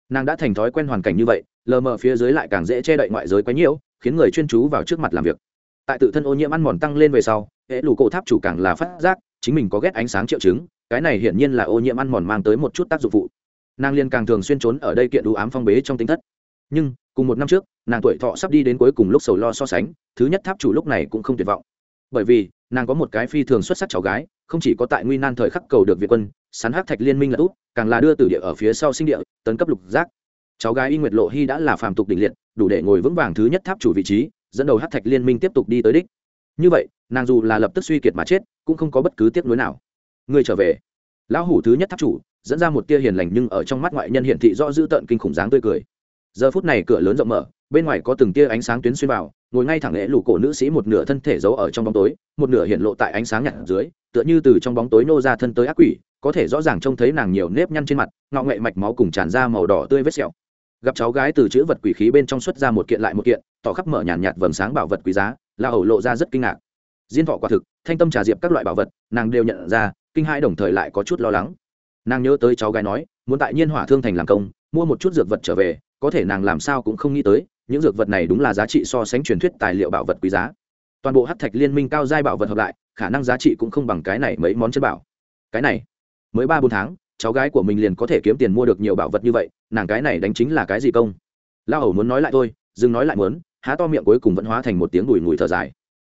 Nàng đã thành thói quen hoàn cảnh như vậy, lờ mờ phía dưới lại càng dễ che đậy ngoại giới quá nhiễu khiến người chuyên chú vào trước mặt làm việc. Tại tự thân ô nhiễm ăn mòn tăng lên về sau hệ lũ cổ tháp chủ càng là phát giác, chính mình có ghét ánh sáng triệu chứng, cái này hiển nhiên là ô nhiễm ăn mòn mang tới một chút tác dụng phụ. Nàng liên càng thường xuyên trốn ở đây kiện đủ ám phong bế trong tính thất. Nhưng, cùng một năm trước, nàng tuổi thọ sắp đi đến cuối cùng lúc sầu lo so sánh, thứ nhất tháp chủ lúc này cũng không tuyệt vọng. Bởi vì, nàng có một cái phi thường xuất sắc cháu gái, không chỉ có tại nguy nan thời khắc cầu được việt quân, sắn hắc thạch liên minh là út, càng là đưa từ địa ở phía sau sinh địa, tấn cấp lục giác. Cháu gái y nguyệt lộ hy đã là phàm tục đỉnh liệt, đủ để ngồi vững vàng thứ nhất tháp chủ vị trí, dẫn đầu hắc thạch liên minh tiếp tục đi tới đích như vậy, nàng dù là lập tức suy kiệt mà chết, cũng không có bất cứ tiếc nuối nào. Người trở về. Lão hủ thứ nhất tháp chủ, dẫn ra một tia hiền lành nhưng ở trong mắt ngoại nhân hiển thị rõ dữ tợn kinh khủng dáng tươi cười. Giờ phút này cửa lớn rộng mở, bên ngoài có từng tia ánh sáng tuyến xuyên vào, ngồi ngay thẳng lễ lũ cổ nữ sĩ một nửa thân thể giấu ở trong bóng tối, một nửa hiện lộ tại ánh sáng nhạt dưới, tựa như từ trong bóng tối nô ra thân tới ác quỷ, có thể rõ ràng trông thấy nàng nhiều nếp nhăn trên mặt, ngọ nghệ mạch máu cùng tràn ra màu đỏ tươi vết sẹo. Gặp cháu gái từ chữ vật quỷ khí bên trong xuất ra một kiện lại một kiện, tỏ khắp mở nhàn nhạt vầng sáng bảo vật quý giá la hầu lộ ra rất kinh ngạc. Diên thọ quả thực, thanh tâm trà diệp các loại bảo vật, nàng đều nhận ra, kinh hai đồng thời lại có chút lo lắng. Nàng nhớ tới cháu gái nói, muốn tại nhiên hỏa thương thành làm công, mua một chút dược vật trở về, có thể nàng làm sao cũng không nghĩ tới, những dược vật này đúng là giá trị so sánh truyền thuyết tài liệu bảo vật quý giá. Toàn bộ hát thạch liên minh cao giai bảo vật hợp lại, khả năng giá trị cũng không bằng cái này mấy món chân bảo. Cái này, mới ba bốn tháng, cháu gái của mình liền có thể kiếm tiền mua được nhiều bảo vật như vậy, nàng cái này đánh chính là cái gì công? Lao hầu muốn nói lại thôi, dừng nói lại muốn há to miệng cuối cùng vẫn hóa thành một tiếng đùi ngùi thở dài.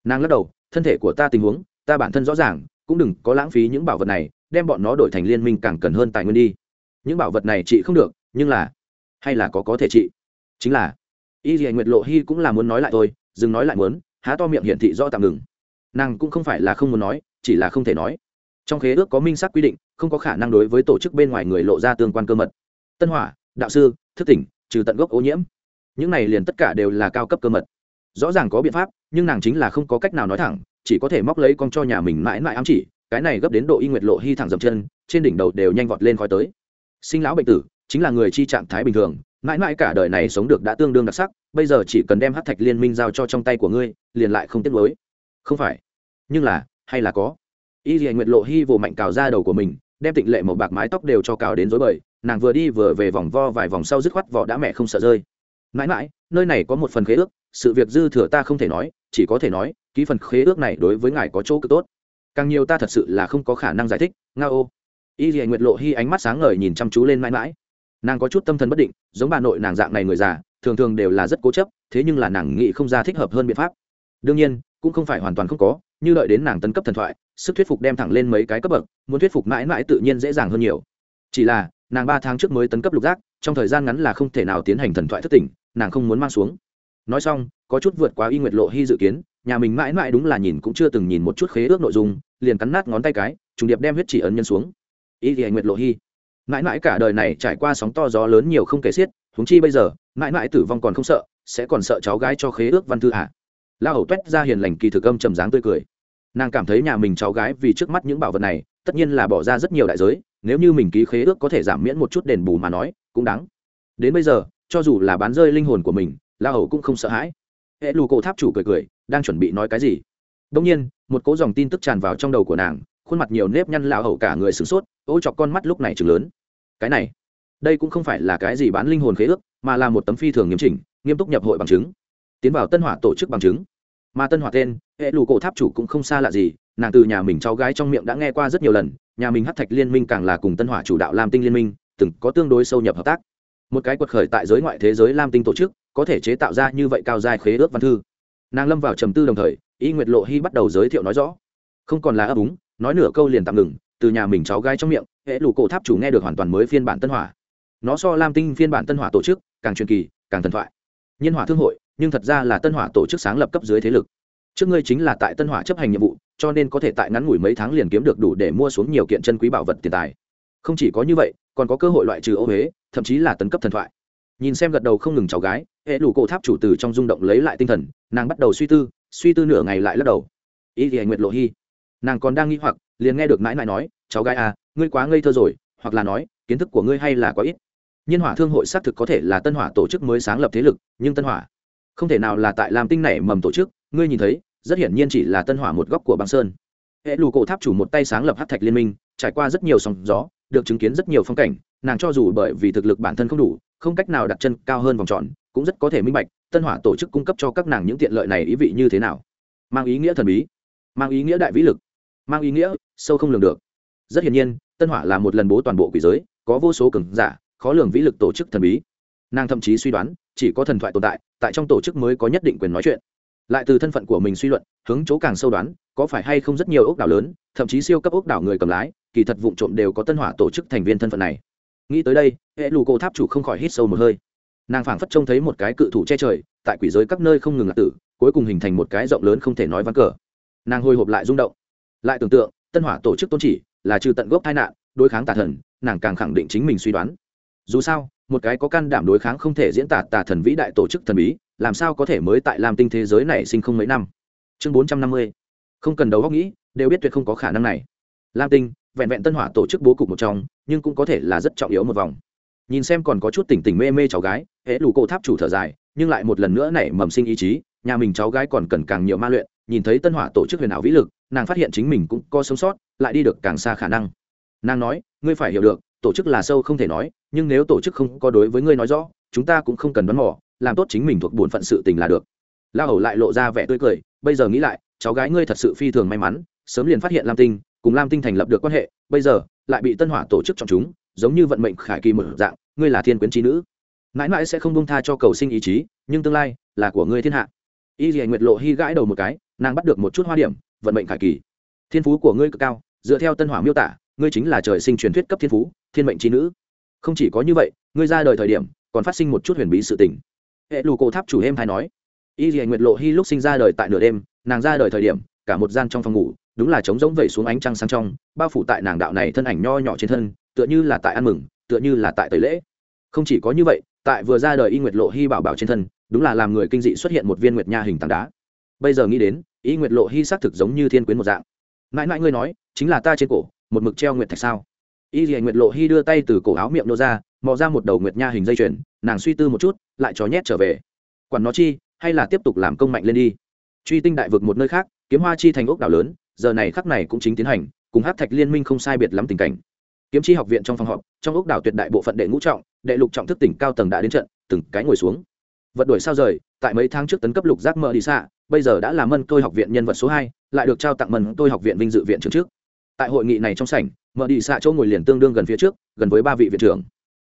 Nàng lắc đầu, thân thể của ta tình huống, ta bản thân rõ ràng, cũng đừng có lãng phí những bảo vật này, đem bọn nó đổi thành liên minh càng cần hơn tài nguyên đi. Những bảo vật này chị không được, nhưng là, hay là có có thể chị? Chính là. Y dì nguyệt lộ hy cũng là muốn nói lại thôi, dừng nói lại muốn, há to miệng hiển thị do tạm ngừng. Nàng cũng không phải là không muốn nói, chỉ là không thể nói. Trong khế ước có minh xác quy định, không có khả năng đối với tổ chức bên ngoài người lộ ra tương quan cơ mật. Tân hỏa, đạo sư, thức tỉnh, trừ tận gốc ô nhiễm những này liền tất cả đều là cao cấp cơ mật. Rõ ràng có biện pháp, nhưng nàng chính là không có cách nào nói thẳng, chỉ có thể móc lấy con cho nhà mình mãi mãi ám chỉ, cái này gấp đến độ y nguyệt lộ hy thẳng dầm chân, trên đỉnh đầu đều nhanh vọt lên khói tới. Sinh lão bệnh tử, chính là người chi trạng thái bình thường, mãi mãi cả đời này sống được đã tương đương đặc sắc, bây giờ chỉ cần đem hát thạch liên minh giao cho trong tay của ngươi, liền lại không tiếc lối không phải, nhưng là, hay là có. Y dì nguyệt lộ hy vồ mạnh cào ra đầu của mình, đem tịnh lệ một bạc mái tóc đều cho cào đến dối bời, nàng vừa đi vừa về vòng vo vài vòng sau dứt khoát vỏ đã mẹ không sợ rơi mãi mãi, nơi này có một phần khế ước, sự việc dư thừa ta không thể nói, chỉ có thể nói, ký phần khế ước này đối với ngài có chỗ cực tốt. Càng nhiều ta thật sự là không có khả năng giải thích nga ô y dì nguyệt lộ hy ánh mắt sáng ngời nhìn chăm chú lên mãi mãi. Nàng có chút tâm thần bất định, giống bà nội nàng dạng này người già, thường thường đều là rất cố chấp, thế nhưng là nàng nghĩ không ra thích hợp hơn biện pháp. Đương nhiên, cũng không phải hoàn toàn không có, như đợi đến nàng tấn cấp thần thoại, sức thuyết phục đem thẳng lên mấy cái cấp bậc, muốn thuyết phục mãi mãi tự nhiên dễ dàng hơn nhiều. Chỉ là, nàng ba tháng trước mới tấn cấp lục giác, trong thời gian ngắn là không thể nào tiến hành thần thoại thất tỉnh nàng không muốn mang xuống. Nói xong, có chút vượt quá y nguyệt lộ hy dự kiến, nhà mình mãi mãi đúng là nhìn cũng chưa từng nhìn một chút khế ước nội dung, liền cắn nát ngón tay cái, trùng điệp đem huyết chỉ ấn nhân xuống. Y thì nguyệt lộ hy. Mãi mãi cả đời này trải qua sóng to gió lớn nhiều không kể xiết, huống chi bây giờ, mãi mãi tử vong còn không sợ, sẽ còn sợ cháu gái cho khế ước văn thư à? la hầu toét ra hiền lành kỳ thực âm trầm dáng tươi cười. Nàng cảm thấy nhà mình cháu gái vì trước mắt những bảo vật này, tất nhiên là bỏ ra rất nhiều đại giới, nếu như mình ký khế ước có thể giảm miễn một chút đền bù mà nói, cũng đáng. Đến bây giờ cho dù là bán rơi linh hồn của mình, la hầu cũng không sợ hãi. Hệ lù cổ tháp chủ cười cười, đang chuẩn bị nói cái gì? Đông nhiên, một cố dòng tin tức tràn vào trong đầu của nàng, khuôn mặt nhiều nếp nhăn la hầu cả người sửng sốt, ô chọc con mắt lúc này chừng lớn. Cái này, đây cũng không phải là cái gì bán linh hồn khế ước, mà là một tấm phi thường nghiêm chỉnh, nghiêm túc nhập hội bằng chứng. Tiến vào tân hỏa tổ chức bằng chứng. Mà tân hỏa tên, hệ lù cổ tháp chủ cũng không xa lạ gì, nàng từ nhà mình cháu gái trong miệng đã nghe qua rất nhiều lần, nhà mình hát thạch liên minh càng là cùng tân hỏa chủ đạo lam tinh liên minh, từng có tương đối sâu nhập hợp tác một cái quật khởi tại giới ngoại thế giới lam tinh tổ chức, có thể chế tạo ra như vậy cao dài khế ước văn thư. Nàng lâm vào trầm tư đồng thời, y nguyệt lộ hy bắt đầu giới thiệu nói rõ. Không còn là ấp úng, nói nửa câu liền tạm ngừng, từ nhà mình cháu gái trong miệng, hệ lụ cổ tháp chủ nghe được hoàn toàn mới phiên bản tân hỏa. Nó so lam tinh phiên bản tân hỏa tổ chức, càng truyền kỳ, càng thần thoại. Nhân hỏa thương hội, nhưng thật ra là tân hỏa tổ chức sáng lập cấp dưới thế lực. Trước ngươi chính là tại tân hỏa chấp hành nhiệm vụ, cho nên có thể tại ngắn ngủi mấy tháng liền kiếm được đủ để mua xuống nhiều kiện chân quý bảo vật tiền tài. Không chỉ có như vậy, còn có cơ hội loại trừ ô huế thậm chí là tấn cấp thần thoại. Nhìn xem gật đầu không ngừng cháu gái, hệ lụ cổ tháp chủ từ trong rung động lấy lại tinh thần, nàng bắt đầu suy tư suy tư nửa ngày lại lắc đầu. Ý thì nguyệt lộ hy nàng còn đang nghĩ hoặc, liền nghe được mãi mãi nói, cháu gái à ngươi quá ngây thơ rồi, hoặc là nói, kiến thức của ngươi hay là quá ít. Nhiên hỏa thương hội xác thực có thể là tân hỏa tổ chức mới sáng lập thế lực, nhưng tân hỏa không thể nào là tại làm tinh này mầm tổ chức, ngươi nhìn thấy, rất hiển nhiên chỉ là tân hỏa một góc của băng sơn. Hệ lù cổ tháp chủ một tay sáng lập hát thạch liên minh, trải qua rất nhiều sóng gió, được chứng kiến rất nhiều phong cảnh nàng cho dù bởi vì thực lực bản thân không đủ, không cách nào đặt chân cao hơn vòng tròn, cũng rất có thể minh bạch, tân hỏa tổ chức cung cấp cho các nàng những tiện lợi này ý vị như thế nào. Mang ý nghĩa thần bí, mang ý nghĩa đại vĩ lực, mang ý nghĩa sâu không lường được. Rất hiển nhiên, tân hỏa là một lần bố toàn bộ quỷ giới, có vô số cường giả, khó lường vĩ lực tổ chức thần bí. Nàng thậm chí suy đoán, chỉ có thần thoại tồn tại tại trong tổ chức mới có nhất định quyền nói chuyện. Lại từ thân phận của mình suy luận, hướng chỗ càng sâu đoán, có phải hay không rất nhiều ốc đảo lớn, thậm chí siêu cấp ốc đảo người cầm lái, kỳ thật vụ trộm đều có tân hỏa tổ chức thành viên thân phận này nghĩ tới đây, hệ lù cổ tháp chủ không khỏi hít sâu một hơi. Nàng phảng phất trông thấy một cái cự thủ che trời, tại quỷ giới các nơi không ngừng lạc tử, cuối cùng hình thành một cái rộng lớn không thể nói vắng cờ. Nàng hồi hộp lại rung động. Lại tưởng tượng, tân hỏa tổ chức tôn chỉ, là trừ tận gốc tai nạn, đối kháng tà thần, nàng càng khẳng định chính mình suy đoán. Dù sao, một cái có can đảm đối kháng không thể diễn tả tà thần vĩ đại tổ chức thần bí, làm sao có thể mới tại làm tinh thế giới này sinh không mấy năm? Chương bốn trăm năm mươi. Không cần đầu góc nghĩ, đều biết tuyệt không có khả năng này. Lam tinh, vẹn vẹn tân hỏa tổ chức bố cục một trong nhưng cũng có thể là rất trọng yếu một vòng. Nhìn xem còn có chút tỉnh tỉnh mê mê cháu gái, hễ lù cổ tháp chủ thở dài, nhưng lại một lần nữa nảy mầm sinh ý chí, nhà mình cháu gái còn cần càng nhiều ma luyện, nhìn thấy tân hỏa tổ chức huyền ảo vĩ lực, nàng phát hiện chính mình cũng có sống sót, lại đi được càng xa khả năng. Nàng nói, ngươi phải hiểu được, tổ chức là sâu không thể nói, nhưng nếu tổ chức không có đối với ngươi nói rõ, chúng ta cũng không cần đoán mò, làm tốt chính mình thuộc bổn phận sự tình là được. La hầu lại lộ ra vẻ tươi cười, bây giờ nghĩ lại, cháu gái ngươi thật sự phi thường may mắn, sớm liền phát hiện lam tinh, cùng lam tinh thành lập được quan hệ, bây giờ lại bị tân hỏa tổ chức chọn chúng, giống như vận mệnh khải kỳ một dạng, ngươi là thiên quyến trí nữ. Mãi mãi sẽ không bông tha cho cầu sinh ý chí, nhưng tương lai là của ngươi thiên hạ. Y dì nguyệt lộ hy gãi đầu một cái, nàng bắt được một chút hoa điểm, vận mệnh khải kỳ. Thiên phú của ngươi cực cao, dựa theo tân hỏa miêu tả, ngươi chính là trời sinh truyền thuyết cấp thiên phú, thiên mệnh trí nữ. Không chỉ có như vậy, ngươi ra đời thời điểm, còn phát sinh một chút huyền bí sự tình. Hệ lù cổ tháp chủ êm hay nói. Y dì nguyệt lộ hy lúc sinh ra đời tại nửa đêm, nàng ra đời thời điểm, cả một gian trong phòng ngủ đúng là trống rỗng vẩy xuống ánh trăng sáng trong, bao phủ tại nàng đạo này thân ảnh nho nhỏ trên thân, tựa như là tại ăn mừng, tựa như là tại tẩy lễ. Không chỉ có như vậy, tại vừa ra đời y nguyệt lộ hy bảo bảo trên thân, đúng là làm người kinh dị xuất hiện một viên nguyệt nha hình tảng đá. Bây giờ nghĩ đến, y nguyệt lộ hy xác thực giống như thiên quyến một dạng. Mãi mãi ngươi nói, chính là ta trên cổ, một mực treo nguyệt thạch sao? Y dì nguyệt lộ hy đưa tay từ cổ áo miệng nô ra, mò ra một đầu nguyệt nha hình dây chuyền, nàng suy tư một chút, lại chó nhét trở về. Quản nó chi, hay là tiếp tục làm công mạnh lên đi. Truy tinh đại vực một nơi khác, kiếm hoa chi thành ốc đảo lớn giờ này khắc này cũng chính tiến hành, cùng hát thạch liên minh không sai biệt lắm tình cảnh. Kiếm chi học viện trong phòng họp, trong ốc đảo tuyệt đại bộ phận đệ ngũ trọng, đệ lục trọng thức tỉnh cao tầng đã đến trận, từng cái ngồi xuống. Vật đuổi sao rời, tại mấy tháng trước tấn cấp lục giác mơ đi xạ bây giờ đã là mân tôi học viện nhân vật số hai, lại được trao tặng mân tôi học viện vinh dự viện trưởng trước. Tại hội nghị này trong sảnh mợ đi xạ chỗ ngồi liền tương đương gần phía trước, gần với ba vị viện trưởng.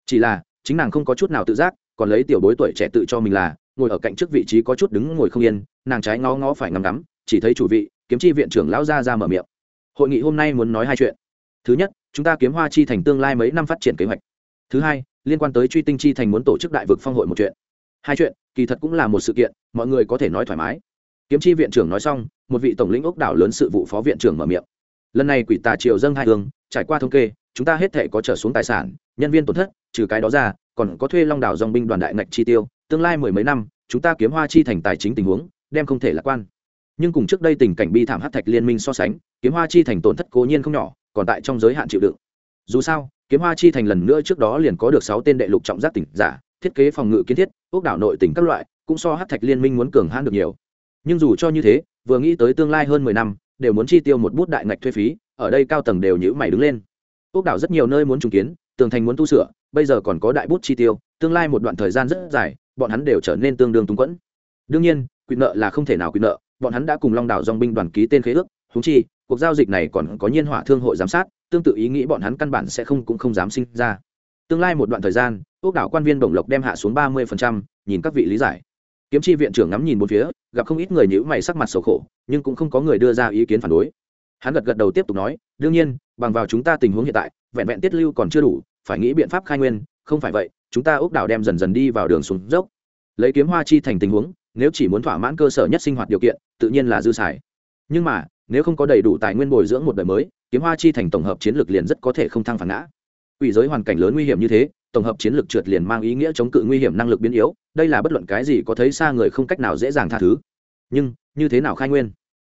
Chỉ là, chính nàng không có chút nào tự giác, còn lấy tiểu bối tuổi trẻ tự cho mình là, ngồi ở cạnh trước vị trí có chút đứng ngồi không yên, nàng trái ngó ngó phải ngắm ngắm, chỉ thấy chủ vị kiếm chi viện trưởng lão ra ra mở miệng. Hội nghị hôm nay muốn nói hai chuyện. Thứ nhất, chúng ta kiếm hoa chi thành tương lai mấy năm phát triển kế hoạch. Thứ hai, liên quan tới truy tinh chi thành muốn tổ chức đại vực phong hội một chuyện. Hai chuyện, kỳ thật cũng là một sự kiện, mọi người có thể nói thoải mái. Kiếm chi viện trưởng nói xong, một vị tổng lĩnh ốc đảo lớn sự vụ phó viện trưởng mở miệng. Lần này quỷ tà triều dâng hai hương, trải qua thống kê, chúng ta hết thể có trở xuống tài sản, nhân viên tổn thất, trừ cái đó ra, còn có thuê long đảo dòng binh đoàn đại ngạch chi tiêu, tương lai mười mấy năm, chúng ta kiếm hoa chi thành tài chính tình huống, đem không thể lạc quan nhưng cùng trước đây tình cảnh bi thảm hát thạch liên minh so sánh, kiếm hoa chi thành tổn thất cố nhiên không nhỏ, còn tại trong giới hạn chịu đựng. Dù sao, kiếm hoa chi thành lần nữa trước đó liền có được sáu tên đệ lục trọng giác tỉnh giả, thiết kế phòng ngự kiến thiết, ốc đảo nội tỉnh các loại, cũng so hát thạch liên minh muốn cường hãn được nhiều. Nhưng dù cho như thế, vừa nghĩ tới tương lai hơn mười năm, đều muốn chi tiêu một bút đại ngạch thuê phí, ở đây cao tầng đều nhữ mày đứng lên. Ốc đảo rất nhiều nơi muốn trùng kiến, tường thành muốn tu sửa, bây giờ còn có đại bút chi tiêu, tương lai một đoạn thời gian rất dài, bọn hắn đều trở nên tương đương túng quẫn. Đương nhiên quyền nợ là không thể nào quyền nợ bọn hắn đã cùng long đảo dong binh đoàn ký tên khế ước húng chi, cuộc giao dịch này còn có nhiên hỏa thương hội giám sát, tương tự ý nghĩ bọn hắn căn bản sẽ không cũng không dám sinh ra. Tương lai một đoạn thời gian ốc đảo quan viên đồng lộc đem hạ xuống ba mươi nhìn các vị lý giải. Kiếm chi viện trưởng ngắm nhìn một phía, gặp không ít người nhữ mày sắc mặt sầu khổ, nhưng cũng không có người đưa ra ý kiến phản đối. Hắn gật gật đầu tiếp tục nói, đương nhiên, bằng vào chúng ta tình huống hiện tại, vẹn vẹn tiết lưu còn chưa đủ, phải nghĩ biện pháp khai nguyên, không phải vậy, chúng ta ốc đảo đem dần dần đi vào đường xuống dốc. Lấy kiếm hoa chi thành tình huống nếu chỉ muốn thỏa mãn cơ sở nhất sinh hoạt điều kiện, tự nhiên là dư xài. Nhưng mà, nếu không có đầy đủ tài nguyên bồi dưỡng một đời mới, kiếm hoa chi thành tổng hợp chiến lược liền rất có thể không thăng phản ngã. Ủy giới hoàn cảnh lớn nguy hiểm như thế, tổng hợp chiến lược trượt liền mang ý nghĩa chống cự nguy hiểm năng lực biến yếu, đây là bất luận cái gì có thấy xa người không cách nào dễ dàng tha thứ. Nhưng, như thế nào khai nguyên?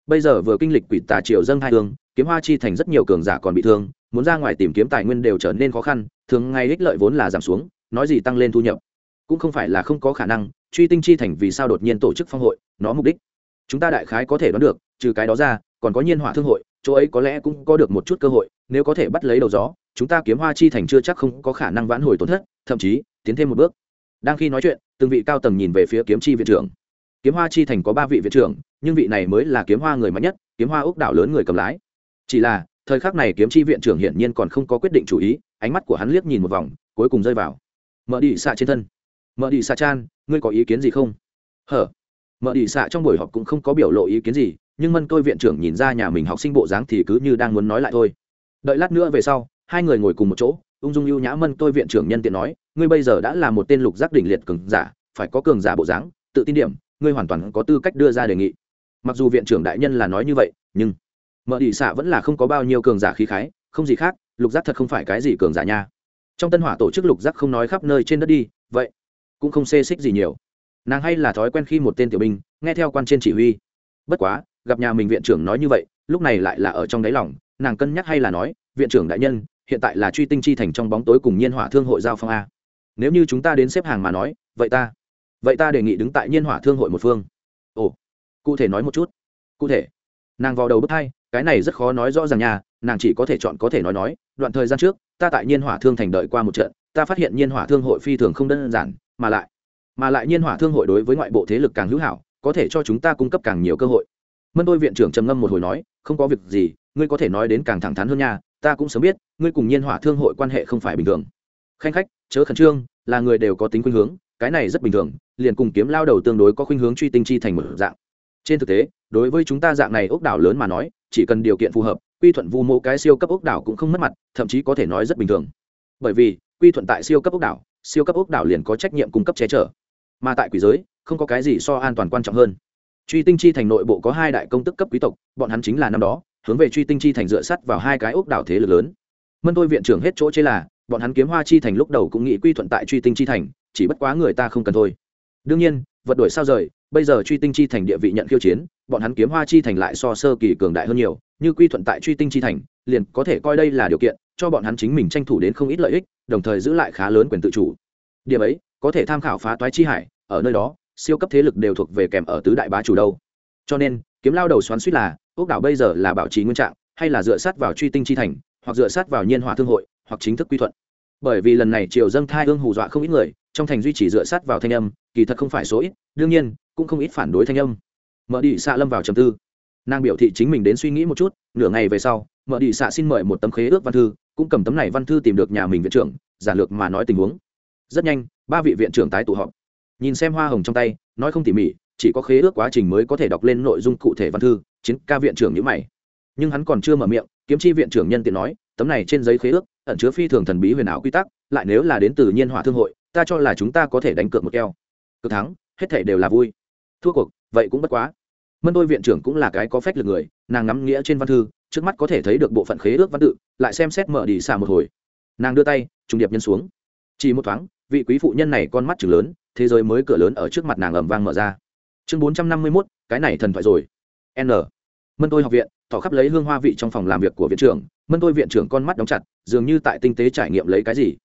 Bây giờ vừa kinh lịch quỷ tà triều dâng hai hương kiếm hoa chi thành rất nhiều cường giả còn bị thương, muốn ra ngoài tìm kiếm tài nguyên đều trở nên khó khăn, thường ngay ích lợi vốn là giảm xuống, nói gì tăng lên thu nhập. Cũng không phải là không có khả năng truy tinh chi thành vì sao đột nhiên tổ chức phong hội, nó mục đích. Chúng ta đại khái có thể đoán được, trừ cái đó ra, còn có nhiên hỏa thương hội, chỗ ấy có lẽ cũng có được một chút cơ hội, nếu có thể bắt lấy đầu gió, chúng ta kiếm hoa chi thành chưa chắc không có khả năng vãn hồi tổn thất, thậm chí, tiến thêm một bước. Đang khi nói chuyện, từng vị cao tầng nhìn về phía kiếm chi viện trưởng. Kiếm hoa chi thành có ba vị viện trưởng, nhưng vị này mới là kiếm hoa người mạnh nhất, kiếm hoa ốc đảo lớn người cầm lái. Chỉ là, thời khắc này kiếm chi viện trưởng hiển nhiên còn không có quyết định chủ ý, ánh mắt của hắn liếc nhìn một vòng, cuối cùng rơi vào. Mở đi xạ trên thân mở đi xạ chan, ngươi có ý kiến gì không? Hở. Mở đi xạ trong buổi họp cũng không có biểu lộ ý kiến gì, nhưng mân tôi viện trưởng nhìn ra nhà mình học sinh bộ dáng thì cứ như đang muốn nói lại thôi. Đợi lát nữa về sau, hai người ngồi cùng một chỗ, ung dung ưu nhã mân tôi viện trưởng nhân tiện nói, ngươi bây giờ đã là một tên lục giác đỉnh liệt cường giả, phải có cường giả bộ dáng, tự tin điểm, ngươi hoàn toàn có tư cách đưa ra đề nghị. Mặc dù viện trưởng đại nhân là nói như vậy, nhưng mở đi xạ vẫn là không có bao nhiêu cường giả khí khái, không gì khác, lục giác thật không phải cái gì cường giả nha. Trong tân hỏa tổ chức lục giác không nói khắp nơi trên đất đi, vậy cũng không xê xích gì nhiều. Nàng hay là thói quen khi một tên tiểu binh, nghe theo quan trên chỉ huy. Bất quá, gặp nhà mình viện trưởng nói như vậy, lúc này lại là ở trong đáy lòng, nàng cân nhắc hay là nói, viện trưởng đại nhân, hiện tại là truy tinh chi thành trong bóng tối cùng nhiên hỏa thương hội giao phong a. Nếu như chúng ta đến xếp hàng mà nói, vậy ta vậy ta đề nghị đứng tại nhiên hỏa thương hội một phương. Ồ, cụ thể nói một chút. Cụ thể. Nàng vào đầu bước hai, cái này rất khó nói rõ ràng nhà nàng chỉ có thể chọn có thể nói nói, đoạn thời gian trước, ta tại nhiên hỏa thương thành đợi qua một trận, ta phát hiện nhiên hỏa thương hội phi thường không đơn giản mà lại mà lại nhiên hỏa thương hội đối với ngoại bộ thế lực càng hữu hảo, có thể cho chúng ta cung cấp càng nhiều cơ hội. Mân đôi viện trưởng trầm ngâm một hồi nói, không có việc gì, ngươi có thể nói đến càng thẳng thắn hơn nha, ta cũng sớm biết, ngươi cùng nhiên hỏa thương hội quan hệ không phải bình thường. Khanh khách, chớ khẩn trương, là người đều có tính khuynh hướng, cái này rất bình thường, liền cùng kiếm lao đầu tương đối có khuynh hướng truy tinh chi thành một dạng. Trên thực tế, đối với chúng ta dạng này ốc đảo lớn mà nói, chỉ cần điều kiện phù hợp, quy thuận vu mô cái siêu cấp ốc đảo cũng không mất mặt, thậm chí có thể nói rất bình thường. Bởi vì, quy thuận tại siêu cấp ốc đảo siêu cấp ốc đảo liền có trách nhiệm cung cấp che chở. Mà tại quỷ giới, không có cái gì so an toàn quan trọng hơn. Truy tinh chi thành nội bộ có hai đại công tức cấp quý tộc, bọn hắn chính là năm đó, hướng về truy tinh chi thành dựa sắt vào hai cái ốc đảo thế lực lớn. Mân tôi viện trưởng hết chỗ chế là, bọn hắn kiếm hoa chi thành lúc đầu cũng nghĩ quy thuận tại truy tinh chi thành, chỉ bất quá người ta không cần thôi. Đương nhiên, vật đổi sao rời, bây giờ truy tinh chi thành địa vị nhận khiêu chiến, bọn hắn kiếm hoa chi thành lại so sơ kỳ cường đại hơn nhiều, như quy thuận tại truy tinh chi thành, liền có thể coi đây là điều kiện cho bọn hắn chính mình tranh thủ đến không ít lợi ích, đồng thời giữ lại khá lớn quyền tự chủ. Điểm ấy, có thể tham khảo phá toái chi hải, ở nơi đó, siêu cấp thế lực đều thuộc về kèm ở tứ đại bá chủ đâu. Cho nên, kiếm lao đầu xoắn suýt là, ốc đảo bây giờ là bảo trì nguyên trạng, hay là dựa sát vào truy tinh chi thành, hoặc dựa sát vào nhiên hòa thương hội, hoặc chính thức quy thuận. Bởi vì lần này triều dâng thai hương hù dọa không ít người, trong thành duy trì dựa sát vào thanh âm, kỳ thật không phải số ít, đương nhiên, cũng không ít phản đối thanh âm. Mở đi xạ lâm vào trầm tư. Nàng biểu thị chính mình đến suy nghĩ một chút, nửa ngày về sau mở đi xạ xin mời một tấm khế ước văn thư, cũng cầm tấm này văn thư tìm được nhà mình viện trưởng, giản lược mà nói tình huống. Rất nhanh, ba vị viện trưởng tái tụ họp. Nhìn xem hoa hồng trong tay, nói không tỉ mỉ, chỉ có khế ước quá trình mới có thể đọc lên nội dung cụ thể văn thư, chiến ca viện trưởng nhữ mày. Nhưng hắn còn chưa mở miệng, kiếm chi viện trưởng nhân tiện nói, tấm này trên giấy khế ước, ẩn chứa phi thường thần bí huyền ảo quy tắc, lại nếu là đến từ nhiên hỏa thương hội, ta cho là chúng ta có thể đánh cược một keo. Cực thắng, hết thể đều là vui. Thua cuộc, vậy cũng bất quá. Mân tôi viện trưởng cũng là cái có phách lực người, nàng ngắm nghĩa trên văn thư trước mắt có thể thấy được bộ phận khế ước văn tự, lại xem xét mở đi xả một hồi. Nàng đưa tay, trùng điệp nhân xuống. Chỉ một thoáng, vị quý phụ nhân này con mắt chừng lớn, thế giới mới cửa lớn ở trước mặt nàng ầm vang mở ra. Chương bốn trăm năm mươi mốt, cái này thần thoại rồi. N. Mân tôi học viện thỏ khắp lấy hương hoa vị trong phòng làm việc của viện trưởng. Mân tôi viện trưởng con mắt đóng chặt, dường như tại tinh tế trải nghiệm lấy cái gì.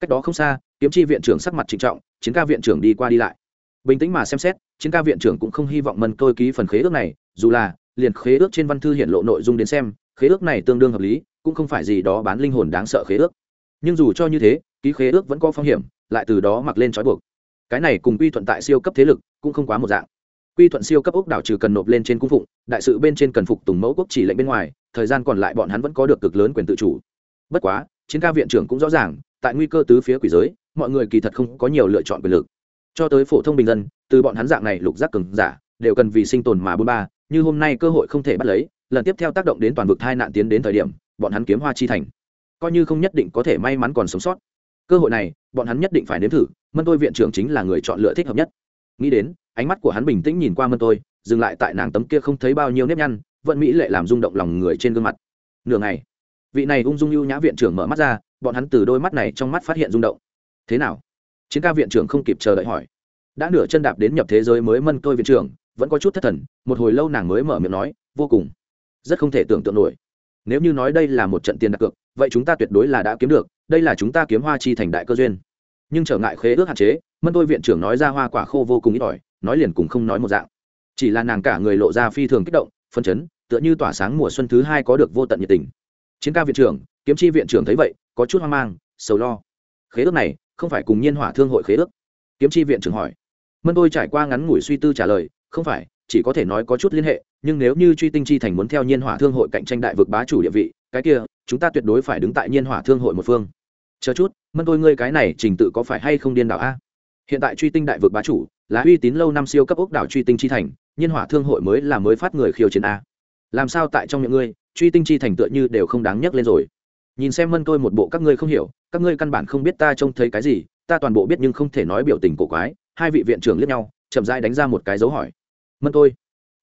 Cách đó không xa, kiếm chi viện trưởng sắc mặt trịnh trọng, chiến ca viện trưởng đi qua đi lại. Bình tĩnh mà xem xét, chiến ca viện trưởng cũng không hy vọng mân tôi ký phần khế ước này, dù là liền khế ước trên văn thư hiện lộ nội dung đến xem, khế ước này tương đương hợp lý, cũng không phải gì đó bán linh hồn đáng sợ khế ước. Nhưng dù cho như thế, ký khế ước vẫn có phong hiểm, lại từ đó mặc lên trói buộc. Cái này cùng quy thuận tại siêu cấp thế lực cũng không quá một dạng. Quy thuận siêu cấp ốc đảo trừ cần nộp lên trên cung phụng, đại sự bên trên cần phục tùng mẫu quốc chỉ lệnh bên ngoài, thời gian còn lại bọn hắn vẫn có được cực lớn quyền tự chủ. Bất quá, chiến ca viện trưởng cũng rõ ràng, tại nguy cơ tứ phía quỷ giới, mọi người kỳ thật không có nhiều lựa chọn quyền lực. Cho tới phổ thông bình dân, từ bọn hắn dạng này lục giác cường giả, đều cần vì sinh tồn mà bôn ba như hôm nay cơ hội không thể bắt lấy, lần tiếp theo tác động đến toàn vực hai nạn tiến đến thời điểm, bọn hắn kiếm hoa chi thành. Coi như không nhất định có thể may mắn còn sống sót. Cơ hội này, bọn hắn nhất định phải nếm thử, mân tôi viện trưởng chính là người chọn lựa thích hợp nhất. Nghĩ đến, ánh mắt của hắn bình tĩnh nhìn qua mân tôi, dừng lại tại nàng tấm kia không thấy bao nhiêu nếp nhăn, vận mỹ lệ làm rung động lòng người trên gương mặt. Nửa ngày, vị này ung dung ưu nhã viện trưởng mở mắt ra, bọn hắn từ đôi mắt này trong mắt phát hiện rung động. Thế nào? Chiến ca viện trưởng không kịp chờ đợi hỏi. Đã nửa chân đạp đến nhập thế giới mới mân tôi viện trưởng vẫn có chút thất thần, một hồi lâu nàng mới mở miệng nói, vô cùng. Rất không thể tưởng tượng nổi. Nếu như nói đây là một trận tiền đặt cược, vậy chúng ta tuyệt đối là đã kiếm được, đây là chúng ta kiếm hoa chi thành đại cơ duyên. Nhưng trở ngại khế ước hạn chế, mân tôi viện trưởng nói ra hoa quả khô vô cùng ít ỏi, nói liền cùng không nói một dạng. Chỉ là nàng cả người lộ ra phi thường kích động phân chấn, tựa như tỏa sáng mùa xuân thứ hai có được vô tận nhiệt tình. Chiến ca viện trưởng, kiếm chi viện trưởng thấy vậy, có chút hoang mang, sầu lo. Khế ước này, không phải cùng nhiên hỏa thương hội khế ước. Kiếm chi viện trưởng hỏi. Mân tôi trải qua ngắn ngủi suy tư trả lời không phải, chỉ có thể nói có chút liên hệ, nhưng nếu như truy tinh chi thành muốn theo nhiên hỏa thương hội cạnh tranh đại vực bá chủ địa vị, cái kia, chúng ta tuyệt đối phải đứng tại nhiên hỏa thương hội một phương. Chờ chút, mân tôi ngươi cái này trình tự có phải hay không điên đảo a? Hiện tại truy tinh đại vực bá chủ là uy tín lâu năm siêu cấp ốc đảo truy tinh chi thành, nhiên hỏa thương hội mới là mới phát người khiêu chiến a. Làm sao tại trong những ngươi, truy tinh chi thành tựa như đều không đáng nhắc lên rồi. Nhìn xem mân tôi một bộ các ngươi không hiểu, các ngươi căn bản không biết ta trông thấy cái gì, ta toàn bộ biết nhưng không thể nói biểu tình cổ quái, hai vị viện trưởng liếc nhau, chậm rãi đánh ra một cái dấu hỏi mân tôi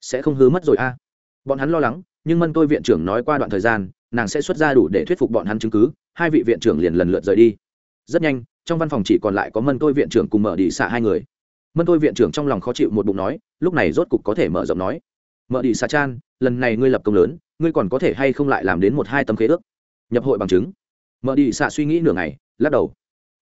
sẽ không hứa mất rồi a. Bọn hắn lo lắng, nhưng mân tôi viện trưởng nói qua đoạn thời gian, nàng sẽ xuất ra đủ để thuyết phục bọn hắn chứng cứ, hai vị viện trưởng liền lần lượt rời đi. Rất nhanh, trong văn phòng chỉ còn lại có mân tôi viện trưởng cùng mở đi xạ hai người. Mân tôi viện trưởng trong lòng khó chịu một bụng nói, lúc này rốt cục có thể mở rộng nói. Mở đi xạ chan, lần này ngươi lập công lớn, ngươi còn có thể hay không lại làm đến một hai tấm khế ước? Nhập hội bằng chứng. Mở đi xạ suy nghĩ nửa ngày, lắc đầu.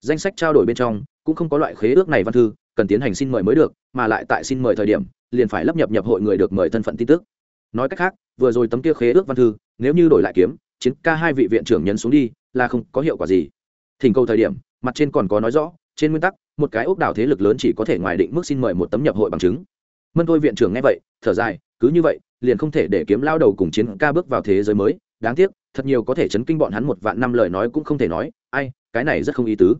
Danh sách trao đổi bên trong, cũng không có loại khế ước này văn thư, cần tiến hành xin mời mới được, mà lại tại xin mời thời điểm liền phải lấp nhập nhập hội người được mời thân phận tin tức. Nói cách khác, vừa rồi tấm kia khế ước văn thư, nếu như đổi lại kiếm, chiến ca hai vị viện trưởng nhấn xuống đi, là không có hiệu quả gì. Thỉnh cầu thời điểm, mặt trên còn có nói rõ, trên nguyên tắc, một cái ốc đảo thế lực lớn chỉ có thể ngoài định mức xin mời một tấm nhập hội bằng chứng. Mân thôi viện trưởng nghe vậy, thở dài, cứ như vậy, liền không thể để kiếm lao đầu cùng chiến ca bước vào thế giới mới. Đáng tiếc, thật nhiều có thể chấn kinh bọn hắn một vạn năm lời nói cũng không thể nói. Ai, cái này rất không ý tứ.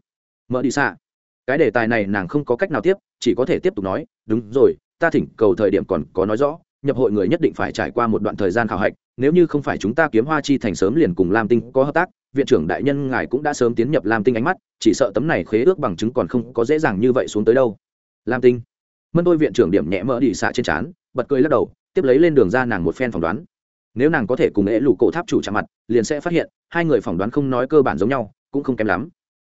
Mở đi xa. Cái đề tài này nàng không có cách nào tiếp, chỉ có thể tiếp tục nói, đúng rồi ta thỉnh cầu thời điểm còn có nói rõ, nhập hội người nhất định phải trải qua một đoạn thời gian khảo hạch, nếu như không phải chúng ta kiếm hoa chi thành sớm liền cùng lam tinh có hợp tác, viện trưởng đại nhân ngài cũng đã sớm tiến nhập lam tinh ánh mắt, chỉ sợ tấm này khế ước bằng chứng còn không có dễ dàng như vậy xuống tới đâu. Lam tinh. Mân đôi viện trưởng điểm nhẹ mỡ đi xạ trên trán, bật cười lắc đầu, tiếp lấy lên đường ra nàng một phen phỏng đoán. Nếu nàng có thể cùng ế lụ cổ tháp chủ chạm mặt, liền sẽ phát hiện, hai người phỏng đoán không nói cơ bản giống nhau, cũng không kém lắm.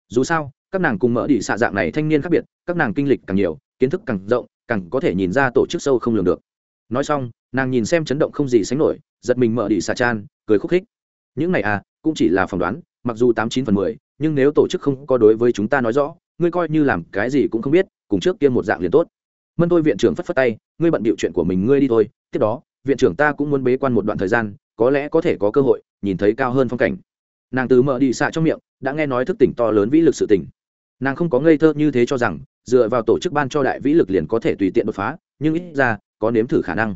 Dù sao, các nàng cùng mỡ đi xạ dạng này thanh niên khác biệt, các nàng kinh lịch càng nhiều, kiến thức càng rộng càng có thể nhìn ra tổ chức sâu không lường được. Nói xong, nàng nhìn xem chấn động không gì sánh nổi, giật mình mở đi xà chan, cười khúc khích. Những này à cũng chỉ là phỏng đoán, mặc dù tám chín phần mười, nhưng nếu tổ chức không có đối với chúng ta nói rõ, ngươi coi như làm cái gì cũng không biết, cùng trước kia một dạng liền tốt. Mân tôi viện trưởng phất phất tay, ngươi bận bịu chuyện của mình ngươi đi thôi, tiếp đó, viện trưởng ta cũng muốn bế quan một đoạn thời gian, có lẽ có thể có cơ hội, nhìn thấy cao hơn phong cảnh. Nàng từ mở đi xạ trong miệng, đã nghe nói thức tỉnh to lớn vĩ lực sự tỉnh. Nàng không có ngây thơ như thế cho rằng dựa vào tổ chức ban cho đại vĩ lực liền có thể tùy tiện đột phá, nhưng ít ra, có nếm thử khả năng.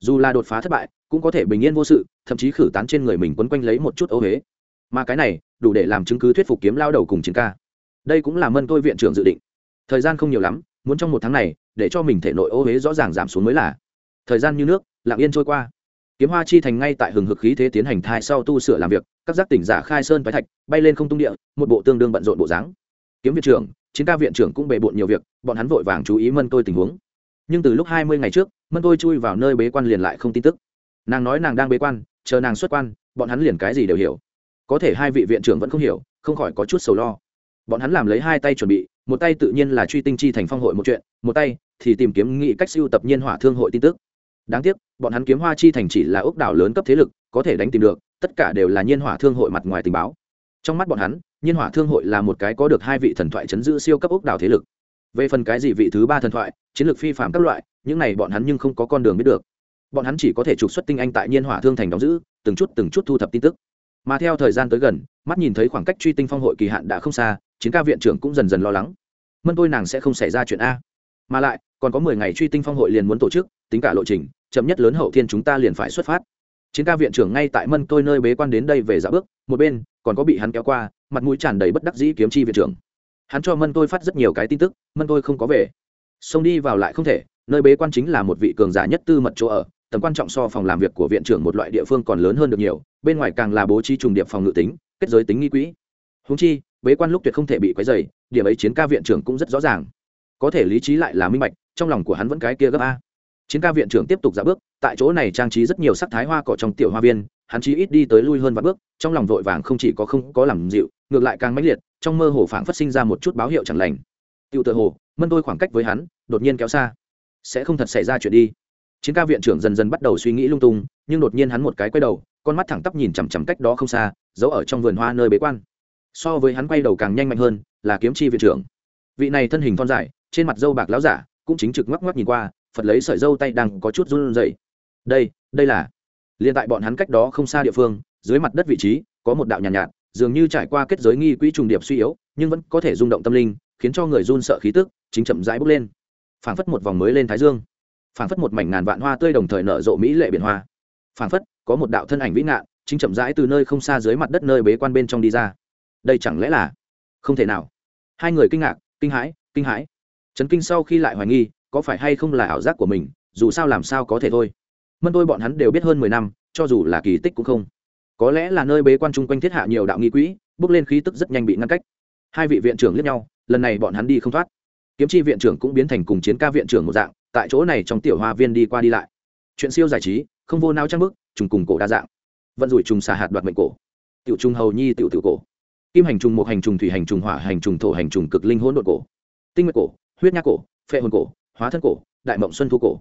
Dù là đột phá thất bại, cũng có thể bình yên vô sự, thậm chí khử tán trên người mình quấn quanh lấy một chút ô huế. Mà cái này, đủ để làm chứng cứ thuyết phục kiếm lao đầu cùng chiến ca. Đây cũng là mân tôi viện trưởng dự định. Thời gian không nhiều lắm, muốn trong một tháng này, để cho mình thể nội ô huế rõ ràng giảm xuống mới là. Thời gian như nước, lặng yên trôi qua. Kiếm hoa chi thành ngay tại hừng hực khí thế tiến hành thai sau tu sửa làm việc, các giác tỉnh giả khai sơn phái thạch, bay lên không tung địa, một bộ tương đương bận rộn bộ dáng. Kiếm viện trưởng chiến ca viện trưởng cũng bề bộn nhiều việc, bọn hắn vội vàng chú ý mân tôi tình huống. Nhưng từ lúc hai mươi ngày trước, mân tôi chui vào nơi bế quan liền lại không tin tức. Nàng nói nàng đang bế quan, chờ nàng xuất quan, bọn hắn liền cái gì đều hiểu. Có thể hai vị viện trưởng vẫn không hiểu, không khỏi có chút sầu lo. Bọn hắn làm lấy hai tay chuẩn bị, một tay tự nhiên là truy tinh chi thành phong hội một chuyện, một tay thì tìm kiếm nghị cách siêu tập nhiên hỏa thương hội tin tức. Đáng tiếc, bọn hắn kiếm hoa chi thành chỉ là ốc đảo lớn cấp thế lực, có thể đánh tìm được, tất cả đều là nhiên hỏa thương hội mặt ngoài tình báo. Trong mắt bọn hắn nhiên hỏa thương hội là một cái có được hai vị thần thoại chấn giữ siêu cấp ốc đảo thế lực. Về phần cái gì vị thứ ba thần thoại, chiến lược phi phạm các loại, những này bọn hắn nhưng không có con đường biết được. Bọn hắn chỉ có thể trục xuất tinh anh tại nhiên hỏa thương thành đóng giữ, từng chút từng chút thu thập tin tức. Mà theo thời gian tới gần, mắt nhìn thấy khoảng cách truy tinh phong hội kỳ hạn đã không xa, chiến ca viện trưởng cũng dần dần lo lắng. Mân tôi nàng sẽ không xảy ra chuyện a. Mà lại, còn có mười ngày truy tinh phong hội liền muốn tổ chức, tính cả lộ trình, chậm nhất lớn hậu thiên chúng ta liền phải xuất phát chiến ca viện trưởng ngay tại mân tôi nơi bế quan đến đây về dạ bước, một bên, còn có bị hắn kéo qua, mặt mũi tràn đầy bất đắc dĩ kiếm chi viện trưởng. Hắn cho mân tôi phát rất nhiều cái tin tức, mân tôi không có về. Xông đi vào lại không thể, nơi bế quan chính là một vị cường giả nhất tư mật chỗ ở, tầm quan trọng so phòng làm việc của viện trưởng một loại địa phương còn lớn hơn được nhiều, bên ngoài càng là bố trí trùng điệp phòng ngự tính, kết giới tính nghi quỹ. Húng chi, bế quan lúc tuyệt không thể bị quấy dày điểm ấy chiến ca viện trưởng cũng rất rõ ràng. Có thể lý trí lại là minh bạch, trong lòng của hắn vẫn cái kia gấp a chiến ca viện trưởng tiếp tục ra bước, tại chỗ này trang trí rất nhiều sắc thái hoa cỏ trong tiểu hoa viên, hắn chí ít đi tới lui hơn vài bước, trong lòng vội vàng không chỉ có không có làm dịu, ngược lại càng mãnh liệt, trong mơ hồ phảng phát sinh ra một chút báo hiệu chẳng lành. Tiểu tự hồ, mân tôi khoảng cách với hắn, đột nhiên kéo xa. Sẽ không thật xảy ra chuyện đi. Chiến ca viện trưởng dần dần bắt đầu suy nghĩ lung tung, nhưng đột nhiên hắn một cái quay đầu, con mắt thẳng tắp nhìn chằm chằm cách đó không xa giấu ở trong vườn hoa nơi bế quan. So với hắn quay đầu càng nhanh mạnh hơn, là kiếm chi viện trưởng. Vị này thân hình thon dài, trên mặt dâu bạc láo giả, cũng chính trực ngoắc ngoắc nhìn qua phật lấy sợi dâu tay đang có chút run rẩy. Đây đây là. Liền tại bọn hắn cách đó không xa địa phương dưới mặt đất vị trí có một đạo nhàn nhạt, nhạt dường như trải qua kết giới nghi quỹ trùng điệp suy yếu nhưng vẫn có thể rung động tâm linh khiến cho người run sợ khí tức chính chậm rãi bước lên. Phảng phất một vòng mới lên thái dương. Phảng phất một mảnh ngàn vạn hoa tươi đồng thời nở rộ mỹ lệ biển hoa. Phảng phất có một đạo thân ảnh vĩ ngạn chính chậm rãi từ nơi không xa dưới mặt đất nơi bế quan bên trong đi ra. Đây chẳng lẽ là? Không thể nào. Hai người kinh ngạc kinh hãi kinh hãi. Trấn kinh sau khi lại hoài nghi có phải hay không là ảo giác của mình, dù sao làm sao có thể thôi. Mân tôi bọn hắn đều biết hơn mười năm, cho dù là kỳ tích cũng không. Có lẽ là nơi bế quan chung quanh thiết hạ nhiều đạo nghi quỹ, bước lên khí tức rất nhanh bị ngăn cách. Hai vị viện trưởng liếc nhau, lần này bọn hắn đi không thoát. Kiếm chi viện trưởng cũng biến thành cùng chiến ca viện trưởng một dạng, tại chỗ này trong tiểu hoa viên đi qua đi lại. Chuyện siêu giải trí, không vô nao trang bức, trùng cùng cổ đa dạng. Vận rủi trùng xà hạt đoạt mệnh cổ. Tiểu trùng hầu nhi tiểu tiểu cổ. Kim hành trùng một hành trùng, thủy hành trùng, hỏa hành trùng, thổ hành trùng, cực linh hỗn độn cổ. Tinh nguyệt cổ, huyết nhác cổ, phệ hồn cổ hóa thân cổ, đại mộng xuân thu cổ.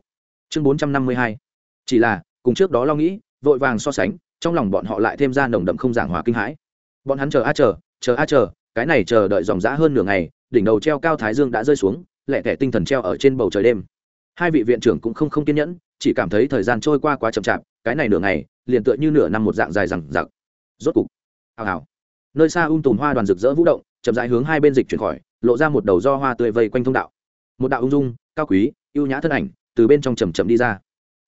Chương bốn trăm năm mươi hai. Chỉ là, cùng trước đó lo nghĩ, vội vàng so sánh, trong lòng bọn họ lại thêm ra nồng đậm không giảng hòa kinh hãi. Bọn hắn chờ a chờ chờ a chờ, cái này chờ đợi dòng dã hơn nửa ngày, đỉnh đầu treo cao thái dương đã rơi xuống lẹ tẻ tinh thần treo ở trên bầu trời đêm. Hai vị viện trưởng cũng không không kiên nhẫn, chỉ cảm thấy thời gian trôi qua quá chậm chạp, cái này nửa ngày, liền tựa như nửa năm một dạng dài rằng giặc rốt cục, hào hào, nơi xa ung tùm hoa đoàn rực rỡ vũ động, chậm rãi hướng hai bên dịch chuyển khỏi, lộ ra một đầu do hoa tươi vây quanh thông đạo. Một đạo ung dung cao quý, ưu nhã thân ảnh, từ bên trong chầm chậm đi ra.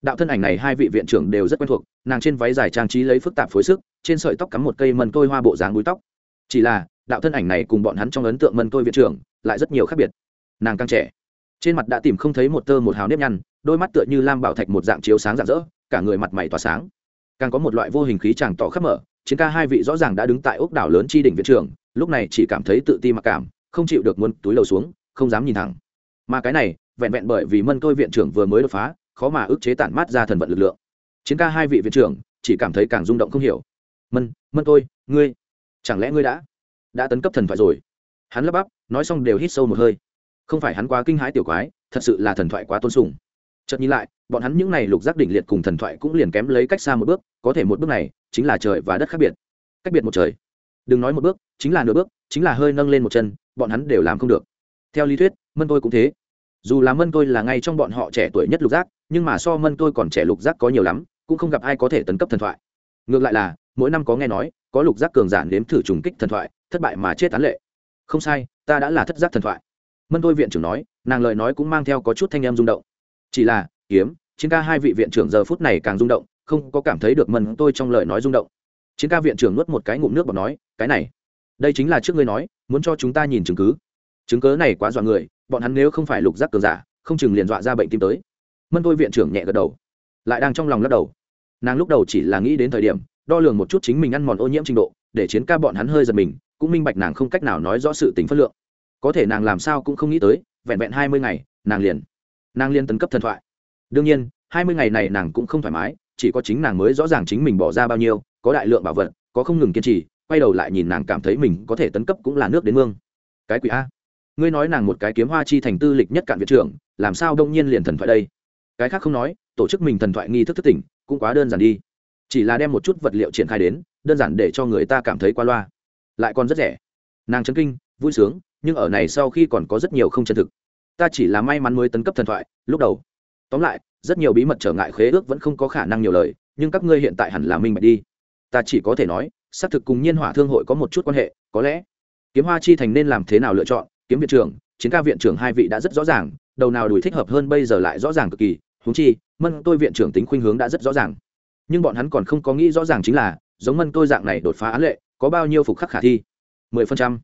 Đạo thân ảnh này hai vị viện trưởng đều rất quen thuộc, nàng trên váy dài trang trí lấy phức tạp phối sức, trên sợi tóc cắm một cây mần tôi hoa bộ dáng búi tóc. Chỉ là, đạo thân ảnh này cùng bọn hắn trong ấn tượng mần tôi viện trưởng, lại rất nhiều khác biệt. Nàng càng trẻ, trên mặt đã tìm không thấy một tơ một hào nếp nhăn, đôi mắt tựa như lam bảo thạch một dạng chiếu sáng rạng rỡ, cả người mặt mày tỏa sáng. Càng có một loại vô hình khí chàng tỏ khắp mở, chiến ca hai vị rõ ràng đã đứng tại ốc đảo lớn tri đỉnh viện trưởng, lúc này chỉ cảm thấy tự ti mặc cảm, không chịu được muôn túi lầu xuống, không dám nhìn thẳng. Mà cái này vẹn vẹn bởi vì mân tôi viện trưởng vừa mới đột phá, khó mà ức chế tản mát ra thần vận lực lượng. Chiến ca hai vị viện trưởng, chỉ cảm thấy càng rung động không hiểu. Mân mân tôi ngươi, chẳng lẽ ngươi đã đã tấn cấp thần thoại rồi? Hắn lắp bắp, nói xong đều hít sâu một hơi. Không phải hắn quá kinh hãi tiểu quái, thật sự là thần thoại quá tôn sùng. Chợt nhìn lại, bọn hắn những n à y lục giác đỉnh liệt cùng thần thoại cũng liền kém lấy cách xa một bước, có thể một bước này chính là trời và đất khác biệt. Cách biệt một trời. Đừng nói một bước, chính là nửa bước, chính là hơi nâng lên một chân, bọn hắn đều làm không được. Theo lý thuyết, mân tôi cũng thế dù là mân tôi là ngay trong bọn họ trẻ tuổi nhất lục giác, nhưng mà so mân tôi còn trẻ lục giác có nhiều lắm, cũng không gặp ai có thể tấn cấp thần thoại. Ngược lại là, mỗi năm có nghe nói, có lục giác cường giản đếm thử trùng kích thần thoại, thất bại mà chết tán lệ. Không sai, ta đã là thất giác thần thoại. Mân tôi viện trưởng nói, nàng lời nói cũng mang theo có chút thanh em rung động. Chỉ là, kiếm, chiến ca hai vị viện trưởng giờ phút này càng rung động, không có cảm thấy được mân tôi trong lời nói rung động. Chiến ca viện trưởng nuốt một cái ngụm nước và nói, cái này, đây chính là trước ngươi nói, muốn cho chúng ta nhìn chứng cứ chứng cớ này quá dọa người, bọn hắn nếu không phải lục giác cường giả, không chừng liền dọa ra bệnh tim tới. Mân tôi viện trưởng nhẹ gật đầu, lại đang trong lòng lắc đầu. Nàng lúc đầu chỉ là nghĩ đến thời điểm, đo lường một chút chính mình ăn mòn ô nhiễm trình độ, để chiến ca bọn hắn hơi giật mình, cũng minh bạch nàng không cách nào nói rõ sự tình phất lượng. Có thể nàng làm sao cũng không nghĩ tới, vẹn vẹn hai mươi ngày, nàng liền, nàng liên tấn cấp thần thoại. Đương nhiên, hai mươi ngày này nàng cũng không thoải mái, chỉ có chính nàng mới rõ ràng chính mình bỏ ra bao nhiêu, có đại lượng bảo vật, có không ngừng kiên trì, quay đầu lại nhìn nàng cảm thấy mình có thể tấn cấp cũng là nước đến mương. Cái quỷ a ngươi nói nàng một cái kiếm hoa chi thành tư lịch nhất cạn viện trưởng, làm sao đông nhiên liền thần thoại đây? Cái khác không nói, tổ chức mình thần thoại nghi thức thức tỉnh, cũng quá đơn giản đi. Chỉ là đem một chút vật liệu triển khai đến, đơn giản để cho người ta cảm thấy qua loa. Lại còn rất rẻ. Nàng chấn kinh, vui sướng, nhưng ở này sau khi còn có rất nhiều không chân thực. Ta chỉ là may mắn mới tấn cấp thần thoại, lúc đầu. Tóm lại, rất nhiều bí mật trở ngại khế ước vẫn không có khả năng nhiều lời, nhưng các ngươi hiện tại hẳn là minh bạch đi. Ta chỉ có thể nói, xác thực cùng nhiên hỏa thương hội có một chút quan hệ, có lẽ kiếm hoa chi thành nên làm thế nào lựa chọn kiếm viện trưởng, chiến ca viện trưởng hai vị đã rất rõ ràng, đầu nào đùi thích hợp hơn bây giờ lại rõ ràng cực kỳ húng chi, mân tôi viện trưởng tính khuynh hướng đã rất rõ ràng. Nhưng bọn hắn còn không có nghĩ rõ ràng chính là, giống mân tôi dạng này đột phá án lệ, có bao nhiêu phục khắc khả thi? mười phần trăm,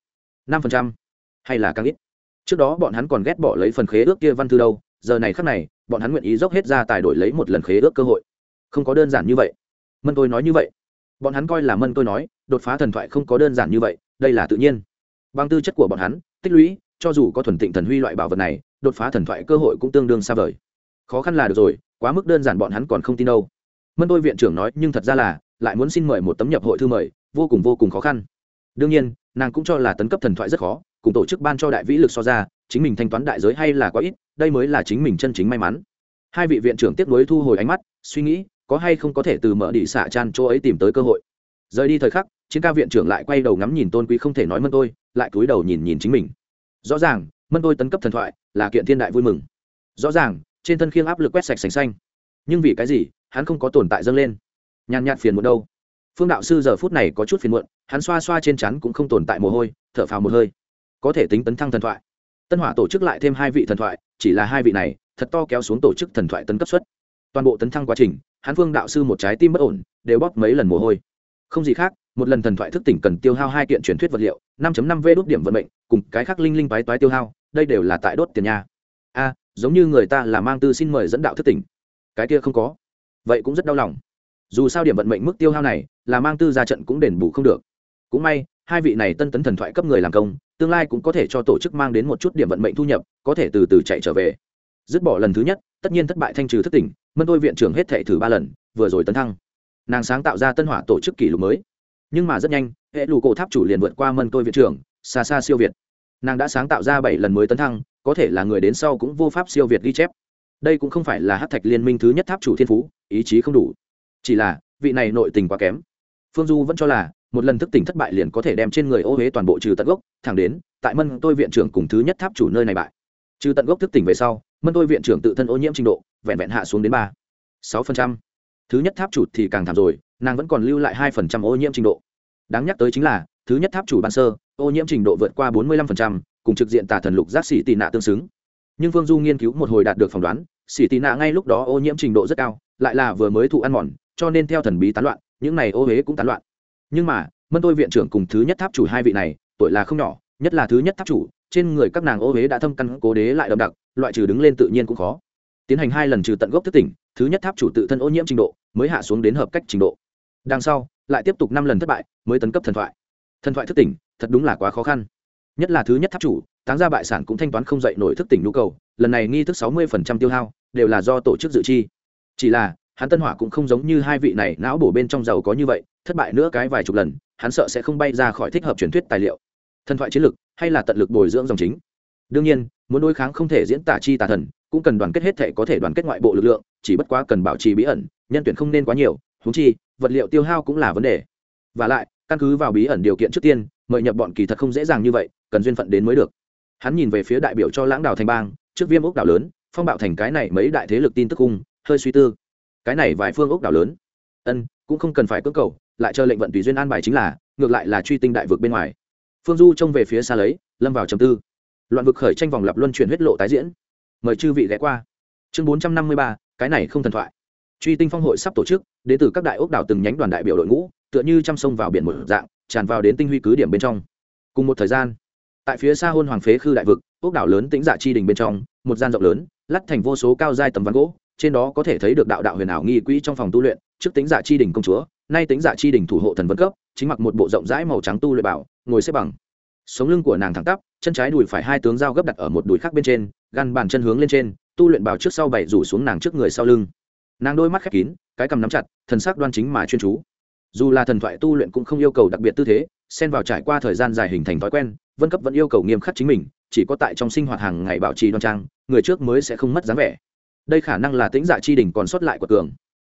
năm phần trăm, hay là càng ít? Trước đó bọn hắn còn ghét bỏ lấy phần khế ước kia văn thư đâu, giờ này khắc này, bọn hắn nguyện ý dốc hết ra tài đổi lấy một lần khế ước cơ hội. Không có đơn giản như vậy. Mân tôi nói như vậy. Bọn hắn coi là mân tôi nói, đột phá thần thoại không có đơn giản như vậy, đây là tự nhiên. Bằng tư chất của bọn hắn tích lũy, cho dù có thuần tịnh thần huy loại bảo vật này, đột phá thần thoại cơ hội cũng tương đương xa vời. Khó khăn là được rồi, quá mức đơn giản bọn hắn còn không tin đâu. Mân tôi viện trưởng nói, nhưng thật ra là, lại muốn xin mời một tấm nhập hội thư mời, vô cùng vô cùng khó khăn. Đương nhiên, nàng cũng cho là tấn cấp thần thoại rất khó, cùng tổ chức ban cho đại vĩ lực so ra, chính mình thanh toán đại giới hay là quá ít, đây mới là chính mình chân chính may mắn. Hai vị viện trưởng tiếp nối thu hồi ánh mắt, suy nghĩ, có hay không có thể từ mở đỉ xạ chan chỗ ấy tìm tới cơ hội. Rời đi thời khắc chiến ca viện trưởng lại quay đầu ngắm nhìn tôn quý không thể nói mân tôi, lại cúi đầu nhìn nhìn chính mình. Rõ ràng, mân tôi tấn cấp thần thoại, là kiện thiên đại vui mừng. Rõ ràng, trên thân khiêng áp lực quét sạch sành xanh. Nhưng vì cái gì, hắn không có tồn tại dâng lên. Nhàn nhạt phiền muộn đâu. Phương đạo sư giờ phút này có chút phiền muộn, hắn xoa xoa trên chắn cũng không tồn tại mồ hôi, thở phào một hơi. Có thể tính tấn thăng thần thoại. Tân hỏa tổ chức lại thêm hai vị thần thoại, chỉ là hai vị này, thật to kéo xuống tổ chức thần thoại tấn cấp suất. Toàn bộ tấn thăng quá trình, hắn phương đạo sư một trái tim bất ổn, đều bóp mấy lần mồ hôi. Không gì khác một lần thần thoại thức tỉnh cần tiêu hao hai kiện truyền thuyết vật liệu, năm năm v đốt điểm vận mệnh, cùng cái khác linh linh bái toái tiêu hao, đây đều là tại đốt tiền nhà a, giống như người ta là mang tư xin mời dẫn đạo thức tỉnh. Cái kia không có. Vậy cũng rất đau lòng. Dù sao điểm vận mệnh mức tiêu hao này, là mang tư ra trận cũng đền bù không được. Cũng may, hai vị này tân tấn thần thoại cấp người làm công, tương lai cũng có thể cho tổ chức mang đến một chút điểm vận mệnh thu nhập, có thể từ từ chạy trở về. Dứt bỏ lần thứ nhất, tất nhiên thất bại thanh trừ thất tỉnh, mân tôi viện trưởng hết thệ thử ba lần, vừa rồi tấn thăng. Nàng sáng tạo ra tân hỏa tổ chức kỷ lục mới nhưng mà rất nhanh, hệ lụ cổ tháp chủ liền vượt qua mân tôi viện trưởng, xa xa siêu việt. Nàng đã sáng tạo ra bảy lần mới tấn thăng, có thể là người đến sau cũng vô pháp siêu việt ghi chép. Đây cũng không phải là hát thạch liên minh thứ nhất tháp chủ thiên phú, ý chí không đủ. Chỉ là, vị này nội tình quá kém. Phương du vẫn cho là, một lần thức tỉnh thất bại liền có thể đem trên người ô huế toàn bộ trừ tận gốc, thẳng đến, tại mân tôi viện trưởng cùng thứ nhất tháp chủ nơi này bại. Trừ tận gốc thức tỉnh về sau, mân tôi viện trưởng tự thân ô nhiễm trình độ, vẹn vẹn hạ xuống đến ba, sáu phần trăm. Thứ nhất tháp chủ thì càng thảm rồi, nàng vẫn còn lưu lại hai phần trăm ô nhiễm trình độ đáng nhắc tới chính là, thứ nhất tháp chủ ban sơ, ô nhiễm trình độ vượt qua bốn mươi lăm phần trăm, cùng trực diện tà thần lục giác xỉ tị nạ tương xứng. Nhưng phương du nghiên cứu một hồi đạt được phỏng đoán xỉ tị nạ ngay lúc đó ô nhiễm trình độ rất cao, lại là vừa mới thụ ăn mòn, cho nên theo thần bí tán loạn, những này ô huế cũng tán loạn. Nhưng mà, mân tôi viện trưởng cùng thứ nhất tháp chủ hai vị này, tuổi là không nhỏ, nhất là thứ nhất tháp chủ, trên người các nàng ô huế đã thâm căn cố đế lại đậm đặc, loại trừ đứng lên tự nhiên cũng khó. Tiến hành hai lần trừ tận gốc thức tỉnh, thứ nhất tháp chủ tự thân ô nhiễm trình độ, mới hạ xuống đến hợp cách trình độ đằng sau, lại tiếp tục năm lần thất bại, mới tấn cấp thần thoại. Thần thoại thức tỉnh, thật đúng là quá khó khăn. Nhất là thứ nhất tháp chủ táng ra bại sản cũng thanh toán không dậy nổi thức tỉnh nhu cầu, lần này nghi thức sáu mươi tiêu hao, đều là do tổ chức dự chi. Chỉ là, hắn tân hỏa cũng không giống như hai vị này, não bổ bên trong giàu có như vậy, thất bại nữa cái vài chục lần, hắn sợ sẽ không bay ra khỏi thích hợp truyền thuyết tài liệu. Thần thoại chiến lực hay là tận lực bồi dưỡng dòng chính. Đương nhiên, muốn đối kháng không thể diễn tả chi tà thần, cũng cần đoàn kết hết thể có thể đoàn kết ngoại bộ lực lượng, chỉ bất quá cần bảo trì bí ẩn, nhân tuyển không nên quá nhiều húng chi vật liệu tiêu hao cũng là vấn đề. Và lại, căn cứ vào bí ẩn điều kiện trước tiên, mời nhập bọn kỳ thật không dễ dàng như vậy, cần duyên phận đến mới được. Hắn nhìn về phía đại biểu cho lãng đảo thành bang, trước viêm ốc đảo lớn, phong bạo thành cái này mấy đại thế lực tin tức cung hơi suy tư. Cái này vài phương ốc đảo lớn. Ân, cũng không cần phải cưỡng cầu, lại chờ lệnh vận tùy duyên an bài chính là, ngược lại là truy tinh đại vực bên ngoài. Phương du trông về phía xa lấy, lâm vào trầm tư. Loạn vực khởi tranh vòng lập luân chuyển huyết lộ tái diễn. Mời chư vị ghé qua. Chương bốn trăm năm mươi ba, cái này không thần thoại truy tinh phong hội sắp tổ chức, đến từ các đại ốc đảo từng nhánh đoàn đại biểu đội ngũ, tựa như chăm sông vào biển một dạng, tràn vào đến tinh huy cứ điểm bên trong. Cùng một thời gian, tại phía xa hôn hoàng phế khư đại vực, ốc đảo lớn tĩnh dạ chi đình bên trong, một gian rộng lớn lắt thành vô số cao giai tầm ván gỗ, trên đó có thể thấy được đạo đạo huyền ảo nghi quỹ trong phòng tu luyện, trước tính dạ chi đình công chúa, nay tính dạ chi đình thủ hộ thần vân cấp, chính mặc một bộ rộng rãi màu trắng tu luyện bảo, ngồi xếp bằng. Sống lưng của nàng thẳng tắp, chân trái đùi phải hai tướng dao gấp đặt ở một đùi khác bên trên, găn bàn chân hướng lên trên, tu luyện bảo trước sau bảy rủ xuống nàng trước người sau lưng nàng đôi mắt khép kín, cái cầm nắm chặt, thần sắc đoan chính mà chuyên chú. Dù là thần thoại tu luyện cũng không yêu cầu đặc biệt tư thế, xen vào trải qua thời gian dài hình thành thói quen, vân cấp vẫn yêu cầu nghiêm khắc chính mình, chỉ có tại trong sinh hoạt hàng ngày bảo trì đoan trang, người trước mới sẽ không mất dáng vẻ. Đây khả năng là tính dạ chi đỉnh còn sót lại của cường.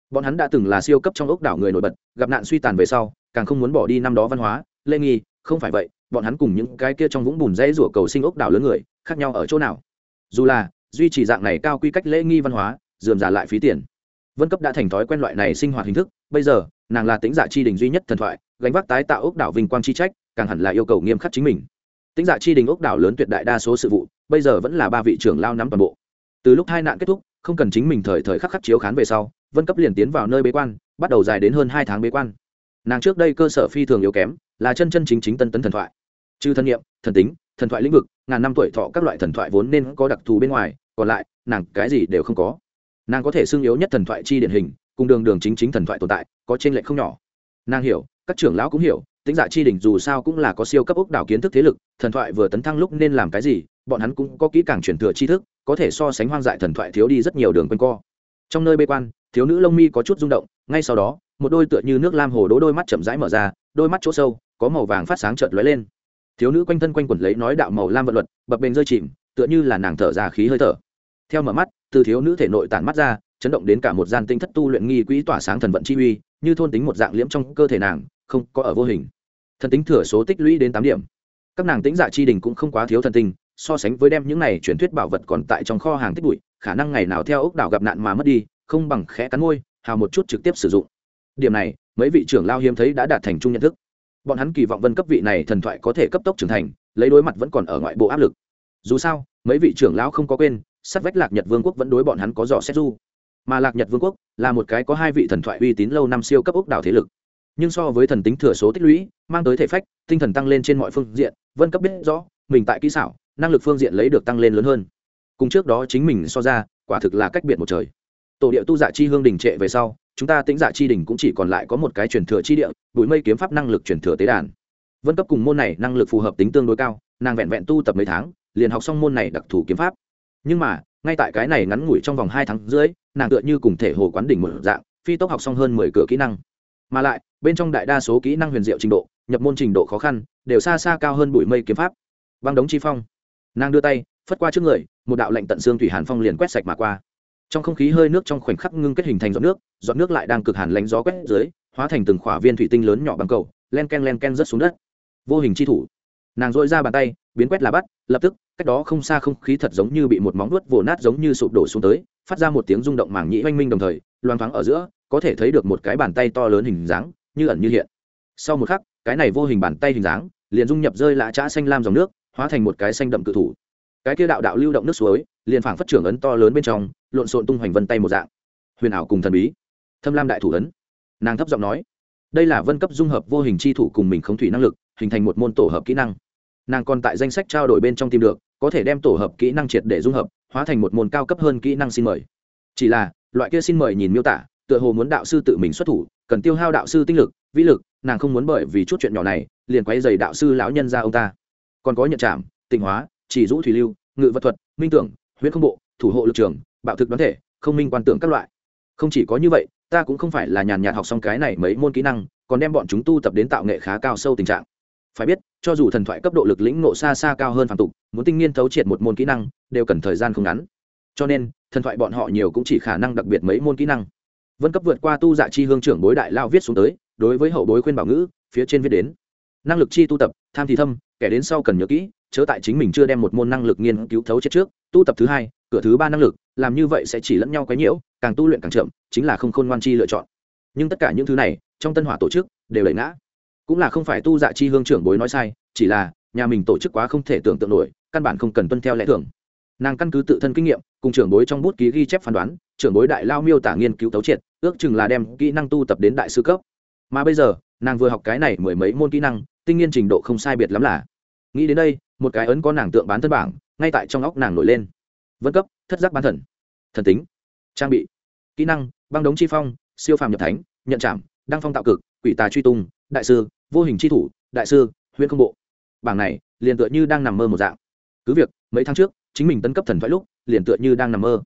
Bọn hắn đã từng là siêu cấp trong ốc đảo người nổi bật, gặp nạn suy tàn về sau, càng không muốn bỏ đi năm đó văn hóa lê nghi, không phải vậy, bọn hắn cùng những cái kia trong vũng bùn dãy rủa cầu sinh ốc đảo lớn người, khác nhau ở chỗ nào? Dù là, duy trì dạng này cao quy cách lễ nghi văn hóa, dườm giả lại phí tiền vân cấp đã thành thói quen loại này sinh hoạt hình thức, bây giờ, nàng là tính giả chi đình duy nhất thần thoại, gánh vác tái tạo ốc đảo vinh quang chi trách, càng hẳn là yêu cầu nghiêm khắc chính mình. Tính giả chi đình ốc đảo lớn tuyệt đại đa số sự vụ, bây giờ vẫn là ba vị trưởng lao nắm toàn bộ. Từ lúc hai nạn kết thúc, không cần chính mình thời thời khắc khắc chiếu khán về sau, vân cấp liền tiến vào nơi bế quan, bắt đầu dài đến hơn hai tháng bế quan. Nàng trước đây cơ sở phi thường yếu kém, là chân chân chính chính tân tấn thần thoại. Trừ thân nhiệm, thần tính, thần thoại lĩnh vực, ngàn năm tuổi thọ các loại thần thoại vốn nên có đặc thù bên ngoài, còn lại, nàng cái gì đều không có nàng có thể xưng yếu nhất thần thoại chi điển hình, cùng đường đường chính chính thần thoại tồn tại, có trên lệnh không nhỏ. Nàng hiểu, các trưởng lão cũng hiểu, tính giả chi đỉnh dù sao cũng là có siêu cấp ốc đảo kiến thức thế lực, thần thoại vừa tấn thăng lúc nên làm cái gì, bọn hắn cũng có kỹ càng truyền thừa tri thức, có thể so sánh hoang dại thần thoại thiếu đi rất nhiều đường quanh co. Trong nơi bê quan, thiếu nữ lông mi có chút rung động, ngay sau đó, một đôi tựa như nước lam hồ đố đôi mắt chậm rãi mở ra, đôi mắt chỗ sâu, có màu vàng phát sáng trợt lóe lên. Thiếu nữ quanh thân quanh quẩn lấy nói đạo màu lam vận luật, bập bềnh rơi chìm, tựa như là nàng thở ra khí hơi thở theo mở mắt, từ thiếu nữ thể nội tản mắt ra, chấn động đến cả một gian tinh thất tu luyện nghi quỹ tỏa sáng thần vận chi uy, như thôn tính một dạng liễm trong cơ thể nàng, không có ở vô hình. Thần tính thừa số tích lũy đến tám điểm. Các nàng tính dạ chi đình cũng không quá thiếu thần tinh, so sánh với đem những này truyền thuyết bảo vật còn tại trong kho hàng tích bụi, khả năng ngày nào theo ốc đảo gặp nạn mà mất đi, không bằng khẽ cắn môi, hào một chút trực tiếp sử dụng. Điểm này, mấy vị trưởng lao hiếm thấy đã đạt thành chung nhận thức. Bọn hắn kỳ vọng vân cấp vị này thần thoại có thể cấp tốc trưởng thành, lấy đối mặt vẫn còn ở ngoại bộ áp lực. Dù sao, mấy vị trưởng lão không có quên sát vách lạc nhật vương quốc vẫn đối bọn hắn có dò xét du. Mà lạc nhật vương quốc là một cái có hai vị thần thoại uy tín lâu năm siêu cấp ốc đảo thế lực. Nhưng so với thần tính thừa số tích lũy, mang tới thể phách, tinh thần tăng lên trên mọi phương diện, vân cấp biết rõ, mình tại kỹ xảo, năng lực phương diện lấy được tăng lên lớn hơn. Cùng trước đó chính mình so ra, quả thực là cách biệt một trời. Tổ địa tu dạ chi hương đình trệ về sau, chúng ta tính dạ chi đình cũng chỉ còn lại có một cái truyền thừa chi địa, bụi mây kiếm pháp năng lực truyền thừa tế đàn. Vân cấp cùng môn này năng lực phù hợp tính tương đối cao, nàng vẹn vẹn tu tập mấy tháng, liền học xong môn này đặc thù kiếm pháp nhưng mà, ngay tại cái này ngắn ngủi trong vòng hai tháng rưỡi, nàng tựa như cùng thể hồ quán đỉnh một dạng, phi tốc học xong hơn mười cửa kỹ năng. Mà lại, bên trong đại đa số kỹ năng huyền diệu trình độ, nhập môn trình độ khó khăn, đều xa xa cao hơn bụi mây kiếm pháp. Băng đống chi phong. Nàng đưa tay, phất qua trước người, một đạo lệnh tận xương thủy hàn phong liền quét sạch mà qua. Trong không khí hơi nước trong khoảnh khắc ngưng kết hình thành giọt nước giọt nước lại đang cực hàn lánh gió quét dưới, hóa thành từng khỏa viên thủy tinh lớn nhỏ bằng cầu, len ken len ken rớt xuống đất. Vô hình chi thủ nàng dội ra bàn tay, biến quét là bắt, lập tức, cách đó không xa không khí thật giống như bị một móng vuốt vồ nát giống như sụp đổ xuống tới, phát ra một tiếng rung động màng nhĩ oanh minh đồng thời, loang thoáng ở giữa, có thể thấy được một cái bàn tay to lớn hình dáng, như ẩn như hiện. Sau một khắc, cái này vô hình bàn tay hình dáng, liền dung nhập rơi lã trã xanh lam dòng nước, hóa thành một cái xanh đậm cự thủ. Cái kia đạo đạo lưu động nước suối, liền phảng phất trưởng ấn to lớn bên trong, lộn xộn tung hoành vân tay một dạng. Huyền ảo cùng thần bí. Thâm lam đại thủ ấn. Nàng thấp giọng nói, đây là vân cấp dung hợp vô hình chi thủ cùng mình khống thủy năng lực hình thành một môn tổ hợp kỹ năng. Nàng còn tại danh sách trao đổi bên trong tìm được, có thể đem tổ hợp kỹ năng triệt để dung hợp, hóa thành một môn cao cấp hơn kỹ năng xin mời. Chỉ là, loại kia xin mời nhìn miêu tả, tựa hồ muốn đạo sư tự mình xuất thủ, cần tiêu hao đạo sư tinh lực, vĩ lực, nàng không muốn bởi vì chút chuyện nhỏ này, liền quay dày đạo sư lão nhân ra ông ta. Còn có nhận trảm tịnh hóa, chỉ rũ thủy lưu, ngự vật thuật, minh tưởng, huyễn không bộ, thủ hộ lực trường, bạo thực đoán thể, không minh quan tưởng các loại. Không chỉ có như vậy, ta cũng không phải là nhàn nhạt học xong cái này mấy môn kỹ năng, còn đem bọn chúng tu tập đến tạo nghệ khá cao sâu tình trạng phải biết, cho dù thần thoại cấp độ lực lĩnh nộ xa xa cao hơn phản tục, muốn tinh nghiên thấu triệt một môn kỹ năng, đều cần thời gian không ngắn. Cho nên, thần thoại bọn họ nhiều cũng chỉ khả năng đặc biệt mấy môn kỹ năng. Vân cấp vượt qua tu dạ chi hương trưởng bối đại lao viết xuống tới, đối với hậu bối khuyên bảo ngữ, phía trên viết đến. Năng lực chi tu tập, tham thì thâm, kẻ đến sau cần nhớ kỹ, chớ tại chính mình chưa đem một môn năng lực nghiên cứu thấu chết trước, tu tập thứ hai, cửa thứ ba năng lực, làm như vậy sẽ chỉ lẫn nhau quấy nhiễu, càng tu luyện càng chậm, chính là không khôn ngoan chi lựa chọn. Nhưng tất cả những thứ này, trong tân hỏa tổ chức, đều đẩy ngã cũng là không phải tu dạ chi hương trưởng bối nói sai, chỉ là, nhà mình tổ chức quá không thể tưởng tượng nổi, căn bản không cần tuân theo lẽ thường. Nàng căn cứ tự thân kinh nghiệm, cùng trưởng bối trong bút ký ghi chép phán đoán, trưởng bối đại lao miêu tả nghiên cứu tấu triệt, ước chừng là đem kỹ năng tu tập đến đại sư cấp. Mà bây giờ, nàng vừa học cái này mười mấy môn kỹ năng, tinh nghiên trình độ không sai biệt lắm là. Nghĩ đến đây, một cái ấn có nàng tượng bán thân bảng, ngay tại trong óc nàng nổi lên. Vân cấp, thất giác bán thần. Thần tính. Trang bị. Kỹ năng, băng đống chi phong, siêu phàm nhập thánh, nhận chạm đăng phong tạo cực, quỷ tà truy tung, đại sư vô hình chi thủ, đại sư huyện công bộ. Bảng này, liền tựa như đang nằm mơ một dạng. Cứ việc, mấy tháng trước, chính mình tấn cấp thần thoại lúc, liền tựa như đang nằm mơ.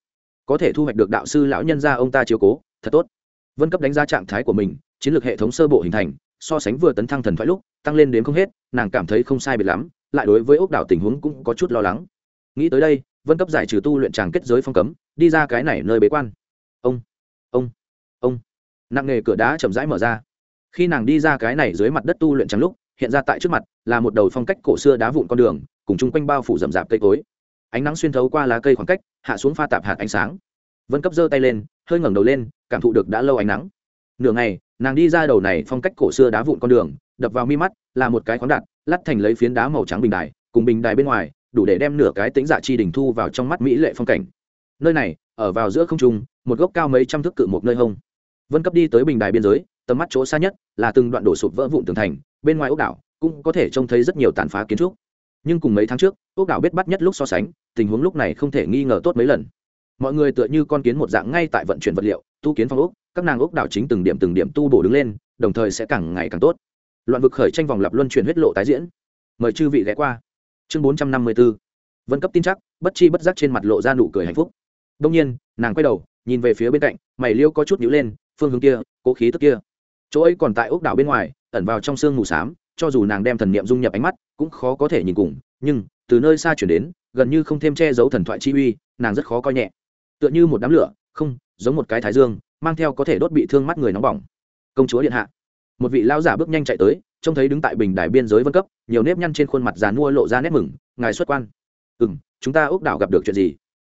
Có thể thu hoạch được đạo sư lão nhân gia ông ta chiếu cố, thật tốt. Vân cấp đánh giá trạng thái của mình, chiến lược hệ thống sơ bộ hình thành, so sánh vừa tấn thăng thần thoại lúc, tăng lên đến không hết, nàng cảm thấy không sai biệt lắm, lại đối với ốc đảo tình huống cũng có chút lo lắng. Nghĩ tới đây, vân cấp giải trừ tu luyện tràng kết giới phong cấm, đi ra cái này nơi bế quan. Ông ông ông. Nặng nề cửa đá chậm rãi mở ra khi nàng đi ra cái này dưới mặt đất tu luyện trắng lúc hiện ra tại trước mặt là một đầu phong cách cổ xưa đá vụn con đường cùng chung quanh bao phủ rậm rạp cây cối. Ánh nắng xuyên thấu qua lá cây khoảng cách hạ xuống pha tạp hạt ánh sáng. Vân cấp giơ tay lên hơi ngẩng đầu lên cảm thụ được đã lâu ánh nắng. Nửa ngày nàng đi ra đầu này phong cách cổ xưa đá vụn con đường đập vào mi mắt là một cái khoáng đạn, lắt thành lấy phiến đá màu trắng bình đài cùng bình đài bên ngoài đủ để đem nửa cái tính giả dạ chi đỉnh thu vào trong mắt mỹ lệ phong cảnh. Nơi này ở vào giữa không trung một gốc cao mấy trăm thước cự một nơi hông. Vân cấp đi tới bình đài biên giới tầm mắt chỗ xa nhất là từng đoạn đổ sụp vỡ vụn tường thành, bên ngoài ốc đảo cũng có thể trông thấy rất nhiều tàn phá kiến trúc. Nhưng cùng mấy tháng trước, ốc đảo biết bắt nhất lúc so sánh, tình huống lúc này không thể nghi ngờ tốt mấy lần. Mọi người tựa như con kiến một dạng ngay tại vận chuyển vật liệu, tu kiến phong ốc, các nàng ốc đảo chính từng điểm từng điểm tu bổ đứng lên, đồng thời sẽ càng ngày càng tốt. Loạn vực khởi tranh vòng lập luân chuyển huyết lộ tái diễn. Mời chư vị ghé qua. Chương bốn trăm năm mươi b ố vân cấp tin chắc, bất chi bất giác trên mặt lộ ra nụ cười hạnh phúc. Đông nhiên, nàng quay đầu, nhìn về phía bên cạnh, mày liêu có chút nhữ lên, phương hướng kia, cố khí tức kia chỗ ấy còn tại ốc đảo bên ngoài, ẩn vào trong sương mù s á m cho dù nàng đem thần niệm dung nhập ánh mắt, cũng khó có thể nhìn cùng, nhưng, từ nơi xa chuyển đến, gần như không thêm che giấu thần thoại chi uy, nàng rất khó coi nhẹ. Tựa như một đám lửa, không, giống một cái thái dương, mang theo có thể đốt bị thương mắt người nóng bỏng. Công chúa điện hạ. Một vị lão giả bước nhanh chạy tới, trông thấy đứng tại bình đài biên giới vân cấp, nhiều nếp nhăn trên khuôn mặt già nua lộ ra nét mừng, ngài xuất quan. Ừ m chúng ta ốc đảo gặp được chuyện gì?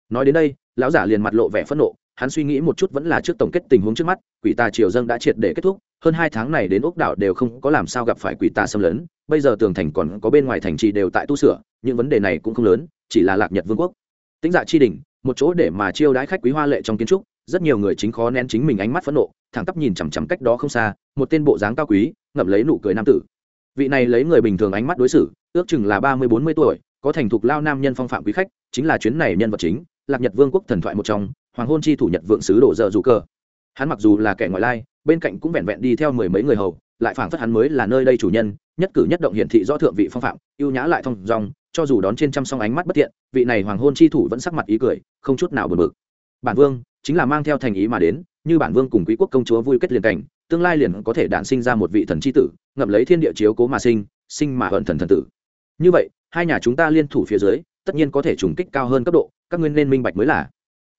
Nói đến đây, lão giả liền mặt lộ vẻ phẫn nộ hắn suy nghĩ một chút vẫn là trước tổng kết tình huống trước mắt, quỷ tà triều dân đã triệt để kết thúc, hơn hai tháng này đến ốc đảo đều không có làm sao gặp phải quỷ tà xâm lấn, bây giờ tường thành còn có bên ngoài thành trì đều tại tu sửa, những vấn đề này cũng không lớn, chỉ là lạc nhật vương quốc. Tĩnh dạ chi đỉnh một chỗ để mà chiêu đãi khách quý hoa lệ trong kiến trúc, rất nhiều người chính khó nén chính mình ánh mắt phẫn nộ, thẳng tắp nhìn chằm chằm cách đó không xa, một tên bộ dáng cao quý, ngậm lấy nụ cười nam tử. Vị này lấy người bình thường ánh mắt đối xử, ước chừng là ba mươi, bốn mươi tuổi, có thành thục lao nam nhân phong phạm quý khách, chính là chuyến này nhân vật chính, lạc nhật vương quốc thần thoại một trong hoàng hôn chi thủ nhật vượng sứ đổ dợ dù cơ hắn mặc dù là kẻ ngoại lai, bên cạnh cũng vẹn vẹn đi theo mười mấy người hầu, lại phảng phất hắn mới là nơi đây chủ nhân, nhất cử nhất động hiển thị rõ thượng vị phong phạm, ưu nhã lại thông dong, cho dù đón trên trăm song ánh mắt bất thiện, vị này hoàng hôn chi thủ vẫn sắc mặt ý cười, không chút nào bật bực. Bản vương, chính là mang theo thành ý mà đến, như bản vương cùng quý quốc công chúa vui kết liền cảnh, tương lai liền có thể đản sinh ra một vị thần chi tử, ngậm lấy thiên địa chiếu cố mà sinh sinh mà hận thần thần tử. Như vậy, hai nhà chúng ta liên thủ phía dưới, tất nhiên có thể trùng kích cao hơn cấp độ, các nguyên nên minh bạch mới là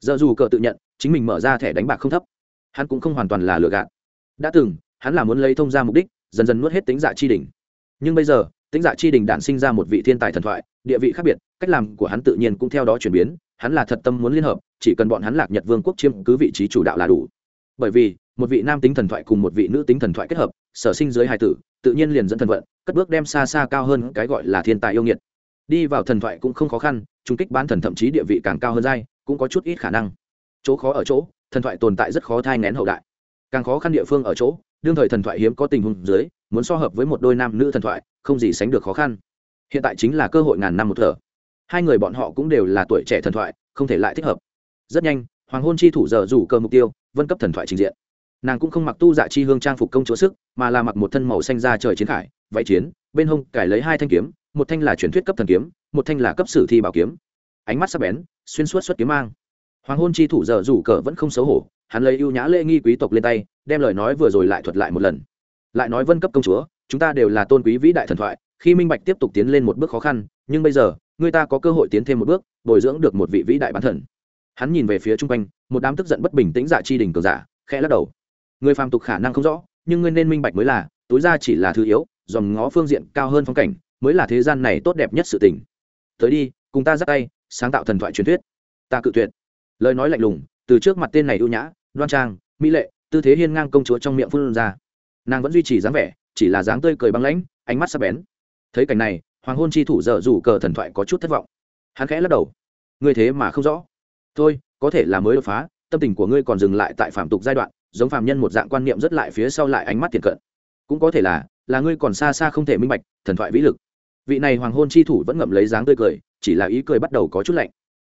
giờ dù cờ tự nhận, chính mình mở ra thẻ đánh bạc không thấp. Hắn cũng không hoàn toàn là lừa gạt. Đã từng, hắn là muốn lấy thông ra mục đích, dần dần nuốt hết tính dạ chi đỉnh. Nhưng bây giờ, tính dạ chi đỉnh đản sinh ra một vị thiên tài thần thoại, địa vị khác biệt, cách làm của hắn tự nhiên cũng theo đó chuyển biến, hắn là thật tâm muốn liên hợp, chỉ cần bọn hắn lạc nhật vương quốc chiếm cứ vị trí chủ đạo là đủ. Bởi vì, một vị nam tính thần thoại cùng một vị nữ tính thần thoại kết hợp, sở sinh dưới hai tử, tự nhiên liền dẫn thần vận, cất bước đem xa xa cao hơn cái gọi là thiên tài yêu nghiệt. Đi vào thần thoại cũng không khó khăn, trung kích bán thần thậm chí địa vị càng cao hơn dai cũng có chút ít khả năng. Chỗ khó ở chỗ, thần thoại tồn tại rất khó thai ngén hậu đại. Càng khó khăn địa phương ở chỗ, đương thời thần thoại hiếm có tình huống dưới, muốn so hợp với một đôi nam nữ thần thoại, không gì sánh được khó khăn. Hiện tại chính là cơ hội ngàn năm một thở. Hai người bọn họ cũng đều là tuổi trẻ thần thoại, không thể lại thích hợp. Rất nhanh, hoàng hôn chi thủ giờ rủ cơ mục tiêu, vân cấp thần thoại trình diện. Nàng cũng không mặc tu dạ chi hương trang phục công chúa sức, mà là mặc một thân màu xanh da trời chiến khải, váy chiến, bên hông cải lấy hai thanh kiếm, một thanh là truyền thuyết cấp thần kiếm, một thanh là cấp sử thi bảo kiếm ánh mắt sắc bén, xuyên suốt xuất kiếm mang. Hoàng hôn chi thủ giờ rủ cờ vẫn không xấu hổ, hắn lấy ưu nhã lễ nghi quý tộc lên tay, đem lời nói vừa rồi lại thuật lại một lần. Lại nói vân cấp công chúa, chúng ta đều là tôn quý vĩ đại thần thoại, khi minh bạch tiếp tục tiến lên một bước khó khăn, nhưng bây giờ, người ta có cơ hội tiến thêm một bước, bồi dưỡng được một vị vĩ đại bán thần. Hắn nhìn về phía chung quanh, một đám tức giận bất bình tĩnh giả chi đình cường giả, khẽ lắc đầu. Người phàm tục khả năng không rõ, nhưng ngươi nên minh bạch mới là tối ra chỉ là thứ yếu dòm ngó phương diện cao hơn phong cảnh, mới là thế gian này tốt đẹp nhất sự tình. Tới đi, cùng ta dắt tay sáng tạo thần thoại truyền thuyết. Ta cự tuyệt. Lời nói lạnh lùng, từ trước mặt tên này ưu nhã, đoan trang, mỹ lệ, tư thế hiên ngang công chúa trong miệng phun ra. Nàng vẫn duy trì dáng vẻ, chỉ là dáng tươi cười băng lãnh, ánh mắt sắc bén. Thấy cảnh này, hoàng hôn chi thủ dở rủ cờ thần thoại có chút thất vọng. Hắn khẽ lắc đầu. Ngươi thế mà không rõ. Thôi, có thể là mới đột phá, tâm tình của ngươi còn dừng lại tại phạm tục giai đoạn, giống phạm nhân một dạng quan niệm rất lại phía sau lại ánh mắt tiền cận. Cũng có thể là là ngươi còn xa xa không thể minh bạch, thần thoại vĩ lực vị này hoàng hôn chi thủ vẫn ngậm lấy dáng tươi cười, chỉ là ý cười bắt đầu có chút lạnh.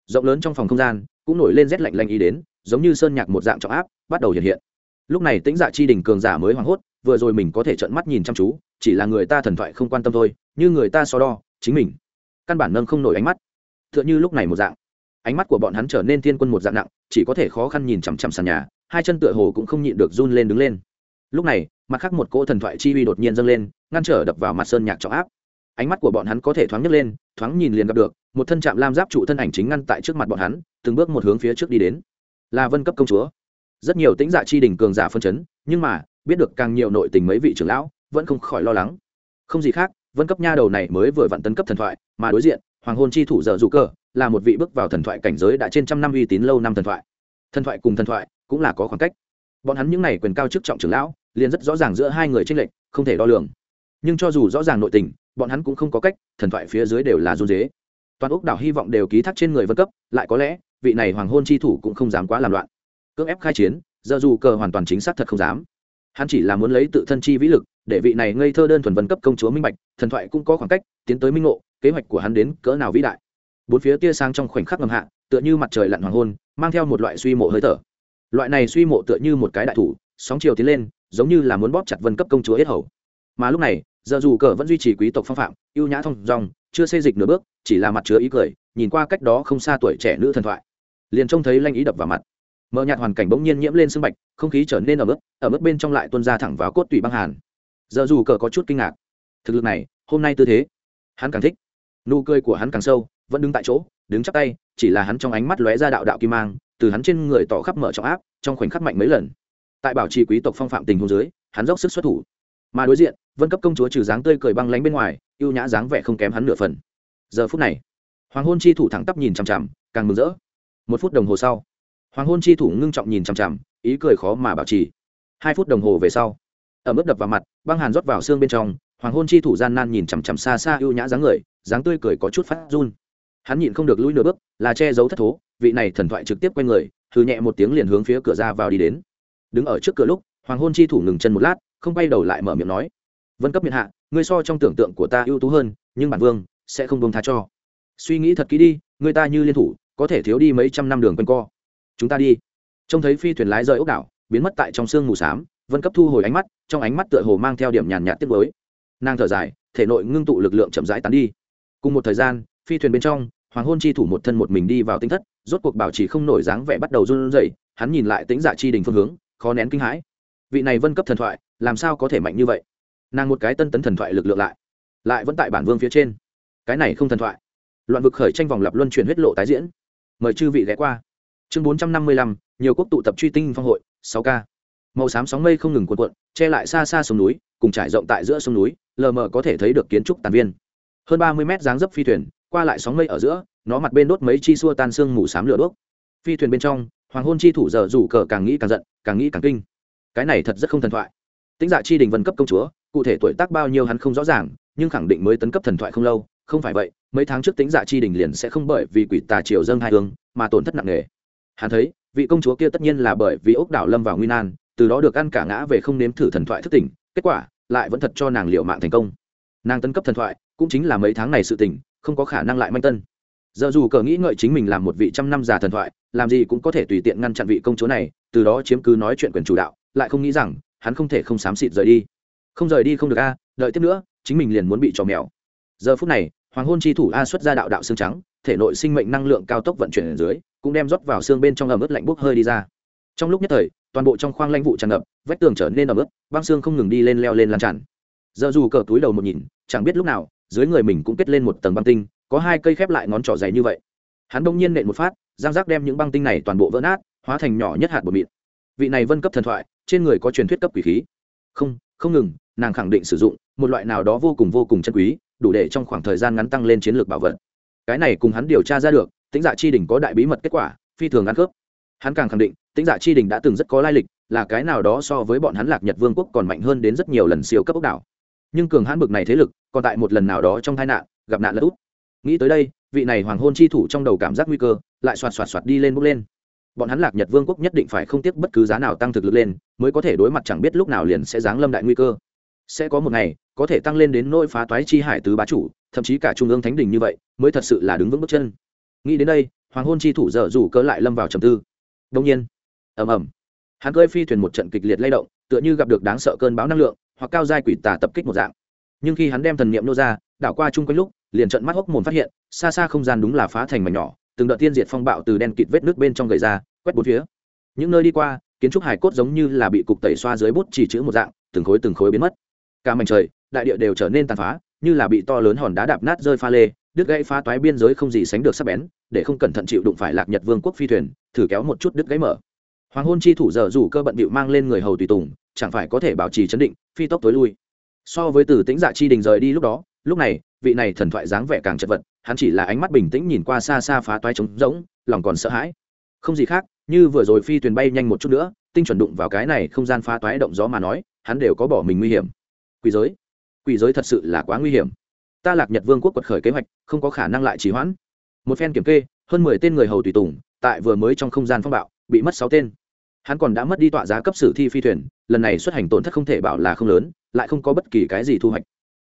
Rộng lớn trong phòng không gian, cũng nổi lên rét lạnh lạnh ý đến, giống như sơn nhạc một dạng trọng áp, bắt đầu hiện hiện. Lúc này tĩnh dạ chi đình cường giả mới hoảng hốt, vừa rồi mình có thể trợn mắt nhìn chăm chú, chỉ là người ta thần thoại không quan tâm thôi, như người ta so đo, chính mình căn bản nâng không nổi ánh mắt. T h ư ợ n h ư lúc này một dạng. Ánh mắt của bọn hắn trở nên thiên quân một dạng nặng, chỉ có thể khó khăn nhìn chằm chằm sàn nhà, hai chân tựa hồ cũng không nhịn được run lên đứng lên. Lúc này, mặt khác một cỗ thần thoại chi uy đột nhiên dâng lên, ngăn trở đập vào mặt sơn nhạc trọng áp ánh mắt của bọn hắn có thể thoáng nhấc lên, thoáng nhìn liền gặp được, một thân trạm lam giáp trụ thân ảnh chính ngăn tại trước mặt bọn hắn, từng bước một hướng phía trước đi đến. Là vân cấp công chúa. Rất nhiều tính dạ chi đỉnh cường giả phân chấn, nhưng mà, biết được càng nhiều nội tình mấy vị trưởng lão, vẫn không khỏi lo lắng. Không gì khác, vân cấp nha đầu này mới vừa vặn tấn cấp thần thoại, mà đối diện, hoàng hôn chi thủ dở dù cơ, là một vị bước vào thần thoại cảnh giới đã trên trăm năm uy tín lâu năm thần thoại. Thần thoại cùng thần thoại, cũng là có khoảng cách. Bọn hắn những n à y quyền cao chức trọng trưởng lão, liền rất rõ ràng giữa hai người tranh lệch, không thể đo lường. Nhưng cho dù rõ ràng nội tình bọn hắn cũng không có cách, thần thoại phía dưới đều là run dế. Toàn úc đảo hy vọng đều ký thác trên người vân cấp, lại có lẽ, vị này hoàng hôn chi thủ cũng không dám quá làm loạn. Cưỡng ép khai chiến, giờ dù cờ hoàn toàn chính xác thật không dám. Hắn chỉ là muốn lấy tự thân chi vĩ lực, để vị này ngây thơ đơn thuần vân cấp công chúa minh bạch, thần thoại cũng có khoảng cách, tiến tới minh ngộ, kế hoạch của hắn đến cỡ nào vĩ đại. Bốn phía tia sáng trong khoảnh khắc ngầm hạ, tựa như mặt trời lặn hoàng hôn, mang theo một loại suy mộ hơi thở. Loại này suy mộ tựa như một cái đại thủ, sóng chiều tiến lên, giống như là muốn bóp chặt vân cấp công chúa yết hầu. Mà lúc này giờ dù cờ vẫn duy trì quý tộc phong phạm, ưu nhã thông dong chưa xây dịch nửa bước, chỉ là mặt chứa ý cười, nhìn qua cách đó không xa tuổi trẻ nữ thần thoại. Liền trông thấy lanh ý đập vào mặt. Mờ nhạt hoàn cảnh bỗng nhiên nhiễm lên sương bạch, không khí trở nên ở mức ở mức bên trong lại tuôn ra thẳng vào cốt tủy băng hàn. Giờ dù cờ có chút kinh ngạc. Thực lực này, hôm nay tư thế, hắn càng thích. Nụ cười của hắn càng sâu, vẫn đứng tại chỗ, đứng chắc tay, chỉ là hắn trong ánh mắt lóe ra đạo đạo kim mang, từ hắn trên người tỏ khắp mở trọng áp, trong khoảnh khắc mạnh mấy lần. Tại bảo trì quý tộc phong phạm tình hôn dưới, hắn dốc sức xuất thủ mà đối diện, vân cấp công chúa trừ dáng tươi cười băng lánh bên ngoài, ưu nhã dáng vẻ không kém hắn nửa phần. Giờ phút này, hoàng hôn chi thủ thẳng tắp nhìn chằm chằm, càng mừng rỡ. Một phút đồng hồ sau, hoàng hôn chi thủ ngưng trọng nhìn chằm chằm, ý cười khó mà bảo trì. Hai phút đồng hồ về sau, ở mức đập vào mặt, băng hàn rót vào xương bên trong, hoàng hôn chi thủ gian nan nhìn chằm chằm xa xa ưu nhã dáng người, dáng tươi cười có chút phát run. Hắn nhịn không được lũi nửa bước, là che giấu thất thố, vị này thần thoại trực tiếp quay người thư nhẹ một tiếng liền hướng phía cửa ra vào đi đến. Đứng ở trước cửa lúc, hoàng hôn chi thủ ngừng chân một lát không bay đầu lại mở miệng nói, vân cấp miệng hạ, ngươi so trong tưởng tượng của ta ưu tú hơn, nhưng bản vương sẽ không bông tha cho. Suy nghĩ thật kỹ đi người ta như liên thủ, có thể thiếu đi mấy trăm năm đường quanh co. Chúng ta đi. Trông thấy phi thuyền lái rời ốc đảo, biến mất tại trong sương mù s á m vân cấp thu hồi ánh mắt, trong ánh mắt tựa hồ mang theo điểm nhàn nhạt tiếp với nàng thở dài, thể nội ngưng tụ lực lượng chậm rãi tán đi. Cùng một thời gian, phi thuyền bên trong, hoàng hôn chi thủ một thân một mình đi vào tinh thất, rốt cuộc bảo trì không nổi dáng vẻ bắt đầu run rẩy, hắn nhìn lại tính giả chi đình phương hướng, khó nén kinh hãi. Vị này vân cấp thần thoại làm sao có thể mạnh như vậy? Nàng một cái tân tấn thần thoại lực lượng lại lại vẫn tại bản vương phía trên. Cái này không thần thoại. Loạn vực khởi tranh vòng lập luân chuyển huyết lộ tái diễn. Mời chư vị ghé qua. Chương bốn trăm năm mươi lăm, nhiều quốc tụ tập truy tinh phong hội, sáu k màu xám sóng mây không ngừng cuộn cuộn, che lại xa xa sông núi, cùng trải rộng tại giữa sông núi, lờ mờ có thể thấy được kiến trúc tàn viên. Hơn ba mươi mét dáng dấp phi thuyền, qua lại sóng mây ở giữa, nó mặt bên đốt mấy chi xua tan xương mù xám lửa đuốc phi thuyền bên trong, hoàng hôn chi thủ giờ rủ cờ càng nghĩ càng giận, càng nghĩ càng kinh. Cái này thật rất không thần thoại tính dạ chi đình vân cấp công chúa, cụ thể tuổi tác bao nhiêu hắn không rõ ràng, nhưng khẳng định mới tấn cấp thần thoại không lâu, không phải vậy, mấy tháng trước tính dạ chi đình liền sẽ không bởi vì quỷ tà triều dâng hai hương, mà tổn thất nặng nề. Hắn thấy, vị công chúa kia tất nhiên là bởi vì ốc đảo lâm vào nguy nan, từ đó được ăn cả ngã về không nếm thử thần thoại thức tỉnh, kết quả, lại vẫn thật cho nàng liệu mạng thành công. Nàng tấn cấp thần thoại, cũng chính là mấy tháng này sự tỉnh không có khả năng lại manh tân. Giờ dù cờ nghĩ ngợi chính mình làm một vị trăm năm già thần thoại, làm gì cũng có thể tùy tiện ngăn chặn vị công chúa này, từ đó chiếm cứ nói chuyện quyền chủ đạo, lại không nghĩ rằng hắn không thể không xám xịt rời đi. Không rời đi không được a, đợi tiếp nữa, chính mình liền muốn bị trò mèo. Giờ phút này, hoàng hôn chi thủ a xuất ra đạo đạo xương trắng, thể nội sinh mệnh năng lượng cao tốc vận chuyển ở dưới, cũng đem rót vào xương bên trong ẩm ướt lạnh bốc hơi đi ra. Trong lúc nhất thời, toàn bộ trong khoang lanh vụ tràn ngập, vách tường trở nên ẩm ướt, băng xương không ngừng đi lên leo lên lan tràn. Giờ dù cờ túi đầu một nhìn, chẳng biết lúc nào, dưới người mình cũng kết lên một tầng băng tinh, có hai cây khép lại ngón trỏ dày như vậy. Hắn đông nhiên nện một phát, giang giác đem những băng tinh này toàn bộ vỡ nát, hóa thành nhỏ nhất hạt bột mịn. Vị này vân cấp thần thoại trên người có truyền thuyết cấp quỷ khí. Không không ngừng, nàng khẳng định sử dụng một loại nào đó vô cùng vô cùng chân quý, đủ để trong khoảng thời gian ngắn tăng lên chiến lược bảo vật. Cái này cùng hắn điều tra ra được tính dạ chi đỉnh có đại bí mật kết quả, phi thường ăn khớp. Hắn càng khẳng định tính dạ chi đỉnh đã từng rất có lai lịch, là cái nào đó so với bọn hắn lạc nhật vương quốc còn mạnh hơn đến rất nhiều lần siêu cấp ốc đảo. Nhưng cường hãn bực này thế lực, còn tại một lần nào đó trong tai nạn, gặp nạn lỡ út. Nghĩ tới đây, vị này hoàng hôn chi thủ trong đầu cảm giác nguy cơ, lại xoạt xoạt xoạt đi lên bốc lên bọn hắn lạc nhật vương quốc nhất định phải không tiếc bất cứ giá nào tăng thực lực lên, mới có thể đối mặt chẳng biết lúc nào liền sẽ giáng lâm đại nguy cơ. Sẽ có một ngày, có thể tăng lên đến nỗi phá toái chi hải tứ bá chủ, thậm chí cả trung ương thánh đình như vậy, mới thật sự là đứng vững bước chân. Nghĩ đến đây, hoàng hôn chi thủ dở rủ cỡ lại lâm vào trầm tư. Đông nhiên, ầm ầm, hắn cơi phi thuyền một trận kịch liệt lay động, tựa như gặp được đáng sợ cơn bão năng lượng, hoặc cao giai quỷ tà tập kích một dạng. Nhưng khi hắn đem thần niệm nô ra, đảo qua chung quanh lúc, liền trận mắt hốc mồm phát hiện, xa xa không gian đúng là phá thành mảnh nhỏ từng đợt tiên diệt phong bạo từ đen kịt vết nước bên trong gầy ra, quét bốn phía. Những nơi đi qua, kiến trúc hải cốt giống như là bị cục tẩy xoa dưới bút chỉ chữ một dạng, từng khối từng khối biến mất. Cả mảnh trời, đại địa đều trở nên tàn phá, như là bị to lớn hòn đá đạp nát rơi pha lê, đứt gãy phá toái biên giới không gì sánh được sắc bén, để không cẩn thận chịu đụng phải lạc nhật vương quốc phi thuyền, thử kéo một chút đứt gãy mở. Hoàng hôn chi thủ giờ rủ cơ bận bịu mang lên người hầu tùy tùng, chẳng phải có thể bảo trì chấn định, phi tốc tối lui. So với từ tĩnh dạ chi đình rời đi lúc đó, lúc này vị này thần thoại dáng vẻ càng chật vật, hắn chỉ là ánh mắt bình tĩnh nhìn qua xa xa phá toái trống rỗng, lòng còn sợ hãi. Không gì khác, như vừa rồi phi thuyền bay nhanh một chút nữa, tinh chuẩn đụng vào cái này không gian phá toái động gió mà nói, hắn đều có bỏ mình nguy hiểm. Quỷ giới? Quỷ giới thật sự là quá nguy hiểm. Ta lạc nhật vương quốc quật khởi kế hoạch, không có khả năng lại trì hoãn. Một phen kiểm kê, hơn mười tên người hầu tùy tùng, tại vừa mới trong không gian phong bạo, bị mất sáu tên. Hắn còn đã mất đi tọa giá cấp sử thi phi thuyền, lần này xuất hành tổn thất không thể bảo là không lớn, lại không có bất kỳ cái gì thu hoạch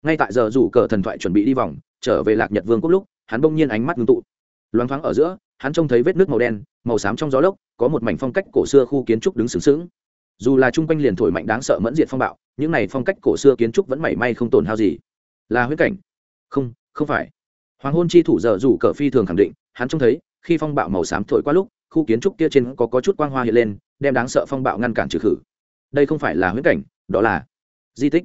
ngay tại giờ rủ cờ thần thoại chuẩn bị đi vòng trở về lạc nhật vương quốc lúc hắn bỗng nhiên ánh mắt ngưng tụ. Loáng thoáng ở giữa hắn trông thấy vết nước màu đen màu xám trong gió lốc có một mảnh phong cách cổ xưa khu kiến trúc đứng sướng sướng dù là chung quanh liền thổi mạnh đáng sợ mẫn diệt phong bạo những này phong cách cổ xưa kiến trúc vẫn mảy may không tổn hao gì. Là huyết cảnh? Không không phải. Hoàng hôn chi thủ giờ rủ cờ phi thường khẳng định hắn trông thấy khi phong bạo màu xám thổi qua lúc khu kiến trúc kia trên có, có chút quang hoa hiện lên đem đáng sợ phong bạo ngăn cản trừ khử. Đây không phải là huyết cảnh đó là di tích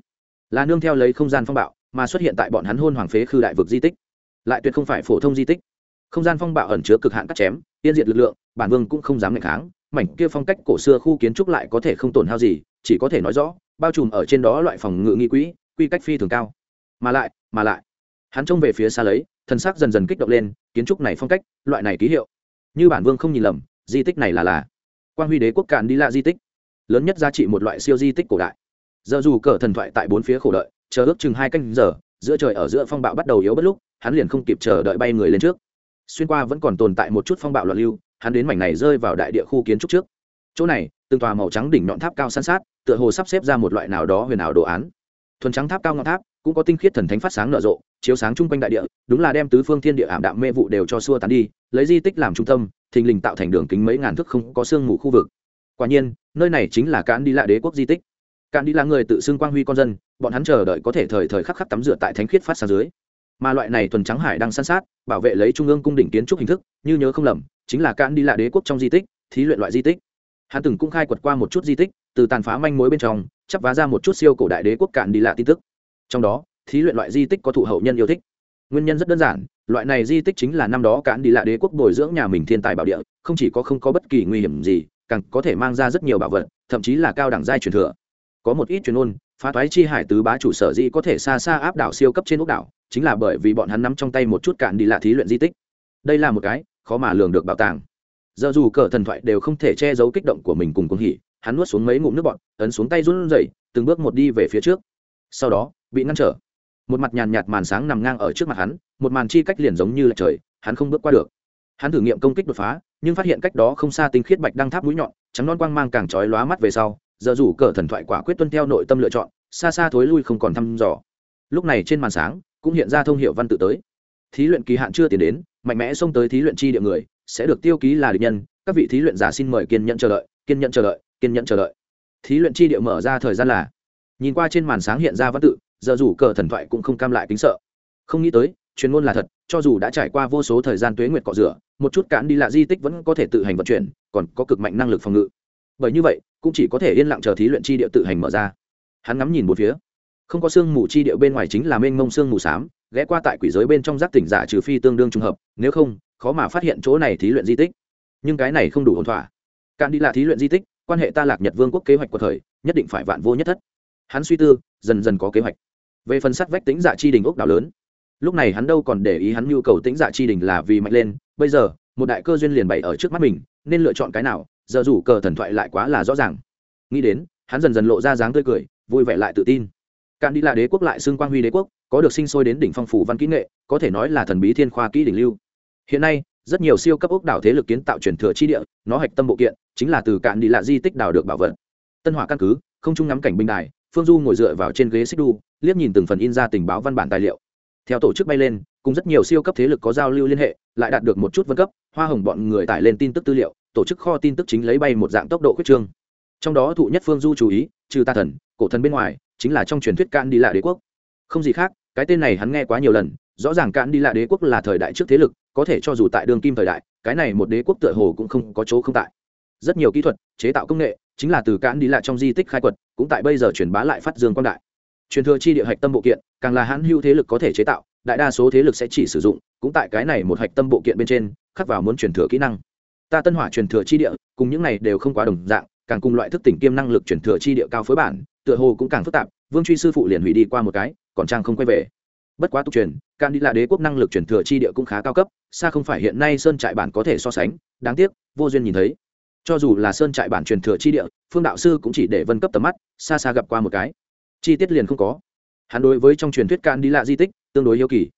là nương theo lấy không gian phong bạo, mà xuất hiện tại bọn hắn hôn hoàng phế khư đại vực di tích. Lại tuyệt không phải phổ thông di tích. Không gian phong bạo ẩn chứa cực hạn cắt chém, tiên diệt lực lượng, bản vương cũng không dám ngạch kháng, mảnh kia phong cách cổ xưa khu kiến trúc lại có thể không tổn hao gì, chỉ có thể nói rõ, bao trùm ở trên đó loại phòng ngự nghi quỹ, quy cách phi thường cao. Mà lại mà lại, hắn trông về phía xa lấy thân xác dần dần kích động lên, kiến trúc này phong cách, loại này ký hiệu. Như bản vương không nhìn lầm, di tích này là là quan huy đế quốc cạn đi lạ di tích. Lớn nhất giá trị một loại siêu di tích cổ đại giờ dù cờ thần thoại tại bốn phía khổ đợi, chờ ước chừng hai canh giờ, giữa trời ở giữa phong bạo bắt đầu yếu bất lúc, hắn liền không kịp chờ đợi bay người lên trước. Xuyên qua vẫn còn tồn tại một chút phong bạo loạn lưu, hắn đến mảnh này rơi vào đại địa khu kiến trúc trước. Chỗ này, từng tòa màu trắng đỉnh nhọn tháp cao san sát, tựa hồ sắp xếp ra một loại nào đó huyền ảo đồ án. Thuần trắng tháp cao ngọn tháp, cũng có tinh khiết thần thánh phát sáng nở rộ, chiếu sáng chung quanh đại địa, đúng là đem tứ phương thiên địa ảm đạm mê vụ đều cho xua tán đi, lấy di tích làm trung tâm, thình lình tạo thành đường kính mấy ngàn thước không có sương mù khu vực. Quả nhiên, nơi này chính là cán đi lạ đế quốc di tích cạn đi là người tự xưng quang huy con dân, bọn hắn chờ đợi có thể thời thời khắc khắc tắm rửa tại thánh khiết phát sáng dưới. Mà loại này thuần trắng hải đang san sát, bảo vệ lấy trung ương cung đỉnh kiến trúc hình thức, như nhớ không lầm, chính là cạn đi lạ đế quốc trong di tích, thí luyện loại di tích. Hắn từng cũng khai quật qua một chút di tích, từ tàn phá manh mối bên trong, chắp vá ra một chút siêu cổ đại đế quốc cạn đi lạ tin tức. Trong đó, thí luyện loại di tích có thụ hậu nhân yêu thích. Nguyên nhân rất đơn giản, loại này di tích chính là năm đó cạn đi lạ đế quốc bồi dưỡng nhà mình thiên tài bảo địa, không chỉ có không có bất kỳ nguy hiểm gì, càng có thể mang ra rất nhiều bảo vật, thậm chí là cao đẳng giai truyền thừa có một ít truyền ôn phá toái chi hải tứ bá chủ sở di có thể xa xa áp đảo siêu cấp trên ốc đảo, chính là bởi vì bọn hắn nắm trong tay một chút cạn đi lạ thí luyện di tích. Đây là một cái khó mà lường được bảo tàng. Giờ dù cờ thần thoại đều không thể che giấu kích động của mình cùng cuồng hỉ, hắn nuốt xuống mấy ngụm nước bọt, ấn xuống tay run rẩy, từng bước một đi về phía trước. Sau đó, bị ngăn trở. Một mặt nhàn nhạt màn sáng nằm ngang ở trước mặt hắn, một màn chi cách liền giống như là trời, hắn không bước qua được. Hắn thử nghiệm công kích đột phá, nhưng phát hiện cách đó không xa tinh khiết bạch đăng tháp mũi nhọn, trắng non quang mang càng trói lóa mắt về sau giờ rủ cờ thần thoại quả quyết tuân theo nội tâm lựa chọn, xa xa thối lui không còn thăm dò. Lúc này trên màn sáng, cũng hiện ra thông hiệu văn tự tới. Thí luyện kỳ hạn chưa tiến đến, mạnh mẽ xông tới thí luyện chi địa người, sẽ được tiêu ký là địch nhân. Các vị thí luyện giả xin mời kiên nhẫn chờ đợi, kiên nhẫn chờ đợi, kiên nhẫn chờ đợi. Thí luyện chi địa mở ra thời gian là, nhìn qua trên màn sáng hiện ra văn tự, giờ dù cờ thần thoại cũng không cam lại kính sợ. Không nghĩ tới, chuyên ngôn là thật, cho dù đã trải qua vô số thời gian tuế nguyệt cọ rửa, một chút cản đi lạ di tích vẫn có thể tự hành vận chuyển, còn có cực mạnh năng lực phòng ngự. Bởi như vậy cũng chỉ có thể yên lặng chờ thí luyện chi địa tự hành mở ra. Hắn ngắm nhìn một phía. Không có sương mù chi địa bên ngoài chính là mênh mông sương mù xám, ghé qua tại quỷ giới bên trong giác tỉnh giả trừ phi tương đương trùng hợp, nếu không, khó mà phát hiện chỗ này thí luyện di tích. Nhưng cái này không đủ ổn thỏa. Cạn đi là thí luyện di tích, quan hệ ta lạc nhật vương quốc kế hoạch của thời, nhất định phải vạn vô nhất thất. Hắn suy tư, dần dần có kế hoạch. Về phần sắt vách tính giả chi đình ốc đảo lớn, lúc này hắn đâu còn để ý hắn nhu cầu tính giả chi đình là vì mạnh lên. Bây giờ, một đại cơ duyên liền bày ở trước mắt mình, nên lựa chọn cái nào giờ rủ cờ thần thoại lại quá là rõ ràng. Nghĩ đến, hắn dần dần lộ ra dáng tươi cười, vui vẻ lại tự tin. Cạn đi là đế quốc lại xưng quang huy đế quốc, có được sinh sôi đến đỉnh phong phủ văn kỹ nghệ, có thể nói là thần bí thiên khoa kỹ đỉnh lưu. Hiện nay, rất nhiều siêu cấp ốc đảo thế lực kiến tạo truyền thừa chi địa, nó hạch tâm bộ kiện, chính là từ cạn đi lạ di tích đào được bảo vật. Tân hỏa căn cứ, không chung ngắm cảnh binh đài, phương du ngồi dựa vào trên ghế xích đu, liếc nhìn từng phần in ra tình báo văn bản tài liệu. Theo tổ chức bay lên, cùng rất nhiều siêu cấp thế lực có giao lưu liên hệ, lại đạt được một chút vân cấp, hoa hồng bọn người tải lên tin tức tư liệu tổ chức kho tin tức chính lấy bay một dạng tốc độ khuyết trương. Trong đó thụ nhất phương du chú ý, trừ ta thần, cổ thần bên ngoài, chính là trong truyền thuyết cạn đi lạ đế quốc. Không gì khác, cái tên này hắn nghe quá nhiều lần, rõ ràng cạn đi lạ đế quốc là thời đại trước thế lực, có thể cho dù tại đường kim thời đại, cái này một đế quốc tựa hồ cũng không có chỗ không tại. Rất nhiều kỹ thuật, chế tạo công nghệ, chính là từ cạn đi lạ trong di tích khai quật, cũng tại bây giờ truyền bá lại phát dương quan đại. Truyền thừa chi địa hạch tâm bộ kiện, càng là hãn hữu thế lực có thể chế tạo, đại đa số thế lực sẽ chỉ sử dụng, cũng tại cái này một hạch tâm bộ kiện bên trên, khắc vào muốn truyền thừa kỹ năng ta tân hỏa truyền thừa chi địa, cùng những này đều không quá đồng dạng, càng cùng loại thức tỉnh kiêm năng lực truyền thừa chi địa cao phối bản, tựa hồ cũng càng phức tạp, vương truy sư phụ liền hủy đi qua một cái, còn trang không quay về. Bất quá tục truyền can đi là đế quốc năng lực truyền thừa chi địa cũng khá cao cấp, xa không phải hiện nay sơn trại bản có thể so sánh, đáng tiếc, vô duyên nhìn thấy. Cho dù là sơn trại bản truyền thừa chi địa, phương đạo sư cũng chỉ để vân cấp tầm mắt, xa xa gặp qua một cái. Chi tiết liền không có. Hắn đối với trong truyền thuyết can đi lạ di tích tương đối yêu kỳ.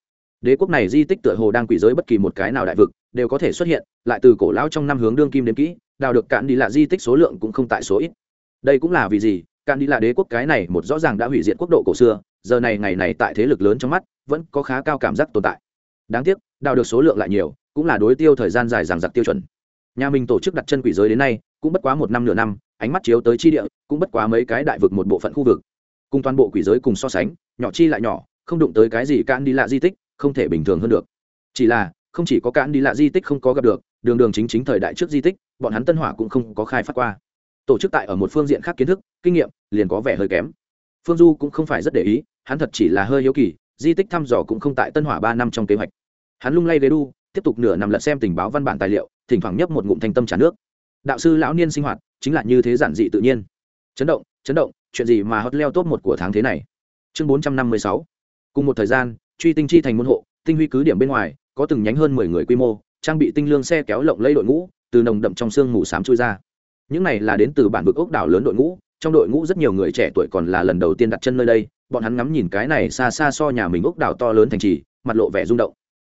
Đế quốc này di tích tựa hồ đang quỷ giới bất kỳ một cái nào đại vực đều có thể xuất hiện, lại từ cổ lão trong năm hướng đương kim đến kỹ, đào được cạn đi lạ di tích số lượng cũng không tại số ít. Đây cũng là vì gì? Cạn đi lạ đế quốc cái này một rõ ràng đã hủy diệt quốc độ cổ xưa, giờ này ngày này tại thế lực lớn trong mắt, vẫn có khá cao cảm giác tồn tại. Đáng tiếc, đào được số lượng lại nhiều, cũng là đối tiêu thời gian dài dằng giặc tiêu chuẩn. Nhà mình tổ chức đặt chân quỷ giới đến nay, cũng bất quá một năm nửa năm, ánh mắt chiếu tới chi địa, cũng bất quá mấy cái đại vực một bộ phận khu vực. Cùng toàn bộ quỷ giới cùng so sánh, nhỏ chi lại nhỏ, không đụng tới cái gì cạn đi lạ di tích, không thể bình thường hơn được. Chỉ là không chỉ có cạn đi lạ di tích không có gặp được, đường đường chính chính thời đại trước di tích, bọn hắn tân hỏa cũng không có khai phát qua. Tổ chức tại ở một phương diện khác kiến thức, kinh nghiệm, liền có vẻ hơi kém. Phương du cũng không phải rất để ý, hắn thật chỉ là hơi hiếu kỳ, di tích thăm dò cũng không tại tân hỏa ba năm trong kế hoạch. Hắn lung lay ghế đu, tiếp tục nửa nằm lật xem tình báo văn bản tài liệu, thỉnh thoảng nhấp một ngụm thanh tâm trả nước. Đạo sư lão niên sinh hoạt, chính là như thế giản dị tự nhiên. Chấn động chấn động, chuyện gì mà hot leo top một của tháng thế này? Chương bốn trăm năm mươi sáu. Cùng một thời gian, truy tinh chi thành môn hộ, tinh huy cứ điểm bên ngoài có từng nhánh hơn mười người quy mô, trang bị tinh lương xe kéo lộng lấy đội ngũ, từ nồng đậm trong sương mù xám chui ra. Những này là đến từ bản vực ốc đảo lớn đội ngũ, trong đội ngũ rất nhiều người trẻ tuổi còn là lần đầu tiên đặt chân nơi đây, bọn hắn ngắm nhìn cái này xa xa so nhà mình ốc đảo to lớn thành trì, mặt lộ vẻ rung động.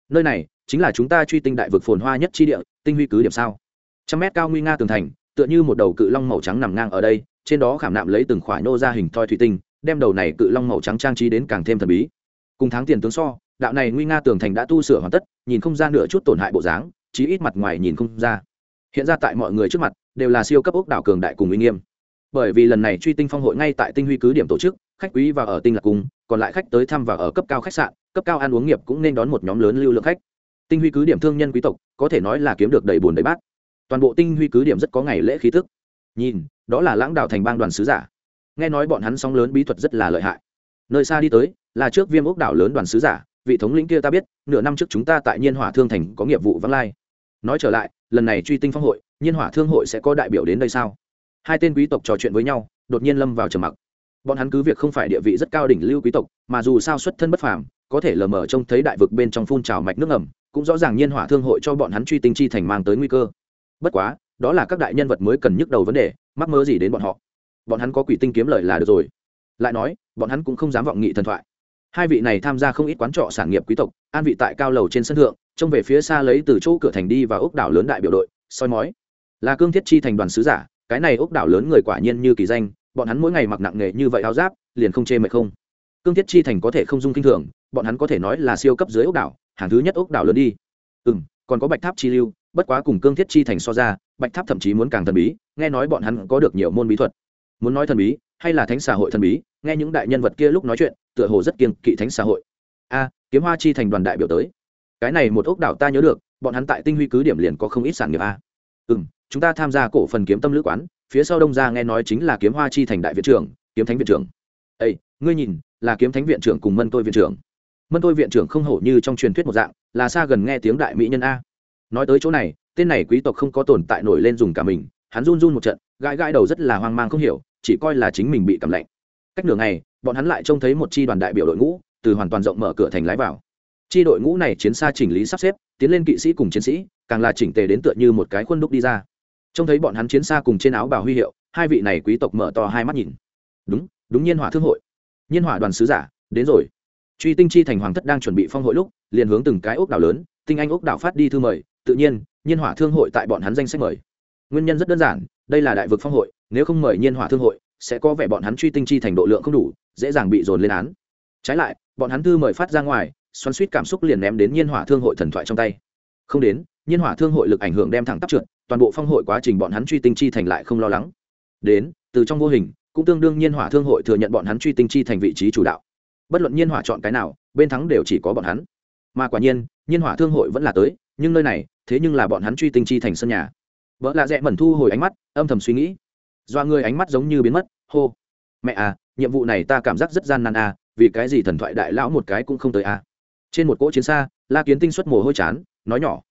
Nơi này chính là chúng ta truy tinh đại vực phồn hoa nhất chi địa, tinh huy cứ điểm sao? Trăm mét cao nguy nga tường thành, tựa như một đầu cự long màu trắng nằm ngang ở đây, trên đó khảm nạm lấy từng khỏa nô ra hình thoi thủy tinh, đem đầu này cự long màu trắng trang trí đến càng thêm thần bí. Cùng tháng tiền tướng so đạo này nguy nga tường thành đã tu sửa hoàn tất, nhìn không ra nửa chút tổn hại bộ dáng, chí ít mặt ngoài nhìn không ra. Hiện ra tại mọi người trước mặt, đều là siêu cấp ốc đảo cường đại cùng uy nghiêm. Bởi vì lần này truy tinh phong hội ngay tại tinh huy cứ điểm tổ chức, khách quý và ở tinh lạc cung còn lại khách tới thăm và ở cấp cao khách sạn, cấp cao ăn uống nghiệp cũng nên đón một nhóm lớn lưu lượng khách. Tinh huy cứ điểm thương nhân quý tộc, có thể nói là kiếm được đầy bùn đầy bát. Toàn bộ tinh huy cứ điểm rất có ngày lễ khí thức nhìn, đó là lãng đạo thành bang đoàn sứ giả. Nghe nói bọn hắn sóng lớn bí thuật rất là lợi hại. Nơi xa đi tới, là trước viêm ốc đảo lớn đoàn sứ giả vị thống lĩnh kia ta biết, nửa năm trước chúng ta tại nhiên hỏa thương thành có nghiệp vụ vắng lai. Nói trở lại, lần này truy tinh phong hội, nhiên hỏa thương hội sẽ có đại biểu đến đây sao? Hai tên quý tộc trò chuyện với nhau, đột nhiên lâm vào trầm mặc. Bọn hắn cứ việc không phải địa vị rất cao đỉnh lưu quý tộc, mà dù sao xuất thân bất phàm, có thể lờ mờ trông thấy đại vực bên trong phun trào mạch nước ngầm, cũng rõ ràng nhiên hỏa thương hội cho bọn hắn truy tinh chi thành mang tới nguy cơ. Bất quá, đó là các đại nhân vật mới cần nhức đầu vấn đề, mắc mơ gì đến bọn họ? Bọn hắn có quỷ tinh kiếm lời là được rồi. Lại nói, bọn hắn cũng không dám vọng nghị thần thoại hai vị này tham gia không ít quán trọ sản nghiệp quý tộc, an vị tại cao lầu trên sân thượng, trông về phía xa lấy từ chỗ cửa thành đi và ốc đảo lớn đại biểu đội, soi mói. Là cương thiết chi thành đoàn sứ giả, cái này ốc đảo lớn người quả nhiên như kỳ danh, bọn hắn mỗi ngày mặc nặng nghề như vậy áo giáp, liền không chê mệt không. Cương thiết chi thành có thể không dung kinh thường, bọn hắn có thể nói là siêu cấp dưới ốc đảo, hàng thứ nhất ốc đảo lớn đi. Ừ m còn có bạch tháp chi lưu, bất quá cùng cương thiết chi thành so ra, bạch tháp thậm chí muốn càng thần bí, nghe nói bọn hắn có được nhiều môn bí thuật. Muốn nói thần bí hay là thánh xã hội thần bí, nghe những đại nhân vật kia lúc nói chuyện, tựa hồ rất kiêng kỵ thánh xã hội. A, kiếm hoa chi thành đoàn đại biểu tới. Cái này một ốc đảo ta nhớ được, bọn hắn tại tinh huy cứ điểm liền có không ít sản nghiệp a. Ừ m chúng ta tham gia cổ phần kiếm tâm lữ quán, phía sau đông ra nghe nói chính là kiếm hoa chi thành đại viện trưởng, kiếm thánh viện trưởng. Ây ngươi nhìn, là kiếm thánh viện trưởng cùng mân tôi viện trưởng. Mân tôi viện trưởng không hổ như trong truyền thuyết một dạng, là xa gần nghe tiếng đại mỹ nhân a. Nói tới chỗ này, tên này quý tộc không có tồn tại nổi lên dùng cả mình, hắn run run một trận, gãi gãi đầu rất là hoang mang không hiểu chỉ coi là chính mình bị cảm lạnh. Cách nửa ngày, bọn hắn lại trông thấy một chi đoàn đại biểu đội ngũ, từ hoàn toàn rộng mở cửa thành lái vào. Chi đội ngũ này chiến xa chỉnh lý sắp xếp, tiến lên kỵ sĩ cùng chiến sĩ, càng là chỉnh tề đến tựa như một cái khuôn đúc đi ra. Trông thấy bọn hắn chiến xa cùng trên áo bào huy hiệu, hai vị này quý tộc mở to hai mắt nhìn. Đúng đúng nhiên hỏa thương hội. Nhiên hỏa đoàn sứ giả, đến rồi. Truy tinh chi thành hoàng thất đang chuẩn bị phong hội lúc, liền hướng từng cái ốc đảo lớn, tinh anh ốc đảo phát đi thư mời, tự nhiên nhiên hỏa thương hội tại bọn hắn danh sách mời. Nguyên nhân rất đơn giản, đây là đại vực phong hội nếu không mời nhiên hỏa thương hội, sẽ có vẻ bọn hắn truy tinh chi thành độ lượng không đủ, dễ dàng bị dồn lên án. Trái lại, bọn hắn thư mời phát ra ngoài, xoắn suýt cảm xúc liền ném đến nhiên hỏa thương hội thần thoại trong tay. Không đến, nhiên hỏa thương hội lực ảnh hưởng đem thẳng tắp trượt, toàn bộ phong hội quá trình bọn hắn truy tinh chi thành lại không lo lắng. Đến, từ trong vô hình, cũng tương đương nhiên hỏa thương hội thừa nhận bọn hắn truy tinh chi thành vị trí chủ đạo. Bất luận nhiên hỏa chọn cái nào, bên thắng đều chỉ có bọn hắn. Mà quả nhiên nhiên hỏa thương hội vẫn là tới, nhưng nơi này, thế nhưng là bọn hắn truy tinh chi thành sân nhà. Vợ lạ rẽ mẩn thu hồi ánh mắt, âm thầm suy nghĩ do người ánh mắt giống như biến mất, hô. Mẹ à nhiệm vụ này ta cảm giác rất gian nan à vì cái gì thần thoại đại lão một cái cũng không tới à? Trên một cỗ chiến xa, la kiến tinh xuất mồ hôi chán, nói nhỏ.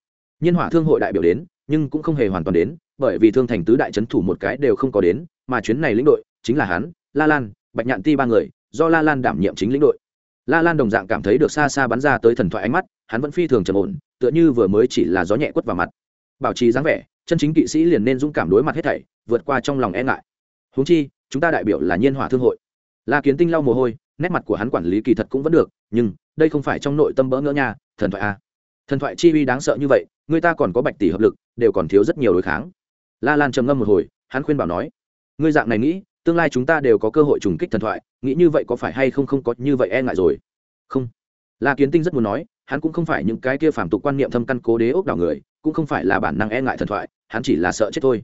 Nhiên hỏa thương hội đại biểu đến, nhưng cũng không hề hoàn toàn đến, bởi vì thương thành tứ đại trấn thủ một cái đều không có đến, mà chuyến này lĩnh đội chính là hắn, la lan, bạch nhạn ti ba người, do la lan đảm nhiệm chính lĩnh đội. La lan đồng dạng cảm thấy được xa xa bắn ra tới thần thoại ánh mắt, hắn vẫn phi thường trầm ổn, tựa như vừa mới chỉ là gió nhẹ quất vào mặt. Bảo trì dáng vẻ, chân chính kỵ sĩ liền nên dũng cảm đối mặt hết thảy vượt qua trong lòng e ngại. Huống chi, chúng ta đại biểu là nhiên hỏa thương hội. La kiến tinh lau mồ hôi, nét mặt của hắn quản lý kỳ thật cũng vẫn được, nhưng đây không phải trong nội tâm bỡ ngỡ nha, thần thoại a. Thần thoại chi uy đáng sợ như vậy, người ta còn có bạch tỷ hợp lực, đều còn thiếu rất nhiều đối kháng. La lan trầm ngâm một hồi, hắn khuyên bảo nói, ngươi dạng này nghĩ, tương lai chúng ta đều có cơ hội trùng kích thần thoại, nghĩ như vậy có phải hay không không có như vậy e ngại rồi? Không. La kiến tinh rất muốn nói, hắn cũng không phải những cái kia phản tục quan niệm thâm căn cố đế ốc đảo người, cũng không phải là bản năng e ngại thần thoại, hắn chỉ là sợ chết thôi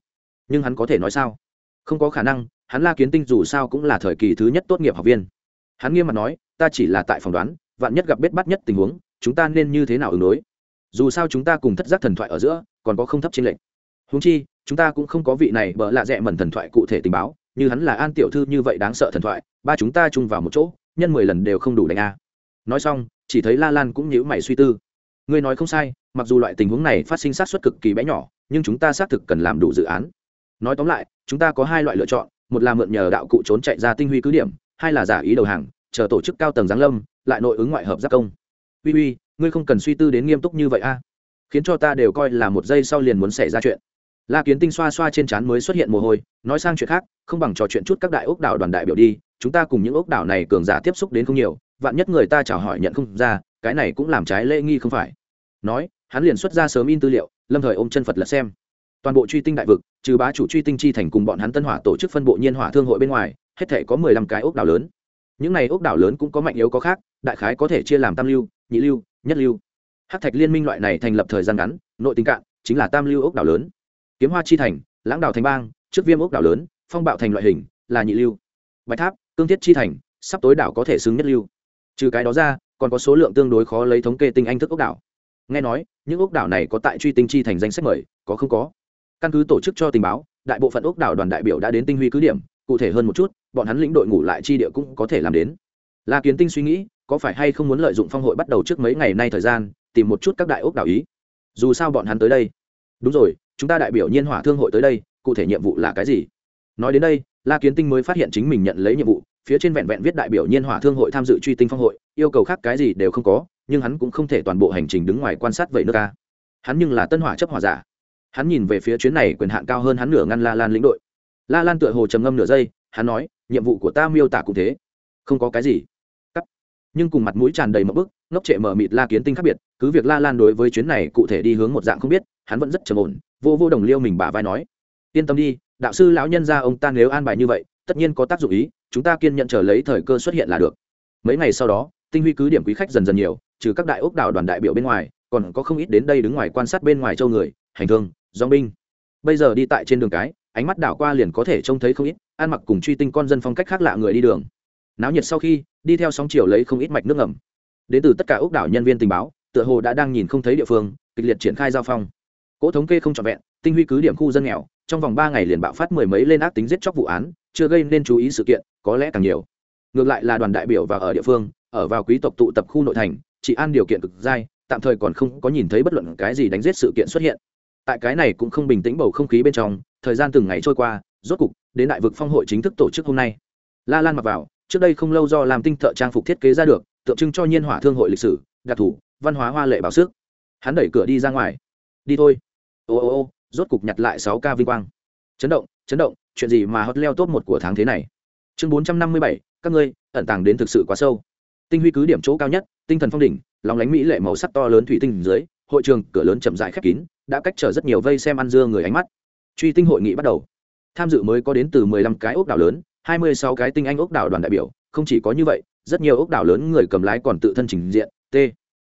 nhưng hắn có thể nói sao? Không có khả năng, hắn la kiến tinh dù sao cũng là thời kỳ thứ nhất tốt nghiệp học viên. Hắn nghiêm mặt nói, ta chỉ là tại phỏng đoán, vạn nhất gặp bết bắt nhất tình huống, chúng ta nên như thế nào ứng đối? Dù sao chúng ta cùng thất giác thần thoại ở giữa, còn có không thấp trên lệnh húng chi, chúng ta cũng không có vị này bỡ lạ rẽ mẩn thần thoại cụ thể tình báo, như hắn là an tiểu thư như vậy đáng sợ thần thoại, ba chúng ta chung vào một chỗ, nhân mười lần đều không đủ đánh a. Nói xong, chỉ thấy la lan cũng nhíu mày suy tư. Ngươi nói không sai, mặc dù loại tình huống này phát sinh sát xuất cực kỳ bé nhỏ, nhưng chúng ta xác thực cần làm đủ dự án nói tóm lại, chúng ta có hai loại lựa chọn, một là mượn nhờ đạo cụ trốn chạy ra tinh huy cứ điểm, hai là giả ý đầu hàng, chờ tổ chức cao tầng giáng lâm, lại nội ứng ngoại hợp giác công. Uy uy, ngươi không cần suy tư đến nghiêm túc như vậy a. Khiến cho ta đều coi là một giây sau liền muốn xảy ra chuyện. La kiến tinh xoa xoa trên trán mới xuất hiện mồ hôi, nói sang chuyện khác, không bằng trò chuyện chút các đại ốc đảo đoàn đại biểu đi, chúng ta cùng những ốc đảo này cường giả tiếp xúc đến không nhiều, vạn nhất người ta chào hỏi nhận không ra, cái này cũng làm trái lễ nghi không phải. Nói, hắn liền xuất ra sớm in tư liệu, lâm thời ôm chân phật lật xem toàn bộ truy tinh đại vực, trừ bá chủ truy tinh chi thành cùng bọn hắn tân hỏa tổ chức phân bộ nhiên hỏa thương hội bên ngoài, hết thể có mười lăm cái ốc đảo lớn. Những này ốc đảo lớn cũng có mạnh yếu có khác, đại khái có thể chia làm tam lưu, nhị lưu, nhất lưu. Hát thạch liên minh loại này thành lập thời gian ngắn, nội tình cạn, chính là tam lưu ốc đảo lớn. Kiếm hoa chi thành, lãng đảo thành bang, trước viêm ốc đảo lớn, phong bạo thành loại hình, là nhị lưu. Bạch tháp, cương thiết chi thành, sắp tối đảo có thể xứng nhất lưu. Trừ cái đó ra, còn có số lượng tương đối khó lấy thống kê tinh anh thức ốc đảo. Nghe nói, những ốc đảo này có tại truy tinh chi thành danh sách mời, có không có? Căn cứ tổ chức cho tình báo, đại bộ phận ốc đảo đoàn đại biểu đã đến tinh huy cứ điểm, cụ thể hơn một chút, bọn hắn lĩnh đội ngủ lại chi địa cũng có thể làm đến. La kiến tinh suy nghĩ, có phải hay không muốn lợi dụng phong hội bắt đầu trước mấy ngày nay thời gian, tìm một chút các đại ốc đảo ý? Dù sao bọn hắn tới đây. Đúng rồi, chúng ta đại biểu nhiên hỏa thương hội tới đây, cụ thể nhiệm vụ là cái gì? Nói đến đây, la kiến tinh mới phát hiện chính mình nhận lấy nhiệm vụ, phía trên vẹn vẹn viết đại biểu nhiên hỏa thương hội tham dự truy tinh phong hội, yêu cầu khác cái gì đều không có, nhưng hắn cũng không thể toàn bộ hành trình đứng ngoài quan sát vậy nước ta hắn nhưng là tân hỏa chấp hỏa giả hắn nhìn về phía chuyến này quyền hạn cao hơn hắn nửa ngăn la lan lĩnh đội. La lan tựa hồ trầm ngâm nửa giây, hắn nói, nhiệm vụ của ta miêu tả cũng thế. Không có cái gì. Cắt. Nhưng cùng mặt mũi tràn đầy mập bức, ngốc trệ mở mịt la kiến tinh khác biệt, cứ việc la lan đối với chuyến này cụ thể đi hướng một dạng không biết, hắn vẫn rất trầm ổn, vô vô đồng liêu mình bả vai nói, yên tâm đi, đạo sư lão nhân ra ông ta nếu an bài như vậy, tất nhiên có tác dụng ý, chúng ta kiên nhận chờ lấy thời cơ xuất hiện là được. Mấy ngày sau đó, tinh huy cứ điểm quý khách dần dần nhiều, trừ các đại ốc đảo đoàn đại biểu bên ngoài, còn có không ít đến đây đứng ngoài quan sát bên ngoài châu người, hành thương dong binh. Bây giờ đi tại trên đường cái, ánh mắt đảo qua liền có thể trông thấy không ít, ăn mặc cùng truy tinh con dân phong cách khác lạ người đi đường. Náo nhiệt sau khi, đi theo sóng chiều lấy không ít mạch nước ngầm. Đến từ tất cả ốc đảo nhân viên tình báo, tựa hồ đã đang nhìn không thấy địa phương, kịch liệt triển khai giao phong. Cỗ thống kê không trọn vẹn, tinh huy cứ điểm khu dân nghèo, trong vòng ba ngày liền bạo phát mười mấy lên ác tính giết chóc vụ án, chưa gây nên chú ý sự kiện, có lẽ càng nhiều. Ngược lại là đoàn đại biểu và ở địa phương, ở vào quý tộc tụ tập khu nội thành, chỉ an điều kiện cực dai, tạm thời còn không có nhìn thấy bất luận cái gì đánh giết sự kiện xuất hiện tại cái này cũng không bình tĩnh bầu không khí bên trong, thời gian từng ngày trôi qua, rốt cục, đến đại vực phong hội chính thức tổ chức hôm nay. La lan mặc vào, trước đây không lâu do làm tinh thợ trang phục thiết kế ra được, tượng trưng cho nhiên hỏa thương hội lịch sử, đặc thù, văn hóa hoa lệ bảo sức. Hắn đẩy cửa đi ra ngoài. Đi thôi. Ô ô ô, rốt cục nhặt lại sáu ca vinh quang. Chấn động chấn động, chuyện gì mà hot leo top một của tháng thế này? Chương bốn trăm năm mươi bảy, các ngươi, ẩn tàng đến thực sự quá sâu. Tinh huy cứ điểm chỗ cao nhất, tinh thần phong đỉnh lóng lánh mỹ lệ màu sắc to lớn thủy tinh dưới, hội trường, cửa lớn chậm dại khép kín đã cách trở rất nhiều vây xem ăn dưa người ánh mắt. Truy tinh hội nghị bắt đầu. Tham dự mới có đến từ mười lăm cái ốc đảo lớn, hai mươi sáu cái tinh anh ốc đảo đoàn đại biểu, không chỉ có như vậy, rất nhiều ốc đảo lớn người cầm lái còn tự thân trình diện, t.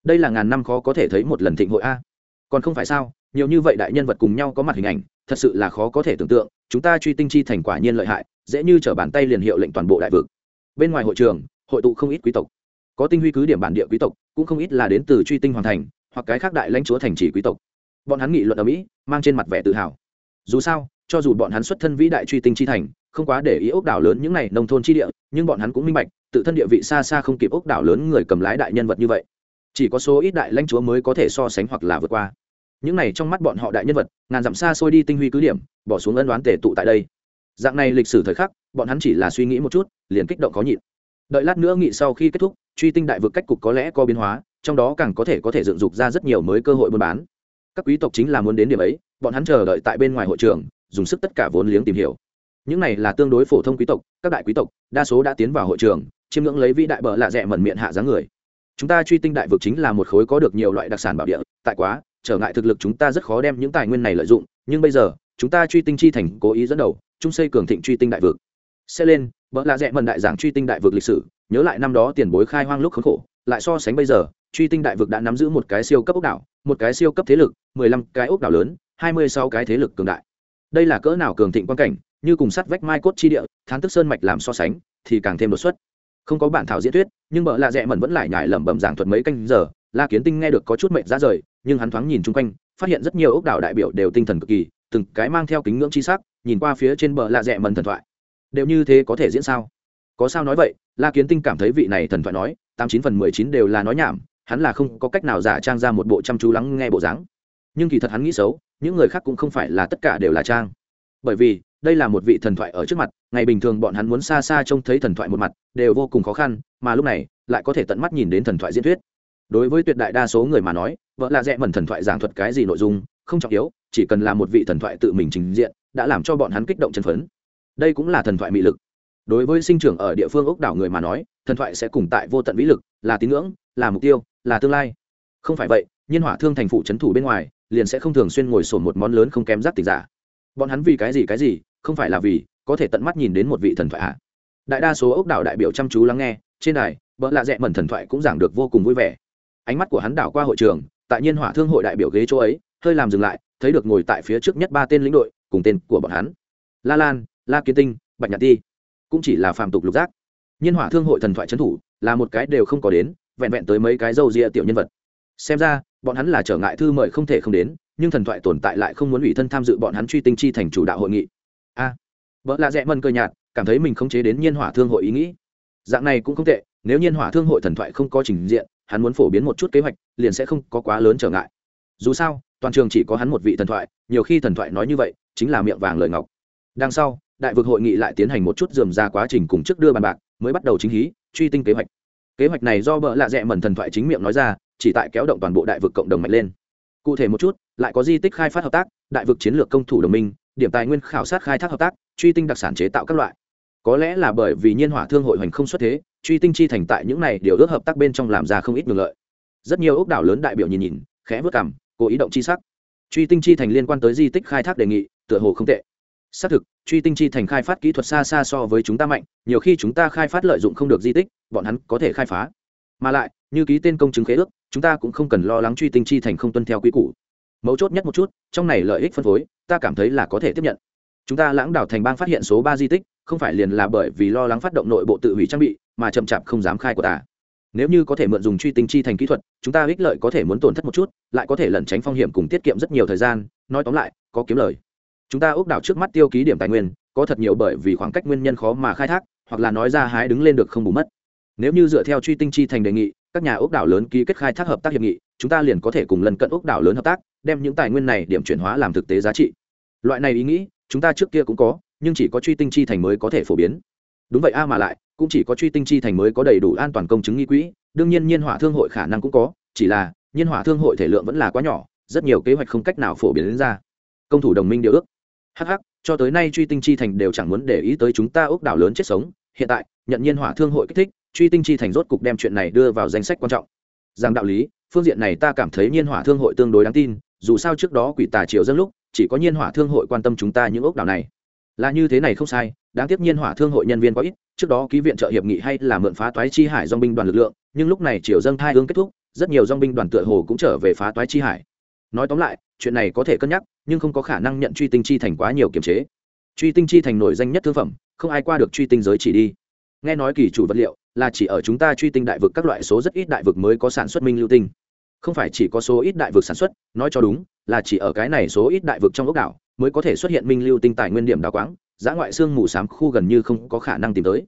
Đây là ngàn năm khó có thể thấy một lần thịnh hội a. Còn không phải sao, nhiều như vậy đại nhân vật cùng nhau có mặt hình ảnh, thật sự là khó có thể tưởng tượng, chúng ta truy tinh chi thành quả nhiên lợi hại, dễ như trở bàn tay liền hiệu lệnh toàn bộ đại vực. Bên ngoài hội trường, hội tụ không ít quý tộc. Có tinh huy cứ điểm bản địa quý tộc, cũng không ít là đến từ truy tinh hoàn thành, hoặc cái khác đại lãnh chúa thành trì quý tộc bọn hắn nghị luận ở mỹ mang trên mặt vẻ tự hào dù sao cho dù bọn hắn xuất thân vĩ đại truy tinh chi thành không quá để ý ốc đảo lớn những n à y nông thôn chi địa nhưng bọn hắn cũng minh bạch tự thân địa vị xa xa không kịp ốc đảo lớn người cầm lái đại nhân vật như vậy chỉ có số ít đại lãnh chúa mới có thể so sánh hoặc là vượt qua những này trong mắt bọn họ đại nhân vật ngàn dặm xa xôi đi tinh huy cứ điểm bỏ xuống ân đoán tể tụ tại đây dạng này lịch sử thời khắc bọn hắn chỉ là suy nghĩ một chút liền kích động khó nhịn đợi lát nữa nghị sau khi kết thúc truy tinh đại vực cách cục có lẽ có biến hóa trong đó càng có thể có thể dựng dục ra rất nhiều mới cơ hội buôn bán các quý tộc chính là muốn đến điểm ấy, bọn hắn chờ đợi tại bên ngoài hội trường, dùng sức tất cả vốn liếng tìm hiểu. Những này là tương đối phổ thông quý tộc, các đại quý tộc, đa số đã tiến vào hội trường, chiêm ngưỡng lấy vĩ đại bờ lạ rẽ mẩn miệng hạ dáng người. Chúng ta truy tinh đại vực chính là một khối có được nhiều loại đặc sản bảo địa, tại quá, trở ngại thực lực chúng ta rất khó đem những tài nguyên này lợi dụng, nhưng bây giờ, chúng ta truy tinh chi thành cố ý dẫn đầu, chung xây cường thịnh truy tinh đại vực. Sẽ lên bỡ lạ rẽ mần đại giảng truy tinh đại vực lịch sử, nhớ lại năm đó tiền bối khai hoang lúc khốn khổ, lại so sánh bây giờ, truy tinh đại vực đã nắm giữ một cái siêu cấp ốc đảo một cái siêu cấp thế lực, mười lăm cái ốc đảo lớn, hai mươi sáu cái thế lực cường đại. Đây là cỡ nào cường thịnh quan cảnh, như cùng sắt vách mai cốt chi địa, thán tức sơn mạch làm so sánh, thì càng thêm đột xuất. Không có bản thảo diễn thuyết, nhưng bợ lạ rẽ mần vẫn lại nhải lẩm bẩm giảng thuật mấy canh giờ, la kiến tinh nghe được có chút mệnh ra rời, nhưng hắn thoáng nhìn chung quanh, phát hiện rất nhiều ốc đảo đại biểu đều tinh thần cực kỳ, từng cái mang theo kính ngưỡng chi sắc, nhìn qua phía trên bờ lạ rẽ mần thần thoại. Đều như thế có thể diễn sao? Có sao nói vậy, la kiến tinh cảm thấy vị này thần thoại nói, tám chín phần mười chín đều là nói nhảm hắn là không có cách nào giả trang ra một bộ chăm chú lắng nghe bộ dáng. Nhưng kỳ thật hắn nghĩ xấu, những người khác cũng không phải là tất cả đều là trang. Bởi vì, đây là một vị thần thoại ở trước mặt, ngày bình thường bọn hắn muốn xa xa trông thấy thần thoại một mặt, đều vô cùng khó khăn, mà lúc này, lại có thể tận mắt nhìn đến thần thoại diễn thuyết. Đối với tuyệt đại đa số người mà nói, vợ là rẽ mẩn thần thoại giảng thuật cái gì nội dung, không trọng yếu, chỉ cần là một vị thần thoại tự mình trình diện, đã làm cho bọn hắn kích động chân phấn. Đây cũng là thần thoại mị lực. Đối với sinh trưởng ở địa phương ốc đảo người mà nói, thần thoại sẽ cùng tại vô tận vĩ lực, là tín ngưỡng, là mục tiêu là tương lai. Không phải vậy, nhiên hỏa thương thành phủ c thủ bên ngoài, liền sẽ không thường xuyên ngồi sổn một món lớn không kém giác tịch giả. Bọn hắn vì cái gì cái gì, không phải là vì, có thể tận mắt nhìn đến một vị thần thoại ạ. Đại đa số ốc đảo đại biểu chăm chú lắng nghe, trên đài vợ lạ rẽ mẩn thần thoại cũng giảng được vô cùng vui vẻ. Ánh mắt của hắn đảo qua hội trường, tại nhiên hỏa thương hội đại biểu ghế chỗ ấy, hơi làm dừng lại, thấy được ngồi tại phía trước nhất ba tên lĩnh đội, cùng tên của bọn hắn. La lan, la kiến tinh, bạch nhạc ti, cũng chỉ là phàm tục lục giác. Nhiên hỏa thương hội thần thoại trấn thủ, là một cái đều không có đến vẹn vẹn tới mấy cái dâu ria tiểu nhân vật. Xem ra bọn hắn là trở ngại thư mời không thể không đến nhưng thần thoại tồn tại lại không muốn ủy thân tham dự bọn hắn truy tinh chi thành chủ đạo hội nghị. A à, vợ lạ rẽ mân cơ nhạt cảm thấy mình không chế đến nhiên hỏa thương hội ý nghĩ. Dạng này cũng không tệ nếu nhiên hỏa thương hội thần thoại không có trình diện hắn muốn phổ biến một chút kế hoạch liền sẽ không có quá lớn trở ngại. Dù sao toàn trường chỉ có hắn một vị thần thoại nhiều khi thần thoại nói như vậy chính là miệng vàng lời ngọc. Đằng sau đại vực hội nghị lại tiến hành một chút dườm ra quá trình cùng trước đưa bàn bạc mới bắt đầu chính hí truy tinh kế hoạch kế hoạch này do bợ lạ rẽ mần thần thoại chính miệng nói ra, chỉ tại kéo động toàn bộ đại vực cộng đồng mạnh lên. Cụ thể một chút, lại có di tích khai phát hợp tác, đại vực chiến lược công thủ đồng minh, điểm tài nguyên khảo sát khai thác hợp tác, truy tinh đặc sản chế tạo các loại. Có lẽ là bởi vì nhiên hỏa thương hội hoành không xuất thế, truy tinh chi thành tại những này điều ước hợp tác bên trong làm ra không ít ngược lợi. Rất nhiều ốc đảo lớn đại biểu nhìn nhìn, khẽ vớt cảm, cố ý động chi sắc. Truy tinh chi thành liên quan tới di tích khai thác đề nghị, tựa hồ không tệ xác thực, truy tinh chi thành khai phát kỹ thuật xa xa so với chúng ta mạnh, nhiều khi chúng ta khai phát lợi dụng không được di tích, bọn hắn có thể khai phá. Mà lại, như ký tên công chứng khế ước, chúng ta cũng không cần lo lắng truy tinh chi thành không tuân theo quy củ. Mấu chốt nhất một chút, trong này lợi ích phân phối, ta cảm thấy là có thể tiếp nhận. Chúng ta lãng đảo thành bang phát hiện số ba di tích, không phải liền là bởi vì lo lắng phát động nội bộ tự hủy trang bị, mà chậm chạp không dám khai của ta. Nếu như có thể mượn dùng truy tinh chi thành kỹ thuật, chúng ta ích lợi có thể muốn tổn thất một chút, lại có thể lẩn tránh phong hiểm cùng tiết kiệm rất nhiều thời gian, nói tóm lại, có kiếm lời chúng ta ước đảo trước mắt tiêu ký điểm tài nguyên, có thật nhiều bởi vì khoảng cách nguyên nhân khó mà khai thác, hoặc là nói ra hái đứng lên được không bù mất. Nếu như dựa theo truy tinh chi thành đề nghị, các nhà ốc đảo lớn ký kết khai thác hợp tác hiệp nghị, chúng ta liền có thể cùng lần cận ốc đảo lớn hợp tác, đem những tài nguyên này điểm chuyển hóa làm thực tế giá trị. Loại này ý nghĩ, chúng ta trước kia cũng có, nhưng chỉ có truy tinh chi thành mới có thể phổ biến. Đúng vậy a mà lại, cũng chỉ có truy tinh chi thành mới có đầy đủ an toàn công chứng nghi quỹ, đương nhiên nhiên hỏa thương hội khả năng cũng có, chỉ là, nhiên hỏa thương hội thể lượng vẫn là quá nhỏ, rất nhiều kế hoạch không cách nào phổ biến đến ra. Công thủ đồng minh điều ước hh cho tới nay truy tinh chi thành đều chẳng muốn để ý tới chúng ta ốc đảo lớn chết sống. Hiện tại, nhận nhiên hỏa thương hội kích thích, truy tinh chi thành rốt cục đem chuyện này đưa vào danh sách quan trọng. Rằng đạo lý, phương diện này ta cảm thấy nhiên hỏa thương hội tương đối đáng tin, dù sao trước đó quỷ tà triều dân lúc, chỉ có nhiên hỏa thương hội quan tâm chúng ta những ốc đảo này. Là như thế này không sai, đáng tiếc nhiên hỏa thương hội nhân viên có ít, trước đó ký viện trợ hiệp nghị hay là mượn phá toái chi hải dong binh đoàn lực lượng, nhưng lúc này triều dân hai hương kết thúc, rất nhiều dong binh đoàn tựa hồ cũng trở về phá toái chi hải. Nói tóm lại chuyện này có thể cân nhắc, nhưng không có khả năng nhận truy tinh chi thành quá nhiều kiềm chế. Truy tinh chi thành nổi danh nhất thương phẩm, không ai qua được truy tinh giới chỉ đi. Nghe nói kỳ chủ vật liệu là chỉ ở chúng ta truy tinh đại vực các loại số rất ít đại vực mới có sản xuất minh lưu tinh. Không phải chỉ có số ít đại vực sản xuất, nói cho đúng, là chỉ ở cái này số ít đại vực trong ốc đảo mới có thể xuất hiện minh lưu tinh tài nguyên điểm đào quáng, giá ngoại xương mù s khu gần như không có khả năng tìm tới.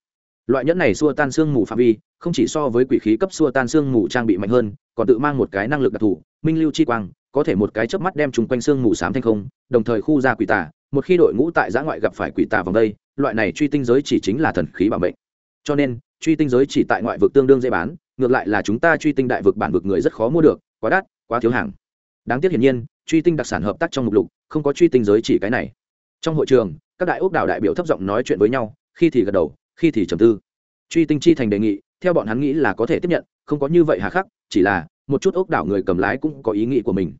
Loại nhẫn này xua tan xương mù phạm vi, không chỉ so với quỷ khí cấp xua tan xương mù trang bị mạnh hơn, còn tự mang một cái năng lực đặc thù, minh lưu chi quang có thể một cái chớp mắt đem chúng quanh xương mù sám thanh không, đồng thời khu ra quỷ tà, một khi đội ngũ tại giã ngoại gặp phải quỷ tà vòng đây, loại này truy tinh giới chỉ chính là thần khí bảo mệnh. Cho nên, truy tinh giới chỉ tại ngoại vực tương đương dễ bán, ngược lại là chúng ta truy tinh đại vực bản vực người rất khó mua được, quá đắt, quá thiếu hàng. Đáng tiếc hiển nhiên, truy tinh đặc sản hợp tác trong mục lục, không có truy tinh giới chỉ cái này. Trong hội trường, các đại ốc đảo đại biểu thấp giọng nói chuyện với nhau, khi thì gật đầu, khi thì trầm tư. Truy tinh chi thành đề nghị, theo bọn hắn nghĩ là có thể tiếp nhận, không có như vậy hà khắc, chỉ là một chút ốc đảo người cầm lái cũng có ý nghĩ của mình.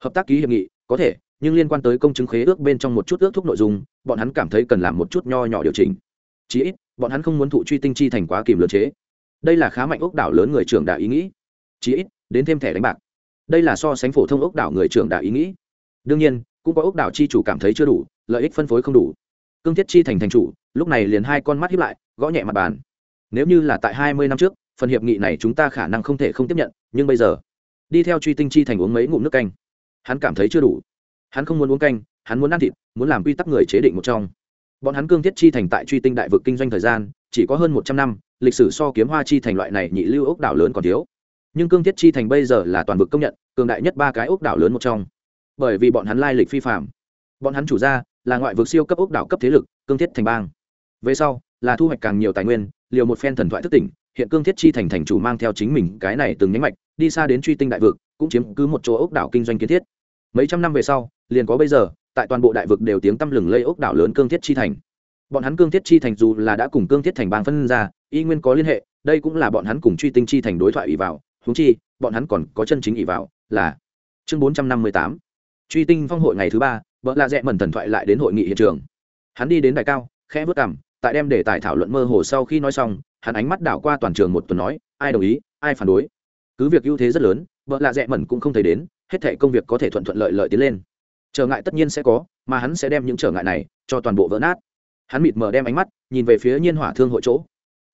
Hợp tác ký hiệp nghị, có thể, nhưng liên quan tới công chứng khế ước bên trong một chút ước thúc nội dung, bọn hắn cảm thấy cần làm một chút nho nhỏ điều chỉnh. Chí ít, bọn hắn không muốn thụ truy tinh chi thành quá kìm lưỡng chế. Đây là khá mạnh ốc đảo lớn người trưởng đạo ý nghĩ. Chí ít, đến thêm thẻ đánh bạc. Đây là so sánh phổ thông ốc đảo người trưởng đạo ý nghĩ. Đương nhiên, cũng có ốc đảo chi chủ cảm thấy chưa đủ, lợi ích phân phối không đủ. Cương thiết chi thành thành chủ, lúc này liền hai con mắt hiếp lại, gõ nhẹ mặt bàn. Nếu như là tại hai mươi năm trước phần hiệp nghị này chúng ta khả năng không thể không tiếp nhận, nhưng bây giờ, đi theo truy tinh chi thành uống mấy ngụm nước canh. Hắn cảm thấy chưa đủ. Hắn không muốn uống canh, hắn muốn ăn thịt, muốn làm quy tắc người chế định một trong. Bọn hắn cương thiết chi thành tại truy tinh đại vực kinh doanh thời gian, chỉ có hơn một trăm năm, lịch sử so kiếm hoa chi thành loại này nhị lưu ốc đảo lớn còn thiếu. Nhưng cương thiết chi thành bây giờ là toàn vực công nhận, cường đại nhất ba cái ốc đảo lớn một trong. Bởi vì bọn hắn lai lịch phi phạm bọn hắn chủ ra là ngoại vực siêu cấp ốc đảo cấp thế lực, cương thiết thành bang. Về sau, là thu hoạch càng nhiều tài nguyên, liều một phen thần thoại thức tỉnh hiện cương thiết chi thành thành chủ mang theo chính mình cái này từng nhánh mạch, đi xa đến truy tinh đại vực, cũng chiếm cứ một chỗ ốc đảo kinh doanh kiến thiết. Mấy trăm năm về sau, liền có bây giờ, tại toàn bộ đại vực đều tiếng tăm lừng lây ốc đảo lớn cương thiết chi thành. Bọn hắn cương thiết chi thành dù là đã cùng cương thiết thành bang phân ra, y nguyên có liên hệ, đây cũng là bọn hắn cùng truy tinh chi thành đối thoại ỷ vào. Húng chi, bọn hắn còn có chân chính ỷ vào, là chương bốn trăm năm mươi tám. Truy tinh phong hội ngày thứ ba, vợ lạ rẽ mẩn thần thoại lại đến hội nghị hiện trường. Hắn đi đến đài cao, khẽ vớt cảm tại đem để tài thảo luận mơ hồ sau khi nói xong hắn ánh mắt đảo qua toàn trường một tuần nói, ai đồng ý, ai phản đối? Cứ việc ưu thế rất lớn, vợ lạ rẽ mẩn cũng không thấy đến, hết thể công việc có thể thuận thuận lợi lợi tiến lên. Trở ngại tất nhiên sẽ có, mà hắn sẽ đem những trở ngại này cho toàn bộ vỡ nát. Hắn mịt mờ đem ánh mắt nhìn về phía nhiên hỏa thương hội chỗ.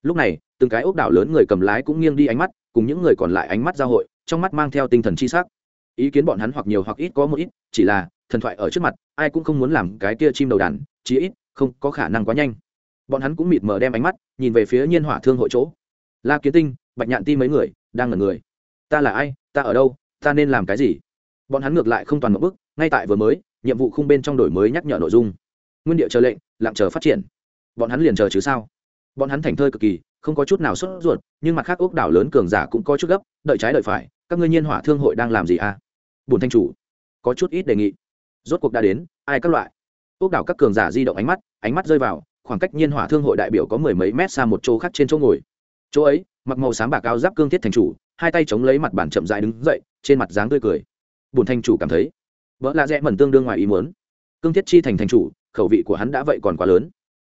Lúc này, từng cái ốc đảo lớn người cầm lái cũng nghiêng đi ánh mắt, cùng những người còn lại ánh mắt giao hội, trong mắt mang theo tinh thần chi sắc. Ý kiến bọn hắn hoặc nhiều hoặc ít có một ít, chỉ là thần thoại ở trước mặt, ai cũng không muốn làm cái kia chim đầu đàn, chí ít không có khả năng quá nhanh bọn hắn cũng mịt mờ đem ánh mắt nhìn về phía nhiên hỏa thương hội chỗ. La kiến tinh, bạch nhạn ti mấy người đang ngẩn người. Ta là ai? Ta ở đâu? Ta nên làm cái gì? Bọn hắn ngược lại không toàn một bước, ngay tại vừa mới, nhiệm vụ khung bên trong đổi mới nhắc nhở nội dung. Nguyên địa chờ lệnh, lặng chờ phát triển. Bọn hắn liền chờ chứ sao? Bọn hắn thành thơi cực kỳ, không có chút nào sốt ruột, nhưng mặt khác ốc đảo lớn cường giả cũng có chút gấp, đợi trái đợi phải, các ngươi nhiên hỏa thương hội đang làm gì à? Bùn thanh chủ, có chút ít đề nghị. Rốt cuộc đã đến, ai các loại? Ốc đảo các cường giả di động ánh mắt ánh mắt rơi vào khoảng cách nhiên hỏa thương hội đại biểu có mười mấy mét xa một chỗ khác trên chỗ ngồi. Chỗ ấy, mặc màu sáng bạc áo giáp cương thiết thành chủ, hai tay chống lấy mặt bản chậm dại đứng dậy, trên mặt dáng tươi cười. Bùn thanh chủ cảm thấy, vợ lạ rẽ mẩn tương đương ngoài ý muốn. Cương thiết chi thành thành chủ, khẩu vị của hắn đã vậy còn quá lớn.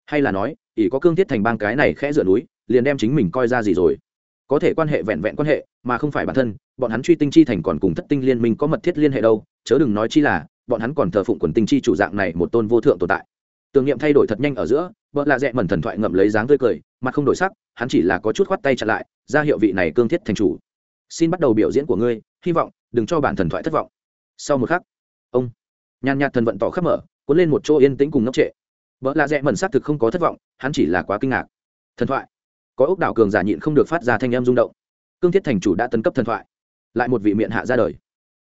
Hay là nói, ỷ có cương thiết thành bang cái này khẽ dựa núi, liền đem chính mình coi ra gì rồi? Có thể quan hệ vẹn vẹn quan hệ, mà không phải bản thân, bọn hắn truy tinh chi thành còn cùng thất tinh liên minh có mật thiết liên hệ đâu, chớ đừng nói chi là, bọn hắn còn thờ phụng quần tinh chi chủ dạng này một tôn vô thượng tồn tại tưởng niệm thay đổi thật nhanh ở giữa vợ lạ dẹ mẩn thần thoại ngậm lấy dáng tươi cười, mặt không đổi sắc, hắn chỉ là có chút khoắt tay chặn lại, ra hiệu vị này cương thiết thành chủ. Xin bắt đầu biểu diễn của ngươi, hy vọng, đừng cho bản thần thoại thất vọng. Sau một khắc, ông, nhàn nhạt thần vận tỏ khắp mở, cuốn lên một chỗ yên tĩnh cùng ngốc trệ. Vợ lạ dẹ mẩn xác thực không có thất vọng, hắn chỉ là quá kinh ngạc. Thần thoại. Có ốc đảo cường giả nhịn không được phát ra thanh em rung động. Cương thiết thành chủ đã tấn cấp thần thoại. Lại một vị miệng hạ ra đời.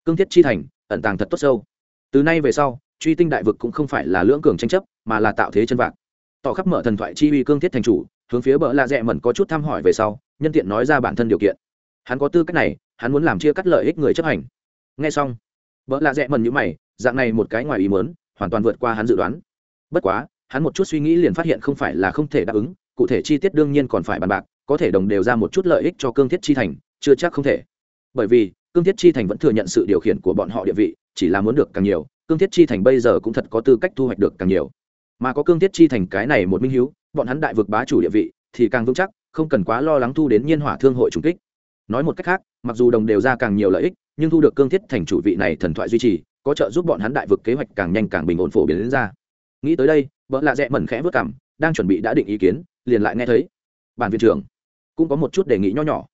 Cương thiết chi thành, ẩn tàng thật tốt sâu. Từ nay về sau, truy tinh đại vực cũng không phải là lưỡng cường tranh chấp mà là tạo thế chân vạc. Tỏ khắp mở thần thoại chi uy cương thiết thành chủ, hướng phía bờ lạ rẽ mẩn có chút thăm hỏi về sau, nhân tiện nói ra bản thân điều kiện. Hắn có tư cách này, hắn muốn làm chia cắt lợi ích người chấp hành. Nghe xong bỡ lạ rẽ mẩn như mày, dạng này một cái ngoài ý mớn hoàn toàn vượt qua hắn dự đoán. Bất quá, hắn một chút suy nghĩ liền phát hiện không phải là không thể đáp ứng, cụ thể chi tiết đương nhiên còn phải bàn bạc, có thể đồng đều ra một chút lợi ích cho cương thiết chi thành, chưa chắc không thể. Bởi vì, cương thiết chi thành vẫn thừa nhận sự điều khiển của bọn họ địa vị, chỉ là muốn được càng nhiều, cương thiết chi thành bây giờ cũng thật có tư cách thu hoạch được càng nhiều mà có cương thiết chi thành cái này một minh hiếu, bọn hắn đại vực bá chủ địa vị thì càng vững chắc, không cần quá lo lắng thu đến nhiên hỏa thương hội trùng kích. Nói một cách khác, mặc dù đồng đều ra càng nhiều lợi ích, nhưng thu được cương thiết thành chủ vị này thần thoại duy trì, có trợ giúp bọn hắn đại vực kế hoạch càng nhanh càng bình ổn phổ biến đến ra. Nghĩ tới đây, vợ lạ rẽ mẩn khẽ vất cảm đang chuẩn bị đã định ý kiến, liền lại nghe thấy, bản viện trưởng, cũng có một chút đề nghị nho nhỏ.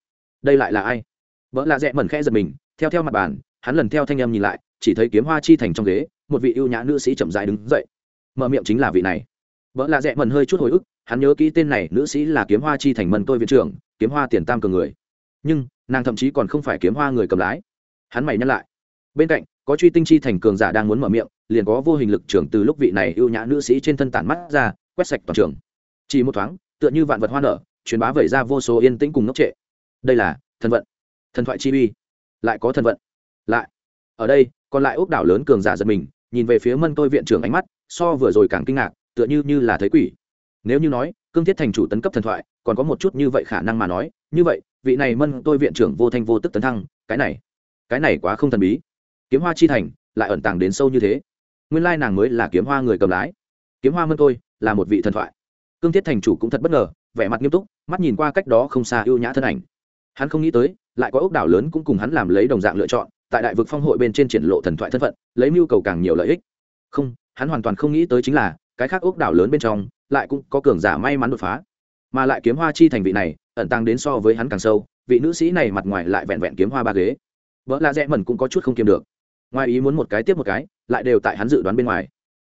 Đây lại là ai? Vợ lạ rẽ mẩn khẽ giật mình, theo theo mặt bàn, hắn lần theo thanh em nhìn lại, chỉ thấy kiếm hoa chi thành trong ghế, một vị ưu nhã nữ sĩ chậm dài đứng dậy mở miệng chính là vị này. Vợ lạ rẽ mẩn hơi chút hồi ức, hắn nhớ kỹ tên này nữ sĩ là kiếm hoa chi thành mần tôi viện trưởng, kiếm hoa tiền tam cường người. Nhưng, nàng thậm chí còn không phải kiếm hoa người cầm lái. Hắn mày nhắc lại. Bên cạnh, có truy tinh chi thành cường giả đang muốn mở miệng, liền có vô hình lực trưởng từ lúc vị này ưu nhã nữ sĩ trên thân tản mắt ra, quét sạch toàn trường. Chỉ một thoáng, tựa như vạn vật hoa nở, truyền bá vẩy ra vô số yên tĩnh cùng ngốc trệ. Đây là, thần vận. Thần thoại chi uy. Lại có thần vận. Lại. Ở đây, còn lại ốc đảo lớn cường giả giật mình nhìn về phía mân tôi viện trưởng ánh mắt, so vừa rồi càng kinh ngạc, tựa như như là thấy quỷ. Nếu như nói, cương thiết thành chủ tấn cấp thần thoại, còn có một chút như vậy khả năng mà nói, như vậy, vị này mân tôi viện trưởng vô thanh vô tức tấn thăng, cái này cái này quá không thần bí. Kiếm hoa chi thành, lại ẩn tàng đến sâu như thế. Nguyên lai nàng mới là kiếm hoa người cầm lái. Kiếm hoa mân tôi, là một vị thần thoại. Cương thiết thành chủ cũng thật bất ngờ, vẻ mặt nghiêm túc, mắt nhìn qua cách đó không xa ưu nhã thân ảnh. Hắn không nghĩ tới, lại có ốc đảo lớn cũng cùng hắn làm lấy đồng dạng lựa chọn tại đại vực phong hội bên trên triển lộ thần thoại thân phận, lấy mưu cầu càng nhiều lợi ích. Không, hắn hoàn toàn không nghĩ tới chính là, cái khác ốc đảo lớn bên trong, lại cũng có cường giả may mắn đột phá. Mà lại kiếm hoa chi thành vị này, ẩn tăng đến so với hắn càng sâu, vị nữ sĩ này mặt ngoài lại vẹn vẹn kiếm hoa ba ghế. Vợ la rẽ dạ mẩn cũng có chút không kiềm được. Ngoài ý muốn một cái tiếp một cái, lại đều tại hắn dự đoán bên ngoài.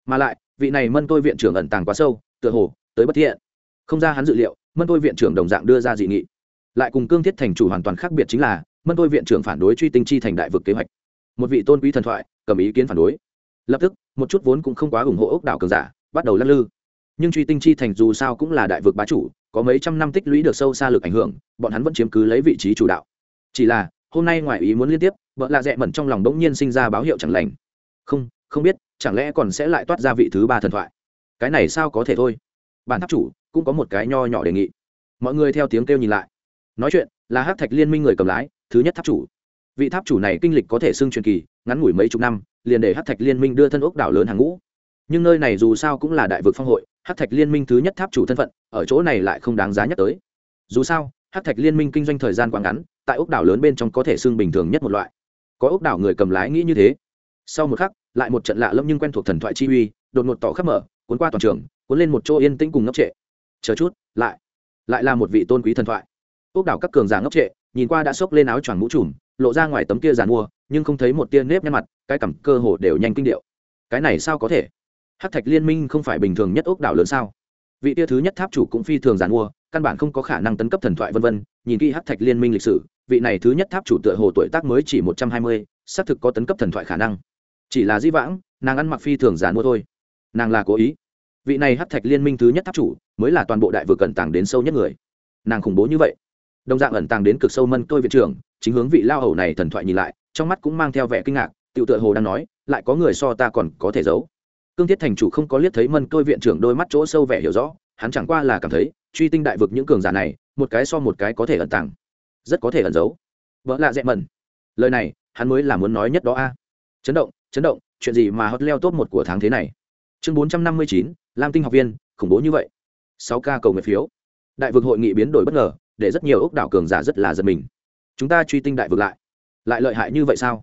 Mà lại, vị này mân tôi viện trưởng ẩn tàng quá sâu, tựa hồ, tới bất thiện. Không ra hắn dự liệu, mân tôi viện trưởng đồng dạng đưa ra dị nghị. Lại cùng cương thiết thành chủ hoàn toàn khác biệt chính là mân tôi viện trưởng phản đối truy tinh chi thành đại vực kế hoạch. Một vị tôn quý thần thoại, cầm ý kiến phản đối. Lập tức, một chút vốn cũng không quá ủng hộ ốc đảo cường giả, bắt đầu lắc lư. Nhưng truy tinh chi thành dù sao cũng là đại vực bá chủ, có mấy trăm năm tích lũy được sâu xa lực ảnh hưởng, bọn hắn vẫn chiếm cứ lấy vị trí chủ đạo. Chỉ là, hôm nay ngoài ý muốn liên tiếp, vợ lạ dẹ mẩn trong lòng đống nhiên sinh ra báo hiệu chẳng lành. Không không biết, chẳng lẽ còn sẽ lại toát ra vị thứ ba thần thoại? Cái này sao có thể thôi? Bản tháp chủ, cũng có một cái nho nhỏ đề nghị. Mọi người theo tiếng kêu nhìn lại. Nói chuyện, là hát thạch liên minh người cầm lái thứ nhất tháp chủ. Vị tháp chủ này kinh lịch có thể xưng truyền kỳ, ngắn ngủi mấy chục năm, liền để hát thạch liên minh đưa thân ốc đảo lớn hàng ngũ. Nhưng nơi này dù sao cũng là đại vực phong hội hát thạch liên minh thứ nhất tháp chủ thân phận, ở chỗ này lại không đáng giá nhắc tới. Dù sao hát thạch liên minh kinh doanh thời gian quá ngắn, tại ốc đảo lớn bên trong có thể xưng bình thường nhất một loại. Có ốc đảo người cầm lái nghĩ như thế. Sau một khắc, lại một trận lạ lâm nhưng quen thuộc thần thoại chi uy, đột ngột tỏ khắp mở, cuốn qua toàn trường, cuốn lên một chỗ yên tĩnh cùng ngốc trệ. Chờ chút, lại lại là một vị tôn quý thần thoại. Ốc đảo các cường giả ngốc trệ nhìn qua đã xốc lên áo choàng mũ trùm, lộ ra ngoài tấm kia giàn mua, nhưng không thấy một tia nếp nhăn mặt, cái cảm cơ hồ đều nhanh kinh điệu. Cái này sao có thể? Hát thạch liên minh không phải bình thường nhất ốc đảo lớn sao? Vị tia thứ nhất tháp chủ cũng phi thường giàn mua, căn bản không có khả năng tấn cấp thần thoại vân vân. Nhìn kỹ hát thạch liên minh lịch sử, vị này thứ nhất tháp chủ tựa hồ tuổi tác mới chỉ một trăm hai mươi, xác thực có tấn cấp thần thoại khả năng. Chỉ là di vãng, nàng ăn mặc phi thường giàn mua thôi. Nàng là cố ý. Vị này hát thạch liên minh thứ nhất tháp chủ, mới là toàn bộ đại vực cẩn tàng đến sâu nhất người. Nàng khủng bố như vậy đồng dạng ẩn tàng đến cực sâu mân tôi viện trưởng, chính hướng vị lao hầu này thần thoại nhìn lại, trong mắt cũng mang theo vẻ kinh ngạc tựu tựa hồ đang nói, lại có người so ta còn có thể giấu. Cương thiết thành chủ không có liếc thấy mân tôi viện trưởng đôi mắt chỗ sâu vẻ hiểu rõ, hắn chẳng qua là cảm thấy, truy tinh đại vực những cường giả này, một cái so một cái có thể ẩn tàng, rất có thể ẩn giấu. Vợ lạ dẹ mần lời này, hắn mới là muốn nói nhất đó a. Chấn động chấn động, chuyện gì mà hot leo top một của tháng thế này? Chương bốn trăm năm mươi chín, lam tinh học viên, khủng bố như vậy. Sáu ca cầu nguyện phiếu. Đại vực hội nghị biến đổi bất ngờ để rất nhiều ốc đảo cường giả rất là giật mình. Chúng ta truy tinh đại vực lại. Lại lợi hại như vậy sao?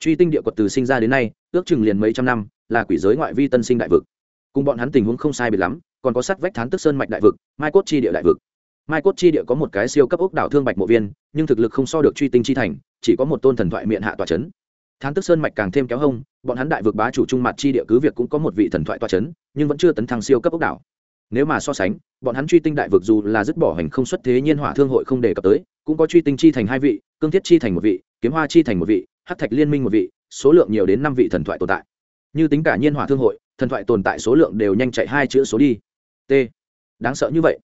Truy tinh địa quật từ sinh ra đến nay, ước chừng liền mấy trăm năm, là quỷ giới ngoại vi tân sinh đại vực. Cùng bọn hắn tình huống không sai biệt lắm, còn có sắt vách thán tức sơn mạch đại vực, mai cốt chi địa đại vực. Mai cốt chi địa có một cái siêu cấp ốc đảo thương bạch mộ viên, nhưng thực lực không so được truy tinh chi thành, chỉ có một tôn thần thoại miệng hạ tòa c h ấ n thán tức sơn mạch càng thêm kéo hông, bọn hắn đại vực bá chủ trung mặt chi địa cứ việc cũng có một vị thần thoại tòa c h ấ n nhưng vẫn chưa tấn thăng siêu cấp ốc đảo nếu mà so sánh, bọn hắn truy tinh đại vực dù là dứt bỏ hành không xuất thế nhiên hỏa thương hội không đề cập tới, cũng có truy tinh chi thành hai vị, cương thiết chi thành một vị, kiếm hoa chi thành một vị hát thạch liên minh một vị, số lượng nhiều đến năm vị thần thoại tồn tại. Như tính cả nhiên hỏa thương hội, thần thoại tồn tại số lượng đều nhanh chạy hai chữ số đi. T. Đáng sợ như vậy.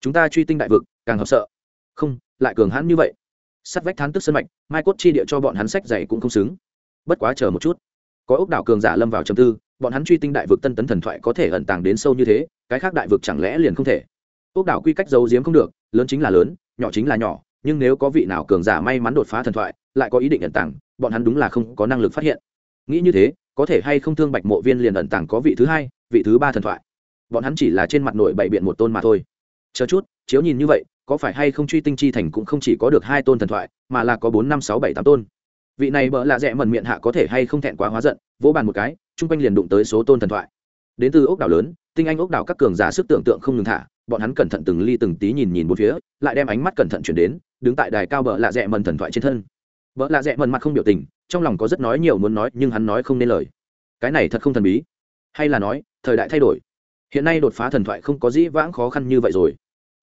Chúng ta truy tinh đại vực, càng hợp sợ. Không, lại cường hãn như vậy. Sắt vách thán tức sân mạch, mai cốt chi địa cho bọn hắn sách dày cũng không xứng. Bất quá chờ một chút. Có ốc đảo cường giả lâm vào trầm tư, bọn hắn truy tinh đại vực tân tấn thần thoại có thể ẩn tàng đến sâu như thế cái khác đại vực chẳng lẽ liền không thể? Ốc đảo quy cách giấu giếm không được, lớn chính là lớn, nhỏ chính là nhỏ, nhưng nếu có vị nào cường giả may mắn đột phá thần thoại, lại có ý định ẩn tàng, bọn hắn đúng là không có năng lực phát hiện. Nghĩ như thế, có thể hay không thương bạch mộ viên liền ẩn tàng có vị thứ hai, vị thứ ba thần thoại. Bọn hắn chỉ là trên mặt nội bày biện một tôn mà thôi. Chờ chút, chiếu nhìn như vậy, có phải hay không truy tinh chi thành cũng không chỉ có được hai tôn thần thoại, mà là có bốn, năm, sáu, bảy, tám tôn. Vị này bỡ lạ rẽ mần miệng hạ có thể hay không thẹn quá hóa giận, vỗ bàn một cái, chung quanh liền đụng tới số tôn thần thoại đến từ ốc đảo lớn, tinh anh ốc đảo các cường giả sức tưởng tượng không ngừng thả, bọn hắn cẩn thận từng ly từng tí nhìn nhìn bốn phía, lại đem ánh mắt cẩn thận chuyển đến, đứng tại đài cao bờ lạ rẽ mần thần thoại trên thân. Vợ lạ rẽ mần mặt không biểu tình, trong lòng có rất nói nhiều muốn nói, nhưng hắn nói không nên lời. Cái này thật không thần bí. Hay là nói, thời đại thay đổi. Hiện nay đột phá thần thoại không có dĩ vãng khó khăn như vậy rồi.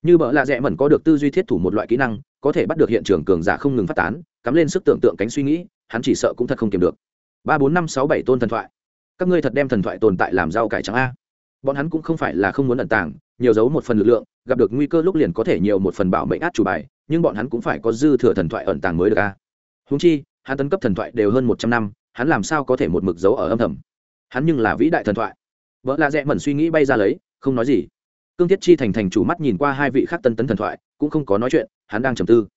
Như bỡ lạ rẽ mẩn có được tư duy thiết thủ một loại kỹ năng, có thể bắt được hiện trường cường giả không ngừng phát tán, cắm lên sức tưởng tượng cánh suy nghĩ, hắn chỉ sợ cũng thật không kiềm được. Ba bốn năm sáu bảy tôn thần thoại các ngươi thật đem thần thoại tồn tại làm rau cải trắng a? Bọn hắn cũng không phải là không muốn ẩn tàng, nhiều giấu một phần lực lượng, gặp được nguy cơ lúc liền có thể nhiều một phần bảo mệnh át chủ bài, nhưng bọn hắn cũng phải có dư thừa thần thoại ẩn tàng mới được a. Húng chi, hắn tấn cấp thần thoại đều hơn một trăm năm, hắn làm sao có thể một mực giấu ở âm thầm? Hắn nhưng là vĩ đại thần thoại. Vợ lạ rẽ mẩn suy nghĩ bay ra lấy, không nói gì. Cương thiết chi thành thành chủ mắt nhìn qua hai vị khác tân tấn thần thoại, cũng không có nói chuyện, hắn đang trầm tư.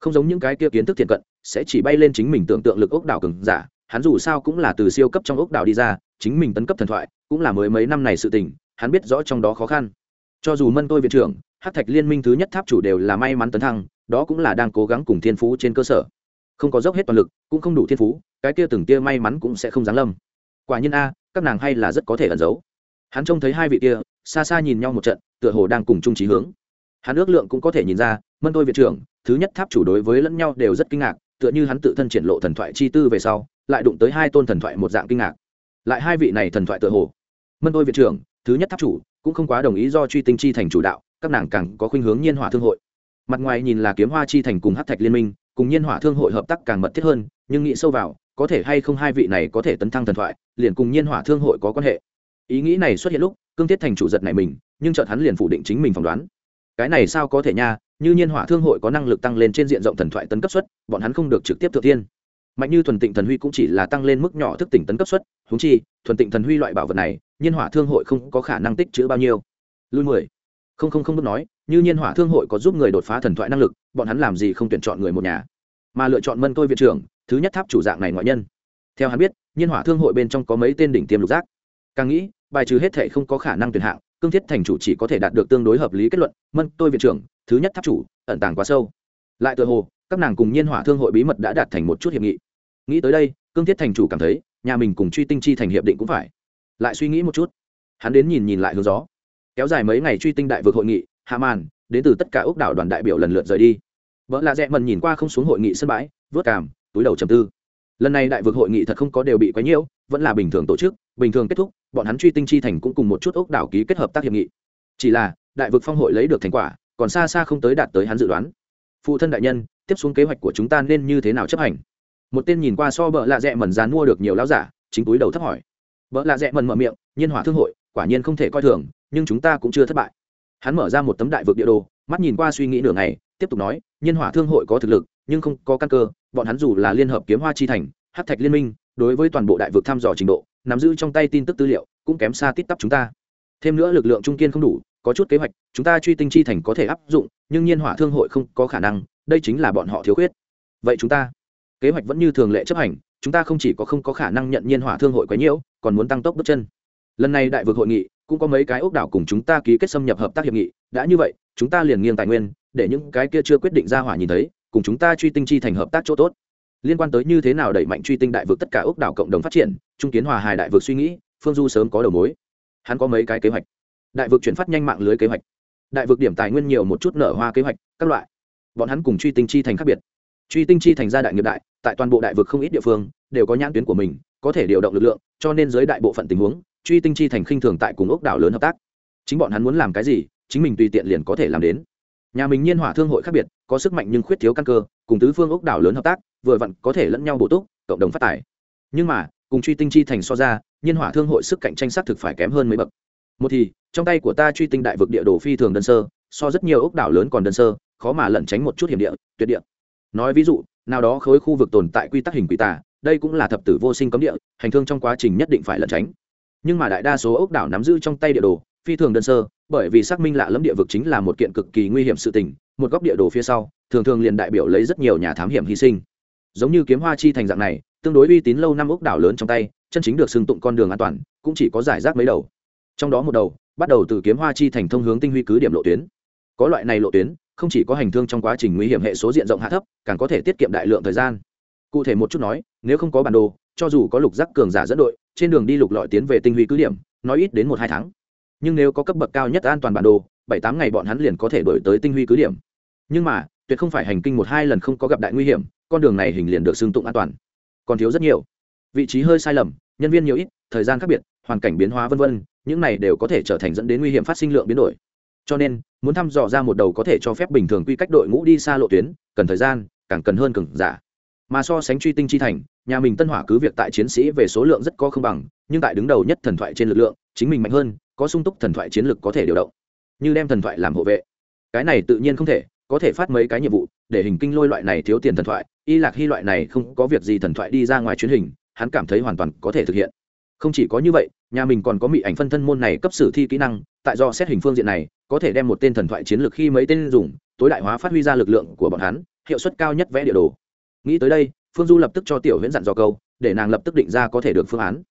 Không giống những cái kia kiến thức thiện cận, sẽ chỉ bay lên chính mình tưởng tượng lực ốc đảo cường giả, hắn dù sao cũng là từ siêu cấp trong ốc đảo đi ra chính mình tấn cấp thần thoại, cũng là mới mấy năm này sự tình, hắn biết rõ trong đó khó khăn. Cho dù mân tôi viện trưởng hát thạch liên minh thứ nhất tháp chủ đều là may mắn tấn thăng, đó cũng là đang cố gắng cùng thiên phú trên cơ sở. Không có dốc hết toàn lực, cũng không đủ thiên phú, cái kia từng tia may mắn cũng sẽ không giáng lâm. Quả nhiên a, các nàng hay là rất có thể ẩn giấu. Hắn trông thấy hai vị kia, xa xa nhìn nhau một trận, tựa hồ đang cùng chung trí hướng. Hắn ước lượng cũng có thể nhìn ra, mân tôi viện trưởng, thứ nhất tháp chủ đối với lẫn nhau đều rất kinh ngạc, tựa như hắn tự thân triển lộ thần thoại chi tư về sau, lại đụng tới hai tôn thần thoại một dạng kinh ngạc lại hai vị này thần thoại tựa hồ. Mân tôi viện trưởng, thứ nhất tháp chủ, cũng không quá đồng ý do truy tinh chi thành chủ đạo, các nàng càng có khuynh hướng nhiên hỏa thương hội. Mặt ngoài nhìn là kiếm hoa chi thành cùng hát thạch liên minh, cùng nhiên hỏa thương hội hợp tác càng mật thiết hơn, nhưng nghĩ sâu vào, có thể hay không hai vị này có thể tấn thăng thần thoại, liền cùng nhiên hỏa thương hội có quan hệ. Ý nghĩ này xuất hiện lúc, cương thiết thành chủ giật này mình, nhưng chợt hắn liền phủ định chính mình phỏng đoán. Cái này sao có thể nha, như nhiên hỏa thương hội có năng lực tăng lên trên diện rộng thần thoại tấn cấp suất, bọn hắn không được trực tiếp thượng thiên mạnh như thuần tịnh thần huy cũng chỉ là tăng lên mức nhỏ thức tỉnh tấn cấp suất húng chi, thuần tịnh thần huy loại bảo vật này, nhiên hỏa thương hội không có khả năng tích chữ bao nhiêu. Lui mười. Không không không bước nói, như nhiên hỏa thương hội có giúp người đột phá thần thoại năng lực, bọn hắn làm gì không tuyển chọn người một nhà. Mà lựa chọn mân tôi viện trưởng, thứ nhất tháp chủ dạng này ngoại nhân. Theo hắn biết, nhiên hỏa thương hội bên trong có mấy tên đỉnh tiêm lục giác. Càng nghĩ, bài trừ hết thể không có khả năng tuyển hạng, cương thiết thành chủ chỉ có thể đạt được tương đối hợp lý kết luận, mân tôi viện trưởng, thứ nhất tháp chủ, ẩn tàng quá sâu. Lại tự hồ, các nàng cùng nhiên hỏa thương hội bí mật đã đạt thành một chút hiệp nghị nghĩ tới đây, cương thiết thành chủ cảm thấy, nhà mình cùng truy tinh chi thành hiệp định cũng phải. Lại suy nghĩ một chút. Hắn đến nhìn nhìn lại hướng gió. Kéo dài mấy ngày truy tinh đại vực hội nghị, hạ màn, đến từ tất cả ốc đảo đoàn đại biểu lần lượt rời đi. Vợ lạ rẽ mần nhìn qua không xuống hội nghị sân bãi vớt cảm túi đầu trầm tư. Lần này đại vực hội nghị thật không có đều bị quấy nhiễu, vẫn là bình thường tổ chức, bình thường kết thúc, bọn hắn truy tinh chi thành cũng cùng một chút ốc đảo ký kết hợp tác hiệp nghị. Chỉ là, đại vực phong hội lấy được thành quả, còn xa xa không tới đạt tới hắn dự đoán. Phụ thân đại nhân, tiếp xuống kế hoạch của chúng ta nên như thế nào chấp hành? Một tên nhìn qua so bợ lạ rẽ mần dán mua được nhiều lão giả, chính túi đầu thấp hỏi. Bợ lạ rẽ mần mở miệng, nhiên hỏa thương hội, quả nhiên không thể coi thường, nhưng chúng ta cũng chưa thất bại. Hắn mở ra một tấm đại vực địa đồ, mắt nhìn qua suy nghĩ nửa ngày, tiếp tục nói, nhiên hỏa thương hội có thực lực, nhưng không có căn cơ, bọn hắn dù là liên hợp kiếm hoa chi thành hát thạch liên minh, đối với toàn bộ đại vực thăm dò trình độ, nắm giữ trong tay tin tức tư liệu, cũng kém xa tít tắp chúng ta. Thêm nữa lực lượng trung kiên không đủ, có chút kế hoạch, chúng ta truy tinh chi thành có thể áp dụng, nhưng nhiên hỏa thương hội không có khả năng, đây chính là bọn họ thiếu khuyết. Vậy chúng ta kế hoạch vẫn như thường lệ chấp hành, chúng ta không chỉ có không có khả năng nhận nhiên hỏa thương hội quấy nhiễu, còn muốn tăng tốc bước chân. Lần này đại vực hội nghị, cũng có mấy cái ốc đảo cùng chúng ta ký kết xâm nhập hợp tác hiệp nghị, đã như vậy, chúng ta liền nghiêng tài nguyên, để những cái kia chưa quyết định ra hỏa nhìn thấy, cùng chúng ta truy tinh chi thành hợp tác chỗ tốt. Liên quan tới như thế nào đẩy mạnh truy tinh đại vực tất cả ốc đảo cộng đồng phát triển, trung kiến hòa hài đại vực suy nghĩ, phương du sớm có đầu mối. Hắn có mấy cái kế hoạch. Đại vực chuyển phát nhanh mạng lưới kế hoạch. Đại vực điểm tài nguyên nhiều một chút nở hoa kế hoạch, các loại. Bọn hắn cùng truy tinh chi thành khác biệt truy tinh chi thành gia đại nghiệp đại, tại toàn bộ đại vực không ít địa phương, đều có nhãn tuyến của mình, có thể điều động lực lượng, cho nên dưới đại bộ phận tình huống, truy tinh chi thành khinh thường tại cùng ốc đảo lớn hợp tác. Chính bọn hắn muốn làm cái gì, chính mình tùy tiện liền có thể làm đến. Nhà mình nhiên hỏa thương hội khác biệt, có sức mạnh nhưng khuyết thiếu căn cơ, cùng tứ phương ốc đảo lớn hợp tác, vừa vặn có thể lẫn nhau bổ túc, cộng đồng phát tài. Nhưng mà, cùng truy tinh chi thành so ra, nhiên hỏa thương hội sức cạnh tranh xác thực phải kém hơn mấy bậc. Một thì, trong tay của ta truy tinh đại vực địa đồ phi thường đơn sơ, so rất nhiều ốc đảo lớn còn đơn sơ, khó mà lẩn tránh một chút hiểm địa, tuyệt địa nói ví dụ, nào đó khối khu vực tồn tại quy tắc hình quỷ tà, đây cũng là thập tử vô sinh cấm địa, hành thương trong quá trình nhất định phải lẩn tránh. Nhưng mà đại đa số ốc đảo nắm giữ trong tay địa đồ, phi thường đơn sơ, bởi vì xác minh lạ lẫm địa vực chính là một kiện cực kỳ nguy hiểm sự tình, một góc địa đồ phía sau, thường thường liền đại biểu lấy rất nhiều nhà thám hiểm hy sinh. Giống như kiếm hoa chi thành dạng này, tương đối uy tín lâu năm ốc đảo lớn trong tay, chân chính được xưng tụng con đường an toàn, cũng chỉ có giải rác mấy đầu. Trong đó một đầu, bắt đầu từ kiếm hoa chi thành thông hướng tinh huy cứ điểm lộ tuyến. Có loại này lộ tuyến không chỉ có hành thương trong quá trình nguy hiểm hệ số diện rộng hạ thấp, càng có thể tiết kiệm đại lượng thời gian. Cụ thể một chút nói, nếu không có bản đồ, cho dù có lục giác cường giả dẫn đội, trên đường đi lục lọi tiến về tinh huy cứ điểm, nói ít đến một hai tháng. Nhưng nếu có cấp bậc cao nhất an toàn bản đồ, bảy tám ngày bọn hắn liền có thể đổi tới tinh huy cứ điểm. Nhưng mà, tuyệt không phải hành kinh một hai lần không có gặp đại nguy hiểm, con đường này hình liền được xưng tụng an toàn. Còn thiếu rất nhiều. Vị trí hơi sai lầm, nhân viên nhiều ít, thời gian khác biệt, hoàn cảnh biến hóa v v những này đều có thể trở thành dẫn đến nguy hiểm phát sinh lượng biến đổi cho nên, muốn thăm dò ra một đầu có thể cho phép bình thường quy cách đội ngũ đi xa lộ tuyến, cần thời gian, càng cần hơn cường giả. Mà so sánh truy tinh chi thành, nhà mình tân hỏa cứ việc tại chiến sĩ về số lượng rất có không bằng, nhưng tại đứng đầu nhất thần thoại trên lực lượng, chính mình mạnh hơn, có sung túc thần thoại chiến lực có thể điều động. Như đem thần thoại làm hộ vệ. Cái này tự nhiên không thể, có thể phát mấy cái nhiệm vụ, để hình kinh lôi loại này thiếu tiền thần thoại, y lạc hy loại này không có việc gì thần thoại đi ra ngoài truyền hình, hắn cảm thấy hoàn toàn có thể thực hiện. Không chỉ có như vậy nhà mình còn có mỹ ảnh phân thân môn này cấp sử thi kỹ năng, tại do xét hình phương diện này, có thể đem một tên thần thoại chiến lược khi mấy tên dùng, tối đại hóa phát huy ra lực lượng của bọn hắn, hiệu suất cao nhất vẽ địa đồ. Nghĩ tới đây, phương du lập tức cho tiểu huyễn dặn dò câu, để nàng lập tức định ra có thể được phương án.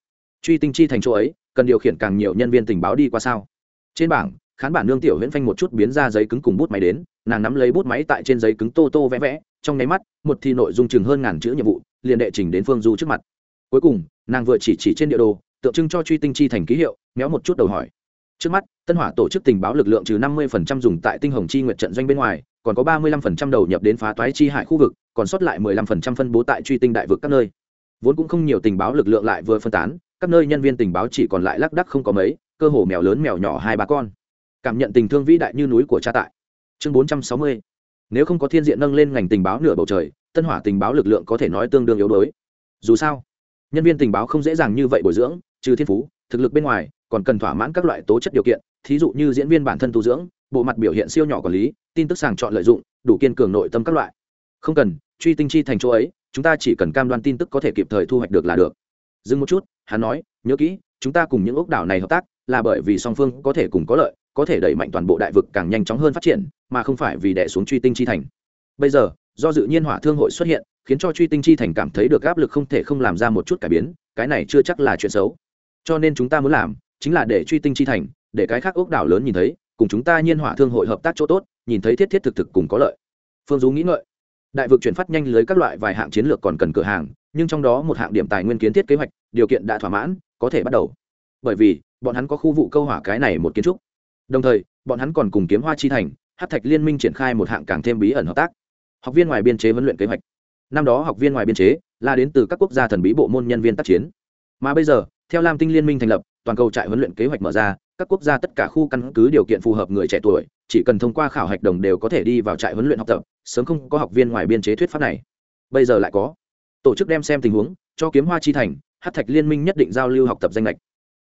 Truy tinh chi thành chỗ ấy, cần điều khiển càng nhiều nhân viên tình báo đi qua sao? Trên bảng, khán bản nương tiểu huyễn phanh một chút biến ra giấy cứng cùng bút máy đến, nàng nắm lấy bút máy tại trên giấy cứng tô tô vẽ vẽ, trong nháy mắt, một thì nội dung chừng hơn ngàn chữ nhiệm vụ, liền đệ trình đến phương du trước mặt. Cuối cùng, nàng vừa chỉ chỉ trên địa đồ tượng trưng cho truy tinh chi thành ký hiệu, méo một chút đầu hỏi. Trước mắt, tân hỏa tổ chức tình báo lực lượng trừ năm mươi dùng tại tinh hồng chi nguyệt trận doanh bên ngoài, còn có ba mươi 35% đầu nhập đến phá toái chi hải khu vực, còn sót lại 15% phân bố tại truy tinh đại vực các nơi. Vốn cũng không nhiều tình báo lực lượng lại vừa phân tán, các nơi nhân viên tình báo chỉ còn lại lác đắc không có mấy, cơ hồ mèo lớn mèo nhỏ hai ba con. Cảm nhận tình thương vĩ đại như núi của cha tại. Chương bốn trăm sáu mươi. Nếu không có thiên diện nâng lên ngành tình báo nửa bầu trời, tân hỏa tình báo lực lượng có thể nói tương đương yếu đuối. Dù sao, nhân viên tình báo không dễ dàng như vậy bồi dưỡng trừ thiên phú, thực lực bên ngoài, còn cần thỏa mãn các loại tố chất điều kiện, thí dụ như diễn viên bản thân tu dưỡng, bộ mặt biểu hiện siêu nhỏ quản lý, tin tức sàng chọn lợi dụng, đủ kiên cường nội tâm các loại. Không cần, truy tinh chi thành chỗ ấy, chúng ta chỉ cần cam đoan tin tức có thể kịp thời thu hoạch được là được. Dừng một chút, hắn nói, nhớ kỹ, chúng ta cùng những ốc đảo này hợp tác, là bởi vì song phương có thể cùng có lợi, có thể đẩy mạnh toàn bộ đại vực càng nhanh chóng hơn phát triển, mà không phải vì đẻ xuống truy tinh chi thành. Bây giờ, do dự nhiên hỏa thương hội xuất hiện, khiến cho truy tinh chi thành cảm thấy được áp lực không thể không làm ra một chút cải biến, cái này chưa chắc là chuyện xấu cho nên chúng ta muốn làm chính là để truy tinh chi thành, để cái khác ốc đảo lớn nhìn thấy, cùng chúng ta nhiên hỏa thương hội hợp tác chỗ tốt, nhìn thấy thiết thiết thực thực cùng có lợi. Phương dú nghĩ ngợi. Đại vực chuyển phát nhanh lưới các loại vài hạng chiến lược còn cần cửa hàng, nhưng trong đó một hạng điểm tài nguyên kiến thiết kế hoạch, điều kiện đã thỏa mãn, có thể bắt đầu. Bởi vì, bọn hắn có khu vụ câu hỏa cái này một kiến trúc. Đồng thời, bọn hắn còn cùng kiếm hoa chi thành, hát thạch liên minh triển khai một hạng càng thêm bí ẩn hợp tác. Học viên ngoài biên chế huấn luyện kế hoạch. Năm đó học viên ngoài biên chế là đến từ các quốc gia thần bí bộ môn nhân viên tác chiến. Mà bây giờ theo lam tinh liên minh thành lập, toàn cầu trại huấn luyện kế hoạch mở ra, các quốc gia tất cả khu căn cứ điều kiện phù hợp người trẻ tuổi, chỉ cần thông qua khảo hạch đồng đều có thể đi vào trại huấn luyện học tập, sớm không có học viên ngoài biên chế thuyết pháp này. Bây giờ lại có. Tổ chức đem xem tình huống, cho kiếm hoa chi thành hát thạch liên minh nhất định giao lưu học tập danh lệch.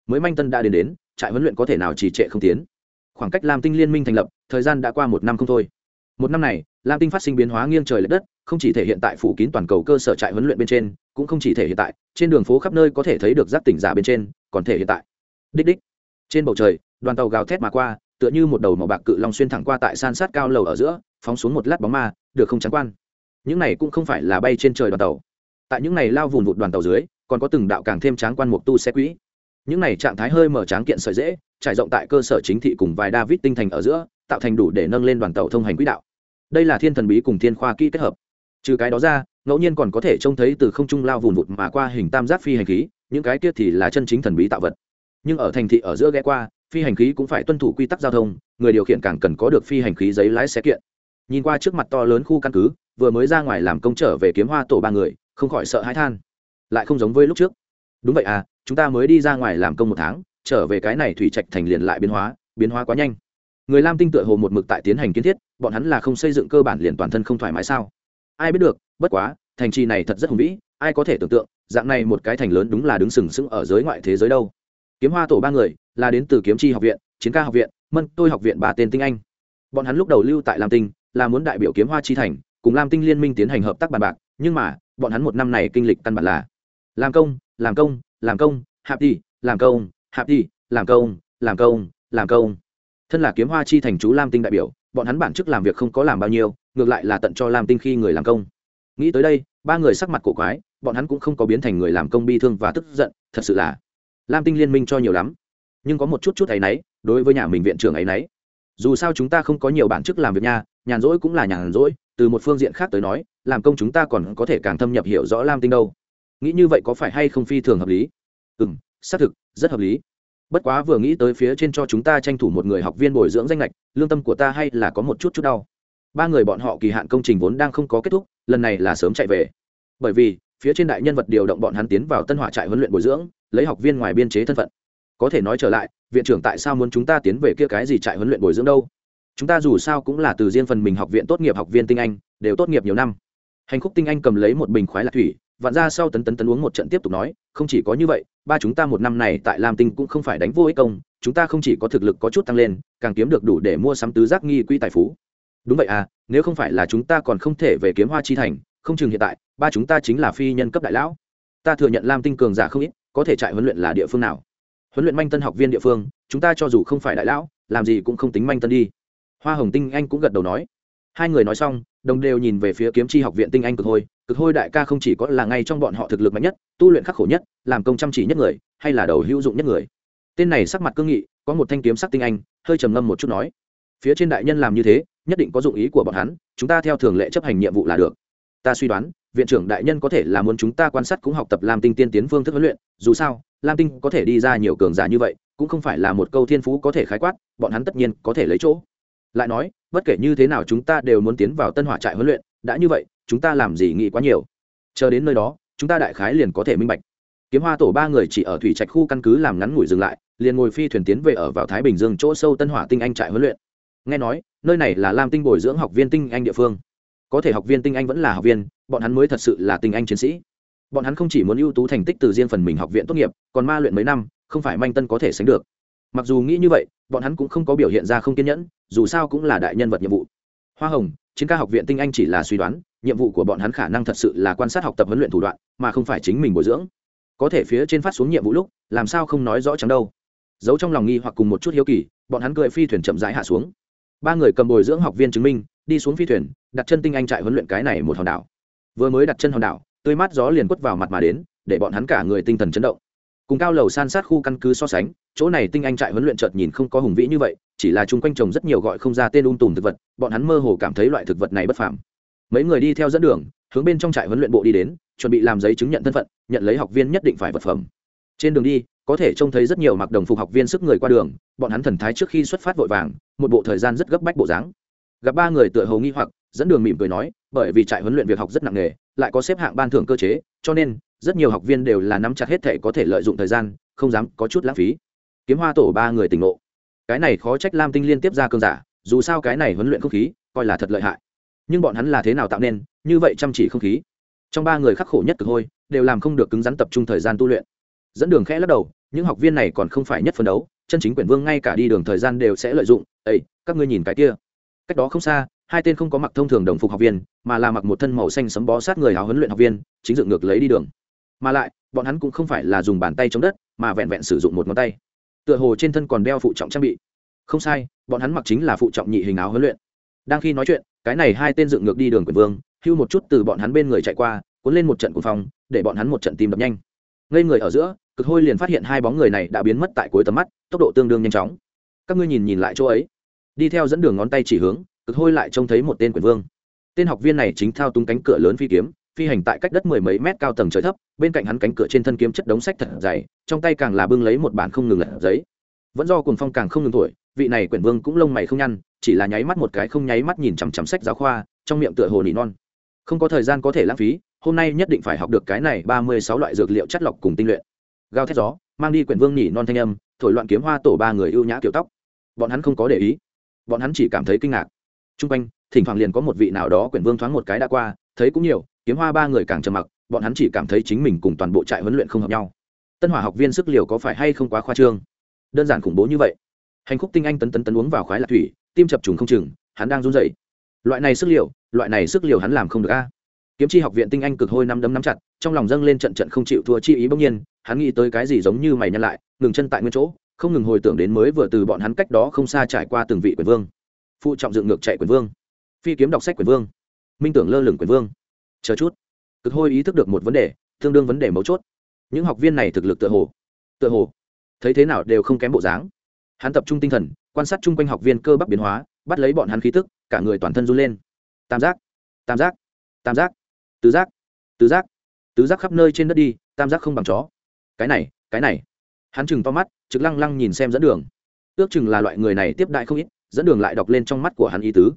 Mới manh tân đã đến đến, trại huấn luyện có thể nào trì trệ không tiến. Khoảng cách lam tinh liên minh thành lập, thời gian đã qua một năm không thôi. Một năm này, lam tinh phát sinh biến hóa nghiêng trời l ệ đất không chỉ thể hiện tại phủ kín toàn cầu cơ sở trại huấn luyện bên trên, cũng không chỉ thể hiện tại, trên đường phố khắp nơi có thể thấy được giáp tỉnh giả bên trên, còn thể hiện tại. Đích đích. Trên bầu trời, đoàn tàu gào thét mà qua, tựa như một đầu màu bạc cự long xuyên thẳng qua tại san sát cao lầu ở giữa, phóng xuống một lát bóng ma, được không trắng quan. Những này cũng không phải là bay trên trời đoàn tàu. Tại những này lao vùn vụt đoàn tàu dưới, còn có từng đạo càng thêm tráng quan mục tu xe quỹ. Những này trạng thái hơi mở tráng kiện sợi dễ, trải rộng tại cơ sở chính thị cùng vài david tinh thành ở giữa, tạo thành đủ để nâng lên đoàn tàu thông hành quỹ đạo. Đây là thiên thần bí cùng thiên khoa kỹ kết hợp trừ cái đó ra, ngẫu nhiên còn có thể trông thấy từ không trung lao vùn vụt mà qua hình tam giác phi hành khí, những cái kia thì là chân chính thần bí tạo vật. Nhưng ở thành thị ở giữa ghé qua, phi hành khí cũng phải tuân thủ quy tắc giao thông, người điều khiển càng cần có được phi hành khí giấy lái xe kiện. Nhìn qua trước mặt to lớn khu căn cứ, vừa mới ra ngoài làm công trở về kiếm hoa tổ ba người, không khỏi sợ hãi than. Lại không giống với lúc trước. Đúng vậy à chúng ta mới đi ra ngoài làm công một tháng, trở về cái này thủy trạch thành liền lại biến hóa biến hóa quá nhanh. Người lam tinh tựa hồ một mực tại tiến hành kiến thiết, bọn hắn là không xây dựng cơ bản liền toàn thân không thoải mái sao? Ai biết được, bất quá, thành trì này thật rất hùng vĩ, ai có thể tưởng tượng, dạng này một cái thành lớn đúng là đứng sừng sững ở giới ngoại thế giới đâu. Kiếm hoa tổ ba người, là đến từ kiếm chi học viện, chiến ca học viện, mân tôi học viện ba tên tinh anh. Bọn hắn lúc đầu lưu tại lam tinh, là muốn đại biểu kiếm hoa chi thành, cùng lam tinh liên minh tiến hành hợp tác bàn bạc, nhưng mà, bọn hắn một năm này kinh lịch căn bản là làm công làm công làm công, hạp đi làm công, hạp đi làm công làm công làm công. Thân là kiếm hoa chi thành chú lam tinh đại biểu, bọn hắn bản chức làm việc không có làm bao nhiêu ngược lại là tận cho lam tinh khi người làm công. Nghĩ tới đây, ba người sắc mặt cổ quái, bọn hắn cũng không có biến thành người làm công bi thương và tức giận, thật sự là lam tinh liên minh cho nhiều lắm. Nhưng có một chút chút ấ y n ấ y đối với nhà mình viện trưởng ấ y n ấ y dù sao chúng ta không có nhiều bản chức làm việc nha, nhàn rỗi cũng là nhàn rỗi, từ một phương diện khác tới nói, làm công chúng ta còn có thể càng thâm nhập hiểu rõ lam tinh đâu. Nghĩ như vậy có phải hay không phi thường hợp lý? Ừ m xác thực, rất hợp lý. Bất quá vừa nghĩ tới phía trên cho chúng ta tranh thủ một người học viên bồi dưỡng danh lệch lương tâm của ta hay là có một chút chút đau ba người bọn họ kỳ hạn công trình vốn đang không có kết thúc, lần này là sớm chạy về. Bởi vì, phía trên đại nhân vật điều động bọn hắn tiến vào tân hỏa trại huấn luyện bồi dưỡng, lấy học viên ngoài biên chế thân phận. Có thể nói trở lại, viện trưởng tại sao muốn chúng ta tiến về kia cái gì trại huấn luyện bồi dưỡng đâu? Chúng ta dù sao cũng là từ riêng phần mình học viện tốt nghiệp học viên tinh anh, đều tốt nghiệp nhiều năm. Hành khúc tinh anh cầm lấy một bình khoái lạc thủy, vặn ra sau tấn tấn tấn uống một trận tiếp tục nói, không chỉ có như vậy, ba chúng ta một năm này tại lam tinh cũng không phải đánh vô ích công, chúng ta không chỉ có thực lực có chút tăng lên, càng kiếm được đủ để mua sắm tứ giác nghi quỹ tài phú đúng vậy à nếu không phải là chúng ta còn không thể về kiếm hoa chi thành, không chừng hiện tại, ba chúng ta chính là phi nhân cấp đại lão. Ta thừa nhận lam tinh cường giả không ít, có thể trại huấn luyện là địa phương nào? Huấn luyện manh tân học viên địa phương, chúng ta cho dù không phải đại lão, làm gì cũng không tính manh tân đi. Hoa hồng tinh anh cũng gật đầu nói. Hai người nói xong, đồng đều nhìn về phía kiếm chi học viện tinh anh cực hôi. Cực hôi đại ca không chỉ có là ngay trong bọn họ thực lực mạnh nhất, tu luyện khắc khổ nhất, làm công chăm chỉ nhất người, hay là đầu hữu dụng nhất người. Tên này sắc mặt cương nghị, có một thanh kiếm sắc tinh anh, hơi trầm ngâm một chút nói. Phía trên đại nhân làm như thế nhất định có dụng ý của bọn hắn, chúng ta theo thường lệ chấp hành nhiệm vụ là được. Ta suy đoán, viện trưởng đại nhân có thể là muốn chúng ta quan sát cũng học tập làm tinh tiên tiến phương thức huấn luyện, dù sao, lam tinh có thể đi ra nhiều cường giả như vậy, cũng không phải là một câu thiên phú có thể khái quát, bọn hắn tất nhiên có thể lấy chỗ. Lại nói, bất kể như thế nào chúng ta đều muốn tiến vào tân hỏa trại huấn luyện, đã như vậy, chúng ta làm gì nghĩ quá nhiều. Chờ đến nơi đó, chúng ta đại khái liền có thể minh bạch. Kiếm hoa tổ ba người chỉ ở thủy trạch khu căn cứ làm ngắn ngủi dừng lại, liền ngồi phi thuyền tiến về ở vào thái bình dương chỗ sâu tân hỏa tinh anh trại huấn luyện. Nghe nói nơi này là lam tinh bồi dưỡng học viên tinh anh địa phương. Có thể học viên tinh anh vẫn là học viên, bọn hắn mới thật sự là tinh anh chiến sĩ. Bọn hắn không chỉ muốn ưu tú thành tích từ riêng phần mình học viện tốt nghiệp, còn ma luyện mấy năm, không phải manh tân có thể sánh được. Mặc dù nghĩ như vậy, bọn hắn cũng không có biểu hiện ra không kiên nhẫn, dù sao cũng là đại nhân vật nhiệm vụ. Hoa hồng, chiến ca học viện tinh anh chỉ là suy đoán, nhiệm vụ của bọn hắn khả năng thật sự là quan sát học tập huấn luyện thủ đoạn, mà không phải chính mình bồi dưỡng. Có thể phía trên phát xuống nhiệm vụ lúc, làm sao không nói rõ chẳng đâu. Giấu trong lòng nghi hoặc cùng một chút hiếu kỳ, bọn hắn cười phi thuyền chậm rãi hạ xuống ba người cầm bồi dưỡng học viên chứng minh, đi xuống phi thuyền, đặt chân tinh anh trại huấn luyện cái này một hòn đảo. Vừa mới đặt chân hòn đảo, tươi mát gió liền quất vào mặt mà đến, để bọn hắn cả người tinh thần chấn động. Cùng cao lầu san sát khu căn cứ so sánh, chỗ này tinh anh trại huấn luyện chợt nhìn không có hùng vĩ như vậy, chỉ là chung quanh trồng rất nhiều gọi không ra tên ung tùm thực vật, bọn hắn mơ hồ cảm thấy loại thực vật này bất phàm. Mấy người đi theo dẫn đường, hướng bên trong trại huấn luyện bộ đi đến, chuẩn bị làm giấy chứng nhận thân phận, nhận lấy học viên nhất định phải vật phẩm. Trên đường đi có thể trông thấy rất nhiều mặc đồng phục học viên sức người qua đường, bọn hắn thần thái trước khi xuất phát vội vàng, một bộ thời gian rất gấp bách bộ dáng. Gặp ba người tựa hầu nghi hoặc, dẫn đường mỉm cười nói, bởi vì trại huấn luyện việc học rất nặng nề, lại có xếp hạng ban thưởng cơ chế, cho nên, rất nhiều học viên đều là nắm chặt hết thể có thể lợi dụng thời gian, không dám có chút lãng phí. Kiếm hoa tổ ba người tỉnh ngộ. Cái này khó trách lam tinh liên tiếp ra cơn giả, dù sao cái này huấn luyện không khí, coi là thật lợi hại. Nhưng bọn hắn là thế nào tạo nên, như vậy chăm chỉ không khí. Trong ba người khắc khổ nhất cực hôi, đều làm không được cứng rắn tập trung thời gian tu luyện. Dẫn đường khẽ lắc đầu những học viên này còn không phải nhất phân đấu, chân chính quyển vương ngay cả đi đường thời gian đều sẽ lợi dụng. Ấy các ngươi nhìn cái kia. Cách đó không xa, hai tên không có mặc thông thường đồng phục học viên, mà là mặc một thân màu xanh sấm bó sát người hào huấn luyện học viên, chính dựng ngược lấy đi đường. Mà lại, bọn hắn cũng không phải là dùng bàn tay chống đất, mà vẹn vẹn sử dụng một ngón tay. Tựa hồ trên thân còn đeo phụ trọng trang bị. Không sai, bọn hắn mặc chính là phụ trọng nhị hình áo huấn luyện. Đang khi nói chuyện, cái này hai tên dựng ngược đi đường quyền vương, hưu một chút từ bọn hắn bên người chạy qua, cuốn lên một trận cuồng phong, để bọn hắn một trận tim đập nhanh. Ngây người ở giữa cực hôi liền phát hiện hai bóng người này đã biến mất tại cuối tầm mắt, tốc độ tương đương nhanh chóng. Các ngươi nhìn nhìn lại chỗ ấy. Đi theo dẫn đường ngón tay chỉ hướng, cực hôi lại trông thấy một tên quyền vương. Tên học viên này chính thao túng cánh cửa lớn phi kiếm, phi hành tại cách đất mười mấy mét cao tầng trời thấp, bên cạnh hắn cánh cửa trên thân kiếm chất đống sách thật dày, trong tay càng là bưng lấy một bản không ngừng lật giấy. Vẫn do cuồng phong càng không ngừng thổi, vị này quyển vương cũng lông mày không nhăn, chỉ là nháy mắt một cái không nháy mắt nhìn chằm chằm sách giáo khoa, trong miệng tựa hồ nỉ non. Không có thời gian có thể lãng phí, hôm nay nhất định phải học được cái này ba mươi sáu loại dược liệu chất lọc cùng tinh luyện gào thét gió, mang đi quyển vương nhỉ non thanh âm, thổi loạn kiếm hoa tổ ba người ưu nhã kiểu tóc. Bọn hắn không có để ý. Bọn hắn chỉ cảm thấy kinh ngạc. T r u n g quanh, thỉnh thoảng liền có một vị nào đó quyển vương thoáng một cái đã qua, thấy cũng nhiều, kiếm hoa ba người càng trầm mặc, bọn hắn chỉ cảm thấy chính mình cùng toàn bộ trại huấn luyện không hợp nhau. Tân hỏa học viên sức liều có phải hay không quá khoa trương? Đơn giản khủng bố như vậy. Hành khúc tinh anh tấn tấn tấn uống vào khoái lạc thủy, tim chập trùng không chừng, hắn đang run dậy loại này sức liều, loại này sức liều hắn làm không được a. Kiếm chi học viện tinh anh cực hôi năm đấm nắm chặt, trong lòng dâng lên trận trận không chịu thua chi ý bỗng nhiên hắn nghĩ tới cái gì giống như mày nhăn lại, ngừng chân tại nguyên chỗ, không ngừng hồi tưởng đến mới vừa từ bọn hắn cách đó không xa trải qua từng vị quyền vương. Phụ trọng dựng ngược chạy quyền vương. Phi kiếm đọc sách quyền vương. Minh tưởng lơ lửng quyền vương. Chờ chút. Cực hôi ý thức được một vấn đề, tương đương vấn đề mấu chốt. Những học viên này thực lực tựa hồ tựa hồ, thấy thế nào đều không kém bộ dáng. Hắn tập trung tinh thần, quan sát chung quanh học viên cơ bắp biến hóa, bắt lấy bọn hắn khí tức, cả người toàn thân run lên. Tam giác tam giác tam giác, tứ giác tứ giác tứ giác khắp nơi trên đất đi, tam giác không bằng chó cái này cái này. Hắn chừng to mắt, trực lăng lăng nhìn xem dẫn đường. Ước chừng là loại người này tiếp đại không ít, dẫn đường lại đọc lên trong mắt của hắn ý tứ.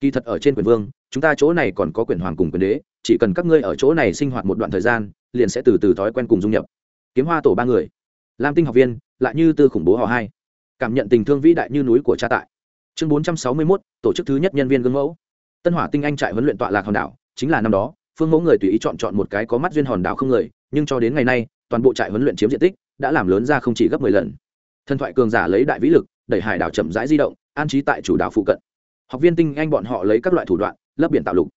Kỳ thật ở trên quyền vương, chúng ta chỗ này còn có quyền hoàng cùng quyền đế, chỉ cần các ngươi ở chỗ này sinh hoạt một đoạn thời gian, liền sẽ từ từ thói quen cùng dung nhập. Kiếm hoa tổ ba người. Lam tinh học viên, lại như tư khủng bố họ hai. Cảm nhận tình thương vĩ đại như núi của cha tại. Chương bốn trăm sáu mươi mốt, tổ chức thứ nhất nhân viên gương mẫu. Tân hỏa tinh anh trại huấn luyện tọa lạc hòn đảo, chính là năm đó, phương mẫu người tùy ý chọn chọn một cái có mắt duyên hòn đảo không người, nhưng cho đến ngày nay toàn bộ trại huấn luyện chiếm diện tích đã làm lớn ra không chỉ gấp mười lần. Thần thoại cường giả lấy đại vĩ lực, đẩy hải đảo chậm rãi di động, an trí tại chủ đảo phụ cận. Học viên tinh anh bọn họ lấy các loại thủ đoạn, lấp biển tạo lục.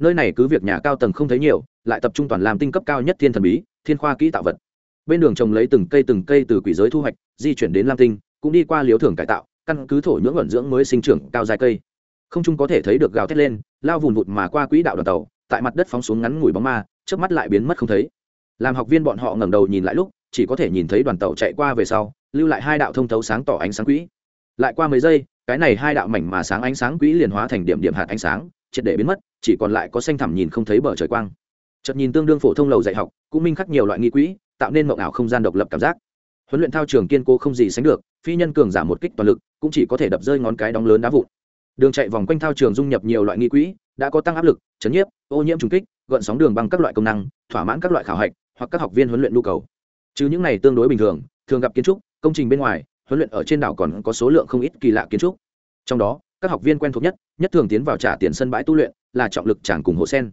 Nơi này cứ việc nhà cao tầng không thấy nhiều, lại tập trung toàn làm tinh cấp cao nhất thiên thần bí, thiên khoa kỹ tạo vật. Bên đường trồng lấy từng cây từng cây từ quỷ giới thu hoạch, di chuyển đến lam tinh, cũng đi qua liếu thưởng cải tạo, căn cứ thổ nhưỡng ẩn dưỡng mới sinh trưởng cao dài cây. Không chung có thể thấy được gào thét lên, lao vùn vụt mà qua quỹ đạo đoàn tàu, tại mặt đất phóng xuống ngắn ngủi bóng ma trước mắt lại biến mất không thấy làm học viên bọn họ ngẩng đầu nhìn lại lúc, chỉ có thể nhìn thấy đoàn tàu chạy qua về sau, lưu lại hai đạo thông thấu sáng tỏ ánh sáng quỹ. Lại qua mấy giây, cái này hai đạo mảnh mà sáng ánh sáng quỹ liền hóa thành điểm điểm hạt ánh sáng, triệt để biến mất, chỉ còn lại có xanh thẳm nhìn không thấy bờ trời quang. Chợt nhìn tương đương phổ thông lầu dạy học, cũng minh khắc nhiều loại nghi quỹ, tạo nên mộng ảo không gian độc lập cảm giác. Huấn luyện thao trường kiên cố không gì sánh được, phi nhân cường giảm một kích toàn lực, cũng chỉ có thể đập rơi ngón cái đóng lớn đá vụn. Đường chạy vòng quanh thao trường dung nhập nhiều loại nghi quỹ, đã có tăng áp lực, chấn nhiếp, ô nhiễm trùng kích, gợn sóng đường bằng các loại công năng, thỏa mãn các loại khảo hạch hoặc các học viên huấn luyện nhu cầu. Chứ những này tương đối bình thường thường gặp kiến trúc, công trình bên ngoài, huấn luyện ở trên đảo còn có số lượng không ít kỳ lạ kiến trúc. Trong đó, các học viên quen thuộc nhất nhất thường tiến vào trả tiền sân bãi tu luyện, là trọng lực tràng cùng hộ sen.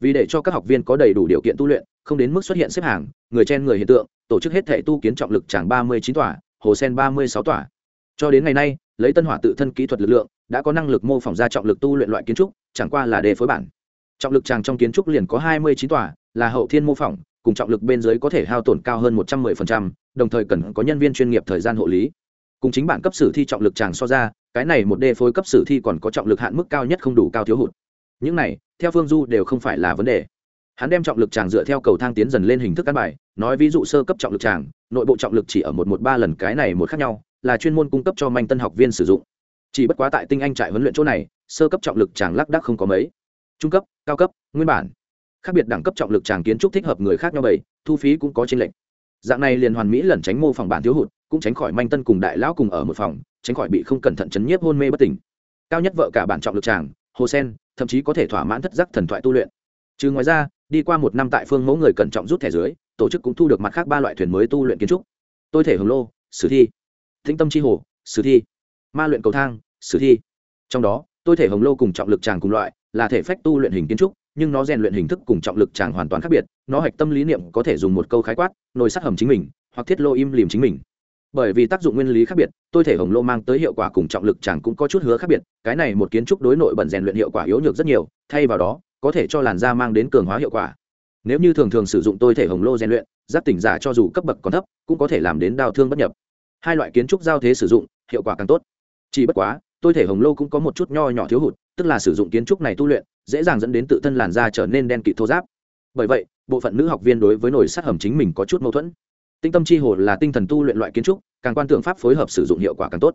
Vì để cho các học viên có đầy đủ điều kiện tu luyện, không đến mức xuất hiện xếp hàng, người chen người hiện tượng, tổ chức hết thể tu kiến trọng lực tràng ba mươi chín tòa hồ sen ba mươi sáu tòa. Cho đến ngày nay, lấy tân hỏa tự thân kỹ thuật lực lượng, đã có năng lực mô phỏng ra trọng lực tu luyện loại kiến trúc, chẳng qua là đề phối bản. Trọng lực tràng trong kiến trúc liền có hai mươi chín tòa, là hậu thiên mô phỏng cùng trọng lực bên dưới có thể hao tổn cao hơn một trăm 110%, đồng thời cần có nhân viên chuyên nghiệp thời gian hộ lý. Cùng chính bản cấp sử thi trọng lực chàng so ra, cái này một đề phối cấp sử thi còn có trọng lực hạn mức cao nhất không đủ cao thiếu hụt. Những này, theo Phương Du đều không phải là vấn đề. Hắn đem trọng lực chàng dựa theo cầu thang tiến dần lên hình thức căn bài, nói ví dụ sơ cấp trọng lực chàng, nội bộ trọng lực chỉ ở một một ba lần cái này một khác nhau, là chuyên môn cung cấp cho manh tân học viên sử dụng. Chỉ bất quá tại tinh anh trại huấn luyện chỗ này, sơ cấp trọng lực chàng lắc đắc không có mấy. Trung cấp, cao cấp, nguyên bản khác biệt đẳng cấp trọng lực tràng kiến trúc thích hợp người khác nhau bảy thu phí cũng có tranh lệch. Dạng này liền hoàn mỹ lẩn tránh mô phỏng bản thiếu hụt, cũng tránh khỏi manh tân cùng đại lão cùng ở một phòng, tránh khỏi bị không cẩn thận chấn nhiếp hôn mê bất tỉnh. Cao nhất vợ cả bản trọng lực tràng, hồ sen, thậm chí có thể thỏa mãn thất giác thần thoại tu luyện. Trừ ngoài ra, đi qua một năm tại phương mẫu người cẩn trọng rút thẻ dưới, tổ chức cũng thu được mặt khác ba loại thuyền mới tu luyện kiến trúc. Tôi thể hồng lô, sử thi. Thính tâm chi hồ, sử thi. Ma luyện cầu thang, sử thi. Trong đó, tôi thể hồng lô cùng trọng lực tràng cùng loại là thể phách tu luyện hình kiến trúc nhưng nó rèn luyện hình thức cùng trọng lực chàng hoàn toàn khác biệt, nó hạch tâm lý niệm có thể dùng một câu khái quát, nồi sắt hầm chính mình, hoặc thiết lô im lìm chính mình. Bởi vì tác dụng nguyên lý khác biệt, tôi thể hồng lô mang tới hiệu quả cùng trọng lực chàng cũng có chút hứa khác biệt, cái này một kiến trúc đối nội bẩn rèn luyện hiệu quả yếu nhược rất nhiều, thay vào đó, có thể cho làn da mang đến cường hóa hiệu quả. Nếu như thường thường sử dụng tôi thể hồng lô rèn luyện giáp tỉnh giả cho dù cấp bậc còn thấp, cũng có thể làm đến đau thương bất nhập. Hai loại kiến trúc giao thế sử dụng, hiệu quả càng tốt. Chỉ bất quá, tôi thể hồng lô cũng có một chút nho nhỏ thiếu hụt tức là sử dụng kiến trúc này tu luyện, dễ dàng dẫn đến tự thân làn da trở nên đen kịt thô giáp bởi vậy, bộ phận nữ học viên đối với nồi sát hầm chính mình có chút mâu thuẫn. Tinh tâm chi hồ là tinh thần tu luyện loại kiến trúc, càng quan tượng pháp phối hợp sử dụng hiệu quả càng tốt.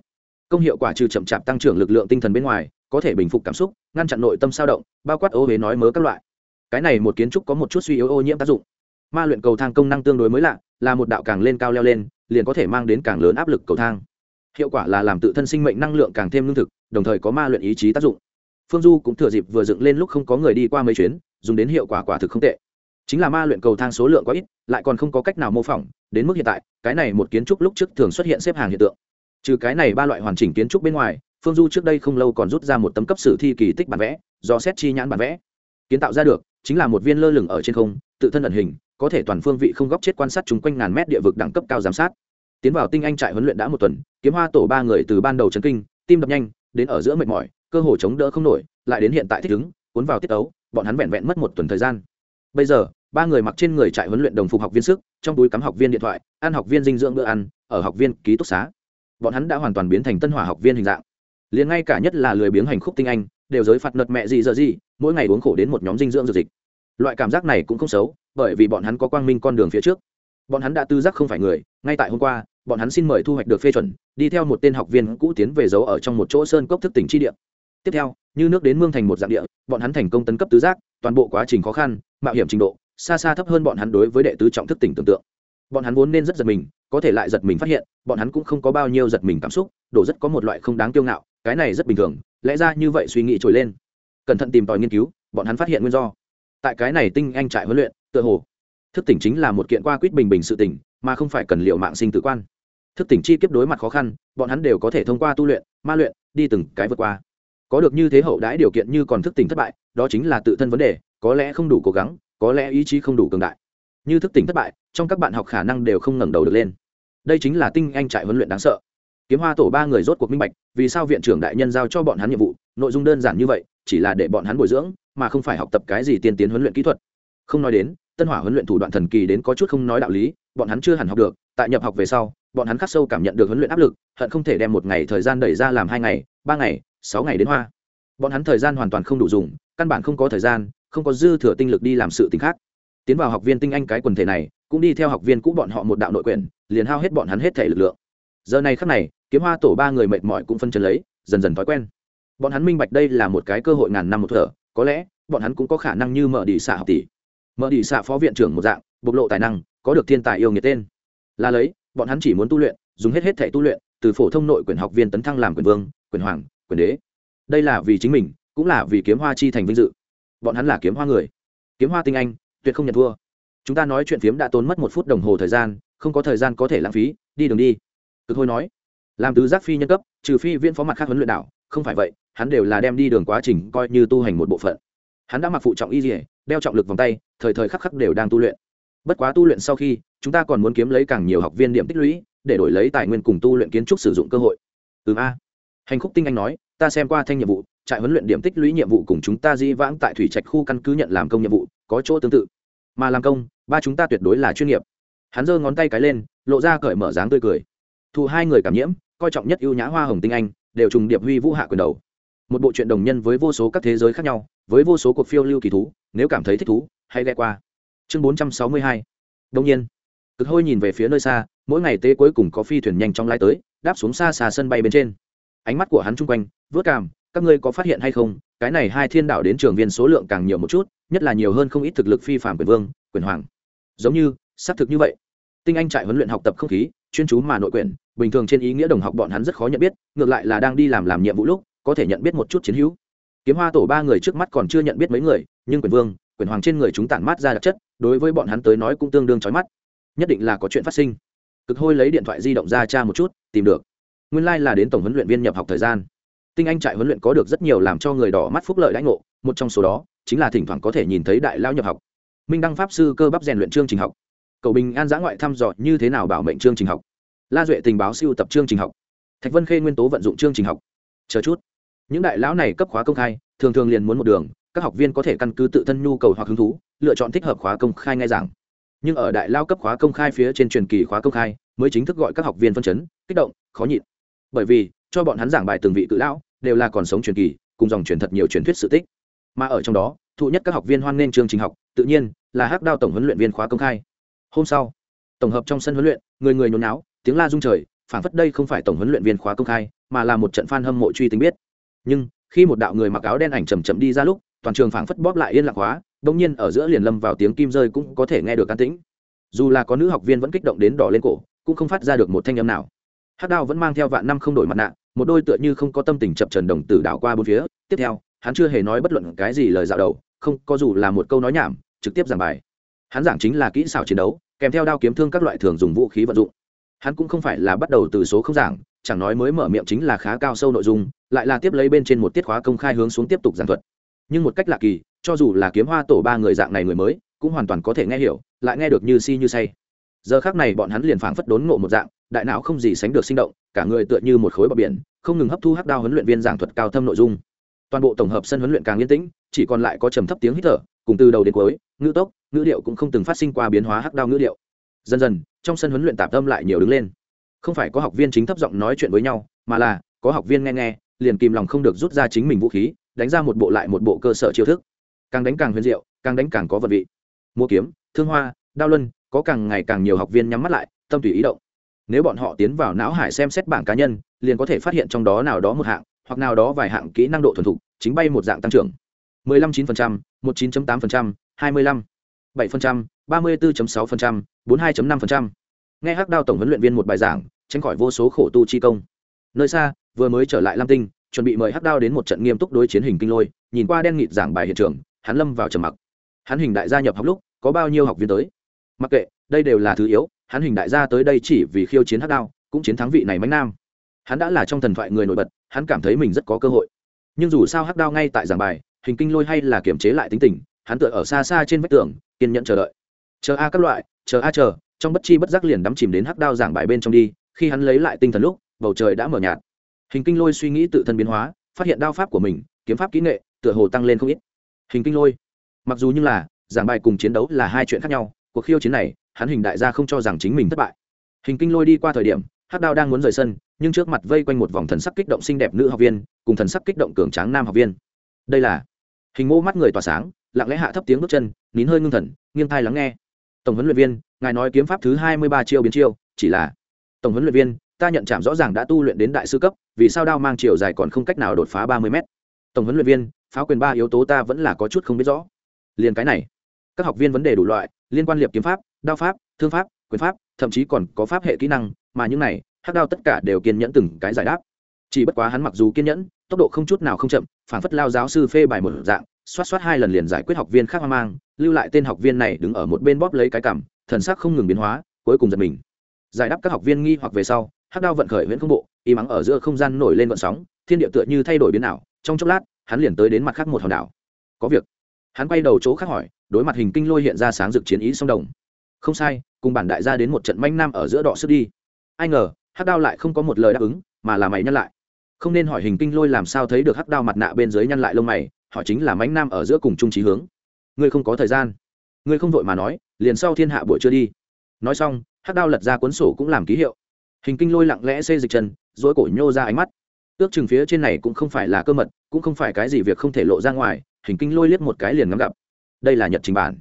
Công hiệu quả trừ chậm chạp tăng trưởng lực lượng tinh thần bên ngoài, có thể bình phục cảm xúc, ngăn chặn nội tâm sao động, bao quát ô huế nói mớ các loại. Cái này một kiến trúc có một chút suy yếu ô nhiễm tác dụng. Ma luyện cầu thang công năng tương đối mới lạ, là một đạo càng lên cao leo lên, liền có thể mang đến càng lớn áp lực cầu thang. Hiệu quả là làm tự thân sinh mệnh năng lượng càng thêm lương thực, đồng thời có ma luyện ý chí tác dụng phương du cũng thừa dịp vừa dựng lên lúc không có người đi qua mấy chuyến, dùng đến hiệu quả quả thực không tệ. Chính là ma luyện cầu thang số lượng quá ít, lại còn không có cách nào mô phỏng, đến mức hiện tại, cái này một kiến trúc lúc trước thường xuất hiện xếp hàng hiện tượng. Trừ cái này ba loại hoàn chỉnh kiến trúc bên ngoài, phương du trước đây không lâu còn rút ra một tấm cấp sử thi kỳ tích bản vẽ, do xét chi nhãn bản vẽ. Kiến tạo ra được, chính là một viên lơ lửng ở trên không, tự thân ẩn hình, có thể toàn phương vị không góc chết quan sát chung quanh ngàn mét địa vực đẳng cấp cao giám sát. Tiến vào tinh anh trại huấn luyện đã một tuần, kiếm hoa tổ ba người từ ban đầu chấn kinh, tim đập nhanh, đến ở giữa mệt mỏi cơ hồ chống đỡ không nổi, lại đến hiện tại thích ứng, cuốn vào tiết ấu bọn hắn vẹn vẹn mất một tuần thời gian. Bây giờ, ba người mặc trên người trại huấn luyện đồng phục học viên sức, trong túi cắm học viên điện thoại, ăn học viên dinh dưỡng bữa ăn, ở học viên ký túc xá. Bọn hắn đã hoàn toàn biến thành tân hỏa học viên hình dạng. Liền ngay cả nhất là lười biếng hành khúc tinh anh, đều giới phạt nợt mẹ gì giờ gì, mỗi ngày uống khổ đến một nhóm dinh dưỡng dược dịch. Loại cảm giác này cũng không xấu, bởi vì bọn hắn có quang minh con đường phía trước. Bọn hắn đã tư giác không phải người, ngay tại hôm qua, bọn hắn xin mời thu hoạch được phê chuẩn, đi theo một tên học viên cũ tiến về giấu ở trong một chỗ sơn cốc thức tỉnh chi địa tiếp theo, như nước đến mương thành một dạng địa, bọn hắn thành công tấn cấp tứ giác, toàn bộ quá trình khó khăn, mạo hiểm trình độ, xa xa thấp hơn bọn hắn đối với đệ tứ trọng thức tỉnh tưởng tượng. Bọn hắn vốn nên rất giật mình, có thể lại giật mình phát hiện, bọn hắn cũng không có bao nhiêu giật mình cảm xúc, đổ rất có một loại không đáng kiêu ngạo, cái này rất bình thường, lẽ ra như vậy suy nghĩ trồi lên. Cẩn thận tìm tòi nghiên cứu, bọn hắn phát hiện nguyên do. Tại cái này tinh anh trại huấn luyện, tựa hồ, thức tỉnh chính là một kiện qua quýt bình bình sự tỉnh mà không phải cần liệu mạng sinh tử quan. Thức tỉnh chi kiếp đối mặt khó khăn, bọn hắn đều có thể thông qua tu luyện, ma luyện, đi từng cái vượt qua có được như thế hậu đãi điều kiện như còn thức tỉnh thất bại, đó chính là tự thân vấn đề, có lẽ không đủ cố gắng, có lẽ ý chí không đủ cường đại. Như thức tỉnh thất bại, trong các bạn học khả năng đều không ngẩng đầu được lên. Đây chính là tinh anh trại huấn luyện đáng sợ. Kiếm hoa tổ ba người rốt cuộc minh bạch, vì sao viện trưởng đại nhân giao cho bọn hắn nhiệm vụ, nội dung đơn giản như vậy, chỉ là để bọn hắn bồi dưỡng, mà không phải học tập cái gì tiên tiến huấn luyện kỹ thuật. Không nói đến, tân hỏa huấn luyện thủ đoạn thần kỳ đến có chút không nói đạo lý, bọn hắn chưa hẳn học được, tại nhập học về sau, bọn hắn khắc sâu cảm nhận được huấn luyện áp lực, hận không thể đem một ngày thời gian đẩy ra làm hai ngày, ba ngày sáu ngày đến hoa. Bọn hắn thời gian hoàn toàn không đủ dùng, căn bản không có thời gian, không có dư thừa tinh lực đi làm sự t khác. Tiến vào học viên tinh anh cái quần thể này, cũng đi theo học viên cũ bọn họ một đạo nội quyền liền hao hết bọn hắn hết thể lực lượng. Giờ này khắc này, kiếm hoa tổ ba người mệt mỏi cũng phân chân lấy, dần dần thói quen. Bọn hắn minh bạch đây là một cái cơ hội ngàn năm một thở, có lẽ, bọn hắn cũng có khả năng như mở đi xạ học tỷ. Mở đi xạ phó viện trưởng một dạng, bộc lộ tài năng, có được thiên tài yêu nghiệt tên. Là lấy, bọn hắn chỉ muốn tu luyện, dùng hết hết thể tu luyện, từ phổ thông nội quyền học viên tấn thăng làm quyền vương quyền hoàng quyền đế. Đây là vì chính mình, cũng là vì kiếm hoa chi thành vinh dự. Bọn hắn là kiếm hoa người. Kiếm hoa tinh anh, tuyệt không nhận thua. Chúng ta nói chuyện phiếm đã tốn mất một phút đồng hồ thời gian, không có thời gian có thể lãng phí, đi đường đi. Cực thôi nói, làm tứ giác phi nhân cấp, trừ phi viên phó mặt khác huấn luyện đảo, không phải vậy, hắn đều là đem đi đường quá trình coi như tu hành một bộ phận. Hắn đã mặc phụ trọng y dỉa đeo trọng lực vòng tay, thời thời khắc khắc đều đang tu luyện. Bất quá tu luyện sau khi, chúng ta còn muốn kiếm lấy càng nhiều học viên điểm tích lũy, để đổi lấy tài nguyên cùng tu luyện kiến trúc sử dụng cơ hội. Ừ a hành khúc tinh anh nói, ta xem qua thanh nhiệm vụ, trại huấn luyện điểm tích lũy nhiệm vụ cùng chúng ta di vãng tại thủy trạch khu căn cứ nhận làm công nhiệm vụ, có chỗ tương tự. Mà làm công, ba chúng ta tuyệt đối là chuyên nghiệp. Hắn giơ ngón tay cái lên, lộ ra cởi mở dáng tươi cười. Thù hai người cảm nhiễm, coi trọng nhất ưu nhã hoa hồng tinh anh, đều trùng điệp huy vũ hạ quyền đầu. Một bộ truyện đồng nhân với vô số các thế giới khác nhau, với vô số cuộc phiêu lưu kỳ thú, nếu cảm thấy thích thú, hãy ghe qua. Chương bốn trăm sáu mươi hai. Đông nhiên, cực hôi nhìn về phía nơi xa, mỗi ngày tế cuối cùng có phi thuyền nhanh chóng lái tới, đáp xuống xa xa sân bay bên trên ánh mắt của hắn chung quanh, vớt cảm, các ngươi có phát hiện hay không, cái này hai thiên đạo đến trường viên số lượng càng nhiều một chút, nhất là nhiều hơn không ít thực lực phi phạm quyền vương, quyền hoàng. Giống như, xác thực như vậy. Tinh anh trại huấn luyện học tập không khí, chuyên chú mà nội quyền, bình thường trên ý nghĩa đồng học bọn hắn rất khó nhận biết, ngược lại là đang đi làm làm nhiệm vụ lúc, có thể nhận biết một chút chiến hữu. Kiếm hoa tổ ba người trước mắt còn chưa nhận biết mấy người, nhưng quyền vương, quyền hoàng trên người chúng tản mát ra đặc chất, đối với bọn hắn tới nói cũng tương đương trói mắt. Nhất định là có chuyện phát sinh. Cực hôi lấy điện thoại di động ra tra một chút, tìm được nguyên lai là đến tổng huấn luyện viên nhập học thời gian. Tinh anh trại huấn luyện có được rất nhiều làm cho người đỏ mắt phúc lợi lãnh ngộ, một trong số đó chính là thỉnh thoảng có thể nhìn thấy đại lao nhập học. Minh đăng pháp sư cơ bắp rèn luyện chương trình học. Cầu bình an giã ngoại thăm dò như thế nào bảo mệnh chương trình học. La duệ tình báo siêu tập chương trình học. Thạch vân khê nguyên tố vận dụng chương trình học. Chờ chút. Những đại lão này cấp khóa công khai, thường thường liền muốn một đường, các học viên có thể căn cứ tự thân nhu cầu hoặc hứng thú, lựa chọn thích hợp khóa công khai ngay giảng. Nhưng ở đại lao cấp khóa công khai phía trên truyền kỳ khóa công khai, mới chính thức gọi các học viên phân chấn, kích động, khó nhịn bởi vì, cho bọn hắn giảng bài từng vị cự lão, đều là còn sống truyền kỳ, cùng dòng truyền thật nhiều truyền thuyết sự tích. Mà ở trong đó, thụ nhất các học viên hoan nghênh chương trình học, tự nhiên là hắc đao tổng huấn luyện viên khóa công khai. Hôm sau, tổng hợp trong sân huấn luyện, người người nhốn náo tiếng la rung trời phản phất đây không phải tổng huấn luyện viên khóa công khai, mà là một trận f a n hâm mộ truy tính biết. Nhưng, khi một đạo người mặc áo đen ảnh chầm chậm đi ra lúc, toàn trường phảng phất bóp lại yên lặng hóa đông nhiên ở giữa liền lâm vào tiếng kim rơi cũng có thể nghe được can tĩnh. Dù là có nữ học viên vẫn kích động đến đỏ lên cổ, cũng không phát ra được một thanh âm nào hắc đao vẫn mang theo vạn năm không đổi mặt nạ, một đôi tựa như không có tâm tình chập trần đồng tử đảo qua bốn phía. Tiếp theo, hắn chưa hề nói bất luận cái gì lời dạo đầu, không, có dù là một câu nói nhảm, trực tiếp giảng bài. Hắn giảng chính là kỹ xảo chiến đấu, kèm theo đao kiếm thương các loại thường dùng vũ khí vận dụng. Hắn cũng không phải là bắt đầu từ số không giảng, chẳng nói mới mở miệng chính là khá cao sâu nội dung, lại là tiếp lấy bên trên một tiết khóa công khai hướng xuống tiếp tục giảng thuật. Nhưng một cách lạ kỳ, cho dù là kiếm hoa tổ ba người dạng này người mới, cũng hoàn toàn có thể nghe hiểu, lại nghe được như si như say. Giờ khác này bọn hắn liền phảng phất đốn ngộ một dạng đại não không gì sánh được sinh động, cả người tựa như một khối bọc biển, không ngừng hấp thu hắc đao huấn luyện viên giảng thuật cao thâm nội dung. Toàn bộ tổng hợp sân huấn luyện càng yên tĩnh, chỉ còn lại có trầm thấp tiếng hít thở, cùng từ đầu đến cuối, ngữ tốc, ngữ điệu cũng không từng phát sinh qua biến hóa hắc đao ngữ điệu. Dần dần, trong sân huấn luyện tạp tâm lại nhiều đứng lên. Không phải có học viên chính thấp giọng nói chuyện với nhau, mà là, có học viên nghe nghe, liền kìm lòng không được rút ra chính mình vũ khí, đánh ra một bộ lại một bộ cơ sở chiêu thức. Càng đánh càng huyền diệu, càng đánh càng có vật vị. Mua kiếm, thương hoa, đao luân, có càng ngày càng nhiều học viên nhắm mắt lại, tâm tùy ý động nếu bọn họ tiến vào não hải xem xét bảng cá nhân liền có thể phát hiện trong đó nào đó một hạng hoặc nào đó vài hạng kỹ năng độ thuần thục chính bay một dạng tăng trưởng 15 9%, 19.8%, 25, 7%, 34.6%, 42.5%. Nghe Hắc Đao tổng huấn luyện viên một bài giảng, tránh khỏi vô số khổ tu chi công. Nơi xa, vừa mới trở lại Lam Tinh, chuẩn bị mời Hắc Đao đến một trận nghiêm túc đối chiến hình kinh lôi, nhìn qua đen nghịt giảng bài hiện trường, hắn lâm vào trầm mặc. Hắn hình đại gia nhập học lúc, có bao nhiêu học viên tới? Mặc kệ, đây đều là thứ yếu, hắn hình đại gia tới đây chỉ vì khiêu chiến Hắc Đao, cũng chiến thắng vị này mánh Nam. Hắn đã là trong thần thoại người nổi bật, hắn cảm thấy mình rất có cơ hội. Nhưng dù sao Hắc Đao ngay tại giảng bài, hình kinh lôi hay là kiềm chế lại tính tình, hắn tựa ở xa xa trên vách tường, kiên nhẫn chờ đợi. Chờ a các loại, chờ a chờ, trong bất chi bất giác liền đắm chìm đến Hắc Đao giảng bài bên trong đi, khi hắn lấy lại tinh thần lúc, bầu trời đã mở nhạt. Hình kinh lôi suy nghĩ tự thân biến hóa, phát hiện đao pháp của mình, kiếm pháp kỹ nghệ, tựa hồ tăng lên không ít. Hình kinh lôi, mặc dù như là giảng bài cùng chiến đấu là hai chuyện khác nhau, cuộc khiêu chiến này, hắn hình đại gia không cho rằng chính mình thất bại. Hình kinh lôi đi qua thời điểm, Hắc Đao đang muốn rời sân, nhưng trước mặt vây quanh một vòng thần sắc kích động xinh đẹp nữ học viên, cùng thần sắc kích động cường tráng nam học viên. Đây là hình mô mắt người tỏa sáng lặng lẽ hạ thấp tiếng bước chân nín hơi ngưng thần nghiêng thai lắng nghe tổng huấn luyện viên ngài nói kiếm pháp thứ hai mươi ba chiêu biến chiêu chỉ là tổng huấn luyện viên ta nhận chạm rõ ràng đã tu luyện đến đại sư cấp vì sao đao mang chiều dài còn không cách nào đột phá ba mươi mét tổng huấn luyện viên pháo quyền ba yếu tố ta vẫn là có chút không biết rõ liền cái này các học viên vấn đề đủ loại liên quan liệp kiếm pháp đao pháp, thương pháp, quyền pháp, thậm chí còn có pháp hệ kỹ năng, mà những này, hắc đao tất cả đều kiên nhẫn từng cái giải đáp. Chỉ bất quá hắn mặc dù kiên nhẫn, tốc độ không chút nào không chậm phản phất lao giáo sư phê bài một dạng, xoát xoát hai lần liền giải quyết học viên khác hoang mang, lưu lại tên học viên này đứng ở một bên bóp lấy cái cảm thần sắc không ngừng biến hóa, cuối cùng giật mình. Giải đáp các học viên nghi hoặc về sau, hắc đao vận khởi viễn không bộ, y mắng ở giữa không gian nổi lên vận sóng, thiên địa tựa như thay đổi biến ảo, trong chốc lát, hắn liền tới đến mặt khác một hòn đảo. Có việc. Hắn quay đầu chỗ khác hỏi, đối mặt hình kinh lôi hiện ra sáng rực chiến ý sông đồng không sai, cùng bản đại gia đến một trận manh nam ở giữa đọ sức đi. Ai ngờ, hắc đao lại không có một lời đáp ứng, mà là mày nhăn lại. Không nên hỏi hình kinh lôi làm sao thấy được hắc đao mặt nạ bên dưới nhăn lại lông mày họ chính là mãnh nam ở giữa cùng trung trí hướng. Ngươi không có thời gian. Ngươi không vội mà nói, liền sau thiên hạ buổi chưa đi. Nói xong, hắc đao lật ra cuốn sổ cũng làm ký hiệu. Hình kinh lôi lặng lẽ xê dịch chân dối cổ nhô ra ánh mắt. Ước chừng phía trên này cũng không phải là cơ mật, cũng không phải cái gì việc không thể lộ ra ngoài, hình kinh lôi liếc một cái liền ngắm gặp. Đây là nhật trình bản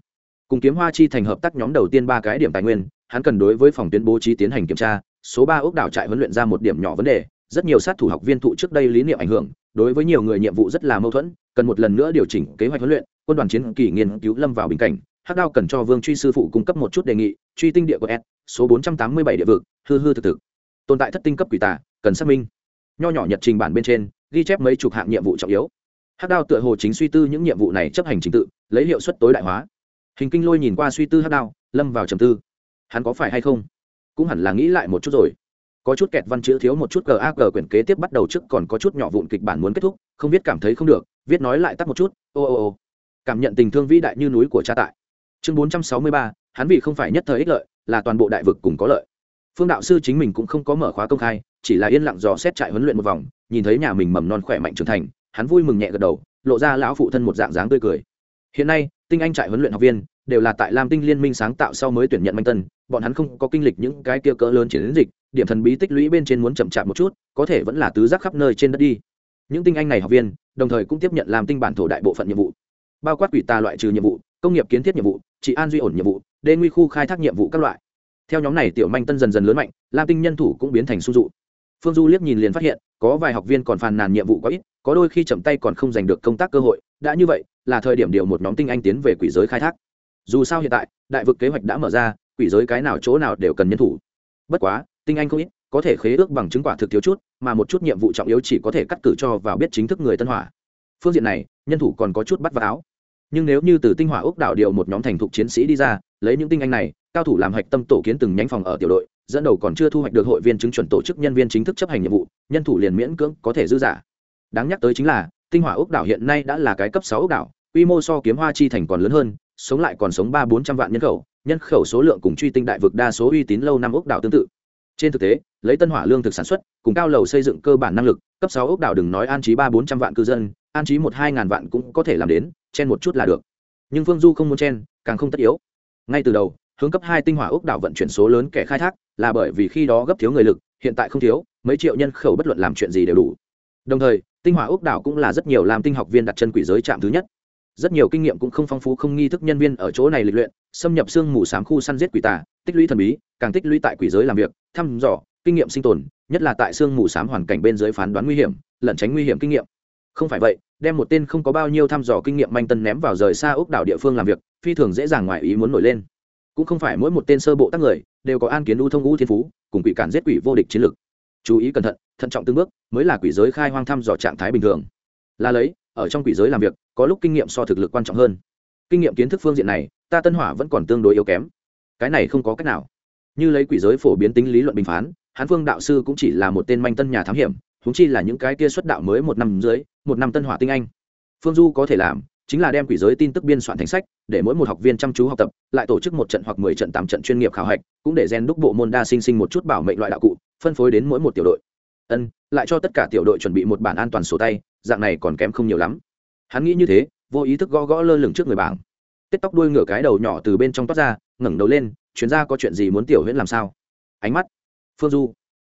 cùng kiếm hoa chi thành hợp tác nhóm đầu tiên ba cái điểm tài nguyên, hắn cần đối với phòng tuyến bố trí tiến hành kiểm tra, số ba ốc đảo trại huấn luyện ra một điểm nhỏ vấn đề, rất nhiều sát thủ học viên thụ trước đây lý niệm ảnh hưởng, đối với nhiều người nhiệm vụ rất là mâu thuẫn, cần một lần nữa điều chỉnh kế hoạch huấn luyện, quân đoàn chiến kỳ nghiên cứu lâm vào bình cảnh, hắc đao cần cho vương truy sư phụ cung cấp một chút đề nghị, truy tinh địa của s, số bốn trăm tám mươi bảy địa vực, hư hư thực thực. Tồn tại thất tinh cấp quỷ tả cần xác minh. Nho nhỏ nhật trình bản bên trên, ghi chép mấy chục hạng nhiệm vụ trọng yếu. Hắc đao tựa hồ chính suy tư những nhiệm vụ này chấp hành trình tự, lấy hiệu suất tối đại hóa hình kinh lôi nhìn qua suy tư hát đao, lâm vào trầm tư. Hắn có phải hay không? Cũng hẳn là nghĩ lại một chút rồi. Có chút kẹt văn chữ thiếu một chút gag quyển kế tiếp bắt đầu trước còn có chút nhỏ vụn kịch bản muốn kết thúc, không biết cảm thấy không được, viết nói lại tắt một chút, ô ô ô. Cảm nhận tình thương vĩ đại như núi của cha tại. Chương bốn trăm sáu mươi ba, hắn vì không phải nhất thời ích lợi, là toàn bộ đại vực cùng có lợi. Phương đạo sư chính mình cũng không có mở khóa công khai, chỉ là yên lặng dò xét trại huấn luyện một vòng, nhìn thấy nhà mình mầm non khỏe mạnh trưởng thành, hắn vui mừng nhẹ gật đầu, lộ ra lão phụ thân một dạng dáng tươi cười. Hiện nay tinh anh trại huấn luyện học viên, đều là tại lam tinh liên minh sáng tạo sau mới tuyển nhận manh tân, bọn hắn không có kinh lịch những cái kia cỡ lớn chiến dịch, điểm thần bí tích lũy bên trên muốn chậm chạp một chút, có thể vẫn là tứ giác khắp nơi trên đất đi. Những tinh anh này học viên, đồng thời cũng tiếp nhận làm tinh bản thổ đại bộ phận nhiệm vụ, bao quát quỷ tà loại trừ nhiệm vụ, công nghiệp kiến thiết nhiệm vụ, trị an duy ổn nhiệm vụ, đê nguy khu khai thác nhiệm vụ các loại. Theo nhóm này, tiểu manh tân dần dần lớn mạnh, lam tinh nhân thủ cũng biến thành sung dụ. Phương du liếc nhìn liền phát hiện, có vài học viên còn phàn nàn nhiệm vụ quá ít, có đôi khi chậm tay còn không giành được công tác cơ hội, đã như vậy là thời điểm điều một nhóm tinh anh tiến về quỷ giới khai thác. Dù sao hiện tại, đại vực kế hoạch đã mở ra, quỷ giới cái nào chỗ nào đều cần nhân thủ. Bất quá, tinh anh không ít, có thể khế ước bằng chứng quả thực thiếu chút, mà một chút nhiệm vụ trọng yếu chỉ có thể cắt cử cho vào biết chính thức người tân hỏa. Phương diện này, nhân thủ còn có chút bắt vào áo. Nhưng nếu như từ tinh hỏa ốc đảo điều một nhóm thành thục chiến sĩ đi ra, lấy những tinh anh này, cao thủ làm hạch tâm tổ kiến từng nhánh phòng ở tiểu đội, dẫn đầu còn chưa thu hoạch được hội viên chứng chuẩn tổ chức nhân viên chính thức chấp hành nhiệm vụ, nhân thủ liền miễn cưỡng có thể dư giả. Đáng nhắc tới chính là tinh hỏa ốc đảo hiện nay đã là cái cấp sáu ốc đảo, quy mô so kiếm hoa chi thành còn lớn hơn, sống lại còn sống ba bốn trăm vạn nhân khẩu nhân khẩu số lượng cùng truy tinh đại vực đa số uy tín lâu năm ốc đảo tương tự. Trên thực tế, lấy tân hỏa lương thực sản xuất, cùng cao lầu xây dựng cơ bản năng lực, cấp sáu ốc đảo đừng nói an trí ba bốn trăm vạn cư dân, an trí một hai ngàn vạn cũng có thể làm đến, chen một chút là được. Nhưng phương du không muốn chen, càng không tất yếu. Ngay từ đầu, hướng cấp hai tinh hỏa ốc đảo vận chuyển số lớn kẻ khai thác, là bởi vì khi đó gấp thiếu người lực, hiện tại không thiếu, mấy triệu nhân khẩu bất luận làm chuyện gì đều đủ. Đồng thời tinh hỏa ốc đảo cũng là rất nhiều làm tinh học viên đặt chân quỷ giới trạm thứ nhất. Rất nhiều kinh nghiệm cũng không phong phú, không nghi thức nhân viên ở chỗ này lịch luyện, xâm nhập xương mù sám khu săn giết quỷ tà, tích lũy thần bí, càng tích lũy tại quỷ giới làm việc, thăm dò, kinh nghiệm sinh tồn, nhất là tại xương mù sám hoàn cảnh bên dưới phán đoán nguy hiểm, lẩn tránh nguy hiểm kinh nghiệm. Không phải vậy, đem một tên không có bao nhiêu thăm dò kinh nghiệm manh tân ném vào rời xa ốc đảo địa phương làm việc, phi thường dễ dàng ngoài ý muốn nổi lên. Cũng không phải mỗi một tên sơ bộ tác người, đều có an kiến u thông u thiên phú, cùng quỷ cản giết quỷ vô địch chiến lược. Chú ý cẩn thận thận trọng từng bước mới là quỷ giới khai hoang thăm dò trạng thái bình thường. Là lấy, ở trong quỷ giới làm việc, có lúc kinh nghiệm so thực lực quan trọng hơn. Kinh nghiệm kiến thức phương diện này, ta tân hỏa vẫn còn tương đối yếu kém. Cái này không có cách nào. Như lấy quỷ giới phổ biến tính lý luận bình phán, hán phương đạo sư cũng chỉ là một tên manh tân nhà thám hiểm húng chi là những cái kia xuất đạo mới một năm dưới, một năm tân hỏa tinh anh. Phương du có thể làm, chính là đem quỷ giới tin tức biên soạn thành sách, để mỗi một học viên chăm chú học tập, lại tổ chức một trận hoặc mười trận tám trận chuyên nghiệp khảo hạch, cũng để gen đúc bộ môn đa sinh sinh một chút bảo mệnh loại đạo cụ, phân phối đến mỗi một tiểu đội. Ân lại cho tất cả tiểu đội chuẩn bị một bản an toàn sổ tay dạng này còn kém không nhiều lắm. Hắn nghĩ như thế vô ý thức gõ gõ lơ lửng trước người bảng. Tết tóc đuôi ngửa cái đầu nhỏ từ bên trong toát ra ngẩng đầu lên chuyến ra có chuyện gì muốn tiểu huyễn làm sao? Ánh mắt phương du.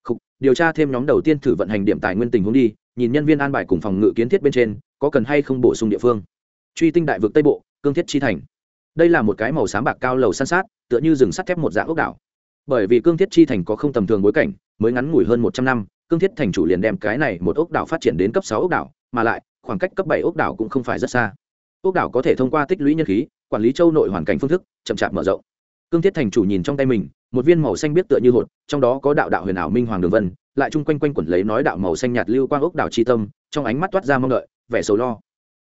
Khúc, điều tra thêm nhóm đầu tiên thử vận hành điểm tài nguyên tình huống đi nhìn nhân viên an bài cùng phòng ngự kiến thiết bên trên có cần hay không bổ sung địa phương. Truy tinh đại vực tây bộ cương thiết chi thành. Đây là một cái màu xám bạc cao lầu san sát tựa như rừng sắt thép một dạng ốc đảo. Bởi vì cương thiết chi thành có không tầm thường bối cảnh mới ngắn ngủi hơn một trăm năm cương thiết thành chủ liền đem cái này một ốc đảo phát triển đến cấp sáu ốc đảo, mà lại, khoảng cách cấp bảy ốc đảo cũng không phải rất xa. Ốc đảo có thể thông qua tích lũy nhân khí, quản lý châu nội hoàn cảnh phương thức, chậm chạp mở rộng. Cương thiết thành chủ nhìn trong tay mình, một viên màu xanh biết tựa như hột, trong đó có đạo đạo huyền ảo minh hoàng đường vân, lại chung quanh quanh quẩn lấy nói đạo màu xanh nhạt lưu quang ốc đảo chi tâm, trong ánh mắt toát ra mong đợi, vẻ sầu lo.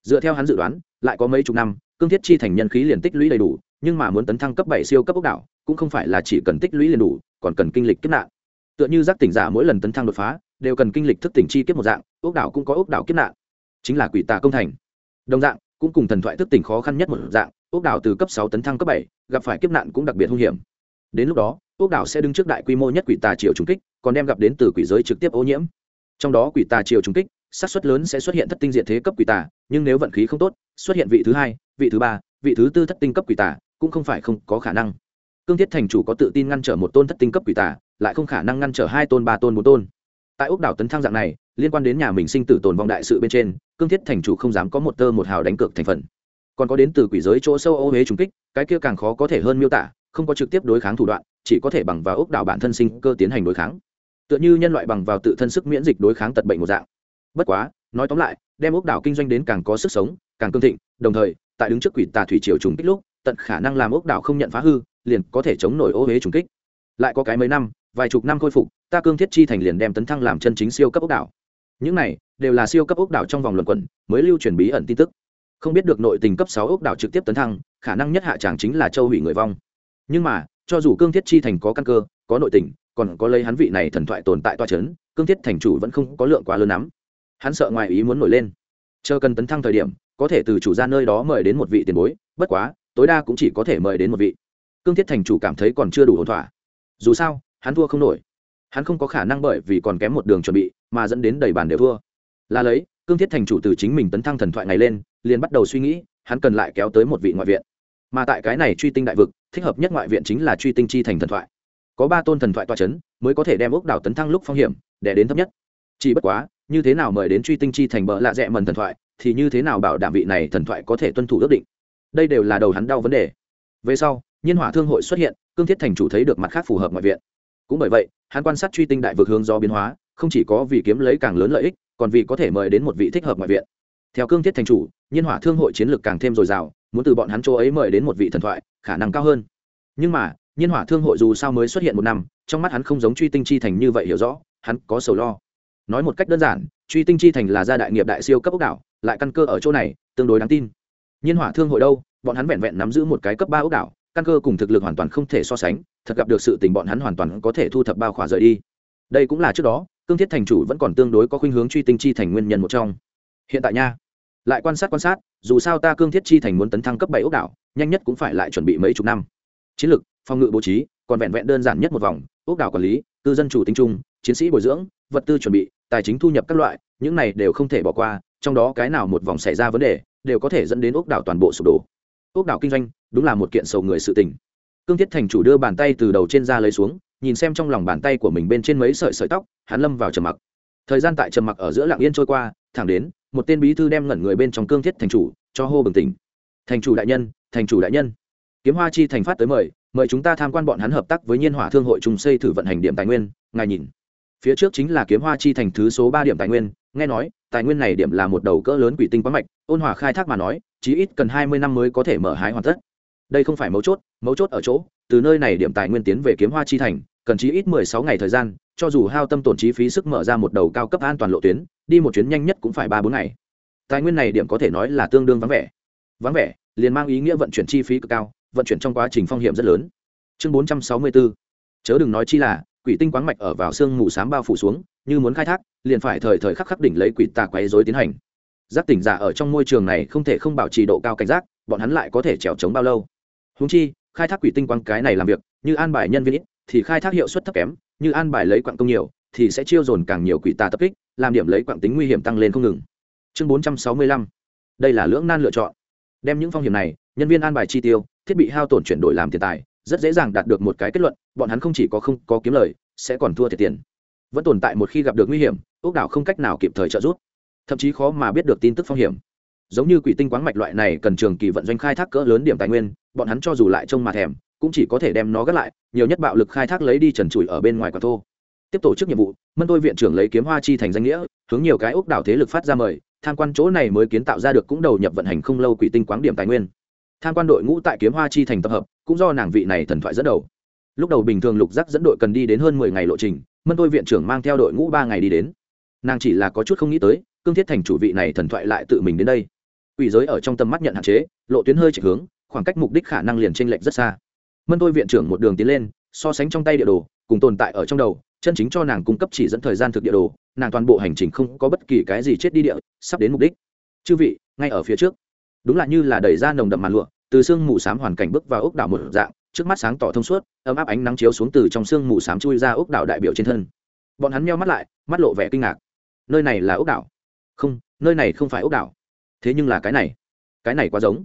Dựa theo hắn dự đoán, lại có mấy chục năm, cương thiết chi thành nhân khí liền tích lũy đầy đủ, nhưng mà muốn tấn thăng cấp bảy siêu cấp ốc đảo, cũng không phải là chỉ cần tích lũy liền đủ, còn cần kinh lịch kiếp nạn tựa như giác tỉnh giả mỗi lần tấn thăng đột phá, đều cần kinh lịch thức tỉnh chi kiếp một dạng, ốc đảo cũng có ốc đảo kiếp nạn. Chính là quỷ tà công thành. Đồng dạng, cũng cùng thần thoại thức tỉnh khó khăn nhất một dạng, ốc đảo từ cấp sáu tấn thăng cấp bảy, gặp phải kiếp nạn cũng đặc biệt hung hiểm. Đến lúc đó, ốc đảo sẽ đứng trước đại quy mô nhất quỷ tà triều trùng kích, còn đem gặp đến từ quỷ giới trực tiếp ô nhiễm. Trong đó quỷ tà triều trùng kích, xác suất lớn sẽ xuất hiện thất tinh diện thế cấp quỷ tà, nhưng nếu vận khí không tốt, xuất hiện vị thứ hai, vị thứ ba, vị thứ tư thất tinh cấp quỷ tà, cũng không phải không có khả năng cương thiết thành chủ có tự tin ngăn trở một tôn thất tinh cấp quỷ tà, lại không khả năng ngăn trở hai tôn, ba tôn, bốn tôn. Tại ốc đảo tấn thăng dạng này, liên quan đến nhà mình sinh tử tồn vong đại sự bên trên, cương thiết thành chủ không dám có một tơ một hào đánh cược thành phần. Còn có đến từ quỷ giới chỗ sâu ô huế trùng kích, cái kia càng khó có thể hơn miêu tả, không có trực tiếp đối kháng thủ đoạn, chỉ có thể bằng vào ốc đảo bản thân sinh cơ tiến hành đối kháng. Tựa như nhân loại bằng vào tự thân sức miễn dịch đối kháng tật bệnh một dạng. Bất quá, nói tóm lại, đem ốc đảo kinh doanh đến càng có sức sống, càng cương thịnh, đồng thời, tại đứng trước quỷ tà thủy triều trùng kích lúc, tận khả năng làm ốc đảo không nhận phá hư liền có thể chống nổi ô huế trùng kích. Lại có cái mấy năm, vài chục năm khôi phục, ta cương thiết chi thành liền đem tấn thăng làm chân chính siêu cấp ốc đảo. Những này, đều là siêu cấp ốc đảo trong vòng luận quẩn, mới lưu truyền bí ẩn tin tức. Không biết được nội tình cấp sáu ốc đảo trực tiếp tấn thăng, khả năng nhất hạ tràng chính là châu hủy người vong. Nhưng mà, cho dù cương thiết chi thành có căn cơ, có nội tình, còn có lấy hắn vị này thần thoại tồn tại toa c h ấ n cương thiết thành chủ vẫn không có lượng quá lớn lắm. Hắn sợ ngoài ý muốn nổi lên. Chờ cần tấn thăng thời điểm, có thể từ chủ ra nơi đó mời đến một vị tiền bối, bất quá, tối đa cũng chỉ có thể mời đến một vị cương thiết thành chủ cảm thấy còn chưa đủ hồn thỏa. Dù sao, hắn thua không nổi. Hắn không có khả năng bởi vì còn kém một đường chuẩn bị mà dẫn đến đầy bàn đều thua. Là lấy, cương thiết thành chủ từ chính mình tấn thăng thần thoại này lên, liền bắt đầu suy nghĩ, hắn cần lại kéo tới một vị ngoại viện. Mà tại cái này truy tinh đại vực, thích hợp nhất ngoại viện chính là truy tinh chi thành thần thoại. Có ba tôn thần thoại toa c h ấ n mới có thể đem ốc đảo tấn thăng lúc phong hiểm để đến thấp nhất. Chỉ bất quá, như thế nào mời đến truy tinh chi thành bờ lạ rẽ mần thần thoại, thì như thế nào bảo đảm vị này thần thoại có thể tuân thủ ước định. Đây đều là đầu hắn đau vấn đề. Về sau nhiên hỏa thương hội xuất hiện, cương thiết thành chủ thấy được mặt khác phù hợp ngoại viện. Cũng bởi vậy, hắn quan sát truy tinh đại vực hướng do biến hóa, không chỉ có vì kiếm lấy càng lớn lợi ích, còn vì có thể mời đến một vị thích hợp ngoại viện. Theo cương thiết thành chủ, nhiên hỏa thương hội chiến lược càng thêm dồi dào, muốn từ bọn hắn chỗ ấy mời đến một vị thần thoại, khả năng cao hơn. Nhưng mà, nhiên hỏa thương hội dù sao mới xuất hiện một năm, trong mắt hắn không giống truy tinh chi thành như vậy hiểu rõ, hắn có sầu lo. Nói một cách đơn giản, truy tinh chi thành là gia đại nghiệp đại siêu cấp ốc đảo, lại căn cơ ở chỗ này, tương đối đáng tin. Nhiên hỏa thương hội đâu? Bọn hắn vẹn vẹn nắm giữ một cái cấp ba ốc đảo căn cơ cùng thực lực hoàn toàn không thể so sánh, thật gặp được sự tình bọn hắn hoàn toàn có thể thu thập bao khỏa rời đi. Đây cũng là trước đó, cương thiết thành chủ vẫn còn tương đối có khuynh hướng truy tinh chi thành nguyên nhân một trong. Hiện tại nha, lại quan sát quan sát, dù sao ta cương thiết chi thành muốn tấn thăng cấp bảy ốc đảo, nhanh nhất cũng phải lại chuẩn bị mấy chục năm. Chiến lược, phòng ngự bố trí, còn vẹn vẹn đơn giản nhất một vòng, ốc đảo quản lý, cư dân chủ tính chung, chiến sĩ bồi dưỡng, vật tư chuẩn bị, tài chính thu nhập các loại, những này đều không thể bỏ qua, trong đó cái nào một vòng xảy ra vấn đề, đều có thể dẫn đến ốc đảo toàn bộ sụp đổ ốc đảo kinh doanh, đúng là một kiện sầu người sự tình. Cương thiết thành chủ đưa bàn tay từ đầu trên ra lấy xuống, nhìn xem trong lòng bàn tay của mình bên trên mấy sợi sợi tóc, hắn lâm vào trầm mặc. Thời gian tại trầm mặc ở giữa lạng yên trôi qua, thẳng đến, một tên bí thư đem ngẩn người bên trong cương thiết thành chủ, cho hô bừng tỉnh. Thành chủ đại nhân, thành chủ đại nhân. Kiếm hoa chi thành phát tới mời mời chúng ta tham quan bọn hắn hợp tác với nhiên hỏa thương hội trùng xây thử vận hành điểm tài nguyên. Ngài nhìn. Phía trước chính là kiếm hoa chi thành thứ số ba điểm tài nguyên, nghe nói tài nguyên này điểm là một đầu cỡ lớn quỷ tinh quá mạch, ôn hòa khai thác mà nói, chí ít cần hai mươi năm mới có thể mở hái hoàn tất. Đây không phải mấu chốt mấu chốt ở chỗ, từ nơi này điểm tài nguyên tiến về kiếm hoa chi thành, cần chí ít mười sáu ngày thời gian, cho dù hao tâm tổn chi phí sức mở ra một đầu cao cấp an toàn lộ tuyến, đi một chuyến nhanh nhất cũng phải ba bốn ngày. Tài nguyên này điểm có thể nói là tương đương vắng vẻ. Vắng vẻ, liền mang ý nghĩa vận chuyển chi phí cực cao, vận chuyển trong quá trình phong hiểm rất lớn. Chương bốn trăm sáu mươi bốn. Chớ đừng nói chi là, quỷ tinh quáng mạch ở vào xương mù s á m bao phủ xuống như muốn khai thác, liền phải thời thời khắc khắc đỉnh lấy quỷ tà quấy dối tiến hành. Giác tỉnh giả ở trong môi trường này không thể không bảo trì độ cao cảnh giác, bọn hắn lại có thể trèo trống bao lâu? Húng chi, khai thác quỷ tinh quang cái này làm việc, như an bài nhân viên ít, thì khai thác hiệu suất thấp kém, như an bài lấy quặng công nhiều, thì sẽ chiêu dồn càng nhiều quỷ tà tập kích, làm điểm lấy quặng tính nguy hiểm tăng lên không ngừng. Chương bốn trăm sáu mươi lăm. Đây là lưỡng nan lựa chọn. Đem những phong hiểm này, nhân viên an bài chi tiêu, thiết bị hao tổn chuyển đổi làm tiền tài, rất dễ dàng đạt được một cái kết luận, bọn hắn không chỉ có không có kiếm lời, sẽ còn thua thiệt tiền vẫn tồn tại một khi gặp được nguy hiểm, ốc đảo không cách nào kịp thời trợ giúp. Thậm chí khó mà biết được tin tức phong hiểm. Giống như quỷ tinh quáng mạch loại này cần trường kỳ vận doanh khai thác cỡ lớn điểm tài nguyên, bọn hắn cho dù lại trông mà thèm, cũng chỉ có thể đem nó gác lại, nhiều nhất bạo lực khai thác lấy đi trần trụi ở bên ngoài quả thô. Tiếp tổ chức nhiệm vụ, mân tôi viện trưởng lấy kiếm hoa chi thành danh nghĩa, hướng nhiều cái ốc đảo thế lực phát ra mời, tham quan chỗ này mới kiến tạo ra được cũng đầu nhập vận hành không lâu quỷ tinh quáng điểm tài nguyên. Tham quan đội ngũ tại kiếm hoa chi thành tập hợp, cũng do nàng vị này thần thoại dẫn đầu lúc đầu bình thường lục giác dẫn đội cần đi đến hơn mười ngày lộ trình, mân tôi viện trưởng mang theo đội ngũ ba ngày đi đến. Nàng chỉ là có chút không nghĩ tới, cương thiết thành chủ vị này thần thoại lại tự mình đến đây. Ủy giới ở trong tầm mắt nhận hạn chế, lộ tuyến hơi chệch hướng, khoảng cách mục đích khả năng liền tranh lệch rất xa. Mân tôi viện trưởng một đường tiến lên, so sánh trong tay địa đồ, cùng tồn tại ở trong đầu, chân chính cho nàng cung cấp chỉ dẫn thời gian thực địa đồ, nàng toàn bộ hành trình không có bất kỳ cái gì chết đi địa, sắp đến mục đích. Chư vị, ngay ở phía trước. Đúng là như là đẩy ra nồng đậm màn lụa, từ sương mù s á m hoàn cảnh bước vào ốc đảo một dạng trước mắt sáng tỏ thông suốt, ấm áp ánh nắng chiếu xuống từ trong sương mù s á m chui ra ốc đảo đại biểu trên thân. Bọn hắn meo mắt lại, mắt lộ vẻ kinh ngạc. Nơi này là ốc đảo? Không, nơi này không phải ốc đảo. Thế nhưng là cái này. Cái này quá giống.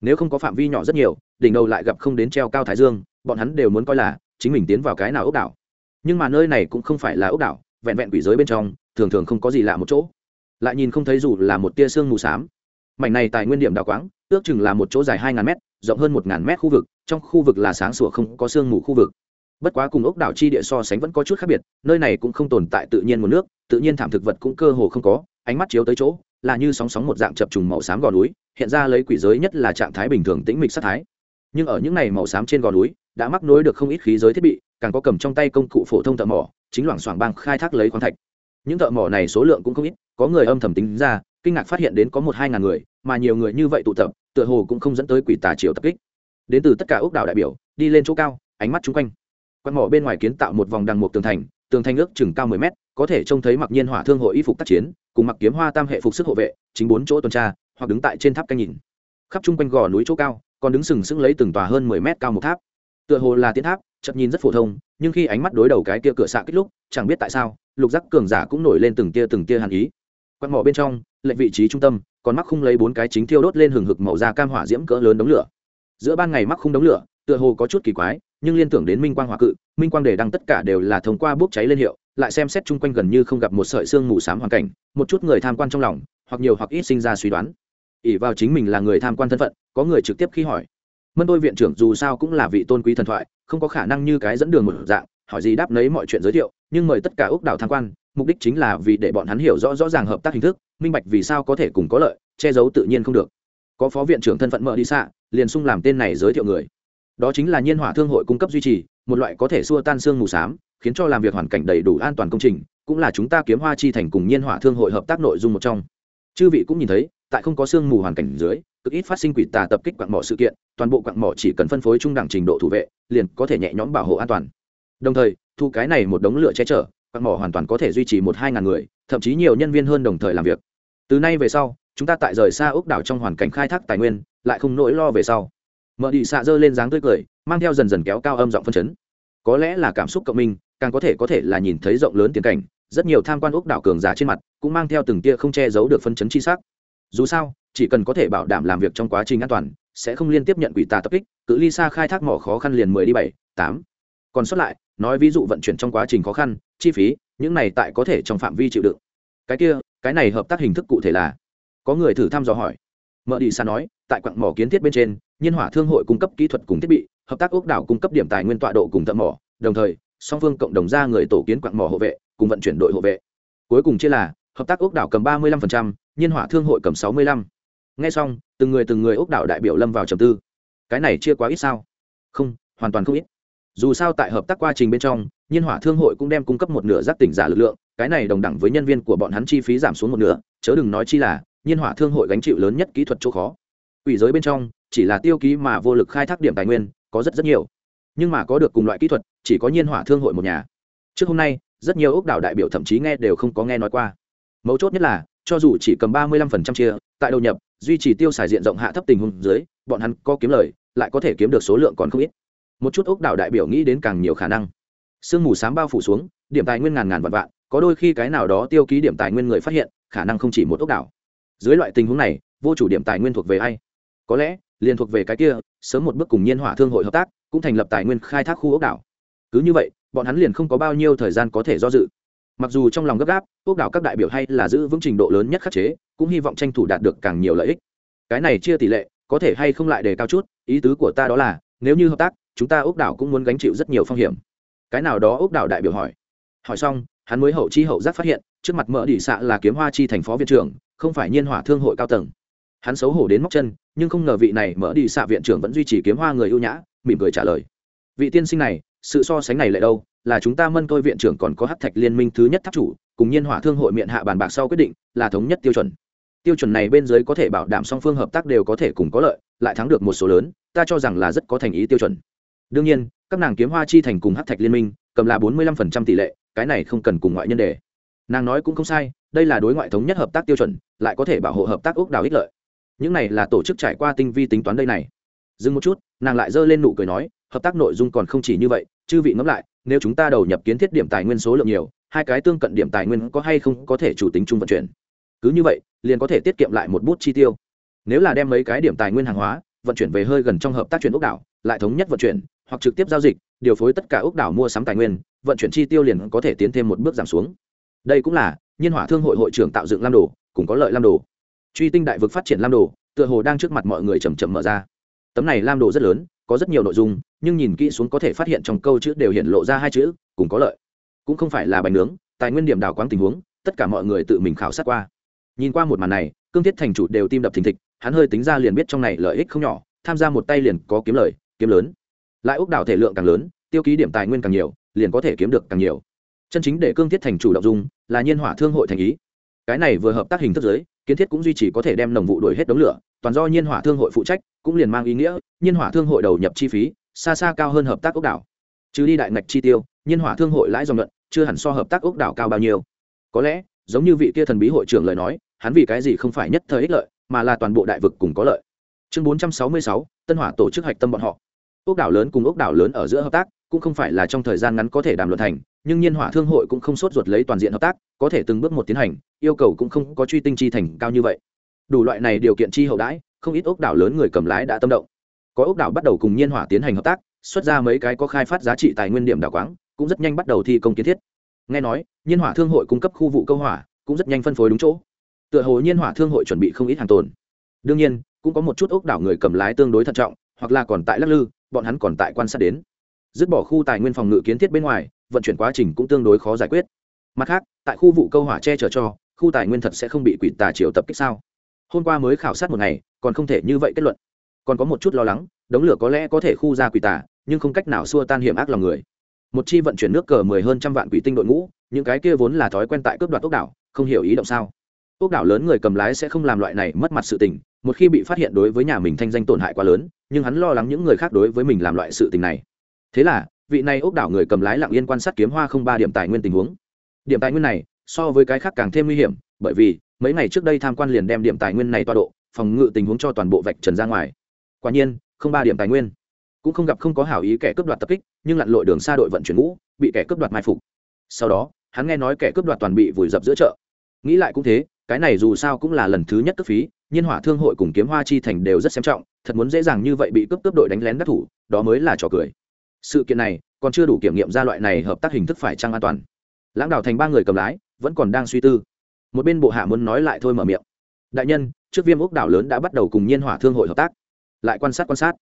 Nếu không có phạm vi nhỏ rất nhiều, đỉnh đầu lại gặp không đến treo cao thái dương, bọn hắn đều muốn coi là chính mình tiến vào cái nào ốc đảo. Nhưng mà nơi này cũng không phải là ốc đảo, vẹn vẹn quỷ giới bên trong, thường thường không có gì lạ một chỗ. Lại nhìn không thấy dù là một tia sương mù s á m mảnh này tại nguyên điểm đào quáng, ước chừng là một chỗ dài hai ngàn mét rộng hơn một ngàn mét khu vực, trong khu vực là sáng sủa không có sương mù khu vực. Bất quá cùng ốc đảo chi địa so sánh vẫn có chút khác biệt, nơi này cũng không tồn tại tự nhiên nguồn nước, tự nhiên thảm thực vật cũng cơ hồ không có, ánh mắt chiếu tới chỗ, là như sóng sóng một dạng chập trùng màu xám gò núi, hiện ra lấy quỷ giới nhất là trạng thái bình thường tĩnh mịch sát thái. Nhưng ở những này màu xám trên gò núi, đã mắc nối được không ít khí giới thiết bị, càng có cầm trong tay công cụ phổ thông thợ mỏ, chính loảng xoảng bang khai thác lấy khoáng thạch. Những thợ mỏ này số lượng cũng không ít, có người âm thầm tính ra, kinh ngạc phát hiện đến có một hai ngàn người, mà nhiều người như vậy tụ tập tựa hồ cũng không dẫn tới quỷ tà triều tập kích. Đến từ tất cả ốc đảo đại biểu, đi lên chỗ cao, ánh mắt chung quanh. Quan mỏ bên ngoài kiến tạo một vòng đằng một tường thành tường thành ước chừng cao mười mét, có thể trông thấy mặc nhiên hỏa thương hội y phục tác chiến, cùng mặc kiếm hoa tam hệ phục sức hộ vệ, chính bốn chỗ tuần tra, hoặc đứng tại trên tháp canh nhìn. Khắp chung quanh gò núi chỗ cao, còn đứng sừng sững lấy từng tòa hơn mười mét cao một tháp. Tựa hồ là tiến tháp chậm nhìn rất phổ thông, nhưng khi ánh mắt đối đầu cái kia cửa xạ kích lúc, chẳng biết tại sao, lục giác cường giả cũng nổi lên từng tia từng tia hàn ý. Quạt mỏ bên trong lệnh vị trí trung tâm còn mắc khung lấy bốn cái chính thiêu đốt lên hừng hực màu da cam hỏa diễm cỡ lớn đống lửa. Giữa ban ngày mắc khung đống lửa, tựa hồ có chút kỳ quái, nhưng liên tưởng đến minh quang hỏa cự, minh quang đề đăng tất cả đều là thông qua bốc cháy lên hiệu, lại xem xét chung quanh gần như không gặp một sợi xương mù xám hoàn cảnh, một chút người tham quan trong lòng, hoặc nhiều hoặc ít sinh ra suy đoán. Ỉ vào chính mình là người tham quan thân phận, có người trực tiếp khi hỏi. Mân đôi viện trưởng dù sao cũng là vị tôn quý thần thoại, không có khả năng như cái dẫn đường một dạng, hỏi gì đáp lấy mọi chuyện giới thiệu, nhưng mời tất cả ốc đảo tham quan mục đích chính là vì để bọn hắn hiểu rõ rõ ràng hợp tác hình thức, minh bạch vì sao có thể cùng có lợi, che giấu tự nhiên không được. Có phó viện trưởng thân phận mợ đi xạ, liền sung làm tên này giới thiệu người. Đó chính là nhiên hỏa thương hội cung cấp duy trì, một loại có thể xua tan xương mù s á m khiến cho làm việc hoàn cảnh đầy đủ an toàn công trình, cũng là chúng ta kiếm hoa chi thành cùng nhiên hỏa thương hội hợp tác nội dung một trong. Chư vị cũng nhìn thấy, tại không có sương mù hoàn cảnh dưới, cực ít phát sinh quỷ tà tập kích quặng mỏ sự kiện, toàn bộ quặng mỏ chỉ cần phân phối trung đẳng trình độ thủ vệ, liền có thể nhẹ nhõm bảo hộ an toàn. Đồng thời, thu cái này một đống lửa che chở quặng mỏ hoàn toàn có thể duy trì một hai ngàn người, thậm chí nhiều nhân viên hơn đồng thời làm việc. Từ nay về sau, chúng ta tại rời xa ốc đảo trong hoàn cảnh khai thác tài nguyên, lại không nỗi lo về sau. Mở đi xạ dơ lên dáng tươi cười, mang theo dần dần kéo cao âm giọng phân chấn. Có lẽ là cảm xúc cộng minh, càng có thể có thể là nhìn thấy rộng lớn tiền cảnh, rất nhiều tham quan ốc đảo cường giả trên mặt cũng mang theo từng tia không che giấu được phân chấn chi sắc. Dù sao, chỉ cần có thể bảo đảm làm việc trong quá trình an toàn, sẽ không liên tiếp nhận quỷ tà tập kích, cự ly xa khai thác mỏ khó khăn liền mười đi bảy, tám. Còn sót lại nói ví dụ vận chuyển trong quá trình khó khăn, chi phí, những này tại có thể trong phạm vi chịu đựng. Cái kia, cái này hợp tác hình thức cụ thể là? Có người thử thăm dò hỏi. Mợ đi xa nói, tại quặng mỏ kiến thiết bên trên, nhiên hỏa thương hội cung cấp kỹ thuật cùng thiết bị, hợp tác ốc đảo cung cấp điểm tài nguyên tọa độ cùng thợ mỏ, đồng thời, song phương cộng đồng ra người tổ kiến quặng mỏ hộ vệ, cùng vận chuyển đội hộ vệ. Cuối cùng chia là, hợp tác ốc đảo cầm ba mươi lăm nhiên hỏa thương hội cầm sáu mươi lăm. Ngay xong, từng người từng người ốc đảo đại biểu lâm vào trầm tư. Cái này chia quá ít sao? Không, hoàn toàn không ít dù sao tại hợp tác quá trình bên trong, nhiên hỏa thương hội cũng đem cung cấp một nửa giác tỉnh giả lực lượng, cái này đồng đẳng với nhân viên của bọn hắn chi phí giảm xuống một nửa, chớ đừng nói chi là, nhiên hỏa thương hội gánh chịu lớn nhất kỹ thuật chỗ khó. Ủy giới bên trong, chỉ là tiêu ký mà vô lực khai thác điểm tài nguyên, có rất rất nhiều. Nhưng mà có được cùng loại kỹ thuật, chỉ có nhiên hỏa thương hội một nhà. Trước hôm nay, rất nhiều ốc đảo đại biểu thậm chí nghe đều không có nghe nói qua. Mấu chốt nhất là, cho dù chỉ cầm ba mươi lăm phần trăm chia, tại đầu nhập, duy trì tiêu xài diện rộng hạ thấp tình huống dưới, bọn hắn có kiếm lời, lại có thể kiếm được số lượng còn không ít một chút ốc đảo đại biểu nghĩ đến càng nhiều khả năng. Sương mù s á m bao phủ xuống, điểm tài nguyên ngàn ngàn vạn vạn, có đôi khi cái nào đó tiêu ký điểm tài nguyên người phát hiện, khả năng không chỉ một ốc đảo. Dưới loại tình huống này, vô chủ điểm tài nguyên thuộc về ai? Có lẽ, liền thuộc về cái kia, sớm một bước cùng nhiên hỏa thương hội hợp tác, cũng thành lập tài nguyên khai thác khu ốc đảo. Cứ như vậy, bọn hắn liền không có bao nhiêu thời gian có thể do dự. Mặc dù trong lòng gấp gáp, ốc đảo các đại biểu hay là giữ vững trình độ lớn nhất khắc chế, cũng hy vọng tranh thủ đạt được càng nhiều lợi ích. Cái này chia tỷ lệ, có thể hay không lại đề cao chút, ý tứ của ta đó là, nếu như hợp tác chúng ta ốc đảo cũng muốn gánh chịu rất nhiều phong hiểm. Cái nào đó ốc đảo đại biểu hỏi. Hỏi xong, hắn mới hậu chi hậu giác phát hiện, trước mặt mỡ đỉ xạ là kiếm hoa chi thành phó viện trưởng, không phải nhiên hỏa thương hội cao tầng. Hắn xấu hổ đến móc chân, nhưng không ngờ vị này mỡ đi xạ viện trưởng vẫn duy trì kiếm hoa người ưu nhã, mỉm cười trả lời. Vị tiên sinh này, sự so sánh này lại đâu, là chúng ta mân tôi viện trưởng còn có hát thạch liên minh thứ nhất tháp chủ, cùng nhiên hỏa thương hội miệng hạ bàn bạc sau quyết định, là thống nhất tiêu chuẩn. Tiêu chuẩn này bên dưới có thể bảo đảm song phương hợp tác đều có thể cùng có lợi, lại thắng được một số lớn, ta cho rằng là rất có thành ý tiêu chuẩn đương nhiên, các nàng kiếm hoa chi thành cùng hát thạch liên minh, cầm là bốn mươi lăm phần trăm tỷ lệ, cái này không cần cùng ngoại nhân đề. Nàng nói cũng không sai, đây là đối ngoại thống nhất hợp tác tiêu chuẩn, lại có thể bảo hộ hợp tác úc đào ích lợi. Những này là tổ chức trải qua tinh vi tính toán đây này. Dừng một chút, nàng lại giơ lên nụ cười nói, hợp tác nội dung còn không chỉ như vậy, chư vị ngẫm lại, nếu chúng ta đầu nhập kiến thiết điểm tài nguyên số lượng nhiều, hai cái tương cận điểm tài nguyên có hay không có thể chủ tính chung vận chuyển? Cứ như vậy, liền có thể tiết kiệm lại một bút chi tiêu. Nếu là đem mấy cái điểm tài nguyên hàng hóa, vận chuyển về hơi gần trong hợp tác chuyển ốc đảo lại thống nhất vận chuyển hoặc trực tiếp giao dịch, điều phối tất cả ốc đảo mua sắm tài nguyên, vận chuyển chi tiêu liền có thể tiến thêm một bước giảm xuống. Đây cũng là nhiên hỏa thương hội hội trưởng tạo dựng lam đồ cũng có lợi lam đồ. Truy tinh đại vực phát triển lam đồ, tựa hồ đang trước mặt mọi người chầm chậm mở ra. Tấm này lam đồ rất lớn, có rất nhiều nội dung, nhưng nhìn kỹ xuống có thể phát hiện trong câu chữ đều hiện lộ ra hai chữ, cùng có lợi. Cũng không phải là bánh nướng, tài nguyên điểm đào quáng tình huống, tất cả mọi người tự mình khảo sát qua. Nhìn qua một màn này, cương thiết thành chủ đều tim đập thình thịch, hắn hơi tính ra liền biết trong này lợi ích không nhỏ, tham gia một tay liền có kiếm lời kiếm lớn. Lại úc đảo thể lượng càng lớn, tiêu ký điểm tài nguyên càng nhiều, liền có thể kiếm được càng nhiều. Chân chính để cương thiết thành chủ động dùng, là nhiên hỏa thương hội thành ý. Cái này vừa hợp tác hình thức giới, kiến thiết cũng duy trì có thể đem nồng vụ đuổi hết đống lửa, toàn do nhiên hỏa thương hội phụ trách, cũng liền mang ý nghĩa, nhiên hỏa thương hội đầu nhập chi phí, xa xa cao hơn hợp tác ốc đảo. Trừ đi đại ngạch chi tiêu, nhiên hỏa thương hội lãi dòng luận chưa hẳn so hợp tác ốc đảo cao bao nhiêu. Có lẽ, giống như vị kia thần bí hội trưởng lời nói, hắn vì cái gì không phải nhất thời ích lợi, mà là toàn bộ đại vực cùng có lợi. Chương bốn trăm sáu mươi sáu, tân hỏa tổ chức hạch tâm bọn họ ốc đảo lớn cùng ốc đảo lớn ở giữa hợp tác, cũng không phải là trong thời gian ngắn có thể đàm luận thành, nhưng nhiên hỏa thương hội cũng không sốt ruột lấy toàn diện hợp tác, có thể từng bước một tiến hành, yêu cầu cũng không có truy tinh chi thành cao như vậy. Đủ loại này điều kiện chi hậu đãi, không ít ốc đảo lớn người cầm lái đã tâm động. Có ốc đảo bắt đầu cùng nhiên hỏa tiến hành hợp tác, xuất ra mấy cái có khai phát giá trị tài nguyên điểm đảo quáng, cũng rất nhanh bắt đầu thi công kiến thiết. Nghe nói, nhiên hỏa thương hội cung cấp khu vụ câu hỏa, cũng rất nhanh phân phối đúng chỗ. Tựa hồ nhiên hỏa thương hội chuẩn bị không ít hàng tồn. Đương nhiên, cũng có một chút ốc đảo người cầm lái tương đối thận trọng, hoặc là còn tại lắc lư bọn hắn còn tại quan sát đến. Dứt bỏ khu tài nguyên phòng ngự kiến thiết bên ngoài, vận chuyển quá trình cũng tương đối khó giải quyết. Mặt khác, tại khu vụ câu hỏa che chở cho, khu tài nguyên thật sẽ không bị quỷ tà triều tập kích sao? Hôm qua mới khảo sát một ngày, còn không thể như vậy kết luận. Còn có một chút lo lắng, đống lửa có lẽ có thể khu ra quỷ tà, nhưng không cách nào xua tan hiểm ác lòng người. Một chi vận chuyển nước cờ mười hơn trăm vạn quỷ tinh đội ngũ, những cái kia vốn là thói quen tại cướp đoạt ốc đảo, không hiểu ý động sao? Ốc đảo lớn người cầm lái sẽ không làm loại này mất mặt sự tình một khi bị phát hiện đối với nhà mình thanh danh tổn hại quá lớn, nhưng hắn lo lắng những người khác đối với mình làm loại sự tình này. Thế là, vị này ốc đảo người cầm lái lặng yên quan sát kiếm hoa không ba điểm tài nguyên tình huống. Điểm tài nguyên này, so với cái khác càng thêm nguy hiểm, bởi vì, mấy ngày trước đây tham quan liền đem điểm tài nguyên này toa độ, phòng ngự tình huống cho toàn bộ vạch trần ra ngoài. Quả nhiên, không ba điểm tài nguyên. Cũng không gặp không có hảo ý kẻ cướp đoạt tập kích, nhưng lặn lội đường xa đội vận chuyển ngũ, bị kẻ cướp đoạt mai phục. Sau đó, hắn nghe nói kẻ cướp đoạt toàn bị vùi dập giữa chợ. Nghĩ lại cũng thế, cái này dù sao cũng là lần thứ nhất cấp phí nhiên hỏa thương hội cùng kiếm hoa chi thành đều rất xem trọng, thật muốn dễ dàng như vậy bị cướp cướp đội đánh lén đắc thủ, đó mới là trò cười. Sự kiện này, còn chưa đủ kiểm nghiệm ra loại này hợp tác hình thức phải trăng an toàn. Lãng đạo thành ba người cầm lái, vẫn còn đang suy tư. Một bên bộ hạ muốn nói lại thôi mở miệng. Đại nhân, trước viêm ốc đảo lớn đã bắt đầu cùng nhiên hỏa thương hội hợp tác. Lại quan sát quan sát.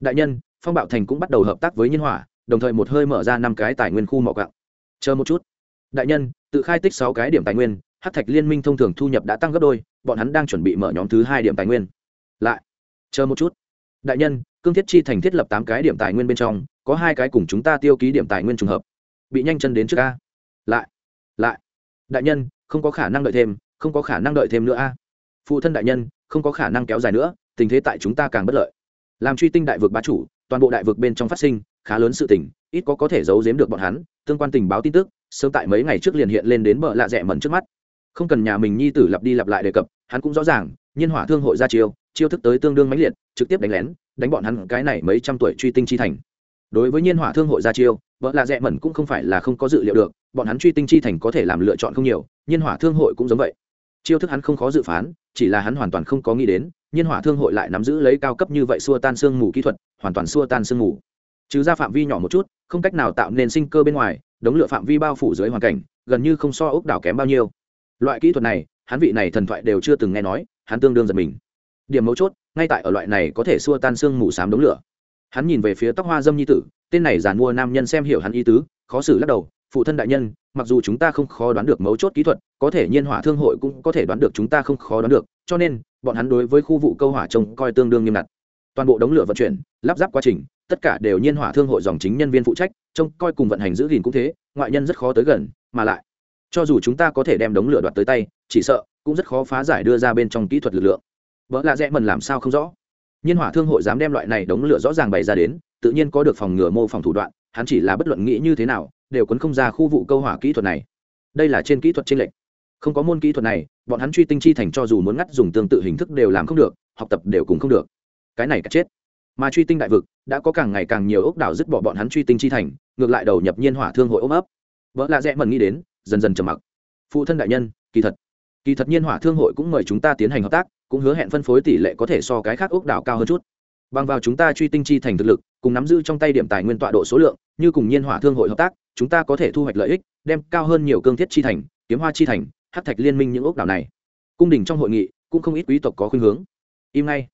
Đại nhân, phong bạo thành cũng bắt đầu hợp tác với nhiên hỏa, đồng thời một hơi mở ra năm cái tài nguyên khu mỏ gạo chờ một chút. Đại nhân, tự khai tích sáu cái điểm tài nguyên Hắc thạch liên minh thông thường thu nhập đã tăng gấp đôi, bọn hắn đang chuẩn bị mở nhóm thứ hai điểm tài nguyên. Lại, chờ một chút. Đại nhân, cương thiết chi thành thiết lập tám cái điểm tài nguyên bên trong, có hai cái cùng chúng ta tiêu ký điểm tài nguyên trùng hợp. Bị nhanh chân đến trước a. Lại lại. Đại nhân, không có khả năng đợi thêm, không có khả năng đợi thêm nữa a. Phụ thân đại nhân, không có khả năng kéo dài nữa, tình thế tại chúng ta càng bất lợi. Làm truy tinh đại vực bá chủ, toàn bộ đại vực bên trong phát sinh, khá lớn sự tình, ít có có thể giấu giếm được bọn hắn, tương quan tình báo tin tức, sớm tại mấy ngày trước liền hiện lên đến bờ lạ rẽ mẩn trước mắt không cần nhà mình nhi tử lặp đi lặp lại đề cập, hắn cũng rõ ràng, nhiên hỏa thương hội ra chiêu chiêu thức tới tương đương mãnh liệt, trực tiếp đánh lén, đánh bọn hắn cái này mấy trăm tuổi truy tinh chi thành. Đối với nhiên hỏa thương hội ra chiêu, vợ lạ rẽ mẩn cũng không phải là không có dự liệu được, bọn hắn truy tinh chi thành có thể làm lựa chọn không nhiều, nhiên hỏa thương hội cũng giống vậy. Chiêu thức hắn không khó dự phán, chỉ là hắn hoàn toàn không có nghĩ đến, nhiên hỏa thương hội lại nắm giữ lấy cao cấp như vậy xua tan sương mù kỹ thuật, hoàn toàn xua tan sương mù. Trừ ra phạm vi nhỏ một chút, không cách nào tạo nên sinh cơ bên ngoài, đống lửa phạm vi bao phủ dưới hoàn cảnh, gần như không so ốc đảo kém bao nhiêu loại kỹ thuật này, hắn vị này thần thoại đều chưa từng nghe nói, hắn tương đương giật mình. Điểm mấu chốt, ngay tại ở loại này có thể xua tan xương mù xám đống lửa. Hắn nhìn về phía tóc hoa dâm nhi tử, tên này giàn mua nam nhân xem hiểu hắn ý tứ, khó xử lắc đầu, phụ thân đại nhân, mặc dù chúng ta không khó đoán được mấu chốt kỹ thuật, có thể nhiên hỏa thương hội cũng có thể đoán được chúng ta không khó đoán được, cho nên, bọn hắn đối với khu vụ câu hỏa trông coi tương đương nghiêm ngặt. Toàn bộ đống lửa vận chuyển, lắp ráp quá trình, tất cả đều nhiên hỏa thương hội dòng chính nhân viên phụ trách, trông coi cùng vận hành giữ gìn cũng thế, ngoại nhân rất khó tới gần, mà lại cho dù chúng ta có thể đem đống lửa đoạt tới tay, chỉ sợ cũng rất khó phá giải đưa ra bên trong kỹ thuật lực lượng. Vợ lạ rẽ mần làm sao không rõ? Nhiên hỏa thương hội dám đem loại này đống lửa rõ ràng bày ra đến, tự nhiên có được phòng ngừa mô phòng thủ đoạn, hắn chỉ là bất luận nghĩ như thế nào, đều quấn không ra khu vụ câu hỏa kỹ thuật này. Đây là trên kỹ thuật trên lệnh không có môn kỹ thuật này, bọn hắn truy tinh chi thành cho dù muốn ngắt dùng tương tự hình thức đều làm không được, học tập đều cùng không được. Cái này cả chết. Mà truy tinh đại vực, đã có càng ngày càng nhiều ốc đảo dứt bỏ bọn hắn truy tinh chi thành, ngược lại đầu nhập nhiên hỏa thương hội ôm ấp. Vợ lạ rẽ mần nghĩ đến dần dần trầm mặc. Phụ thân đại nhân, kỳ thật kỳ thật nhiên hỏa thương hội cũng mời chúng ta tiến hành hợp tác, cũng hứa hẹn phân phối tỷ lệ có thể so cái khác ốc đảo cao hơn chút. Bằng vào chúng ta truy tinh chi thành thực lực, cùng nắm giữ trong tay điểm tài nguyên tọa độ số lượng, như cùng nhiên hỏa thương hội hợp tác, chúng ta có thể thu hoạch lợi ích, đem cao hơn nhiều cương thiết chi thành, kiếm hoa chi thành hát thạch liên minh những ốc đảo này. Cung đình trong hội nghị, cũng không ít quý tộc có khuynh hướng. Im ngay.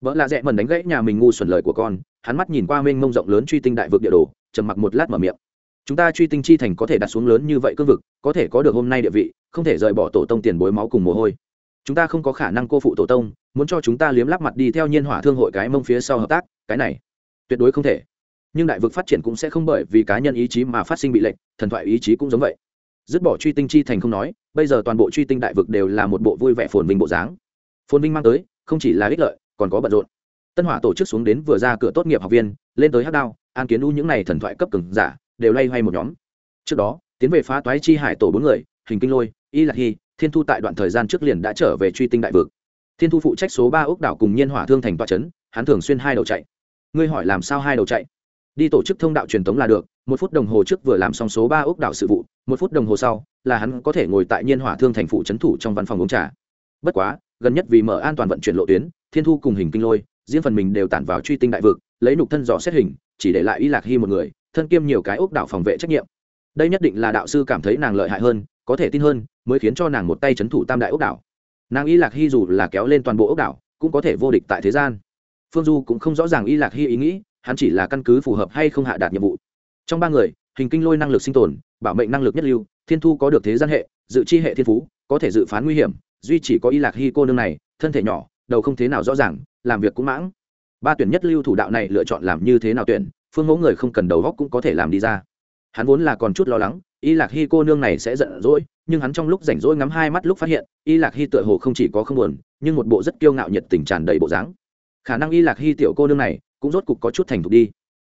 Vợ lạ rẽ mần đánh gãy nhà mình ngu xuẩn lời của con, hắn mắt nhìn qua mênh mông rộng lớn truy tinh đại vực địa đồ, trầm mặc một lát mở miệng chúng ta truy tinh chi thành có thể đặt xuống lớn như vậy cương vực, có thể có được hôm nay địa vị, không thể rời bỏ tổ tông tiền bối máu cùng mồ hôi. Chúng ta không có khả năng cô phụ tổ tông, muốn cho chúng ta liếm lắp mặt đi theo nhiên hỏa thương hội cái mông phía sau hợp tác, cái này tuyệt đối không thể. Nhưng đại vực phát triển cũng sẽ không bởi vì cá nhân ý chí mà phát sinh bị lệnh thần thoại ý chí cũng giống vậy. Dứt bỏ truy tinh chi thành không nói, bây giờ toàn bộ truy tinh đại vực đều là một bộ vui vẻ phồn vinh bộ dáng. Phồn vinh mang tới, không chỉ là ích lợi, còn có bận rộn. Tân hỏa tổ chức xuống đến vừa ra cửa tốt nghiệp học viên, lên tới hát đao, an kiến u những n à y thần thoại cấp cứng giả đều lay hoay một nhóm. Trước đó, tiến về phá toái chi hải tổ bốn người, hình kinh lôi, y lạc hy, thiên thu tại đoạn thời gian trước liền đã trở về truy tinh đại vực. Thiên thu phụ trách số ba ốc đảo cùng nhiên hỏa thương thành toa trấn hắn thường xuyên hai đầu chạy. Ngươi hỏi làm sao hai đầu chạy? Đi tổ chức thông đạo truyền thống là được, một phút đồng hồ trước vừa làm xong số ba ốc đảo sự vụ, một phút đồng hồ sau, là hắn có thể ngồi tại nhiên hỏa thương thành phụ trấn thủ trong văn phòng uống trà. Bất quá, gần nhất vì mở an toàn vận chuyển lộ tuyến, thiên thu cùng hình kinh lôi, riêng phần mình đều tản vào truy tinh đại vực, lấy nục thân dò xét hình, chỉ để lại y lạc hy một người thân kiêm nhiều cái ốc đảo phòng vệ trách nhiệm. Đây nhất định là đạo sư cảm thấy nàng lợi hại hơn, có thể tin hơn, mới khiến cho nàng một tay c h ấ n thủ tam đại ốc đảo. Nàng y lạc hy dù là kéo lên toàn bộ ốc đảo, cũng có thể vô địch tại thế gian. Phương du cũng không rõ ràng y lạc hy ý nghĩ, hắn chỉ là căn cứ phù hợp hay không hạ đạt nhiệm vụ. Trong ba người, hình kinh lôi năng lực sinh tồn, bảo mệnh năng lực nhất lưu, thiên thu có được thế gian hệ, dự chi hệ thiên phú, có thể dự phán nguy hiểm, duy chỉ có y lạc hy cô nương này, thân thể nhỏ, đầu không thế nào rõ ràng, làm việc cũng mãng. Ba tuyển nhất lưu thủ đạo này lựa chọn làm như thế nào tuyển phương mẫu người không cần đầu góc cũng có thể làm đi ra. Hắn vốn là còn chút lo lắng, y lạc hy cô nương này sẽ giận dỗi, nhưng hắn trong lúc rảnh rỗi ngắm hai mắt lúc phát hiện, y lạc hy tựa hồ không chỉ có không buồn, nhưng một bộ rất kiêu ngạo nhiệt tình tràn đầy bộ dáng. Khả năng y lạc hy tiểu cô nương này cũng rốt cục có chút thành thục đi.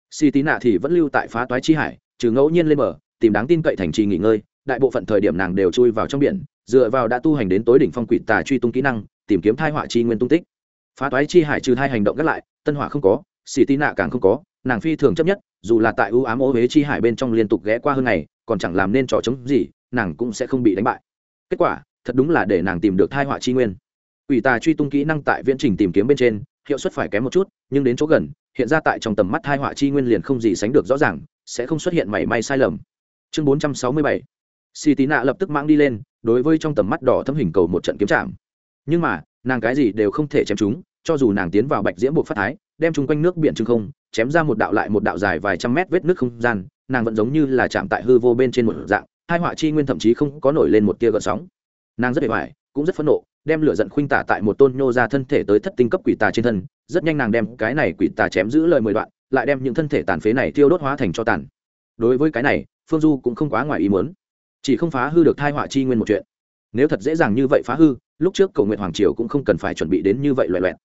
Si tí nạ thì vẫn lưu tại phá toái chi hải, trừ ngẫu nhiên lên bờ, tìm đáng tin cậy thành trì nghỉ ngơi, đại bộ phận thời điểm nàng đều chui vào trong biển, dựa vào đã tu hành đến tối đỉnh phong quỷ tà truy tung kỹ năng, tìm kiếm thai họa chi nguyên tung tích. Phá toái chi hải trừ hai hành động gác lại, tân hỏa không có xì tí nạ càng không có nàng phi thường chấp nhất, dù là tại ưu ám ô huế chi hải bên trong liên tục ghé qua hơn ngày, còn chẳng làm nên trò chống gì, nàng cũng sẽ không bị đánh bại. Kết quả, thật đúng là để nàng tìm được thai họa chi nguyên. Quỷ tà truy tung kỹ năng tại viễn trình tìm kiếm bên trên, hiệu suất phải kém một chút, nhưng đến chỗ gần, hiện ra tại trong tầm mắt thai họa chi nguyên liền không gì sánh được rõ ràng, sẽ không xuất hiện mảy may sai lầm. Chương bốn trăm sáu mươi bảy. Xì tí nạ lập tức mang đi lên, đối với trong tầm mắt đỏ thâm hình cầu một trận kiếm chạm. Nhưng mà, nàng cái gì đều không thể chém chúng, cho dù nàng tiến vào bạch diễm buộc phát thái, đem chung quanh nước biển trưng không chém ra một đạo lại một đạo dài vài trăm mét vết nước không gian, nàng vẫn giống như là chạm tại hư vô bên trên một dạng, hai họa chi nguyên thậm chí không có nổi lên một tia gợn sóng. Nàng rất bề ngoài, cũng rất phẫn nộ, đem lửa giận khuynh tả tại một tôn nhô ra thân thể tới thất tinh cấp quỷ tà trên thân, rất nhanh nàng đem cái này quỷ tà chém giữ lời mười đoạn, lại đem những thân thể tàn phế này tiêu đốt hóa thành cho tàn. Đối với cái này, phương du cũng không quá ngoài ý muốn. Chỉ không phá hư được thai họa chi nguyên một chuyện. Nếu thật dễ dàng như vậy phá hư, lúc trước cầu nguyện hoàng triều cũng không cần phải chuẩn bị đến như vậy loẹ loẹt.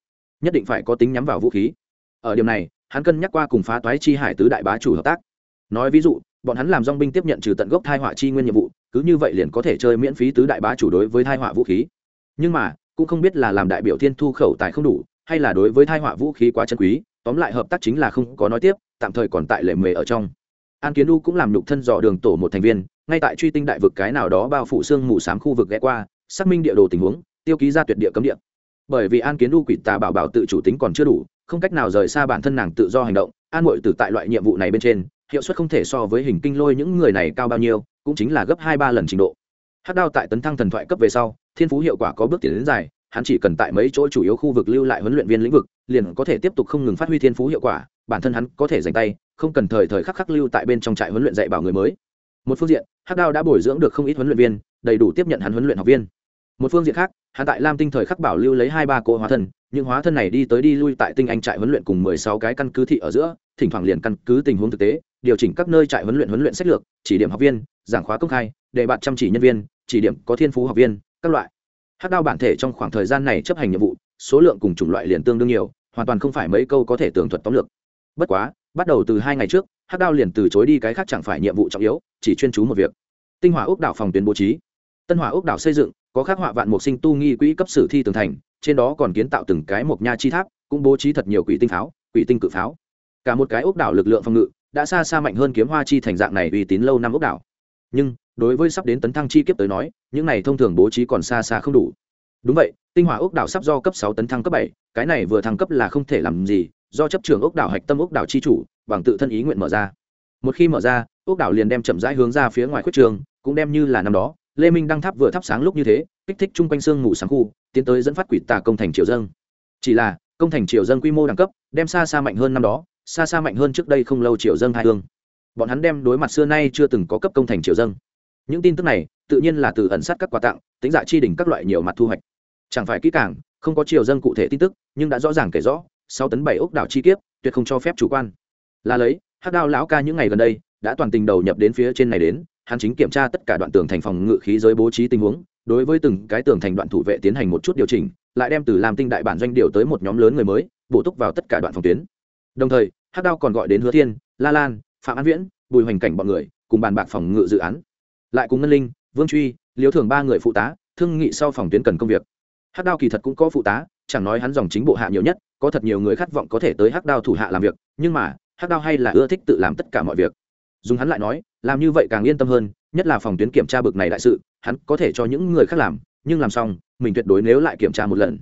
Nhất định phải có tính nhắm vào vũ khí ở điểm này, hắn cân nhắc qua cùng phá toái chi hải tứ đại bá chủ hợp tác. Nói ví dụ, bọn hắn làm dong binh tiếp nhận trừ tận gốc thai họa chi nguyên nhiệm vụ, cứ như vậy liền có thể chơi miễn phí tứ đại bá chủ đối với thai họa vũ khí. Nhưng mà, cũng không biết là làm đại biểu thiên thu khẩu tài không đủ, hay là đối với thai họa vũ khí quá chân quý, tóm lại hợp tác chính là không có nói tiếp, tạm thời còn tại lệ mề ở trong. An kiến u cũng làm nhục thân dò đường tổ một thành viên, ngay tại truy tinh đại vực cái nào đó bao phủ xương mù s khu vực ghé qua, xác minh địa đồ tình huống, tiêu ký ra tuyệt địa cấm địa. Bởi vì an kiến u quỷ tà bảo bảo tự chủ tính còn chưa đủ không cách nào rời xa bản thân nàng tự do hành động, an mội từ tại loại nhiệm vụ này bên trên, hiệu suất không thể so với hình kinh lôi những người này cao bao nhiêu, cũng chính là gấp hai ba lần trình độ hát đao tại tấn thăng thần thoại cấp về sau, thiên phú hiệu quả có bước tiến đến dài, hắn chỉ cần tại mấy chỗ chủ yếu khu vực lưu lại huấn luyện viên lĩnh vực, liền có thể tiếp tục không ngừng phát huy thiên phú hiệu quả, bản thân hắn có thể dành tay, không cần thời thời khắc khắc lưu tại bên trong trại huấn luyện dạy bảo người mới một phương diện, hắc đao đã bồi dưỡng được không ít huấn luyện viên, đầy đủ tiếp nhận hắn huấn luyện học viên một phương diện khác, hắn tại lam tinh thời khắc bảo lưu lấy hai ba cỗ hóa thần những hóa thân này đi tới đi lui tại tinh anh trại huấn luyện cùng mười sáu cái căn cứ thị ở giữa, thỉnh thoảng liền căn cứ tình huống thực tế, điều chỉnh các nơi trại huấn luyện huấn luyện sách lược, chỉ điểm học viên, giảng khóa công khai đề bạt chăm chỉ nhân viên, chỉ điểm có thiên phú học viên, các loại. Hắc đao bản thể trong khoảng thời gian này chấp hành nhiệm vụ, số lượng cùng chủng loại liền tương đương nhiều, hoàn toàn không phải mấy câu có thể tường thuật tóm lược. Bất quá, bắt đầu từ hai ngày trước, hắc đao liền từ chối đi cái khác chẳng phải nhiệm vụ trọng yếu, chỉ chuyên chú một việc. Tinh hỏa ốc đảo phòng tuyến bố trí. Tân hỏa ốc đảo xây dựng, có khắc họa vạn mục sinh tu nghi quỹ cấp sử thi tường thành trên đó còn kiến tạo từng cái mộc nha chi tháp, cũng bố trí thật nhiều quỷ tinh pháo, quỷ tinh cự pháo. Cả một cái ốc đảo lực lượng phòng ngự đã xa xa mạnh hơn kiếm hoa chi thành dạng này uy tín lâu năm ốc đảo. Nhưng, đối với sắp đến tấn thăng chi kiếp tới nói, những này thông thường bố trí còn xa xa không đủ. Đúng vậy, tinh hỏa ốc đảo sắp do cấp sáu tấn thăng cấp bảy, cái này vừa thăng cấp là không thể làm gì, do chấp trường ốc đảo hạch tâm ốc đảo chi chủ, bằng tự thân ý nguyện mở ra. Một khi mở ra, ốc đảo liền đem chậm rãi hướng ra phía ngoài khuất trường, cũng đem như là năm đó lê minh đăng tháp vừa thắp sáng lúc như thế, kích thích chung quanh sương mù sáng khu, tiến tới dẫn phát quỷ tà công thành triều dân chỉ là, công thành triều dân quy mô đẳng cấp, đem xa xa mạnh hơn năm đó, xa xa mạnh hơn trước đây không lâu triều dân hai hương. Bọn hắn đem đối mặt xưa nay chưa từng có cấp công thành triều dân những tin tức này, tự nhiên là từ ẩn sát các quà tặng, tính dạ chi đỉnh các loại nhiều mặt thu hoạch. Chẳng phải kỹ càng, không có triều dân cụ thể tin tức, nhưng đã rõ ràng kể rõ, sáu tấn bảy ốc đảo chi kiếp, tuyệt không cho phép chủ quan. Là lấy, hắc đao lão ca những ngày gần đây, đã toàn tình đầu nhập đến phía trên này đến hắn chính kiểm tra tất cả đoạn tường thành phòng ngự khí giới bố trí tình huống, đối với từng cái tường thành đoạn thủ vệ tiến hành một chút điều chỉnh, lại đem từ làm tinh đại bản doanh điều tới một nhóm lớn người mới, bổ túc vào tất cả đoạn phòng tuyến. Đồng thời, hắc đao còn gọi đến hứa thiên, la lan, phạm an viễn, bùi hoành cảnh bọn người, cùng bàn bạc phòng ngự dự án. Lại cùng ngân linh, vương truy liếu thường ba người phụ tá, thương nghị sau phòng tuyến cần công việc. Hắc đao kỳ thật cũng có phụ tá, chẳng nói hắn dòng chính bộ hạ nhiều nhất, có thật nhiều người khát vọng có thể tới hắc đao thủ hạ làm việc, nhưng mà, hắc đao hay là ưa thích tự làm tất cả mọi việc dùng hắn lại nói, làm như vậy càng yên tâm hơn, nhất là phòng tuyến kiểm tra bực này đại sự, hắn có thể cho những người khác làm, nhưng làm xong, mình tuyệt đối nếu lại kiểm tra một lần,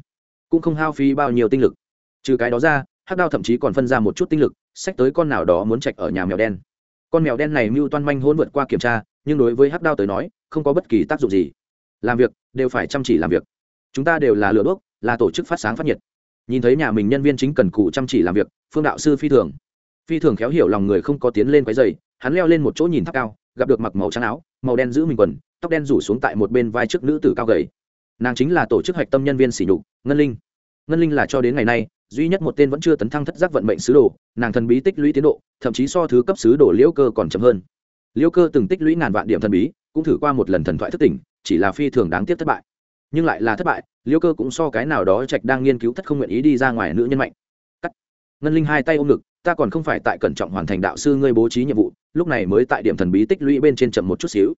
cũng không hao phí bao nhiêu tinh lực. Trừ cái đó ra, hắc đao thậm chí còn phân ra một chút tinh lực, sách tới con nào đó muốn trạch ở nhà mèo đen. Con mèo đen này mưu toan manh hôn vượt qua kiểm tra, nhưng đối với hắc đao tới nói, không có bất kỳ tác dụng gì. Làm việc, đều phải chăm chỉ làm việc. Chúng ta đều là lửa đuốc, là tổ chức phát sáng phát nhiệt. Nhìn thấy nhà mình nhân viên chính cần cụ chăm chỉ làm việc, phương đạo sư phi thường phi thường khéo hiểu lòng người không có tiến lên quái dày hắn leo lên một chỗ nhìn tháp cao, gặp được mặc màu trắng áo, màu đen giữ mình quần, tóc đen rủ xuống tại một bên vai trước nữ tử cao gầy. Nàng chính là tổ chức hạch tâm nhân viên sỉ nhục, ngân linh. Ngân linh là cho đến ngày nay, duy nhất một tên vẫn chưa tấn thăng thất giác vận mệnh sứ đồ, nàng thần bí tích lũy tiến độ, thậm chí so thứ cấp sứ đồ liễu cơ còn chậm hơn. Liễu cơ từng tích lũy ngàn vạn điểm thần bí, cũng thử qua một lần thần thoại thất tỉnh, chỉ là phi thường đáng tiếc thất bại. Nhưng lại là thất bại, liễu cơ cũng so cái nào đó trạch đang nghiên cứu thất không nguyện ý đi ra ngoài nữ nhân mạnh. Cắt. Ngân linh hai tay ôm ngực ta còn không phải tại cẩn trọng hoàn thành đạo sư ngươi bố trí nhiệm vụ, lúc này mới tại điểm thần bí tích lũy bên trên chậm một chút xíu.